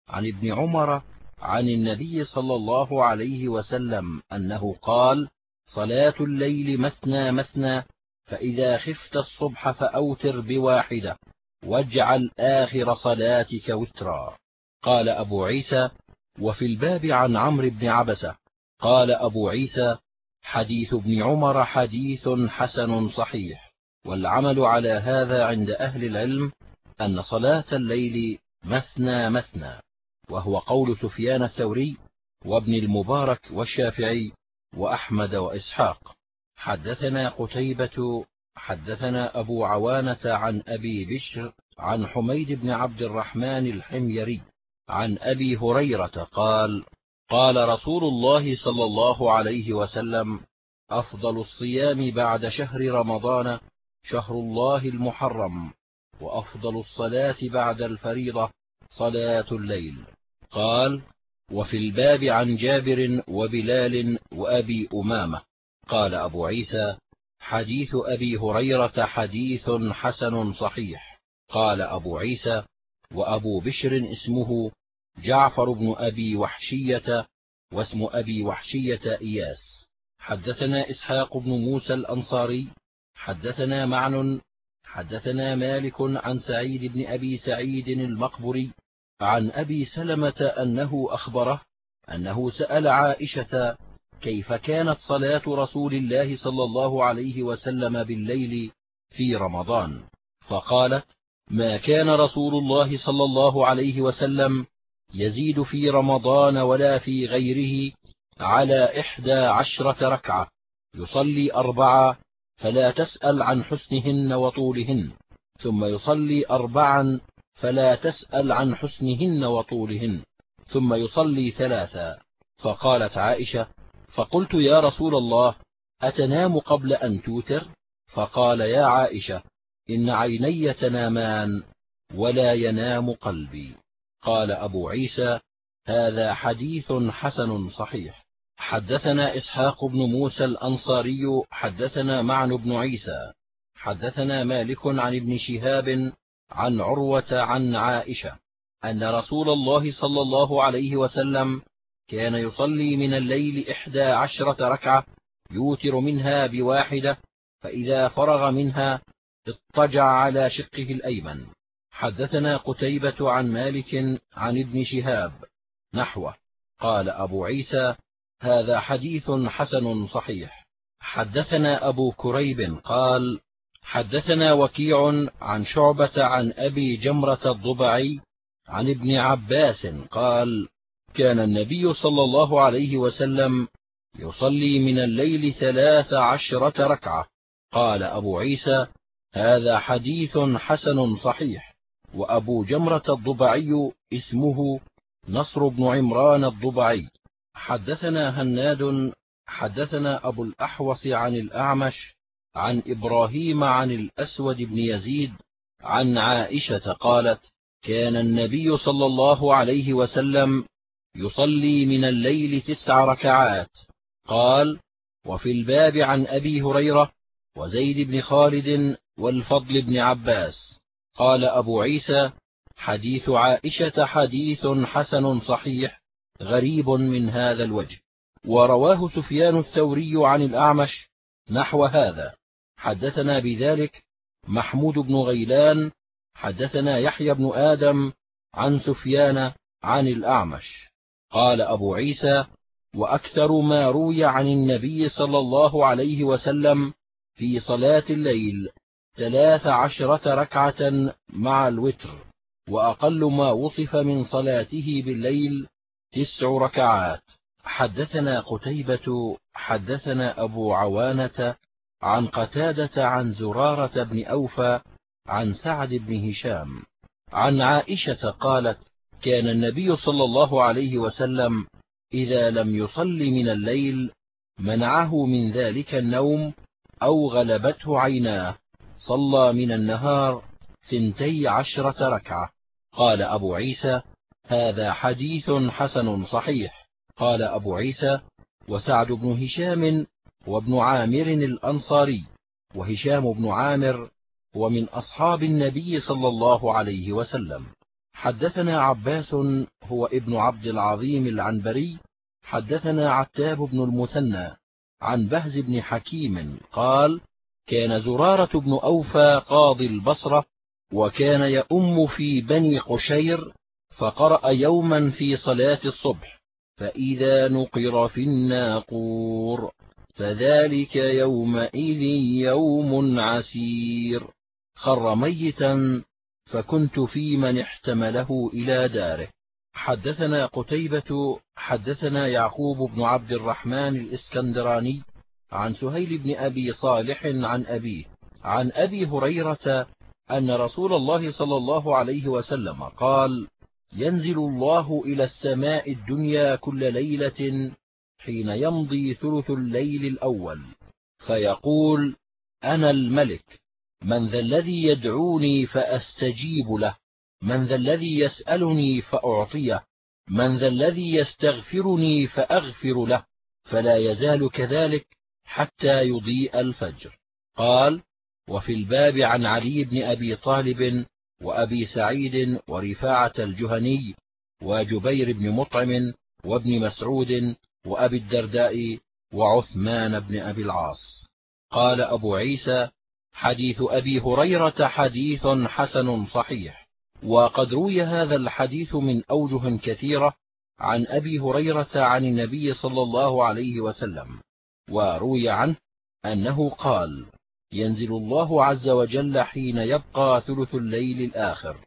عن ابن عمر عن النبي صلى الله عليه وسلم أنه قال صلاة الليل مثنى مثنى فإذا خفت الصبح فأوتر بواحدة واجعل آخر صلاتك وترا. قال أبو عيسى وفي الباب عن عمرو بن عبسة. قال أبو عيسى حديث ابن عمر حديث حسن صحيح والعمل على هذا عند أهل العلم أن صلاة الليل مثنى مثنى. وهو قول سفيان الثوري وابن المبارك والشافعي وأحمد وإسحاق. حدثنا قتيبة حدثنا أبو عوانة عن أبي بشر عن حميد بن عبد الرحمن الحميري عن أبي هريرة قال قال رسول الله صلى الله عليه وسلم أفضل الصيام بعد شهر رمضان شهر الله المحرم وأفضل الصلاة بعد الفريضة صلاة الليل. قال وفي الباب عن جابر وبلال وأبي أمامة. قال أبو عيسى حديث أبي هريرة حديث حسن صحيح. قال أبو عيسى وأبو بشر اسمه جعفر بن أبي وحشية واسم أبي وحشية إياس. حدثنا إسحاق بن موسى الأنصاري. حدثنا معن. حدثنا مالك عن سعيد بن أبي سعيد المقبري عن أبي سلمة أنه أخبره أنه سأل عائشة كيف كانت صلاة رسول الله صلى الله عليه وسلم بالليل في رمضان. فقالت ما كان رسول الله صلى الله عليه وسلم يزيد في رمضان ولا في غيره على إحدى عشرة ركعة يصلي أربعة فلا تسأل عن حسنهن وطولهن ثم يصلي أربعا فلا تسأل عن حسنهن وطولهن. ثم يصلي ثلاثا. فقالت عائشة فقلت يا رسول الله أتنام قبل أن توتر؟ فقال يا عائشة إن عيني تنامان ولا ينام قلبي. قال أبو عيسى هذا حديث حسن صحيح. حدثنا إسحاق بن موسى الأنصاري حدثنا معن بن عيسى حدثنا مالك عن ابن شهاب عن عروة عن عائشة أن رسول الله صلى الله عليه وسلم كان يصلي من الليل إحدى عشرة ركعة يوتر منها بواحدة فإذا فرغ منها اضطجع على شقه الأيمن. حدثنا قتيبة عن مالك عن ابن شهاب نحوه. قال أبو عيسى هذا حديث حسن صحيح. حدثنا أبو كريب قال حدثنا وكيع عن شعبة عن أبي جمرة الضبعي عن ابن عباس قال كان النبي صلى الله عليه وسلم يصلي من الليل ثلاث عشرة ركعة. قال أبو عيسى هذا حديث حسن صحيح. وأبو جمرة الضبعي اسمه نصر بن عمران الضبعي. حدثنا هناد حدثنا أبو الأحوص عن الأعمش عن إبراهيم عن الأسود بن يزيد عن عائشة قالت كان النبي صلى الله عليه وسلم يصلي من الليل تسع ركعات. قال وفي الباب عن أبي هريرة وزيد بن خالد والفضل بن عباس. قال أبو عيسى حديث عائشة حديث حسن صحيح غريب من هذا الوجه. ورواه سفيان الثوري عن الأعمش نحو هذا. حدثنا بذلك محمود بن غيلان حدثنا يحيى بن آدم عن سفيان عن الأعمش. قال أبو عيسى وأكثر ما روي عن النبي صلى الله عليه وسلم في صلاة الليل ثلاث عشرة ركعة مع الوتر وأقل ما وصف من صلاته بالليل تسع ركعات. حدثنا قتيبة حدثنا أبو عوانة عن قتادة عن زرارة بن أوفى عن سعد بن هشام. عن عائشة قالت كان النبي صلى الله عليه وسلم إذا لم يصل من الليل منعه من ذلك النوم أو غلبته عيناه. صلى من النهار ثنتي عشرة ركعة. قال أبو عيسى هذا حديث حسن صحيح. قال أبو عيسى وسعد بن هشام وابن عامر الأنصاري وهشام بن عامر ومن أصحاب النبي صلى الله عليه وسلم. حدثنا عباس هو ابن عبد العظيم العنبري. حدثنا عتاب بن المثنى عن بهز بن حكيم قال كان زرارة بن أوفى قاضي البصرة وكان يؤم في بني قشير فقرأ يوما في صلاة الصبح فإذا نقر في الناقور. فذلك يومئذ يوم عسير. خر ميتا فكنت في من احتمله إلى داره. حدثنا قتيبة حدثنا يعقوب بن عبد الرحمن الإسكندراني عن سهيل بن أبي صالح عن أبيه عن أبي هريرة أن رسول الله صلى الله عليه وسلم قال ينزل الله إلى السماء الدنيا كل ليلة حين يمضي ثلث الليل الأول فيقول أنا الملك من ذا الذي يدعوني فأستجيب له من ذا الذي يسألني فأعطيه من ذا الذي يستغفرني فأغفر له فلا يزال كذلك حتى يضيء الفجر. قال وفي الباب عن علي بن أبي طالب وأبي سعيد ورفاعة الجهني وجبير بن مطعم وابن مسعود وأبي الدرداء وعثمان بن أبي العاص. قال أبو عيسى حديث أبي هريرة حديث حسن صحيح. وقد روي هذا الحديث من أوجه كثيرة عن أبي هريرة عن النبي صلى الله عليه وسلم وروي عنه أنه قال ينزل الله عز وجل حين يبقى ثلث الليل الآخر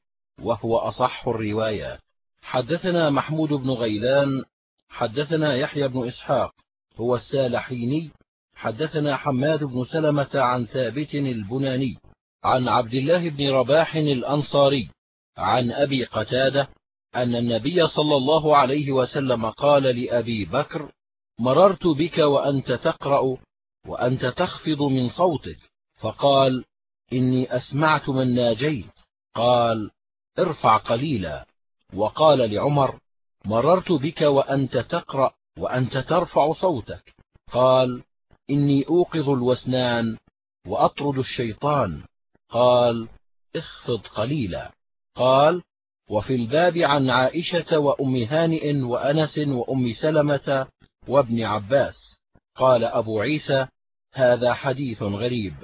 وهو أصح الروايات. حدثنا محمود بن غيلان حدثنا يحيى بن إسحاق هو السالحيني حدثنا حماد بن سلمة عن ثابت البناني عن عبد الله بن رباح الأنصاري عن أبي قتادة أن النبي صلى الله عليه وسلم قال لأبي بكر مررت بك وأنت تقرأ وأنت تخفض من صوتك. فقال إني أسمعت من ناجيت قال ارفع قليلا. وقال لعمر مررت بك وأنت تقرأ وأنت ترفع صوتك. قال إني أوقظ الوسنان وأطرد الشيطان. قال اخفض قليلا. قال وفي الباب عن عائشة وأم هانئ وأنس وأم سلمة وابن عباس. قال أبو عيسى هذا حديث غريب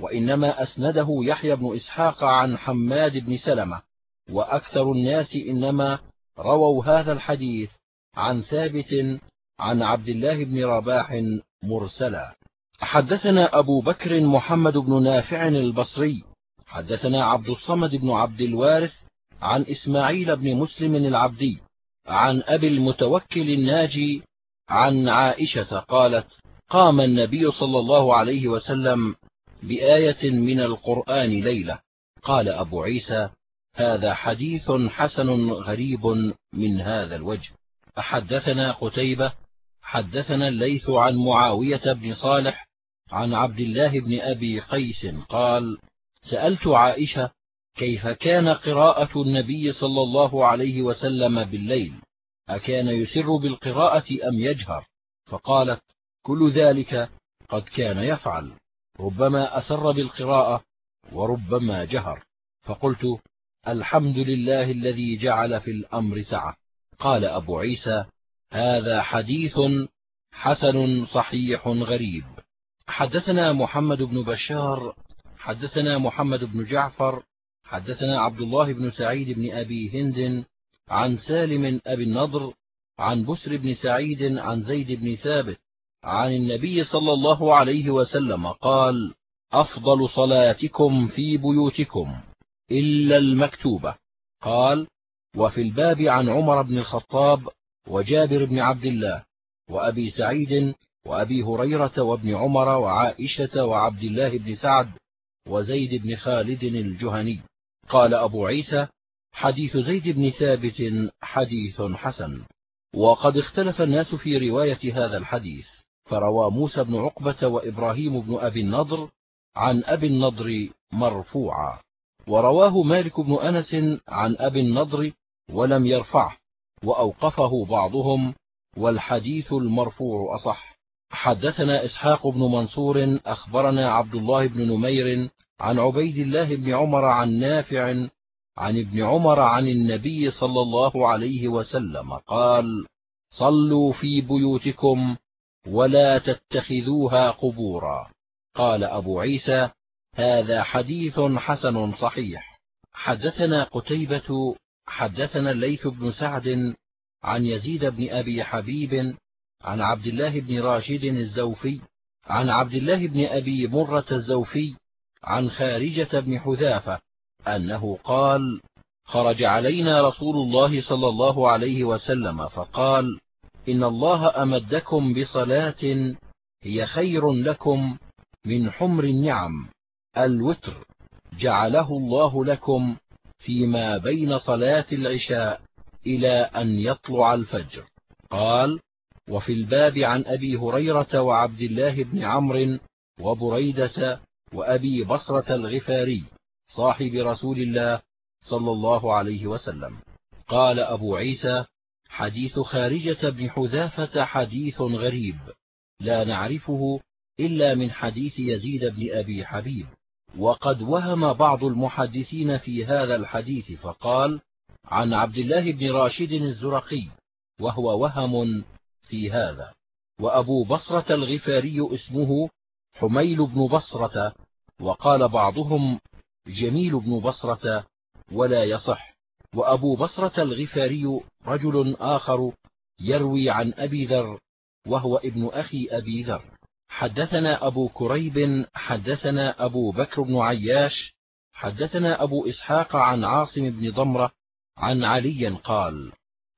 وإنما أسنده يحيى بن إسحاق عن حماد بن سلمة وأكثر الناس إنما رووا هذا الحديث عن ثابت عن عبد الله بن رباح مرسلا. حدثنا أبو بكر محمد بن نافع البصري. حدثنا عبد الصمد بن عبد الوارث عن إسماعيل بن مسلم العبدي عن أبي المتوكل الناجي عن عائشة قالت قام النبي صلى الله عليه وسلم بآية من القرآن ليلة. قال أبو عيسى هذا حديث حسن غريب من هذا الوجه. حدثنا قتيبة حدثنا الليث عن معاوية بن صالح عن عبد الله بن أبي قيس قال سألت عائشة كيف كان قراءة النبي صلى الله عليه وسلم بالليل؟ أكان يسر بالقراءة أم يجهر؟ فقالت كل ذلك قد كان يفعل ربما أسر بالقراءة وربما جهر. فقلت الحمد لله الذي جعل في الأمر سعة. قال أبو عيسى هذا حديث حسن صحيح غريب. حدثنا محمد بن بشار حدثنا محمد بن جعفر حدثنا عبد الله بن سعيد بن أبي هند عن سالم أبي النضر عن بسر بن سعيد عن زيد بن ثابت عن النبي صلى الله عليه وسلم قال أفضل صلاتكم في بيوتكم. إلا المكتوبة. قال وفي الباب عن عمر بن الخطاب وجابر بن عبد الله وأبي سعيد وأبي هريرة وابن عمر وعائشة وعبد الله بن سعد وزيد بن خالد الجهني. قال أبو عيسى حديث زيد بن ثابت حديث حسن. وقد اختلف الناس في رواية هذا الحديث. فروى موسى بن عقبة وإبراهيم بن أبي النضر عن أبي النضر مرفوعا. ورواه مالك بن أنس عن أبي النضر ولم يرفعه وأوقفه بعضهم والحديث المرفوع أصح. حدثنا إسحاق بن منصور أخبرنا عبد الله بن نمير عن عبيد الله بن عمر عن نافع عن ابن عمر عن النبي صلى الله عليه وسلم قال صلوا في بيوتكم ولا تتخذوها قبورا. قال أبو عيسى هذا حديث حسن صحيح. حدثنا قتيبة حدثنا الليث بن سعد عن يزيد بن أبي حبيب عن عبد الله بن راشد الزوفي عن عبد الله بن أبي مرة الزوفي عن خارجة بن حذافة أنه قال خرج علينا رسول الله صلى الله عليه وسلم فقال إن الله أمدكم بصلاة هي خير لكم من حمر النعم. الوتر جعله الله لكم فيما بين صلاة العشاء إلى أن يطلع الفجر. قال وفي الباب عن أبي هريرة وعبد الله بن عمرو وبريدة وأبي بصرة الغفاري صاحب رسول الله صلى الله عليه وسلم. قال أبو عيسى حديث خارجة بن حذافة حديث غريب لا نعرفه إلا من حديث يزيد بن أبي حبيب. وقد وهم بعض المحدثين في هذا الحديث فقال عن عبد الله بن راشد الزرقي وهو وهم في هذا. وأبو بصرة الغفاري اسمه حميل بن بصرة وقال بعضهم جميل بن بصرة ولا يصح. وأبو بصرة الغفاري رجل آخر يروي عن أبي ذر وهو ابن أخي أبي ذر. حدثنا أبو كريب حدثنا أبو بكر بن عياش حدثنا أبو إسحاق عن عاصم بن ضمرة عن علي قال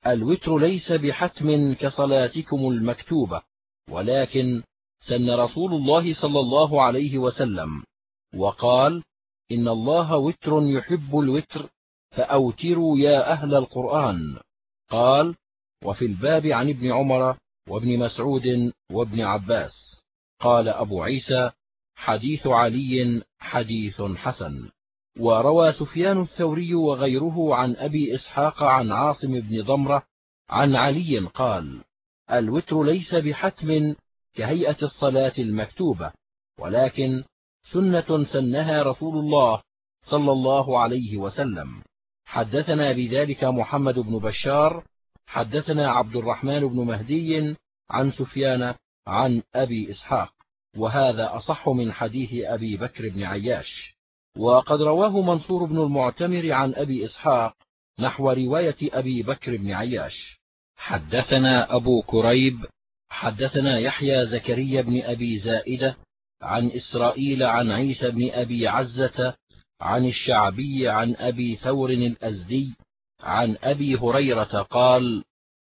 الوتر ليس بحتم كصلاتكم المكتوبة ولكن سن رسول الله صلى الله عليه وسلم وقال إن الله وتر يحب الوتر فأوتروا يا أهل القرآن. قال وفي الباب عن ابن عمر وابن مسعود وابن عباس. قال أبو عيسى حديث علي حديث حسن. وروى سفيان الثوري وغيره عن أبي إسحاق عن عاصم بن ضمرة عن علي قال الوتر ليس بحتم كهيئة الصلاة المكتوبة ولكن سنة سنها رسول الله صلى الله عليه وسلم. حدثنا بذلك محمد بن بشار حدثنا عبد الرحمن بن مهدي عن سفيان عن أبي إسحاق وهذا أصح من حديث أبي بكر بن عياش. وقد رواه منصور بن المعتمر عن أبي إسحاق نحو رواية أبي بكر بن عياش. حدثنا أبو كريب حدثنا يحيى زكريا بن أبي زائدة عن إسرائيل عن عيسى بن أبي عزة عن الشعبي عن أبي ثور الأزدي عن أبي هريرة قال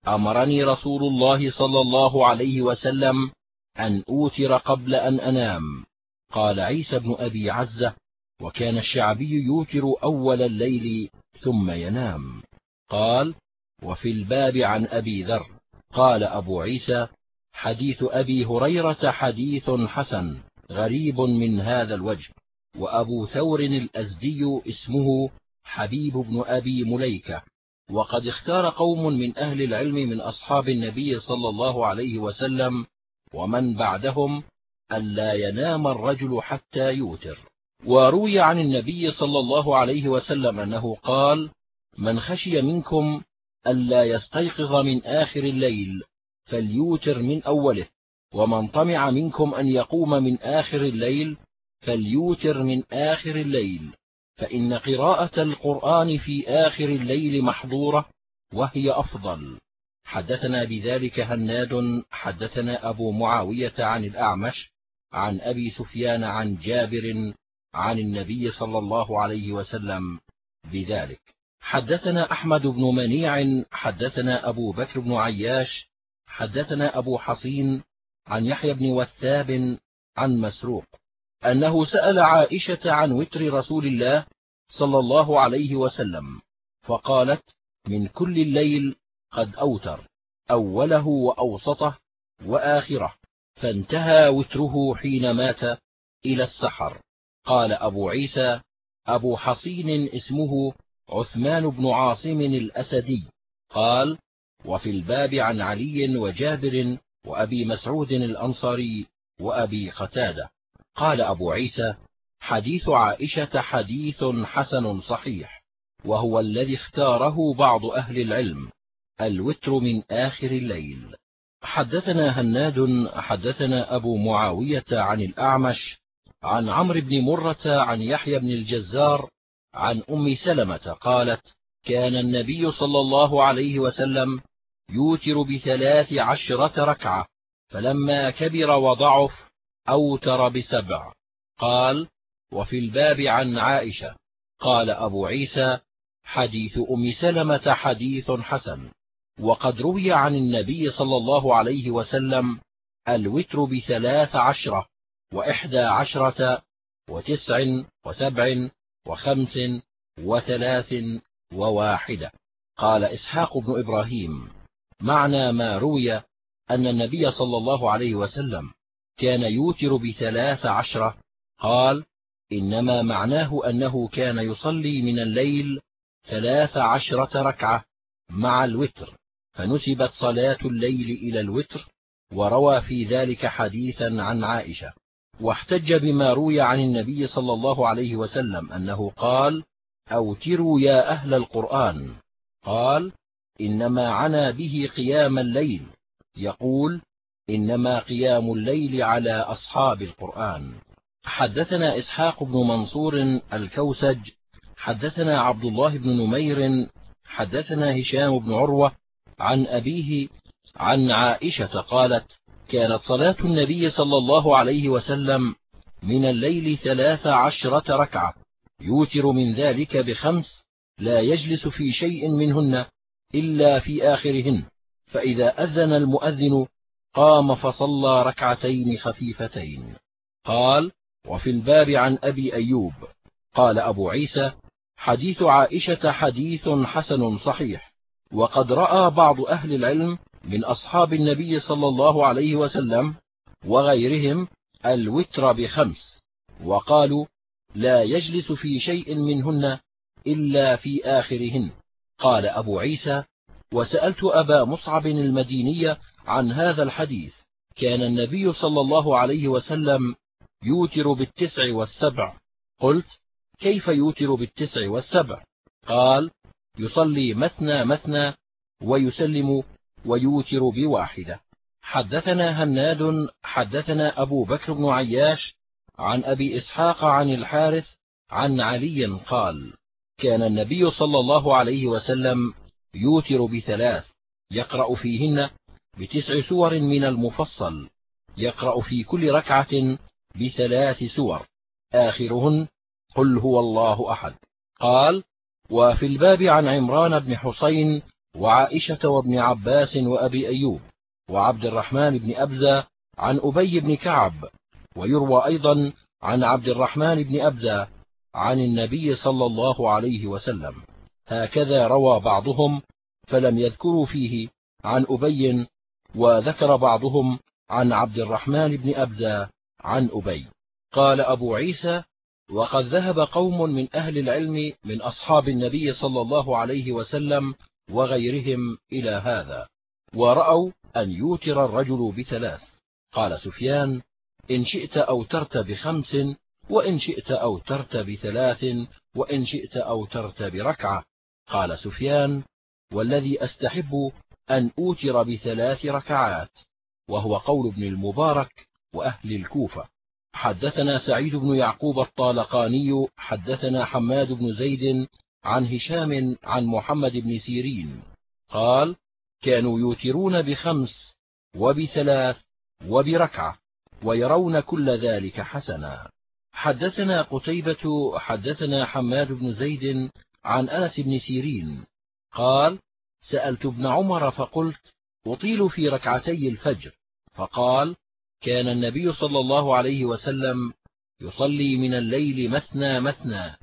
أمرني رسول الله صلى الله عليه وسلم أن أوتر قبل أن أنام. قال عيسى بن أبي عزة وكان الشعبي يوتر أول الليل ثم ينام. قال وفي الباب عن أبي ذر. قال أبو عيسى حديث أبي هريرة حديث حسن غريب من هذا الوجه. وأبو ثور الأزدي اسمه حبيب بن أبي مليكة. وقد اختار قوم من أهل العلم من أصحاب النبي صلى الله عليه وسلم ومن بعدهم ألا ينام الرجل حتى يوتر. وروي عن النبي صلى الله عليه وسلم أنه قال من خشي منكم ألا يستيقظ من آخر الليل فليوتر من أوله ومن طمع منكم أن يقوم من آخر الليل فليوتر من آخر الليل فإن قراءة القرآن في آخر الليل محضورة وهي أفضل. حدثنا بذلك هناد حدثنا أبو معاوية عن الأعمش عن أبي سفيان عن جابر عن النبي صلى الله عليه وسلم بذلك. حدثنا أحمد بن منيع حدثنا أبو بكر بن عياش حدثنا أبو حصين عن يحيى بن وثاب عن مسروق. أنه سأل عائشة عن وتر رسول الله صلى الله عليه وسلم فقالت من كل الليل قد أوتر أوله وأوسطه وآخره فانتهى وتره حين مات إلى السحر. قال أبو عيسى أبو حصين اسمه عثمان بن عاصم الأسدي. قال وفي الباب عن علي وجابر وأبي مسعود الأنصاري وأبي قتادة. قال أبو عيسى حديث عائشة حديث حسن صحيح وهو الذي اختاره بعض أهل العلم الوتر من آخر الليل. حدثنا هناد حدثنا أبو معاوية عن الأعمش عن عمرو بن مرة عن يحيى بن الجزار عن أم سلمة قالت كان النبي صلى الله عليه وسلم يوتر بثلاث عشرة ركعة فلما كبر وضعف أوتر بسبع. قال وفي الباب عن عائشة. قال أبو عيسى حديث أم سلمة حديث حسن. وقد روي عن النبي صلى الله عليه وسلم الوتر بثلاث عشرة وإحدى عشرة وتسع وسبع وخمس وثلاث وواحدة. قال إسحاق بن إبراهيم معنى ما روي أن النبي صلى الله عليه وسلم كان يوتر بثلاث عشرة قال إنما معناه أنه كان يصلي من الليل ثلاث عشرة ركعة مع الوتر فنسبت صلاة الليل إلى الوتر وروى في ذلك حديثا عن عائشة. واحتج بما روي عن النبي صلى الله عليه وسلم أنه قال أوتروا يا أهل القرآن. قال إنما عنا به قيام الليل. يقول إنما قيام الليل على أصحاب القرآن. حدثنا إسحاق بن منصور الكوسج حدثنا عبد الله بن نمير حدثنا هشام بن عروة عن أبيه عن عائشة قالت كانت صلاة النبي صلى الله عليه وسلم من الليل ثلاث عشرة ركعة يوتر من ذلك بخمس لا يجلس في شيء منهن إلا في آخرهن فإذا أذن المؤذن قام فصلى ركعتين خفيفتين. قال وفي الباب عن أبي أيوب. قال أبو عيسى حديث عائشة حديث حسن صحيح وقد رأى بعض أهل العلم من أصحاب النبي صلى الله عليه وسلم وغيرهم الوتر بخمس وقالوا لا يجلس في شيء منهن إلا في آخرهن. قال أبو عيسى وسألت أبا مصعب المديني عن هذا الحديث كان النبي صلى الله عليه وسلم يوتر بالتسع والسبع. قلت كيف يوتر بالتسع والسبع؟ قال يصلي مثنى مثنى ويسلم ويوتر بواحدة. حدثنا هناد حدثنا أبو بكر بن عياش عن أبي إسحاق عن الحارث عن علي قال كان النبي صلى الله عليه وسلم يوتر بثلاث يقرأ فيهن بتسع سور من المفصل يقرأ في كل ركعة بثلاث سور. آخرهن قل هو الله أحد. قال وفي الباب عن عمران بن حسين وعائشة وابن عباس وأبي أيوب وعبد الرحمن بن أبزة عن أبي بن كعب ويروى أيضا عن عبد الرحمن بن أبزة عن النبي صلى الله عليه وسلم. هكذا روى بعضهم فلم يذكروا فيه عن أبي وذكر بعضهم عن عبد الرحمن بن أبزة عن أبي. قال أبو عيسى وقد ذهب قوم من أهل العلم من أصحاب النبي صلى الله عليه وسلم وغيرهم إلى هذا ورأوا أن يوتر الرجل بثلاث. قال سفيان إن شئت أوترت بخمس وإن شئت أوترت بثلاث وإن شئت أوترت بركعة. قال سفيان والذي أستحب أن أوتر بثلاث ركعات وهو قول ابن المبارك وأهل الكوفة. حدثنا سعيد بن يعقوب الطالقاني حدثنا حماد بن زيد عن هشام عن محمد بن سيرين. قال كانوا يوترون بخمس وبثلاث وبركعة ويرون كل ذلك حسنا. حدثنا قتيبة حدثنا حماد بن زيد عن أنس بن سيرين. قال سألت ابن عمر فقلت أطيل في ركعتي الفجر. فقال كان النبي صلى الله عليه وسلم يصلي من الليل مثنى مثنى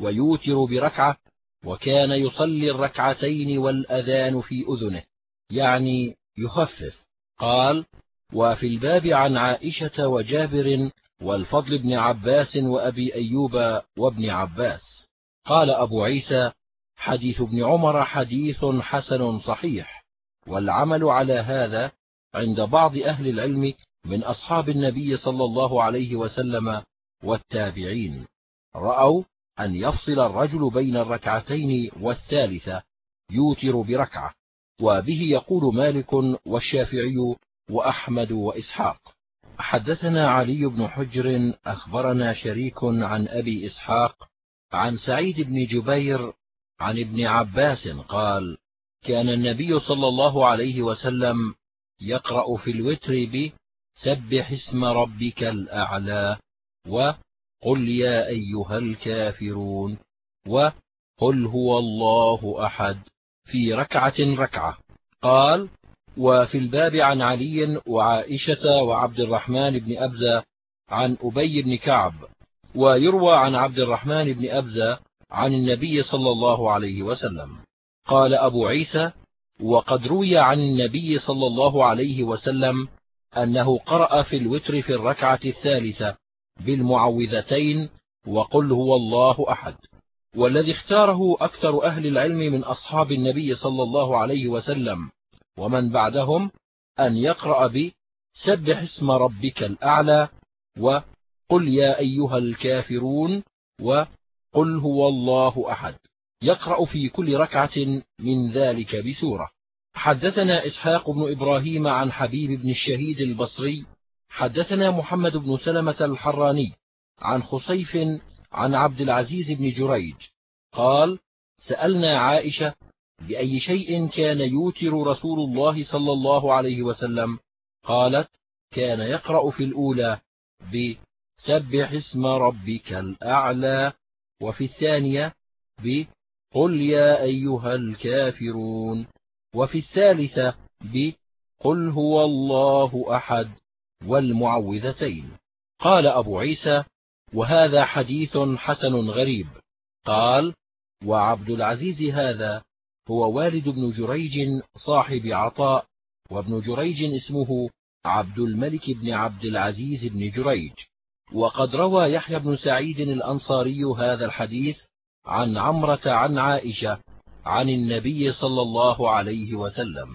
ويوتر بركعة وكان يصلي الركعتين والأذان في أذنه يعني يخفف. قال وفي الباب عن عائشة وجابر والفضل بن عباس وأبي أيوب وابن عباس. قال أبو عيسى حديث ابن عمر حديث حسن صحيح. والعمل على هذا عند بعض أهل العلم من أصحاب النبي صلى الله عليه وسلم والتابعين. رأوا أن يفصل الرجل بين الركعتين والثالثة يوتر بركعة وبه يقول مالك والشافعي وأحمد وإسحاق. حدثنا علي بن حجر أخبرنا شريك عن أبي إسحاق عن سعيد بن جبير عن ابن عباس قال كان النبي صلى الله عليه وسلم يقرأ في الوتر بسبح اسم ربك الأعلى وقل يا أيها الكافرون وقل هو الله أحد في ركعة ركعة. قال وفي الباب عن علي وعائشة وعبد الرحمن بن أبزة عن أبي بن كعب ويروى عن عبد الرحمن بن أبزة عن النبي صلى الله عليه وسلم. قال أبو عيسى وقد روي عن النبي صلى الله عليه وسلم أنه قرأ في الوتر في الركعة الثالثة بالمعوذتين وقل هو الله أحد. والذي اختاره أكثر أهل العلم من أصحاب النبي صلى الله عليه وسلم ومن بعدهم أن يقرأ بسبح اسم ربك الأعلى وقل يا أيها الكافرون وقل هو الله أحد. يقرأ في كل ركعة من ذلك بسورة. حدثنا إسحاق بن إبراهيم عن حبيب بن الشهيد البصري. حدثنا محمد بن سلمة الحراني عن خصيف عن عبد العزيز بن جريج. قال سألنا عائشة بأي شيء كان يوتر رسول الله صلى الله عليه وسلم؟ قالت كان يقرأ في الأولى بسبح اسم ربك الأعلى. وفي الثانية بقل يا أيها الكافرون. وفي الثالثة بقل هو الله أحد والمعوذتين. قال أبو عيسى وهذا حديث حسن غريب. قال وعبد العزيز هذا هو والد بن جريج صاحب عطاء وابن جريج اسمه عبد الملك بن عبد العزيز بن جريج. وقد روى يحيى بن سعيد الأنصاري هذا الحديث عن عمرة عن عائشة عن النبي صلى الله عليه وسلم.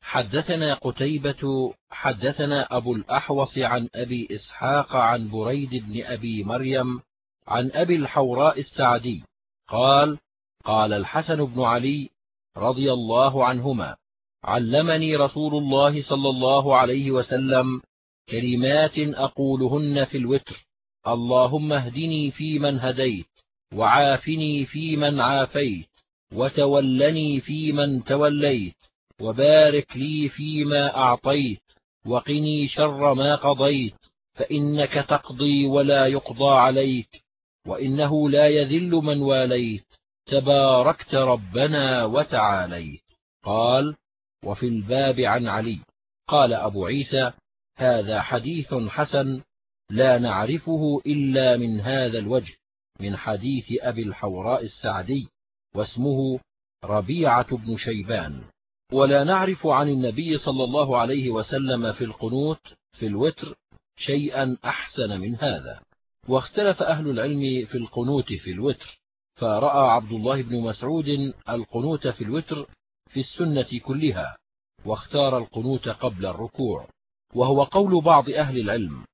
حدثنا قتيبة حدثنا أبو الأحوص عن أبي إسحاق عن بريد بن أبي مريم عن أبي الحوراء السعدي قال قال الحسن بن علي رضي الله عنهما علمني رسول الله صلى الله عليه وسلم كلمات أقولهن في الوتر. اللهم اهدني فيمن هديت وعافني فيمن عافيت وتولني فيمن توليت وبارك لي فيما أعطيت وقني شر ما قضيت فإنك تقضي ولا يقضى عليك وإنه لا يذل من واليت. تباركت ربنا وتعاليت. قال وفي الباب عن علي. قال أبو عيسى هذا حديث حسن لا نعرفه إلا من هذا الوجه من حديث أبي الحوراء السعدي واسمه ربيعة بن شيبان. ولا نعرف عن النبي صلى الله عليه وسلم في القنوت في الوتر شيئا أحسن من هذا. واختلف أهل العلم في القنوت في الوتر فرأى عبد الله بن مسعود القنوت في الوتر في السنة كلها واختار القنوت قبل الركوع. وهو قول بعض أهل العلم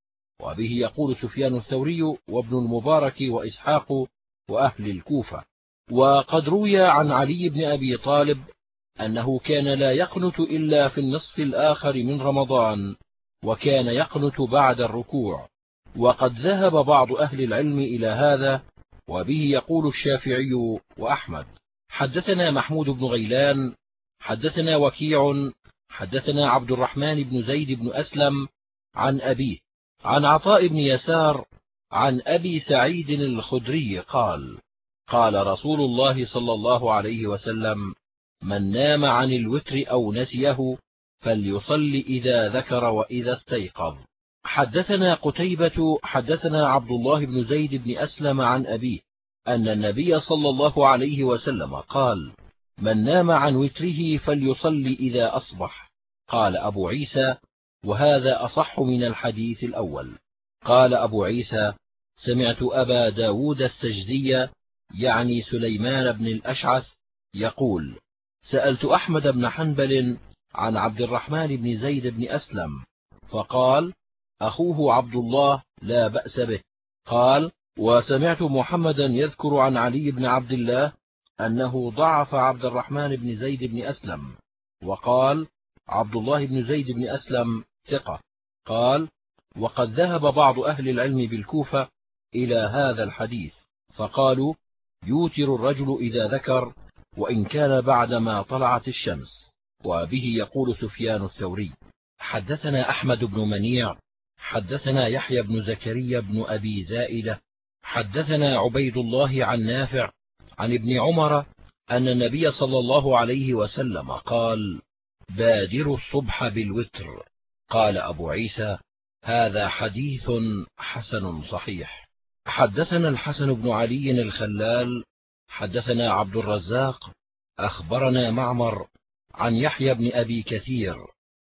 وبه يقول سفيان الثوري وابن المبارك وإسحاق وأهل الكوفة. وقد روي عن علي بن أبي طالب أنه كان لا يقنت إلا في النصف الآخر من رمضان وكان يقنت بعد الركوع. وقد ذهب بعض أهل العلم إلى هذا وبه يقول الشافعي وأحمد حدثنا محمود بن غيلان حدثنا وكيع حدثنا عبد الرحمن بن زيد بن أسلم عن أبيه عن عطاء بن يسار عن أبي سعيد الخدري قال قال رسول الله صلى الله عليه وسلم من نام عن الوتر أو نسيه فليصل إذا ذكر وإذا استيقظ. حدثنا قتيبة حدثنا عبد الله بن زيد بن أسلم عن أبيه أن النبي صلى الله عليه وسلم قال من نام عن وتره فليصلي إذا أصبح. قال أبو عيسى وهذا أصح من الحديث الأول. قال أبو عيسى سمعت أبا ب داود السجدي يعني سليمان بن الأشعث يقول سألت أحمد بن حنبل عن عبد الرحمن بن زيد بن أسلم فقال أخوه عبد الله لا بأس به. قال وسمعت محمدا يذكر عن علي بن عبد الله أنه ضعف عبد الرحمن بن زيد بن أسلم وقال عبد الله بن زيد بن أسلم ثقة. قال وقد ذهب بعض أهل العلم بالكوفة إلى هذا الحديث فقالوا يوتر الرجل إذا ذكر وإن كان بعدما طلعت الشمس وبه يقول سفيان الثوري حدثنا أحمد بن منيع حدثنا يحيى بن زكريا بن أبي زائدة حدثنا عبيد الله عن نافع عن ابن عمر أن النبي صلى الله عليه وسلم قال بادروا الصبح بالوتر قال أبو عيسى هذا حديث حسن صحيح حدثنا الحسن بن علي الخلال حدثنا عبد الرزاق أخبرنا معمر عن يحيى بن أبي كثير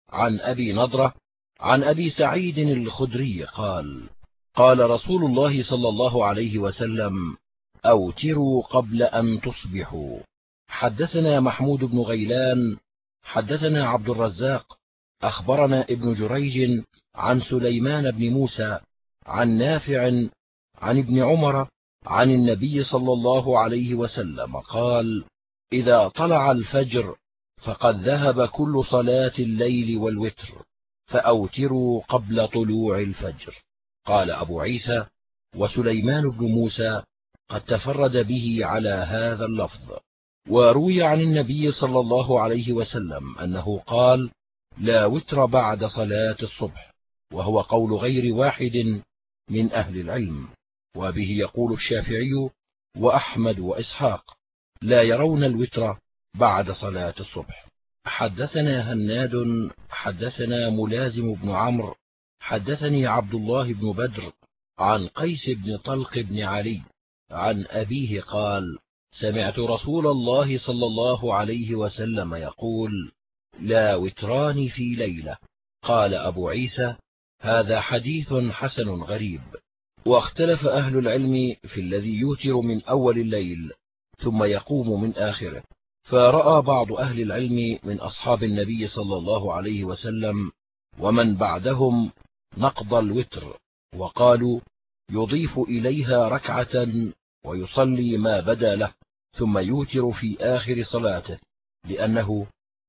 عن أبي نضرة عن أبي سعيد الخدري قال قال رسول الله صلى الله عليه وسلم أوتروا قبل أن تصبحوا. حدثنا محمود بن غيلان حدثنا عبد الرزاق أخبرنا ابن جريج عن سليمان بن موسى عن نافع عن ابن عمر عن النبي صلى الله عليه وسلم قال إذا طلع الفجر فقد ذهب كل صلاة الليل والوتر فأوتروا قبل طلوع الفجر. قال أبو عيسى وسليمان بن موسى قد تفرد به على هذا اللفظ. وروي عن النبي صلى الله عليه وسلم أنه قال لا وتر بعد صلاة الصبح. وهو قول غير واحد من أهل العلم. وبه يقول الشافعي وأحمد وإسحاق لا يرون الوتر بعد صلاة الصبح. حدثنا هناد حدثنا ملازم بن عمرو حدثني عبد الله بن بدر عن قيس بن طلق بن علي عن أبيه قال سمعت رسول الله صلى الله عليه وسلم يقول لا وتران في ليلة. قال أبو عيسى هذا حديث حسن غريب. واختلف أهل العلم في الذي يوتر من أول الليل ثم يقوم من آخره. فرأى بعض أهل العلم من أصحاب النبي صلى الله عليه وسلم ومن بعدهم نقض الوتر وقالوا يضيف إليها ركعة ويصلي ما بدا له ثم يوتر في آخر صلاته لأنه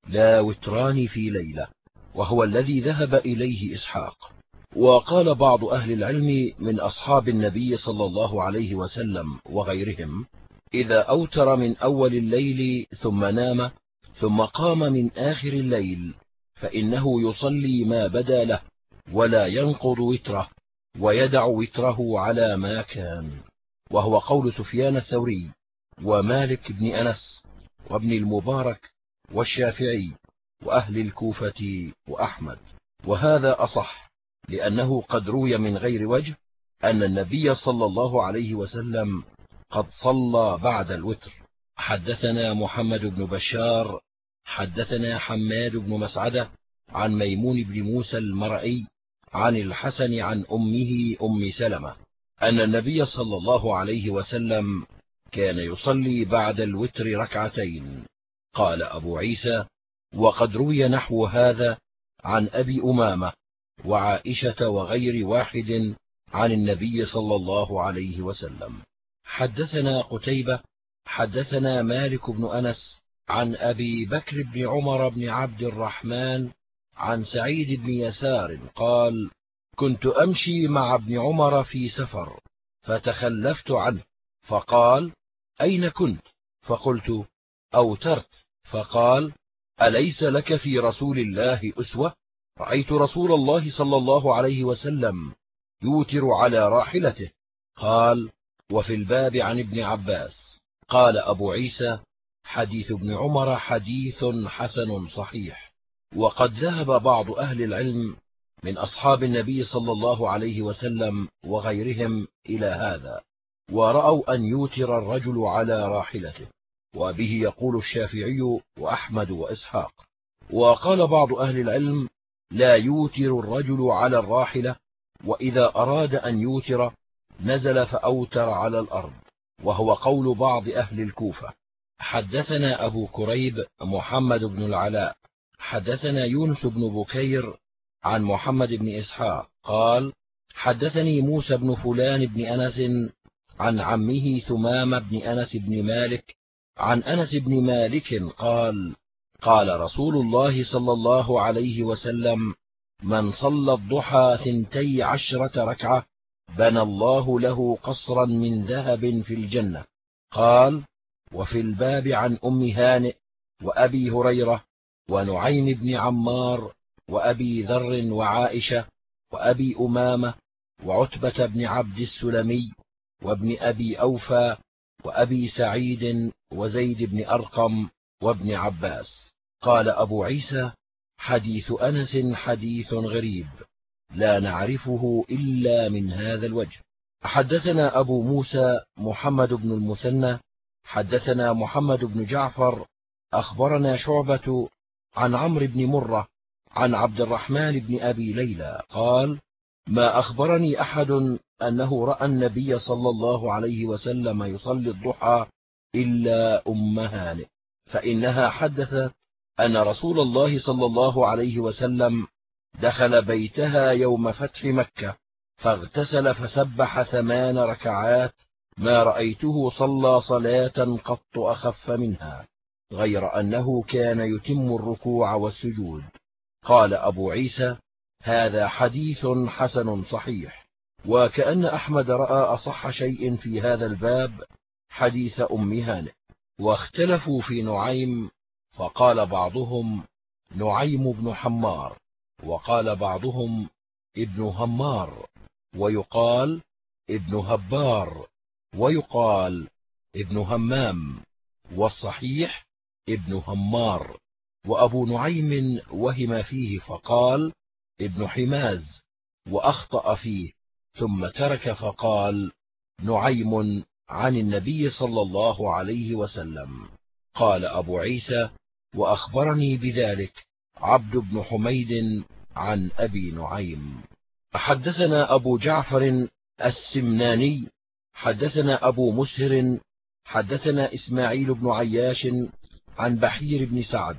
لا وتران في ليلة وهو الذي ذهب إليه إسحاق. وقال بعض أهل العلم من أصحاب النبي صلى الله عليه وسلم وغيرهم إذا أوتر من أول الليل ثم نام ثم قام من آخر الليل فإنه يصلي ما بدا له ولا ينقض وتره ويدع وتره على ما كان. وهو قول سفيان الثوري ومالك بن أنس وابن المبارك والشافعي وأهل الكوفة وأحمد. وهذا أصح لأنه قد روي من غير وجه أن النبي صلى الله عليه وسلم قد صلى بعد الوتر. حدثنا محمد بن بشار حدثنا حماد بن مسعدة عن ميمون بن موسى المرئي عن الحسن عن أمه أم سلمة. أن النبي صلى الله عليه وسلم كان يصلي بعد الوتر ركعتين. قال أبو عيسى وقد روي نحو هذا عن أبي أمامة وعائشة وغير واحد عن النبي صلى الله عليه وسلم. حدثنا قتيبة حدثنا مالك بن أنس عن أبي بكر بن عمر بن عبد الرحمن عن سعيد بن يسار قال كنت أمشي مع ابن عمر في سفر فتخلفت عنه فقال أين كنت؟ فقلت أوترت. فقال أليس لك في رسول الله أسوة؟ رأيت رسول الله صلى الله عليه وسلم يوتر على راحلته. قال وفي الباب عن ابن عباس. قال أبو عيسى حديث ابن عمر حديث حسن صحيح. وقد ذهب بعض أهل العلم من أصحاب النبي صلى الله عليه وسلم وغيرهم إلى هذا ورأوا أن يوتر الرجل على راحلته وبه يقول الشافعي وأحمد وإسحاق. وقال بعض أهل العلم لا يوتر الرجل على الراحلة وإذا أراد أن يوتر نزل فأوتر على الأرض وهو قول بعض أهل الكوفة. حدثنا أبو كريب محمد بن العلاء حدثنا يونس بن بكير عن محمد بن إسحاق قال حدثني موسى بن فلان بن أنس عن عمه ثمام بن أنس بن مالك عن أنس بن مالك قال قال رسول الله صلى الله عليه وسلم من صلى الضحى ثنتي عشرة ركعة بنى الله له قصرا من ذهب في الجنة. قال وفي الباب عن أم هانئ وأبي هريرة ونعيم بن عمار وأبي ذر وعائشة وأبي أمامة وعتبة بن عبد السلمي وابن أبي أوفى وأبي سعيد وزيد بن أرقم وابن عباس. قال أبو عيسى حديث أنس حديث غريب لا نعرفه إلا من هذا الوجه. حدثنا أبو موسى محمد بن المثنى حدثنا محمد بن جعفر أخبرنا شعبة عن عمرو بن مرة عن عبد الرحمن بن أبي ليلى قال ما أخبرني أحد أنه رأى النبي صلى الله عليه وسلم يصلي الضحى إلا أم هانئ فإنها حدثت أن رسول الله صلى الله عليه وسلم دخل بيتها يوم فتح مكة فاغتسل فسبح ثمان ركعات ما رأيته صلى صلاة قط أخف منها غير أنه كان يتم الركوع والسجود. قال أبو عيسى هذا حديث حسن صحيح وكأن أحمد رأى أصح شيء في هذا الباب حديث أم هانئ. واختلفوا في نعيم فقال بعضهم نعيم بن حمار وقال بعضهم ابن همار ويقال ابن هبار ويقال ابن همام والصحيح ابن همار. وأبو نعيم وهم فيه فقال ابن حماز وأخطأ فيه ثم ترك فقال نعيم عن النبي صلى الله عليه وسلم. قال أبو عيسى وأخبرني بذلك عبد بن حميد عن أبي نعيم. حدثنا أبو جعفر السمناني حدثنا أبو مسهر حدثنا إسماعيل بن عياش عن بحير بن سعد.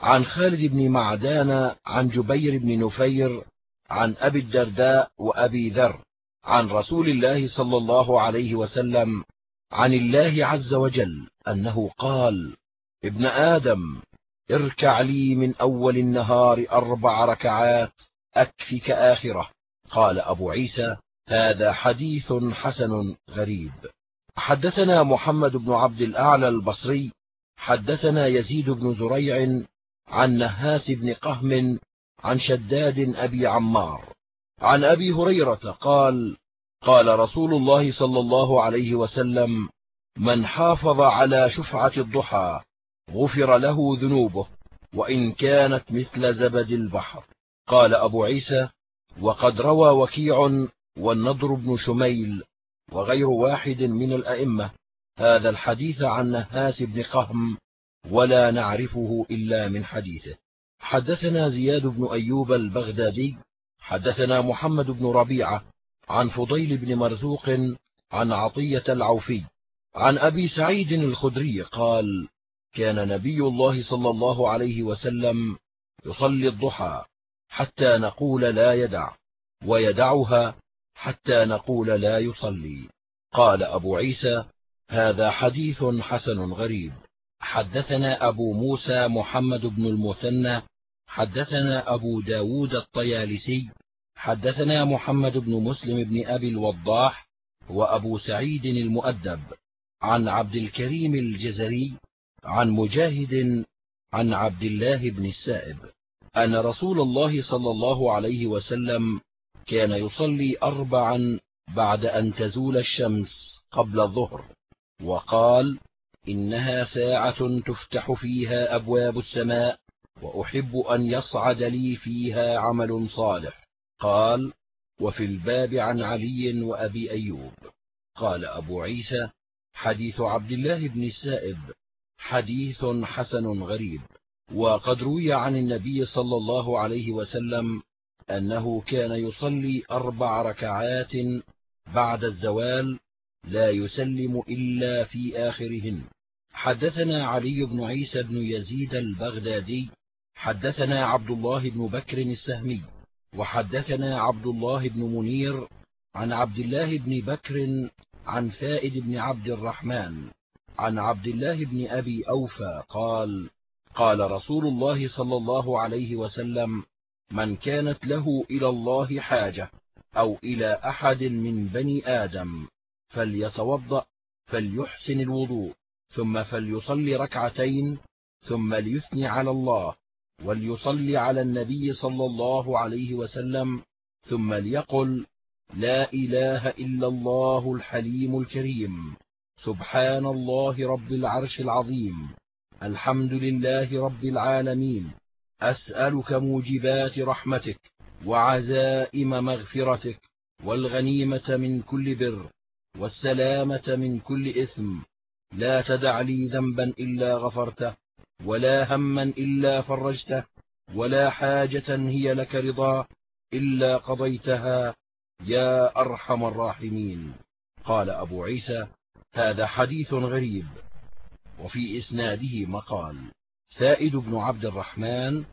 عن خالد بن معدان عن جبير بن نفير عن أبي الدرداء وأبي ذر عن رسول الله صلى الله عليه وسلم عن الله عز وجل أنه قال ابن آدم اركع لي من أول النهار أربع ركعات أكفك آخرة. قال أبو عيسى هذا حديث حسن غريب. حدثنا محمد بن عبد الأعلى البصري حدثنا يزيد بن زريع عن نهاس بن قهم عن شداد أبي عمار. عن أبي هريرة قال قال رسول الله صلى الله عليه وسلم من حافظ على شفعة الضحى غفر له ذنوبه وإن كانت مثل زبد البحر. قال أبو عيسى وقد روى وكيع والنضر بن شميل وغير واحد من الأئمة هذا الحديث عن نهاس بن قهم ولا نعرفه إلا من حديثه. حدثنا زياد بن أيوب البغدادي حدثنا محمد بن ربيعة عن فضيل بن مرزوق عن عطية العوفي عن أبي سعيد الخدري قال كان نبي الله صلى الله عليه وسلم يصلي الضحى حتى نقول لا يدع ويدعها حتى نقول لا يصلي. قال أبو عيسى هذا حديث حسن غريب. حدثنا أبو موسى محمد بن المثنى حدثنا أبو ب داود الطيالسي حدثنا محمد بن مسلم بن أبي الوضاح وأبو سعيد المؤدب. عن عبد الكريم الجزري عن مجاهد عن عبد الله بن السائب. أن رسول الله صلى الله عليه وسلم كان يصلي أربعا بعد أن تزول الشمس قبل الظهر وقال إنها ساعة تفتح فيها أبواب السماء وأحب أن يصعد لي فيها عمل صالح. قال وفي الباب عن علي وأبي أيوب. قال أبو عيسى حديث عبد الله بن السائب. حديث حسن غريب. وقد روي عن النبي صلى الله عليه وسلم أنه كان يصلي أربع ركعات بعد الزوال لا يسلم إلا في آخرهن. حدثنا علي بن عيسى بن يزيد البغدادي حدثنا عبد الله بن بكر السهمي وحدثنا عبد الله بن منير عن عبد الله بن بكر عن فائد بن عبد الرحمن عن عبد الله بن أبي أوفى قال قال رسول الله صلى الله عليه وسلم من كانت له إلى الله حاجة أو إلى أحد من بني آدم فليتوضأ فليحسن الوضوء ثم فليصلي ركعتين ثم ليثني على الله وليصلي على النبي صلى الله عليه وسلم ثم ليقل لا إله إلا الله الحليم الكريم سبحان الله رب العرش العظيم الحمد لله رب العالمين أسألك موجبات رحمتك وعزائم مغفرتك والغنيمة من كل بر والسلامة من كل إثم. لا تدع لي ذنبا إلا غفرته ولا هما إلا فرجته ولا حاجة هي لك رضا إلا قضيتها. يا أرحم الراحمين. قال أبو عيسى هذا حديث غريب. وفي إسناده مقال فائد بن عبد الرحمن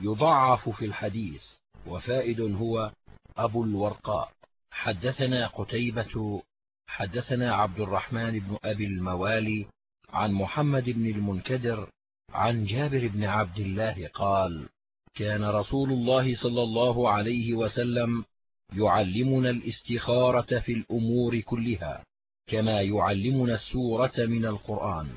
يضعف في الحديث وفائد هو أبو الورقاء. حدثنا قتيبة حدثنا عبد الرحمن بن أبي الموالي عن محمد بن المنكدر عن جابر بن عبد الله قال كان رسول الله صلى الله عليه وسلم يعلمنا الاستخارة في الأمور كلها كما يعلمنا السورة من القرآن.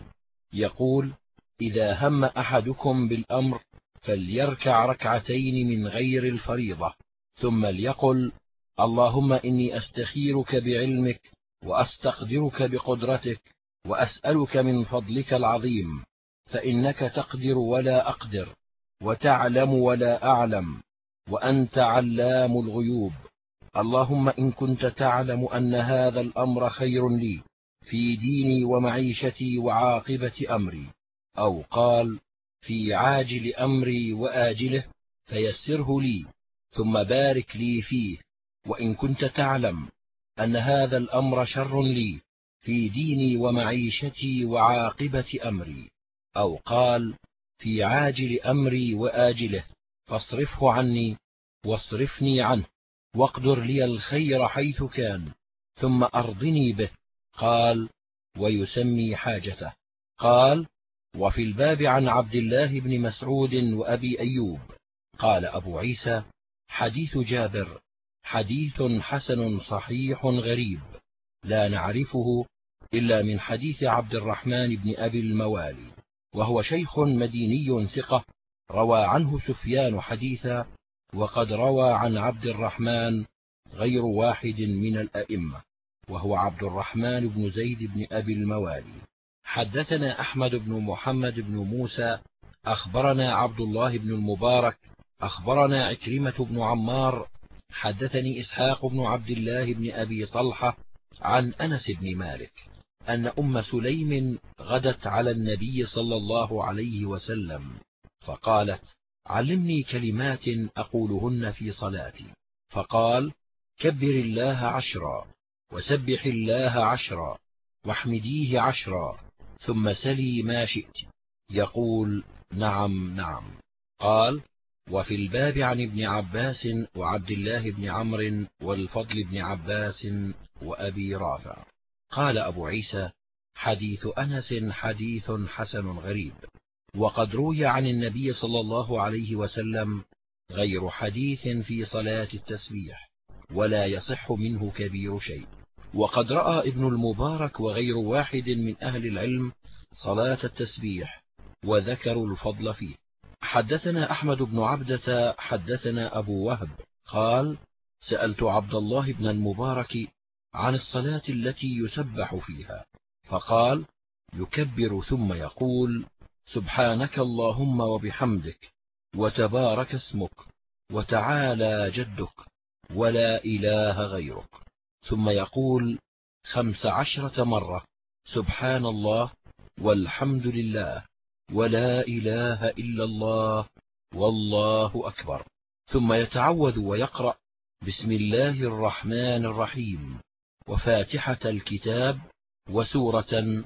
يقول إذا هم أحدكم بالأمر فليركع ركعتين من غير الفريضة ثم ليقل اللهم إني أستخيرك بعلمك وأستقدرك بقدرتك وأسألك من فضلك العظيم فإنك تقدر ولا أقدر وتعلم ولا أعلم وأنت علام الغيوب. اللهم إن كنت تعلم أن هذا الأمر خير لي في ديني ومعيشتي وعاقبة أمري أو قال في عاجل أمري وآجله فيسره لي ثم بارك لي فيه وإن كنت تعلم أن هذا الأمر شر لي في ديني ومعيشتي وعاقبة أمري. أو قال في عاجل أمري وآجله فاصرفه عني واصرفني عنه واقدر لي الخير حيث كان ثم أرضني به. قال ويسمي حاجته. قال وفي الباب عن عبد الله بن مسعود وأبي أيوب. قال أبو عيسى حديث جابر. حديث حسن صحيح غريب لا نعرفه إلا من حديث عبد الرحمن بن أبي الموالي وهو شيخ مديني ثقة روى عنه سفيان حديثا وقد روى عن عبد الرحمن غير واحد من الأئمة وهو عبد الرحمن بن زيد بن أبي الموالي. حدثنا أحمد بن محمد بن موسى أخبرنا عبد الله بن المبارك أخبرنا عكرمة بن عمار حدثني إسحاق بن عبد الله بن أبي طلحة عن أنس بن مالك أن أم سليم غدت على النبي صلى الله عليه وسلم فقالت علمني كلمات أقولهن في صلاتي. فقال كبر الله عشرا وسبح الله عشرا واحمديه عشرا ثم سلي ما شئت. يقول نعم نعم. قال وفي الباب عن ابن عباس وعبد الله بن عمرو والفضل بن عباس وأبي رافع. قال أبو عيسى حديث أنس حديث حسن غريب. وقد روي عن النبي صلى الله عليه وسلم غير حديث في صلاة التسبيح ولا يصح منه كبير شيء. وقد رأى ابن المبارك وغير واحد من أهل العلم صلاة التسبيح وذكروا الفضل فيه. حدثنا أحمد بن عبدة حدثنا أبو وهب قال سألت عبد الله بن المبارك عن الصلاة التي يسبح فيها فقال يكبر ثم يقول سبحانك اللهم وبحمدك وتبارك اسمك وتعالى جدك ولا إله غيرك. ثم يقول خمس عشرة مرة سبحان الله والحمد لله. ولا إله إلا الله والله أكبر. ثم يتعوذ ويقرأ بسم الله الرحمن الرحيم وفاتحة الكتاب وسورة.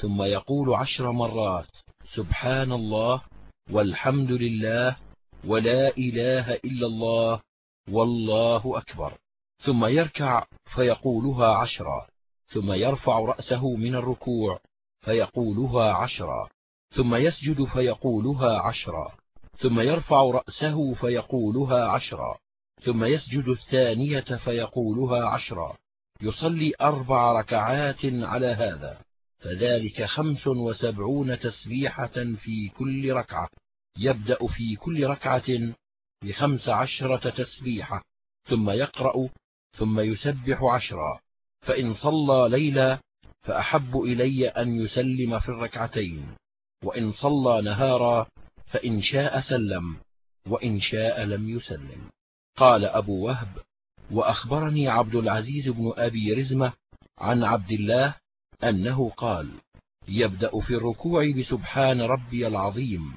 ثم يقول عشر مرات سبحان الله والحمد لله ولا إله إلا الله والله أكبر. ثم يركع فيقولها عشرا. ثم يرفع رأسه من الركوع فيقولها عشرا. ثم يسجد فيقولها عشرا. ثم يرفع رأسه فيقولها عشرا. ثم يسجد الثانية فيقولها عشرا. يصلي أربع ركعات على هذا. فذلك خمس وسبعون تسبيحة في كل ركعة. يبدأ في كل ركعة بخمس عشرة تسبيحة. ثم يقرأ ثم يسبح عشرا. فإن صلى ليلا فأحب إلي أن يسلم في الركعتين. وإن صلى نهارا فإن شاء سلم وإن شاء لم يسلم. قال أبو وهب وأخبرني عبد العزيز بن أبي رزمة عن عبد الله أنه قال يبدأ في الركوع بسبحان ربي العظيم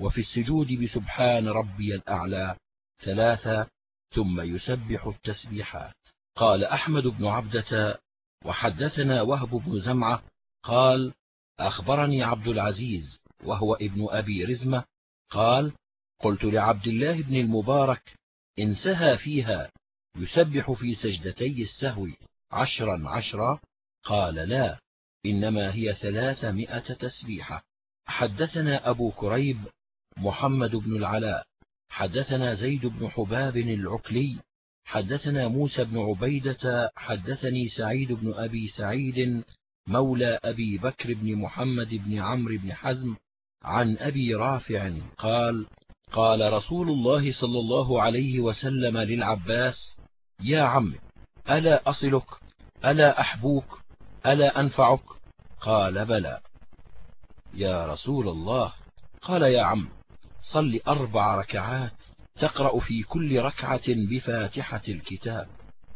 وفي السجود بسبحان ربي الأعلى ثلاثة ثم يسبح التسبيحات. قال أحمد بن عبدة وحدثنا وهب بن زمعة قال أخبرني عبد العزيز وهو ابن أبي رزمة قال قلت لعبد الله بن المبارك إن سهى فيها يسبح في سجدتي السهو عشرا عشرا؟ قال لا إنما هي ثلاثمائة تسبيحة. حدثنا أبو كريب محمد بن العلاء حدثنا زيد بن حباب العكلي حدثنا موسى بن عبيدة حدثني سعيد بن أبي سعيد مولى أبي بكر بن محمد بن عمرو بن حزم عن أبي رافع قال قال رسول الله صلى الله عليه وسلم للعباس يا عم ألا أصلك؟ ألا أحبوك؟ ألا أنفعك؟ قال بلى. يا رسول الله قال يا عم صل أربع ركعات تقرأ في كل ركعة بفاتحة الكتاب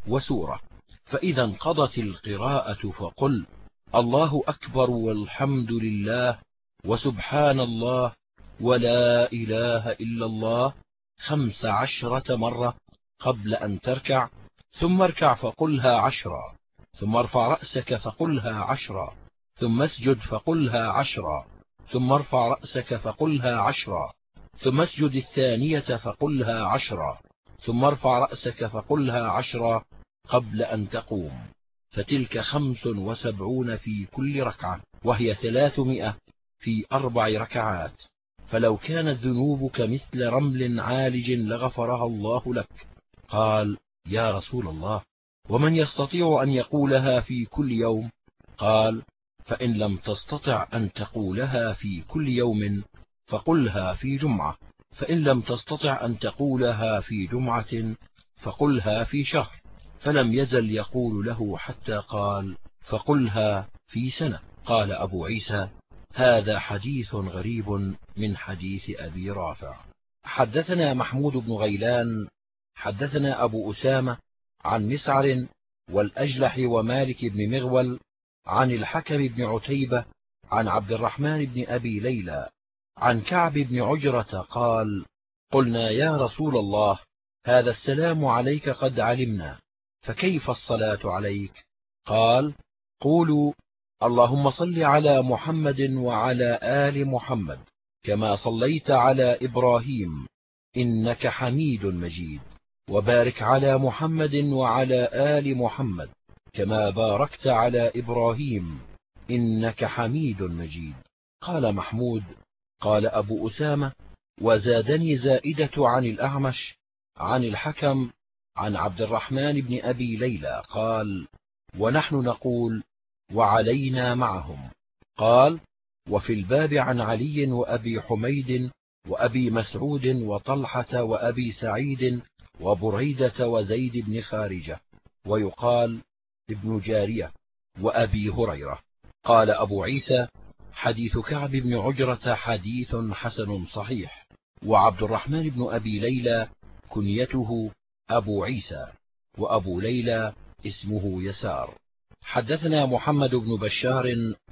وسورة فإذا انقضت القراءة فقل الله أكبر والحمد لله وسبحان الله ولا إله إلا الله خمس عشرة مرة قبل أن تركع ثم اركع فقلها عشرا ثم ارفع رأسك فقلها عشرا ثم اسجد فقلها عشرا ثم ارفع رأسك فقلها عشرا ثم اسجد الثانية فقلها عشرا ثم ارفع رأسك فقلها عشرا قبل أن تقوم. فتلك خمس وسبعون في كل ركعة وهي ثلاثمائة في أربع ركعات. فلو كانت ذنوبك مثل رمل عالج لغفرها الله لك قال يا رسول الله ومن يستطيع أن يقولها في كل يوم؟ قال فإن لم تستطع أن تقولها في كل يوم فقلها في جمعة. فإن لم تستطع أن تقولها في جمعة فقلها في شهر. فلم يزل يقول له حتى قال فقلها في سنة. قال أبو عيسى هذا حديث غريب من حديث أبي رافع. حدثنا محمود بن غيلان حدثنا أبو أسامة عن مسعر والأجلح ومالك بن مغول عن الحكم بن عتيبة عن عبد الرحمن بن أبي ليلى عن كعب بن عجرة قال قلنا يا رسول الله هذا السلام عليك قد علمنا. فكيف الصلاة عليك؟ قال قولوا اللهم صل على محمد وعلى آل محمد كما صليت على إبراهيم إنك حميد مجيد. وبارك على محمد وعلى آل محمد كما باركت على إبراهيم إنك حميد مجيد. قال محمود قال أبو أسامة وزادني زائدة عن الأعمش عن الحكم عن عبد الرحمن بن أبي ليلى قال ونحن نقول وعلينا معهم. قال وفي الباب عن علي وأبي حميد وأبي مسعود وطلحة وأبي سعيد وبريدة وزيد بن خارجة. ويقال ابن جارية وأبي هريرة. قال أبو عيسى حديث كعب بن عجرة حديث حسن صحيح. وعبد الرحمن بن أبي ليلى كنيته أبو عيسى وأبو ليلى اسمه يسار. حدثنا محمد بن بشار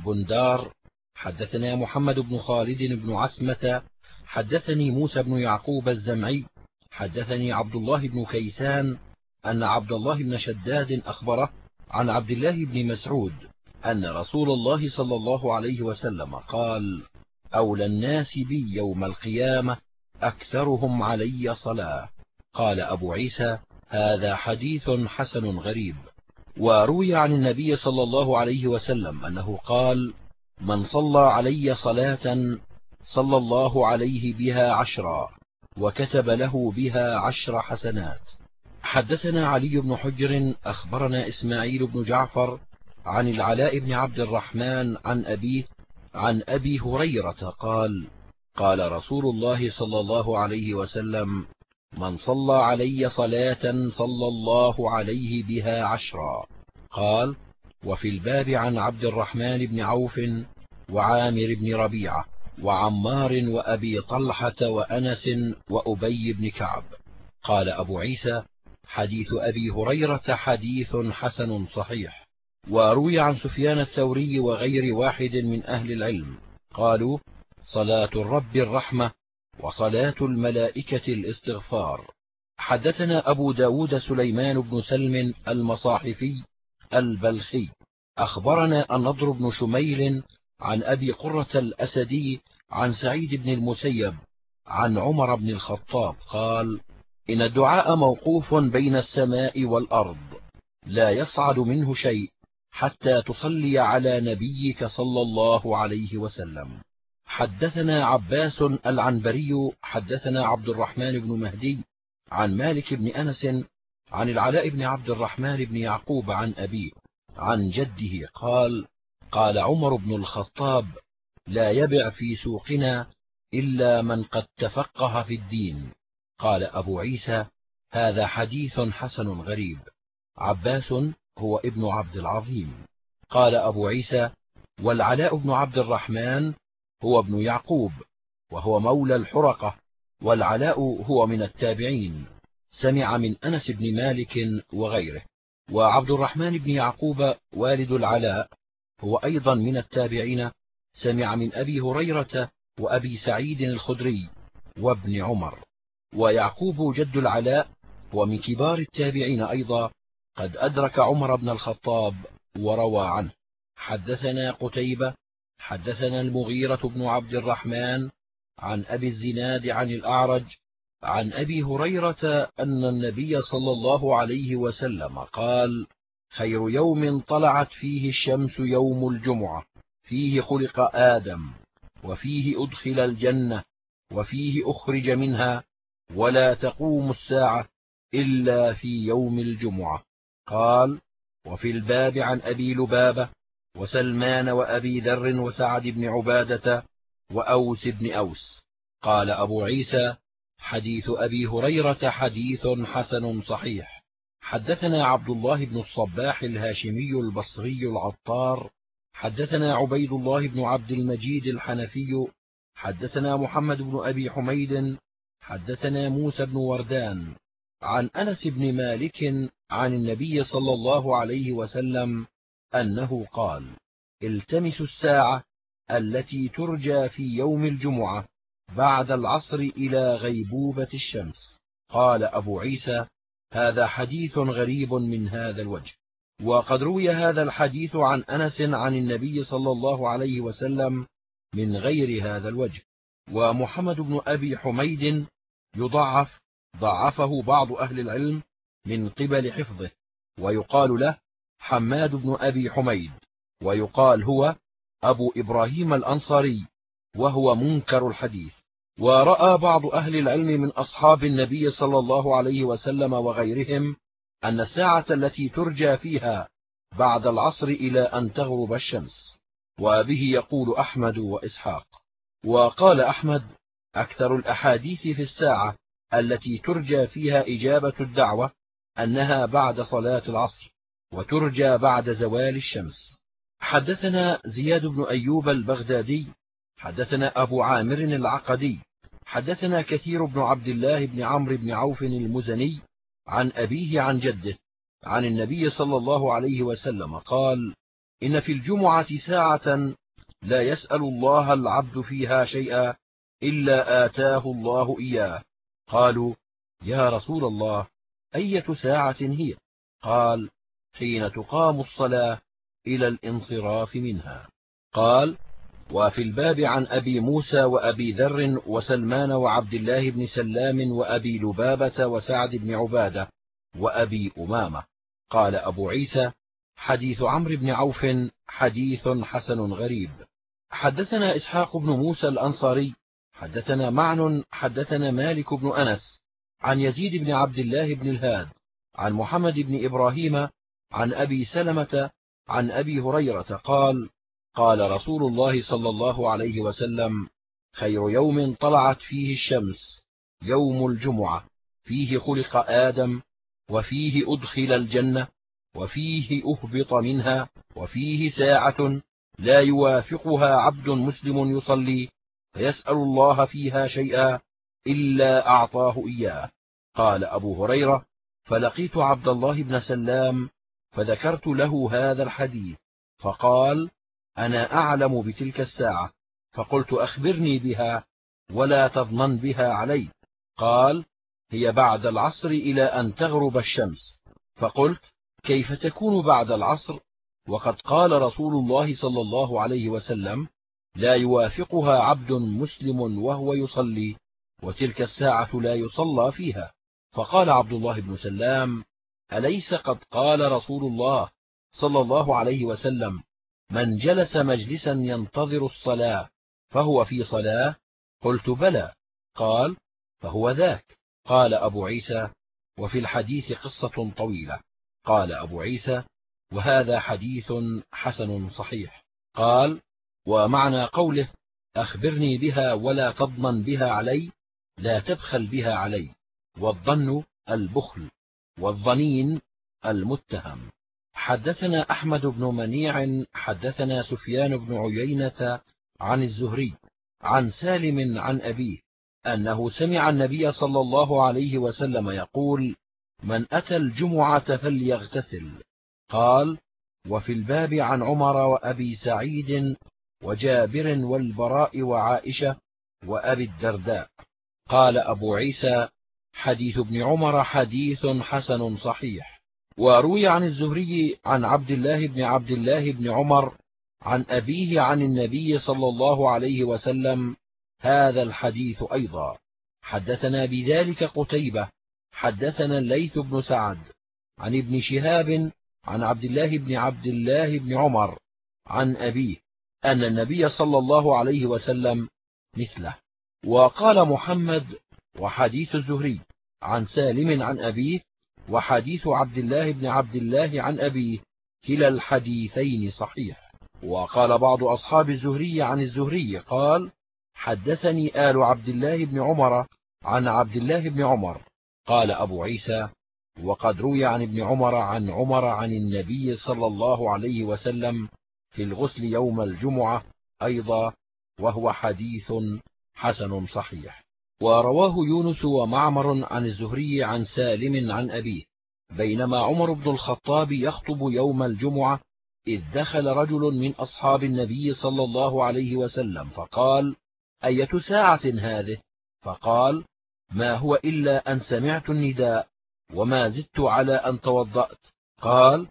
بندار حدثنا محمد بن خالد بن عثمة حدثني موسى بن يعقوب الزمعي حدثني عبد الله بن كيسان أن عبد الله بن شداد أخبره عن عبد الله بن مسعود أن رسول الله صلى الله عليه وسلم قال أولى الناس بي يوم القيامة أكثرهم علي صلاة. قال أبو عيسى هذا حديث حسن غريب وروي عن النبي صلى الله عليه وسلم أنه قال من صلى علي صلاة صلى الله عليه بها عشرا وكتب له بها عشر حسنات. حدثنا علي بن حجر أخبرنا إسماعيل بن جعفر عن العلاء بن عبد الرحمن عن أبيه عن أبي هريرة قال قال رسول الله صلى الله عليه وسلم من صلى علي صلاة صلى الله عليه بها عشرا. قال وفي الباب عن عبد الرحمن بن عوف وعامر بن ربيعة وعمار وأبي طلحة وأنس وأبي بن كعب. قال أبو عيسى حديث أبي هريرة حديث حسن صحيح. وروي عن سفيان الثوري وغير واحد من أهل العلم. قالوا صلاة الرب الرحمة وصلاة الملائكة الاستغفار. حدثنا أبو ب داود سليمان بن سلم المصاحفي البلخي. أخبرنا النضر بن شميل عن أبي قرة الأسدي عن سعيد بن المسيب عن عمر بن الخطاب قال إن الدعاء موقوف بين السماء والأرض لا يصعد منه شيء حتى تصلي على نبيك صلى الله عليه وسلم. حدثنا عباس العنبري حدثنا عبد الرحمن بن مهدي عن مالك بن أنس عن العلاء بن عبد الرحمن بن يعقوب عن أبيه عن جده قال قال عمر بن الخطاب لا يبع في سوقنا إلا من قد تفقه في الدين. قال أبو عيسى هذا حديث حسن غريب. عباس هو ابن عبد العظيم. قال أبو عيسى والعلاء بن عبد الرحمن هو ابن يعقوب وهو مولى الحرقة والعلاء هو من التابعين. سمع من أنس بن مالك وغيره. وعبد الرحمن بن يعقوب والد العلاء هو أيضا من التابعين. سمع من أبي هريرة وأبي سعيد الخدري وابن عمر. ويعقوب جد العلاء ومن كبار التابعين أيضا. قد أدرك عمر بن الخطاب وروى عنه. حدثنا قتيبة حدثنا المغيرة بن عبد الرحمن عن أبي الزناد عن الأعرج عن أبي هريرة أن النبي صلى الله عليه وسلم قال خير يوم طلعت فيه الشمس يوم الجمعة فيه خلق آدم وفيه أدخل الجنة وفيه أخرج منها ولا تقوم الساعة إلا في يوم الجمعة. قال وفي الباب عن أبي لبابة وسلمان وأبي ذر وسعد بن عبادة وأوس بن أوس. قال أبو عيسى حديث أبي هريرة حديث حسن صحيح. حدثنا عبد الله بن الصباح الهاشمي البصري العطار. حدثنا عبيد الله بن عبد المجيد الحنفي. حدثنا محمد بن أبي حميد. حدثنا موسى بن وردان. عن أنس بن مالك عن النبي صلى الله عليه وسلم أنه قال التمسوا الساعة التي ترجى في يوم الجمعة بعد العصر إلى غيبوبة الشمس. قال أبو عيسى هذا حديث غريب من هذا الوجه. وقد روي هذا الحديث عن أنس عن النبي صلى الله عليه وسلم من غير هذا الوجه. ومحمد بن أبي حميد يضعف ضعفه بعض أهل العلم من قبل حفظه ويقال له حماد بن أبي حميد ويقال هو أبو إبراهيم الأنصاري وهو منكر الحديث. ورأى بعض أهل العلم من أصحاب النبي صلى الله عليه وسلم وغيرهم أن الساعة التي ترجى فيها بعد العصر إلى أن تغرب الشمس. وبه يقول أحمد وإسحاق. وقال أحمد أكثر الأحاديث في الساعة التي ترجى فيها إجابة الدعوة أنها بعد صلاة العصر. وترجى بعد زوال الشمس. حدثنا زياد بن أيوب البغدادي حدثنا أبو عامر العقدي حدثنا كثير بن عبد الله بن عمرو بن عوف المزني عن أبيه عن جده عن النبي صلى الله عليه وسلم قال إن في الجمعة ساعة لا يسأل الله العبد فيها شيئا إلا آتاه الله إياه. قالوا يا رسول الله أية ساعة هي؟ قال حين تقام الصلاة إلى الانصراف منها. قال وفي الباب عن أبي موسى وأبي ذر وسلمان وعبد الله بن سلام وأبي لبابة وسعد بن عبادة وأبي أمامة. قال أبو عيسى حديث عمرو بن عوف حديث حسن غريب. حدثنا إسحاق بن موسى الأنصاري حدثنا معن حدثنا مالك بن أنس عن يزيد بن عبد الله بن الهاد عن محمد بن إبراهيم عن أبي سلمة عن أبي هريرة قال قال رسول الله صلى الله عليه وسلم خير يوم طلعت فيه الشمس يوم الجمعة فيه خلق آدم وفيه أدخل الجنة وفيه أهبط منها وفيه ساعة لا يوافقها عبد مسلم يصلي فيسأل الله فيها شيئا إلا أعطاه إياه. قال أبو هريرة فلقيت عبد الله بن سلام فذكرت له هذا الحديث فقال أنا أعلم بتلك الساعة. فقلت أخبرني بها ولا تضمن بها علي. قال هي بعد العصر إلى أن تغرب الشمس. فقلت كيف تكون بعد العصر؟ وقد قال رسول الله صلى الله عليه وسلم لا يوافقها عبد مسلم وهو يصلي وتلك الساعة لا يصلى فيها. فقال عبد الله بن سلام أليس قد قال رسول الله صلى الله عليه وسلم من جلس مجلسا ينتظر الصلاة فهو في صلاة؟ قلت بلى. قال فهو ذاك. قال أبو عيسى وفي الحديث قصة طويلة. قال أبو عيسى وهذا حديث حسن صحيح. قال ومعنى قوله أخبرني بها ولا تضمن بها علي لا تبخل بها علي والظن البخل. والظنين المتهم. حدثنا أحمد بن منيع حدثنا سفيان بن عيينة عن الزهري عن سالم عن أبيه أنه سمع النبي صلى الله عليه وسلم يقول من أتى الجمعة فليغتسل قال وفي الباب عن عمر وأبي سعيد وجابر والبراء وعائشة وأبي الدرداء قال أبو عيسى حديث ابن عمر حديث حسن صحيح. وروي عن الزهري عن عبد الله بن عبد الله بن عمر عن أبيه عن النبي صلى الله عليه وسلم هذا الحديث أيضا. حدثنا بذلك قتيبة حدثنا الليث بن سعد عن ابن شهاب عن عبد الله بن عبد الله بن عمر عن أبيه أن النبي صلى الله عليه وسلم مثله. وقال محمد وحديث الزهري عن سالم عن أبيه وحديث عبد الله بن عبد الله عن أبيه كلا الحديثين صحيح. وقال بعض أصحاب الزهري عن الزهري قال حدثني آل عبد الله بن عمر عن عبد الله بن عمر. قال أبو عيسى وقد روي عن ابن عمر عن عمر عن النبي صلى الله عليه وسلم في الغسل يوم الجمعة أيضا وهو حديث حسن صحيح. ورواه يونس ومعمر عن الزهري عن سالم عن أبيه بينما عمر بن الخطاب يخطب يوم الجمعة إذ دخل رجل من أصحاب النبي صلى الله عليه وسلم فقال أية ساعة هذه؟ فقال ما هو إلا أن سمعت النداء وما زدت على أن توضأت. قال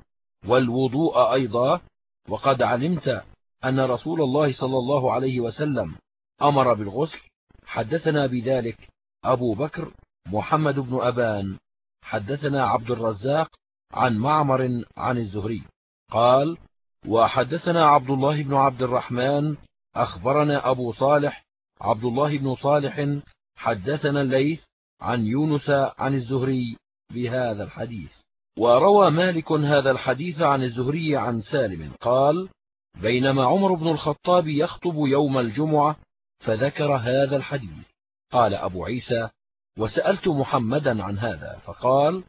والوضوء أيضا وقد علمت أن رسول الله صلى الله عليه وسلم أمر بالغسل حدثنا بذلك أبو بكر محمد بن أبان. حدثنا عبد الرزاق عن معمر عن الزهري. قال وحدثنا عبد الله بن عبد الرحمن أخبرنا أبو صالح عبد الله بن صالح حدثنا الليث عن يونس عن الزهري بهذا الحديث. وروى مالك هذا الحديث عن الزهري عن سالم. قال بينما عمر بن الخطاب يخطب يوم الجمعة فذكر هذا الحديث. قال أبو عيسى وسألت محمدا عن هذا فقال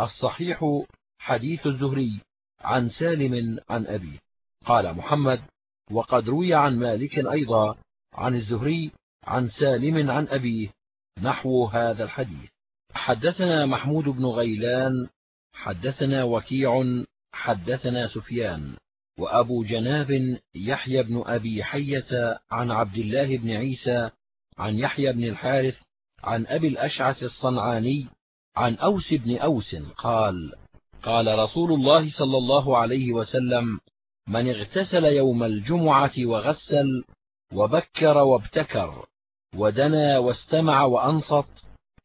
الصحيح حديث الزهري عن سالم عن أبيه قال محمد وقد روي عن مالك أيضا عن الزهري عن سالم عن أبيه نحو هذا الحديث. حدثنا محمود بن غيلان حدثنا وكيع حدثنا سفيان. وأبو جناب يحيى بن أبي حية عن عبد الله بن عيسى عن يحيى بن الحارث عن أبي الأشعث الصنعاني عن أوس بن أوس قال قال رسول الله صلى الله عليه وسلم من اغتسل يوم الجمعة وغسل وبكر وابتكر ودنا واستمع وأنصت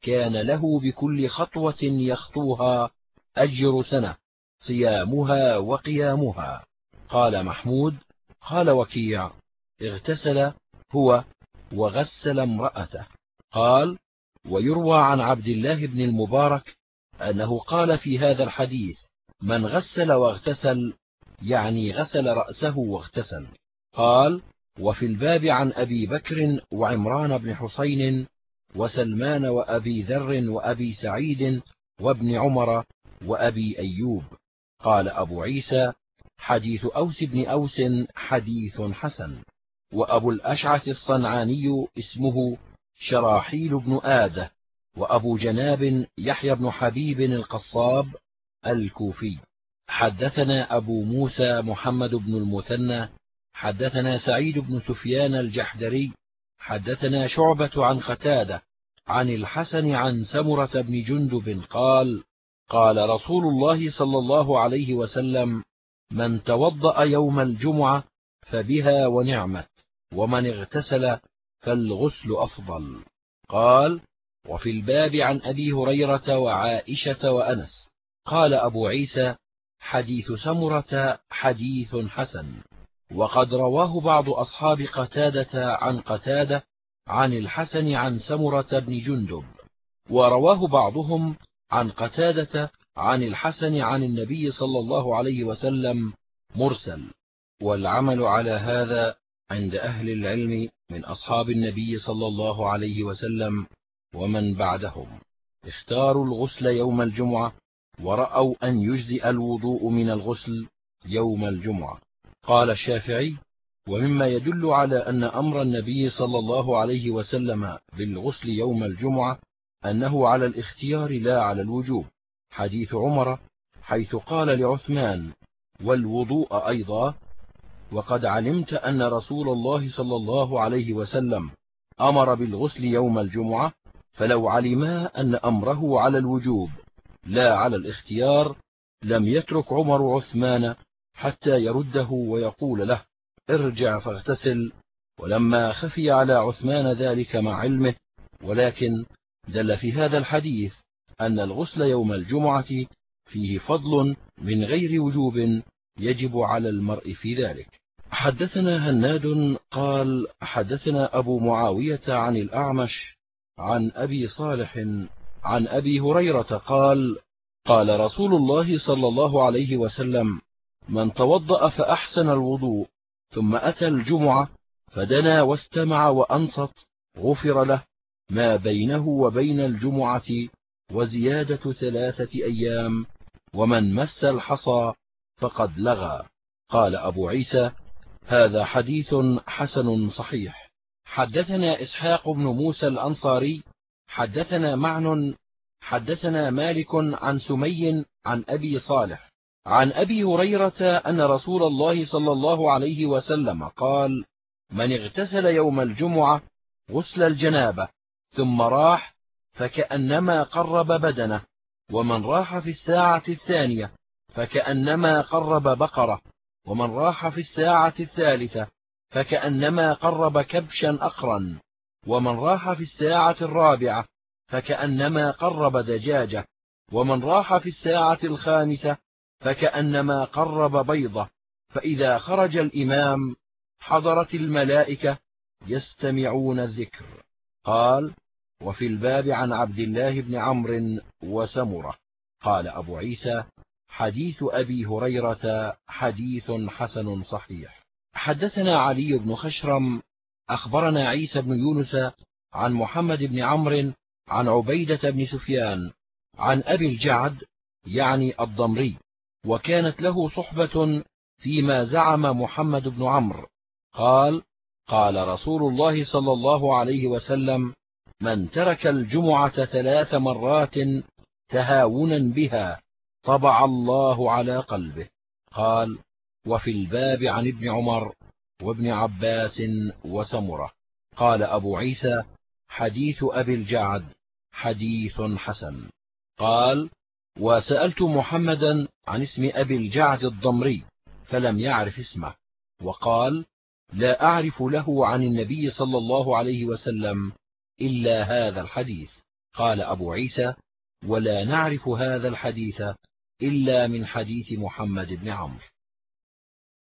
كان له بكل خطوة يخطوها أجر سنة صيامها وقيامها. قال محمود قال وكيع اغتسل هو وغسل امرأته. قال ويروى عن عبد الله بن المبارك أنه قال في هذا الحديث من غسل واغتسل يعني غسل رأسه واغتسل. قال وفي الباب عن أبي بكر وعمران بن حسين وسلمان وأبي ذر وأبي سعيد وابن عمر وأبي أيوب. قال أبو عيسى حديث أوس بن أوس حديث حسن وأبو الأشعث الصنعاني اسمه شراحيل بن آدة وأبو جناب يحيى بن حبيب القصاب الكوفي. حدثنا أبو موسى محمد بن المثنى حدثنا سعيد بن سفيان الجحدري حدثنا شعبة عن قتادة عن الحسن عن سمرة بن جندب قال قال رسول الله صلى الله عليه وسلم من توضأ يوم الجمعة فبها ونعمت ومن اغتسل فالغسل أفضل. قال وفي الباب عن أبي هريرة وعائشة وأنس. قال أبو عيسى حديث سمرة حديث حسن. وقد رواه بعض أصحاب قتادة عن قتادة عن الحسن عن سمرة بن جندب. ورواه بعضهم عن قتادة عن الحسن عن النبي صلى الله عليه وسلم مرسل والعمل على هذا عند أهل العلم من أصحاب النبي صلى الله عليه وسلم ومن بعدهم. اختاروا الغسل يوم الجمعة ورأوا أن يجزئ الوضوء من الغسل يوم الجمعة. قال الشافعي ومما يدل على أن أمر النبي صلى الله عليه وسلم بالغسل يوم الجمعة أنه على الاختيار لا على الوجوب. حديث عمر حيث قال لعثمان والوضوء أيضا. وقد علمت أن رسول الله صلى الله عليه وسلم أمر بالغسل يوم الجمعة فلو علما أن أمره على الوجوب لا على الاختيار لم يترك عمر عثمان حتى يرده ويقول له ارجع فاغتسل. ولما خفي على عثمان ذلك مع علمه ولكن دل في هذا الحديث أن الغسل يوم الجمعة فيه فضل من غير وجوب يجب على المرء في ذلك. حدثنا هناد قال حدثنا أبو معاوية عن الأعمش عن أبي صالح عن أبي هريرة قال قال رسول الله صلى الله عليه وسلم من توضأ فأحسن الوضوء ثم أتى الجمعة فدنا واستمع وأنصت غفر له ما بينه وبين الجمعة وزيادة ثلاثة أيام ومن مس الحصى فقد لغى. قال أبو عيسى هذا حديث حسن صحيح. حدثنا إسحاق بن موسى الأنصاري حدثنا معن حدثنا مالك عن سمي عن أبي صالح. عن أبي هريرة أن رسول الله صلى الله عليه وسلم قال من اغتسل يوم الجمعة غسل الجنابة ثم راح فكأنما قرب بدنه ومن راح في الساعة الثانية فكأنما قرب بقرة ومن راح في الساعة الثالثة فكأنما قرب كبشا أقرا ومن راح في الساعة الرابعة فكأنما قرب دجاجة ومن راح في الساعة الخامسة فكأنما قرب بيضة. فإذا خرج الإمام حضرت الملائكة يستمعون الذكر. قال وفي الباب عن عبد الله بن عمرو وسمرة. قال أبو عيسى حديث أبي هريرة حديث حسن صحيح. حدثنا علي بن خشرم أخبرنا عيسى بن يونس عن محمد بن عمرو عن عبيدة بن سفيان عن أبي الجعد يعني الضمري وكانت له صحبة فيما زعم محمد بن عمرو. قال قال رسول الله صلى الله عليه وسلم من ترك الجمعة ثلاث مرات تهاونا بها طبع الله على قلبه. قال وفي الباب عن ابن عمر وابن عباس وسمرة. قال أبو عيسى حديث أبي الجعد حديث حسن. قال وسألت محمدا عن اسم أبي الجعد الضمري فلم يعرف اسمه وقال لا أعرف له عن النبي صلى الله عليه وسلم إلا هذا الحديث. قال أبو عيسى ولا نعرف هذا الحديث إلا من حديث محمد بن عمرو.